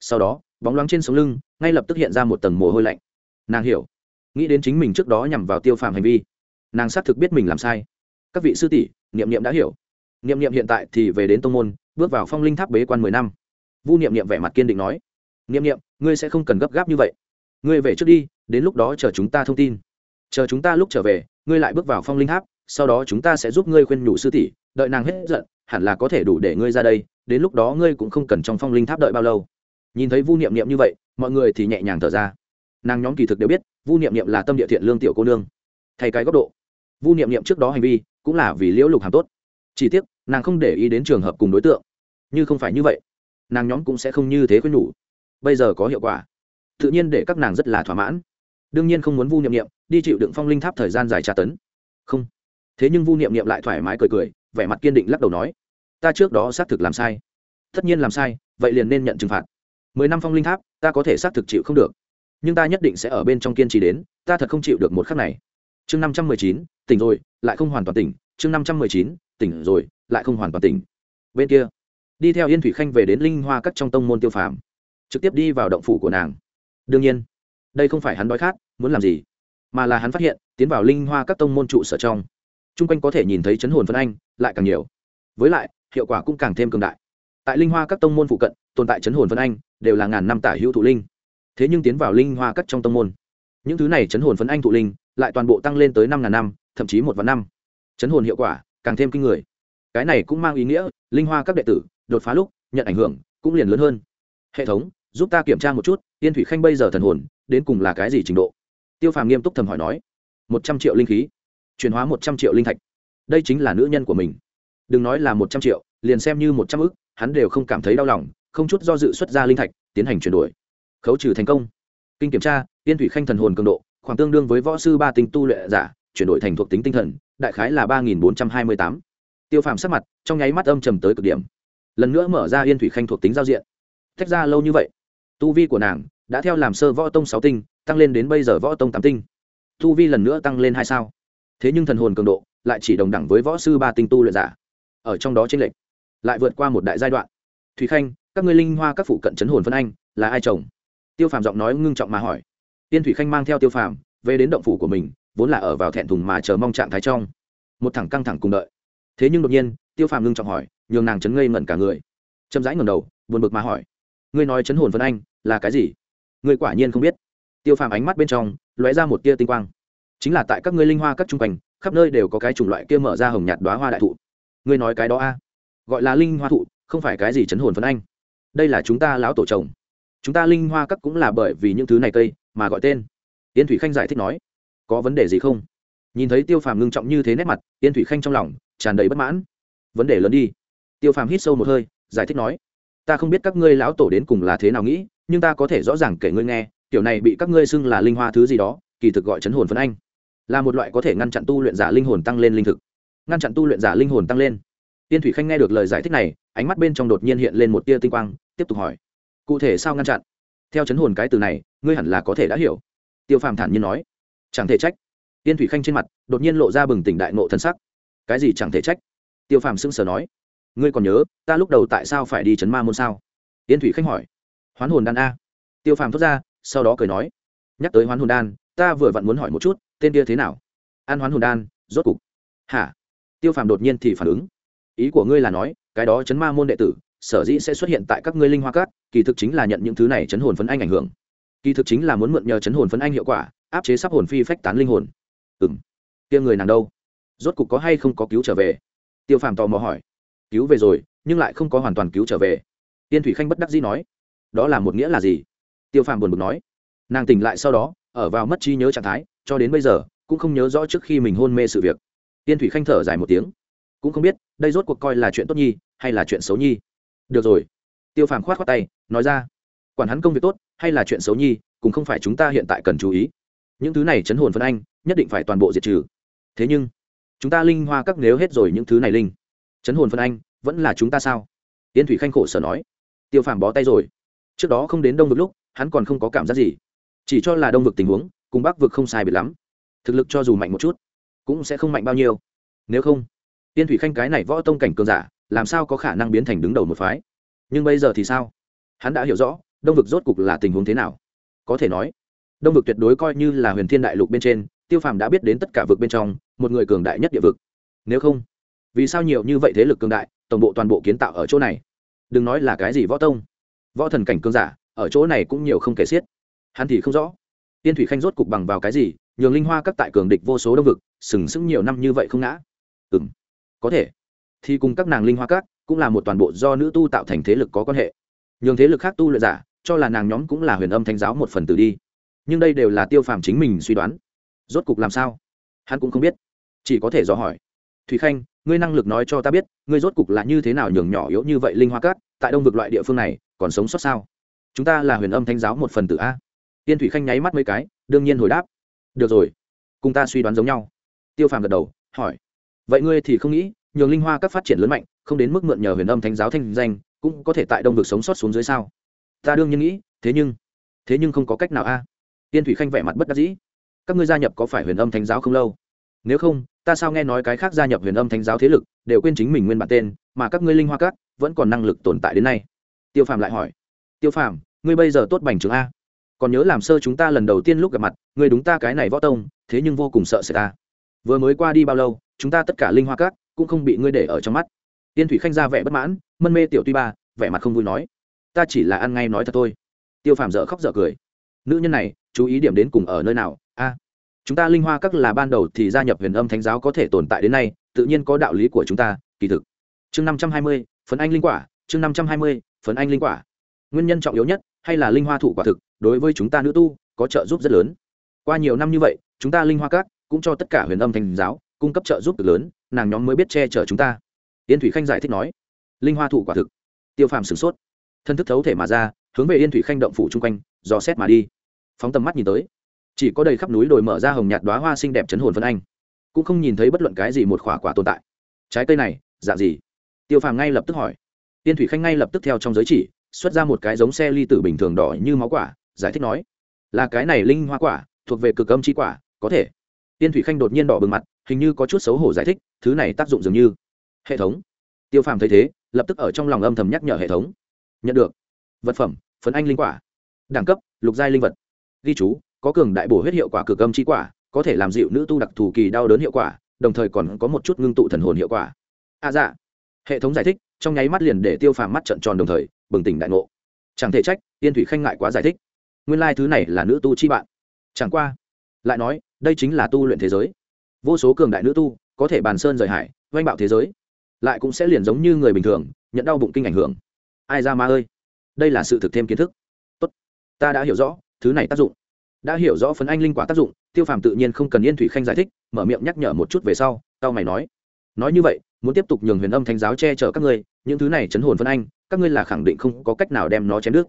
Sau đó, bóng loáng trên sống lưng, ngay lập tức hiện ra một tầng mồ hôi lạnh. Nàng hiểu, nghĩ đến chính mình trước đó nhằm vào tiêu phàm hành vi nàng xác thực biết mình làm sai. Các vị sư tỷ, niệm niệm đã hiểu. Niệm niệm hiện tại thì về đến tông môn, bước vào phong linh tháp bế quan mười năm. Vu niệm niệm vẻ mặt kiên định nói, niệm niệm, ngươi sẽ không cần gấp gáp như vậy. Ngươi về trước đi, đến lúc đó chờ chúng ta thông tin. Chờ chúng ta lúc trở về, ngươi lại bước vào phong linh tháp, sau đó chúng ta sẽ giúp ngươi khuyên nhủ sư tỷ, đợi nàng hết giận, hẳn là có thể đủ để ngươi ra đây, đến lúc đó ngươi cũng không cần trong phong linh tháp đợi bao lâu. Nhìn thấy vu niệm niệm như vậy, mọi người thì nhẹ nhàng thở ra. Nàng nhóm kỳ thực đều biết, vu niệm niệm là tâm địa thiện lương tiểu cô nương. Thay cái góc độ vu niệm niệm trước đó hành vi cũng là vì liễu lục hàm tốt. Chỉ tiếc, nàng không để ý đến trường hợp cùng đối tượng. Như không phải như vậy, nàng nhóm cũng sẽ không như thế khuyên nhủ. Bây giờ có hiệu quả. Tự nhiên để các nàng rất là thỏa mãn. Đương nhiên không muốn vu niệm niệm đi chịu đựng phong linh tháp thời gian dài tra tấn. Không. Thế nhưng vu niệm niệm lại thoải mái cười cười, vẻ mặt kiên định lắc đầu nói, ta trước đó xác thực làm sai. Tất nhiên làm sai, vậy liền nên nhận trừng phạt. Mười năm phong linh tháp, ta có thể xác thực chịu không được. Nhưng ta nhất định sẽ ở bên trong kiên trì đến, ta thật không chịu được một khắc này chương năm trăm mười chín, tỉnh rồi, lại không hoàn toàn tỉnh. Chương năm trăm mười chín, tỉnh rồi, lại không hoàn toàn tỉnh. Bên kia, đi theo yên thủy khanh về đến linh hoa cắt trong tông môn tiêu phàm. Trực tiếp đi vào động phủ của nàng. Đương nhiên, đây không phải hắn đói khát, muốn làm gì, mà là hắn phát hiện, tiến vào linh hoa các tông môn trụ sở trong, chung quanh có thể nhìn thấy chấn hồn phân anh, lại càng nhiều. Với lại, hiệu quả cũng càng thêm cường đại. Tại linh hoa các tông môn phụ cận, tồn tại chấn hồn phân anh, đều là ngàn năm tả hữu thụ linh. Thế nhưng tiến vào linh hoa các trong tông môn, những thứ này chấn hồn phân anh thụ linh lại toàn bộ tăng lên tới năm ngàn năm, thậm chí một vạn năm. Chấn hồn hiệu quả càng thêm kinh người. Cái này cũng mang ý nghĩa, linh hoa các đệ tử đột phá lúc, nhận ảnh hưởng cũng liền lớn hơn. Hệ thống, giúp ta kiểm tra một chút, yên thủy khanh bây giờ thần hồn đến cùng là cái gì trình độ? Tiêu phàm nghiêm túc thầm hỏi nói. Một trăm triệu linh khí. Chuyển hóa một trăm triệu linh thạch. Đây chính là nữ nhân của mình. Đừng nói là một trăm triệu, liền xem như một trăm ức, hắn đều không cảm thấy đau lòng, không chút do dự xuất ra linh thạch, tiến hành chuyển đổi. Khấu trừ thành công. Kinh kiểm tra, yên thủy khanh thần hồn cường độ khoảng tương đương với võ sư ba tinh tu luyện giả, chuyển đổi thành thuộc tính tinh thần, đại khái là ba nghìn bốn trăm hai mươi tám. Tiêu phàm sắc mặt, trong nháy mắt âm trầm tới cực điểm. Lần nữa mở ra yên thủy khanh thuộc tính giao diện. Tách ra lâu như vậy, tu vi của nàng đã theo làm sơ võ tông sáu tinh, tăng lên đến bây giờ võ tông tám tinh. Tu vi lần nữa tăng lên hai sao. Thế nhưng thần hồn cường độ lại chỉ đồng đẳng với võ sư ba tinh tu luyện giả. Ở trong đó t r ê n lệch, lại vượt qua một đại giai đoạn. Thùy khanh, các ngươi linh hoa các phụ cận chấn hồn phân anh, là ai chồng tiêu phàm giọng nói ngưng trọng mà hỏi tiên thủy khanh mang theo tiêu phàm về đến động phủ của mình, vốn là ở vào thẹn thùng mà chờ mong trạng thái trong. Một thẳng căng thẳng cùng đợi. Thế nhưng đột nhiên, tiêu phàm ngưng trọng hỏi, nhường nàng chấn ngây ngẩn cả người. Chậm rãi ngẩng đầu, buồn bực mà hỏi, ngươi nói chấn hồn vân anh là cái gì? Ngươi quả nhiên không biết. Tiêu phàm ánh mắt bên trong lóe ra một tia tinh quang. Chính là tại các ngươi linh hoa các trung quanh, khắp nơi đều có cái chủng loại kia mở ra hồng nhạt đoá hoa đại thụ. Ngươi nói cái đó a? Gọi là linh hoa thụ, không phải cái gì chấn hồn phân anh. Đây là chúng ta lão tổ chồng. Chúng ta linh hoa các cũng là bởi vì những thứ này cây mà gọi tên. Yên thủy khanh giải thích nói, có vấn đề gì không? Nhìn thấy tiêu phàm ngưng trọng như thế nét mặt yên thủy khanh trong lòng tràn đầy bất mãn. Vấn đề lớn đi. Tiêu phàm hít sâu một hơi, giải thích nói, ta không biết các ngươi lão tổ đến cùng là thế nào nghĩ, nhưng ta có thể rõ ràng kể ngươi nghe kiểu này bị các ngươi xưng là linh hoa thứ gì đó, kỳ thực gọi chấn hồn phấn anh. Là một loại có thể ngăn chặn tu luyện giả linh hồn tăng lên linh thực. Ngăn chặn tu luyện giả linh hồn tăng lên. Tiên thủy khanh nghe được lời giải thích này, ánh mắt bên trong đột nhiên hiện lên một tia tinh quang, tiếp tục hỏi, cụ thể sao ngăn chặn? Theo chấn hồn cái từ này, ngươi hẳn là có thể đã hiểu. Tiêu phàm thản nhiên nói. Chẳng thể trách. Tiên thủy khanh trên mặt đột nhiên lộ ra bừng tỉnh đại nộ thân sắc. Cái gì chẳng thể trách? Tiêu phàm sững sờ nói. Ngươi còn nhớ, ta lúc đầu tại sao phải đi chấn ma môn sao? Tiên thủy khanh hỏi. Hoán hồn đan a. Tiêu phàm thốt ra, sau đó cười nói. Nhắc tới hoán hồn đan, ta vừa vặn muốn hỏi một chút, tên kia thế nào? An hoán hồn đan, rốt cục. Hả? Tiêu phàm đột nhiên thì phản ứng. Ý của ngươi là nói, cái đó chấn ma môn đệ tử sở dĩ sẽ xuất hiện tại các ngươi linh hoa cát, kỳ thực chính là nhận những thứ này chấn hồn phấn anh ảnh hưởng. Kỳ thực chính là muốn mượn nhờ chấn hồn phấn anh hiệu quả, áp chế sắp hồn phi phách tán linh hồn. Ừ m kia người nàng đâu? Rốt cục có hay không có cứu trở về? Tiêu phàm tò mò hỏi. Cứu về rồi, nhưng lại không có hoàn toàn cứu trở về. Tiên thủy khanh bất đắc dĩ nói. Đó là một nghĩa là gì? Tiêu phàm buồn bực nói. Nàng tỉnh lại sau đó, ở vào mất trí nhớ trạng thái, cho đến bây giờ, cũng không nhớ rõ trước khi mình hôn mê sự việc. Tiên thủy khanh thở dài một tiếng. Cũng không biết, đây rốt cuộc coi là chuyện tốt nhi, hay là chuyện xấu nhi? Được rồi. Tiêu phàm khoát khoát tay, nói ra, quản hắn công việc tốt hay là chuyện xấu nhi, cũng không phải chúng ta hiện tại cần chú ý. Những thứ này chấn hồn phân anh, nhất định phải toàn bộ diệt trừ. Thế nhưng, chúng ta linh hoa các nếu hết rồi những thứ này linh, chấn hồn phân anh, vẫn là chúng ta sao? Tiên thủy khanh khổ sở nói. Tiêu phàm bó tay rồi. Trước đó không đến đông vực lúc, hắn còn không có cảm giác gì. Chỉ cho là đông vực tình huống, cùng bắc vực không sai biệt lắm. Thực lực cho dù mạnh một chút, cũng sẽ không mạnh bao nhiêu. Nếu không, tiên thủy khanh cái này võ tông cảnh cường giả làm sao có khả năng biến thành đứng đầu một phái? Nhưng bây giờ thì sao? Hắn đã hiểu rõ, đông vực rốt cục là tình huống thế nào. Có thể nói, đông vực tuyệt đối coi như là huyền thiên đại lục bên trên, tiêu phàm đã biết đến tất cả vực bên trong, một người cường đại nhất địa vực. Nếu không, vì sao nhiều như vậy thế lực cường đại, tổng bộ toàn bộ kiến tạo ở chỗ này? Đừng nói là cái gì võ tông, võ thần cảnh cường giả, ở chỗ này cũng nhiều không kể xiết. Hắn thì không rõ. Tiên thủy khanh rốt cục bằng vào cái gì? Nhường linh hoa các tại cường địch vô số đông vực, sừng sững nhiều năm như vậy không ngã. Ừ m có thể thì cùng các nàng linh hoa các cũng là một toàn bộ do nữ tu tạo thành thế lực có quan hệ. Nhường thế lực khác tu luyện giả, cho là nàng nhóm cũng là huyền âm thánh giáo một phần tử đi. Nhưng đây đều là tiêu phàm chính mình suy đoán. Rốt cục làm sao? Hắn cũng không biết. Chỉ có thể dò hỏi. Thùy khanh, ngươi năng lực nói cho ta biết, ngươi rốt cục là như thế nào nhường nhỏ yếu như vậy linh hoa cát tại đông vực loại địa phương này, còn sống sót sao? Chúng ta là huyền âm thánh giáo một phần tử a. Tiên thủy khanh nháy mắt mấy cái, đương nhiên hồi đáp. Được rồi. Cùng ta suy đoán giống nhau. Tiêu phàm gật đầu, hỏi. Vậy ngươi thì không nghĩ nhường linh hoa các phát triển lớn mạnh, không đến mức mượn nhờ huyền âm thánh giáo thanh danh, cũng có thể tại đông vực sống sót xuống dưới sao? Ta đương nhiên nghĩ, thế nhưng thế nhưng không có cách nào a. Tiên thủy khanh vẻ mặt bất đắc dĩ. Các ngươi gia nhập có phải huyền âm thánh giáo không lâu? Nếu không, ta sao nghe nói cái khác gia nhập huyền âm thánh giáo thế lực đều quên chính mình nguyên bản tên, mà các ngươi linh hoa các vẫn còn năng lực tồn tại đến nay? Tiêu phàm lại hỏi. Tiêu phàm, ngươi bây giờ tốt bành trướng a. Còn nhớ làm sơ chúng ta lần đầu tiên lúc gặp mặt, ngươi đúng ta cái này võ tông, thế nhưng vô cùng sợ sẽ ta. Vừa mới qua đi bao lâu, chúng ta tất cả linh hoa các cũng không bị ngươi để ở trong mắt. Tiên thủy khanh ra vẻ bất mãn, mân mê tiểu tuy ba, vẻ mặt không vui nói, ta chỉ là ăn ngay nói thật thôi. Tiêu phàm dở khóc dở cười, nữ nhân này, chú ý điểm đến cùng ở nơi nào? A, chúng ta linh hoa các là ban đầu thì gia nhập huyền âm thánh giáo có thể tồn tại đến nay, tự nhiên có đạo lý của chúng ta, kỳ thực. Chương năm trăm hai mươi, phấn anh linh quả, chương năm trăm hai mươi, phấn anh linh quả. Nguyên nhân trọng yếu nhất, hay là linh hoa thủ quả thực, đối với chúng ta nữ tu, có trợ giúp rất lớn. Qua nhiều năm như vậy, chúng ta linh hoa các, cũng cho tất cả huyền âm thánh giáo, cung cấp trợ giúp cực lớn nàng nhóm mới biết che chở chúng ta. Yên thủy khanh giải thích nói, linh hoa Thụ quả thực. Tiêu phàm sửng sốt, thân thức thấu thể mà ra, hướng về yên thủy khanh động phủ chung quanh, dò xét mà đi. Phóng tầm mắt nhìn tới, chỉ có đầy khắp núi đồi mở ra hồng nhạt đoá hoa xinh đẹp chấn hồn vân anh, cũng không nhìn thấy bất luận cái gì một khỏa quả tồn tại. Trái cây này dạng gì? Tiêu phàm ngay lập tức hỏi. Tiên thủy khanh ngay lập tức theo trong giới chỉ, xuất ra một cái giống xe ly tử bình thường đỏ như máu quả, giải thích nói, là cái này linh hoa quả, thuộc về cực âm chi quả, có thể. Tiên thủy khanh đột nhiên đỏ bừng mặt hình như có chút xấu hổ giải thích, thứ này tác dụng dường như. Hệ thống. Tiêu phàm thấy thế, lập tức ở trong lòng âm thầm nhắc nhở hệ thống. Nhận được. Vật phẩm, phấn anh linh quả. Đẳng cấp, lục giai linh vật. Ghi chú, có cường đại bổ huyết hiệu quả cực âm chi quả, có thể làm dịu nữ tu đặc thù kỳ đau đớn hiệu quả, đồng thời còn có một chút ngưng tụ thần hồn hiệu quả. A à dạ. Hệ thống giải thích, trong nháy mắt liền để tiêu phàm mắt trận tròn đồng thời, bừng tỉnh đại ngộ. Chẳng thể trách tiên thủy khanh ngại quá giải thích. Nguyên lai、like、thứ này là nữ tu chi bạn. Chẳng qua, lại nói, đây chính là tu luyện thế giới vô số cường đại nữ tu, có thể bàn sơn rời hải, oanh bạo thế giới, lại cũng sẽ liền giống như người bình thường, nhận đau bụng kinh ảnh hưởng. Ai ra ma ơi? Đây là sự thực thêm kiến thức. Tốt. Ta đã hiểu rõ, thứ này tác dụng. Đã hiểu rõ phấn anh linh quả tác dụng, tiêu phàm tự nhiên không cần yên thủy khanh giải thích, mở miệng nhắc nhở một chút về sau tao mày nói. Nói như vậy, muốn tiếp tục nhường huyền âm thánh giáo che chở các ngươi, những thứ này chấn hồn phân anh, các ngươi là khẳng định không có cách nào đem nó chém nước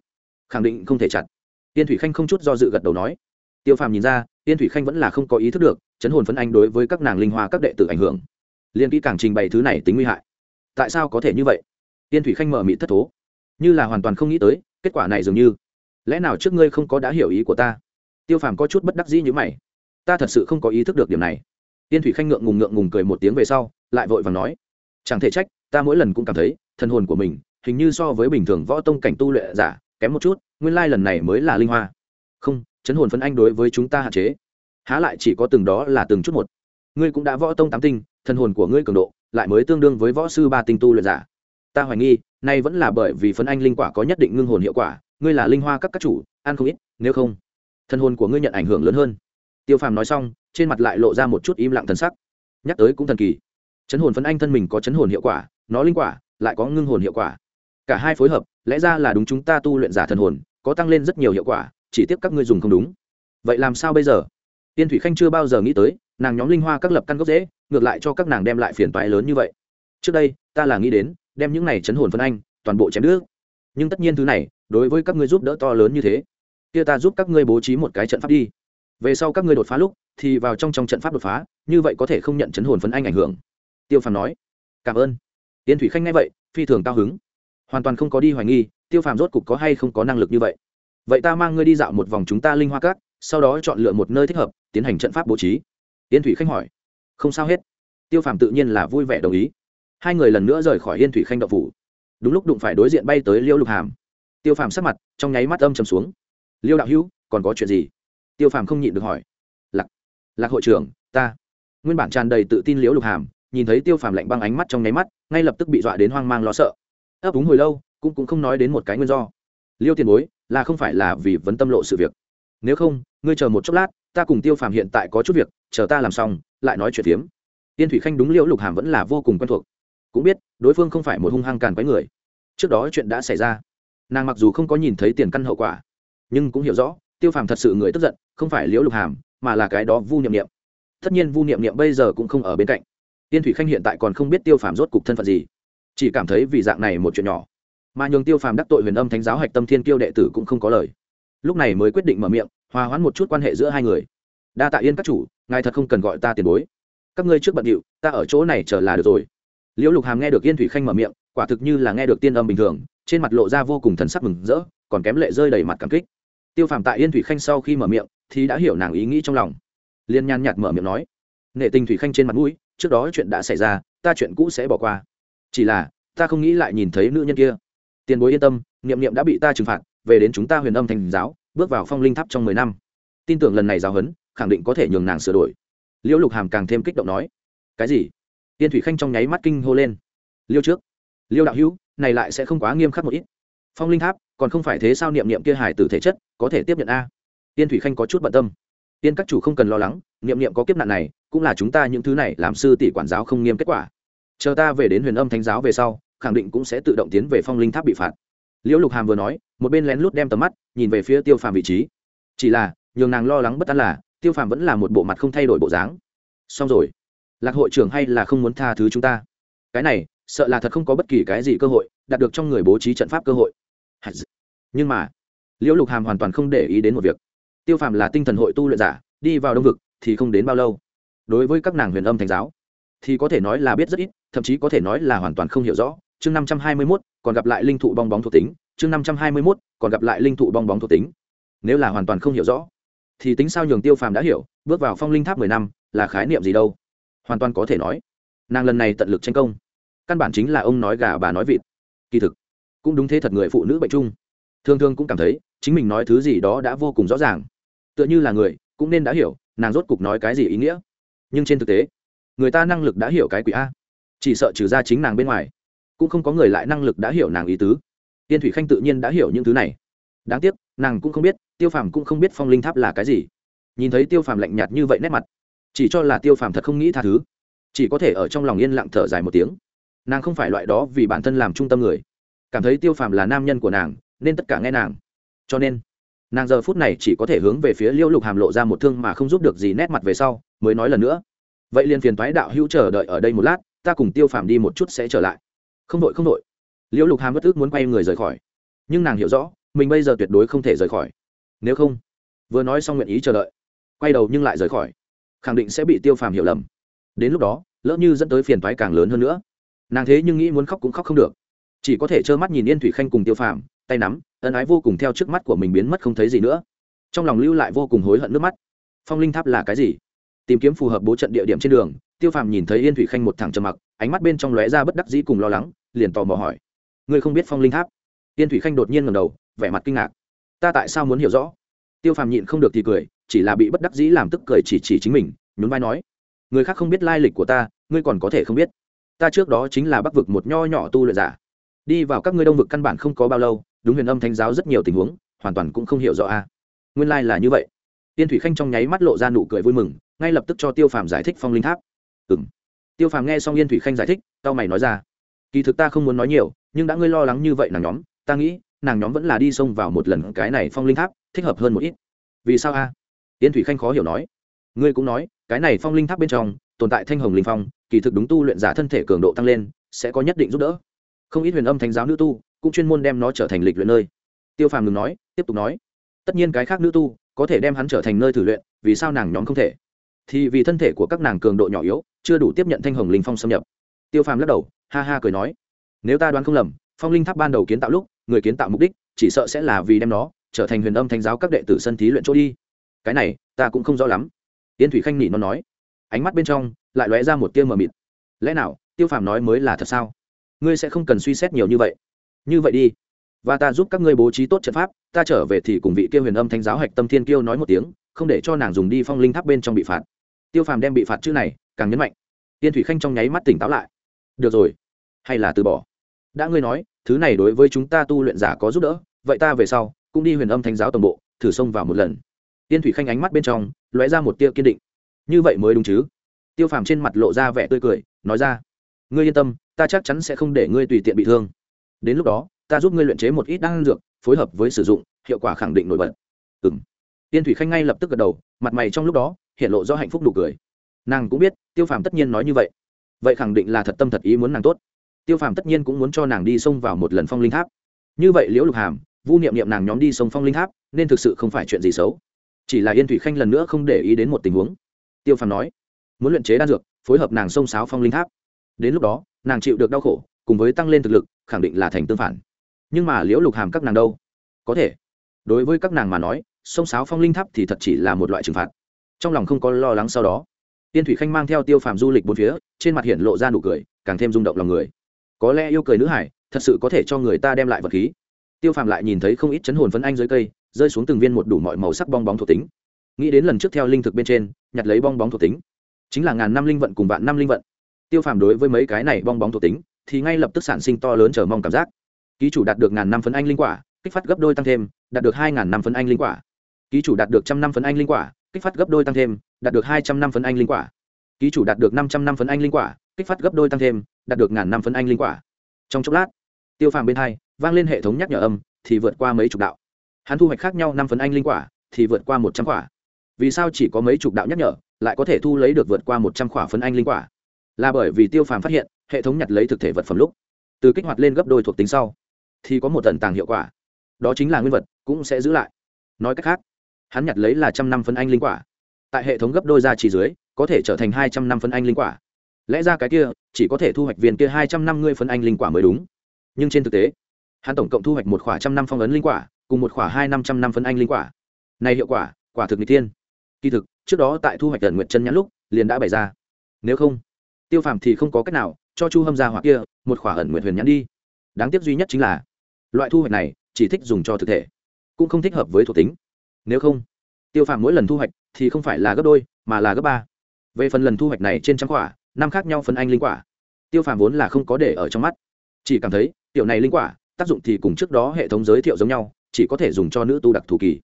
khẳng định không thể chặt. Yên thủy khanh không chút do dự gật đầu nói. Tiêu phàm nhìn ra, yên thủy khanh vẫn là không có ý thức được chấn hồn phấn anh đối với các nàng linh hoa các đệ tử ảnh hưởng. Liên kỹ càng trình bày thứ này tính nguy hại. Tại sao có thể như vậy? Tiên thủy khanh mở mị thất thố. Như là hoàn toàn không nghĩ tới, kết quả này dường như. Lẽ nào trước ngươi không có đã hiểu ý của ta? Tiêu phàm có chút bất đắc dĩ như mày. Ta thật sự không có ý thức được điểm này. Tiên thủy khanh ngượng ngùng ngượng ngùng cười một tiếng về sau, lại vội vàng nói. Chẳng thể trách, ta mỗi lần cũng cảm thấy thân hồn của mình, hình như so với bình thường võ tông cảnh tu luyện giả, kém một chút, nguyên lai lần này mới là linh hoa. Không, chấn hồn phấn anh đối với chúng ta hạn chế há lại chỉ có từng đó là từng chút một. Ngươi cũng đã võ tông tám tinh thân hồn của ngươi cường độ lại mới tương đương với võ sư ba tinh tu luyện giả. Ta hoài nghi, nay vẫn là bởi vì phấn anh linh quả có nhất định ngưng hồn hiệu quả, ngươi là linh hoa các các chủ, ăn không ít, nếu không thân hồn của ngươi nhận ảnh hưởng lớn hơn. Tiêu phàm nói xong, trên mặt lại lộ ra một chút im lặng thần sắc. Nhắc tới cũng thần kỳ. Chấn hồn phấn anh thân mình có chấn hồn hiệu quả, nó linh quả lại có ngưng hồn hiệu quả. Cả hai phối hợp, lẽ ra là đúng chúng ta tu luyện giả thần hồn, có tăng lên rất nhiều hiệu quả, chỉ tiếp các ngươi dùng không đúng. Vậy làm sao bây giờ? Tiên thủy khanh chưa bao giờ nghĩ tới, nàng nhóm linh hoa các lập căn gốc dễ, ngược lại cho các nàng đem lại phiền toái lớn như vậy. Trước đây, ta là nghĩ đến, đem những này chấn hồn phân anh, toàn bộ chém nước. Nhưng tất nhiên thứ này, đối với các ngươi giúp đỡ to lớn như thế, kia ta giúp các ngươi bố trí một cái trận pháp đi. Về sau các ngươi đột phá lúc, thì vào trong trong trận pháp đột phá, như vậy có thể không nhận chấn hồn phấn anh ảnh hưởng. Tiêu phàm nói. Cảm ơn. Tiên thủy khanh nghe vậy, phi thường cao hứng. Hoàn toàn không có đi hoài nghi, tiêu phàm rốt cục có hay không có năng lực như vậy. Vậy ta mang ngươi đi dạo một vòng chúng ta linh hoa cát sau đó chọn lựa một nơi thích hợp, tiến hành trận pháp bố trí. Yên thủy khanh hỏi, không sao hết. Tiêu phàm tự nhiên là vui vẻ đồng ý. Hai người lần nữa rời khỏi yên thủy khanh đậu phủ. Đúng lúc đụng phải đối diện bay tới liêu lục hàm. Tiêu phàm sắc mặt trong nháy mắt âm trầm xuống. Liêu đạo hữu, còn có chuyện gì? Tiêu phàm không nhịn được hỏi. Lạc lạc hội trưởng, ta. Nguyên bản tràn đầy tự tin liễu lục hàm, nhìn thấy tiêu phàm lạnh băng ánh mắt trong nháy mắt, ngay lập tức bị dọa đến hoang mang lo sợ. Ấp úng hồi lâu, cũng cũng không nói đến một cái nguyên do. Liêu tiền bối, là không phải là vì vấn tâm lộ sự việc nếu không, ngươi chờ một chốc lát, ta cùng tiêu phàm hiện tại có chút việc, chờ ta làm xong, lại nói chuyện phiếm. Tiên thủy khanh đúng liễu lục hàm vẫn là vô cùng quen thuộc. Cũng biết, đối phương không phải một hung hăng càn quái người. Trước đó chuyện đã xảy ra. Nàng mặc dù không có nhìn thấy tiền căn hậu quả, nhưng cũng hiểu rõ, tiêu phàm thật sự người tức giận, không phải liễu lục hàm, mà là cái đó vu niệm niệm. Tất nhiên vu niệm niệm bây giờ cũng không ở bên cạnh. Tiên thủy khanh hiện tại còn không biết tiêu phàm rốt cục thân phận gì. Chỉ cảm thấy vì dạng này một chuyện nhỏ. Mà nhường tiêu phàm đắc tội huyền âm thánh giáo hạch tâm thiên kiêu đệ tử cũng không có lời lúc này mới quyết định mở miệng, hòa hoãn một chút quan hệ giữa hai người. Đa tạ yên các chủ, ngài thật không cần gọi ta tiền bối. Các ngươi trước bận điệu, ta ở chỗ này chờ là được rồi. Liễu lục hàm nghe được yên thủy khanh mở miệng, quả thực như là nghe được tiên âm bình thường, trên mặt lộ ra vô cùng thần sắc mừng rỡ, còn kém lệ rơi đầy mặt cảm kích. Tiêu phàm tại yên thủy khanh sau khi mở miệng, thì đã hiểu nàng ý nghĩ trong lòng. Liên nhan nhạt mở miệng nói, nệ tình thủy khanh trên mặt mũi, trước đó chuyện đã xảy ra, ta chuyện cũ sẽ bỏ qua. Chỉ là, ta không nghĩ lại nhìn thấy nữ nhân kia. Tiền bối yên tâm, niệm niệm đã bị ta trừng phạt về đến chúng ta huyền âm thành giáo, bước vào phong linh tháp trong mười năm. Tin tưởng lần này giáo huấn, khẳng định có thể nhường nàng sửa đổi. Liễu lục hàm càng thêm kích động nói, cái gì? Tiên thủy khanh trong nháy mắt kinh hô lên, liêu trước, liêu đạo hữu, này lại sẽ không quá nghiêm khắc một ít. Phong linh tháp, còn không phải thế sao niệm niệm kia hải tử thể chất, có thể tiếp nhận a? Tiên thủy khanh có chút bận tâm. Tiên các chủ không cần lo lắng, niệm niệm có kiếp nạn này, cũng là chúng ta những thứ này làm sư tỷ quản giáo không nghiêm kết quả. Chờ ta về đến huyền âm thánh giáo về sau, khẳng định cũng sẽ tự động tiến về phong linh tháp bị phạt liễu lục hàm vừa nói, một bên lén lút đem tầm mắt nhìn về phía tiêu phàm vị trí. Chỉ là, nhường nàng lo lắng bất an là, tiêu phàm vẫn là một bộ mặt không thay đổi bộ dáng. Xong rồi. Lạc hội trưởng hay là không muốn tha thứ chúng ta? Cái này, sợ là thật không có bất kỳ cái gì cơ hội, đạt được trong người bố trí trận pháp cơ hội. Nhưng mà, liễu lục hàm hoàn toàn không để ý đến một việc. Tiêu phàm là tinh thần hội tu luyện giả, đi vào đông vực thì không đến bao lâu. Đối với các nàng huyền âm thành giáo, thì có thể nói là biết rất ít, thậm chí có thể nói là hoàn toàn không hiểu rõ chương năm trăm hai mươi mốt, còn gặp lại linh thụ bong bóng thuộc tính, chương năm trăm hai mươi mốt, còn gặp lại linh thụ bong bóng thuộc tính. Nếu là hoàn toàn không hiểu rõ, thì tính sao nhường tiêu phàm đã hiểu, bước vào phong linh tháp mười năm, là khái niệm gì đâu? Hoàn toàn có thể nói, nàng lần này tận lực tranh công. Căn bản chính là ông nói gà bà nói vịt. Kỳ thực, cũng đúng thế thật người phụ nữ bệnh chung. Thường thường cũng cảm thấy, chính mình nói thứ gì đó đã vô cùng rõ ràng. Tựa như là người, cũng nên đã hiểu, nàng rốt cục nói cái gì ý nghĩa. Nhưng trên thực tế, người ta năng lực đã hiểu cái quỷ a. Chỉ sợ trừ ra chính nàng bên ngoài cũng không có người lại năng lực đã hiểu nàng ý tứ. Tiên thủy khanh tự nhiên đã hiểu những thứ này. Đáng tiếc, nàng cũng không biết, tiêu phàm cũng không biết phong linh tháp là cái gì. Nhìn thấy tiêu phàm lạnh nhạt như vậy nét mặt, chỉ cho là tiêu phàm thật không nghĩ tha thứ, chỉ có thể ở trong lòng yên lặng thở dài một tiếng. Nàng không phải loại đó vì bản thân làm trung tâm người. Cảm thấy tiêu phàm là nam nhân của nàng, nên tất cả nghe nàng. Cho nên, nàng giờ phút này chỉ có thể hướng về phía liễu lục hàm lộ ra một thương mà không giúp được gì nét mặt về sau, mới nói lần nữa. Vậy liền phiền thoái đạo hữu chờ đợi ở đây một lát, ta cùng tiêu phàm đi một chút sẽ trở lại không đội không đội. Liễu lục hàm bất tức muốn quay người rời khỏi. Nhưng nàng hiểu rõ, mình bây giờ tuyệt đối không thể rời khỏi. Nếu không, vừa nói xong nguyện ý chờ đợi. Quay đầu nhưng lại rời khỏi. Khẳng định sẽ bị tiêu phàm hiểu lầm. Đến lúc đó, lỡ như dẫn tới phiền thoái càng lớn hơn nữa. Nàng thế nhưng nghĩ muốn khóc cũng khóc không được. Chỉ có thể trơ mắt nhìn yên thủy khanh cùng tiêu phàm, tay nắm, ân ái vô cùng theo trước mắt của mình biến mất không thấy gì nữa. Trong lòng lưu lại vô cùng hối hận nước mắt. Phong linh tháp là cái gì? Tìm kiếm phù hợp bố trận địa điểm trên đường, tiêu phàm nhìn thấy yên thủy khanh một thẳng trầm mặc ánh mắt bên trong lóe ra bất đắc dĩ cùng lo lắng, liền tò mò hỏi, ngươi không biết phong linh tháp? Tiên thủy khanh đột nhiên ngầm đầu, vẻ mặt kinh ngạc. Ta tại sao muốn hiểu rõ? Tiêu phàm nhịn không được thì cười, chỉ là bị bất đắc dĩ làm tức cười chỉ chỉ chính mình, nhún vai nói, người khác không biết lai lịch của ta, ngươi còn có thể không biết. Ta trước đó chính là bắc vực một nho nhỏ tu luyện giả. Đi vào các ngươi đông vực căn bản không có bao lâu, đúng huyền âm thánh giáo rất nhiều tình huống, hoàn toàn cũng không hiểu rõ a. Nguyên lai là như vậy. Tiên thủy khanh trong nháy mắt lộ ra nụ cười vui mừng, ngay lập tức cho tiêu phàm giải thích phong linh tháp. Ừ m tiêu phàm nghe xong yên thủy khanh giải thích tao mày nói ra, kỳ thực ta không muốn nói nhiều, nhưng đã ngươi lo lắng như vậy nàng nhóm, ta nghĩ, nàng nhóm vẫn là đi xông vào một lần cái này phong linh tháp, thích hợp hơn một ít. Vì sao a? Yên thủy khanh khó hiểu nói. Ngươi cũng nói, cái này phong linh tháp bên trong, tồn tại thanh hồng linh phong, kỳ thực đúng tu luyện giả thân thể cường độ tăng lên, sẽ có nhất định giúp đỡ. Không ít huyền âm thánh giáo nữ tu, cũng chuyên môn đem nó trở thành lịch luyện nơi. Tiêu phàm ngừng nói, tiếp tục nói, tất nhiên cái khác nữ tu, có thể đem hắn trở thành nơi thử luyện, vì sao nàng nhóm không thể? Thì vì thân thể của các nàng cường độ nhỏ yếu, chưa đủ tiếp nhận thanh hồng linh phong xâm nhập. Tiêu phàm lắc đầu, ha ha cười nói, nếu ta đoán không lầm, phong linh tháp ban đầu kiến tạo lúc, người kiến tạo mục đích, chỉ sợ sẽ là vì đem nó trở thành huyền âm thánh giáo các đệ tử sân thí luyện chỗ đi. Cái này, ta cũng không rõ lắm. Tiên thủy khanh nhị nó nói, ánh mắt bên trong lại lóe ra một tia mờ mịt. Lẽ nào, tiêu phàm nói mới là thật sao? Ngươi sẽ không cần suy xét nhiều như vậy. Như vậy đi, và ta giúp các ngươi bố trí tốt trận pháp, ta trở về thì cùng vị kia huyền âm thánh giáo hạch tâm thiên kiêu nói một tiếng, không để cho nàng dùng đi phong linh tháp bên trong bị phạt tiêu phàm đem bị phạt chữ này càng nhấn mạnh. Tiên thủy khanh trong nháy mắt tỉnh táo lại. Được rồi, hay là từ bỏ. Đã ngươi nói, thứ này đối với chúng ta tu luyện giả có giúp đỡ, vậy ta về sau cũng đi huyền âm thánh giáo toàn bộ, thử xông vào một lần. Tiên thủy khanh ánh mắt bên trong lóe ra một tia kiên định. Như vậy mới đúng chứ? Tiêu phàm trên mặt lộ ra vẻ tươi cười, nói ra, ngươi yên tâm, ta chắc chắn sẽ không để ngươi tùy tiện bị thương. Đến lúc đó, ta giúp ngươi luyện chế một ít đan dược, phối hợp với sử dụng, hiệu quả khẳng định nổi bật. Ừ m tiên thủy khanh ngay lập tức gật đầu, mặt mày trong lúc đó hiện lộ do hạnh phúc đủ cười. Nàng cũng biết, tiêu phàm tất nhiên nói như vậy. Vậy khẳng định là thật tâm thật ý muốn nàng tốt. Tiêu phàm tất nhiên cũng muốn cho nàng đi xông vào một lần phong linh tháp. Như vậy liễu lục hàm, vu niệm niệm nàng nhóm đi sông phong linh tháp, nên thực sự không phải chuyện gì xấu. Chỉ là yên thủy khanh lần nữa không để ý đến một tình huống. Tiêu phàm nói, muốn luyện chế đan dược, phối hợp nàng sông sáo phong linh tháp. Đến lúc đó, nàng chịu được đau khổ, cùng với tăng lên thực lực, khẳng định là thành tương phản. Nhưng mà liễu lục hàm các nàng đâu? Có thể. Đối với các nàng mà nói sông sáo phong linh tháp thì thật chỉ là một loại trừng phạt trong lòng không có lo lắng sau đó. Tiên thủy khanh mang theo tiêu phàm du lịch bốn phía, trên mặt hiện lộ ra nụ cười, càng thêm rung động lòng người. Có lẽ yêu cười nữ hải, thật sự có thể cho người ta đem lại vật khí. Tiêu phàm lại nhìn thấy không ít chấn hồn phấn anh dưới cây, rơi xuống từng viên một đủ mọi màu sắc bong bóng thuộc tính. Nghĩ đến lần trước theo linh thực bên trên, nhặt lấy bong bóng thuộc tính. Chính là ngàn năm linh vận cùng vạn năm linh vận. Tiêu phàm đối với mấy cái này bong bóng thuộc tính, thì ngay lập tức sản sinh to lớn chờ mong cảm giác. Ký chủ đạt được ngàn năm phấn anh linh quả, kích phát gấp đôi tăng thêm, đạt được hai ngàn năm phấn anh linh quả. Ký chủ đạt được trăm năm phấn anh linh quả kích phát gấp đôi tăng thêm, đạt được hai trăm năm phấn anh linh quả. Ký chủ đạt được năm trăm năm phấn anh linh quả, kích phát gấp đôi tăng thêm, đạt được ngàn năm phấn anh linh quả. Trong chốc lát, tiêu phàm bên hai, vang lên hệ thống nhắc nhở âm, thì vượt qua mấy chục đạo. Hắn thu hoạch khác nhau năm phấn anh linh quả, thì vượt qua một trăm quả. Vì sao chỉ có mấy chục đạo nhắc nhở, lại có thể thu lấy được vượt qua một trăm quả phấn anh linh quả? Là bởi vì tiêu phàm phát hiện, hệ thống nhặt lấy thực thể vật phẩm lúc, từ kích hoạt lên gấp đôi thuộc tính sau, thì có một tần tàng hiệu quả. Đó chính là nguyên vật, cũng sẽ giữ lại. Nói cách khác hắn nhặt lấy là trăm năm phân anh linh quả. Tại hệ thống gấp đôi ra chỉ dưới, có thể trở thành hai trăm năm phân anh linh quả. Lẽ ra cái kia, chỉ có thể thu hoạch viên kia hai trăm năm mươi phân anh linh quả mới đúng. Nhưng trên thực tế, hắn tổng cộng thu hoạch một khỏa trăm năm phong ấn linh quả, cùng một khỏa hai năm trăm năm phân anh linh quả. Này hiệu quả quả thực n g thiên. Kỳ thực, trước đó tại thu hoạch tần nguyện chân nhãn lúc, liền đã bày ra. Nếu không, tiêu phàm thì không có cách nào cho chu hâm ra hoặc kia một khỏa ẩn nguyện huyền nhãn đi. Đáng tiếc duy nhất chính là, loại thu hoạch này chỉ thích dùng cho thực thể, cũng không thích hợp với thuộc tính nếu không, tiêu phàm mỗi lần thu hoạch thì không phải là gấp đôi, mà là gấp ba. Về phần lần thu hoạch này trên trăm quả, năm khác nhau phân anh linh quả. Tiêu phàm vốn là không có để ở trong mắt. Chỉ cảm thấy, tiểu này linh quả, tác dụng thì cùng trước đó hệ thống giới thiệu giống nhau, chỉ có thể dùng cho nữ tu đặc thù kỳ.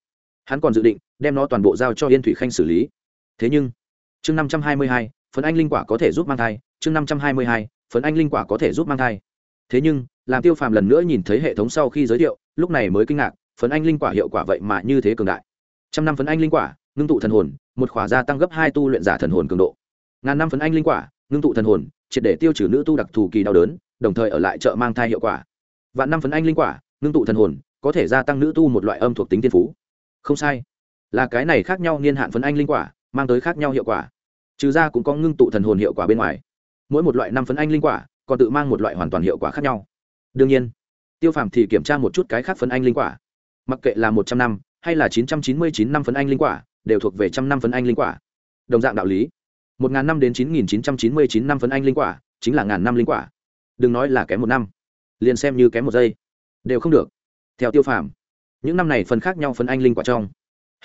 Hắn còn dự định đem nó toàn bộ giao cho yên thủy khanh xử lý. Thế nhưng, chương năm trăm hai mươi hai, phấn anh linh quả có thể giúp mang thai, chương năm trăm hai mươi hai, phấn anh linh quả có thể giúp mang thai. Thế nhưng, làm tiêu phàm lần nữa nhìn thấy hệ thống sau khi giới thiệu, lúc này mới kinh ngạc, phấn anh linh quả hiệu quả vậy mà như thế cường đại trăm năm phấn anh linh quả, ngưng tụ thần hồn, một khỏa gia tăng gấp hai tu luyện giả thần hồn cường độ. Ngàn năm phấn anh linh quả, ngưng tụ thần hồn, triệt để tiêu trừ nữ tu đặc thù kỳ đau đớn, đồng thời ở lại chợ mang thai hiệu quả. Vạn năm phấn anh linh quả, ngưng tụ thần hồn, có thể gia tăng nữ tu một loại âm thuộc tính tiên phú. Không sai. Là cái này khác nhau niên hạn phấn anh linh quả, mang tới khác nhau hiệu quả. Trừ ra cũng có ngưng tụ thần hồn hiệu quả bên ngoài. Mỗi một loại năm phấn anh linh quả, còn tự mang một loại hoàn toàn hiệu quả khác nhau. Đương nhiên, tiêu phàm thì kiểm tra một chút cái khác phấn anh linh quả. Mặc kệ là một trăm năm hay là chín trăm chín mươi chín năm phấn anh linh quả, đều thuộc về trăm năm phấn anh linh quả. Đồng dạng đạo lý, một ngàn năm đến chín nghìn chín trăm chín mươi chín năm phấn anh linh quả chính là ngàn năm linh quả. Đừng nói là kém một năm, liền xem như kém một giây, đều không được. Theo tiêu phàm, những năm này phần khác nhau phấn anh linh quả trong,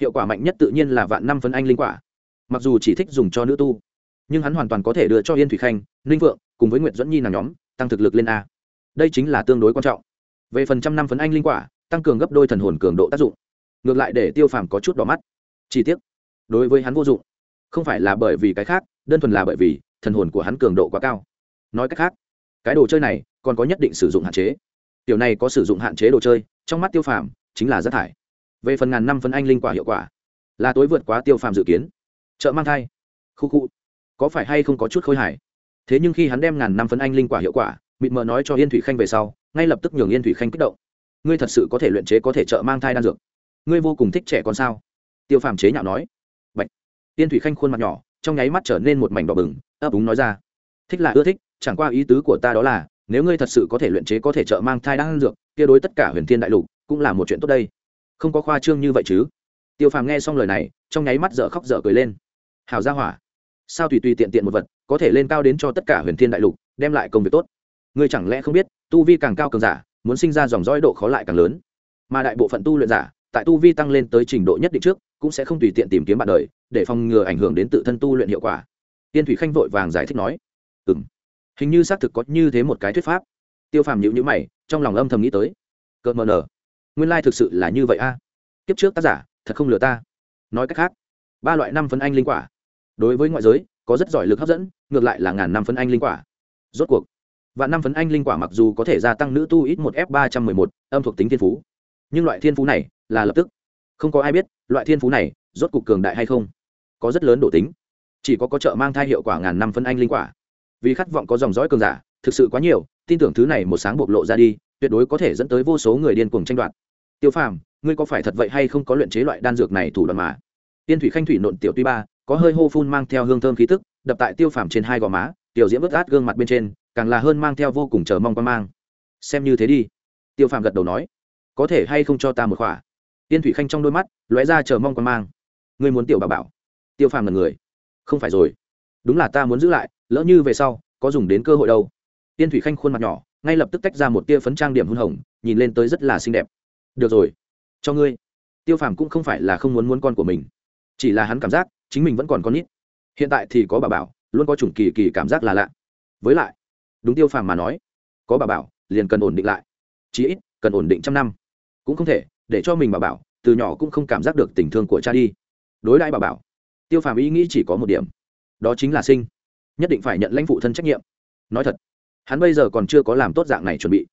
hiệu quả mạnh nhất tự nhiên là vạn năm phấn anh linh quả. Mặc dù chỉ thích dùng cho nữ tu, nhưng hắn hoàn toàn có thể đưa cho yên thủy khanh, ninh vượng cùng với nguyễn duẫn nhi nàng nhóm, tăng thực lực lên a. Đây chính là tương đối quan trọng. Về phần trăm năm phấn anh linh quả, tăng cường gấp đôi thần hồn cường độ tác dụng ngược lại để tiêu phàm có chút đỏ mắt. Chi tiết đối với hắn vô dụng. Không phải là bởi vì cái khác, đơn thuần là bởi vì thần hồn của hắn cường độ quá cao. Nói cách khác, cái đồ chơi này còn có nhất định sử dụng hạn chế. Tiểu này có sử dụng hạn chế đồ chơi, trong mắt tiêu phàm chính là rác thải. Về phần ngàn năm phân anh linh quả hiệu quả, là tối vượt quá tiêu phàm dự kiến. Chợ mang thai, khu khu, có phải hay không có chút khôi hài? Thế nhưng khi hắn đem ngàn năm phân anh linh quả hiệu quả, mịt mờ nói cho yên thủy khanh về sau, ngay lập tức nhường yên thủy khanh kích động. Ngươi thật sự có thể luyện chế có thể trợ mang thai đan dược ngươi vô cùng thích trẻ con sao? Tiêu phàm chế nhạo nói. Bạch. tiên thủy khanh khuôn mặt nhỏ, trong nháy mắt trở nên một mảnh đỏ bừng, ấp úng nói ra. Thích là ưa thích, chẳng qua ý tứ của ta đó là, nếu ngươi thật sự có thể luyện chế có thể trợ mang thai đang dược, kia đối tất cả huyền thiên đại lục cũng là một chuyện tốt đây. Không có khoa trương như vậy chứ? Tiêu phàm nghe xong lời này, trong nháy mắt dở khóc dở cười lên. Hào ra hỏa. Sao tùy tùy tiện tiện một vật, có thể lên cao đến cho tất cả huyền thiên đại lục, đem lại công việc tốt? Ngươi chẳng lẽ không biết, tu vi càng cao cường giả, muốn sinh ra dòng dõi độ khó lại càng lớn. Mà đại bộ phận tu luyện giả tại tu vi tăng lên tới trình độ nhất định trước, cũng sẽ không tùy tiện tìm kiếm bạn đời, để phòng ngừa ảnh hưởng đến tự thân tu luyện hiệu quả. Tiên thủy khanh vội vàng giải thích nói. Ừ m hình như xác thực có như thế một cái thuyết pháp. Tiêu phàm nhịu nhữ mày, trong lòng âm thầm nghĩ tới. Cợt mờ nở, nguyên lai thực sự là như vậy a. À? kiếp trước tác giả, thật không lừa ta. Nói cách khác, ba loại năm phân anh linh quả, đối với ngoại giới, có rất giỏi lực hấp dẫn, ngược lại là ngàn năm phân anh linh quả. Rốt cuộc và năm phấn anh linh quả mặc dù có thể gia tăng nữ tu ít một f ba trăm mười một, âm thuộc tính thiên phú nhưng loại thiên phú này là lập tức. Không có ai biết loại thiên phú này rốt cuộc cường đại hay không. Có rất lớn độ tính. Chỉ có có trợ mang thai hiệu quả ngàn năm phân anh linh quả. Vì khát vọng có dòng dõi cường giả, thực sự quá nhiều, tin tưởng thứ này một sáng bộc lộ ra đi, tuyệt đối có thể dẫn tới vô số người điên cuồng tranh đoạt. Tiêu phàm, ngươi có phải thật vậy hay không có luyện chế loại đan dược này thủ đoạn mà? Tiên thủy khanh thủy nộn tiểu tuy ba, có hơi hô phun mang theo hương thơm khí tức, đập tại tiêu phàm trên hai gò má, tiểu diễm vớt át gương mặt bên trên, càng là hơn mang theo vô cùng chờ mong quan mang. Xem như thế đi. Tiêu phàm gật đầu nói có thể hay không cho ta một khỏa? Tiên thủy khanh trong đôi mắt lóe ra chờ mong quan mang. Ngươi muốn tiểu bà bảo? Tiêu phàm là người. Không phải rồi. Đúng là ta muốn giữ lại, lỡ như về sau, có dùng đến cơ hội đâu. Tiên thủy khanh khuôn mặt nhỏ, ngay lập tức tách ra một tia phấn trang điểm hôn hồng, nhìn lên tới rất là xinh đẹp. Được rồi, cho ngươi. Tiêu phàm cũng không phải là không muốn muốn con của mình. Chỉ là hắn cảm giác chính mình vẫn còn con nít. Hiện tại thì có bà bảo, luôn có chủng kỳ kỳ cảm giác là lạ. Với lại, đúng tiêu phàm mà nói, có bà bảo liền cần ổn định lại. Chí ít, cần ổn định trăm năm cũng không thể, để cho mình bà bảo, từ nhỏ cũng không cảm giác được tình thương của cha đi. Đối đãi bà bảo, tiêu phàm ý nghĩ chỉ có một điểm. Đó chính là sinh. Nhất định phải nhận lãnh phụ thân trách nhiệm. Nói thật, hắn bây giờ còn chưa có làm tốt dạng này chuẩn bị,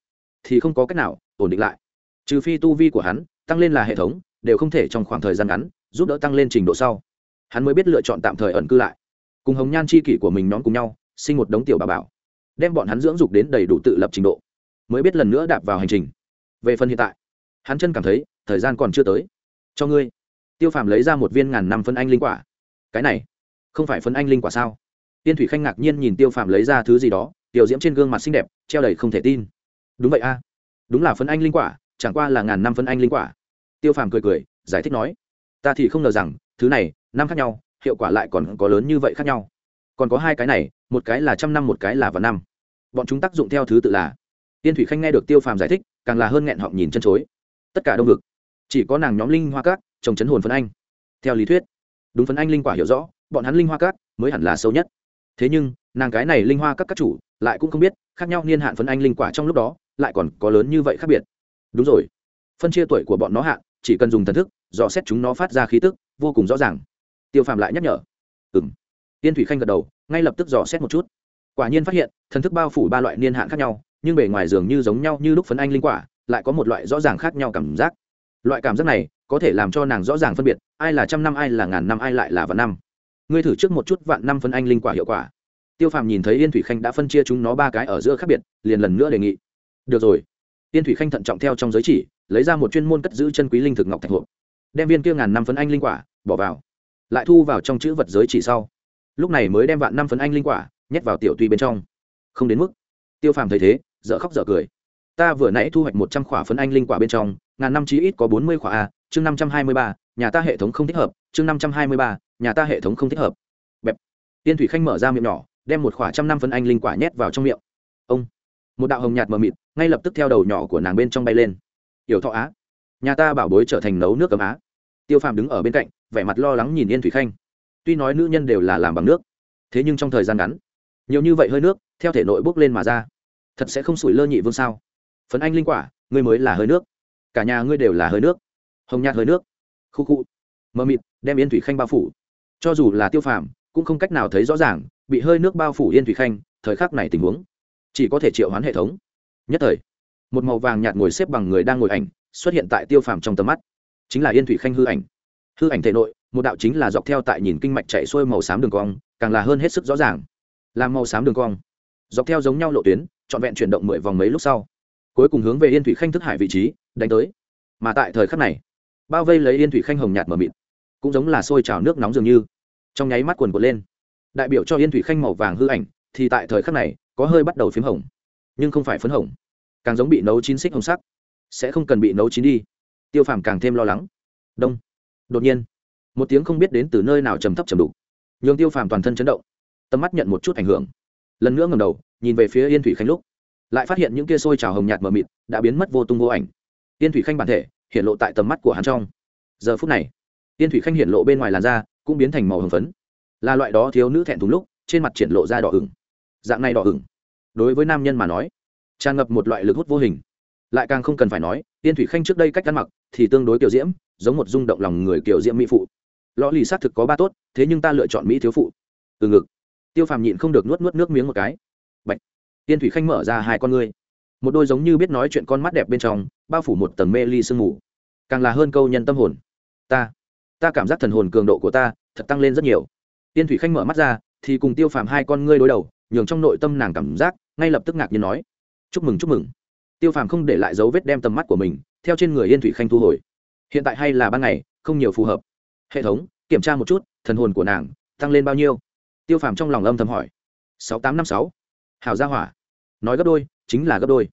thì không có cách nào ổn định lại. Trừ phi tu vi của hắn tăng lên là hệ thống, đều không thể trong khoảng thời gian ngắn giúp đỡ tăng lên trình độ sau. Hắn mới biết lựa chọn tạm thời ẩn cư lại. Cùng hồng nhan c h i kỷ của mình nhóm cùng nhau, sinh một đống tiểu bà bảo, đem bọn hắn dưỡng dục đến đầy đủ tự lập trình độ, mới biết lần nữa đạp vào hành trình. Về phần hiện tại hắn chân cảm thấy, thời gian còn chưa tới. Cho ngươi. Tiêu phàm lấy ra một viên ngàn năm phân anh linh quả. Cái này, không phải phân anh linh quả sao? Tiên thủy khanh ngạc nhiên nhìn tiêu phàm lấy ra thứ gì đó, tiểu diễm trên gương mặt xinh đẹp, treo đầy không thể tin. Đúng vậy a. Đúng là phân anh linh quả, chẳng qua là ngàn năm phân anh linh quả. Tiêu phàm cười cười, giải thích nói. Ta thì không ngờ rằng, thứ này, năm khác nhau, hiệu quả lại còn có lớn như vậy khác nhau. Còn có hai cái này, một cái là trăm năm, một cái là vạn năm. Bọn chúng tác dụng theo thứ tự là, tiên thủy khanh nghe được tiêu phàm giải thích, càng là hơn nghẹn họng nhìn chân chối tất cả đông vực. Chỉ có nàng nhóm linh hoa cát trồng chấn hồn phấn anh. Theo lý thuyết, đúng phấn anh linh quả hiểu rõ, bọn hắn linh hoa cát mới hẳn là sâu nhất. Thế nhưng, nàng cái này linh hoa các các chủ lại cũng không biết, khác nhau niên hạn phấn anh linh quả trong lúc đó lại còn có lớn như vậy khác biệt. Đúng rồi. Phân chia tuổi của bọn nó hạn, chỉ cần dùng thần thức, dò xét chúng nó phát ra khí tức, vô cùng rõ ràng. Tiêu phàm lại nhắc nhở. Ừng tiên thủy khanh gật đầu, ngay lập tức dò xét một chút. Quả nhiên phát hiện, thần thức bao phủ ba loại niên hạn khác nhau, nhưng bề ngoài dường như giống nhau như lúc phấn anh linh quả lại có một loại rõ ràng khác nhau cảm giác. Loại cảm giác này có thể làm cho nàng rõ ràng phân biệt, ai là trăm năm, ai là ngàn năm, ai lại là vạn năm. Ngươi thử trước một chút vạn năm phân anh linh quả hiệu quả. Tiêu phàm nhìn thấy yên thủy khanh đã phân chia chúng nó ba cái ở giữa khác biệt, liền lần nữa đề nghị. Được rồi. Yên thủy khanh thận trọng theo trong giới chỉ, lấy ra một chuyên môn cất giữ chân quý linh thực ngọc thạch hộp. Đem viên kia ngàn năm phấn anh linh quả, bỏ vào. Lại thu vào trong chữ vật giới chỉ sau. Lúc này mới đem vạn năm phấn anh linh quả nhét vào tiểu tuy bên trong. Không đến mức. Tiêu phàm thấy thế, dở khóc dở cười ta vừa nãy thu hoạch một trăm khỏa phấn anh linh quả bên trong, ngàn năm chí ít có bốn mươi khỏa a, chương năm trăm hai mươi ba, nhà ta hệ thống không thích hợp, chương năm trăm hai mươi ba, nhà ta hệ thống không thích hợp. Bẹp. Tiên thủy khanh mở ra miệng nhỏ, đem một khỏa trăm năm phấn anh linh quả nhét vào trong miệng. Ông. Một đạo hồng nhạt mờ mịt, ngay lập tức theo đầu nhỏ của nàng bên trong bay lên. Yểu thọ á. Nhà ta bảo bối trở thành nấu nước cấm á. Tiêu phàm đứng ở bên cạnh, vẻ mặt lo lắng nhìn yên thủy khanh. Tuy nói nữ nhân đều là làm bằng nước, thế nhưng trong thời gian ngắn, nhiều như vậy hơi nước, theo thể nội bốc lên mà ra. Thật sẽ không sủi lơ nhị vương sao? Phấn anh linh quả, ngươi mới là hơi nước. Cả nhà ngươi đều là hơi nước. Hồng nhạt hơi nước. Khu khu. Mờ mịt, đem yên thủy khanh bao phủ. Cho dù là tiêu phàm, cũng không cách nào thấy rõ ràng, bị hơi nước bao phủ yên thủy khanh, thời khắc này tình huống, chỉ có thể triệu hoán hệ thống. Nhất thời, một màu vàng nhạt ngồi xếp bằng người đang ngồi ảnh, xuất hiện tại tiêu phàm trong tầm mắt. Chính là yên thủy khanh hư ảnh. Hư ảnh thể nội, một đạo chính là dọc theo tại nhìn kinh mạch chạy xuôi màu xám đường cong, càng là hơn hết sức rõ ràng. Làm màu xám đường cong. Dọc theo giống nhau lộ tuyến, trọn vẹn chuyển động mười vòng mấy lúc sau cuối cùng hướng về yên thủy khanh thức hải vị trí, đánh tới. Mà tại thời khắc này, bao vây lấy yên thủy khanh hồng nhạt mờ mịt, cũng giống là sôi trào nước nóng dường như. Trong nháy mắt quần quật lên. Đại biểu cho yên thủy khanh màu vàng hư ảnh, thì tại thời khắc này, có hơi bắt đầu p h í m hồng. Nhưng không phải phấn hồng. Càng giống bị nấu chín xích hồng sắc. Sẽ không cần bị nấu chín đi. Tiêu phàm càng thêm lo lắng. Đông. Đột nhiên, một tiếng không biết đến từ nơi nào trầm thấp trầm đục. Nhường tiêu phàm toàn thân chấn động, tầm mắt nhận một chút ảnh hưởng. Lần nữa ngầm đầu, nhìn về phía yên thủy khanh lúc lại phát hiện những kia sôi trào hồng nhạt mờ mịt đã biến mất vô tung vô ảnh. Tiên thủy khanh bản thể hiện lộ tại tầm mắt của hắn trong. Giờ phút này, tiên thủy khanh hiện lộ bên ngoài làn da cũng biến thành màu hồng phấn. Là loại đó thiếu nữ thẹn thùng lúc, trên mặt triển lộ ra đỏ ửng. Dạng này đỏ ửng, đối với nam nhân mà nói, tràn ngập một loại lực hút vô hình. Lại càng không cần phải nói, tiên thủy khanh trước đây cách ăn mặc thì tương đối kiểu diễm, giống một rung động lòng người kiểu diễm mỹ phụ. Lõ lì xác thực có ba tốt, thế nhưng ta lựa chọn mỹ thiếu phụ. Từ ngực, tiêu phàm nhịn không được nuốt nuốt nước miếng một cái tiên thủy khanh mở ra hai con ngươi. Một đôi giống như biết nói chuyện con mắt đẹp bên trong, bao phủ một tầng mê ly sương mù. Càng là hơn câu nhân tâm hồn. Ta ta cảm giác thần hồn cường độ của ta thật tăng lên rất nhiều. Tiên thủy khanh mở mắt ra, thì cùng tiêu phàm hai con ngươi đối đầu, nhường trong nội tâm nàng cảm giác, ngay lập tức ngạc nhiên nói, chúc mừng chúc mừng. Tiêu phàm không để lại dấu vết đem tầm mắt của mình theo trên người yên thủy khanh thu hồi. Hiện tại hay là ban ngày, không nhiều phù hợp. Hệ thống, kiểm tra một chút, thần hồn của nàng tăng lên bao nhiêu? Tiêu phàm trong lòng âm thầm hỏi. Sáu tám năm sáu hào gia hỏa. Nói gấp đôi, chính là gấp đôi.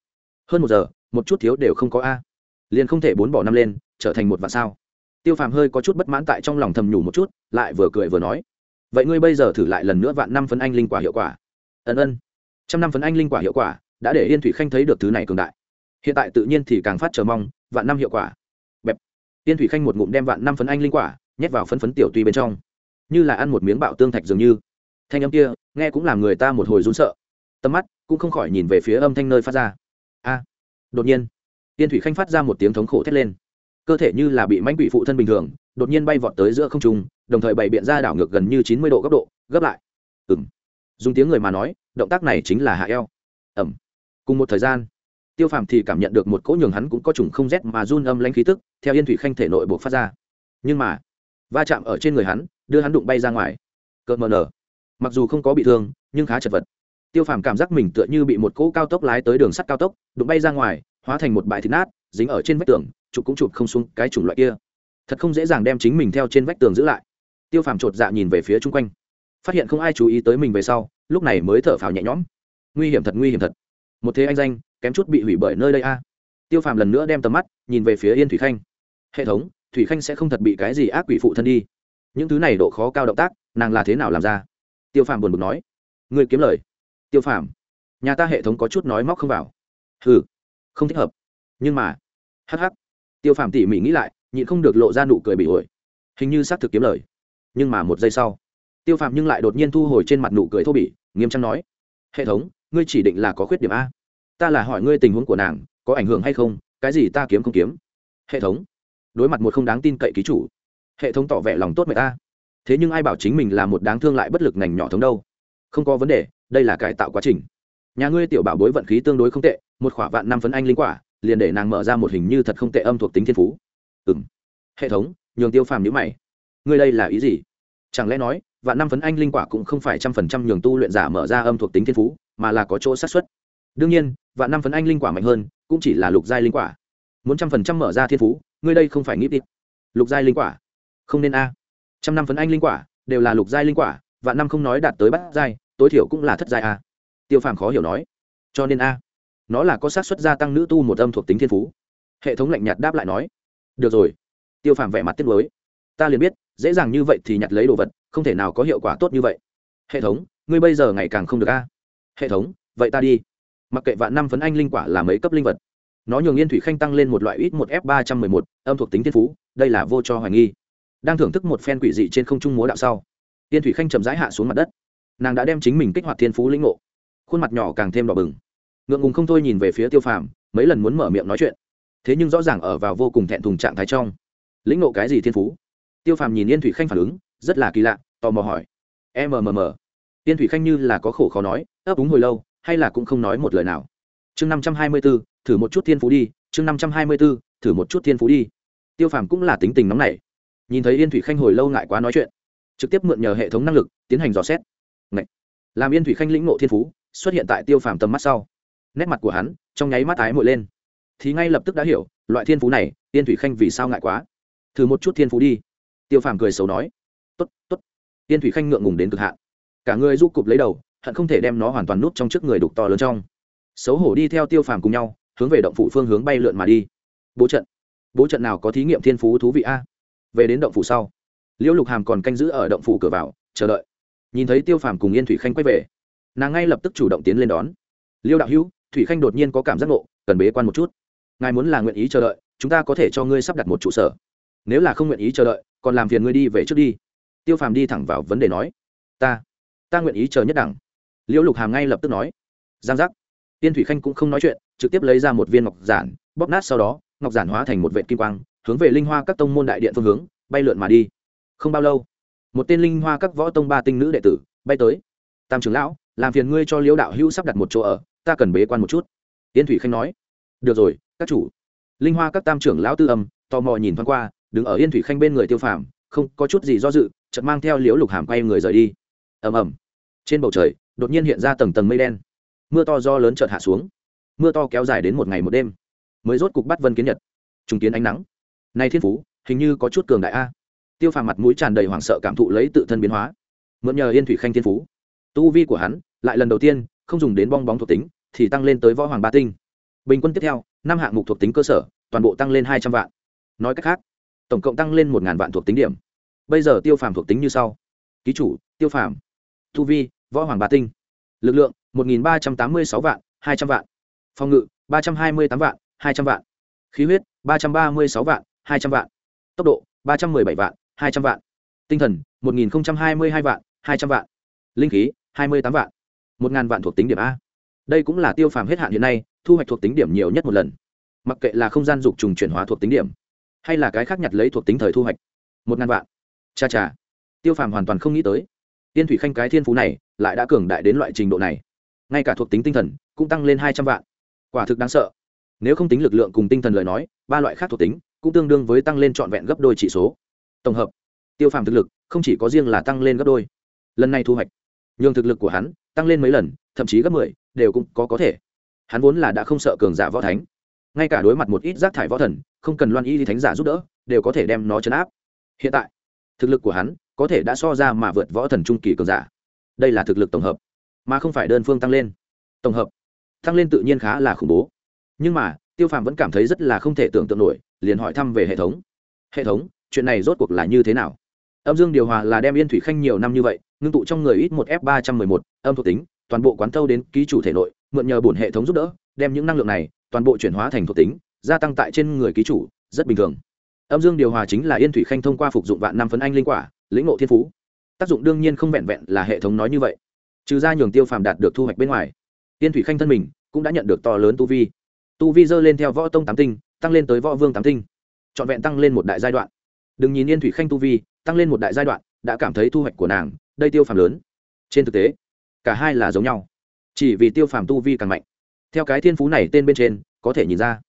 Hơn một giờ, một chút thiếu đều không có a. Liền không thể bốn bỏ năm lên, trở thành một vạn sao. Tiêu phàm hơi có chút bất mãn tại trong lòng thầm nhủ một chút, lại vừa cười vừa nói. Vậy ngươi bây giờ thử lại lần nữa vạn năm phấn anh linh quả hiệu quả. Ân ân. Trăm năm phấn anh linh quả hiệu quả, đã để yên thủy khanh thấy được thứ này cường đại. Hiện tại tự nhiên thì càng phát chờ mong, vạn năm hiệu quả. Bẹp. Yên thủy khanh một ngụm đem vạn năm phấn anh linh quả nhét vào phấn phấn tiểu tuy bên trong. Như là ăn một miếng bạo tương thạch dường như. Thanh âm kia, nghe cũng làm người ta một hồi run sợ tầm mắt cũng không khỏi nhìn về phía âm thanh nơi phát ra. A, đột nhiên, tiên thủy khanh phát ra một tiếng thống khổ thét lên. Cơ thể như là bị mãnh quỷ phụ thân bình thường, đột nhiên bay vọt tới giữa không trung, đồng thời bày biện ra đảo ngược gần như chín mươi độ góc độ, gấp lại. Ừng dùng tiếng người mà nói, động tác này chính là hạ eo. Ẩm. Cùng một thời gian, tiêu phàm thì cảm nhận được một cỗ nhường hắn cũng có trùng không rét mà run âm lãnh khí tức, theo yên thủy khanh thể nội buộc phát ra. Nhưng mà, va chạm ở trên người hắn, đưa hắn đụng bay ra ngoài. Cợt mờ nở. Mặc dù không có bị thương, nhưng khá chật vật tiêu phàm cảm giác mình tựa như bị một cỗ cao tốc lái tới đường sắt cao tốc, đụng bay ra ngoài, hóa thành một bãi thịt nát, dính ở trên vách tường, chụp cũng chụp không xuống cái chủng loại kia. Thật không dễ dàng đem chính mình theo trên vách tường giữ lại. Tiêu phàm chột dạ nhìn về phía chung quanh. Phát hiện không ai chú ý tới mình về sau, lúc này mới thở phào nhẹ nhõm. Nguy hiểm thật, nguy hiểm thật. Một thế anh danh, kém chút bị hủy bởi nơi đây a. Tiêu phàm lần nữa đem tầm mắt nhìn về phía yên thủy khanh. Hệ thống, thủy khanh sẽ không thật bị cái gì ác quỷ phụ thân đi. Những thứ này độ khó cao động tác, nàng là thế nào làm ra? Tiêu phàm buồn bực nói. Người kiếm lời tiêu phàm nhà ta hệ thống có chút nói móc không vào. Hừ, không thích hợp. Nhưng mà hh tiêu phàm tỉ mỉ nghĩ lại nhịn không được lộ ra nụ cười bị ổi. Hình như xác thực kiếm lời. Nhưng mà một giây sau tiêu phàm nhưng lại đột nhiên thu hồi trên mặt nụ cười thô bỉ nghiêm trang nói hệ thống ngươi chỉ định là có khuyết điểm a. Ta là hỏi ngươi tình huống của nàng có ảnh hưởng hay không? Cái gì ta kiếm không kiếm? Hệ thống. Đối mặt một không đáng tin cậy ký chủ hệ thống tỏ vẻ lòng tốt mẹ ta thế nhưng ai bảo chính mình là một đáng thương lại bất lực ngành nhỏ thống đâu? Không có vấn đề đây là cải tạo quá trình. Nhà ngươi tiểu bảo bối vận khí tương đối không tệ, một khỏa vạn năm phấn anh linh quả, liền để nàng mở ra một hình như thật không tệ âm thuộc tính thiên phú. Ừ m hệ thống, nhường tiêu phàm nhữ mày. Ngươi đây là ý gì? Chẳng lẽ nói, vạn năm phấn anh linh quả cũng không phải trăm phần trăm nhường tu luyện giả mở ra âm thuộc tính thiên phú, mà là có chỗ sát xuất đương nhiên, vạn năm phấn anh linh quả mạnh hơn, cũng chỉ là lục giai linh quả. Muốn trăm phần trăm mở ra thiên phú, ngươi đây không phải nghĩ đi lục giai linh quả. Không nên a. Trăm năm phấn anh linh quả đều là lục giai linh quả, vạn năm không nói đạt tới bát giai tối thiểu cũng là thất giai a. Tiêu phàm khó hiểu nói. Cho nên a, nó là có xác suất gia tăng nữ tu một âm thuộc tính thiên phú. Hệ thống lạnh nhạt đáp lại nói. Được rồi. Tiêu phàm vẻ mặt tiếc nuối. Ta liền biết, dễ dàng như vậy thì nhặt lấy đồ vật, không thể nào có hiệu quả tốt như vậy. Hệ thống, ngươi bây giờ ngày càng không được a. Hệ thống, vậy ta đi. Mặc kệ vạn năm phấn anh linh quả là mấy cấp linh vật. Nó nhường yên thủy khanh tăng lên một loại ít một f ba trăm mười một, âm thuộc tính thiên phú, đây là vô cho hoài nghi. Đang thưởng thức một phen quỷ dị trên không trung múa đạo sau, yên thủy khanh chậm rãi hạ xuống mặt đất nàng đã đem chính mình kích hoạt thiên phú lĩnh ngộ. Khuôn mặt nhỏ càng thêm đỏ bừng. Ngượng ngùng không thôi nhìn về phía tiêu phàm, mấy lần muốn mở miệng nói chuyện. Thế nhưng rõ ràng ở vào vô cùng thẹn thùng trạng thái trong. Lĩnh ngộ cái gì thiên phú? Tiêu phàm nhìn yên thủy khanh phản ứng, rất là kỳ lạ, tò mò hỏi. Mmm yên thủy khanh như là có khổ khó nói, ấp úng hồi lâu, hay là cũng không nói một lời nào. Chương năm trăm hai mươi b ố thử một chút thiên phú đi, chương năm trăm hai mươi b ố thử một chút thiên phú đi. Tiêu phàm cũng là tính tình nóng nảy. Nhìn thấy yên thủy khanh hồi lâu ngại quá nói chuyện, trực tiếp mượn nhờ hệ thống năng lực, tiến hành dò xét làm yên thủy khanh lĩnh ngộ thiên phú, xuất hiện tại tiêu phàm tầm mắt sau. Nét mặt của hắn, trong nháy mắt ái mội lên. Thì ngay lập tức đã hiểu, loại thiên phú này, yên thủy khanh vì sao ngại quá. Thử một chút thiên phú đi. Tiêu phàm cười xấu nói. T ố t t ố t yên thủy khanh ngượng ngùng đến cực hạn. Cả người du cụp lấy đầu, hận không thể đem nó hoàn toàn nút trong trước người đục to lớn trong. Xấu hổ đi theo tiêu phàm cùng nhau, hướng về động phủ phương hướng bay lượn mà đi. Bố trận. Bố trận nào có thí nghiệm thiên phú thú vị a? Về đến động phủ sau, liễu lục hàm còn canh giữ ở động phủ cửa vào, chờ đợi nhìn thấy tiêu phàm cùng yên thủy khanh quay về, nàng ngay lập tức chủ động tiến lên đón. Liêu đạo hữu, thủy khanh đột nhiên có cảm giác ngộ, cần bế quan một chút. Ngài muốn là nguyện ý chờ đợi, chúng ta có thể cho ngươi sắp đặt một trụ sở. Nếu là không nguyện ý chờ đợi, còn làm phiền ngươi đi về trước đi. Tiêu phàm đi thẳng vào vấn đề nói. Ta ta nguyện ý chờ nhất đẳng. Liễu lục hàm ngay lập tức nói. Giang giác. Tiên thủy khanh cũng không nói chuyện, trực tiếp lấy ra một viên ngọc giản, bóp nát sau đó, ngọc giản hóa thành một vệ kim quang, hướng về linh hoa các tông môn đại điện phương hướng, bay lượn mà đi. Không bao lâu một tên linh hoa các võ tông ba tinh nữ đệ tử, bay tới. Tam trưởng lão, làm phiền ngươi cho liễu đạo hữu sắp đặt một chỗ ở, ta cần bế quan một chút. Tiên thủy khanh nói. Được rồi, các chủ. Linh hoa các tam trưởng lão tư âm, tò mò nhìn thoáng qua, đứng ở yên thủy khanh bên người tiêu phàm, không có chút gì do dự, chợt mang theo liễu lục hàm quay người rời đi. Ầm ầm. Trên bầu trời, đột nhiên hiện ra tầng tầng mây đen. Mưa to do lớn chợt hạ xuống. Mưa to kéo dài đến một ngày một đêm. Mới rốt cục bắt vân kiến nhật. Trùng kiến ánh nắng. Nay thiên phú, hình như có chút cường đại a tiêu phàm mặt mũi tràn đầy hoảng sợ cảm thụ lấy tự thân biến hóa. Mượn nhờ yên thủy khanh thiên phú, tu vi của hắn lại lần đầu tiên không dùng đến bong bóng thuộc tính thì tăng lên tới võ hoàng ba tinh. Bình quân tiếp theo, năm hạng mục thuộc tính cơ sở toàn bộ tăng lên hai trăm vạn. Nói cách khác, tổng cộng tăng lên một ngàn vạn thuộc tính điểm. Bây giờ tiêu phàm thuộc tính như sau. Ký chủ, tiêu phàm. Thu vi, võ hoàng ba tinh. Lực lượng, một nghìn ba trăm tám mươi sáu vạn, hai trăm vạn. Phòng ngự, ba trăm hai mươi tám vạn, hai trăm vạn. Khí huyết, ba trăm ba mươi sáu vạn, hai trăm vạn. Tốc độ, ba trăm m ư ơ i bảy vạn hai trăm vạn. Tinh thần, một nghìn hai mươi hai vạn, hai trăm vạn. Linh khí, hai mươi tám vạn. một ngàn vạn thuộc tính điểm a. Đây cũng là tiêu phàm hết hạn hiện nay, thu hoạch thuộc tính điểm nhiều nhất một lần. Mặc kệ là không gian dục trùng chuyển hóa thuộc tính điểm, hay là cái khác nhặt lấy thuộc tính thời thu hoạch, một ngàn vạn. Cha cha. Tiêu phàm hoàn toàn không nghĩ tới. Tiên thủy khanh cái thiên phú này lại đã cường đại đến loại trình độ này. Ngay cả thuộc tính tinh thần cũng tăng lên hai trăm vạn. Quả thực đáng sợ. Nếu không tính lực lượng cùng tinh thần lời nói, ba loại khác thuộc tính cũng tương đương với tăng lên trọn vẹn gấp đôi chỉ số tổng hợp. Tiêu phàm thực lực không chỉ có riêng là tăng lên gấp đôi. Lần này thu hoạch, nhường thực lực của hắn tăng lên mấy lần, thậm chí gấp mười, đều cũng có có thể. Hắn vốn là đã không sợ cường giả võ thánh. Ngay cả đối mặt một ít rác thải võ thần, không cần loan y đi thánh giả giúp đỡ, đều có thể đem nó chấn áp. Hiện tại, thực lực của hắn có thể đã so ra mà vượt võ thần trung kỳ cường giả. Đây là thực lực tổng hợp, mà không phải đơn phương tăng lên. Tổng hợp, tăng lên tự nhiên khá là khủng bố. Nhưng mà, tiêu phàm vẫn cảm thấy rất là không thể tưởng tượng nổi, liền hỏi thăm về hệ thống. Hệ thống chuyện này rốt cuộc là như thế nào? Âm dương điều hòa là đem yên thủy khanh nhiều năm như vậy, ngưng tụ trong người ít một f ba trăm mười một, âm thuộc tính, toàn bộ quán thâu đến ký chủ thể nội, mượn nhờ bổn hệ thống giúp đỡ, đem những năng lượng này, toàn bộ chuyển hóa thành thuộc tính, gia tăng tại trên người ký chủ, rất bình thường. Âm dương điều hòa chính là yên thủy khanh thông qua phục dụng vạn năm phấn anh linh quả, lĩnh ngộ thiên phú. Tác dụng đương nhiên không vẹn vẹn là hệ thống nói như vậy. Trừ ra nhường tiêu phàm đạt được thu hoạch bên ngoài, yên thủy khanh thân mình cũng đã nhận được to lớn tu vi. Tu vi dơ lên theo võ tông tám tinh, tăng lên tới võ vương tám tinh. Trọn vẹn tăng lên một đại giai đoạn đừng nhìn yên thủy khanh tu vi, tăng lên một đại giai đoạn, đã cảm thấy thu hoạch của nàng, đây tiêu phàm lớn. Trên thực tế, cả hai là giống nhau. Chỉ vì tiêu phàm tu vi càng mạnh. Theo cái thiên phú này tên bên trên, có thể nhìn ra.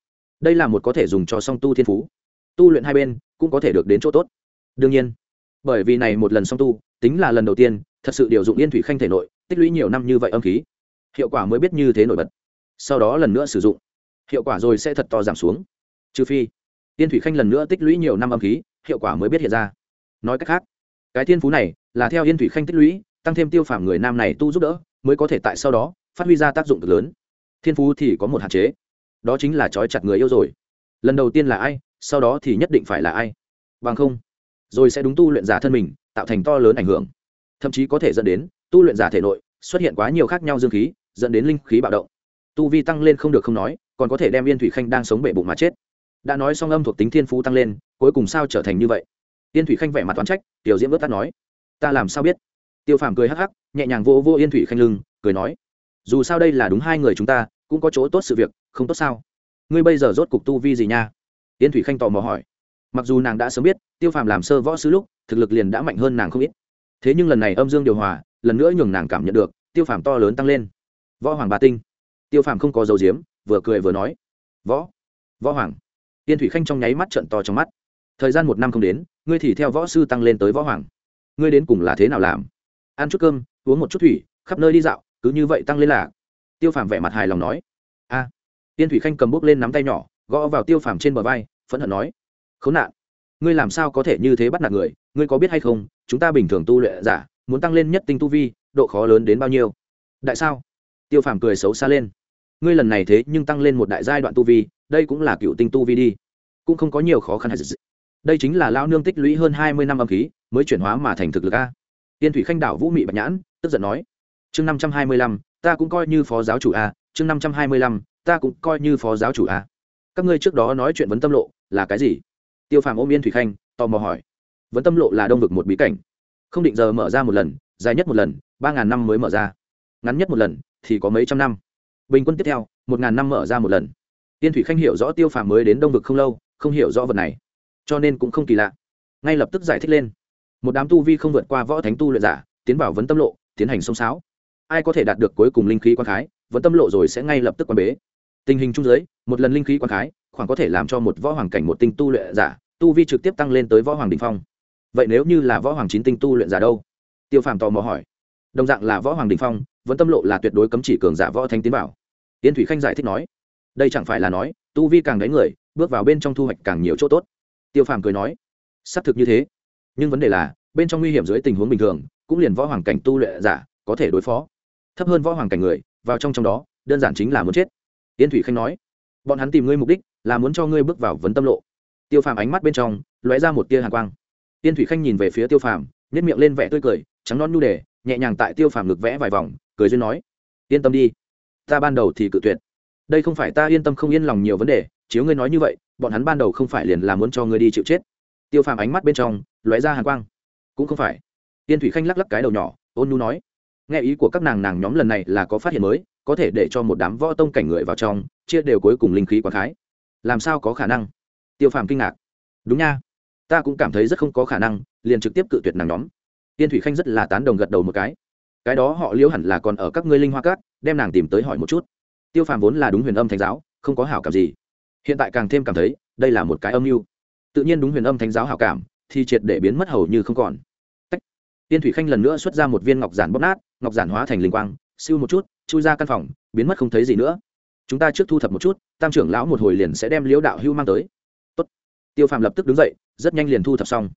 Đây là một có thể dùng cho song tu thiên phú. Tu luyện hai bên, cũng có thể được đến chỗ tốt. Đương nhiên, bởi vì này một lần song tu, tính là lần đầu tiên, thật sự điều dụng yên thủy khanh thể nội, tích lũy nhiều năm như vậy âm khí. Hiệu quả mới biết như thế nổi bật. Sau đó lần nữa sử dụng. Hiệu quả rồi sẽ thật to giảm xuống. Trừ phi, yên thủy khanh lần nữa tích lũy nhiều năm âm khí hiệu quả mới biết hiện ra. Nói cách khác, cái thiên phú này là theo yên thủy khanh tích lũy, tăng thêm tiêu phàm người nam này tu giúp đỡ, mới có thể tại sau đó phát huy ra tác dụng cực lớn. Thiên phú thì có một hạn chế, đó chính là trói chặt người yêu rồi. Lần đầu tiên là ai, sau đó thì nhất định phải là ai. Bằng không, rồi sẽ đúng tu luyện giả thân mình, tạo thành to lớn ảnh hưởng. Thậm chí có thể dẫn đến, tu luyện giả thể nội xuất hiện quá nhiều khác nhau dương khí, dẫn đến linh khí bạo động. Tu vi tăng lên không được không nói, còn có thể đem yên thủy khanh đang sống bể bụng mà chết. Đã nói xong âm thuộc tính thiên phú tăng lên cuối cùng sao trở thành như vậy? Yên thủy khanh vẻ mặt toán trách, tiểu diễm ướt tắt nói, ta làm sao biết? Tiêu phàm cười hắc hắc, nhẹ nhàng vô vô yên thủy khanh lưng, cười nói, dù sao đây là đúng hai người chúng ta, cũng có chỗ tốt sự việc, không tốt sao? Ngươi bây giờ rốt cục tu vi gì nha? Yên thủy khanh tò mò hỏi. Mặc dù nàng đã sớm biết, tiêu phàm làm sơ võ sứ lúc, thực lực liền đã mạnh hơn nàng không ít. Thế nhưng lần này âm dương điều hòa, lần nữa nhường nàng cảm nhận được, tiêu phàm to lớn tăng lên. Võ hoàng bà tinh. Tiêu phàm không có dầu diếm vừa cười vừa nói, võ võ hoàng. Yên thủy khanh trong nháy mắt trận to trong mắt thời gian một năm không đến, ngươi thì theo võ sư tăng lên tới võ hoàng. Ngươi đến cùng là thế nào làm? Ăn chút cơm, uống một chút thủy, khắp nơi đi dạo, cứ như vậy tăng lên là. Tiêu phàm vẻ mặt hài lòng nói. A. Tiên thủy khanh cầm bút lên nắm tay nhỏ, gõ vào tiêu phàm trên bờ vai, phẫn hận nói. Khốn nạn. Ngươi làm sao có thể như thế bắt nạt người? Ngươi có biết hay không, chúng ta bình thường tu luyện giả, muốn tăng lên nhất tinh tu vi, độ khó lớn đến bao nhiêu? Đại sao? Tiêu phàm cười xấu xa lên. Ngươi lần này thế nhưng tăng lên một đại giai đoạn tu vi, đây cũng là cựu tinh tu vi đi. Cũng không có nhiều khó khăn hay gì đây chính là lao nương tích lũy hơn hai mươi năm âm khí, mới chuyển hóa mà thành thực lực a. Tiên thủy khanh đảo vũ mị bạch nhãn, tức giận nói, chương năm trăm hai mươi lăm, ta cũng coi như phó giáo chủ a, chương năm trăm hai mươi lăm, ta cũng coi như phó giáo chủ a. Các ngươi trước đó nói chuyện vấn tâm lộ là cái gì? Tiêu phàm ôm yên thủy khanh, tò mò hỏi, vấn tâm lộ là đông vực một bí cảnh. Không định giờ mở ra một lần, dài nhất một lần, ba ngàn năm mới mở ra. Ngắn nhất một lần, thì có mấy trăm năm. Bình quân tiếp theo, một ngàn năm mở ra một lần. Tiên thủy khanh hiểu rõ tiêu phàm mới đến đông vực không lâu, không hiểu rõ vật này cho nên cũng không kỳ lạ. Ngay lập tức giải thích lên. Một đám tu vi không vượt qua võ thánh tu luyện giả, tiến vào vấn tâm lộ, tiến hành sông sáo. Ai có thể đạt được cuối cùng linh khí quan khái, vấn tâm lộ rồi sẽ ngay lập tức quan bế. Tình hình trung giới một lần linh khí quan khái, khoảng có thể làm cho một võ hoàng cảnh một tinh tu luyện giả, tu vi trực tiếp tăng lên tới võ hoàng đình phong. Vậy nếu như là võ hoàng chín tinh tu luyện giả đâu? Tiêu phàm tò mò hỏi. Đồng dạng là võ hoàng đình phong vẫn tâm lộ là tuyệt đối cấm chỉ cường giả võ thanh tiến bảo tiên thủy khanh giải thích nói. Đây chẳng phải là nói, tu vi càng đánh người, bước vào bên trong thu hoạch càng nhiều chỗ tốt tiêu phàm cười nói, xác thực như thế. Nhưng vấn đề là, bên trong nguy hiểm dưới tình huống bình thường, cũng liền võ hoàng cảnh tu luyện giả có thể đối phó. Thấp hơn võ hoàng cảnh người, vào trong trong đó, đơn giản chính là muốn chết. Tiên thủy khanh nói, bọn hắn tìm ngươi mục đích là muốn cho ngươi bước vào vấn tâm lộ. Tiêu phàm ánh mắt bên trong lóe ra một tia hàn quang. Tiên thủy khanh nhìn về phía tiêu phàm nhét miệng lên vẻ tươi cười, trắng non nhu đề, nhẹ nhàng tại tiêu phàm ngực vẽ vài vòng, cười duyên nói, yên tâm đi, ta ban đầu thì cự tuyệt. Đây không phải ta yên tâm không yên lòng nhiều vấn đề chiếu ngươi nói như vậy, bọn hắn ban đầu không phải liền là muốn cho ngươi đi chịu chết. Tiêu phàm ánh mắt bên trong lóe ra hàn quang. Cũng không phải. Tiên thủy khanh lắc lắc cái đầu nhỏ, ôn nhu nói, nghe ý của các nàng nàng nhóm lần này là có phát hiện mới, có thể để cho một đám võ tông cảnh người vào trong, chia đều cuối cùng linh khí quá khái. Làm sao có khả năng? Tiêu phàm kinh ngạc. Đúng nha, ta cũng cảm thấy rất không có khả năng, liền trực tiếp cự tuyệt nàng nhóm. Tiên thủy khanh rất là tán đồng gật đầu một cái. Cái đó họ liễu hẳn là còn ở các ngươi linh hoa cát, đem nàng tìm tới hỏi một chút. Tiêu phàm vốn là đúng huyền âm thánh giáo, không có hảo cảm gì hiện tại càng thêm cảm thấy, đây là một cái âm mưu. Tự nhiên đúng huyền âm thánh giáo hảo cảm, thì triệt để biến mất hầu như không còn. Tách. tiên thủy khanh lần nữa xuất ra một viên ngọc giản bóp nát, ngọc giản hóa thành linh quang, siêu một chút, chui ra căn phòng, biến mất không thấy gì nữa. Chúng ta trước thu thập một chút, tam trưởng lão một hồi liền sẽ đem liễu đạo hưu mang tới. Tốt. tiêu phàm lập tức đứng dậy, rất nhanh liền thu thập xong.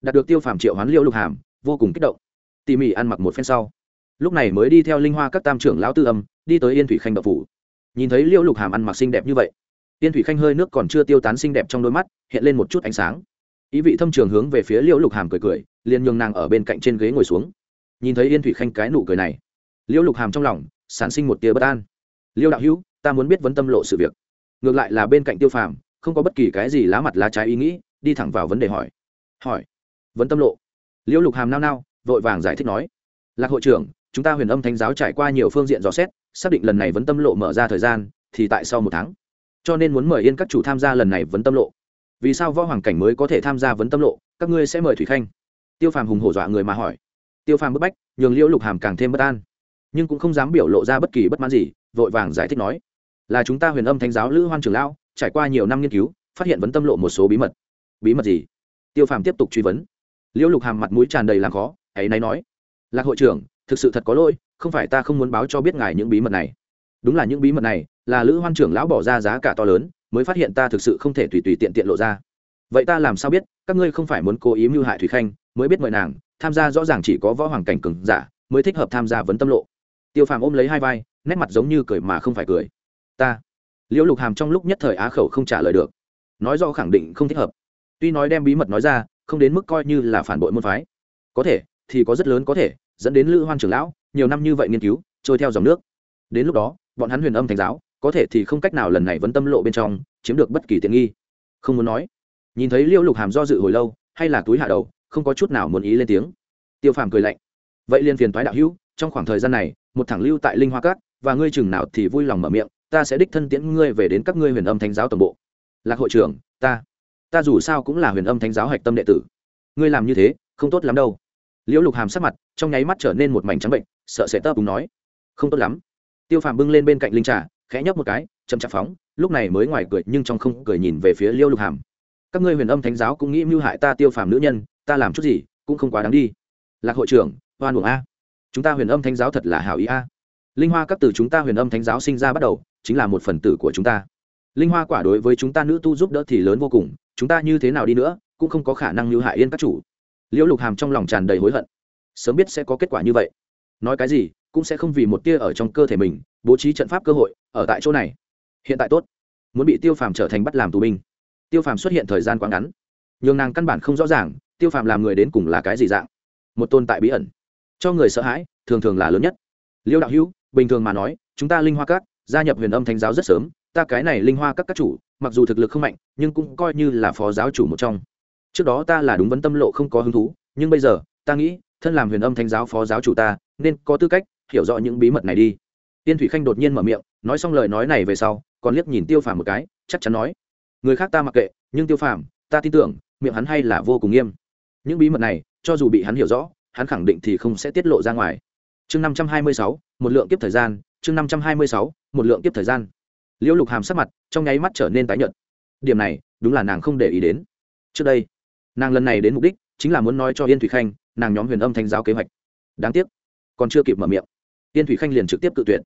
Đạt được tiêu phàm triệu hoán liễu lục hàm, vô cùng kích động. Tỉ mỉ ăn mặc một phen sau, lúc này mới đi theo linh hoa các tam trưởng lão tư âm, đi tới yên thủy khanh đậu phủ. Nhìn thấy liễu lục hàm ăn mặc xinh đẹp như vậy Tiên thủy khanh hơi nước còn chưa tiêu tán xinh đẹp trong đôi mắt, hiện lên một chút ánh sáng. Ý vị thâm trường hướng về phía liễu lục hàm cười cười, liền nhường nàng ở bên cạnh trên ghế ngồi xuống. Nhìn thấy yên thủy khanh cái nụ cười này, liễu lục hàm trong lòng sản sinh một tia bất an. Liêu đạo hữu, ta muốn biết vấn tâm lộ sự việc. Ngược lại là bên cạnh tiêu phàm, không có bất kỳ cái gì lá mặt lá trái ý nghĩ, đi thẳng vào vấn đề hỏi. Hỏi, vấn tâm lộ? Liễu lục hàm nao nao, vội vàng giải thích nói. Lạc hội trưởng, chúng ta huyền âm thánh giáo trải qua nhiều phương diện dò xét, xác định lần này vấn tâm lộ mở ra thời gian thì tại sau một tháng cho nên muốn mời yên các chủ tham gia lần này vấn tâm lộ. Vì sao võ hoàng cảnh mới có thể tham gia vấn tâm lộ? Các ngươi sẽ mời thủy khanh. Tiêu phàm hùng hổ dọa người mà hỏi. Tiêu phàm bức bách, nhường liễu lục hàm càng thêm bất an. Nhưng cũng không dám biểu lộ ra bất kỳ bất mãn gì, vội vàng giải thích nói, là chúng ta huyền âm thánh giáo lữ hoan trường lão, trải qua nhiều năm nghiên cứu, phát hiện vấn tâm lộ một số bí mật. Bí mật gì? Tiêu phàm tiếp tục truy vấn. Liễu lục hàm mặt mũi tràn đầy làm khó, ấy nay nói, lạc hội trưởng, thực sự thật có lỗi, không phải ta không muốn báo cho biết ngài những bí mật này. Đúng là những bí mật này là lữ hoan trưởng lão bỏ ra giá cả to lớn, mới phát hiện ta thực sự không thể tùy tùy tiện tiện lộ ra. Vậy ta làm sao biết, các ngươi không phải muốn cố ý mưu hại thủy khanh, mới biết mời nàng, tham gia rõ ràng chỉ có võ hoàng cảnh cường giả, mới thích hợp tham gia vấn tâm lộ. Tiêu phàm ôm lấy hai vai, nét mặt giống như cười mà không phải cười. Ta, liễu lục hàm trong lúc nhất thời á khẩu không trả lời được. Nói do khẳng định không thích hợp. Tuy nói đem bí mật nói ra, không đến mức coi như là phản bội môn phái. Có thể, thì có rất lớn có thể, dẫn đến lữ hoan trưởng lão nhiều năm như vậy nghiên cứu, trôi theo dòng nước. Đến lúc đó, bọn hắn huyền âm thành giáo có thể thì không cách nào lần này vẫn tâm lộ bên trong, chiếm được bất kỳ tiện nghi. Không muốn nói. Nhìn thấy liêu lục hàm do dự hồi lâu, hay là túi hạ đầu, không có chút nào muốn ý lên tiếng. Tiêu phàm cười lạnh. Vậy liên phiền thoái đạo hữu, trong khoảng thời gian này, một thẳng lưu tại linh hoa cát và ngươi chừng nào thì vui lòng mở miệng, ta sẽ đích thân tiễn ngươi về đến các ngươi huyền âm thánh giáo toàn bộ. Lạc hội trưởng, ta ta dù sao cũng là huyền âm thánh giáo hạch tâm đệ tử. Ngươi làm như thế, không tốt lắm đâu. Liễu lục hàm sắc mặt, trong nháy mắt trở nên một mảnh trắng bệnh, sợ sẽ tấp đúng nói. Không tốt lắm. Tiêu phàm bưng lên bên cạnh linh trà khẽ nhấp một cái, chậm chạp phóng, lúc này mới ngoài cười nhưng trong không cười nhìn về phía liêu lục hàm. Các ngươi huyền âm thánh giáo cũng nghĩ mưu hại ta tiêu phàm nữ nhân, ta làm chút gì cũng không quá đáng đi. Lạc hội trưởng, hoan buồng a. Chúng ta huyền âm thánh giáo thật là hảo ý a. Linh hoa các từ chúng ta huyền âm thánh giáo sinh ra bắt đầu, chính là một phần tử của chúng ta. Linh hoa quả đối với chúng ta nữ tu giúp đỡ thì lớn vô cùng, chúng ta như thế nào đi nữa, cũng không có khả năng mưu hại yên các chủ. Liễu lục hàm trong lòng tràn đầy hối hận. Sớm biết sẽ có kết quả như vậy. Nói cái gì cũng sẽ không vì một tia ở trong cơ thể mình, bố trí trận pháp cơ hội, ở tại chỗ này. Hiện tại tốt. Muốn bị tiêu phàm trở thành bắt làm tù binh. Tiêu phàm xuất hiện thời gian quá ngắn. Nhường nàng căn bản không rõ ràng, tiêu phàm làm người đến cùng là cái gì dạng. Một tồn tại bí ẩn. Cho người sợ hãi, thường thường là lớn nhất. Liêu đạo hữu, bình thường mà nói, chúng ta linh hoa các, gia nhập huyền âm thánh giáo rất sớm, ta cái này linh hoa các các chủ, mặc dù thực lực không mạnh, nhưng cũng coi như là phó giáo chủ một trong. Trước đó ta là đúng vấn tâm lộ không có hứng thú, nhưng bây giờ, ta nghĩ, thân làm huyền âm thánh giáo phó giáo chủ ta, nên có tư cách hiểu rõ những bí mật này đi. Tiên thủy khanh đột nhiên mở miệng, nói xong lời nói này về sau, còn liếc nhìn tiêu phàm một cái, chắc chắn nói, người khác ta mặc kệ, nhưng tiêu phàm, ta tin tưởng, miệng hắn hay là vô cùng nghiêm. Những bí mật này, cho dù bị hắn hiểu rõ, hắn khẳng định thì không sẽ tiết lộ ra ngoài. Chương năm trăm hai mươi sáu, một lượng kiếp thời gian, chương năm trăm hai mươi sáu, một lượng kiếp thời gian. Liễu lục hàm sắc mặt, trong nháy mắt trở nên tái nhợt. Điểm này, đúng là nàng không để ý đến. Trước đây, nàng lần này đến mục đích chính là muốn nói cho yên thủy khanh, nàng nhóm huyền âm thanh giáo kế hoạch. Đáng tiếc, còn chưa kịp mở miệng. Tiên thủy khanh liền trực tiếp cự tuyệt.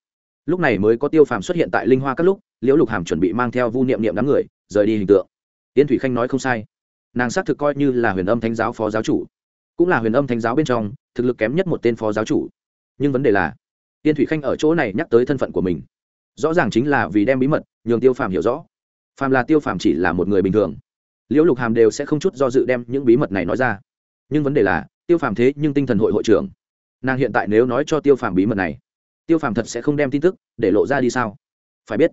Lúc này mới có tiêu phàm xuất hiện tại linh hoa các lúc, liễu lục hàm chuẩn bị mang theo vu niệm niệm đám người, rời đi hình tượng. Tiên thủy khanh nói không sai. Nàng xác thực coi như là huyền âm thánh giáo phó giáo chủ, cũng là huyền âm thánh giáo bên trong, thực lực kém nhất một tên phó giáo chủ. Nhưng vấn đề là, Tiên thủy khanh ở chỗ này nhắc tới thân phận của mình. Rõ ràng chính là vì đem bí mật, nhường tiêu phàm hiểu rõ. Phàm là tiêu phàm chỉ là một người bình thường. Liễu lục hàm đều sẽ không chút do dự đem những bí mật này nói ra. Nhưng vấn đề là, tiêu phàm thế nhưng tinh thần hội hội trưởng nàng hiện tại nếu nói cho tiêu phàm bí mật này, tiêu phàm thật sẽ không đem tin tức để lộ ra đi sao? Phải biết,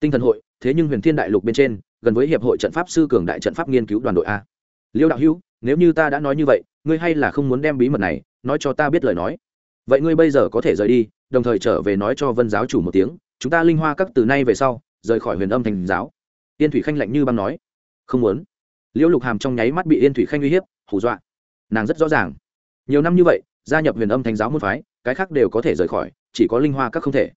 tinh thần hội, thế nhưng huyền thiên đại lục bên trên, gần với hiệp hội trận pháp sư cường đại trận pháp nghiên cứu đoàn đội a. Liêu đạo hữu, nếu như ta đã nói như vậy, ngươi hay là không muốn đem bí mật này nói cho ta biết lời nói? Vậy ngươi bây giờ có thể rời đi, đồng thời trở về nói cho vân giáo chủ một tiếng, chúng ta linh hoa các từ nay về sau, rời khỏi huyền âm thành giáo. Yên thủy khanh lạnh như băng nói. Không muốn. Liễu lục hàm trong nháy mắt bị yên thủy khanh uy hiếp, hù dọa. Nàng rất rõ ràng. Nhiều năm như vậy gia nhập huyền âm thánh giáo môn phái, cái khác đều có thể rời khỏi, chỉ có linh hoa các không thể.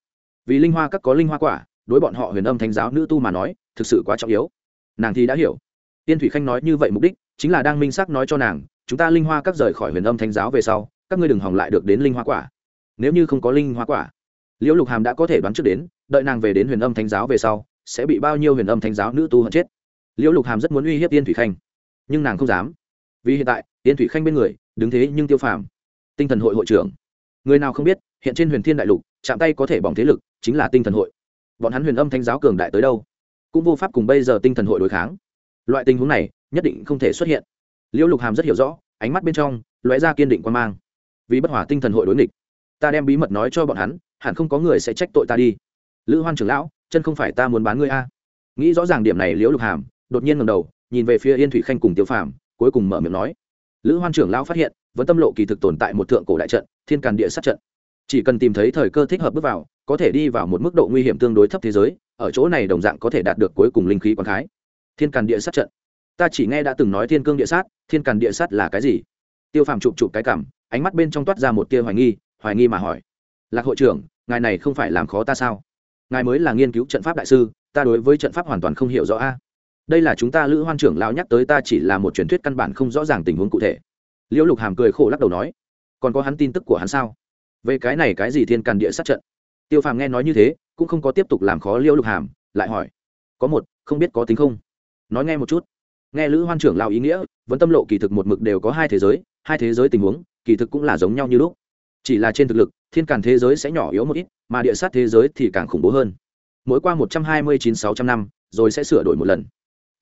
Vì linh hoa các có linh hoa quả, đối bọn họ huyền âm thánh giáo nữ tu mà nói, thực sự quá trọng yếu. Nàng thì đã hiểu. Tiên thủy khanh nói như vậy mục đích, chính là đang minh xác nói cho nàng, chúng ta linh hoa các rời khỏi huyền âm thánh giáo về sau, các ngươi đừng hỏng lại được đến linh hoa quả. Nếu như không có linh hoa quả, liễu lục hàm đã có thể đoán trước đến, đợi nàng về đến huyền âm thánh giáo về sau, sẽ bị bao nhiêu huyền âm thánh giáo nữ tu hận chết. Liễu lục hàm rất muốn uy hiếp tiên thủy khanh, nhưng nàng không dám. Vì hiện tại, tiên thủy khanh bên người, đứng thế nhưng tiêu phàm tinh thần hội hội trưởng. Người nào không biết, hiện trên huyền thiên đại lục, chạm tay có thể bỏng thế lực, chính là tinh thần hội. Bọn hắn huyền âm thanh giáo cường đại tới đâu? Cũng vô pháp cùng bây giờ tinh thần hội đối kháng. Loại tình huống này, nhất định không thể xuất hiện. Liễu lục hàm rất hiểu rõ, ánh mắt bên trong lóe ra kiên định quan mang. Vì bất hòa tinh thần hội đối nghịch, ta đem bí mật nói cho bọn hắn, hẳn không có người sẽ trách tội ta đi. Lữ hoan trưởng lão, chân không phải ta muốn bán ngươi a. Nghĩ rõ ràng điểm này, liễu lục hàm đột nhiên ngầm đầu, nhìn về phía yên thủy khanh cùng tiêu phàm, cuối cùng mở miệng nói. Lữ hoan trưởng lão phát hiện vẫn tâm lộ kỳ thực tồn tại một thượng cổ đại trận, thiên càn địa sát trận. Chỉ cần tìm thấy thời cơ thích hợp bước vào, có thể đi vào một mức độ nguy hiểm tương đối thấp thế giới, ở chỗ này đồng dạng có thể đạt được cuối cùng linh khí quán khái. Thiên càn địa sát trận. Ta chỉ nghe đã từng nói thiên cương địa sát, thiên càn địa sát là cái gì? Tiêu phàm chụp chụp cái cảm, ánh mắt bên trong toát ra một tia hoài nghi hoài nghi mà hỏi. Lạc hội trưởng, ngài này không phải làm khó ta sao? Ngài mới là nghiên cứu trận pháp đại sư, ta đối với trận pháp hoàn toàn không hiểu rõ a. Đây là chúng ta lữ hoan trưởng lão nhắc tới ta chỉ là một truyền thuyết căn bản không rõ ràng tình huống cụ thể liễu lục hàm cười khổ lắc đầu nói, còn có hắn tin tức của hắn sao? Về cái này cái gì thiên càn địa sát trận? Tiêu phàm nghe nói như thế, cũng không có tiếp tục làm khó liêu lục hàm, lại hỏi, có một, không biết có tính không? Nói nghe một chút. Nghe lữ hoan trưởng lao ý nghĩa vẫn tâm lộ kỳ thực một mực đều có hai thế giới, hai thế giới tình huống, kỳ thực cũng là giống nhau như lúc. Chỉ là trên thực lực, thiên càn thế giới sẽ nhỏ yếu một ít, mà địa sát thế giới thì càng khủng bố hơn. Mỗi qua một trăm hai mươi chín sáu trăm năm, rồi sẽ sửa đổi một lần.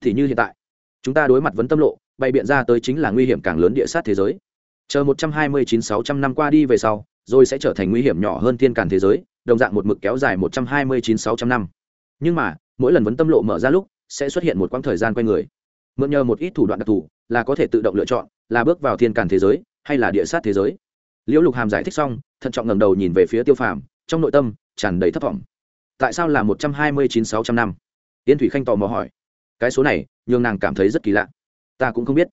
Thì như hiện tại chúng ta đối mặt vấn tâm lộ, bày biện ra tới chính là nguy hiểm càng lớn địa sát thế giới. Chờ một trăm hai mươi chín sáu trăm năm qua đi về sau, rồi sẽ trở thành nguy hiểm nhỏ hơn thiên càn thế giới, đồng dạng một mực kéo dài một trăm hai mươi chín sáu trăm năm. Nhưng mà, mỗi lần vấn tâm lộ mở ra lúc, sẽ xuất hiện một quãng thời gian quay người. Mượn nhờ một ít thủ đoạn đặc thù, là có thể tự động lựa chọn, là bước vào thiên càn thế giới, hay là địa sát thế giới. Liễu lục hàm giải thích xong, thận trọng ngẩng đầu nhìn về phía tiêu phàm, trong nội tâm tràn đầy thất vọng. Tại sao là một trăm hai mươi chín sáu trăm năm? Yên thủy khanh tò mò hỏi cái số này, nhường nàng cảm thấy rất kỳ lạ. Ta cũng không biết.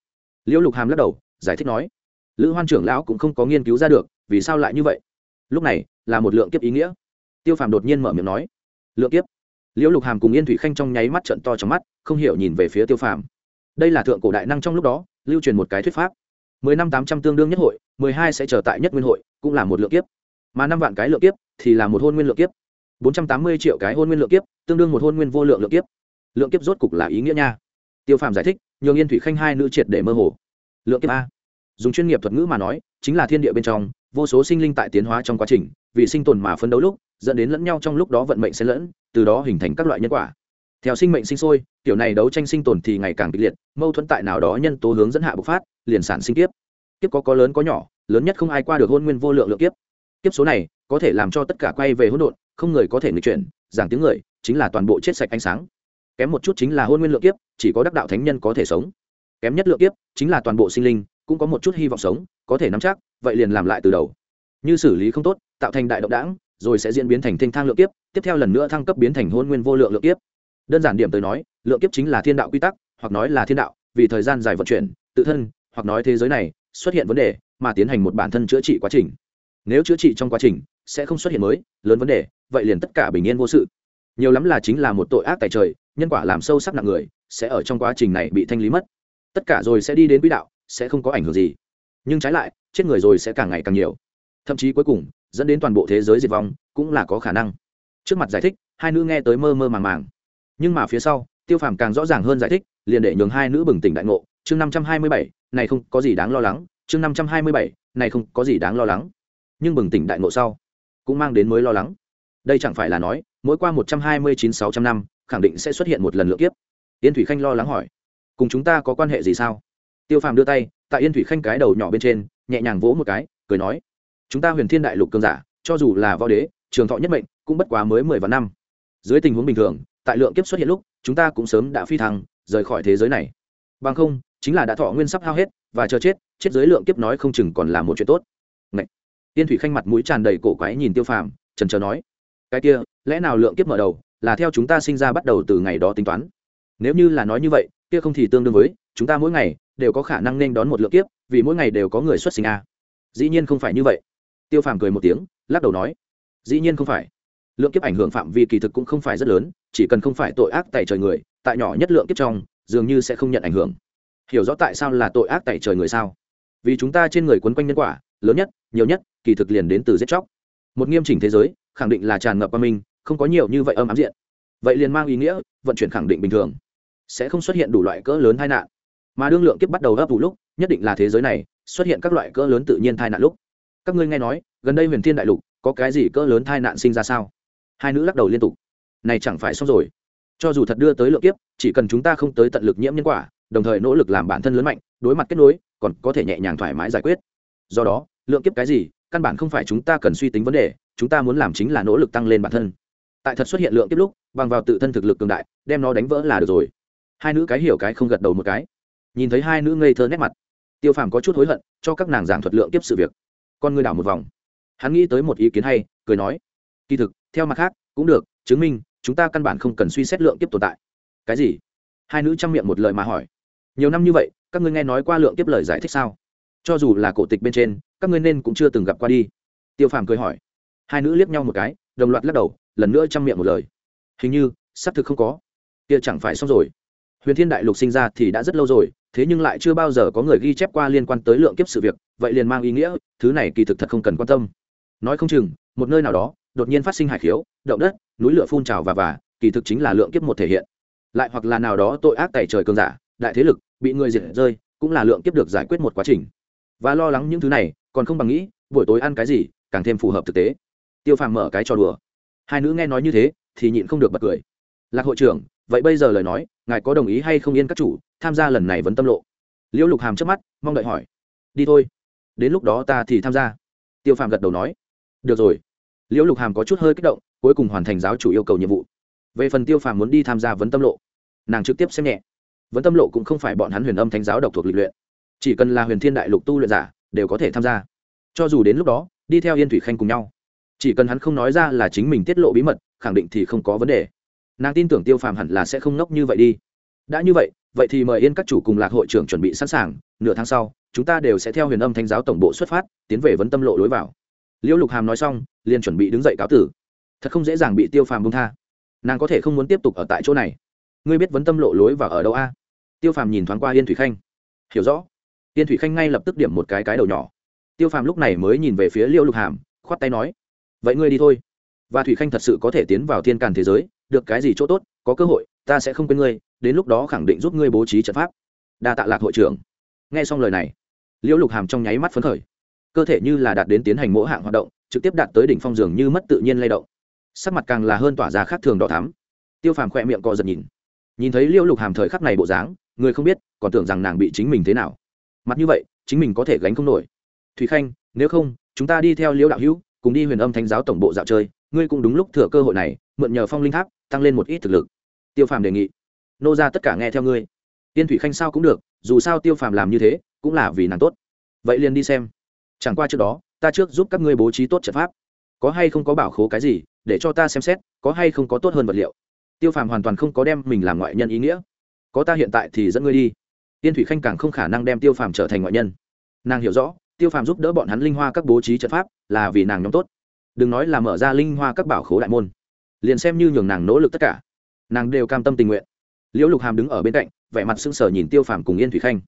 Liễu lục hàm lắc đầu, giải thích nói, lữ hoan trưởng lão cũng không có nghiên cứu ra được, vì sao lại như vậy? Lúc này, là một lượng kiếp ý nghĩa. Tiêu phàm đột nhiên mở miệng nói, lượng kiếp. Liễu lục hàm cùng yên thủy khanh trong nháy mắt trận to trong mắt, không hiểu nhìn về phía tiêu phàm. Đây là thượng cổ đại năng trong lúc đó, lưu truyền một cái thuyết pháp. Mười năm tám trăm tương đương nhất hội, mười hai sẽ trở tại nhất nguyên hội, cũng là một lượng kiếp. Mà năm vạn cái lượng kiếp thì là một hôn nguyên lượng kiếp. Bốn trăm tám mươi triệu cái hôn nguyên lượng kiếp, tương đương một hôn nguyên vô lượng lượng kiếp lượng kiếp rốt cục là ý nghĩa nha. Tiêu phàm giải thích, nhường yên thủy khanh hai nữ triệt để mơ hồ. Lượng kiếp a. Dùng chuyên nghiệp thuật ngữ mà nói, chính là thiên địa bên trong, vô số sinh linh tại tiến hóa trong quá trình, vì sinh tồn mà phấn đấu lúc, dẫn đến lẫn nhau trong lúc đó vận mệnh xen lẫn, từ đó hình thành các loại nhân quả. Theo sinh mệnh sinh sôi, kiểu này đấu tranh sinh tồn thì ngày càng kịch liệt, mâu thuẫn tại nào đó nhân tố hướng dẫn hạ bộc phát, liền sản sinh kiếp. Kiếp có có lớn có nhỏ, lớn nhất không ai qua được hôn nguyên vô lượng lượng kiếp. Kiếp số này, có thể làm cho tất cả quay về hỗn độn, không người có thể nghịch chuyển, giảng tiếng người, chính là toàn bộ chết sạch ánh sáng kém một chút chính là hôn nguyên lượng kiếp, chỉ có đắc đạo thánh nhân có thể sống. Kém nhất lượng kiếp chính là toàn bộ sinh linh, cũng có một chút hy vọng sống, có thể nắm chắc, vậy liền làm lại từ đầu. Như xử lý không tốt, tạo thành đại động đảng, rồi sẽ diễn biến thành thanh thang lượng kiếp, tiếp theo lần nữa thăng cấp biến thành hôn nguyên vô lượng lượng kiếp. Đơn giản điểm tới nói, lượng kiếp chính là thiên đạo quy tắc, hoặc nói là thiên đạo, vì thời gian dài vận chuyển, tự thân, hoặc nói thế giới này, xuất hiện vấn đề, mà tiến hành một bản thân chữa trị quá trình. Nếu chữa trị trong quá trình, sẽ không xuất hiện mới, lớn vấn đề, vậy liền tất cả bình yên vô sự nhiều lắm là chính là một tội ác tại trời, nhân quả làm sâu sắc nặng người, sẽ ở trong quá trình này bị thanh lý mất. Tất cả rồi sẽ đi đến quỹ đạo, sẽ không có ảnh hưởng gì. Nhưng trái lại, chết người rồi sẽ càng ngày càng nhiều. Thậm chí cuối cùng, dẫn đến toàn bộ thế giới diệt vong, cũng là có khả năng. Trước mặt giải thích, hai nữ nghe tới mơ mơ màng màng. Nhưng mà phía sau, tiêu phàm càng rõ ràng hơn giải thích, liền để nhường hai nữ bừng tỉnh đại ngộ. Chương năm trăm hai mươi bảy, này không có gì đáng lo lắng. Chương năm trăm hai mươi bảy, này không có gì đáng lo lắng. Nhưng bừng tỉnh đại ngộ sau, cũng mang đến mới lo lắng. Đây chẳng phải là nói mỗi qua một trăm hai mươi chín sáu trăm năm, khẳng định sẽ xuất hiện một lần lượt kiếp. Yên thủy khanh lo lắng hỏi, cùng chúng ta có quan hệ gì sao? Tiêu phàm đưa tay, tại yên thủy khanh cái đầu nhỏ bên trên, nhẹ nhàng vỗ một cái, cười nói, chúng ta huyền thiên đại lục cương giả, cho dù là võ đế, trường thọ nhất mệnh, cũng bất quá mới mười vạn năm. Dưới tình huống bình thường, tại lượng kiếp xuất hiện lúc, chúng ta cũng sớm đã phi thăng, rời khỏi thế giới này. Bằng không, chính là đã thọ nguyên sắp hao hết, và chờ chết chết dưới lượng kiếp nói không chừng còn là một chuyện tốt. Ngậy! tiên thủy khanh mặt mũi tràn đầy cổ quái nhìn tiêu phàm trần trờ nói cái kia, lẽ nào lượng kiếp mở đầu là theo chúng ta sinh ra bắt đầu từ ngày đó tính toán? Nếu như là nói như vậy, kia không thì tương đương với, chúng ta mỗi ngày đều có khả năng nên đón một lượng kiếp, vì mỗi ngày đều có người xuất sinh a. Dĩ nhiên không phải như vậy. Tiêu phàm cười một tiếng, lắc đầu nói. Dĩ nhiên không phải. Lượng kiếp ảnh hưởng phạm vi kỳ thực cũng không phải rất lớn, chỉ cần không phải tội ác tại trời người, tại nhỏ nhất lượng kiếp trong, dường như sẽ không nhận ảnh hưởng. Hiểu rõ tại sao là tội ác tại trời người sao? Vì chúng ta trên người quấn quanh nhân quả, lớn nhất, nhiều nhất, kỳ thực liền đến từ giết chóc. Một nghiêm chỉnh thế giới khẳng định là tràn ngập qua mình không có nhiều như vậy âm ám diện. Vậy liền mang ý nghĩa, vận chuyển khẳng định bình thường, sẽ không xuất hiện đủ loại cỡ lớn tai nạn. Mà đương lượng kiếp bắt đầu ấp ủ lúc, nhất định là thế giới này, xuất hiện các loại cỡ lớn tự nhiên tai nạn lúc. Các ngươi nghe nói, gần đây huyền thiên đại lục, có cái gì cỡ lớn tai nạn sinh ra sao? Hai nữ lắc đầu liên tục. Này chẳng phải xong rồi. Cho dù thật đưa tới lượng kiếp, chỉ cần chúng ta không tới tận lực nhiễm nhân quả, đồng thời nỗ lực làm bản thân lớn mạnh, đối mặt kết nối, còn có thể nhẹ nhàng thoải mái giải quyết. Do đó, lượng kiếp cái gì, căn bản không phải chúng ta cần suy tính vấn đề chúng ta muốn làm chính là nỗ lực tăng lên bản thân. Tại thật xuất hiện lượng kiếp lúc, bằng vào tự thân thực lực cường đại, đem nó đánh vỡ là được rồi. Hai nữ cái hiểu cái không gật đầu một cái. Nhìn thấy hai nữ ngây thơ nét mặt, tiêu phàm có chút hối hận, cho các nàng giảng thuật lượng kiếp sự việc. Con ngươi đảo một vòng. Hắn nghĩ tới một ý kiến hay, cười nói, kỳ thực, theo mặt khác, cũng được, chứng minh, chúng ta căn bản không cần suy xét lượng kiếp tồn tại. Cái gì? Hai nữ chăm miệng một lời mà hỏi. Nhiều năm như vậy, các ngươi nghe nói qua lượng kiếp lời giải thích sao? Cho dù là cổ tịch bên trên, các ngươi nên cũng chưa từng gặp qua đi. Tiêu phàm cười hỏi hai nữ liếc nhau một cái, đồng loạt lắc đầu, lần nữa chăm miệng một lời. Hình như, xác thực không có. Kia chẳng phải xong rồi. Huyền thiên đại lục sinh ra thì đã rất lâu rồi, thế nhưng lại chưa bao giờ có người ghi chép qua liên quan tới lượng kiếp sự việc, vậy liền mang ý nghĩa, thứ này kỳ thực thật không cần quan tâm. Nói không chừng, một nơi nào đó, đột nhiên phát sinh hải khiếu, động đất, núi lửa phun trào và và kỳ thực chính là lượng kiếp một thể hiện. Lại hoặc là nào đó tội ác tẩy trời cường giả, đại thế lực, bị người diệt rơi, cũng là lượng kiếp được giải quyết một quá trình. Và lo lắng những thứ này, còn không bằng nghĩ, buổi tối ăn cái gì, càng thêm phù hợp thực tế tiêu phàm mở cái trò đùa. Hai nữ nghe nói như thế, thì nhịn không được bật cười. Lạc hội trưởng, vậy bây giờ lời nói, ngài có đồng ý hay không yên các chủ, tham gia lần này vẫn tâm lộ? Liễu lục hàm trước mắt, mong đợi hỏi. Đi thôi, đến lúc đó ta thì tham gia. Tiêu phàm gật đầu nói. Được rồi. Liễu lục hàm có chút hơi kích động, cuối cùng hoàn thành giáo chủ yêu cầu nhiệm vụ. Về phần tiêu phàm muốn đi tham gia vấn tâm lộ, nàng trực tiếp xem nhẹ. Vấn tâm lộ cũng không phải bọn hắn huyền âm thánh giáo độc thuộc lịch luyện. Chỉ cần là huyền thiên đại lục tu luyện giả, đều có thể tham gia. Cho dù đến lúc đó, đi theo yên thủy khanh cùng nhau chỉ cần hắn không nói ra là chính mình tiết lộ bí mật, khẳng định thì không có vấn đề. Nàng tin tưởng tiêu phàm hẳn là sẽ không ngốc như vậy đi. Đã như vậy vậy thì mời yên các chủ cùng lạc hội trưởng chuẩn bị sẵn sàng, nửa tháng sau, chúng ta đều sẽ theo huyền âm thanh giáo tổng bộ xuất phát, tiến về vấn tâm lộ lối vào. Liễu lục hàm nói xong, liền chuẩn bị đứng dậy cáo tử. Thật không dễ dàng bị tiêu phàm bông tha. Nàng có thể không muốn tiếp tục ở tại chỗ này. Ngươi biết vấn tâm lộ lối vào ở đâu a? Tiêu phàm nhìn thoáng qua yên thủy khanh. Hiểu rõ. Yên thủy khanh ngay lập tức điểm một cái cái đầu nhỏ. Tiêu phàm lúc này mới nhìn về phía liễu lục hàm, khoát tay nói vậy ngươi đi thôi. Và thủy khanh thật sự có thể tiến vào thiên càn thế giới, được cái gì chỗ tốt, có cơ hội, ta sẽ không quên ngươi, đến lúc đó khẳng định giúp ngươi bố trí trận pháp. Đa tạ lạc hội trưởng. Nghe xong lời này, liễu lục hàm trong nháy mắt phấn khởi. Cơ thể như là đạt đến tiến hành mỗi hạng hoạt động, trực tiếp đạt tới đỉnh phong giường như mất tự nhiên lay động. Sắc mặt càng là hơn tỏa ra khác thường đỏ thắm. Tiêu phàm khỏe miệng co giật nhìn. Nhìn thấy liễu lục hàm thời khắc này bộ dáng, người không biết còn tưởng rằng nàng bị chính mình thế nào. Mặt như vậy, chính mình có thể gánh không nổi. Thùy khanh, nếu không, chúng ta đi theo liễu đạo hữu cùng đi huyền âm thánh giáo tổng bộ dạo chơi, ngươi cũng đúng lúc thừa cơ hội này, mượn nhờ phong linh tháp, tăng lên một ít thực lực. Tiêu phàm đề nghị. Nô ra tất cả nghe theo ngươi. Tiên thủy khanh sao cũng được, dù sao tiêu phàm làm như thế, cũng là vì nàng tốt. Vậy liền đi xem. Chẳng qua trước đó, ta trước giúp các ngươi bố trí tốt trận pháp. Có hay không có bảo khố cái gì, để cho ta xem xét, có hay không có tốt hơn vật liệu. Tiêu phàm hoàn toàn không có đem mình làm ngoại nhân ý nghĩa. Có ta hiện tại thì dẫn ngươi đi. Tiên thủy khanh càng không khả năng đem tiêu phàm trở thành ngoại nhân. Nàng hiểu rõ tiêu phàm giúp đỡ bọn hắn linh hoa các bố trí trận pháp, là vì nàng nhóm tốt. Đừng nói là mở ra linh hoa các bảo khố đại môn. Liền xem như nhường nàng nỗ lực tất cả, nàng đều cam tâm tình nguyện. Liễu lục hàm đứng ở bên cạnh, vẻ mặt sưng sờ nhìn tiêu phàm cùng yên thủy khanh.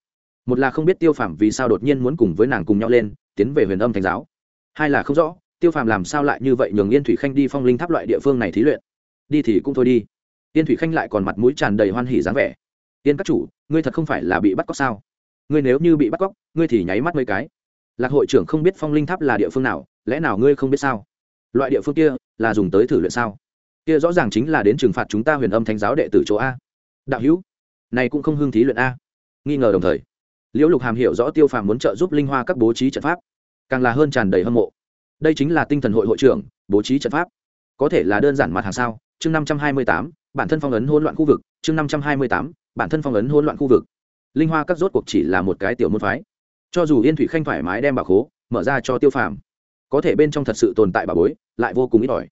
Một là không biết tiêu phàm vì sao đột nhiên muốn cùng với nàng cùng nhau lên, tiến về huyền âm thành giáo. Hai là không rõ, tiêu phàm làm sao lại như vậy nhường yên thủy khanh đi phong linh tháp loại địa phương này thí luyện. Đi thì cũng thôi đi. Yên thủy khanh lại còn mặt mũi tràn đầy hoan hỉ dáng vẻ. Yên các chủ, ngươi thật không phải là bị bắt cóc sao? Ngươi nếu như bị bắt cóc, ngươi thì nháy mắt mấy cái lạc hội trưởng không biết phong linh tháp là địa phương nào, lẽ nào ngươi không biết sao? Loại địa phương kia là dùng tới thử luyện sao? Kia rõ ràng chính là đến trừng phạt chúng ta huyền âm thánh giáo đệ tử chỗ a. Đạo hữu, này cũng không hưng thí luyện a. Nghi ngờ đồng thời, liễu lục hàm hiểu rõ tiêu phàm muốn trợ giúp linh hoa các bố trí trận pháp, càng là hơn tràn đầy hâm mộ. Đây chính là tinh thần hội hội trưởng, bố trí trận pháp. Có thể là đơn giản mặt hàng sao? Chương năm trăm hai mươi tám, bản thân phong ấn hỗn loạn khu vực. Chương năm trăm hai mươi tám, bản thân phong ấn hỗn loạn khu vực. Linh hoa các rốt cuộc chỉ là một cái tiểu môn phái cho dù yên thủy khanh thoải mái đem bà khố, mở ra cho tiêu phàm. Có thể bên trong thật sự tồn tại bà bối, lại vô cùng ít ỏi.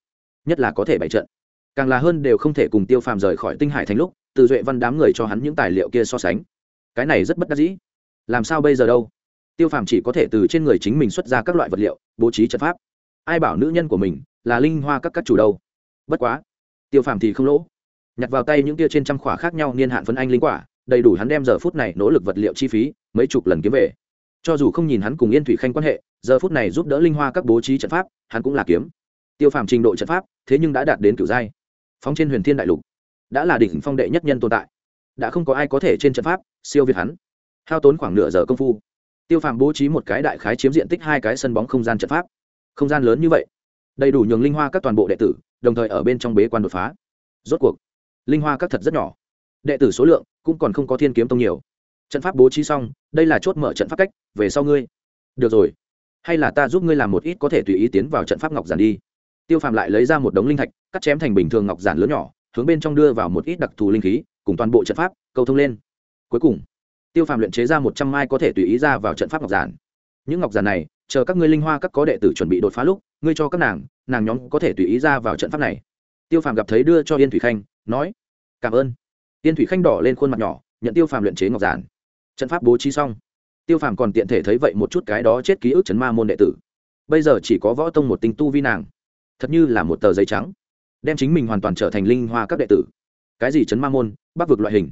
Nhất là có thể bày trận. Càng là hơn đều không thể cùng tiêu phàm rời khỏi tinh hải thành lúc, từ duệ văn đám người cho hắn những tài liệu kia so sánh. Cái này rất bất đắc dĩ. Làm sao bây giờ đâu? Tiêu phàm chỉ có thể từ trên người chính mình xuất ra các loại vật liệu, bố trí trận pháp. Ai bảo nữ nhân của mình là linh hoa các các chủ đâu? Bất quá, tiêu phàm thì không lỗ. Nhặt vào tay những kia trên trăm khỏa khác nhau niên hạn phấn anh linh quả, đầy đủ hắn đem giờ phút này nỗ lực vật liệu chi phí, mấy chục lần kiếm về cho dù không nhìn hắn cùng yên thủy khanh quan hệ, giờ phút này giúp đỡ linh hoa các bố trí trận pháp, hắn cũng là kiếm. Tiêu phàm trình độ trận pháp, thế nhưng đã đạt đến cửu giai. Phóng trên huyền thiên đại lục, đã là đỉnh phong đệ nhất nhân tồn tại. Đã không có ai có thể trên trận pháp siêu việt hắn. Hao tốn khoảng nửa giờ công phu, tiêu phàm bố trí một cái đại khái chiếm diện tích hai cái sân bóng không gian trận pháp. Không gian lớn như vậy, đầy đủ nhường linh hoa các toàn bộ đệ tử, đồng thời ở bên trong bế quan đột phá. Rốt cuộc, linh hoa các thật rất nhỏ. Đệ tử số lượng cũng còn không có thiên kiếm tông nhiều trận pháp bố trí xong, đây là chốt mở trận pháp cách, về sau ngươi. Được rồi. Hay là ta giúp ngươi làm một ít có thể tùy ý tiến vào trận pháp ngọc giản đi. Tiêu phàm lại lấy ra một đống linh thạch, cắt chém thành bình thường ngọc giản lớn nhỏ, hướng bên trong đưa vào một ít đặc thù linh khí, cùng toàn bộ trận pháp cầu thông lên. Cuối cùng, tiêu phàm luyện chế ra một trăm mai có thể tùy ý ra vào trận pháp ngọc giản. Những ngọc giản này, chờ các ngươi linh hoa các có đệ tử chuẩn bị đột phá lúc, ngươi cho các nàng nàng nhóm có thể tùy ý ra vào trận pháp này. Tiêu phàm gặp thấy đưa cho yên thủy khanh, nói, cảm ơn. Yên thủy khanh đỏ lên khuôn mặt nhỏ, nhận tiêu phàm luyện chế ngọc giản trận pháp bố trí xong. Tiêu phàm còn tiện thể thấy vậy một chút cái đó chết ký ức chấn ma môn đệ tử. Bây giờ chỉ có võ tông một tinh tu vi nàng. Thật như là một tờ giấy trắng, đem chính mình hoàn toàn trở thành linh hoa các đệ tử. Cái gì chấn ma môn bắc vực loại hình?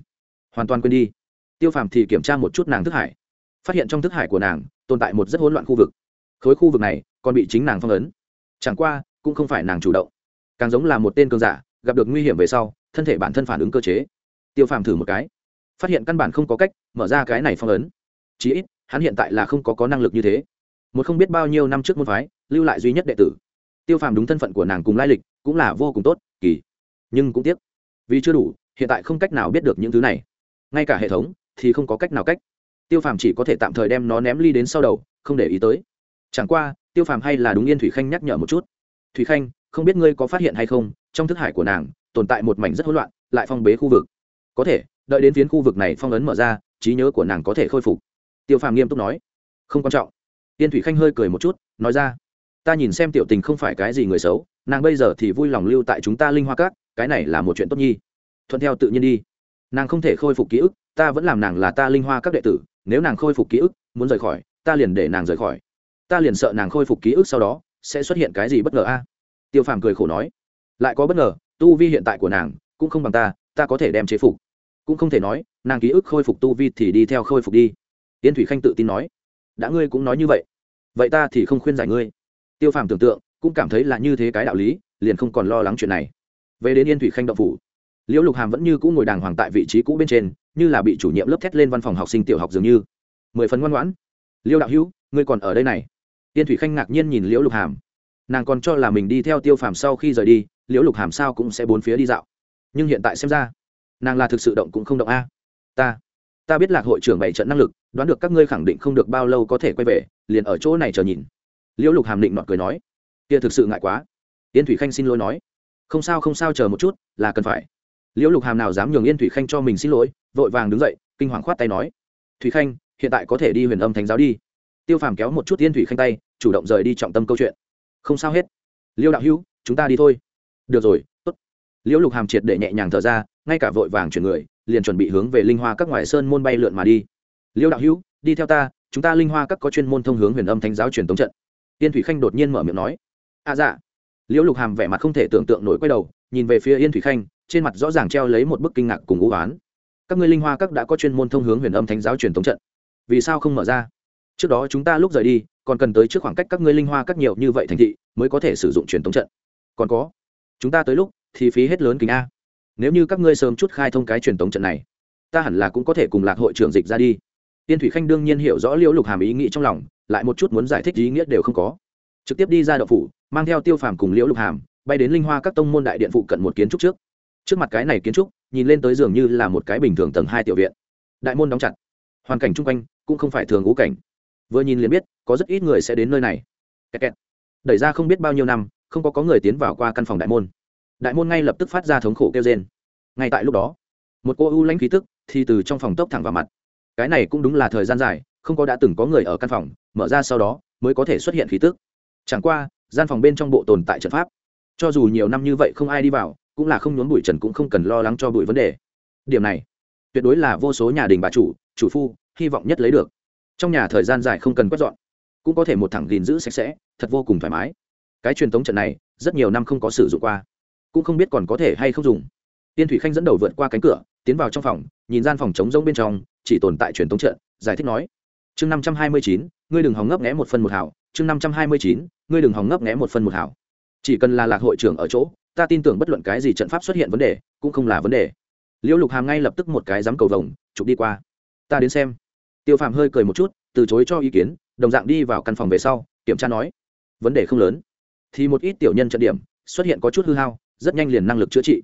Hoàn toàn quên đi. Tiêu phàm thì kiểm tra một chút nàng thức hải. Phát hiện trong thức hải của nàng tồn tại một rất hỗn loạn khu vực. Khối khu vực này còn bị chính nàng phong ấn. Chẳng qua, cũng không phải nàng chủ động. Càng giống là một tên cường giả, gặp được nguy hiểm về sau, thân thể bản thân phản ứng cơ chế. Tiêu phàm thử một cái phát hiện căn bản không có cách mở ra cái này phong ấn. Chí ít, hắn hiện tại là không có có năng lực như thế. Một không biết bao nhiêu năm trước môn phái, lưu lại duy nhất đệ tử. Tiêu phàm đúng thân phận của nàng cùng lai lịch cũng là vô cùng tốt, kỳ. Nhưng cũng tiếc, vì chưa đủ, hiện tại không cách nào biết được những thứ này. Ngay cả hệ thống thì không có cách nào cách. Tiêu phàm chỉ có thể tạm thời đem nó ném ly đến sau đầu, không để ý tới. Chẳng qua, tiêu phàm hay là đúng yên thủy khanh nhắc nhở một chút. Thủy khanh, không biết ngươi có phát hiện hay không, trong thức hải của nàng tồn tại một mảnh rất hỗn loạn, lại phong bế khu vực. Có thể đợi đến phiến khu vực này phong ấn mở ra, trí nhớ của nàng có thể khôi phục. Tiêu phàm nghiêm túc nói, không quan trọng. Tiên thủy khanh hơi cười một chút, nói ra, ta nhìn xem tiểu tình không phải cái gì người xấu, nàng bây giờ thì vui lòng lưu tại chúng ta linh hoa cát cái này là một chuyện tốt nhi. Thuận theo tự nhiên đi. Nàng không thể khôi phục ký ức, ta vẫn làm nàng là ta linh hoa các đệ tử, nếu nàng khôi phục ký ức, muốn rời khỏi, ta liền để nàng rời khỏi. Ta liền sợ nàng khôi phục ký ức sau đó, sẽ xuất hiện cái gì bất ngờ a? Tiêu phàm cười khổ nói, lại có bất ngờ, tu vi hiện tại của nàng cũng không bằng ta ta có thể đem chế phục cũng không thể nói, nàng ký ức khôi phục tu vi thì đi theo khôi phục đi. Tiên thủy khanh tự tin nói, đã ngươi cũng nói như vậy vậy ta thì không khuyên giải ngươi. Tiêu phàm tưởng tượng, cũng cảm thấy là như thế cái đạo lý, liền không còn lo lắng chuyện này. Về đến yên thủy khanh động phủ, liễu lục hàm vẫn như cũ ngồi đàng hoàng tại vị trí cũ bên trên, như là bị chủ nhiệm lớp thét lên văn phòng học sinh tiểu học dường như. Mười phần ngoan ngoãn. Liêu đạo hữu, ngươi còn ở đây này. Yên thủy khanh ngạc nhiên nhìn liễu lục hàm. Nàng còn cho là mình đi theo tiêu phàm sau khi rời đi, liễu lục hàm sao cũng sẽ bốn phía đi dạo. Nhưng hiện tại xem ra nàng là thực sự động cũng không động a. Ta ta biết lạc hội trưởng bảy trận năng lực, đoán được các ngươi khẳng định không được bao lâu có thể quay về, liền ở chỗ này chờ nhìn. Liễu lục hàm định nọt cười nói, kia thực sự ngại quá. Yên thủy khanh xin lỗi nói, không sao không sao chờ một chút, là cần phải. Liễu lục hàm nào dám nhường yên thủy khanh cho mình xin lỗi, vội vàng đứng dậy, kinh hoàng khoát tay nói, thủy khanh, hiện tại có thể đi huyền âm thánh giáo đi. Tiêu phàm kéo một chút yên thủy khanh tay, chủ động rời đi trọng tâm câu chuyện. Không sao hết. Liêu đạo hữu, chúng ta đi thôi. Được rồi liễu lục hàm triệt để nhẹ nhàng thở ra, ngay cả vội vàng chuyển người, liền chuẩn bị hướng về linh hoa các ngoại sơn môn bay lượn mà đi. Liễu đạo hữu, đi theo ta, chúng ta linh hoa các có chuyên môn thông hướng huyền âm thánh giáo truyền tống trận. Yên thủy khanh đột nhiên mở miệng nói. À dạ. Liễu lục hàm vẻ mặt không thể tưởng tượng nổi quay đầu, nhìn về phía yên thủy khanh, trên mặt rõ ràng treo lấy một bức kinh ngạc cùng ngũ oán. Các ngươi linh hoa các đã có chuyên môn thông hướng huyền âm thánh giáo truyền tống trận. Vì sao không mở ra? Trước đó chúng ta lúc rời đi, còn cần tới trước khoảng cách các ngươi linh hoa các nhiều như vậy thành thị mới có thể sử dụng truyền tống trận. Còn có, chúng ta tới lúc thì phí hết lớn kính a. Nếu như các ngươi sớm chút khai thông cái truyền tống trận này, ta hẳn là cũng có thể cùng lạc hội trưởng dịch ra đi. Tiên thủy khanh đương nhiên hiểu rõ liễu lục hàm ý nghĩ trong lòng, lại một chút muốn giải thích ý nghĩa đều không có. Trực tiếp đi ra đậu phủ, mang theo tiêu phàm cùng liễu lục hàm, bay đến linh hoa các tông môn đại điện phụ cận một kiến trúc trước. Trước mặt cái này kiến trúc, nhìn lên tới dường như là một cái bình thường tầng hai tiểu viện. Đại môn đóng chặt, hoàn cảnh chung quanh cũng không phải thường ngũ cảnh. Vừa nhìn liền biết, có rất ít người sẽ đến nơi này. Kẹt kẹt. đẩy ra không biết bao nhiêu năm, không có có người tiến vào qua căn phòng đại môn đại môn ngay lập tức phát ra thống khổ kêu rên. Ngay tại lúc đó, một cô ưu lãnh khí tức thì từ trong phòng tốc thẳng vào mặt. Cái này cũng đúng là thời gian dài, không có đã từng có người ở căn phòng, mở ra sau đó mới có thể xuất hiện khí tức. Chẳng qua, gian phòng bên trong bộ tồn tại trận pháp, cho dù nhiều năm như vậy không ai đi vào, cũng là không nhốn bụi trần cũng không cần lo lắng cho bụi vấn đề. Điểm này, tuyệt đối là vô số nhà đình bà chủ chủ phu hy vọng nhất lấy được. Trong nhà thời gian dài không cần quét dọn, cũng có thể một thẳng gìn giữ sạch sẽ, thật vô cùng thoải mái. Cái truyền thống trận này, rất nhiều năm không có sử dụng qua cũng không biết còn có thể hay không dùng. Tiên thủy khanh dẫn đầu vượt qua cánh cửa, tiến vào trong phòng, nhìn gian phòng trống rỗng bên trong, chỉ tồn tại truyền thống trận, giải thích nói, chương năm trăm hai mươi chín, ngươi đừng hòng ngấp nghé một phần một hảo chương năm trăm hai mươi chín, ngươi đừng hòng ngấp nghé một phần một hảo chỉ cần là lạc hội trưởng ở chỗ, ta tin tưởng bất luận cái gì trận pháp xuất hiện vấn đề, cũng không là vấn đề. Liễu lục hàm ngay lập tức một cái dám cầu vồng, chụp đi qua. Ta đến xem. Tiêu phàm hơi cười một chút, từ chối cho ý kiến, đồng dạng đi vào căn phòng về sau, kiểm tra nói, vấn đề không lớn. Thì một ít tiểu nhân trận điểm, xuất hiện có chút hư hao rất nhanh liền năng lực chữa trị.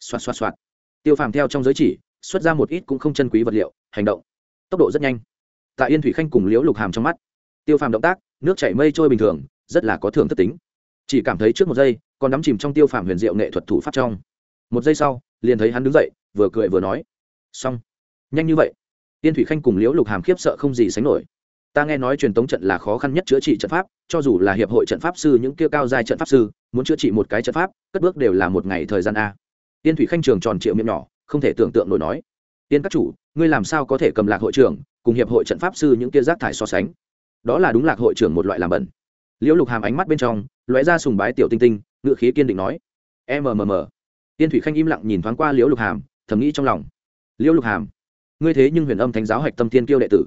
Xoạt xoạt xoạt. Tiêu phàm theo trong giới chỉ, xuất ra một ít cũng không chân quý vật liệu, hành động. Tốc độ rất nhanh. Tại yên thủy khanh cùng liễu lục hàm trong mắt, tiêu phàm động tác, nước chảy mây trôi bình thường, rất là có thưởng thất tính. Chỉ cảm thấy trước một giây, còn đắm chìm trong tiêu phàm huyền diệu nghệ thuật thủ pháp trong. Một giây sau, liền thấy hắn đứng dậy, vừa cười vừa nói. Xong. Nhanh như vậy. Tiên thủy khanh cùng liễu lục hàm khiếp sợ không gì sánh nổi ta nghe nói truyền tống trận là khó khăn nhất chữa trị trận pháp, cho dù là hiệp hội trận pháp sư, những kia cao giai trận pháp sư, muốn chữa trị một cái trận pháp, cất bước đều là một ngày thời gian a. Tiên thủy khanh trường tròn triệu miệng nhỏ, không thể tưởng tượng nổi nói. Tiên các chủ, ngươi làm sao có thể cầm lạc hội trưởng, cùng hiệp hội trận pháp sư những kia rác thải so sánh? Đó là đúng lạc hội trưởng một loại làm bẩn. Liễu lục hàm ánh mắt bên trong, lóe ra sùng bái tiểu tinh tinh ngự khí kiên định nói. Mmm tiên thủy khanh im lặng nhìn thoáng qua liễu lục hàm, thầm nghĩ trong lòng. Liễu lục hàm, ngươi thế nhưng huyền âm thánh giáo hạch tâm tiên kiêu đệ tử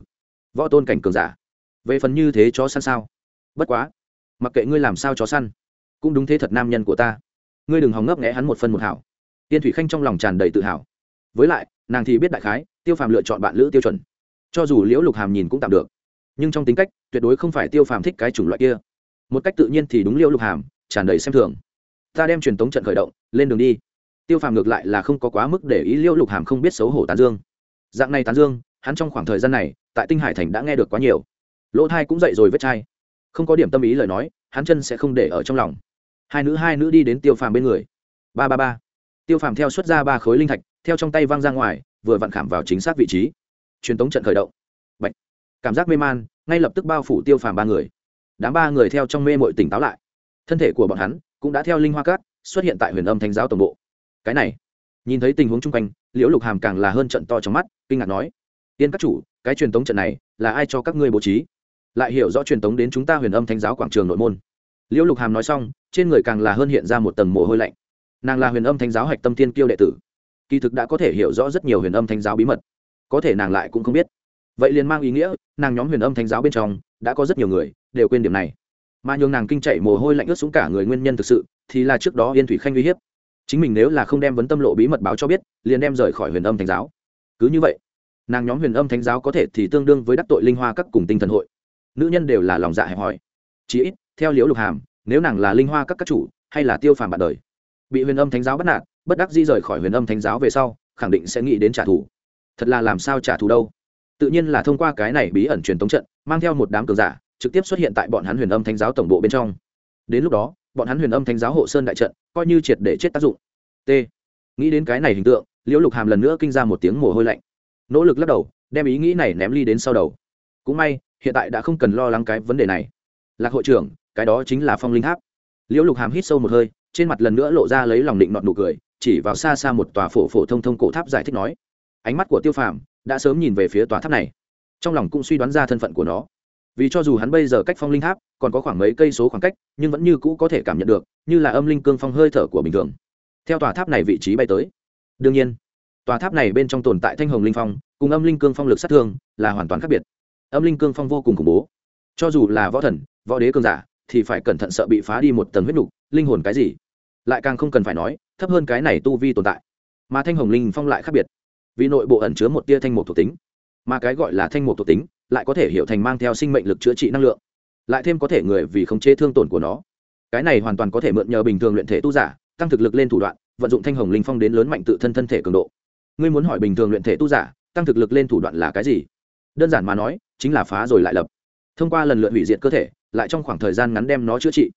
võ tôn cảnh cường giả. Về phần như thế chó săn sao? Bất quá, mặc kệ ngươi làm sao chó săn, cũng đúng thế thật nam nhân của ta. Ngươi đừng hòng ngấp nghẽ hắn một phân một hảo. Tiên thủy khanh trong lòng tràn đầy tự hào. Với lại, nàng thì biết đại khái, tiêu phàm lựa chọn bạn lữ tiêu chuẩn. Cho dù liễu lục hàm nhìn cũng tạm được. Nhưng trong tính cách, tuyệt đối không phải tiêu phàm thích cái chủng loại kia. Một cách tự nhiên thì đúng liễu lục hàm, tràn đầy xem thường. Ta đem truyền tống trận khởi động, lên đường đi. Tiêu phàm ngược lại là không có quá mức để ý liễu lục hàm không biết xấu hổ tán dương. Dạng này tán dương, hắn trong khoảng thời gian này tại tinh hải thành đã nghe được quá nhiều. Lỗ thai cũng dậy rồi vết chai. Không có điểm tâm ý lời nói, hắn chân sẽ không để ở trong lòng. Hai nữ hai nữ đi đến tiêu phàm bên người. Ba ba ba. Tiêu phàm theo xuất ra ba khối linh thạch, theo trong tay văng ra ngoài, vừa vặn khảm vào chính xác vị trí. Truyền tống trận khởi động. Bạch. cảm giác mê man, ngay lập tức bao phủ tiêu phàm ba người. Đám ba người theo trong mê mội tỉnh táo lại. Thân thể của bọn hắn cũng đã theo linh hoa cát xuất hiện tại huyền âm thánh giáo tổng bộ. Cái này, nhìn thấy tình huống chung quanh, liễu lục hàm càng là hơn trận to trong mắt, kinh ngạc nói tiên các chủ, cái truyền tống trận này là ai cho các ngươi bố trí? Lại hiểu rõ truyền tống đến chúng ta huyền âm thánh giáo quảng trường nội môn. Liễu lục hàm nói xong, trên người càng là hơn hiện ra một tầng mồ hôi lạnh. Nàng là huyền âm thánh giáo hạch tâm tiên kiêu đệ tử. Kỳ thực đã có thể hiểu rõ rất nhiều huyền âm thánh giáo bí mật. Có thể nàng lại cũng không biết. Vậy liền mang ý nghĩa, nàng nhóm huyền âm thánh giáo bên trong đã có rất nhiều người đều quên điểm này. Mà nhường nàng kinh chạy mồ hôi lạnh ướt xuống cả người nguyên nhân thực sự thì là trước đó yên thủy khanh uy hiếp. Chính mình nếu là không đem vấn tâm lộ bí mật báo cho biết, liền đem rời khỏi huyền âm thánh giáo. Cứ như vậy nàng nhóm huyền âm thánh giáo có thể thì tương đương với đắc tội linh hoa các cùng tinh thần hội. Nữ nhân đều là lòng dạ hẹp hòi. Chí ít, theo liễu lục hàm, nếu nàng là linh hoa các các chủ, hay là tiêu phàm bạn đời, bị huyền âm thánh giáo bắt nạt, bất đắc di rời khỏi huyền âm thánh giáo về sau, khẳng định sẽ nghĩ đến trả thù. Thật là làm sao trả thù đâu? Tự nhiên là thông qua cái này bí ẩn truyền tống trận, mang theo một đám cường giả, trực tiếp xuất hiện tại bọn hắn huyền âm thánh giáo tổng bộ bên trong. Đến lúc đó, bọn hắn huyền âm thánh giáo hộ sơn đại trận, coi như triệt để chết tác dụng. T. Nghĩ đến cái này hình tượng, liễu lục hàm lần nữa kinh ra một tiếng mồ hôi lạnh nỗ lực lắc đầu, đem ý nghĩ này ném ly đến sau đầu. Cũng may, hiện tại đã không cần lo lắng cái vấn đề này. Lạc hội trưởng, cái đó chính là phong linh tháp liễu lục hàm hít sâu một hơi, trên mặt lần nữa lộ ra lấy lòng định nọn nụ cười, chỉ vào xa xa một tòa phổ phổ thông thông cổ tháp giải thích nói, ánh mắt của tiêu phàm đã sớm nhìn về phía tòa tháp này. Trong lòng cũng suy đoán ra thân phận của nó. Vì cho dù hắn bây giờ cách phong linh tháp còn có khoảng mấy cây số khoảng cách, nhưng vẫn như cũ có thể cảm nhận được, như là âm linh cương phong hơi thở của bình thường. Theo tòa tháp này vị trí bay tới. Đương nhiên tòa tháp này bên trong tồn tại thanh hồng linh phong, cùng âm linh cương phong lực sát thương là hoàn toàn khác biệt. Âm linh cương phong vô cùng khủng bố. Cho dù là võ thần, võ đế cương giả, thì phải cẩn thận sợ bị phá đi một tầng huyết nục, linh hồn cái gì? Lại càng không cần phải nói, thấp hơn cái này tu vi tồn tại. Mà thanh hồng linh phong lại khác biệt. Vì nội bộ ẩn chứa một tia thanh mục thuộc tính. Mà cái gọi là thanh mục thuộc tính lại có thể hiểu thành mang theo sinh mệnh lực chữa trị năng lượng. Lại thêm có thể người vì không chế thương tổn của nó. Cái này hoàn toàn có thể mượn nhờ bình thường luyện thể tu giả, tăng thực lực lên thủ đoạn, vận dụng thanh hồng linh phong đến lớn mạnh tự thân thân thể cường độ ngươi muốn hỏi bình thường luyện thể tu giả, tăng thực lực lên thủ đoạn là cái gì? Đơn giản mà nói, chính là phá rồi lại lập. Thông qua lần lượt hủy diệt cơ thể, lại trong khoảng thời gian ngắn đem nó chữa trị.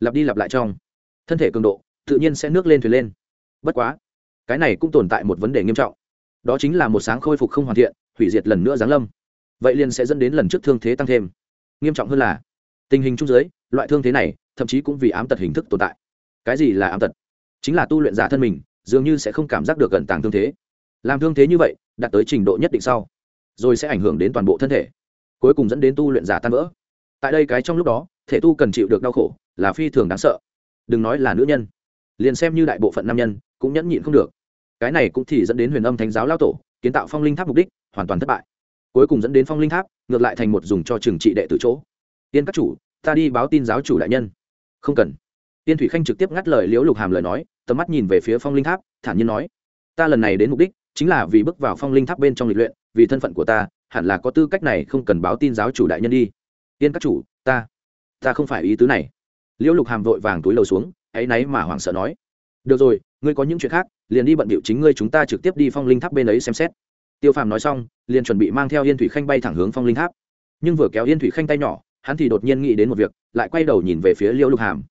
Lặp đi lặp lại trong. Thân thể cường độ, tự nhiên sẽ nước lên thuyền lên. Bất quá, cái này cũng tồn tại một vấn đề nghiêm trọng. Đó chính là một sáng khôi phục không hoàn thiện, hủy diệt lần nữa giáng lâm. Vậy liền sẽ dẫn đến lần trước thương thế tăng thêm. Nghiêm trọng hơn là, tình hình trung giới loại thương thế này, thậm chí cũng vì ám tật hình thức tồn tại. Cái gì là ám tật? Chính là tu luyện giả thân mình, dường như sẽ không cảm giác được gần tàng thương thế làm thương thế như vậy, đạt tới trình độ nhất định sau, rồi sẽ ảnh hưởng đến toàn bộ thân thể, cuối cùng dẫn đến tu luyện giả tan vỡ. Tại đây cái trong lúc đó, thể tu cần chịu được đau khổ là phi thường đáng sợ. Đừng nói là nữ nhân, liền xem như đại bộ phận nam nhân cũng nhẫn nhịn không được. Cái này cũng thì dẫn đến huyền âm thánh giáo lao tổ, kiến tạo phong linh tháp mục đích, hoàn toàn thất bại. Cuối cùng dẫn đến phong linh tháp, ngược lại thành một dùng cho trừng trị đệ tử chỗ. Tiên các chủ, ta đi báo tin giáo chủ đại nhân. Không cần. Tiên thủy khanh trực tiếp ngắt lời liễu lục hàm lời nói, tầm mắt nhìn về phía phong linh tháp, thản nhiên nói, ta lần này đến mục đích chính là vì bước vào phong linh tháp bên trong lịch luyện, vì thân phận của ta, hẳn là có tư cách này không cần báo tin giáo chủ đại nhân đi. Tiên các chủ, ta ta không phải ý tứ này. Liễu lục hàm vội vàng túi lầu xuống ấy náy mà hoảng sợ nói. Được rồi, ngươi có những chuyện khác, liền đi bận bịu chính ngươi chúng ta trực tiếp đi phong linh tháp bên ấy xem xét. Tiêu phàm nói xong, liền chuẩn bị mang theo yên thủy khanh bay thẳng hướng phong linh tháp. Nhưng vừa kéo yên thủy khanh tay nhỏ, hắn thì đột nhiên nghĩ đến một việc, lại quay đầu nhìn về phía liễu lục hàm.